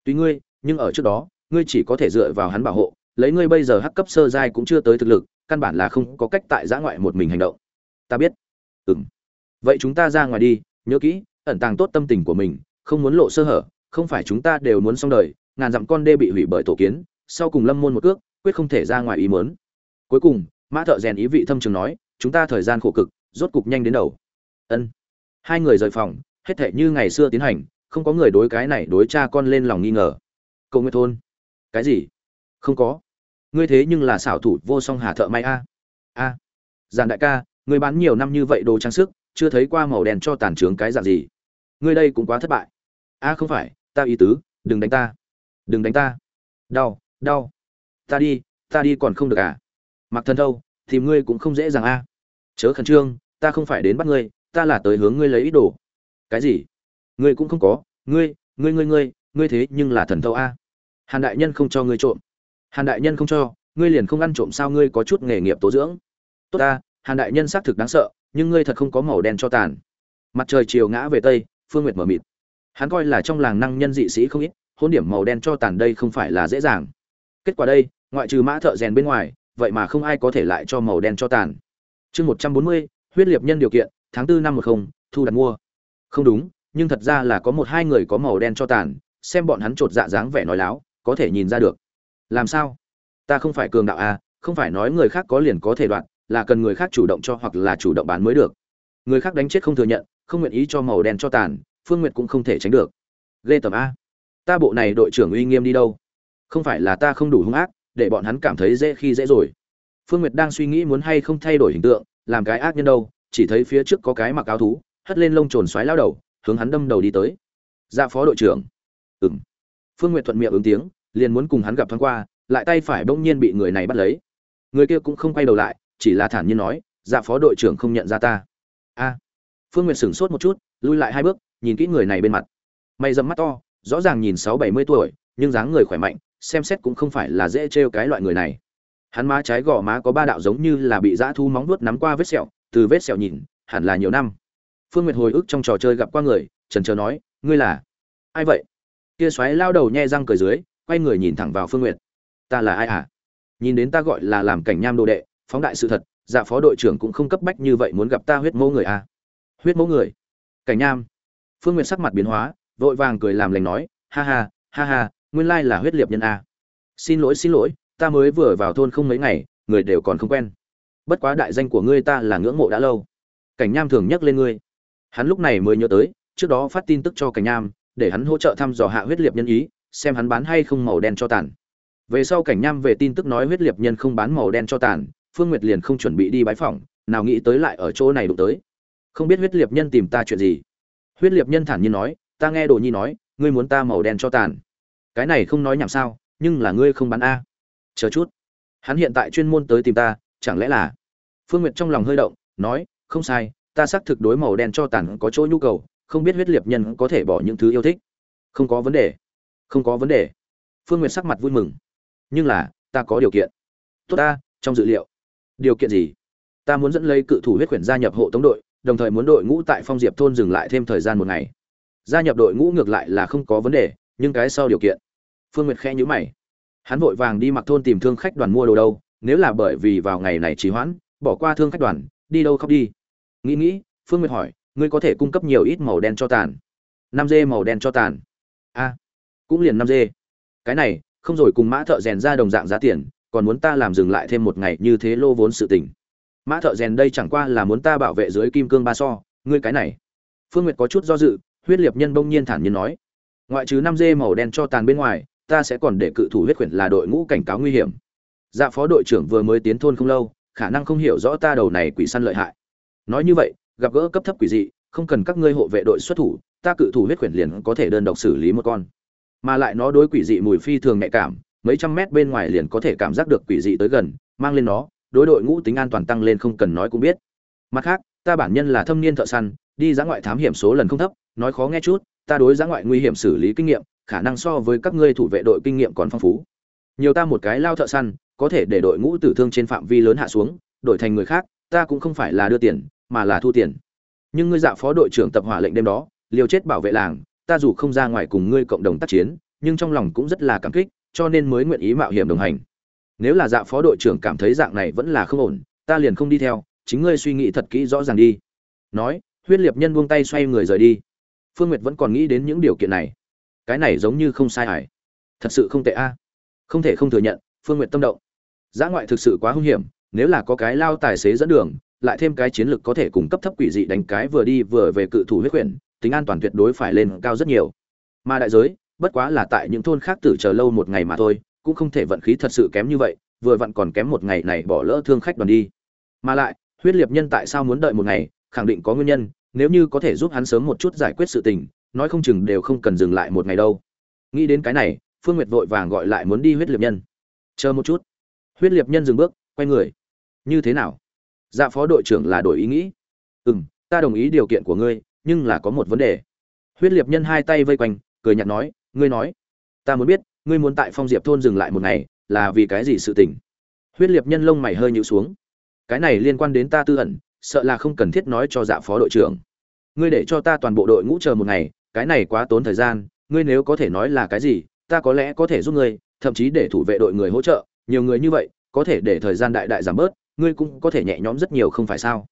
Tuy ngươi, nhưng ở trước đó, ngươi chỉ có thể dựa vào hắn bảo hộ, lấy ngươi bây giờ hắc cấp sơ giai cũng chưa tới thực lực, căn bản là không có cách tại giã ngoại một mình hành động. Ta biết. Ừm. Vậy chúng ta ra ngoài đi, nhớ kỹ, ẩn tàng tốt tâm tình của mình, không muốn lộ sơ hở, không phải chúng ta đều muốn xong đời ngàn dặm con đê bị hủy bởi tổ kiến, sau cùng lâm môn một cước, quyết không thể ra ngoài ý muốn. Cuối cùng, mã thợ rèn ý vị thâm trường nói, chúng ta thời gian khổ cực, rốt cục nhanh đến đầu. Ân. Hai người rời phòng, hết thể như ngày xưa tiến hành, không có người đối cái này đối cha con lên lòng nghi ngờ. Cậu nguyệt thôn. Cái gì? Không có. Ngươi thế nhưng là xảo thủ vô song hà thợ may a. A. Giàn đại ca, ngươi bán nhiều năm như vậy đồ trang sức, chưa thấy qua màu đen cho tàn trướng cái dạng gì. Ngươi đây cũng quá thất bại. A, không phải, ta ý tứ, đừng đánh ta đừng đánh ta. Đau đau. Ta đi ta đi còn không được à? Mặc thần thâu, thì ngươi cũng không dễ dàng a chớ khẩn trương, ta không phải đến bắt ngươi, ta là tới hướng ngươi lấy ít đồ. Cái gì? Ngươi cũng không có. Ngươi ngươi ngươi ngươi ngươi thế nhưng là thần thâu a hàn đại nhân không cho ngươi trộm. Hàn đại nhân không cho, ngươi liền không ăn trộm sao ngươi có chút nghề nghiệp tố dưỡng. Tốt ta, hàn đại nhân xác thực đáng sợ, nhưng ngươi thật không có màu đen cho tàn. Mặt trời chiều ngã về tây, phương nguyệt mở mịt. Hắn coi là trong làng năng nhân dị sĩ không ít hôn điểm màu đen cho tàn đây không phải là dễ dàng. Kết quả đây, ngoại trừ mã thợ rèn bên ngoài, vậy mà không ai có thể lại cho màu đen cho tàn. Chương một trăm bốn mươi, huyết liệt nhân điều kiện, tháng tư năm một không, thu đặt mua. Không đúng, nhưng thật ra là có một hai người có màu đen cho tàn, xem bọn hắn chột dạ dáng vẻ nói láo, có thể nhìn ra được. Làm sao? Ta không phải cường đạo à không phải nói người khác có liền có thể đoạn là cần người khác chủ động cho hoặc là chủ động bán mới được. Người khác đánh chết không thừa nhận, không nguyện ý cho màu đen cho tàn, phương nguyện cũng không thể tránh được. Ghê tởm a ta bộ này đội trưởng uy nghiêm đi đâu? Không phải là ta không đủ hung ác, để bọn hắn cảm thấy dễ khi dễ rồi. Phương nguyệt đang suy nghĩ muốn hay không thay đổi hình tượng, làm cái ác nhân đâu, chỉ thấy phía trước có cái mặc áo thú, hất lên lông trồn xoáy lao đầu, hướng hắn đâm đầu đi tới. Dạ phó đội trưởng. Ừng phương nguyệt thuận miệng ứng tiếng, liền muốn cùng hắn gặp thoáng qua, lại tay phải bỗng nhiên bị người này bắt lấy. Người kia cũng không quay đầu lại, chỉ là thản nhiên nói dạ phó đội trưởng không nhận ra ta. A. Phương nguyệt sửng sốt một chút, lui lại hai bước, nhìn kỹ người này bên mặt. Mày dầm mắt to rõ ràng nhìn sáu bảy mươi tuổi, nhưng dáng người khỏe mạnh, xem xét cũng không phải là dễ trêu cái loại người này. Hắn má trái gò má có ba đạo giống như là bị dã thu móng vuốt nắm qua vết sẹo, từ vết sẹo nhìn, hẳn là nhiều năm. Phương nguyệt hồi ức trong trò chơi gặp qua người, trần trờ nói, ngươi là ai vậy? Kia xoáy lao đầu nhe răng cười dưới, quay người nhìn thẳng vào phương nguyệt. Ta là ai à? Nhìn đến ta gọi là làm cảnh nham đồ đệ, phóng đại sự thật dạ phó đội trưởng cũng không cấp bách như vậy muốn gặp ta huyết mẫu người à? Huyết mẫu người? Cảnh nham? Phương nguyệt sắc mặt biến hóa vội vàng cười làm lành nói, ha ha ha ha, nguyên lai là huyết liệt nhân a. Xin lỗi xin lỗi, ta mới vừa vào thôn không mấy ngày, người đều còn không quen. Bất quá đại danh của ngươi ta là ngưỡng mộ đã lâu. Cảnh nham thường nhắc lên ngươi. Hắn lúc này mới nhớ tới, trước đó phát tin tức cho cảnh nham, để hắn hỗ trợ thăm dò hạ huyết liệt nhân ý, xem hắn bán hay không màu đen cho tàn. Về sau cảnh nham về tin tức nói huyết liệt nhân không bán màu đen cho tàn, phương nguyệt liền không chuẩn bị đi bái phỏng, nào nghĩ tới lại ở chỗ này đụng tới. Không biết huyết liệt nhân tìm ta chuyện gì? Huyết liệt nhân thản nhiên nói ta nghe đồ nhi nói, ngươi muốn ta màu đen cho tàn. Cái này không nói nhảm sao, nhưng là ngươi không bán a. Chờ chút. Hắn hiện tại chuyên môn tới tìm ta, chẳng lẽ là? Phương nguyệt trong lòng hơi động, nói, không sai, ta xác thực đối màu đen cho tàn có chỗ nhu cầu, không biết huyết liệt nhân có thể bỏ những thứ yêu thích. Không có vấn đề. Không có vấn đề. Phương nguyệt sắc mặt vui mừng. Nhưng là, ta có điều kiện. Tốt ta, trong dự liệu. Điều kiện gì? Ta muốn dẫn lấy cự thủ huyết quyển gia nhập hộ tống đội, đồng thời muốn đội ngũ tại phong diệp thôn dừng lại thêm thời gian một ngày gia nhập đội ngũ ngược lại là không có vấn đề, nhưng cái sau điều kiện. Phương nguyệt khe nhữ mày. Hắn vội vàng đi mặc thôn tìm thương khách đoàn mua đồ đâu, nếu là bởi vì vào ngày này trì hoãn, bỏ qua thương khách đoàn, đi đâu khóc đi. Nghĩ nghĩ, phương nguyệt hỏi, ngươi có thể cung cấp nhiều ít màu đen cho tàn? Năm dê màu đen cho tàn. A, cũng liền năm dê. Cái này, không rồi cùng mã thợ rèn ra đồng dạng giá tiền, còn muốn ta làm dừng lại thêm một ngày như thế lô vốn sự tình. Mã thợ rèn đây chẳng qua là muốn ta bảo vệ dưới kim cương ba so, ngươi cái này. Phương nguyệt có chút do dự huyết liệt nhân bỗng nhiên thản nhiên nói, ngoại trừ năm dê màu đen cho tàn bên ngoài, ta sẽ còn để cự thủ huyết quyển là đội ngũ cảnh cáo nguy hiểm. Dạ phó đội trưởng vừa mới tiến thôn không lâu, khả năng không hiểu rõ ta đầu này quỷ săn lợi hại. Nói như vậy, gặp gỡ cấp thấp quỷ dị, không cần các ngươi hộ vệ đội xuất thủ, ta cự thủ huyết quyển liền có thể đơn độc xử lý một con. Mà lại nó đối quỷ dị mùi phi thường nhạy cảm, mấy trăm mét bên ngoài liền có thể cảm giác được quỷ dị tới gần, mang lên nó, đối đội ngũ tính an toàn tăng lên không cần nói cũng biết. Mặt khác, ta bản nhân là thâm niên thợ săn, đi ra ngoại thám hiểm số lần không thấp nói khó nghe chút, ta đối ra ngoại nguy hiểm xử lý kinh nghiệm, khả năng so với các ngươi thủ vệ đội kinh nghiệm còn phong phú. Nhiều ta một cái lao thợ săn, có thể để đội ngũ tử thương trên phạm vi lớn hạ xuống, đổi thành người khác, ta cũng không phải là đưa tiền, mà là thu tiền. Nhưng ngươi dạ phó đội trưởng tập hỏa lệnh đêm đó, liều chết bảo vệ làng, ta dù không ra ngoài cùng ngươi cộng đồng tác chiến, nhưng trong lòng cũng rất là cảm kích, cho nên mới nguyện ý mạo hiểm đồng hành. Nếu là dạ phó đội trưởng cảm thấy dạng này vẫn là không ổn, ta liền không đi theo, chính ngươi suy nghĩ thật kỹ rõ ràng đi. Nói, huyết liệt nhân buông tay xoay người rời đi phương nguyệt vẫn còn nghĩ đến những điều kiện này. Cái này giống như không sai hải thật sự không tệ a. Không thể không thừa nhận, phương nguyệt tâm động. Giã ngoại thực sự quá hung hiểm, nếu là có cái lao tài xế dẫn đường, lại thêm cái chiến lược có thể cung cấp thấp quỷ dị đánh cái vừa đi vừa về cự thủ huyết quyển tính an toàn tuyệt đối phải lên cao rất nhiều. Mà đại giới, bất quá là tại những thôn khác tử chờ lâu một ngày mà thôi, cũng không thể vận khí thật sự kém như vậy, vừa vặn còn kém một ngày này bỏ lỡ thương khách đoàn đi. Mà lại, huyết liệt nhân tại sao muốn đợi một ngày, khẳng định có nguyên nhân nếu như có thể giúp hắn sớm một chút giải quyết sự tình nói không chừng đều không cần dừng lại một ngày đâu. Nghĩ đến cái này phương nguyệt vội vàng gọi lại muốn đi huyết liệt nhân. Chờ một chút. Huyết liệt nhân dừng bước quay người. Như thế nào? Dạ phó đội trưởng là đổi ý nghĩ. Ừm, ta đồng ý điều kiện của ngươi nhưng là có một vấn đề. Huyết liệt nhân hai tay vây quanh cười nhạt nói ngươi nói. Ta muốn biết ngươi muốn tại phong diệp thôn dừng lại một ngày là vì cái gì sự tình? Huyết liệt nhân lông mày hơi nhíu xuống. Cái này liên quan đến ta tư ẩn sợ là không cần thiết nói cho dạ phó đội trưởng. Ngươi để cho ta toàn bộ đội ngũ chờ một ngày, cái này quá tốn thời gian, ngươi nếu có thể nói là cái gì, ta có lẽ có thể giúp ngươi, thậm chí để thủ vệ đội người hỗ trợ, nhiều người như vậy, có thể để thời gian đại đại giảm bớt, ngươi cũng có thể nhẹ nhõm rất nhiều không phải sao?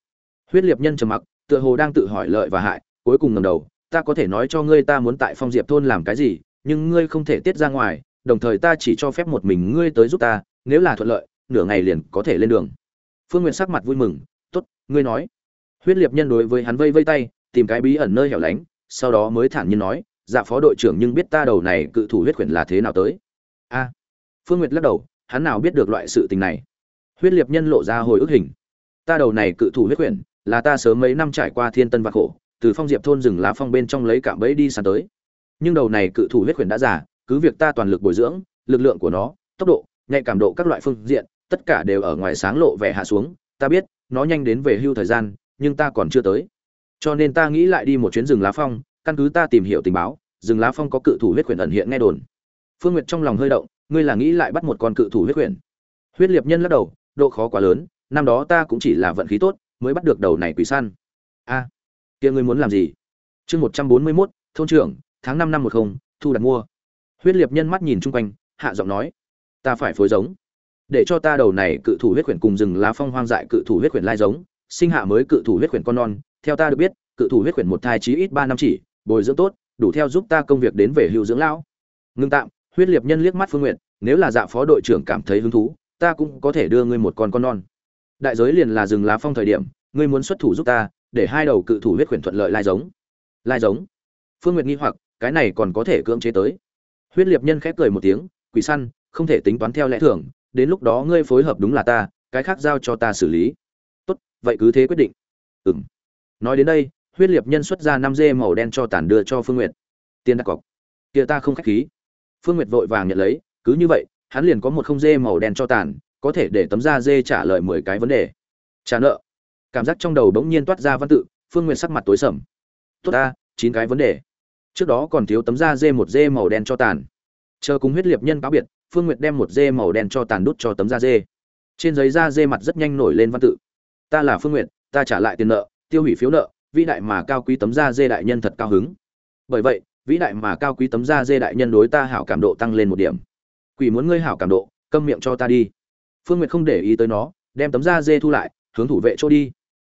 Huyết liệt nhân trầm mặc, tựa hồ đang tự hỏi lợi và hại, cuối cùng ngầm đầu, ta có thể nói cho ngươi ta muốn tại phong diệp thôn làm cái gì, nhưng ngươi không thể tiết ra ngoài, đồng thời ta chỉ cho phép một mình ngươi tới giúp ta, nếu là thuận lợi, nửa ngày liền có thể lên đường. Phương n g u y ệ t sắc mặt vui mừng ngươi nói. Huyết liệt nhân đối với hắn vây vây tay, tìm cái bí ẩn nơi hẻo lánh, sau đó mới thản nhiên nói dạ phó đội trưởng nhưng biết ta đầu này cự thủ huyết khuyển là thế nào tới? A. Phương nguyệt lắc đầu, hắn nào biết được loại sự tình này? Huyết liệt nhân lộ ra hồi ức hình. Ta đầu này cự thủ huyết khuyển, là ta sớm mấy năm trải qua thiên tân và khổ, từ phong diệp thôn rừng lá phong bên trong lấy cạm bẫy đi sàn tới. Nhưng đầu này cự thủ huyết khuyển đã giả cứ việc ta toàn lực bồi dưỡng, lực lượng của nó, tốc độ, nhạy cảm độ các loại phương diện, tất cả đều ở ngoài sáng lộ vẻ hạ xuống, ta biết nó nhanh đến về hưu thời gian, nhưng ta còn chưa tới. Cho nên ta nghĩ lại đi một chuyến rừng lá phong, căn cứ ta tìm hiểu tình báo, rừng lá phong có cự thủ huyết quyển ẩn hiện nghe đồn. Phương nguyệt trong lòng hơi động, ngươi là nghĩ lại bắt một con cự thủ huyết quyển. Huyết liệt nhân lắc đầu, độ khó quá lớn, năm đó ta cũng chỉ là vận khí tốt, mới bắt được đầu này quỷ săn. A, kia ngươi muốn làm gì? Chương một trăm bốn mươi mốt, thôn trưởng, tháng năm năm một không, thu đặt mua. Huyết liệt nhân mắt nhìn chung quanh, hạ giọng nói, ta phải phối giống để cho ta đầu này cự thủ huyết quyển cùng rừng lá phong hoang dại cự thủ huyết quyển lai giống, sinh hạ mới cự thủ huyết quyển con non. Theo ta được biết, cự thủ huyết quyển một thai chí ít ba năm chỉ, bồi dưỡng tốt, đủ theo giúp ta công việc đến về hưu dưỡng lão. Ngưng tạm, huyết liệt nhân liếc mắt phương nguyện nếu là dạ phó đội trưởng cảm thấy hứng thú, ta cũng có thể đưa ngươi một con con non. Đại giới liền là rừng lá phong thời điểm, ngươi muốn xuất thủ giúp ta, để hai đầu cự thủ huyết quyển thuận lợi lai giống. Lai giống. Phương nguyệt nghi hoặc, cái này còn có thể cưỡng chế tới. Huyết liệt nhân khép cười một tiếng, quỷ săn, không thể tính toán theo lẽ thường đến lúc đó ngươi phối hợp đúng là ta cái khác giao cho ta xử lý. Tốt vậy cứ thế quyết định. Ừng nói đến đây huyết liệt nhân xuất ra năm dê màu đen cho tản đưa cho phương nguyệt. Tiền đặt cọc. Kia ta không khách khí. Phương nguyệt vội vàng nhận lấy cứ như vậy hắn liền có một không dê màu đen cho tản, có thể để tấm da dê trả lời mười cái vấn đề. Trả nợ. Cảm giác trong đầu bỗng nhiên toát ra văn tự phương nguyệt sắc mặt tối sầm. Tốt ta chín cái vấn đề. Trước đó còn thiếu tấm da dê một dê màu đen cho tàn chờ cùng huyết liệt nhân cáo biệt, phương nguyệt đem một dê màu đen cho tàn đút cho tấm da dê. Trên giấy da dê mặt rất nhanh nổi lên văn tự. Ta là phương nguyệt, ta trả lại tiền nợ, tiêu hủy phiếu nợ, vĩ đại mà cao quý tấm da dê đại nhân thật cao hứng. Bởi vậy, vĩ đại mà cao quý tấm da dê đại nhân đối ta hảo cảm độ tăng lên một điểm. Quỷ muốn ngươi hảo cảm độ, câm miệng cho ta đi. Phương nguyệt không để ý tới nó, đem tấm da dê thu lại, hướng thủ vệ chỗ đi.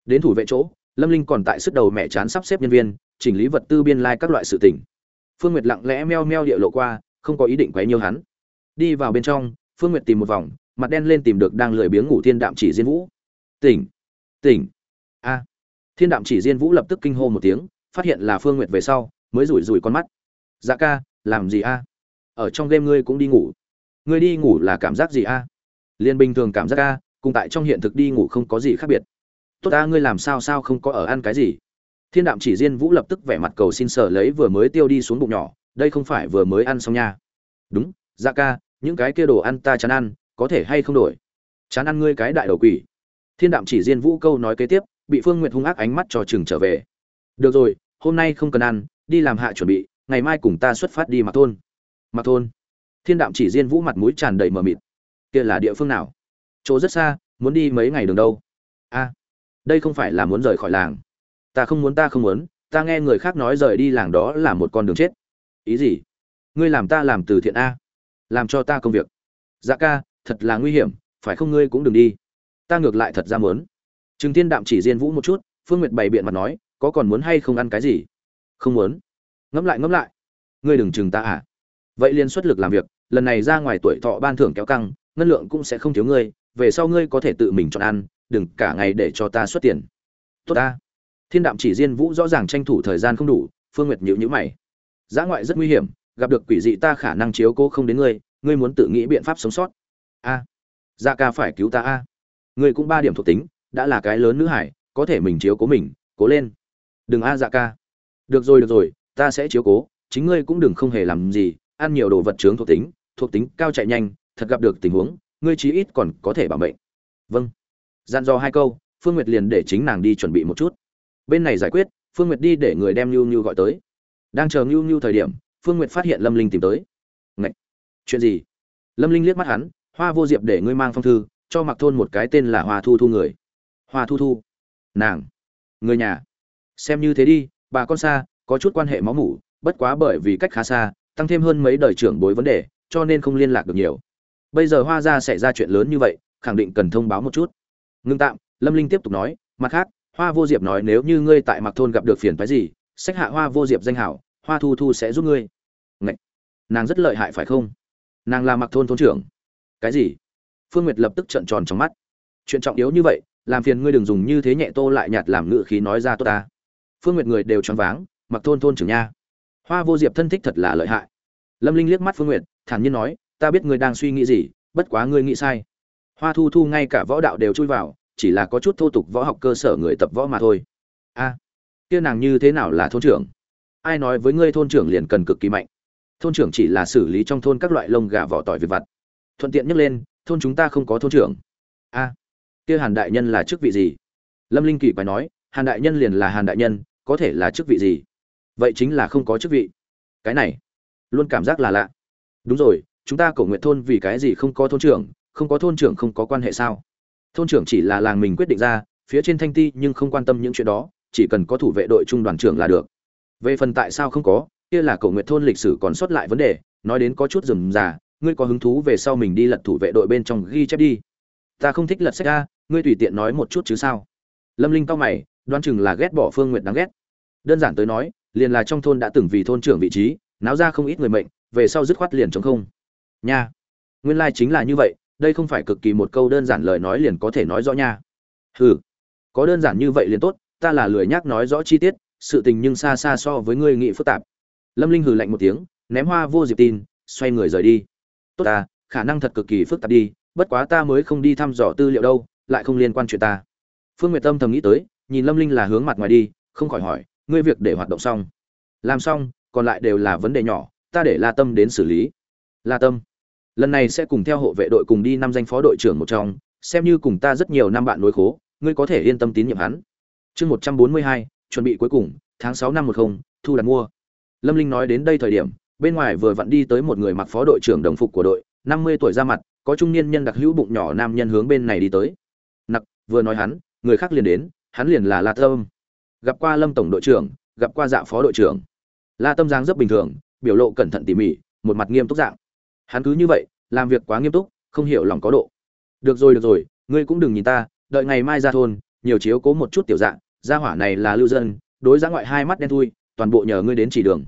Đến thủ vệ chỗ, lâm linh còn tại sức đầu mẹ chán sắp xếp nhân viên, chỉnh lý vật tư biên lai、like、các loại sự tỉnh phương nguyệt lặng lẽ meo meo địa lộ qua không có ý định quấy nhiều hắn. Đi vào bên trong, phương nguyệt tìm một vòng, mặt đen lên tìm được đang lười biếng ngủ thiên đạm chỉ diên vũ. Tỉnh tỉnh. A. Thiên đạm chỉ diên vũ lập tức kinh hô một tiếng, phát hiện là phương nguyệt về sau, mới rủi rủi con mắt. Dạ ca, làm gì a? Ở trong game ngươi cũng đi ngủ. Ngươi đi ngủ là cảm giác gì a? Liên bình thường cảm giác a, cùng tại trong hiện thực đi ngủ không có gì khác biệt. Tốt ta, ngươi làm sao sao không có ở ăn cái gì? Thiên đạm chỉ diên vũ lập tức vẻ mặt cầu xin sở lấy vừa mới tiêu đi xuống bụng nhỏ đây không phải vừa mới ăn xong nha. Đúng dạ ca, những cái kia đồ ăn ta chán ăn, có thể hay không đổi? Chán ăn ngươi cái đại đầu quỷ. Thiên đạm chỉ diên vũ câu nói kế tiếp, bị phương nguyệt hung ác ánh mắt cho chừng trở về. Được rồi, hôm nay không cần ăn, đi làm hạ chuẩn bị, ngày mai cùng ta xuất phát đi mặc thôn. Mặc thôn. Thiên đạm chỉ diên vũ mặt mũi tràn đầy mờ mịt. Kia là địa phương nào? Chỗ rất xa, muốn đi mấy ngày đường đâu? A, đây không phải là muốn rời khỏi làng. Ta không muốn, ta không muốn. Ta nghe người khác nói rời đi làng đó là một con đường chết ý gì? Ngươi làm ta làm từ thiện a. Làm cho ta công việc. Dạ ca, thật là nguy hiểm, phải không ngươi cũng đừng đi. Ta ngược lại thật ra muốn. Trừng thiên đạm chỉ diên vũ một chút, phương nguyệt bày biện mặt nói, có còn muốn hay không ăn cái gì? Không muốn. Ngẫm lại ngẫm lại. Ngươi đừng chừng ta à. Vậy liên xuất lực làm việc, lần này ra ngoài tuổi thọ ban thưởng kéo căng, ngân lượng cũng sẽ không thiếu ngươi, về sau ngươi có thể tự mình chọn ăn, đừng cả ngày để cho ta xuất tiền. Tốt ta. Thiên đạm chỉ diên vũ rõ ràng tranh thủ thời gian không đủ, phương nguyệt nhịu nhữ mày giã ngoại rất nguy hiểm gặp được quỷ dị ta khả năng chiếu cố không đến ngươi ngươi muốn tự nghĩ biện pháp sống sót. A. À, dạ ca phải cứu ta a. Ngươi cũng ba điểm thuộc tính đã là cái lớn nữ hải có thể mình chiếu cố mình cố lên. Đừng a dạ ca. Được rồi được rồi ta sẽ chiếu cố chính ngươi cũng đừng không hề làm gì ăn nhiều đồ vật chướng thuộc tính thuộc tính cao chạy nhanh thật gặp được tình huống ngươi chí ít còn có thể bảo mệnh. Vâng. Dặn dò hai câu phương nguyệt liền để chính nàng đi chuẩn bị một chút. Bên này giải quyết phương nguyệt đi để người đem nhu nhu gọi tới đang chờ ngưu ngưu thời điểm, phương nguyệt phát hiện lâm linh tìm tới. Ngậy! chuyện gì? Lâm linh liếc mắt hắn, hoa vô diệp để ngươi mang phong thư, cho mặc thôn một cái tên là hoa thu thu người. Hoa thu thu? Nàng? Người nhà? Xem như thế đi, bà con xa, có chút quan hệ máu mủ, bất quá bởi vì cách khá xa, tăng thêm hơn mấy đời trưởng bối vấn đề, cho nên không liên lạc được nhiều. Bây giờ hoa gia xảy ra chuyện lớn như vậy, khẳng định cần thông báo một chút. Ngưng tạm, lâm linh tiếp tục nói, mặt khác, hoa vô diệp nói nếu như ngươi tại mặc thôn gặp được phiền phái gì, sách hạ hoa vô diệp danh hảo hoa thu thu sẽ giúp ngươi. Ngậy! nàng rất lợi hại phải không? Nàng là mặc thôn thôn trưởng. Cái gì? Phương nguyệt lập tức trợn tròn trong mắt. Chuyện trọng yếu như vậy, làm phiền ngươi đừng dùng như thế nhẹ tô lại nhạt làm ngự khí nói ra tốt ta. Phương nguyệt người đều choáng váng mặc thôn thôn trưởng nha. Hoa vô diệp thân thích thật là lợi hại. Lâm linh liếc mắt phương nguyệt, thản nhiên nói, ta biết ngươi đang suy nghĩ gì, bất quá ngươi nghĩ sai. Hoa thu thu ngay cả võ đạo đều chui vào, chỉ là có chút thô tục võ học cơ sở người tập võ mà thôi. A, kia nàng như thế nào là thôn trưởng? Ai nói với ngươi thôn trưởng liền cần cực kỳ mạnh? Thôn trưởng chỉ là xử lý trong thôn các loại lông gà vỏ tỏi việc vặt. Thuận tiện nhắc lên, thôn chúng ta không có thôn trưởng. A, kia hàn đại nhân là chức vị gì? Lâm linh kỳ quái nói, hàn đại nhân liền là hàn đại nhân, có thể là chức vị gì? Vậy chính là không có chức vị. Cái này, luôn cảm giác là lạ. Đúng rồi, chúng ta cổ nguyện thôn vì cái gì không có thôn trưởng, không có thôn trưởng không có quan hệ sao? Thôn trưởng chỉ là làng mình quyết định ra, phía trên thanh ti nhưng không quan tâm những chuyện đó, chỉ cần có thủ vệ đội trung đoàn trưởng là được về phần tại sao không có, kia là cậu nguyện thôn lịch sử còn sót lại vấn đề, nói đến có chút rườm rà, ngươi có hứng thú về sau mình đi lật thủ vệ đội bên trong ghi chép đi. Ta không thích lật sách ra ngươi tùy tiện nói một chút chứ sao? Lâm linh cao mày đoan chừng là ghét bỏ phương nguyệt đáng ghét. Đơn giản tới nói, liền là trong thôn đã từng vì thôn trưởng vị trí, náo ra không ít người mệnh, về sau dứt khoát liền chống không. Nha, nguyên lai chính là như vậy, đây không phải cực kỳ một câu đơn giản lời nói liền có thể nói rõ nha. Hừ, có đơn giản như vậy liền tốt, ta là lười nhắc nói rõ chi tiết sự tình nhưng xa xa so với ngươi nghĩ phức tạp. Lâm linh hừ lạnh một tiếng, ném hoa vô diệp tin, xoay người rời đi. Tốt ta, khả năng thật cực kỳ phức tạp đi, bất quá ta mới không đi thăm dò tư liệu đâu, lại không liên quan chuyện ta. Phương nguyệt tâm thầm nghĩ tới, nhìn lâm linh là hướng mặt ngoài đi, không khỏi hỏi, ngươi việc để hoạt động xong. Làm xong, còn lại đều là vấn đề nhỏ, ta để la tâm đến xử lý. La tâm, lần này sẽ cùng theo hộ vệ đội cùng đi năm danh phó đội trưởng một trong, xem như cùng ta rất nhiều năm bạn nối khố, ngươi có thể yên tâm tín nhiệm hắn. Chương một trăm bốn mươi hai chuẩn bị cuối cùng, tháng sáu năm một không, thu đặt mua. Lâm linh nói đến đây thời điểm, bên ngoài vừa vặn đi tới một người mặc phó đội trưởng đồng phục của đội, năm mươi tuổi ra mặt, có trung niên nhân đặc hữu bụng nhỏ nam nhân hướng bên này đi tới. Nặc, vừa nói hắn, người khác liền đến, hắn liền là la tâm. Gặp qua lâm tổng đội trưởng, gặp qua dạ phó đội trưởng. La tâm giang rất bình thường, biểu lộ cẩn thận tỉ mỉ, một mặt nghiêm túc dạng. Hắn cứ như vậy, làm việc quá nghiêm túc, không hiểu lòng có độ. Được rồi được rồi, ngươi cũng đừng nhìn ta, đợi ngày mai ra thôn, nhiều chiếu cố một chút tiểu dạng gia hỏa này là lưu dân, đối giã ngoại hai mắt đen thui, toàn bộ nhờ ngươi đến chỉ đường.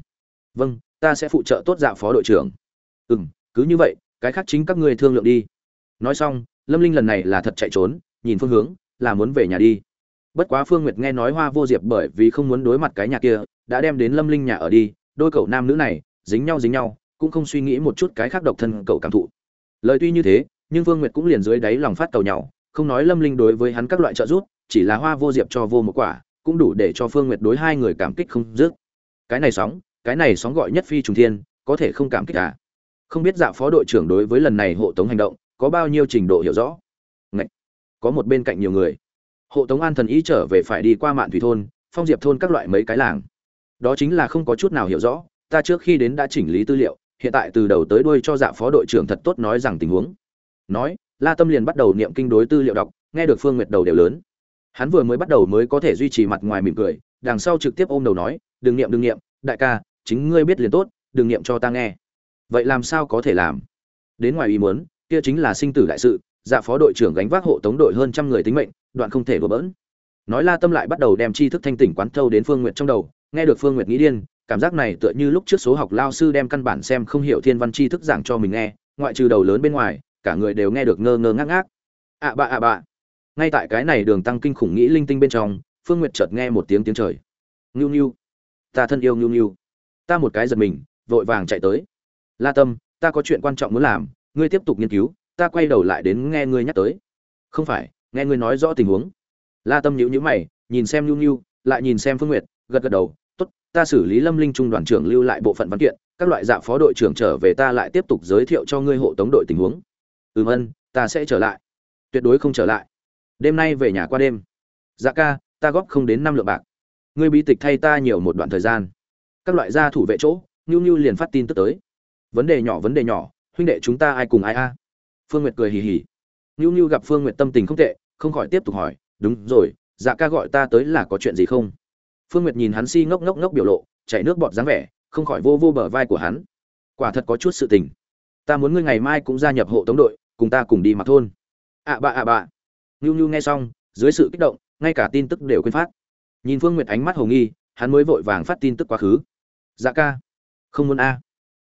Vâng ta sẽ phụ trợ tốt dạ phó đội trưởng. Ừ m cứ như vậy, cái khác chính các ngươi thương lượng đi. Nói xong, lâm linh lần này là thật chạy trốn, nhìn phương hướng, là muốn về nhà đi. Bất quá phương nguyệt nghe nói hoa vô diệp bởi vì không muốn đối mặt cái nhà kia, đã đem đến lâm linh nhà ở đi, đôi cậu nam nữ này, dính nhau dính nhau, cũng không suy nghĩ một chút cái khác độc thân cậu cảm thụ. Lời tuy như thế, nhưng phương nguyệt cũng liền dưới đáy lòng phát cầu nhau, không nói lâm linh đối với hắn các loại trợ giúp chỉ là hoa vô diệp cho vô một quả, cũng đủ để cho phương nguyệt đối hai người cảm kích không dứt. Cái này sóng, cái này sóng gọi nhất phi trùng thiên, có thể không cảm kích cả không biết dạ phó đội trưởng đối với lần này hộ tống hành động, có bao nhiêu trình độ hiểu rõ? Ngậy! có một bên cạnh nhiều người. Hộ tống an thần ý trở về phải đi qua mạn thủy thôn, phong diệp thôn các loại mấy cái làng. Đó chính là không có chút nào hiểu rõ, ta trước khi đến đã chỉnh lý tư liệu, hiện tại từ đầu tới đuôi cho dạ phó đội trưởng thật tốt nói rằng tình huống. Nói, la tâm liền bắt đầu niệm kinh đối tư liệu đọc, nghe được phương nguyệt đầu đều lớn hắn vừa mới bắt đầu mới có thể duy trì mặt ngoài mỉm cười, đằng sau trực tiếp ôm đầu nói, đừng niệm đừng niệm, đại ca, chính ngươi biết liền tốt, đừng niệm cho ta nghe. Vậy làm sao có thể làm? Đến ngoài ý muốn, kia chính là sinh tử đại sự dạ phó đội trưởng gánh vác hộ tống đội hơn trăm người tính mệnh, đoạn không thể đổ bỡn. Nói la tâm lại bắt đầu đem tri thức thanh tỉnh quán thâu đến phương nguyệt trong đầu, nghe được phương nguyệt nghĩ điên, cảm giác này tựa như lúc trước số học lao sư đem căn bản xem không hiểu thiên văn tri thức giảng cho mình nghe, ngoại trừ đầu lớn bên ngoài, cả người đều nghe được ngơ ngơ ngác ngác. Ạ bạ ạ bạ ngay tại cái này đường tăng kinh khủng nghĩ linh tinh bên trong, phương nguyệt chợt nghe một tiếng tiếng trời. Ngưu ngưu, ta thân yêu ngưu ngưu. Ta một cái giật mình, vội vàng chạy tới. La tâm, ta có chuyện quan trọng muốn làm, ngươi tiếp tục nghiên cứu, ta quay đầu lại đến nghe ngươi nhắc tới. Không phải, nghe ngươi nói rõ tình huống. La tâm nhíu nhíu mày, nhìn xem ngưu ngưu, lại nhìn xem phương nguyệt, gật gật đầu, tốt, ta xử lý lâm linh trung đoàn trưởng lưu lại bộ phận văn kiện, các loại dạ phó đội trưởng trở về ta lại tiếp tục giới thiệu cho ngươi hộ tống đội tình huống. Ừm ân, ta sẽ trở lại. Tuyệt đối không trở lại đêm nay về nhà qua đêm. Dạ ca, ta góp không đến năm lượng bạc. Ngươi bi tịch thay ta nhiều một đoạn thời gian. Các loại gia thủ vệ chỗ ngưu ngưu liền phát tin tức tới. Vấn đề nhỏ, vấn đề nhỏ, huynh đệ chúng ta ai cùng ai a? Phương nguyệt cười hì hì. Nhu nhu gặp phương nguyệt tâm tình không tệ, không khỏi tiếp tục hỏi, đúng rồi dạ ca gọi ta tới là có chuyện gì không? Phương nguyệt nhìn hắn si ngốc ngốc ngốc biểu lộ, chảy nước bọt dáng vẻ, không khỏi vô vô bờ vai của hắn. Quả thật có chút sự tình. Ta muốn ngươi ngày mai cũng gia nhập hộ tống đội, cùng ta cùng đi mặc thôn. Ạ bạ ạ bạ Nưu Nưu nghe xong, dưới sự kích động, ngay cả tin tức đều quên phát. Nhìn phương nguyệt ánh mắt hồ nghi, hắn mới vội vàng phát tin tức quá khứ. Dạ ca. Không muốn a.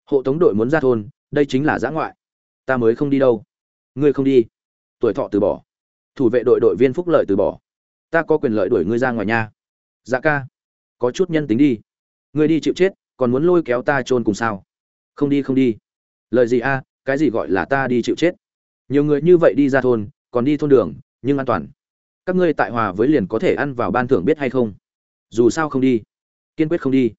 Hộ tống đội muốn ra thôn, đây chính là giã ngoại. Ta mới không đi đâu. Ngươi không đi. Tuổi thọ từ bỏ. Thủ vệ đội đội viên phúc lợi từ bỏ. Ta có quyền lợi đuổi ngươi ra ngoài nha. Dạ ca. Có chút nhân tính đi. Ngươi đi chịu chết, còn muốn lôi kéo ta chôn cùng sao? Không đi không đi. Lời gì a? Cái gì gọi là ta đi chịu chết? Nhiều người như vậy đi ra thôn, còn đi thôn đường nhưng an toàn. Các ngươi tại hòa với liền có thể ăn vào ban thưởng biết hay không? Dù sao không đi. Kiên quyết không đi.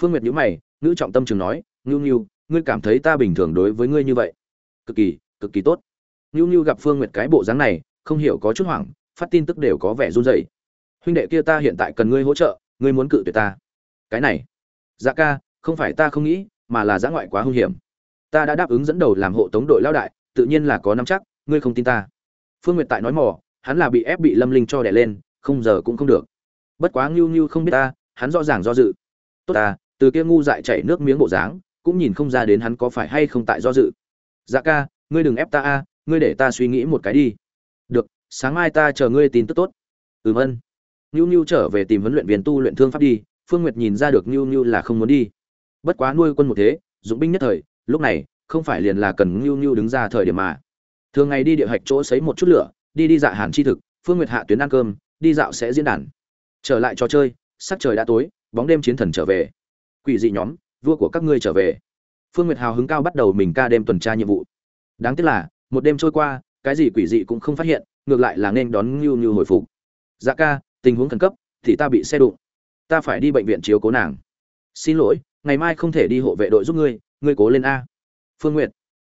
Phương nguyệt nhữ mày, ngữ trọng tâm trường nói ngưu ngưu ngươi cảm thấy ta bình thường đối với ngươi như vậy? Cực kỳ cực kỳ tốt. Ngưu ngưu gặp phương nguyệt cái bộ dáng này, không hiểu có chút hoảng, phát tin tức đều có vẻ run rẩy. Huynh đệ kia ta hiện tại cần ngươi hỗ trợ, ngươi muốn cự tuyệt ta. Cái này? Dạ ca, không phải ta không nghĩ, mà là giã ngoại quá hung hiểm. Ta đã đáp ứng dẫn đầu làm hộ tống đội lao đại, tự nhiên là có nắm chắc, ngươi không tin ta. Phương nguyệt tại nói mỏ hắn là bị ép bị lâm linh cho đẻ lên, không giờ cũng không được. Bất quá ngưu ngưu không biết ta, hắn rõ ràng do dự. Tốt ta, từ kia ngu dại chảy nước miếng bộ dáng, cũng nhìn không ra đến hắn có phải hay không tại do dự. Dạ ca, ngươi đừng ép ta a, ngươi để ta suy nghĩ một cái đi. Được, sáng mai ta chờ ngươi tin tức tốt. Ừm ân. Ngưu ngưu trở về tìm huấn luyện viên tu luyện thương pháp đi, phương nguyệt nhìn ra được ngưu ngưu là không muốn đi. Bất quá nuôi quân một thế, dụng binh nhất thời, lúc này, không phải liền là cần ngưu ngưu đứng ra thời điểm mà. Thường ngày đi địa hạch chỗ sấy một chút lửa đi đi dạ hàn chi thực, phương nguyệt hạ tuyến ăn cơm, đi dạo sẽ diễn đàn. Trở lại trò chơi, sắc trời đã tối, bóng đêm chiến thần trở về. Quỷ dị nhóm, vua của các ngươi trở về. Phương nguyệt hào hứng cao bắt đầu mình ca đêm tuần tra nhiệm vụ. Đáng tiếc là, một đêm trôi qua, cái gì quỷ dị cũng không phát hiện, ngược lại là nên đón ngưu ngưu hồi phục. Dạ ca, tình huống khẩn cấp, thì ta bị xe đụng. Ta phải đi bệnh viện chiếu cố nàng. Xin lỗi, ngày mai không thể đi hộ vệ đội giúp ngươi ngươi cố lên a. Phương nguyệt,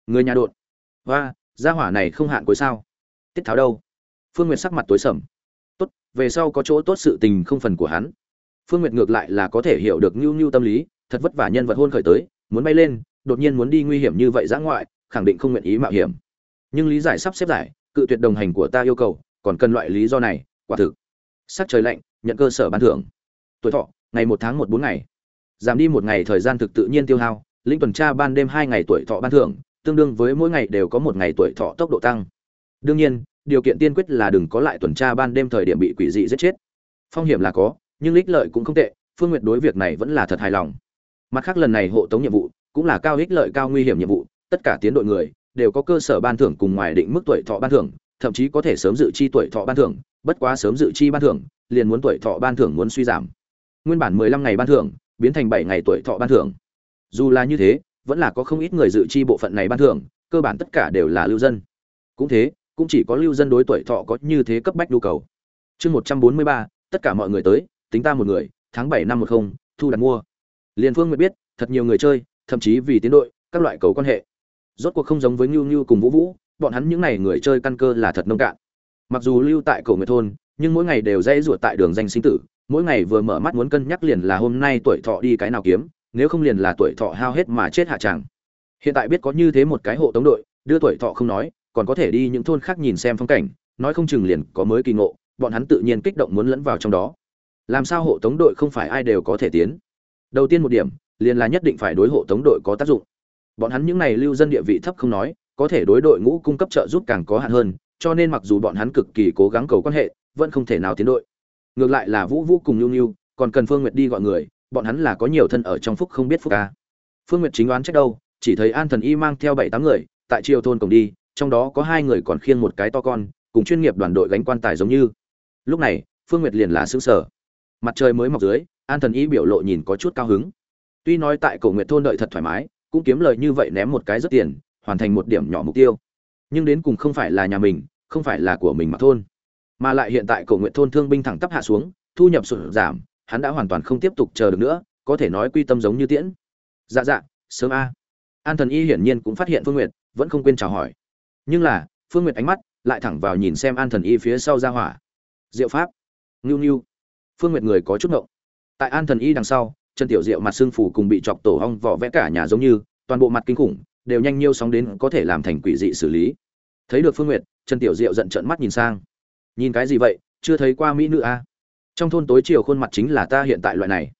người nhà đột. Và gia hỏa này không hạn cuối sao? Tiết tháo đâu? Phương nguyệt sắc mặt tối sầm. Tốt, về sau có chỗ tốt sự tình không phần của hắn. Phương nguyệt ngược lại là có thể hiểu được ngưu ngưu tâm lý, thật vất vả nhân vật hôn khởi tới, muốn bay lên, đột nhiên muốn đi nguy hiểm như vậy giã ngoại, khẳng định không nguyện ý mạo hiểm. Nhưng lý giải sắp xếp giải, cự tuyệt đồng hành của ta yêu cầu, còn cần loại lý do này, quả thực. Sắc trời lạnh, nhận cơ sở ban thưởng. Tuổi thọ, ngày một tháng một bốn ngày. Giảm đi một ngày thời gian thực tự nhiên tiêu hao, linh tuần tra ban đêm hai ngày tuổi thọ ban thưởng, tương đương với mỗi ngày đều có một ngày tuổi thọ tốc độ tăng đương nhiên, điều kiện tiên quyết là đừng có lại tuần tra ban đêm thời điểm bị quỷ dị giết chết. Phong hiểm là có, nhưng ích lợi cũng không tệ, phương nguyệt đối việc này vẫn là thật hài lòng. Mặt khác lần này hộ tống nhiệm vụ, cũng là cao ích lợi cao nguy hiểm nhiệm vụ, tất cả tiến đội người đều có cơ sở ban thưởng cùng ngoài định mức tuổi thọ ban thưởng, thậm chí có thể sớm dự chi tuổi thọ ban thưởng, bất quá sớm dự chi ban thưởng, liền muốn tuổi thọ ban thưởng muốn suy giảm. Nguyên bản mười lăm ngày ban thưởng, biến thành bảy ngày tuổi thọ ban thưởng. Dù là như thế, vẫn là có không ít người dự chi bộ phận này ban thưởng, cơ bản tất cả đều là lưu dân. Cũng thế cũng chỉ có lưu dân đối tuổi thọ có như thế cấp bách nhu cầu. Chương một trăm bốn mươi ba, tất cả mọi người tới, tính ta một người, tháng bảy năm một không, thu đặt mua. Liền phương mới biết, thật nhiều người chơi, thậm chí vì tiến đội, các loại cầu quan hệ. Rốt cuộc không giống với ngưu ngưu cùng vũ vũ, bọn hắn những n à y người chơi căn cơ là thật nông cạn. Mặc dù lưu tại cầu người thôn, nhưng mỗi ngày đều dây ruột tại đường danh sinh tử, mỗi ngày vừa mở mắt muốn cân nhắc liền là hôm nay tuổi thọ đi cái nào kiếm, nếu không liền là tuổi thọ hao hết mà chết hạ tràng hiện tại biết có như thế một cái hộ tống đội, đưa tuổi thọ không nói còn có thể đi những thôn khác nhìn xem phong cảnh, nói không chừng liền có mới kỳ ngộ, bọn hắn tự nhiên kích động muốn lẫn vào trong đó. Làm sao hộ tống đội không phải ai đều có thể tiến? Đầu tiên một điểm, liền là nhất định phải đối hộ tống đội có tác dụng. Bọn hắn những này lưu dân địa vị thấp không nói, có thể đối đội ngũ cung cấp trợ giúp càng có hạn hơn, cho nên mặc dù bọn hắn cực kỳ cố gắng cầu quan hệ, vẫn không thể nào tiến đội. Ngược lại là vũ vũ cùng nhu nhu còn cần phương nguyệt đi gọi người, bọn hắn là có nhiều thân ở trong phúc không biết phúc ca. Phương nguyệt chính đoán trách đâu, chỉ thấy an thần y mang theo bảy tám người, tại triều thôn cổng đi trong đó có hai người còn khiêng một cái to con, cùng chuyên nghiệp đoàn đội gánh quan tài giống như. Lúc này, phương nguyệt liền là xứ sở mặt trời mới mọc dưới, an thần y biểu lộ nhìn có chút cao hứng. Tuy nói tại cổ nguyệt thôn đợi thật thoải mái, cũng kiếm lời như vậy ném một cái rất tiền, hoàn thành một điểm nhỏ mục tiêu. Nhưng đến cùng không phải là nhà mình, không phải là của mình mà thôn. Mà lại hiện tại cổ nguyện thôn thương binh thẳng tắp hạ xuống, thu nhập sụt giảm, hắn đã hoàn toàn không tiếp tục chờ được nữa, có thể nói quy tâm giống như tiễn. Dạ dạ sớm a. An thần y hiển nhiên cũng phát hiện phương nguyệt, vẫn không quên chào hỏi nhưng là, phương nguyệt ánh mắt lại thẳng vào nhìn xem an thần y phía sau ra hỏa. Diệu pháp. Ngưu ngưu. Phương nguyệt người có chút ngộng. Tại an thần y đằng sau chân tiểu diệu mặt xương phủ cùng bị chọc tổ hong vỏ vẽ cả nhà giống như, toàn bộ mặt kinh khủng, đều nhanh nhiêu sóng đến có thể làm thành quỷ dị xử lý. Thấy được phương nguyệt, trần tiểu diệu giận trợn mắt nhìn sang. Nhìn cái gì vậy? Chưa thấy qua mỹ nữ a à? trong thôn tối chiều khuôn mặt chính là ta hiện tại loại này.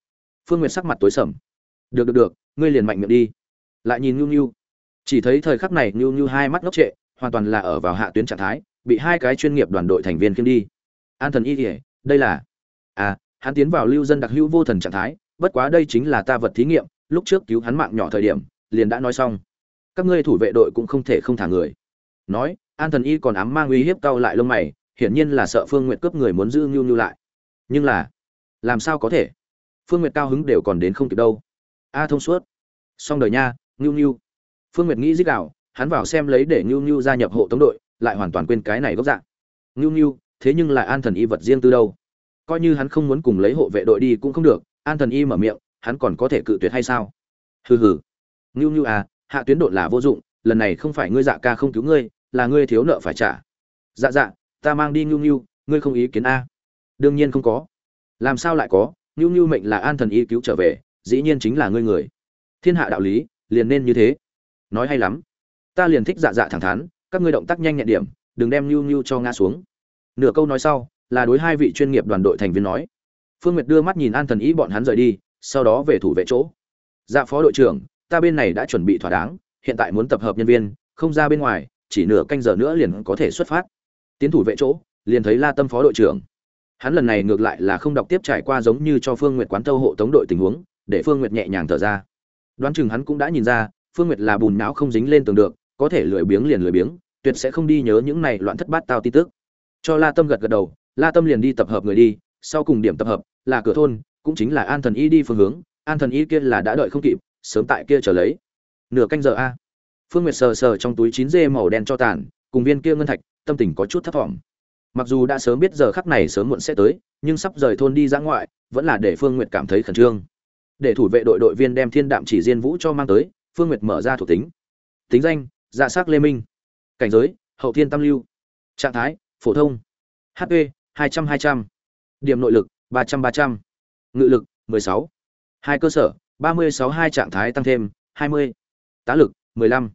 Phương nguyệt sắc mặt tối sầm. Được được được, ngươi liền mạnh miệng đi. Lại nhìn nhu nhu chỉ thấy thời khắc này nhu nhu hai mắt ngốc trệ hoàn toàn là ở vào hạ tuyến trạng thái, bị hai cái chuyên nghiệp đoàn đội thành viên kiêm đi. An thần y kỉa đây là à hắn tiến vào lưu dân đặc hữu vô thần trạng thái, bất quá đây chính là ta vật thí nghiệm, lúc trước cứu hắn mạng nhỏ thời điểm, liền đã nói xong. Các ngươi thủ vệ đội cũng không thể không thả người. Nói, an thần y còn ám mang uy hiếp cao lại lông mày, hiển nhiên là sợ phương nguyệt cướp người muốn giữ ngưu ngưu lại. Nhưng là, làm sao có thể? Phương nguyệt cao hứng đều còn đến không kịp đâu. A thông suốt. Xong đời nha ngưu ngưu phương nguyệt nghĩ dích đạo hắn vào xem lấy để Nưu Nưu gia nhập hộ tống đội lại hoàn toàn quên cái này gốc dạng. Nưu Nưu, thế nhưng lại an thần y vật riêng tư đâu? Coi như hắn không muốn cùng lấy hộ vệ đội đi cũng không được an thần y mở miệng hắn còn có thể cự tuyệt hay sao? Hừ hừ. Nưu Nưu à hạ tuyến đội là vô dụng lần này không phải ngươi dạ ca không cứu ngươi là ngươi thiếu nợ phải trả. Dạ dạ ta mang đi Nưu Nưu, ngươi không ý kiến a. Đương nhiên không có. Làm sao lại có? Nưu Nưu mệnh là an thần y cứu trở về dĩ nhiên chính là ngươi người. Thiên hạ đạo lý liền nên như thế. Nói hay lắm ta liền thích dạ dạ thẳng thắn, các ngươi động tác nhanh nhẹn điểm, đừng đem nhu nhu cho ngã xuống. Nửa câu nói sau, là đối hai vị chuyên nghiệp đoàn đội thành viên nói. Phương nguyệt đưa mắt nhìn an thần ý bọn hắn rời đi, sau đó về thủ vệ chỗ. Dạ phó đội trưởng, ta bên này đã chuẩn bị thỏa đáng, hiện tại muốn tập hợp nhân viên, không ra bên ngoài, chỉ nửa canh giờ nữa liền có thể xuất phát. Tiến thủ vệ chỗ, liền thấy la tâm phó đội trưởng. Hắn lần này ngược lại là không đọc tiếp trải qua giống như cho phương nguyệt quán tâu hộ tống đội tình huống, để phương nguyệt nhẹ nhàng thở ra. Đoán chừng hắn cũng đã nhìn ra, phương nguyệt là bùn não không dính lên tường được có thể lười biếng liền lười biếng, tuyệt sẽ không đi nhớ những này loạn thất bát tao tin tức. Cho la tâm gật gật đầu, la tâm liền đi tập hợp người đi, sau cùng điểm tập hợp là cửa thôn, cũng chính là an thần y đi phương hướng, an thần y kia là đã đợi không kịp, sớm tại kia chờ lấy. Nửa canh giờ a. Phương nguyệt sờ sờ trong túi chín dê màu đen cho tàn, cùng viên kia ngân thạch, tâm tình có chút thấp thỏm. Mặc dù đã sớm biết giờ khắc này sớm muộn sẽ tới, nhưng sắp rời thôn đi ra ngoại, vẫn là để phương nguyệt cảm thấy khẩn trương. Để thủ vệ đội đội viên đem thiên đạm chỉ diên vũ cho mang tới, phương nguyệt mở ra thuộc tính. Tính danh dạ s lê minh. Cảnh giới, hậu thiên tam lưu. Trạng thái, phổ thông. Hp hai trăm hai trăm. Điểm nội lực, ba trăm ba trăm. Ngự lực, mười sáu. Hai cơ sở, ba mươi sáu, hai trạng thái tăng thêm, hai mươi. Tá lực, mười lăm.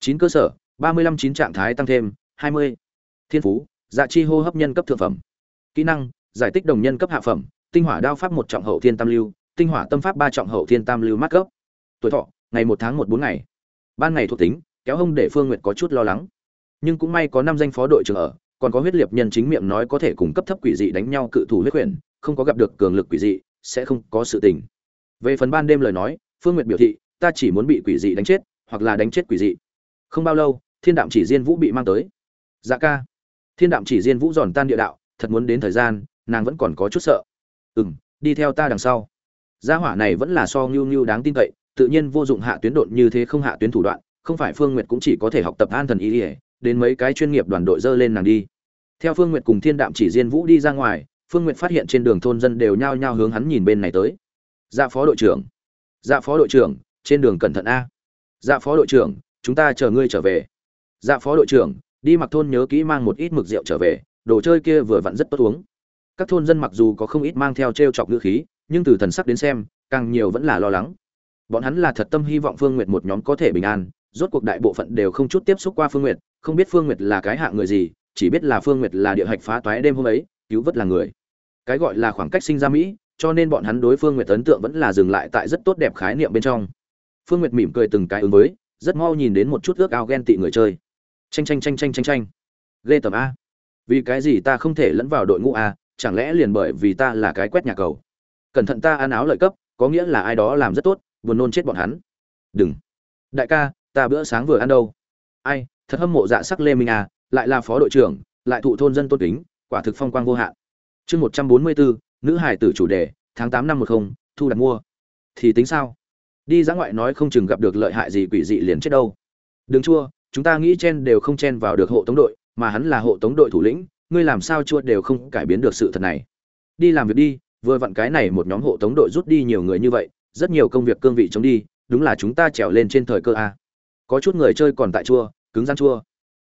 Chín cơ sở, ba mươi lăm, chín trạng thái tăng thêm, hai mươi. Thiên phú dạ chi hô hấp nhân cấp thượng phẩm. Kỹ năng, giải tích đồng nhân cấp hạ phẩm, tinh hỏa đao pháp một trọng hậu thiên tam lưu, tinh hỏa tâm pháp ba trọng hậu thiên tam lưu mát cấp. Tuổi thọ, ngày một tháng một bốn ngày. Ban ngày thuộc tính kéo hông để phương nguyệt có chút lo lắng. Nhưng cũng may có năm danh phó đội trưởng ở còn có huyết liệt nhân chính miệng nói có thể cùng cấp thấp quỷ dị đánh nhau cự thủ huyết quyển không có gặp được cường lực quỷ dị sẽ không có sự tình. Về phần ban đêm lời nói phương nguyệt biểu thị ta chỉ muốn bị quỷ dị đánh chết hoặc là đánh chết quỷ dị. Không bao lâu thiên đạm chỉ diên vũ bị mang tới. Dạ ca. Thiên đạm chỉ diên vũ giòn tan địa đạo thật muốn đến thời gian nàng vẫn còn có chút sợ. Ừm, đi theo ta đằng sau. Gia hỏa này vẫn là so Nưu Nưu đáng tin cậy tự nhiên vô dụng hạ tuyến độn như thế không hạ tuyến thủ đoạn không phải phương nguyệt cũng chỉ có thể học tập an thần ý ỉa đến mấy cái chuyên nghiệp đoàn đội dơ lên nàng đi. Theo phương nguyệt cùng thiên đạm chỉ diên vũ đi ra ngoài, phương nguyệt phát hiện trên đường thôn dân đều nhao nhao hướng hắn nhìn bên này tới. Dạ phó đội trưởng dạ phó đội trưởng, trên đường cẩn thận a. Dạ phó đội trưởng, chúng ta chờ ngươi trở về. Dạ phó đội trưởng, đi mặc thôn nhớ kỹ mang một ít mực rượu trở về, đồ chơi kia vừa vặn rất tốt uống. Các thôn dân mặc dù có không ít mang theo trêu chọc ngữ khí, nhưng từ thần sắc đến xem, càng nhiều vẫn là lo lắng. Bọn hắn là thật tâm hy vọng phương Nguyệt một nhóm có thể bình an rốt cuộc đại bộ phận đều không chút tiếp xúc qua phương nguyệt, không biết phương nguyệt là cái hạng người gì chỉ biết là phương nguyệt là địa hạch phá toái đêm hôm ấy cứu vớt là người. Cái gọi là khoảng cách sinh ra mỹ cho nên bọn hắn đối phương nguyệt ấn tượng vẫn là dừng lại tại rất tốt đẹp khái niệm bên trong. Phương nguyệt mỉm cười từng cái ứng với rất mau nhìn đến một chút ước ao ghen tị người chơi. Tranh tranh tranh tranh tranh tranh lê tầm a. Vì cái gì ta không thể lẫn vào đội ngũ a chẳng lẽ liền bởi vì ta là cái quét nhà cầu? Cẩn thận ta ăn áo lợi cấp có nghĩa là ai đó làm rất tốt buồn nôn chết bọn hắn. Đừng. Đại ca ta bữa sáng vừa ăn đâu. Ai thật hâm mộ dạ sắc lê minh à, lại là phó đội trưởng lại thụ thôn dân tôn kính quả thực phong quang vô hạn. Chương một trăm bốn mươi bốn nữ hải tử chủ đề tháng tám năm một không thu đặt mua. Thì tính sao? Đi ra ngoại nói không chừng gặp được lợi hại gì quỷ dị liền chết đâu. Đừng chua chúng ta nghĩ chen đều không chen vào được hộ tống đội mà hắn là hộ tống đội thủ lĩnh ngươi làm sao chua đều không cải biến được sự thật này. Đi làm việc đi vừa vặn cái này một nhóm hộ tống đội rút đi nhiều người như vậy rất nhiều công việc cương vị chống đi đúng là chúng ta trèo lên trên thời cơ a có chút người chơi còn tại chua, cứng gian chua.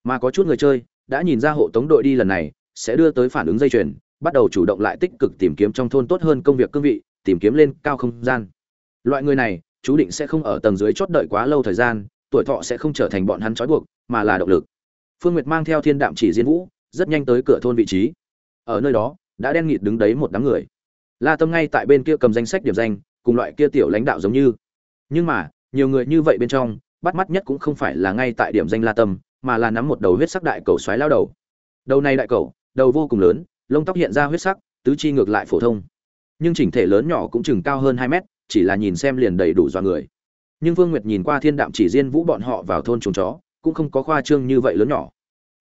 Mà có chút người chơi đã nhìn ra hộ tống đội đi lần này, sẽ đưa tới phản ứng dây chuyền, bắt đầu chủ động lại tích cực tìm kiếm trong thôn tốt hơn công việc cương vị, tìm kiếm lên cao không gian. Loại người này, chú định sẽ không ở tầng dưới chót đợi quá lâu thời gian, tuổi thọ sẽ không trở thành bọn hắn trói buộc, mà là động lực. Phương nguyệt mang theo thiên đạm chỉ diên vũ, rất nhanh tới cửa thôn vị trí. Ở nơi đó, đã đen nghịt đứng đấy một đám người. La tâm ngay tại bên kia cầm danh sách điểm danh, cùng loại kia tiểu lãnh đạo giống như. Nhưng mà, nhiều người như vậy bên trong bắt mắt nhất cũng không phải là ngay tại điểm danh la tâm, mà là nắm một đầu huyết sắc đại cầu xoáy lao đầu. Đầu này đại cầu, đầu vô cùng lớn, lông tóc hiện ra huyết sắc, tứ chi ngược lại phổ thông. Nhưng chỉnh thể lớn nhỏ cũng chừng cao hơn hai mét, chỉ là nhìn xem liền đầy đủ dọa người. Nhưng vương nguyệt nhìn qua thiên đạm chỉ riêng vũ bọn họ vào thôn chuồng chó, cũng không có khoa trương như vậy lớn nhỏ.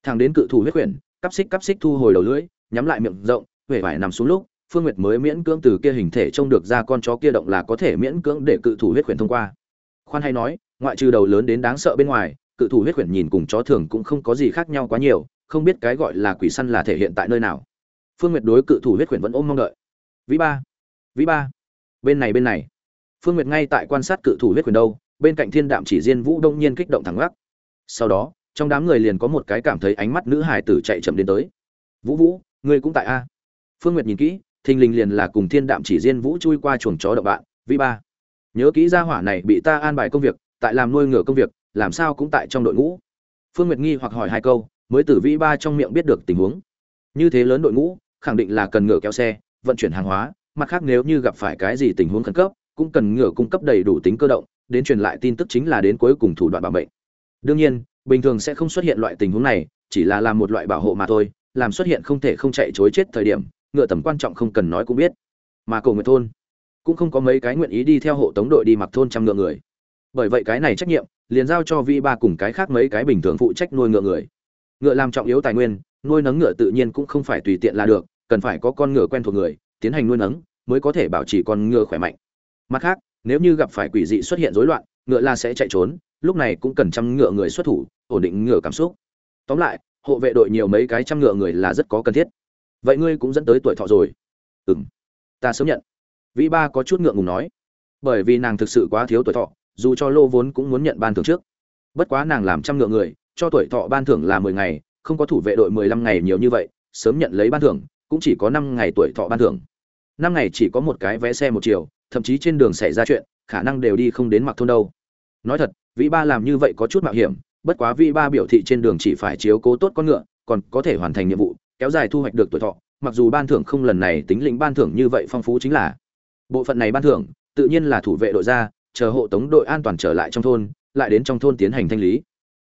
Thằng đến cự thủ huyết quyển, cắp xích cắp xích thu hồi đầu lưỡi, nhắm lại miệng rộng, vẻ vải nằm xuống lúc, phương nguyệt mới miễn cưỡng từ kia hình thể trông được ra con chó kia động là có thể miễn cưỡng để cự thủ huyết quyển thông qua. Khoan hay nói ngoại trừ đầu lớn đến đáng sợ bên ngoài, cự thủ huyết quyển nhìn cùng chó thường cũng không có gì khác nhau quá nhiều, không biết cái gọi là quỷ săn là thể hiện tại nơi nào. Phương nguyệt đối cự thủ huyết quyển vẫn ôm mong đợi. Vĩ ba vĩ ba. Bên này bên này. Phương nguyệt ngay tại quan sát cự thủ huyết quyển đâu, bên cạnh thiên đạm chỉ diên vũ đông nhiên kích động thẳng gác sau đó, trong đám người liền có một cái cảm thấy ánh mắt nữ hài tử chạy chậm đến tới. Vũ vũ, ngươi cũng tại a? Phương nguyệt nhìn kỹ, thình lình liền là cùng thiên đạm chỉ diên vũ chui qua chuồng chó đậu bạn. Vĩ ba, nhớ kỹ ra hỏa này bị ta an bài công việc tại làm nuôi ngựa công việc, làm sao cũng tại trong đội ngũ. Phương nguyệt nghi hoặc hỏi hai câu, mới từ vĩ ba trong miệng biết được tình huống. Như thế lớn đội ngũ, khẳng định là cần ngựa kéo xe, vận chuyển hàng hóa, mặt khác nếu như gặp phải cái gì tình huống khẩn cấp, cũng cần ngựa cung cấp đầy đủ tính cơ động, đến truyền lại tin tức chính là đến cuối cùng thủ đoạn bảo mệnh. Đương nhiên, bình thường sẽ không xuất hiện loại tình huống này, chỉ là làm một loại bảo hộ mà thôi, làm xuất hiện không thể không chạy chối chết thời điểm, ngựa tầm quan trọng không cần nói cũng biết. Mà cổ người thôn, cũng không có mấy cái nguyện ý đi theo hộ tống đội đi mặc thôn trăm ngựa người bởi vậy cái này trách nhiệm, liền giao cho vi ba cùng cái khác mấy cái bình thường phụ trách nuôi ngựa người. Ngựa làm trọng yếu tài nguyên, nuôi nấng ngựa tự nhiên cũng không phải tùy tiện là được, cần phải có con ngựa quen thuộc người, tiến hành nuôi nấng mới có thể bảo trì con ngựa khỏe mạnh. Mặt khác, nếu như gặp phải quỷ dị xuất hiện rối loạn, ngựa la sẽ chạy trốn, lúc này cũng cần chăm ngựa người xuất thủ, ổn định ngựa cảm xúc. Tóm lại, hộ vệ đội nhiều mấy cái chăm ngựa người là rất có cần thiết. Vậy ngươi cũng dẫn tới tuổi thọ rồi. Ừ m ta sớm nhận. Vĩ ba có chút ngượng ngùng nói. Bởi vì nàng thực sự quá thiếu tuổi thọ dù cho lô vốn cũng muốn nhận ban thưởng trước. Bất quá nàng làm trăm ngựa người, cho tuổi thọ ban thưởng là mười ngày, không có thủ vệ đội mười lăm ngày nhiều như vậy, sớm nhận lấy ban thưởng, cũng chỉ có năm ngày tuổi thọ ban thưởng. Năm ngày chỉ có một cái vé xe một chiều, thậm chí trên đường xảy ra chuyện, khả năng đều đi không đến mặc thôn đâu. Nói thật, vĩ ba làm như vậy có chút mạo hiểm, bất quá vĩ ba biểu thị trên đường chỉ phải chiếu cố tốt con ngựa, còn có thể hoàn thành nhiệm vụ, kéo dài thu hoạch được tuổi thọ, mặc dù ban thưởng không lần này tính lĩnh ban thưởng như vậy phong phú chính là. Bộ phận này ban thưởng, tự nhiên là thủ vệ đội ra chờ hộ tống đội an toàn trở lại trong thôn, lại đến trong thôn tiến hành thanh lý.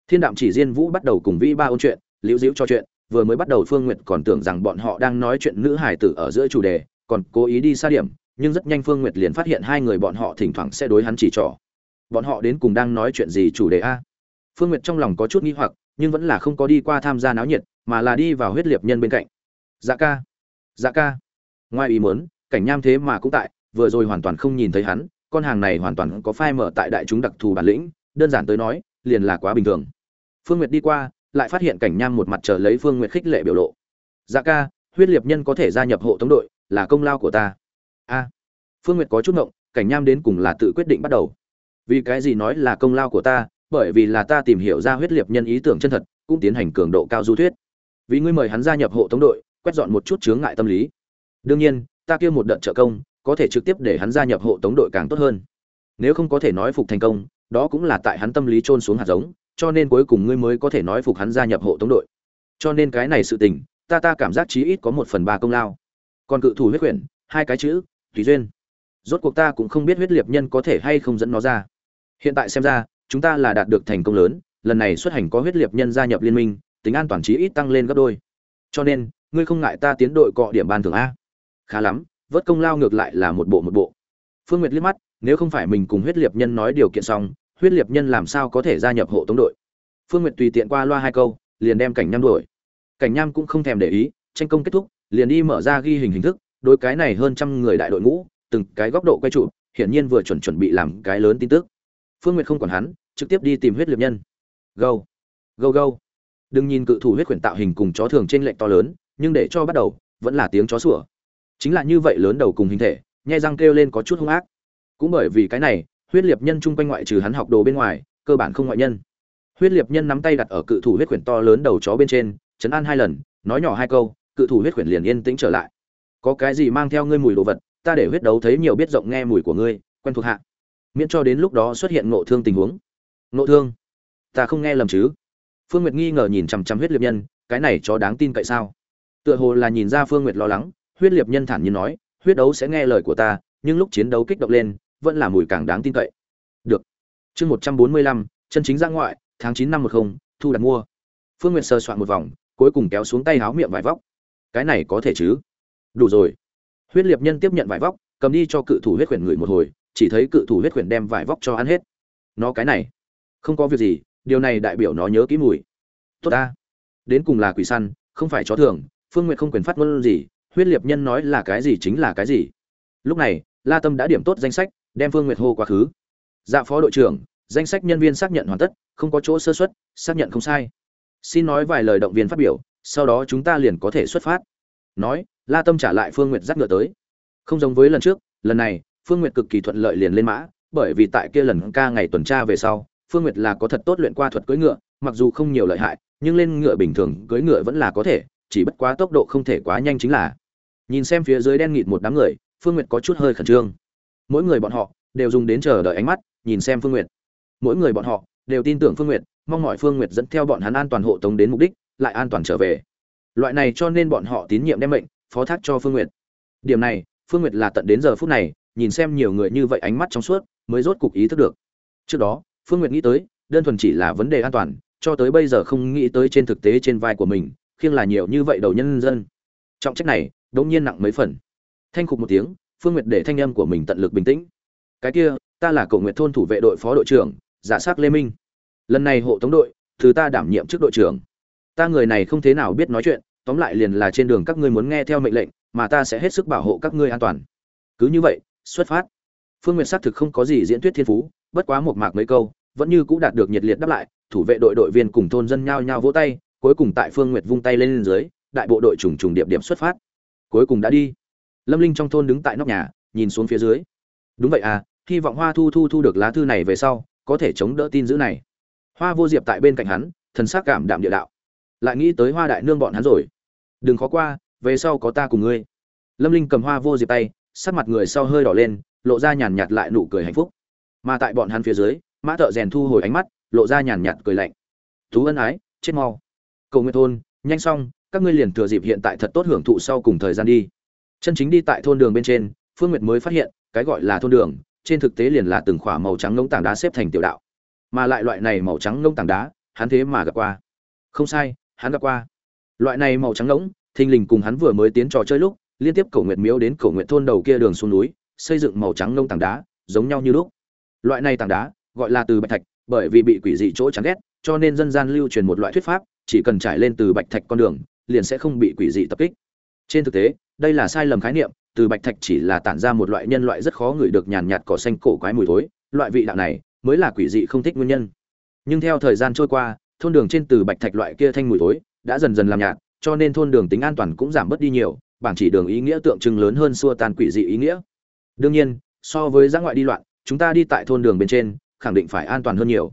Thiên đạm chỉ diên vũ bắt đầu cùng vĩ ba ôn chuyện, liễu diễu cho chuyện, vừa mới bắt đầu phương nguyệt còn tưởng rằng bọn họ đang nói chuyện nữ hải tử ở giữa chủ đề, còn cố ý đi xa điểm, nhưng rất nhanh phương nguyệt liền phát hiện hai người bọn họ thỉnh thoảng sẽ đối hắn chỉ trỏ. Bọn họ đến cùng đang nói chuyện gì chủ đề a? Phương nguyệt trong lòng có chút nghi hoặc, nhưng vẫn là không có đi qua tham gia náo nhiệt, mà là đi vào huyết liệt nhân bên cạnh. Dạ ca dạ ca. Ngoài ý muốn, cảnh nham thế mà cũng tại, vừa rồi hoàn toàn không nhìn thấy hắn con hàng này hoàn toàn có phai mở tại đại chúng đặc thù bản lĩnh, đơn giản tới nói, liền là quá bình thường. Phương nguyệt đi qua, lại phát hiện cảnh nham một mặt chờ lấy phương nguyệt khích lệ biểu lộ. Dạ ca, huyết liệt nhân có thể gia nhập hộ tống đội, là công lao của ta. A. Phương nguyệt có chút ngộng, cảnh nham đến cùng là tự quyết định bắt đầu. Vì cái gì nói là công lao của ta, bởi vì là ta tìm hiểu ra huyết liệt nhân ý tưởng chân thật, cũng tiến hành cường độ cao du thuyết. Vì ngươi mời hắn gia nhập hộ tống đội, quét dọn một chút chướng ngại tâm lý. Đương nhiên, ta kêu một đợt trợ công có thể trực tiếp để hắn gia nhập hộ tống đội càng tốt hơn. Nếu không có thể nói phục thành công, đó cũng là tại hắn tâm lý trôn xuống hạt giống, cho nên cuối cùng ngươi mới có thể nói phục hắn gia nhập hộ tống đội. Cho nên cái này sự tình, ta ta cảm giác chí ít có một phần ba công lao. Còn cự thủ huyết quyển, hai cái chữ, tùy duyên. Rốt cuộc ta cũng không biết huyết liệt nhân có thể hay không dẫn nó ra. Hiện tại xem ra, chúng ta là đạt được thành công lớn, lần này xuất hành có huyết liệt nhân gia nhập liên minh, tính an toàn chí ít tăng lên gấp đôi. Cho nên, ngươi không ngại ta tiến đội cọ điểm ban thưởng a. Khá lắm vớt công lao ngược lại là một bộ một bộ. Phương nguyệt liếc mắt, nếu không phải mình cùng huyết liệt nhân nói điều kiện xong, huyết liệt nhân làm sao có thể gia nhập hộ tống đội? Phương nguyệt tùy tiện qua loa hai câu, liền đem cảnh nham đuổi. Cảnh nham cũng không thèm để ý, tranh công kết thúc, liền đi mở ra ghi hình hình thức, đối cái này hơn trăm người đại đội ngũ, từng cái góc độ quay trụ, hiển nhiên vừa chuẩn chuẩn bị làm cái lớn tin tức. Phương nguyệt không còn hắn, trực tiếp đi tìm huyết liệt nhân. Go go go đừng nhìn cự thủ huyết quyển tạo hình cùng chó thường trên lệnh to lớn, nhưng để cho bắt đầu, vẫn là tiếng chó sủa chính là như vậy lớn đầu cùng hình thể nhai răng kêu lên có chút hung ác. Cũng bởi vì cái này, huyết liệt nhân chung quanh ngoại trừ hắn học đồ bên ngoài, cơ bản không ngoại nhân. Huyết liệt nhân nắm tay đặt ở cự thủ huyết quyển to lớn đầu chó bên trên, chấn an hai lần, nói nhỏ hai câu, cự thủ huyết quyển liền yên tĩnh trở lại. Có cái gì mang theo ngươi mùi đồ vật, ta để huyết đấu thấy nhiều biết rộng nghe mùi của ngươi, quen thuộc hạ. Miễn cho đến lúc đó xuất hiện ngộ thương tình huống. Ngộ thương? Ta không nghe lầm chứ? Phương nguyệt nghi ngờ nhìn chằm chằm huyết liệt nhân, cái này chó đáng tin cậy sao? Tựa hồ là nhìn ra phương nguyệt lo lắng huyết liệt nhân thản nhiên nói, huyết đấu sẽ nghe lời của ta, nhưng lúc chiến đấu kích động lên, vẫn là mùi càng đáng tin cậy. Được. Chương một trăm bốn mươi lăm, chân chính ra ngoại, tháng chín năm một không, thu đặt mua. Phương nguyệt sơ soạn một vòng, cuối cùng kéo xuống tay háo miệng vải vóc. Cái này có thể chứ? Đủ rồi. Huyết liệt nhân tiếp nhận vải vóc, cầm đi cho cự thủ huyết khuyển người một hồi, chỉ thấy cự thủ huyết khuyển đem vải vóc cho ăn hết. Nó cái này, không có việc gì, điều này đại biểu nó nhớ kỹ mùi. Tốt ta. Đến cùng là quỷ săn, không phải chó thường, phương n g u y ệ t không quyền phát ngôn gì huyết liệt nhân nói là cái gì chính là cái gì. Lúc này, la tâm đã điểm tốt danh sách, đem phương Nguyệt hô quá khứ. Dạ phó đội trưởng, danh sách nhân viên xác nhận hoàn tất, không có chỗ sơ xuất xác nhận không sai. Xin nói vài lời động viên phát biểu, sau đó chúng ta liền có thể xuất phát. Nói, la tâm trả lại phương n g u y ệ t dắt ngựa tới. Không giống với lần trước, lần này, phương n g u y ệ t cực kỳ thuận lợi liền lên mã, bởi vì tại kia lần ca ngày tuần tra về sau, phương nguyệt là có thật tốt luyện qua thuật cưỡi ngựa, mặc dù không nhiều lợi hại, nhưng lên ngựa bình thường cưỡi ngựa vẫn là có thể, chỉ bất quá tốc độ không thể quá nhanh chính là nhìn xem phía dưới đen nghịt một đám người, phương nguyệt có chút hơi khẩn trương. Mỗi người bọn họ đều dùng đến chờ đợi ánh mắt, nhìn xem phương nguyệt. Mỗi người bọn họ đều tin tưởng phương nguyệt, mong mọi phương nguyệt dẫn theo bọn hắn an toàn hộ tống đến mục đích, lại an toàn trở về. Loại này cho nên bọn họ tín nhiệm đem mệnh, phó thác cho phương nguyệt. Điểm này, phương nguyệt là tận đến giờ phút này, nhìn xem nhiều người như vậy ánh mắt trong suốt, mới rốt cục ý thức được. Trước đó, phương nguyệt nghĩ tới, đơn thuần chỉ là vấn đề an toàn, cho tới bây giờ không nghĩ tới trên thực tế trên vai của mình, khiêng là nhiều như vậy đầu nhân dân. Trọng trách này đống nhiên nặng mấy phần. Thanh khục một tiếng phương nguyệt để thanh âm của mình tận lực bình tĩnh. Cái kia ta là cầu nguyện thôn thủ vệ đội phó đội trưởng giả sắc lê minh. Lần này hộ tống đội thứ ta đảm nhiệm trước đội trưởng. Ta người này không thế nào biết nói chuyện tóm lại liền là trên đường các ngươi muốn nghe theo mệnh lệnh mà ta sẽ hết sức bảo hộ các ngươi an toàn. Cứ như vậy xuất phát. Phương nguyệt xác thực không có gì diễn thuyết thiên phú bất quá một mạc mấy câu vẫn như cũng đạt được nhiệt liệt đáp lại thủ vệ đội đội viên cùng thôn dân nhao nhao vỗ tay cuối cùng tại Phương Nguyệt vung tay lên dưới, đại bộ đội trùng trùng điệp điệp xuất phát. Cuối cùng đã đi. Lâm Linh trong thôn đứng tại nóc nhà, nhìn xuống phía dưới. Đúng vậy à, hy vọng Hoa Thu Thu thu được lá thư này về sau, có thể chống đỡ tin dữ này. Hoa Vô Diệp tại bên cạnh hắn, thần sắc cảm đạm địa đạo. Lại nghĩ tới Hoa đại nương bọn hắn rồi. Đừng khó qua, về sau có ta cùng ngươi. Lâm Linh cầm Hoa Vô Diệp tay, sắc mặt người sau hơi đỏ lên, lộ ra nhàn nhạt lại nụ cười hạnh phúc. Mà tại bọn hắn phía dưới, Mã thợ rèn thu hồi ánh mắt, lộ ra nhàn nhạt cười lạnh. thú ân ái, chết mau cầu nguyện thôn nhanh xong các ngươi liền thừa dịp hiện tại thật tốt hưởng thụ sau cùng thời gian đi. Chân chính đi tại thôn đường bên trên, phương nguyệt mới phát hiện, cái gọi là thôn đường, trên thực tế liền là từng khỏa màu trắng ngông tảng đá xếp thành tiểu đạo. Mà lại loại này màu trắng ngông tảng đá, hắn thế mà gặp qua. Không sai, hắn gặp qua. Loại này màu trắng ngỗng, thình lình cùng hắn vừa mới tiến trò chơi lúc, liên tiếp cầu nguyệt miếu đến cầu nguyệt thôn đầu kia đường xuống núi, xây dựng màu trắng ngông tảng đá, giống nhau như lúc. Loại này tảng đá, gọi là từ bạch thạch, bởi vì bị quỷ dị chỗ chán ghét, cho nên dân gian lưu truyền một loại thuyết pháp, chỉ cần trải lên từ bạch thạch con đường liền sẽ không bị quỷ dị tập kích. Trên thực tế, đây là sai lầm khái niệm, từ bạch thạch chỉ là tản ra một loại nhân loại rất khó ngửi được nhàn nhạt cỏ xanh cổ quái mùi thối, loại vị đạo này mới là quỷ dị không thích nguyên nhân. Nhưng theo thời gian trôi qua, thôn đường trên từ bạch thạch loại kia thanh mùi thối đã dần dần làm nhạt, cho nên thôn đường tính an toàn cũng giảm bớt đi nhiều, bảng chỉ đường ý nghĩa tượng trưng lớn hơn xua tan quỷ dị ý nghĩa. Đương nhiên, so với giã ngoại đi loạn, chúng ta đi tại thôn đường bên trên, khẳng định phải an toàn hơn nhiều.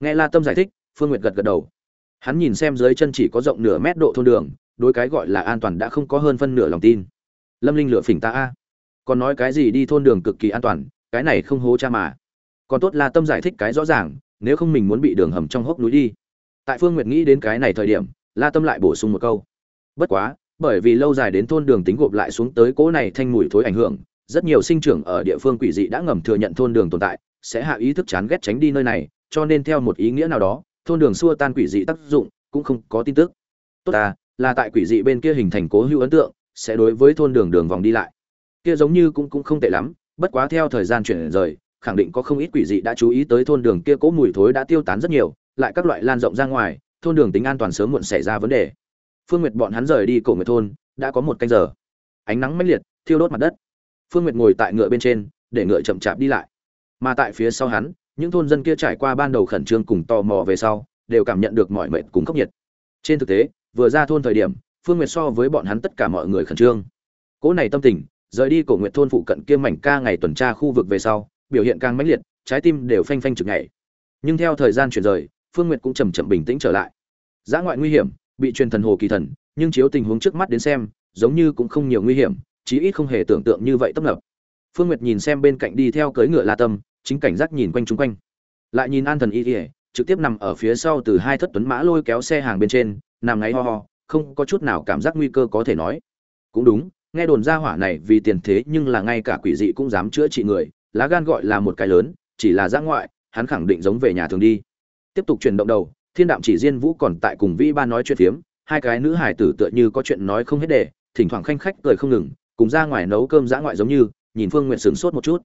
Nghe la tâm giải thích, phương nguyệt gật gật đầu hắn nhìn xem dưới chân chỉ có rộng nửa mét độ thôn đường, đối cái gọi là an toàn đã không có hơn phân nửa lòng tin. Lâm linh lựa phỉnh ta a. Còn nói cái gì đi thôn đường cực kỳ an toàn, cái này không hố cha mà. Còn tốt là tâm giải thích cái rõ ràng, nếu không mình muốn bị đường hầm trong hốc núi đi. Tại phương nguyệt nghĩ đến cái này thời điểm, la tâm lại bổ sung một câu. Bất quá, bởi vì lâu dài đến thôn đường tính gộp lại xuống tới cỗ này thanh mùi thối ảnh hưởng, rất nhiều sinh trưởng ở địa phương quỷ dị đã ngầm thừa nhận thôn đường tồn tại, sẽ hạ ý thức chán ghét tránh đi nơi này, cho nên theo một ý nghĩa nào đó thôn đường xua tan quỷ dị tác dụng, cũng không có tin tức. Tốt ta, là tại quỷ dị bên kia hình thành cố hữu ấn tượng, sẽ đối với thôn đường đường vòng đi lại. Kia giống như cũng cũng không tệ lắm, bất quá theo thời gian chuyển rời, khẳng định có không ít quỷ dị đã chú ý tới thôn đường kia cố mùi thối đã tiêu tán rất nhiều, lại các loại lan rộng ra ngoài, thôn đường tính an toàn sớm muộn xảy ra vấn đề. Phương nguyệt bọn hắn rời đi cổ nguyệt thôn, đã có một canh giờ. Ánh nắng mãnh liệt, thiêu đốt mặt đất. Phương nguyệt ngồi tại ngựa bên trên, để ngựa chậm chạp đi lại. Mà tại phía sau hắn những thôn dân kia trải qua ban đầu khẩn trương cùng tò mò về sau, đều cảm nhận được mọi mệt cùng khốc nhiệt. Trên thực tế, vừa ra thôn thời điểm, phương nguyệt so với bọn hắn tất cả mọi người khẩn trương. Cỗ này tâm tình, rời đi cổ nguyệt thôn phụ cận kia mảnh ca ngày tuần tra khu vực về sau, biểu hiện càng mãnh liệt, trái tim đều phanh phanh trực nhảy. Nhưng theo thời gian chuyển rời, phương nguyệt cũng chầm chậm bình tĩnh trở lại. Giã ngoại nguy hiểm, bị truyền thần hồ kỳ thần, nhưng chiếu tình huống trước mắt đến xem, giống như cũng không nhiều nguy hiểm, chí ít không hề tưởng tượng như vậy tấp nập. Phương nguyệt nhìn xem bên cạnh đi theo cưỡi ngựa la tâm chính cảnh giác nhìn quanh chung quanh. Lại nhìn an thần y ỉa trực tiếp nằm ở phía sau từ hai thất tuấn mã lôi kéo xe hàng bên trên, nằm ngáy ho ho, không có chút nào cảm giác nguy cơ có thể nói. Cũng đúng, nghe đồn ra hỏa này vì tiền thế nhưng là ngay cả quỷ dị cũng dám chữa trị người, lá gan gọi là một cái lớn, chỉ là ra ngoại, hắn khẳng định giống về nhà thường đi. Tiếp tục chuyển động đầu, thiên đạm chỉ diên vũ còn tại cùng vĩ ba nói chuyện phiếm, hai cái nữ hải tử tựa như có chuyện nói không hết đề, thỉnh thoảng khanh khách cười không ngừng, cùng ra ngoài nấu cơm dã ngoại giống như, nhìn phương nguyện sửng sốt một chút.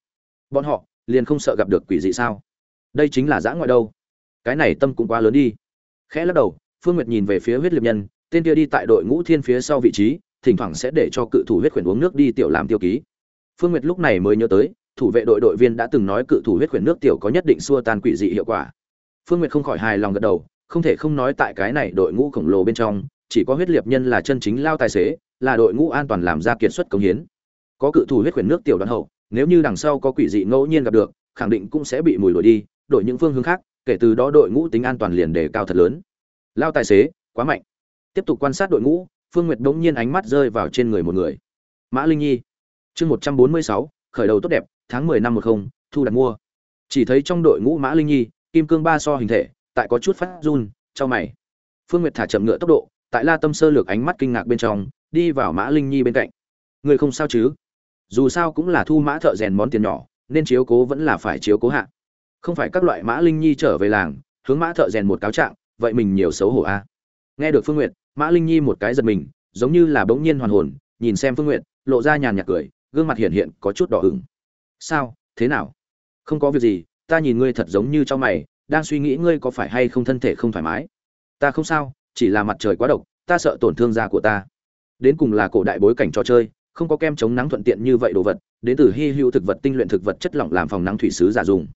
Bọn họ liền không sợ gặp được quỷ dị sao? Đây chính là dã ngoại đâu? Cái này tâm cũng quá lớn đi. Khẽ lắc đầu, phương nguyệt nhìn về phía huyết liệt nhân, tên kia đi tại đội ngũ thiên phía sau vị trí, thỉnh thoảng sẽ để cho cự thủ huyết khuyển uống nước đi tiểu làm tiêu ký. Phương nguyệt lúc này mới nhớ tới, thủ vệ đội đội viên đã từng nói cự thủ huyết khuyển nước tiểu có nhất định xua tan quỷ dị hiệu quả. Phương nguyệt không khỏi hài lòng gật đầu, không thể không nói tại cái này đội ngũ khổng lồ bên trong, chỉ có huyết liệt nhân là chân chính lao tài xế, là đội ngũ an toàn làm ra kiệt xuất công hiến. Có cự thủ huyết khuyển nước tiểu đoạn hậu nếu như đằng sau có quỷ dị ngẫu nhiên gặp được, khẳng định cũng sẽ bị mùi đuổi đi, đổi những phương hướng khác, kể từ đó đội ngũ tính an toàn liền đề cao thật lớn. Lao tài xế, quá mạnh. Tiếp tục quan sát đội ngũ, phương nguyệt đống nhiên ánh mắt rơi vào trên người một người. Mã linh nhi. Chương một trăm bốn mươi sáu, khởi đầu tốt đẹp, tháng mười năm một không, thu đặt mua. Chỉ thấy trong đội ngũ mã linh nhi, kim cương ba so hình thể, tại có chút phát run trong mày. Phương nguyệt thả chậm ngựa tốc độ, tại la tâm sơ lược ánh mắt kinh ngạc bên trong, đi vào mã linh nhi bên cạnh. Người không sao chứ? Dù sao cũng là thu mã thợ rèn món tiền nhỏ, nên chiếu cố vẫn là phải chiếu cố hạ. Không phải các loại mã linh nhi trở về làng, hướng mã thợ rèn một cáo trạng, vậy mình nhiều xấu hổ a nghe được phương nguyệt, mã linh nhi một cái giật mình, giống như là bỗng nhiên hoàn hồn, nhìn xem phương nguyệt, lộ ra nhàn nhạt cười, gương mặt hiện hiện có chút đỏ ửng. Sao? Thế nào? Không có việc gì, ta nhìn ngươi thật giống như trong mày, đang suy nghĩ ngươi có phải hay không thân thể không thoải mái. Ta không sao, chỉ là mặt trời quá độc, ta sợ tổn thương da của ta. Đến cùng là cổ đại bối cảnh trò chơi không có kem chống nắng thuận tiện như vậy đồ vật, đến từ hy hữu thực vật tinh luyện thực vật chất lỏng làm phòng nắng thủy sứ giả dùng.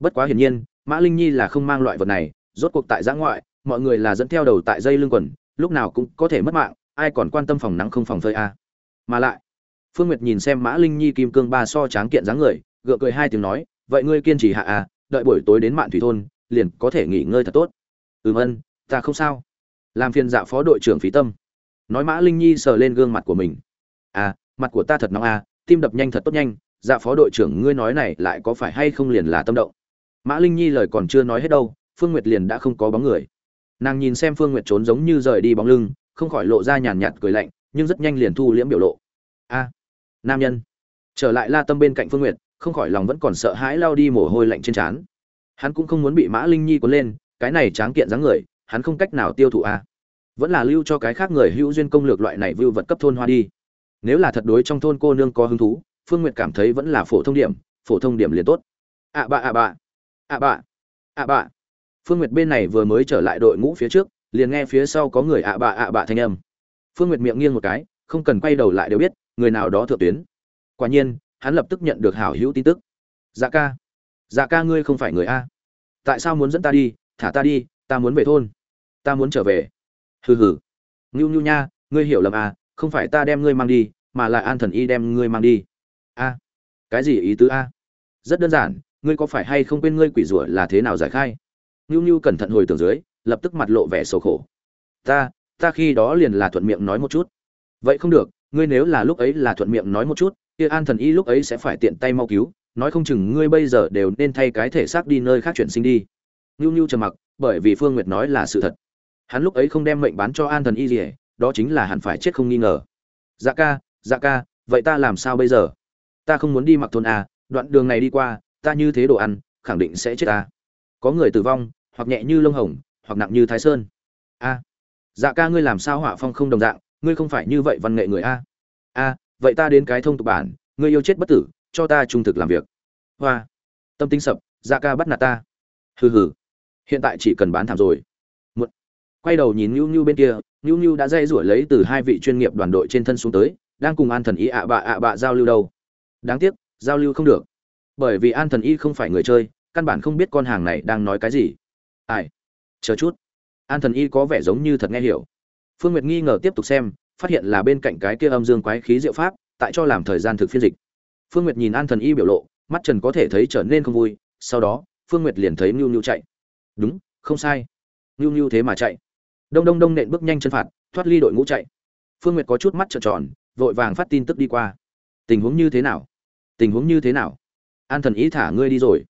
Bất quá hiển nhiên, mã linh nhi là không mang loại vật này, rốt cuộc tại giã ngoại, mọi người là dẫn theo đầu tại dây lưng quần, lúc nào cũng có thể mất mạng, ai còn quan tâm phòng nắng không phòng phơi a mà lại, phương nguyệt nhìn xem mã linh nhi kim cương ba so tráng kiện dáng người, gượng cười hai tiếng nói, vậy ngươi kiên trì hạ a đợi buổi tối đến mạn thủy thôn, liền có thể nghỉ ngơi thật tốt. Ừm ân, ta không sao. Làm phiền dạ phó đội trưởng phí tâm. Nói mã linh nhi sờ lên gương mặt của mình à mặt của ta thật nóng à tim đập nhanh thật tốt nhanh. Dạ phó đội trưởng, ngươi nói này lại có phải hay không liền là tâm động? Mã linh nhi lời còn chưa nói hết đâu, phương nguyệt liền đã không có bóng người. Nàng nhìn xem phương nguyệt trốn giống như rời đi bóng lưng, không khỏi lộ ra nhàn nhạt cười lạnh, nhưng rất nhanh liền thu liễm biểu lộ. A nam nhân. Trở lại la tâm bên cạnh phương nguyệt, không khỏi lòng vẫn còn sợ hãi lao đi mồ hôi lạnh trên trán. Hắn cũng không muốn bị mã linh nhi cuốn lên, cái này tráng kiện dáng người, hắn không cách nào tiêu thụ a vẫn là lưu cho cái khác người hữu duyên công lược loại này vưu vật cấp thôn hoa đi nếu là thật đối trong thôn cô nương có hứng thú, phương nguyệt cảm thấy vẫn là phổ thông điểm, phổ thông điểm liền tốt. Ạ bạ ạ bạ ạ bạ ạ bạ phương nguyệt bên này vừa mới trở lại đội ngũ phía trước, liền nghe phía sau có người ạ bạ ạ bạ thanh âm. Phương nguyệt miệng nghiêng một cái, không cần quay đầu lại đều biết, người nào đó thượng tuyến. Quả nhiên, hắn lập tức nhận được hảo hữu tin tức. Dạ ca dạ ca ngươi không phải người a. Tại sao muốn dẫn ta đi, thả ta đi, ta muốn về thôn. Ta muốn trở về. Hừ hừ. Ngưu nhu nha, ngươi hiểu lầm à không phải ta đem ngươi mang đi, mà là an thần y đem ngươi mang đi. A, cái gì ý tứ a? Rất đơn giản, ngươi có phải hay không quên ngươi quỷ rủa là thế nào giải khai? Ngưu ngưu cẩn thận hồi tưởng dưới, lập tức mặt lộ vẻ sầu khổ. Ta ta khi đó liền là thuận miệng nói một chút. Vậy không được, ngươi nếu là lúc ấy là thuận miệng nói một chút, kia an thần y lúc ấy sẽ phải tiện tay mau cứu, nói không chừng ngươi bây giờ đều nên thay cái thể xác đi nơi khác chuyển sinh đi. Ngưu ngưu trầm mặc, bởi vì phương nguyệt nói là sự thật. Hắn lúc ấy không đem mệnh bán cho an thần y gì đó chính là hẳn phải chết không nghi ngờ. Dạ ca dạ ca, vậy ta làm sao bây giờ? Ta không muốn đi mặc thôn à? đoạn đường này đi qua, ta như thế đồ ăn, khẳng định sẽ chết ta có người tử vong, hoặc nhẹ như lông hồng, hoặc nặng như thái sơn. A. Dạ ca ngươi làm sao hỏa phong không đồng dạng, ngươi không phải như vậy văn nghệ người a. A, vậy ta đến cái thông tục bản, ngươi yêu chết bất tử, cho ta trung thực làm việc. Hoa. Tâm tính sập dạ ca bắt nạt ta. Hừ hừ. Hiện tại chỉ cần bán thảm rồi quay đầu nhìn nhu nhu bên kia nhu nhu đã dây rủa lấy từ hai vị chuyên nghiệp đoàn đội trên thân xuống tới, đang cùng an thần y ạ bạ ạ bạ giao lưu đâu. Đáng tiếc, giao lưu không được. Bởi vì an thần y không phải người chơi, căn bản không biết con hàng này đang nói cái gì. Ai? Chờ chút. An thần y có vẻ giống như thật nghe hiểu. Phương nguyệt nghi ngờ tiếp tục xem, phát hiện là bên cạnh cái kia âm dương quái khí diệu pháp, tại cho làm thời gian thực phiên dịch. Phương nguyệt nhìn an thần y biểu lộ, mắt trần có thể thấy trở nên không vui, sau đó, phương nguyệt liền thấy mưu mưu chạy. Đúng, không sai. Mưu mưu thế mà chạy đông đông đông nện bước nhanh chân phạt, thoát ly đội ngũ chạy. Phương nguyệt có chút mắt trợn tròn, vội vàng phát tin tức đi qua. Tình huống như thế nào? Tình huống như thế nào? An thần ý thả ngươi đi rồi.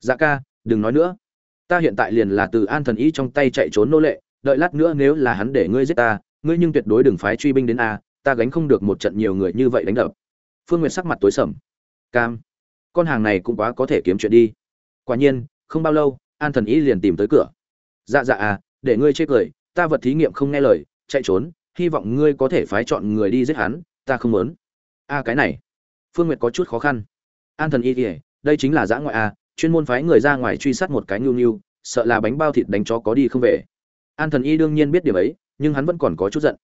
Dạ ca, đừng nói nữa. Ta hiện tại liền là từ an thần ý trong tay chạy trốn nô lệ, đợi lát nữa nếu là hắn để ngươi giết ta, ngươi nhưng tuyệt đối đừng phái truy binh đến a, ta gánh không được một trận nhiều người như vậy đánh đập. Phương nguyệt sắc mặt tối sầm. Cam, con hàng này cũng quá có thể kiếm chuyện đi. Quả nhiên, không bao lâu, an thần ý liền tìm tới cửa. Dạ dạ à để ngươi chê cười ta vật thí nghiệm không nghe lời, chạy trốn, hy vọng ngươi có thể phái chọn người đi giết hắn, ta không muốn. A, cái này. Phương nguyệt có chút khó khăn. An thần y kỉa đây chính là giã ngoại a, chuyên môn phái người ra ngoài truy sát một cái nhu nhu, sợ là bánh bao thịt đánh chó có đi không về. An thần y đương nhiên biết điểm ấy, nhưng hắn vẫn còn có chút giận.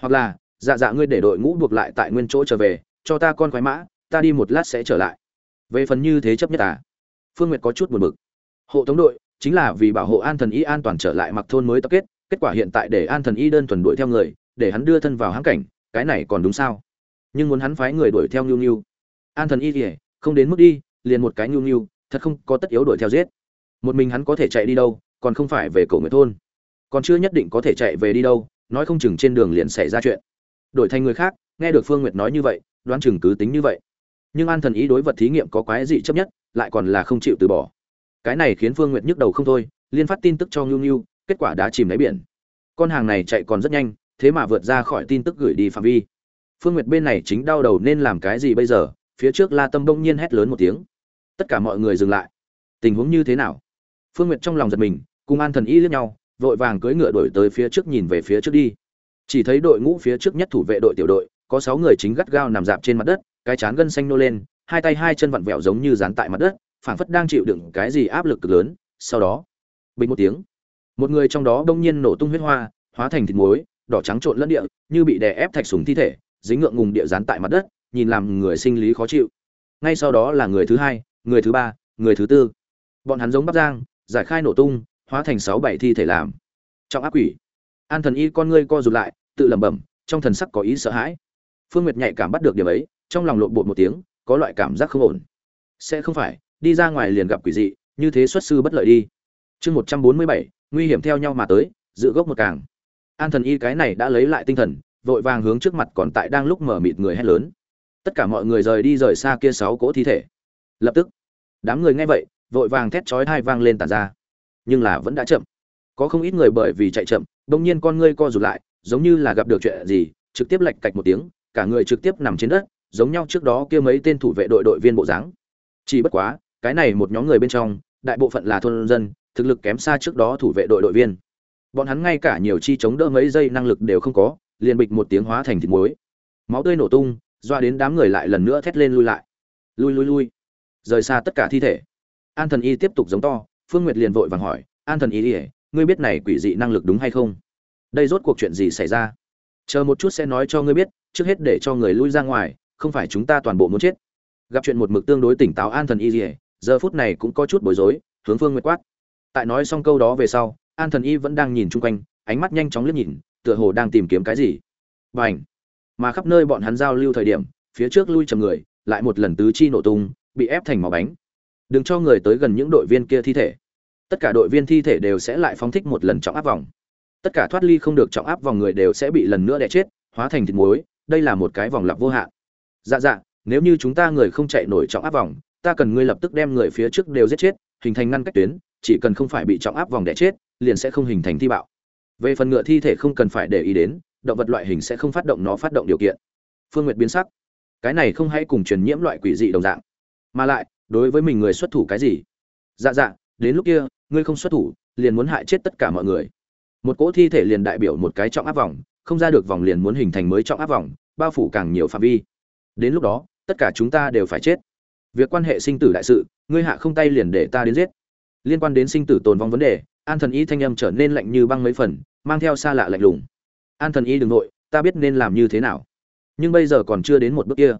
Hoặc là dạ dạ ngươi để đội ngũ buộc lại tại nguyên chỗ trở về, cho ta con khoái mã, ta đi một lát sẽ trở lại. Về phần như thế chấp nhất à? Phương nguyệt có chút buồn bực. Hộ tống đội, chính là vì bảo hộ an thần y an toàn trở lại mặc thôn mới tập kết kết quả hiện tại để an thần y đơn thuần đuổi theo người, để hắn đưa thân vào hãng cảnh, cái này còn đúng sao? Nhưng muốn hắn phái người đuổi theo nhu nhu. An thần y thì không đến mức đi, liền một cái nhu nhu, thật không có tất yếu đuổi theo giết. Một mình hắn có thể chạy đi đâu, còn không phải về cổ người thôn. Còn chưa nhất định có thể chạy về đi đâu, nói không chừng trên đường liền xảy ra chuyện. Đổi thành người khác, nghe được phương nguyệt nói như vậy, đoán chừng cứ tính như vậy. Nhưng an thần ý đối vật thí nghiệm có quái dị chấp nhất, lại còn là không chịu từ bỏ. Cái này khiến phương nguyệt nhức đầu không thôi, liên phát tin tức cho ngưu ngưu kết quả đã chìm đáy biển. Con hàng này chạy còn rất nhanh, thế mà vượt ra khỏi tin tức gửi đi phạm vi. Phương nguyệt bên này chính đau đầu nên làm cái gì bây giờ, phía trước la tâm bỗng nhiên hét lớn một tiếng. Tất cả mọi người dừng lại. Tình huống như thế nào? Phương nguyệt trong lòng giật mình, cùng an thần y liếc nhau, vội vàng cưỡi ngựa đổi tới phía trước nhìn về phía trước đi. Chỉ thấy đội ngũ phía trước nhất thủ vệ đội tiểu đội, có sáu người chính gắt gao nằm dạp trên mặt đất, cái chán gân xanh nô lên, hai tay hai chân vặn vẹo giống như dán tại mặt đất, phảng phất đang chịu đựng cái gì áp lực cực lớn. Sau đó, bình một tiếng một người trong đó đông nhiên nổ tung huyết hoa, hóa thành thịt muối, đỏ trắng trộn lẫn địa, như bị đè ép thạch súng thi thể, dính ngượng ngùng địa dán tại mặt đất, nhìn làm người sinh lý khó chịu. Ngay sau đó là người thứ hai, người thứ ba, người thứ tư. Bọn hắn giống bắp giang, giải khai nổ tung, hóa thành sáu bảy thi thể làm. Trong ác quỷ. An thần y con ngươi co rụt lại, tự lẩm bẩm, trong thần sắc có ý sợ hãi. Phương nguyệt nhạy cảm bắt được điểm ấy, trong lòng lộn bột một tiếng, có loại cảm giác không ổn. Sẽ không phải, đi ra ngoài liền gặp quỷ dị, như thế xuất sư bất lợi đi. Chương một trăm bốn mươi bảy nguy hiểm theo nhau mà tới, giữ gốc một càng. An thần y cái này đã lấy lại tinh thần, vội vàng hướng trước mặt còn tại đang lúc mở mịt người hét lớn. Tất cả mọi người rời đi rời xa kia sáu cỗ thi thể. Lập tức, đám người nghe vậy, vội vàng thét chói hai vang lên tàn ra. Nhưng là vẫn đã chậm. Có không ít người bởi vì chạy chậm, bỗng nhiên con ngươi co rụt lại, giống như là gặp được chuyện gì, trực tiếp lạch cạch một tiếng, cả người trực tiếp nằm trên đất, giống nhau trước đó kia mấy tên thủ vệ đội đội viên bộ dáng. Chỉ bất quá, cái này một nhóm người bên trong, đại bộ phận là thôn dân thực lực kém xa trước đó thủ vệ đội đội viên. Bọn hắn ngay cả nhiều chi chống đỡ mấy giây năng lực đều không có, liền bịch một tiếng hóa thành thịt muối. Máu tươi nổ tung, doa đến đám người lại lần nữa thét lên lui lại. Lui lui lui. Rời xa tất cả thi thể. An thần y tiếp tục giống to, phương nguyệt liền vội vàng hỏi an thần y ỉa ngươi biết này quỷ dị năng lực đúng hay không? Đây rốt cuộc chuyện gì xảy ra? Chờ một chút sẽ nói cho ngươi biết, trước hết để cho người lui ra ngoài, không phải chúng ta toàn bộ muốn chết. Gặp chuyện một mực tương đối tỉnh táo an thần y ỉa giờ phút này cũng có chút bối rối, hướng phương nguyệt quát tại nói xong câu đó về sau, an thần y vẫn đang nhìn chung quanh, ánh mắt nhanh chóng liếc nhìn, tựa hồ đang tìm kiếm cái gì. B à n h mà khắp nơi bọn hắn giao lưu thời điểm, phía trước lui chầm người, lại một lần tứ chi nổ tung, bị ép thành màu bánh. Đừng cho người tới gần những đội viên kia thi thể. Tất cả đội viên thi thể đều sẽ lại phóng thích một lần trọng áp vòng. Tất cả thoát ly không được trọng áp vòng người đều sẽ bị lần nữa đẻ chết, hóa thành thịt muối, đây là một cái vòng lặp vô hạn. Dạ dạ nếu như chúng ta người không chạy nổi trọng áp vòng, ta cần ngươi lập tức đem người phía trước đều giết chết, hình thành ngăn cách tuyến chỉ cần không phải bị trọng áp vòng đẻ chết, liền sẽ không hình thành thi bạo. Về phần ngựa thi thể không cần phải để ý đến, động vật loại hình sẽ không phát động nó phát động điều kiện. Phương nguyệt biến sắc. Cái này không hay cùng truyền nhiễm loại quỷ dị đồng dạng. Mà lại, đối với mình người xuất thủ cái gì? Dạ dạ đến lúc kia, ngươi không xuất thủ, liền muốn hại chết tất cả mọi người. Một cỗ thi thể liền đại biểu một cái trọng áp vòng, không ra được vòng liền muốn hình thành mới trọng áp vòng, bao phủ càng nhiều phạm vi. Đến lúc đó, tất cả chúng ta đều phải chết. Việc quan hệ sinh tử đại sự, ngươi hạ không tay liền để ta đến giết liên quan đến sinh tử tồn vong vấn đề, an thần y thanh âm trở nên lạnh như băng mấy phần, mang theo xa lạ lạnh lùng. An thần y đừng nội, ta biết nên làm như thế nào. Nhưng bây giờ còn chưa đến một bước kia.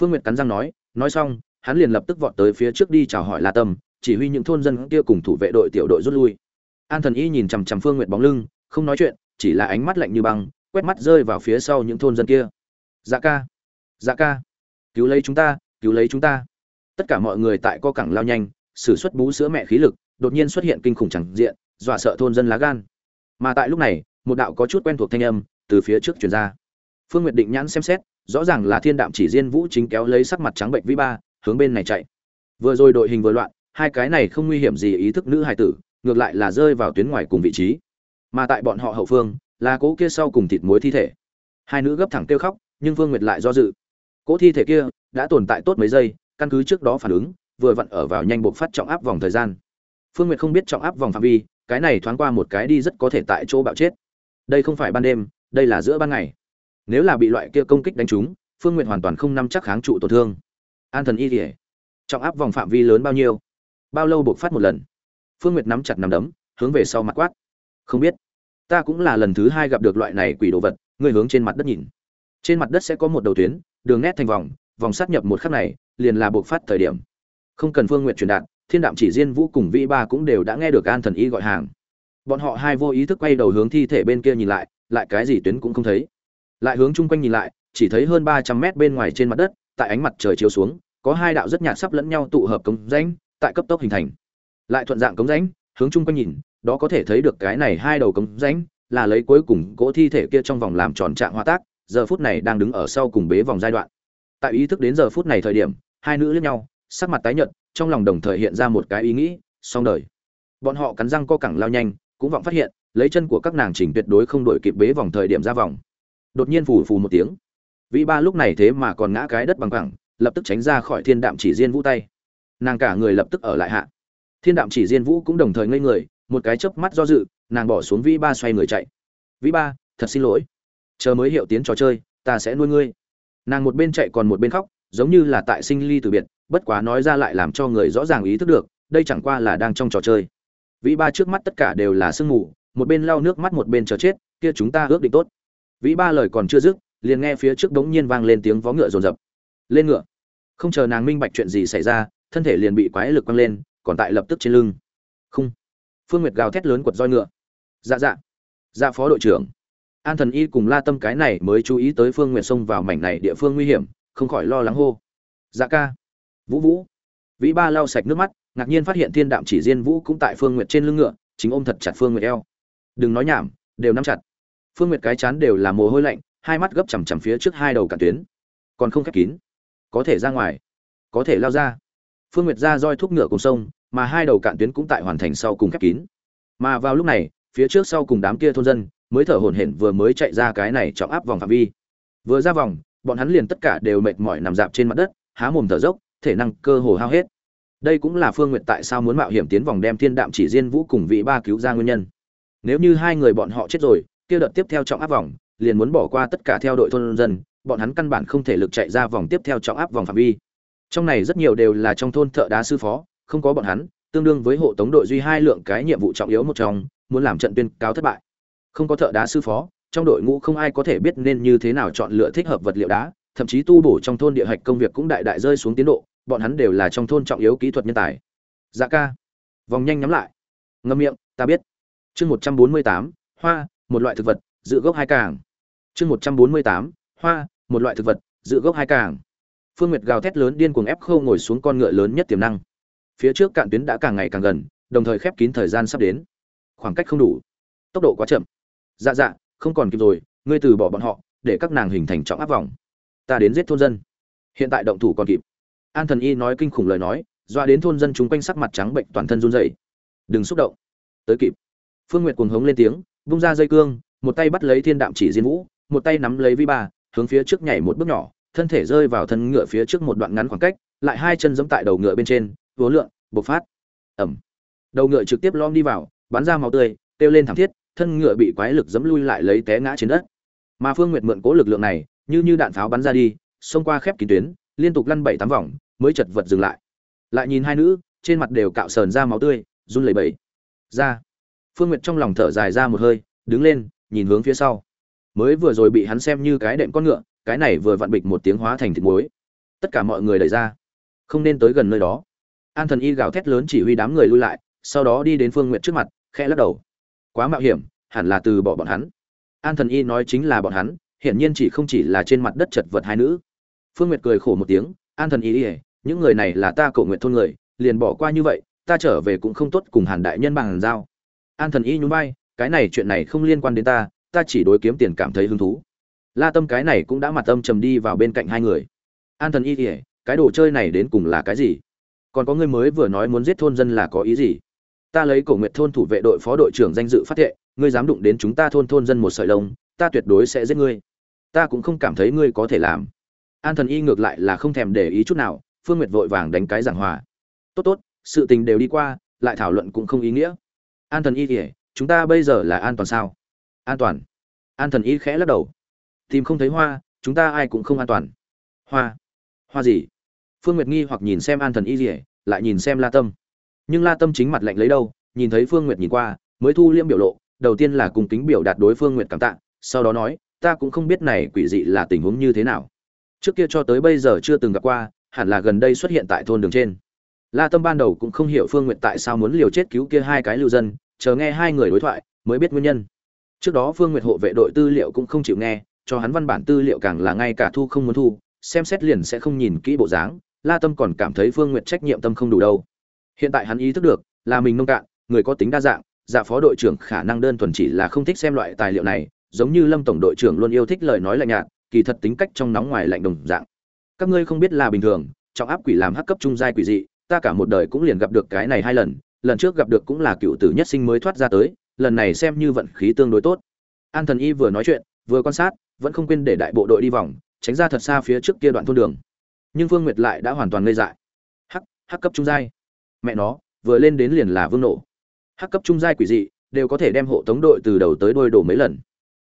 Phương n g u y ệ t cắn răng nói nói xong, hắn liền lập tức vọt tới phía trước đi chào hỏi la tâm, chỉ huy những thôn dân kia cùng thủ vệ đội tiểu đội rút lui. An thần y nhìn chằm chằm phương n g u y ệ t bóng lưng, không nói chuyện, chỉ là ánh mắt lạnh như băng, quét mắt rơi vào phía sau những thôn dân kia. Dạ ca dạ ca, cứu lấy chúng ta, cứu lấy chúng ta. Tất cả mọi người tại co cẳng lao nhanh sử xuất bú sữa mẹ khí lực, đột nhiên xuất hiện kinh khủng chẳng diện, dọa sợ thôn dân lá gan. Mà tại lúc này, một đạo có chút quen thuộc thanh âm từ phía trước truyền ra. Phương nguyệt định nhãn xem xét, rõ ràng là thiên đạm chỉ diên vũ chính kéo lấy sắc mặt trắng bệnh vĩ ba, hướng bên này chạy. Vừa rồi đội hình vừa loạn, hai cái này không nguy hiểm gì ý thức nữ hài tử, ngược lại là rơi vào tuyến ngoài cùng vị trí. Mà tại bọn họ hậu phương, là cố kia sau cùng thịt muối thi thể. Hai nữ gấp thẳng kêu khóc, nhưng phương nguyệt lại do dự. Cố thi thể kia đã tồn tại tốt mấy giây, căn cứ trước đó phản ứng vừa vặn ở vào nhanh buộc phát trọng áp vòng thời gian. Phương nguyệt không biết trọng áp vòng phạm vi, cái này thoáng qua một cái đi rất có thể tại chỗ bạo chết. Đây không phải ban đêm, đây là giữa ban ngày. Nếu là bị loại kia công kích đánh trúng, phương nguyệt hoàn toàn không nắm chắc kháng trụ tổn thương. An thần y thể trọng áp vòng phạm vi lớn bao nhiêu? Bao lâu buộc phát một lần? Phương nguyệt nắm chặt nắm đấm, hướng về sau mặt quát. Không biết. Ta cũng là lần thứ hai gặp được loại này quỷ đồ vật người hướng trên mặt đất nhìn. Trên mặt đất sẽ có một đầu tuyến, đường nét thành vòng vòng sát nhập một khắc này, liền là buộc phát thời điểm không cần phương nguyện truyền đạt, thiên đạm chỉ riêng vũ cùng vĩ ba cũng đều đã nghe được an thần y gọi hàng. Bọn họ hai vô ý thức quay đầu hướng thi thể bên kia nhìn lại lại cái gì tuyến cũng không thấy. Lại hướng chung quanh nhìn lại, chỉ thấy hơn ba trăm mét bên ngoài trên mặt đất, tại ánh mặt trời chiếu xuống, có hai đạo rất nhạt sắp lẫn nhau tụ hợp cống rãnh, tại cấp tốc hình thành. Lại thuận dạng cống rãnh, hướng chung quanh nhìn, đó có thể thấy được cái này hai đầu cống rãnh, là lấy cuối cùng cỗ thi thể kia trong vòng làm tròn trạng hóa tác, giờ phút này đang đứng ở sau cùng bế vòng giai đoạn. Tại ý thức đến giờ phút này thời điểm, hai nữ lẫn nhau sắc mặt tái nhợt trong lòng đồng thời hiện ra một cái ý nghĩ xong đời. Bọn họ cắn răng co cẳng lao nhanh cũng vọng phát hiện lấy chân của các nàng chỉnh tuyệt đối không đổi kịp bế vòng thời điểm ra vòng. Đột nhiên phù phù một tiếng. Vĩ ba lúc này thế mà còn ngã cái đất bằng phẳng, lập tức tránh ra khỏi thiên đạm chỉ diên vũ tay. Nàng cả người lập tức ở lại hạ. Thiên đạm chỉ diên vũ cũng đồng thời ngây người một cái chớp mắt do dự nàng bỏ xuống vĩ ba xoay người chạy. Vĩ ba thật xin lỗi. Chờ mới hiệu tiến trò chơi ta sẽ nuôi ngươi. Nàng một bên chạy còn một bên khóc giống như là tại sinh ly từ biệt bất quá nói ra lại làm cho người rõ ràng ý thức được, đây chẳng qua là đang trong trò chơi. Vĩ ba trước mắt tất cả đều là sương mù, một bên lau nước mắt một bên chờ chết, kia chúng ta ước định tốt. Vĩ ba lời còn chưa dứt, liền nghe phía trước đống nhiên vang lên tiếng vó ngựa rồn rập. Lên ngựa. Không chờ nàng minh bạch chuyện gì xảy ra, thân thể liền bị quái lực quăng lên, còn tại lập tức trên lưng. Không phương nguyệt gào thét lớn quật roi ngựa. Dạ dạ. Dạ phó đội trưởng. An thần y cùng la tâm cái này mới chú ý tới phương nguyệt xông vào mảnh này địa phương nguy hiểm, không khỏi lo lắng hô. Dạ ca vũ vũ. Vĩ ba lau sạch nước mắt, ngạc nhiên phát hiện thiên đạm chỉ diên vũ cũng tại phương nguyệt trên lưng ngựa, chính ôm thật chặt phương nguyệt eo. Đừng nói nhảm, đều nắm chặt. Phương nguyệt cái chán đều là mồ hôi lạnh, hai mắt gấp chằm chằm phía trước hai đầu cản tuyến. Còn không khép kín. Có thể ra ngoài. Có thể lao ra. Phương nguyệt ra roi thúc ngựa cùng sông, mà hai đầu cạn tuyến cũng tại hoàn thành sau cùng khép kín. Mà vào lúc này, phía trước sau cùng đám kia thôn dân mới thở hổn hển vừa mới chạy ra cái này trọng áp vòng phạm vi. Vừa ra vòng, bọn hắn liền tất cả đều mệt mỏi nằm dạp trên mặt đất, há mồm thở dốc thể năng cơ hồ hao hết. Đây cũng là phương nguyện tại sao muốn mạo hiểm tiến vòng đem thiên đạm chỉ diên vũ cùng vị ba cứu ra nguyên nhân. Nếu như hai người bọn họ chết rồi, kia đợt tiếp theo trọng áp vòng, liền muốn bỏ qua tất cả theo đội thôn dân, bọn hắn căn bản không thể lực chạy ra vòng tiếp theo trọng áp vòng phạm vi. Trong này rất nhiều đều là trong thôn thợ đá sư phó, không có bọn hắn, tương đương với hộ tống đội duy hai lượng cái nhiệm vụ trọng yếu một trong, muốn làm trận tuyên cáo thất bại. Không có thợ đá sư phó, trong đội ngũ không ai có thể biết nên như thế nào chọn lựa thích hợp vật liệu đá thậm chí tu bổ trong thôn địa hạch công việc cũng đại đại rơi xuống tiến độ, bọn hắn đều là trong thôn trọng yếu kỹ thuật nhân tài. Dạ ca. Vòng nhanh nhắm lại. Ngâm miệng, ta biết. Chương một trăm bốn mươi tám, hoa, một loại thực vật dự gốc hai càng. Chương một trăm bốn mươi tám, hoa, một loại thực vật dự gốc hai càng. Phương nguyệt gào thét lớn điên cuồng ép khâu ngồi xuống con ngựa lớn nhất tiềm năng. Phía trước cạn tuyến đã càng ngày càng gần, đồng thời khép kín thời gian sắp đến. Khoảng cách không đủ. Tốc độ quá chậm. Dạ dạ không còn kịp rồi, ngươi từ bỏ bọn họ, để các nàng hình thành trọng áp vòng ta đến giết thôn dân. Hiện tại động thủ còn kịp. An thần y nói kinh khủng lời nói, doa đến thôn dân chúng quanh sắc mặt trắng bệnh toàn thân run rẩy. Đừng xúc động. Tới kịp. Phương nguyệt cuồng hống lên tiếng bung ra dây cương, một tay bắt lấy thiên đạm chỉ diên vũ, một tay nắm lấy vi ba, hướng phía trước nhảy một bước nhỏ, thân thể rơi vào thân ngựa phía trước một đoạn ngắn khoảng cách, lại hai chân giẫm tại đầu ngựa bên trên vố lượn, bộc phát. Ẩm đầu ngựa trực tiếp lom đi vào, bắn ra máu tươi, kêu lên thảm thiết, thân ngựa bị quái lực giẫm lui lại lấy té ngã trên đất. Mà phương nguyệt mượn cố lực lượng này như như đạn pháo bắn ra đi, xông qua khép kín tuyến, liên tục lăn bảy tám vòng, mới chật vật dừng lại. Lại nhìn hai nữ, trên mặt đều cạo sờn ra máu tươi, run lẩy bẩy. Ra. Phương nguyệt trong lòng thở dài ra một hơi, đứng lên, nhìn hướng phía sau. Mới vừa rồi bị hắn xem như cái đệm con ngựa, cái này vừa vặn bịch một tiếng hóa thành thịt muối. Tất cả mọi người đẩy ra. Không nên tới gần nơi đó. An thần y gào thét lớn chỉ huy đám người lui lại, sau đó đi đến phương n g u y ệ t trước mặt, khẽ lắc đầu. Quá mạo hiểm, hẳn là từ bỏ bọn hắn. An thần y nói chính là bọn hắn hiển nhiên chỉ không chỉ là trên mặt đất chật vật hai nữ. Phương nguyệt cười khổ một tiếng an thần y đi, những người này là ta cổ nguyện thôn người liền bỏ qua như vậy ta trở về cũng không tốt cùng hàn đại nhân bằng hàn giao. An thần y nhún vai cái này chuyện này không liên quan đến ta ta chỉ đối kiếm tiền cảm thấy hứng thú. La tâm cái này cũng đã mặt âm trầm đi vào bên cạnh hai người. An thần y đi, cái đồ chơi này đến cùng là cái gì? Còn có người mới vừa nói muốn giết thôn dân là có ý gì? Ta lấy cổ nguyệt thôn thủ vệ đội phó đội trưởng danh dự phát thệ ngươi dám đụng đến chúng ta thôn thôn dân một sợi lông ta tuyệt đối sẽ giết ngươi ta cũng không cảm thấy ngươi có thể làm. An thần y ngược lại là không thèm để ý chút nào, phương nguyệt vội vàng đánh cái giảng hòa. Tốt tốt, sự tình đều đi qua, lại thảo luận cũng không ý nghĩa. An thần y kể chúng ta bây giờ là an toàn sao? An toàn. An thần y khẽ lắc đầu. Tìm không thấy hoa, chúng ta ai cũng không an toàn. Hoa. Hoa gì? Phương nguyệt nghi hoặc nhìn xem an thần y kể lại nhìn xem la tâm. Nhưng la tâm chính mặt lạnh lấy đâu, nhìn thấy phương nguyệt nhìn qua, mới thu liêm biểu lộ, đầu tiên là cùng kính biểu đạt đối phương nguyệt cảm tạ, sau đó nói ta cũng không biết này quỷ dị là tình huống như thế nào. Trước kia cho tới bây giờ chưa từng gặp qua, hẳn là gần đây xuất hiện tại thôn đường trên. La tâm ban đầu cũng không hiểu phương nguyệt tại sao muốn liều chết cứu kia hai cái lưu dân, chờ nghe hai người đối thoại, mới biết nguyên nhân. Trước đó phương nguyệt hộ vệ đội tư liệu cũng không chịu nghe, cho hắn văn bản tư liệu càng là ngay cả thu không muốn thu, xem xét liền sẽ không nhìn kỹ bộ dáng, la tâm còn cảm thấy phương nguyệt trách nhiệm tâm không đủ đâu. Hiện tại hắn ý thức được, là mình nông cạn, người có tính đa dạng dạ phó đội trưởng khả năng đơn thuần chỉ là không thích xem loại tài liệu này giống như lâm tổng đội trưởng luôn yêu thích lời nói lạnh nhạt, kỳ thật tính cách trong nóng ngoài lạnh đồng dạng. Các ngươi không biết là bình thường, trọng áp quỷ làm hắc cấp trung giai quỷ dị, ta cả một đời cũng liền gặp được cái này hai lần lần trước gặp được cũng là cựu tử nhất sinh mới thoát ra tới, lần này xem như vận khí tương đối tốt. An thần y vừa nói chuyện, vừa quan sát, vẫn không quên để đại bộ đội đi vòng, tránh ra thật xa phía trước kia đoạn thôn đường. Nhưng vương nguyệt lại đã hoàn toàn ngây dại. Hắc hắc cấp trung giai. Mẹ nó, vừa lên đến liền là vương nổ. Hắc cấp trung giai quỷ dị, đều có thể đem hộ tống đội từ đầu tới đôi đổ mấy lần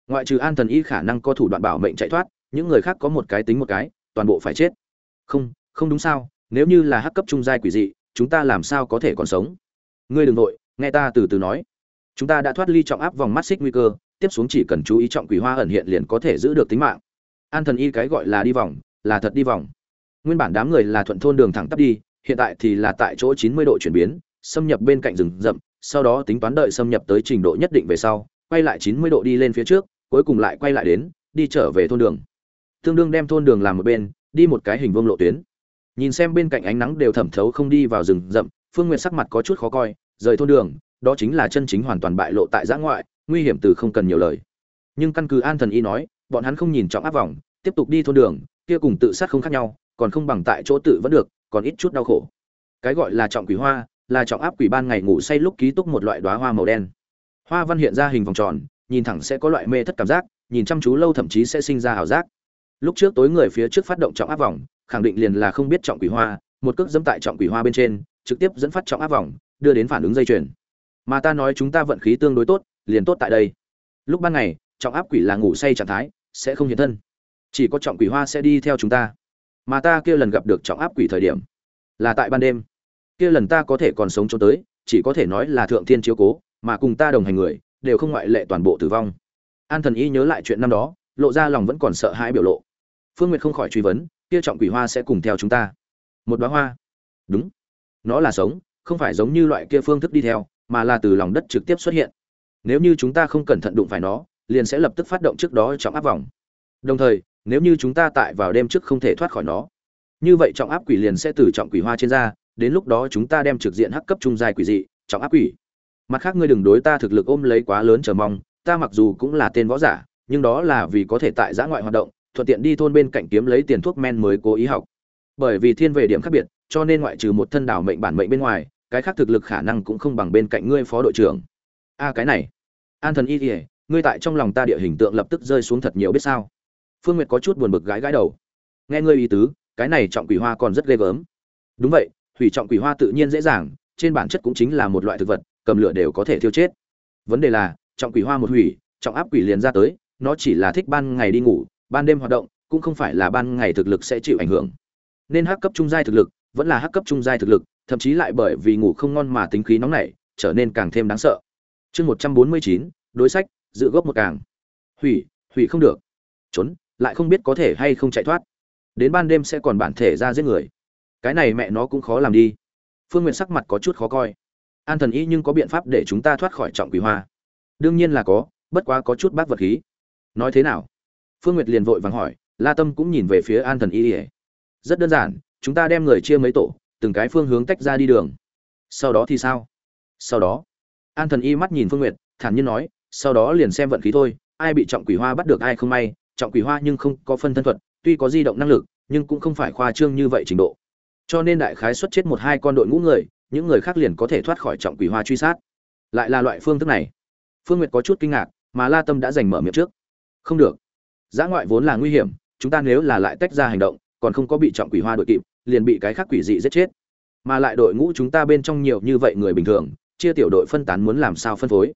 ngoại trừ an thần y khả năng có thủ đoạn bảo mệnh chạy thoát, những người khác có một cái tính một cái, toàn bộ phải chết. Không không đúng sao, nếu như là hắc cấp trung giai quỷ dị, chúng ta làm sao có thể còn sống? Ngươi đừng nội nghe ta từ từ nói. Chúng ta đã thoát ly trọng áp vòng mắt xích nguy cơ, tiếp xuống chỉ cần chú ý trọng quỷ hoa ẩn hiện liền có thể giữ được tính mạng. An thần y cái gọi là đi vòng, là thật đi vòng. Nguyên bản đám người là thuận thôn đường thẳng tắp đi, hiện tại thì là tại chỗ chín mươi độ chuyển biến, xâm nhập bên cạnh rừng rậm, sau đó tính toán đợi xâm nhập tới trình độ nhất định về sau, quay lại chín mươi độ đi lên phía trước cuối cùng lại quay lại đến, đi trở về thôn đường. Tương đương đem thôn đường làm một bên, đi một cái hình vuông lộ tuyến. Nhìn xem bên cạnh ánh nắng đều thẩm thấu không đi vào rừng rậm, phương n sắc mặt có chút khó coi, rời thôn đường, đó chính là chân chính hoàn toàn bại lộ tại giã ngoại, nguy hiểm từ không cần nhiều lời. Nhưng căn cứ an thần y nói, bọn hắn không nhìn trọng áp vòng, tiếp tục đi thôn đường, kia cùng tự sát không khác nhau, còn không bằng tại chỗ tự vẫn được, còn ít chút đau khổ. Cái gọi là trọng quỷ hoa, là trọng áp quỷ ban ngày ngủ say lúc ký túc một loại đoá hoa màu đen. Hoa văn hiện ra hình vòng tròn nhìn thẳng sẽ có loại mê thất cảm giác, nhìn chăm chú lâu thậm chí sẽ sinh ra ảo giác. Lúc trước tối người phía trước phát động trọng áp vòng, khẳng định liền là không biết trọng quỷ hoa, một cước dẫm tại trọng quỷ hoa bên trên, trực tiếp dẫn phát trọng áp vòng, đưa đến phản ứng dây chuyền. Mà ta nói chúng ta vận khí tương đối tốt, liền tốt tại đây. Lúc ban ngày, trọng áp quỷ là ngủ say trạng thái, sẽ không hiện thân. Chỉ có trọng quỷ hoa sẽ đi theo chúng ta. Mà ta kia lần gặp được trọng áp quỷ thời điểm, là tại ban đêm. Kia lần ta có thể còn sống cho tới, chỉ có thể nói là thượng thiên chiếu cố, mà cùng ta đồng hành người đều không ngoại lệ toàn bộ tử vong. An thần y nhớ lại chuyện năm đó, lộ ra lòng vẫn còn sợ hãi biểu lộ. Phương nguyệt không khỏi truy vấn, kia trọng quỷ hoa sẽ cùng theo chúng ta. Một đóa hoa. Đúng. Nó là sống, không phải giống như loại kia phương thức đi theo, mà là từ lòng đất trực tiếp xuất hiện. Nếu như chúng ta không cẩn thận đụng phải nó, liền sẽ lập tức phát động trước đó trọng áp vòng. Đồng thời, nếu như chúng ta tại vào đêm trước không thể thoát khỏi nó, như vậy trọng áp quỷ liền sẽ từ trọng quỷ hoa trên ra, đến lúc đó chúng ta đem trực diện hắc cấp trung dài quỷ dị, trọng áp quỷ mặt khác ngươi đừng đối ta thực lực ôm lấy quá lớn chờ mong, ta mặc dù cũng là tên võ giả, nhưng đó là vì có thể tại giã ngoại hoạt động, thuận tiện đi thôn bên cạnh kiếm lấy tiền thuốc men mới cố ý học. Bởi vì thiên về điểm khác biệt, cho nên ngoại trừ một thân đảo mệnh bản mệnh bên ngoài, cái khác thực lực khả năng cũng không bằng bên cạnh ngươi phó đội trưởng. A, cái này. An thần y kỉa ngươi tại trong lòng ta địa hình tượng lập tức rơi xuống thật nhiều biết sao. Phương nguyệt có chút buồn bực gái gái đầu. Nghe ngươi ý tứ, cái này trọng quỷ hoa còn rất ghê gớm. Đúng vậy, hủy trọng quỷ hoa tự nhiên dễ dàng, trên bản chất cũng chính là một loại thực vật cầm lửa đều có thể thiêu chết. Vấn đề là, trọng quỷ hoa một hủy, trọng áp quỷ liền ra tới, nó chỉ là thích ban ngày đi ngủ, ban đêm hoạt động, cũng không phải là ban ngày thực lực sẽ chịu ảnh hưởng. Nên hắc cấp trung giai thực lực, vẫn là hắc cấp trung giai thực lực, thậm chí lại bởi vì ngủ không ngon mà tính khí nóng nảy, trở nên càng thêm đáng sợ. Chương một trăm bốn mươi chín, đối sách, giữ gốc một càng. Hủy hủy không được. Trốn, lại không biết có thể hay không chạy thoát. Đến ban đêm sẽ còn bản thể ra giết người. Cái này mẹ nó cũng khó làm đi. Phương n sắc mặt có chút khó coi an thần y nhưng có biện pháp để chúng ta thoát khỏi trọng quỷ hoa. Đương nhiên là có, bất quá có chút bác vật khí. Nói thế nào? Phương nguyệt liền vội vàng hỏi, la tâm cũng nhìn về phía an thần y ỉa rất đơn giản, chúng ta đem người chia mấy tổ, từng cái phương hướng tách ra đi đường. Sau đó thì sao? Sau đó, an thần y mắt nhìn phương nguyệt, thản nhiên nói, sau đó liền xem vận khí thôi, ai bị trọng quỷ hoa bắt được ai không may. Trọng quỷ hoa nhưng không có phân thân thuật, tuy có di động năng lực, nhưng cũng không phải khoa trương như vậy trình độ. Cho nên đại khái xuất chết một hai con đội ngũ người những người khác liền có thể thoát khỏi trọng quỷ hoa truy sát. Lại là loại phương thức này. Phương nguyệt có chút kinh ngạc, mà la tâm đã giành mở miệng trước. Không được. Giã ngoại vốn là nguy hiểm, chúng ta nếu là lại tách ra hành động, còn không có bị trọng quỷ hoa đội kịp, liền bị cái khác quỷ dị giết chết. Mà lại đội ngũ chúng ta bên trong nhiều như vậy người bình thường, chia tiểu đội phân tán muốn làm sao phân phối?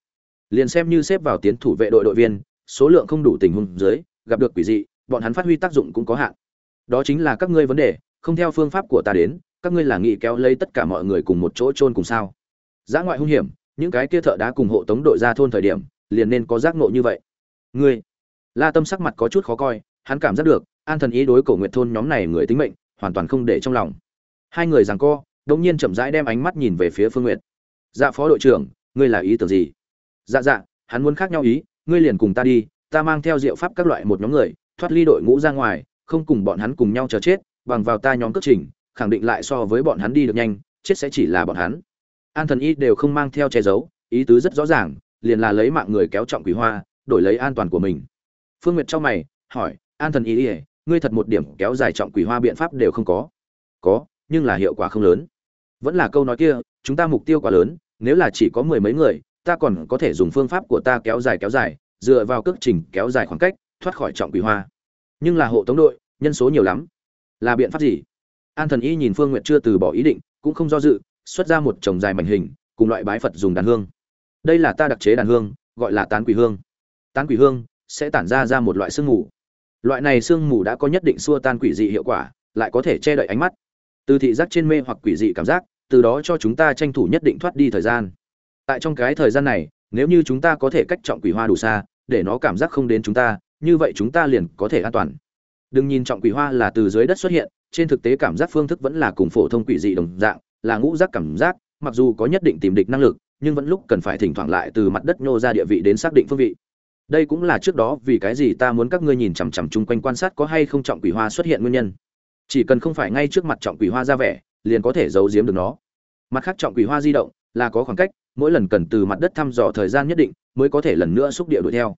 Liền xem như xếp vào tiến thủ vệ đội đội viên, số lượng không đủ tình huống dưới, gặp được quỷ dị, bọn hắn phát huy tác dụng cũng có hạn. Đó chính là các ngươi vấn đề, không theo phương pháp của ta đến các ngươi là nghĩ kéo lấy tất cả mọi người cùng một chỗ chôn cùng sao? Giã ngoại hung hiểm, những cái kia thợ đá cùng hộ tống đội ra thôn thời điểm, liền nên có giác ngộ như vậy. Ngươi? La tâm sắc mặt có chút khó coi, hắn cảm giác được, an thần ý đối cổ nguyệt thôn nhóm này người tính mệnh, hoàn toàn không để trong lòng. Hai người giằng co, đột nhiên chậm rãi đem ánh mắt nhìn về phía phương nguyệt. Dạ phó đội trưởng, ngươi là ý tưởng gì? Dạ dạ hắn muốn khác nhau ý, ngươi liền cùng ta đi, ta mang theo diệu pháp các loại một nhóm người, thoát ly đội ngũ ra ngoài, không cùng bọn hắn cùng nhau chờ chết, bằng vào ta nhóm cất trình khẳng định lại so với bọn hắn đi được nhanh, chết sẽ chỉ là bọn hắn. An thần y đều không mang theo che giấu, ý tứ rất rõ ràng, liền là lấy mạng người kéo trọng quỷ hoa, đổi lấy an toàn của mình. Phương nguyệt trong mày, hỏi, an thần y ỉa ngươi thật một điểm kéo dài trọng quỷ hoa biện pháp đều không có? Có, nhưng là hiệu quả không lớn. Vẫn là câu nói kia, chúng ta mục tiêu quá lớn, nếu là chỉ có mười mấy người, ta còn có thể dùng phương pháp của ta kéo dài kéo dài, dựa vào cước trình kéo dài khoảng cách, thoát khỏi trọng quỷ hoa. Nhưng là hộ tống đội, nhân số nhiều lắm. Là biện pháp gì? An thần y nhìn phương n g u y ệ t chưa từ bỏ ý định, cũng không do dự, xuất ra một chồng dài mảnh hình, cùng loại bái phật dùng đàn hương. Đây là ta đặc chế đàn hương, gọi là tán quỷ hương. Tán quỷ hương sẽ tản ra ra một loại sương mù. Loại này sương mù đã có nhất định xua tan quỷ dị hiệu quả, lại có thể che đậy ánh mắt. Từ thị giác trên mê hoặc quỷ dị cảm giác, từ đó cho chúng ta tranh thủ nhất định thoát đi thời gian. Tại trong cái thời gian này, nếu như chúng ta có thể cách trọng quỷ hoa đủ xa, để nó cảm giác không đến chúng ta, như vậy chúng ta liền có thể an toàn. Đừng nhìn trọng quỷ hoa là từ dưới đất xuất hiện trên thực tế cảm giác phương thức vẫn là cùng phổ thông quỷ dị đồng dạng, là ngũ giác cảm giác, mặc dù có nhất định tìm địch năng lực, nhưng vẫn lúc cần phải thỉnh thoảng lại từ mặt đất nhô ra địa vị đến xác định phương vị. Đây cũng là trước đó vì cái gì ta muốn các ngươi nhìn chằm chằm chung quanh quan sát có hay không trọng quỷ hoa xuất hiện nguyên nhân. Chỉ cần không phải ngay trước mặt trọng quỷ hoa ra vẻ, liền có thể giấu giếm được nó. Mặt khác trọng quỷ hoa di động, là có khoảng cách, mỗi lần cần từ mặt đất thăm dò thời gian nhất định, mới có thể lần nữa xúc địa đuổi theo.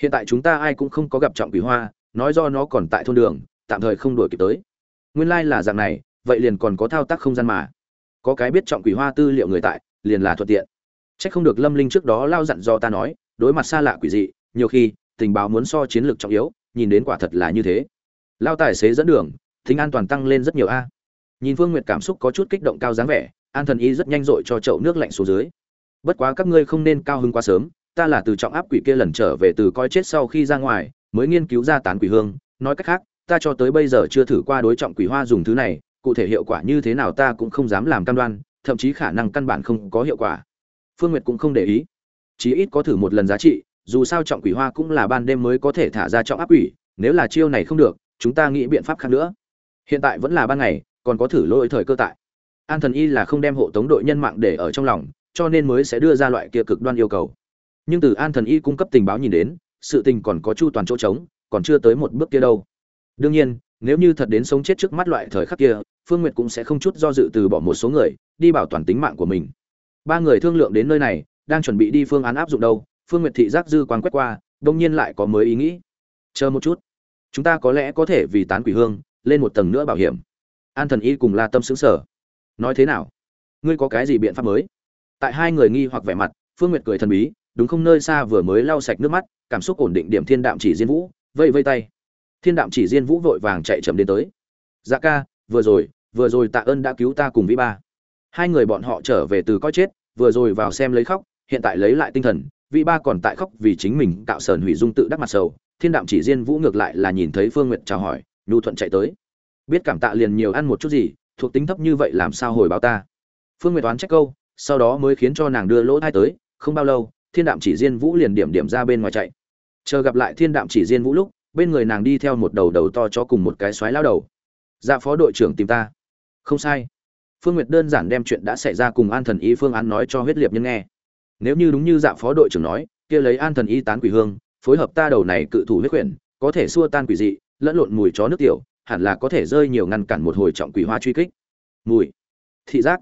Hiện tại chúng ta ai cũng không có gặp trọng quỷ hoa, nói do nó còn tại thôn đường, tạm thời không đuổi kịp tới nguyên lai là dạng này vậy liền còn có thao tác không gian mà có cái biết trọng quỷ hoa tư liệu người tại liền là thuận tiện Chắc không được Lâm Linh trước đó lao dặn do ta nói, đối mặt xa lạ quỷ dị, nhiều khi tình báo muốn so chiến lược trọng yếu, nhìn đến quả thật là như thế. Lao tài xế dẫn đường, thính an toàn tăng lên rất nhiều a. Nhìn Phương Nguyệt cảm xúc có chút kích động cao dáng vẻ, An Thần Y rất nhanh dội cho chậu nước lạnh xuống dưới. Bất quá các ngươi không nên cao hứng quá sớm, ta là từ trọng áp quỷ kia lần trở về từ coi chết sau khi ra ngoài, mới nghiên cứu ra tán quỷ hương, nói cách khác, ta cho tới bây giờ chưa thử qua đối trọng quỷ hoa dùng thứ này, cụ thể hiệu quả như thế nào ta cũng không dám làm cam đoan, thậm chí khả năng căn bản không có hiệu quả. Phương nguyệt cũng không để ý. Chí ít có thử một lần giá trị dù sao trọng quỷ hoa cũng là ban đêm mới có thể thả ra trọng áp quỷ nếu là chiêu này không được chúng ta nghĩ biện pháp khác nữa. Hiện tại vẫn là ban ngày còn có thử lỗi thời cơ tại. An thần y là không đem hộ tống đội nhân mạng để ở trong lòng cho nên mới sẽ đưa ra loại kia cực đoan yêu cầu. Nhưng từ an thần y cung cấp tình báo nhìn đến sự tình còn có chu toàn chỗ trống còn chưa tới một bước kia đâu đương nhiên, nếu như thật đến sống chết trước mắt loại thời khắc kia, phương nguyệt cũng sẽ không chút do dự từ bỏ một số người, đi bảo toàn tính mạng của mình. Ba người thương lượng đến nơi này, đang chuẩn bị đi phương án áp dụng đâu, phương nguyệt thị giác dư quan quét qua, đông nhiên lại có mới ý nghĩ. Chờ một chút. Chúng ta có lẽ có thể vì tán quỷ hương, lên một tầng nữa bảo hiểm. An thần y cùng la tâm xứng sở nói thế nào? Ngươi có cái gì biện pháp mới? Tại hai người nghi hoặc vẻ mặt, phương nguyệt cười thần bí, đúng không? Nơi xa vừa mới lau sạch nước mắt, cảm xúc ổn định điểm thiên đạm chỉ diên vũ vây vây tay thiên đạm chỉ diên vũ vội vàng chạy chậm đến tới. Dạ ca, vừa rồi vừa rồi tạ ơn đã cứu ta cùng vĩ ba. Hai người bọn họ trở về từ coi chết, vừa rồi vào xem lấy khóc, hiện tại lấy lại tinh thần, vĩ ba còn tại khóc vì chính mình cạo sờn hủy dung tự đắc mặt sầu. Thiên đạm chỉ diên vũ ngược lại là nhìn thấy phương n g u y ệ t chào hỏi, nhu thuận chạy tới. Biết cảm tạ liền nhiều ăn một chút gì, thuộc tính thấp như vậy làm sao hồi báo ta? Phương n g u y ệ t oán trách câu, sau đó mới khiến cho nàng đưa lỗ thai tới. Không bao lâu, thiên đạm chỉ diên vũ liền điểm điểm ra bên ngoài chạy. Chờ gặp lại thiên đạm chỉ diên vũ lúc bên người nàng đi theo một đầu đầu to cho cùng một cái xoáy lao đầu dạ phó đội trưởng tìm ta không sai Phương Nguyệt đơn giản đem chuyện đã xảy ra cùng An Thần Y phương án nói cho huyết liệt nhân nghe. Nếu như đúng như dạ phó đội trưởng nói, kia lấy An Thần Y tán quỷ hương, phối hợp ta đầu này cự thủ huyết quyển, có thể xua tan quỷ dị, lẫn lộn mùi chó nước tiểu, hẳn là có thể rơi nhiều ngăn cản một hồi trọng quỷ hoa truy kích. Mùi, thị giác.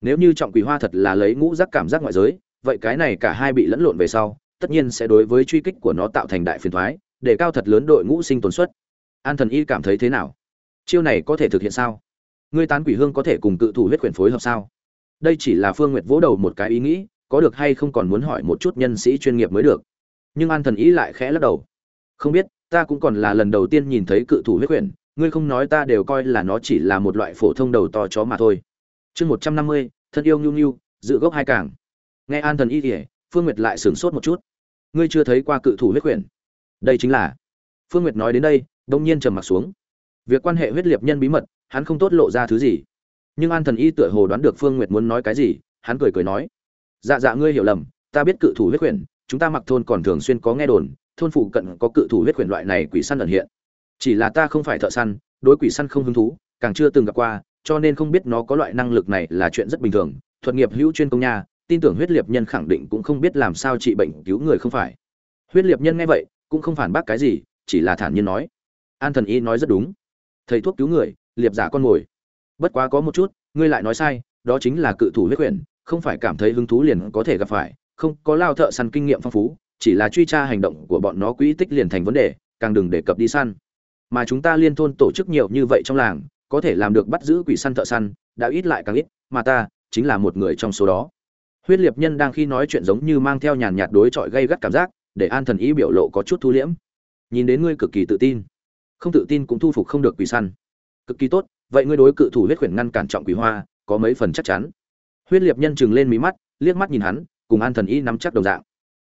Nếu như trọng quỷ hoa thật là lấy ngũ giác cảm giác ngoại giới, vậy cái này cả hai bị lẫn lộn về sau, tất nhiên sẽ đối với truy kích của nó tạo thành đại phiền toái, để cao thật lớn đội ngũ sinh tồn suất. An Thần Y cảm thấy thế nào? Chiêu này có thể thực hiện sao? ngươi tán quỷ hương có thể cùng cự thủ huyết quyển phối hợp sao? Đây chỉ là phương nguyệt vỗ đầu một cái ý nghĩ có được hay không còn muốn hỏi một chút nhân sĩ chuyên nghiệp mới được. Nhưng an thần ý lại khẽ lắc đầu. Không biết ta cũng còn là lần đầu tiên nhìn thấy cự thủ huyết quyển ngươi không nói ta đều coi là nó chỉ là một loại phổ thông đầu to chó mà thôi. Chương một trăm năm mươi thân yêu nhu nhu dự gốc hai cảng. Nghe an thần y thì, phương nguyệt lại sửng sốt một chút. Ngươi chưa thấy qua cự thủ huyết quyển đây chính là. Phương nguyệt nói đến đây, đông nhiên trầm m ặ t xuống. Việc quan hệ huyết liệt nhân bí mật, hắn không tốt lộ ra thứ gì. Nhưng an thần y tựa hồ đoán được phương nguyệt muốn nói cái gì, hắn cười cười nói. Dạ dạ ngươi hiểu lầm, ta biết cự thủ huyết quyển, chúng ta mặc thôn còn thường xuyên có nghe đồn, thôn phụ cận có cự thủ huyết quyển loại này quỷ săn ẩn hiện. Chỉ là ta không phải thợ săn, đối quỷ săn không hứng thú, càng chưa từng gặp qua, cho nên không biết nó có loại năng lực này là chuyện rất bình thường. Thuật nghiệp hữu chuyên công nha, tin tưởng huyết liệt nhân khẳng định cũng không biết làm sao trị bệnh cứu người không phải. Huyết liệt nhân nghe vậy cũng không phản bác cái gì, chỉ là thản nhiên nói. An thần y nói rất đúng. Thầy thuốc cứu người, liệp giả con mồi bất quá có một chút, ngươi lại nói sai, đó chính là cự thủ huyết quyển không phải cảm thấy hứng thú liền có thể gặp phải, không có lao thợ săn kinh nghiệm phong phú, chỉ là truy tra hành động của bọn nó quỹ tích liền thành vấn đề, càng đừng đề cập đi săn. Mà chúng ta liên thôn tổ chức nhiều như vậy trong làng, có thể làm được bắt giữ quỷ săn thợ săn, đã ít lại càng ít, mà ta chính là một người trong số đó. Huyết liệt nhân đang khi nói chuyện giống như mang theo nhàn nhạt đối chọi gây gắt cảm giác để an thần ý biểu lộ có chút thu liễm. Nhìn đến ngươi cực kỳ tự tin. Không tự tin cũng thu phục không được quỷ săn. Cực kỳ tốt, vậy ngươi đối cự thủ huyết khuyển ngăn cản trọng quỷ hoa, có mấy phần chắc chắn. Huyết liệt nhân chừng lên mí mắt, liếc mắt nhìn hắn, cùng an thần y nắm chắc đồng dạng.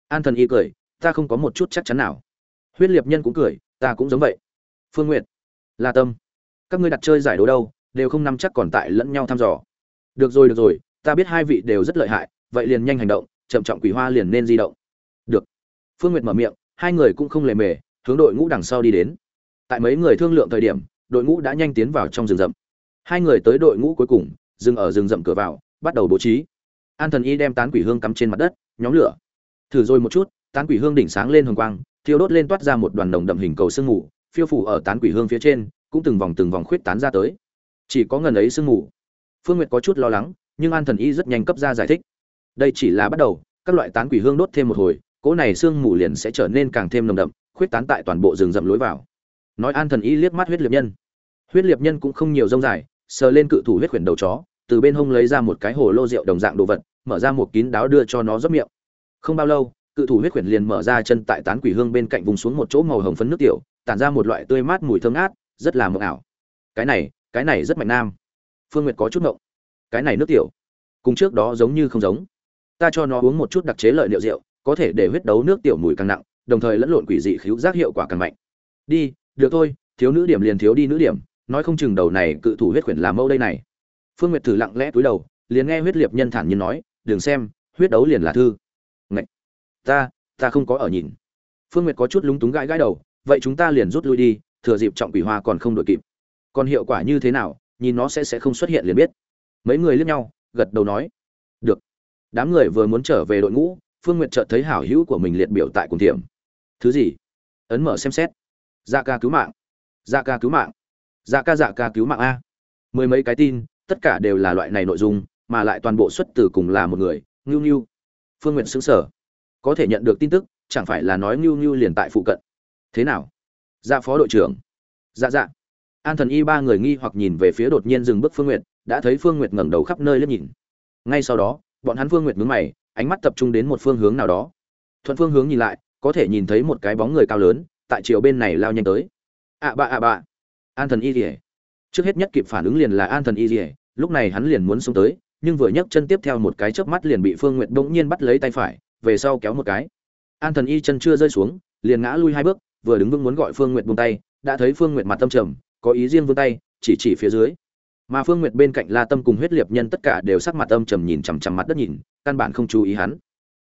An thần y cười, ta không có một chút chắc chắn nào. Huyết liệt nhân cũng cười, ta cũng giống vậy. Phương nguyện la tâm, các ngươi đặt chơi giải đấu đâu, đều không nắm chắc còn tại lẫn nhau thăm dò. Được rồi được rồi, ta biết hai vị đều rất lợi hại, vậy liền nhanh hành động, chậm trọng quỷ hoa liền nên di động. Được phương nguyệt mở miệng, hai người cũng không lề mề, hướng đội ngũ đằng sau đi đến. Tại mấy người thương lượng thời điểm, đội ngũ đã nhanh tiến vào trong rừng rậm. Hai người tới đội ngũ cuối cùng, dừng ở rừng rậm cửa vào, bắt đầu bố trí. An thần y đem tán quỷ hương cắm trên mặt đất, nhóm lửa. Thử rồi một chút, tán quỷ hương đỉnh sáng lên hồng quang, thiêu đốt lên toát ra một đoàn nồng đậm hình cầu sương mù, phiêu phủ ở tán quỷ hương phía trên, cũng từng vòng từng vòng khuyết tán ra tới. Chỉ có ngần ấy sương mù. Phương nguyệt có chút lo lắng, nhưng an thần y rất nhanh cấp ra giải thích. Đây chỉ là bắt đầu, các loại tán quỷ hương đốt thêm một hồi cỗ này sương mù liền sẽ trở nên càng thêm nồng đậm, khuyết tán tại toàn bộ rừng rậm lối vào. Nói an thần y liếc mắt huyết liệt nhân. Huyết liệt nhân cũng không nhiều rông dài, sờ lên cự thủ huyết khuyển đầu chó, từ bên hông lấy ra một cái hồ lô rượu đồng dạng đồ vật, mở ra một kín đáo đưa cho nó rót miệng. Không bao lâu, cự thủ huyết khuyển liền mở ra chân tại tán quỷ hương bên cạnh vùng xuống một chỗ màu hồng phấn nước tiểu, tản ra một loại tươi mát mùi thơm ngát, rất là mộng ảo. Cái này cái này rất mạnh nam. Phương nguyệt có chút mộng cái này nước tiểu, cùng trước đó giống như không giống. Ta cho nó uống một chút đặc chế lợi liệu rượu có thể để huyết đấu nước tiểu mùi càng nặng, đồng thời lẫn lộn quỷ dị khíu giác hiệu quả càng mạnh. Đi, được thôi, thiếu nữ điểm liền thiếu đi nữ điểm, nói không chừng đầu này cự thủ huyết khuyển làm mâu đây này. Phương nguyệt thử lặng lẽ túi đầu, liền nghe huyết liệt nhân thản nhiên nói, đừng xem, huyết đấu liền là thư. Ngậy! ta ta không có ở nhìn. Phương nguyệt có chút lúng túng gãi gãi đầu, vậy chúng ta liền rút lui đi, thừa dịp trọng quỷ hoa còn không đội kịp. Còn hiệu quả như thế nào, nhìn nó sẽ sẽ không xuất hiện liền biết. Mấy người liếc nhau, gật đầu nói, được. Đám người vừa muốn trở về đội ngũ phương nguyệt chợt thấy hảo hữu của mình liệt biểu tại cùng tiệm. Thứ gì? Ấn mở xem xét. Dạ ca cứu mạng. Dạ ca cứu mạng. Dạ ca dạ ca cứu mạng a. Mười mấy cái tin, tất cả đều là loại này nội dung, mà lại toàn bộ xuất từ cùng là một người, ngưu ngưu. Phương nguyện xứng sở có thể nhận được tin tức, chẳng phải là nói ngưu ngưu liền tại phụ cận. Thế nào? Dạ phó đội trưởng. Dạ dạ. An thần y ba người nghi hoặc nhìn về phía đột nhiên dừng bước phương nguyệt, đã thấy phương nguyệt ngẩng đầu khắp nơi liếc nhìn. Ngay sau đó, bọn hắn phương nguyệt mướn mày ánh mắt tập trung đến một phương hướng nào đó. Thuận phương hướng nhìn lại, có thể nhìn thấy một cái bóng người cao lớn, tại chiều bên này lao nhanh tới. Ạ à bạ ạ à bạ an thần y rỉa trước hết nhất kịp phản ứng liền là an thần y rỉa lúc này hắn liền muốn xuống tới, nhưng vừa nhấc chân tiếp theo một cái chớp mắt liền bị phương nguyệt bỗng nhiên bắt lấy tay phải, về sau kéo một cái. An thần y chân chưa rơi xuống, liền ngã lui hai bước, vừa đứng vững muốn gọi phương nguyệt buông tay, đã thấy phương nguyệt mặt tâm trầm, có ý riêng vươn tay, chỉ chỉ phía dưới mà phương nguyệt bên cạnh la tâm cùng huyết liệt nhân tất cả đều sắc mặt âm trầm nhìn chằm chằm mặt đất nhìn, căn bản không chú ý hắn.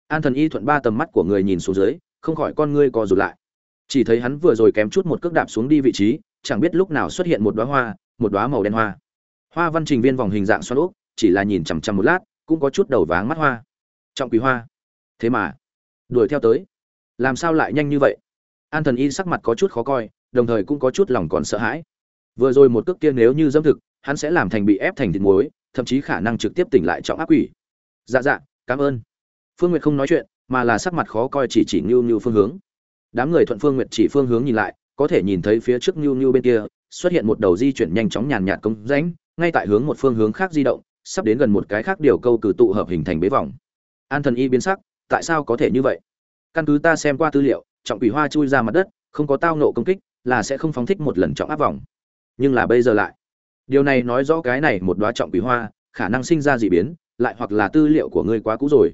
An thần y thuận ba tầm mắt của người nhìn xuống dưới, không khỏi con ngươi co rụt lại. Chỉ thấy hắn vừa rồi kém chút một cước đạp xuống đi vị trí, chẳng biết lúc nào xuất hiện một đóa hoa, một đóa màu đen hoa. Hoa văn trình viên vòng hình dạng xoắn ốc, chỉ là nhìn chằm chằm một lát, cũng có chút đầu váng mắt hoa. Trọng quý hoa. Thế mà, đuổi theo tới. Làm sao lại nhanh như vậy? An thần y sắc mặt có chút khó coi, đồng thời cũng có chút lòng còn sợ hãi. Vừa rồi một cước kia nếu như dâm thực hắn sẽ làm thành bị ép thành thịt muối, thậm chí khả năng trực tiếp tỉnh lại trọng ác quỷ. Dạ dạ cảm ơn. Phương nguyệt không nói chuyện, mà là sắc mặt khó coi chỉ chỉ ngưu ngưu phương hướng. Đám người thuận phương nguyệt chỉ phương hướng nhìn lại, có thể nhìn thấy phía trước ngưu ngưu bên kia, xuất hiện một đầu di chuyển nhanh chóng nhàn nhạt công rãnh, ngay tại hướng một phương hướng khác di động, sắp đến gần một cái khác điều câu từ tụ hợp hình thành bế vòng. An thần y biến sắc, tại sao có thể như vậy? Căn cứ ta xem qua tư liệu, trọng quỷ hoa chui ra mặt đất, không có tao nộ công kích, là sẽ không phóng thích một lần trọng áp vòng. Nhưng là bây giờ lại điều này nói rõ cái này một đoá trọng quý hoa khả năng sinh ra dị biến, lại hoặc là tư liệu của ngươi quá cũ rồi.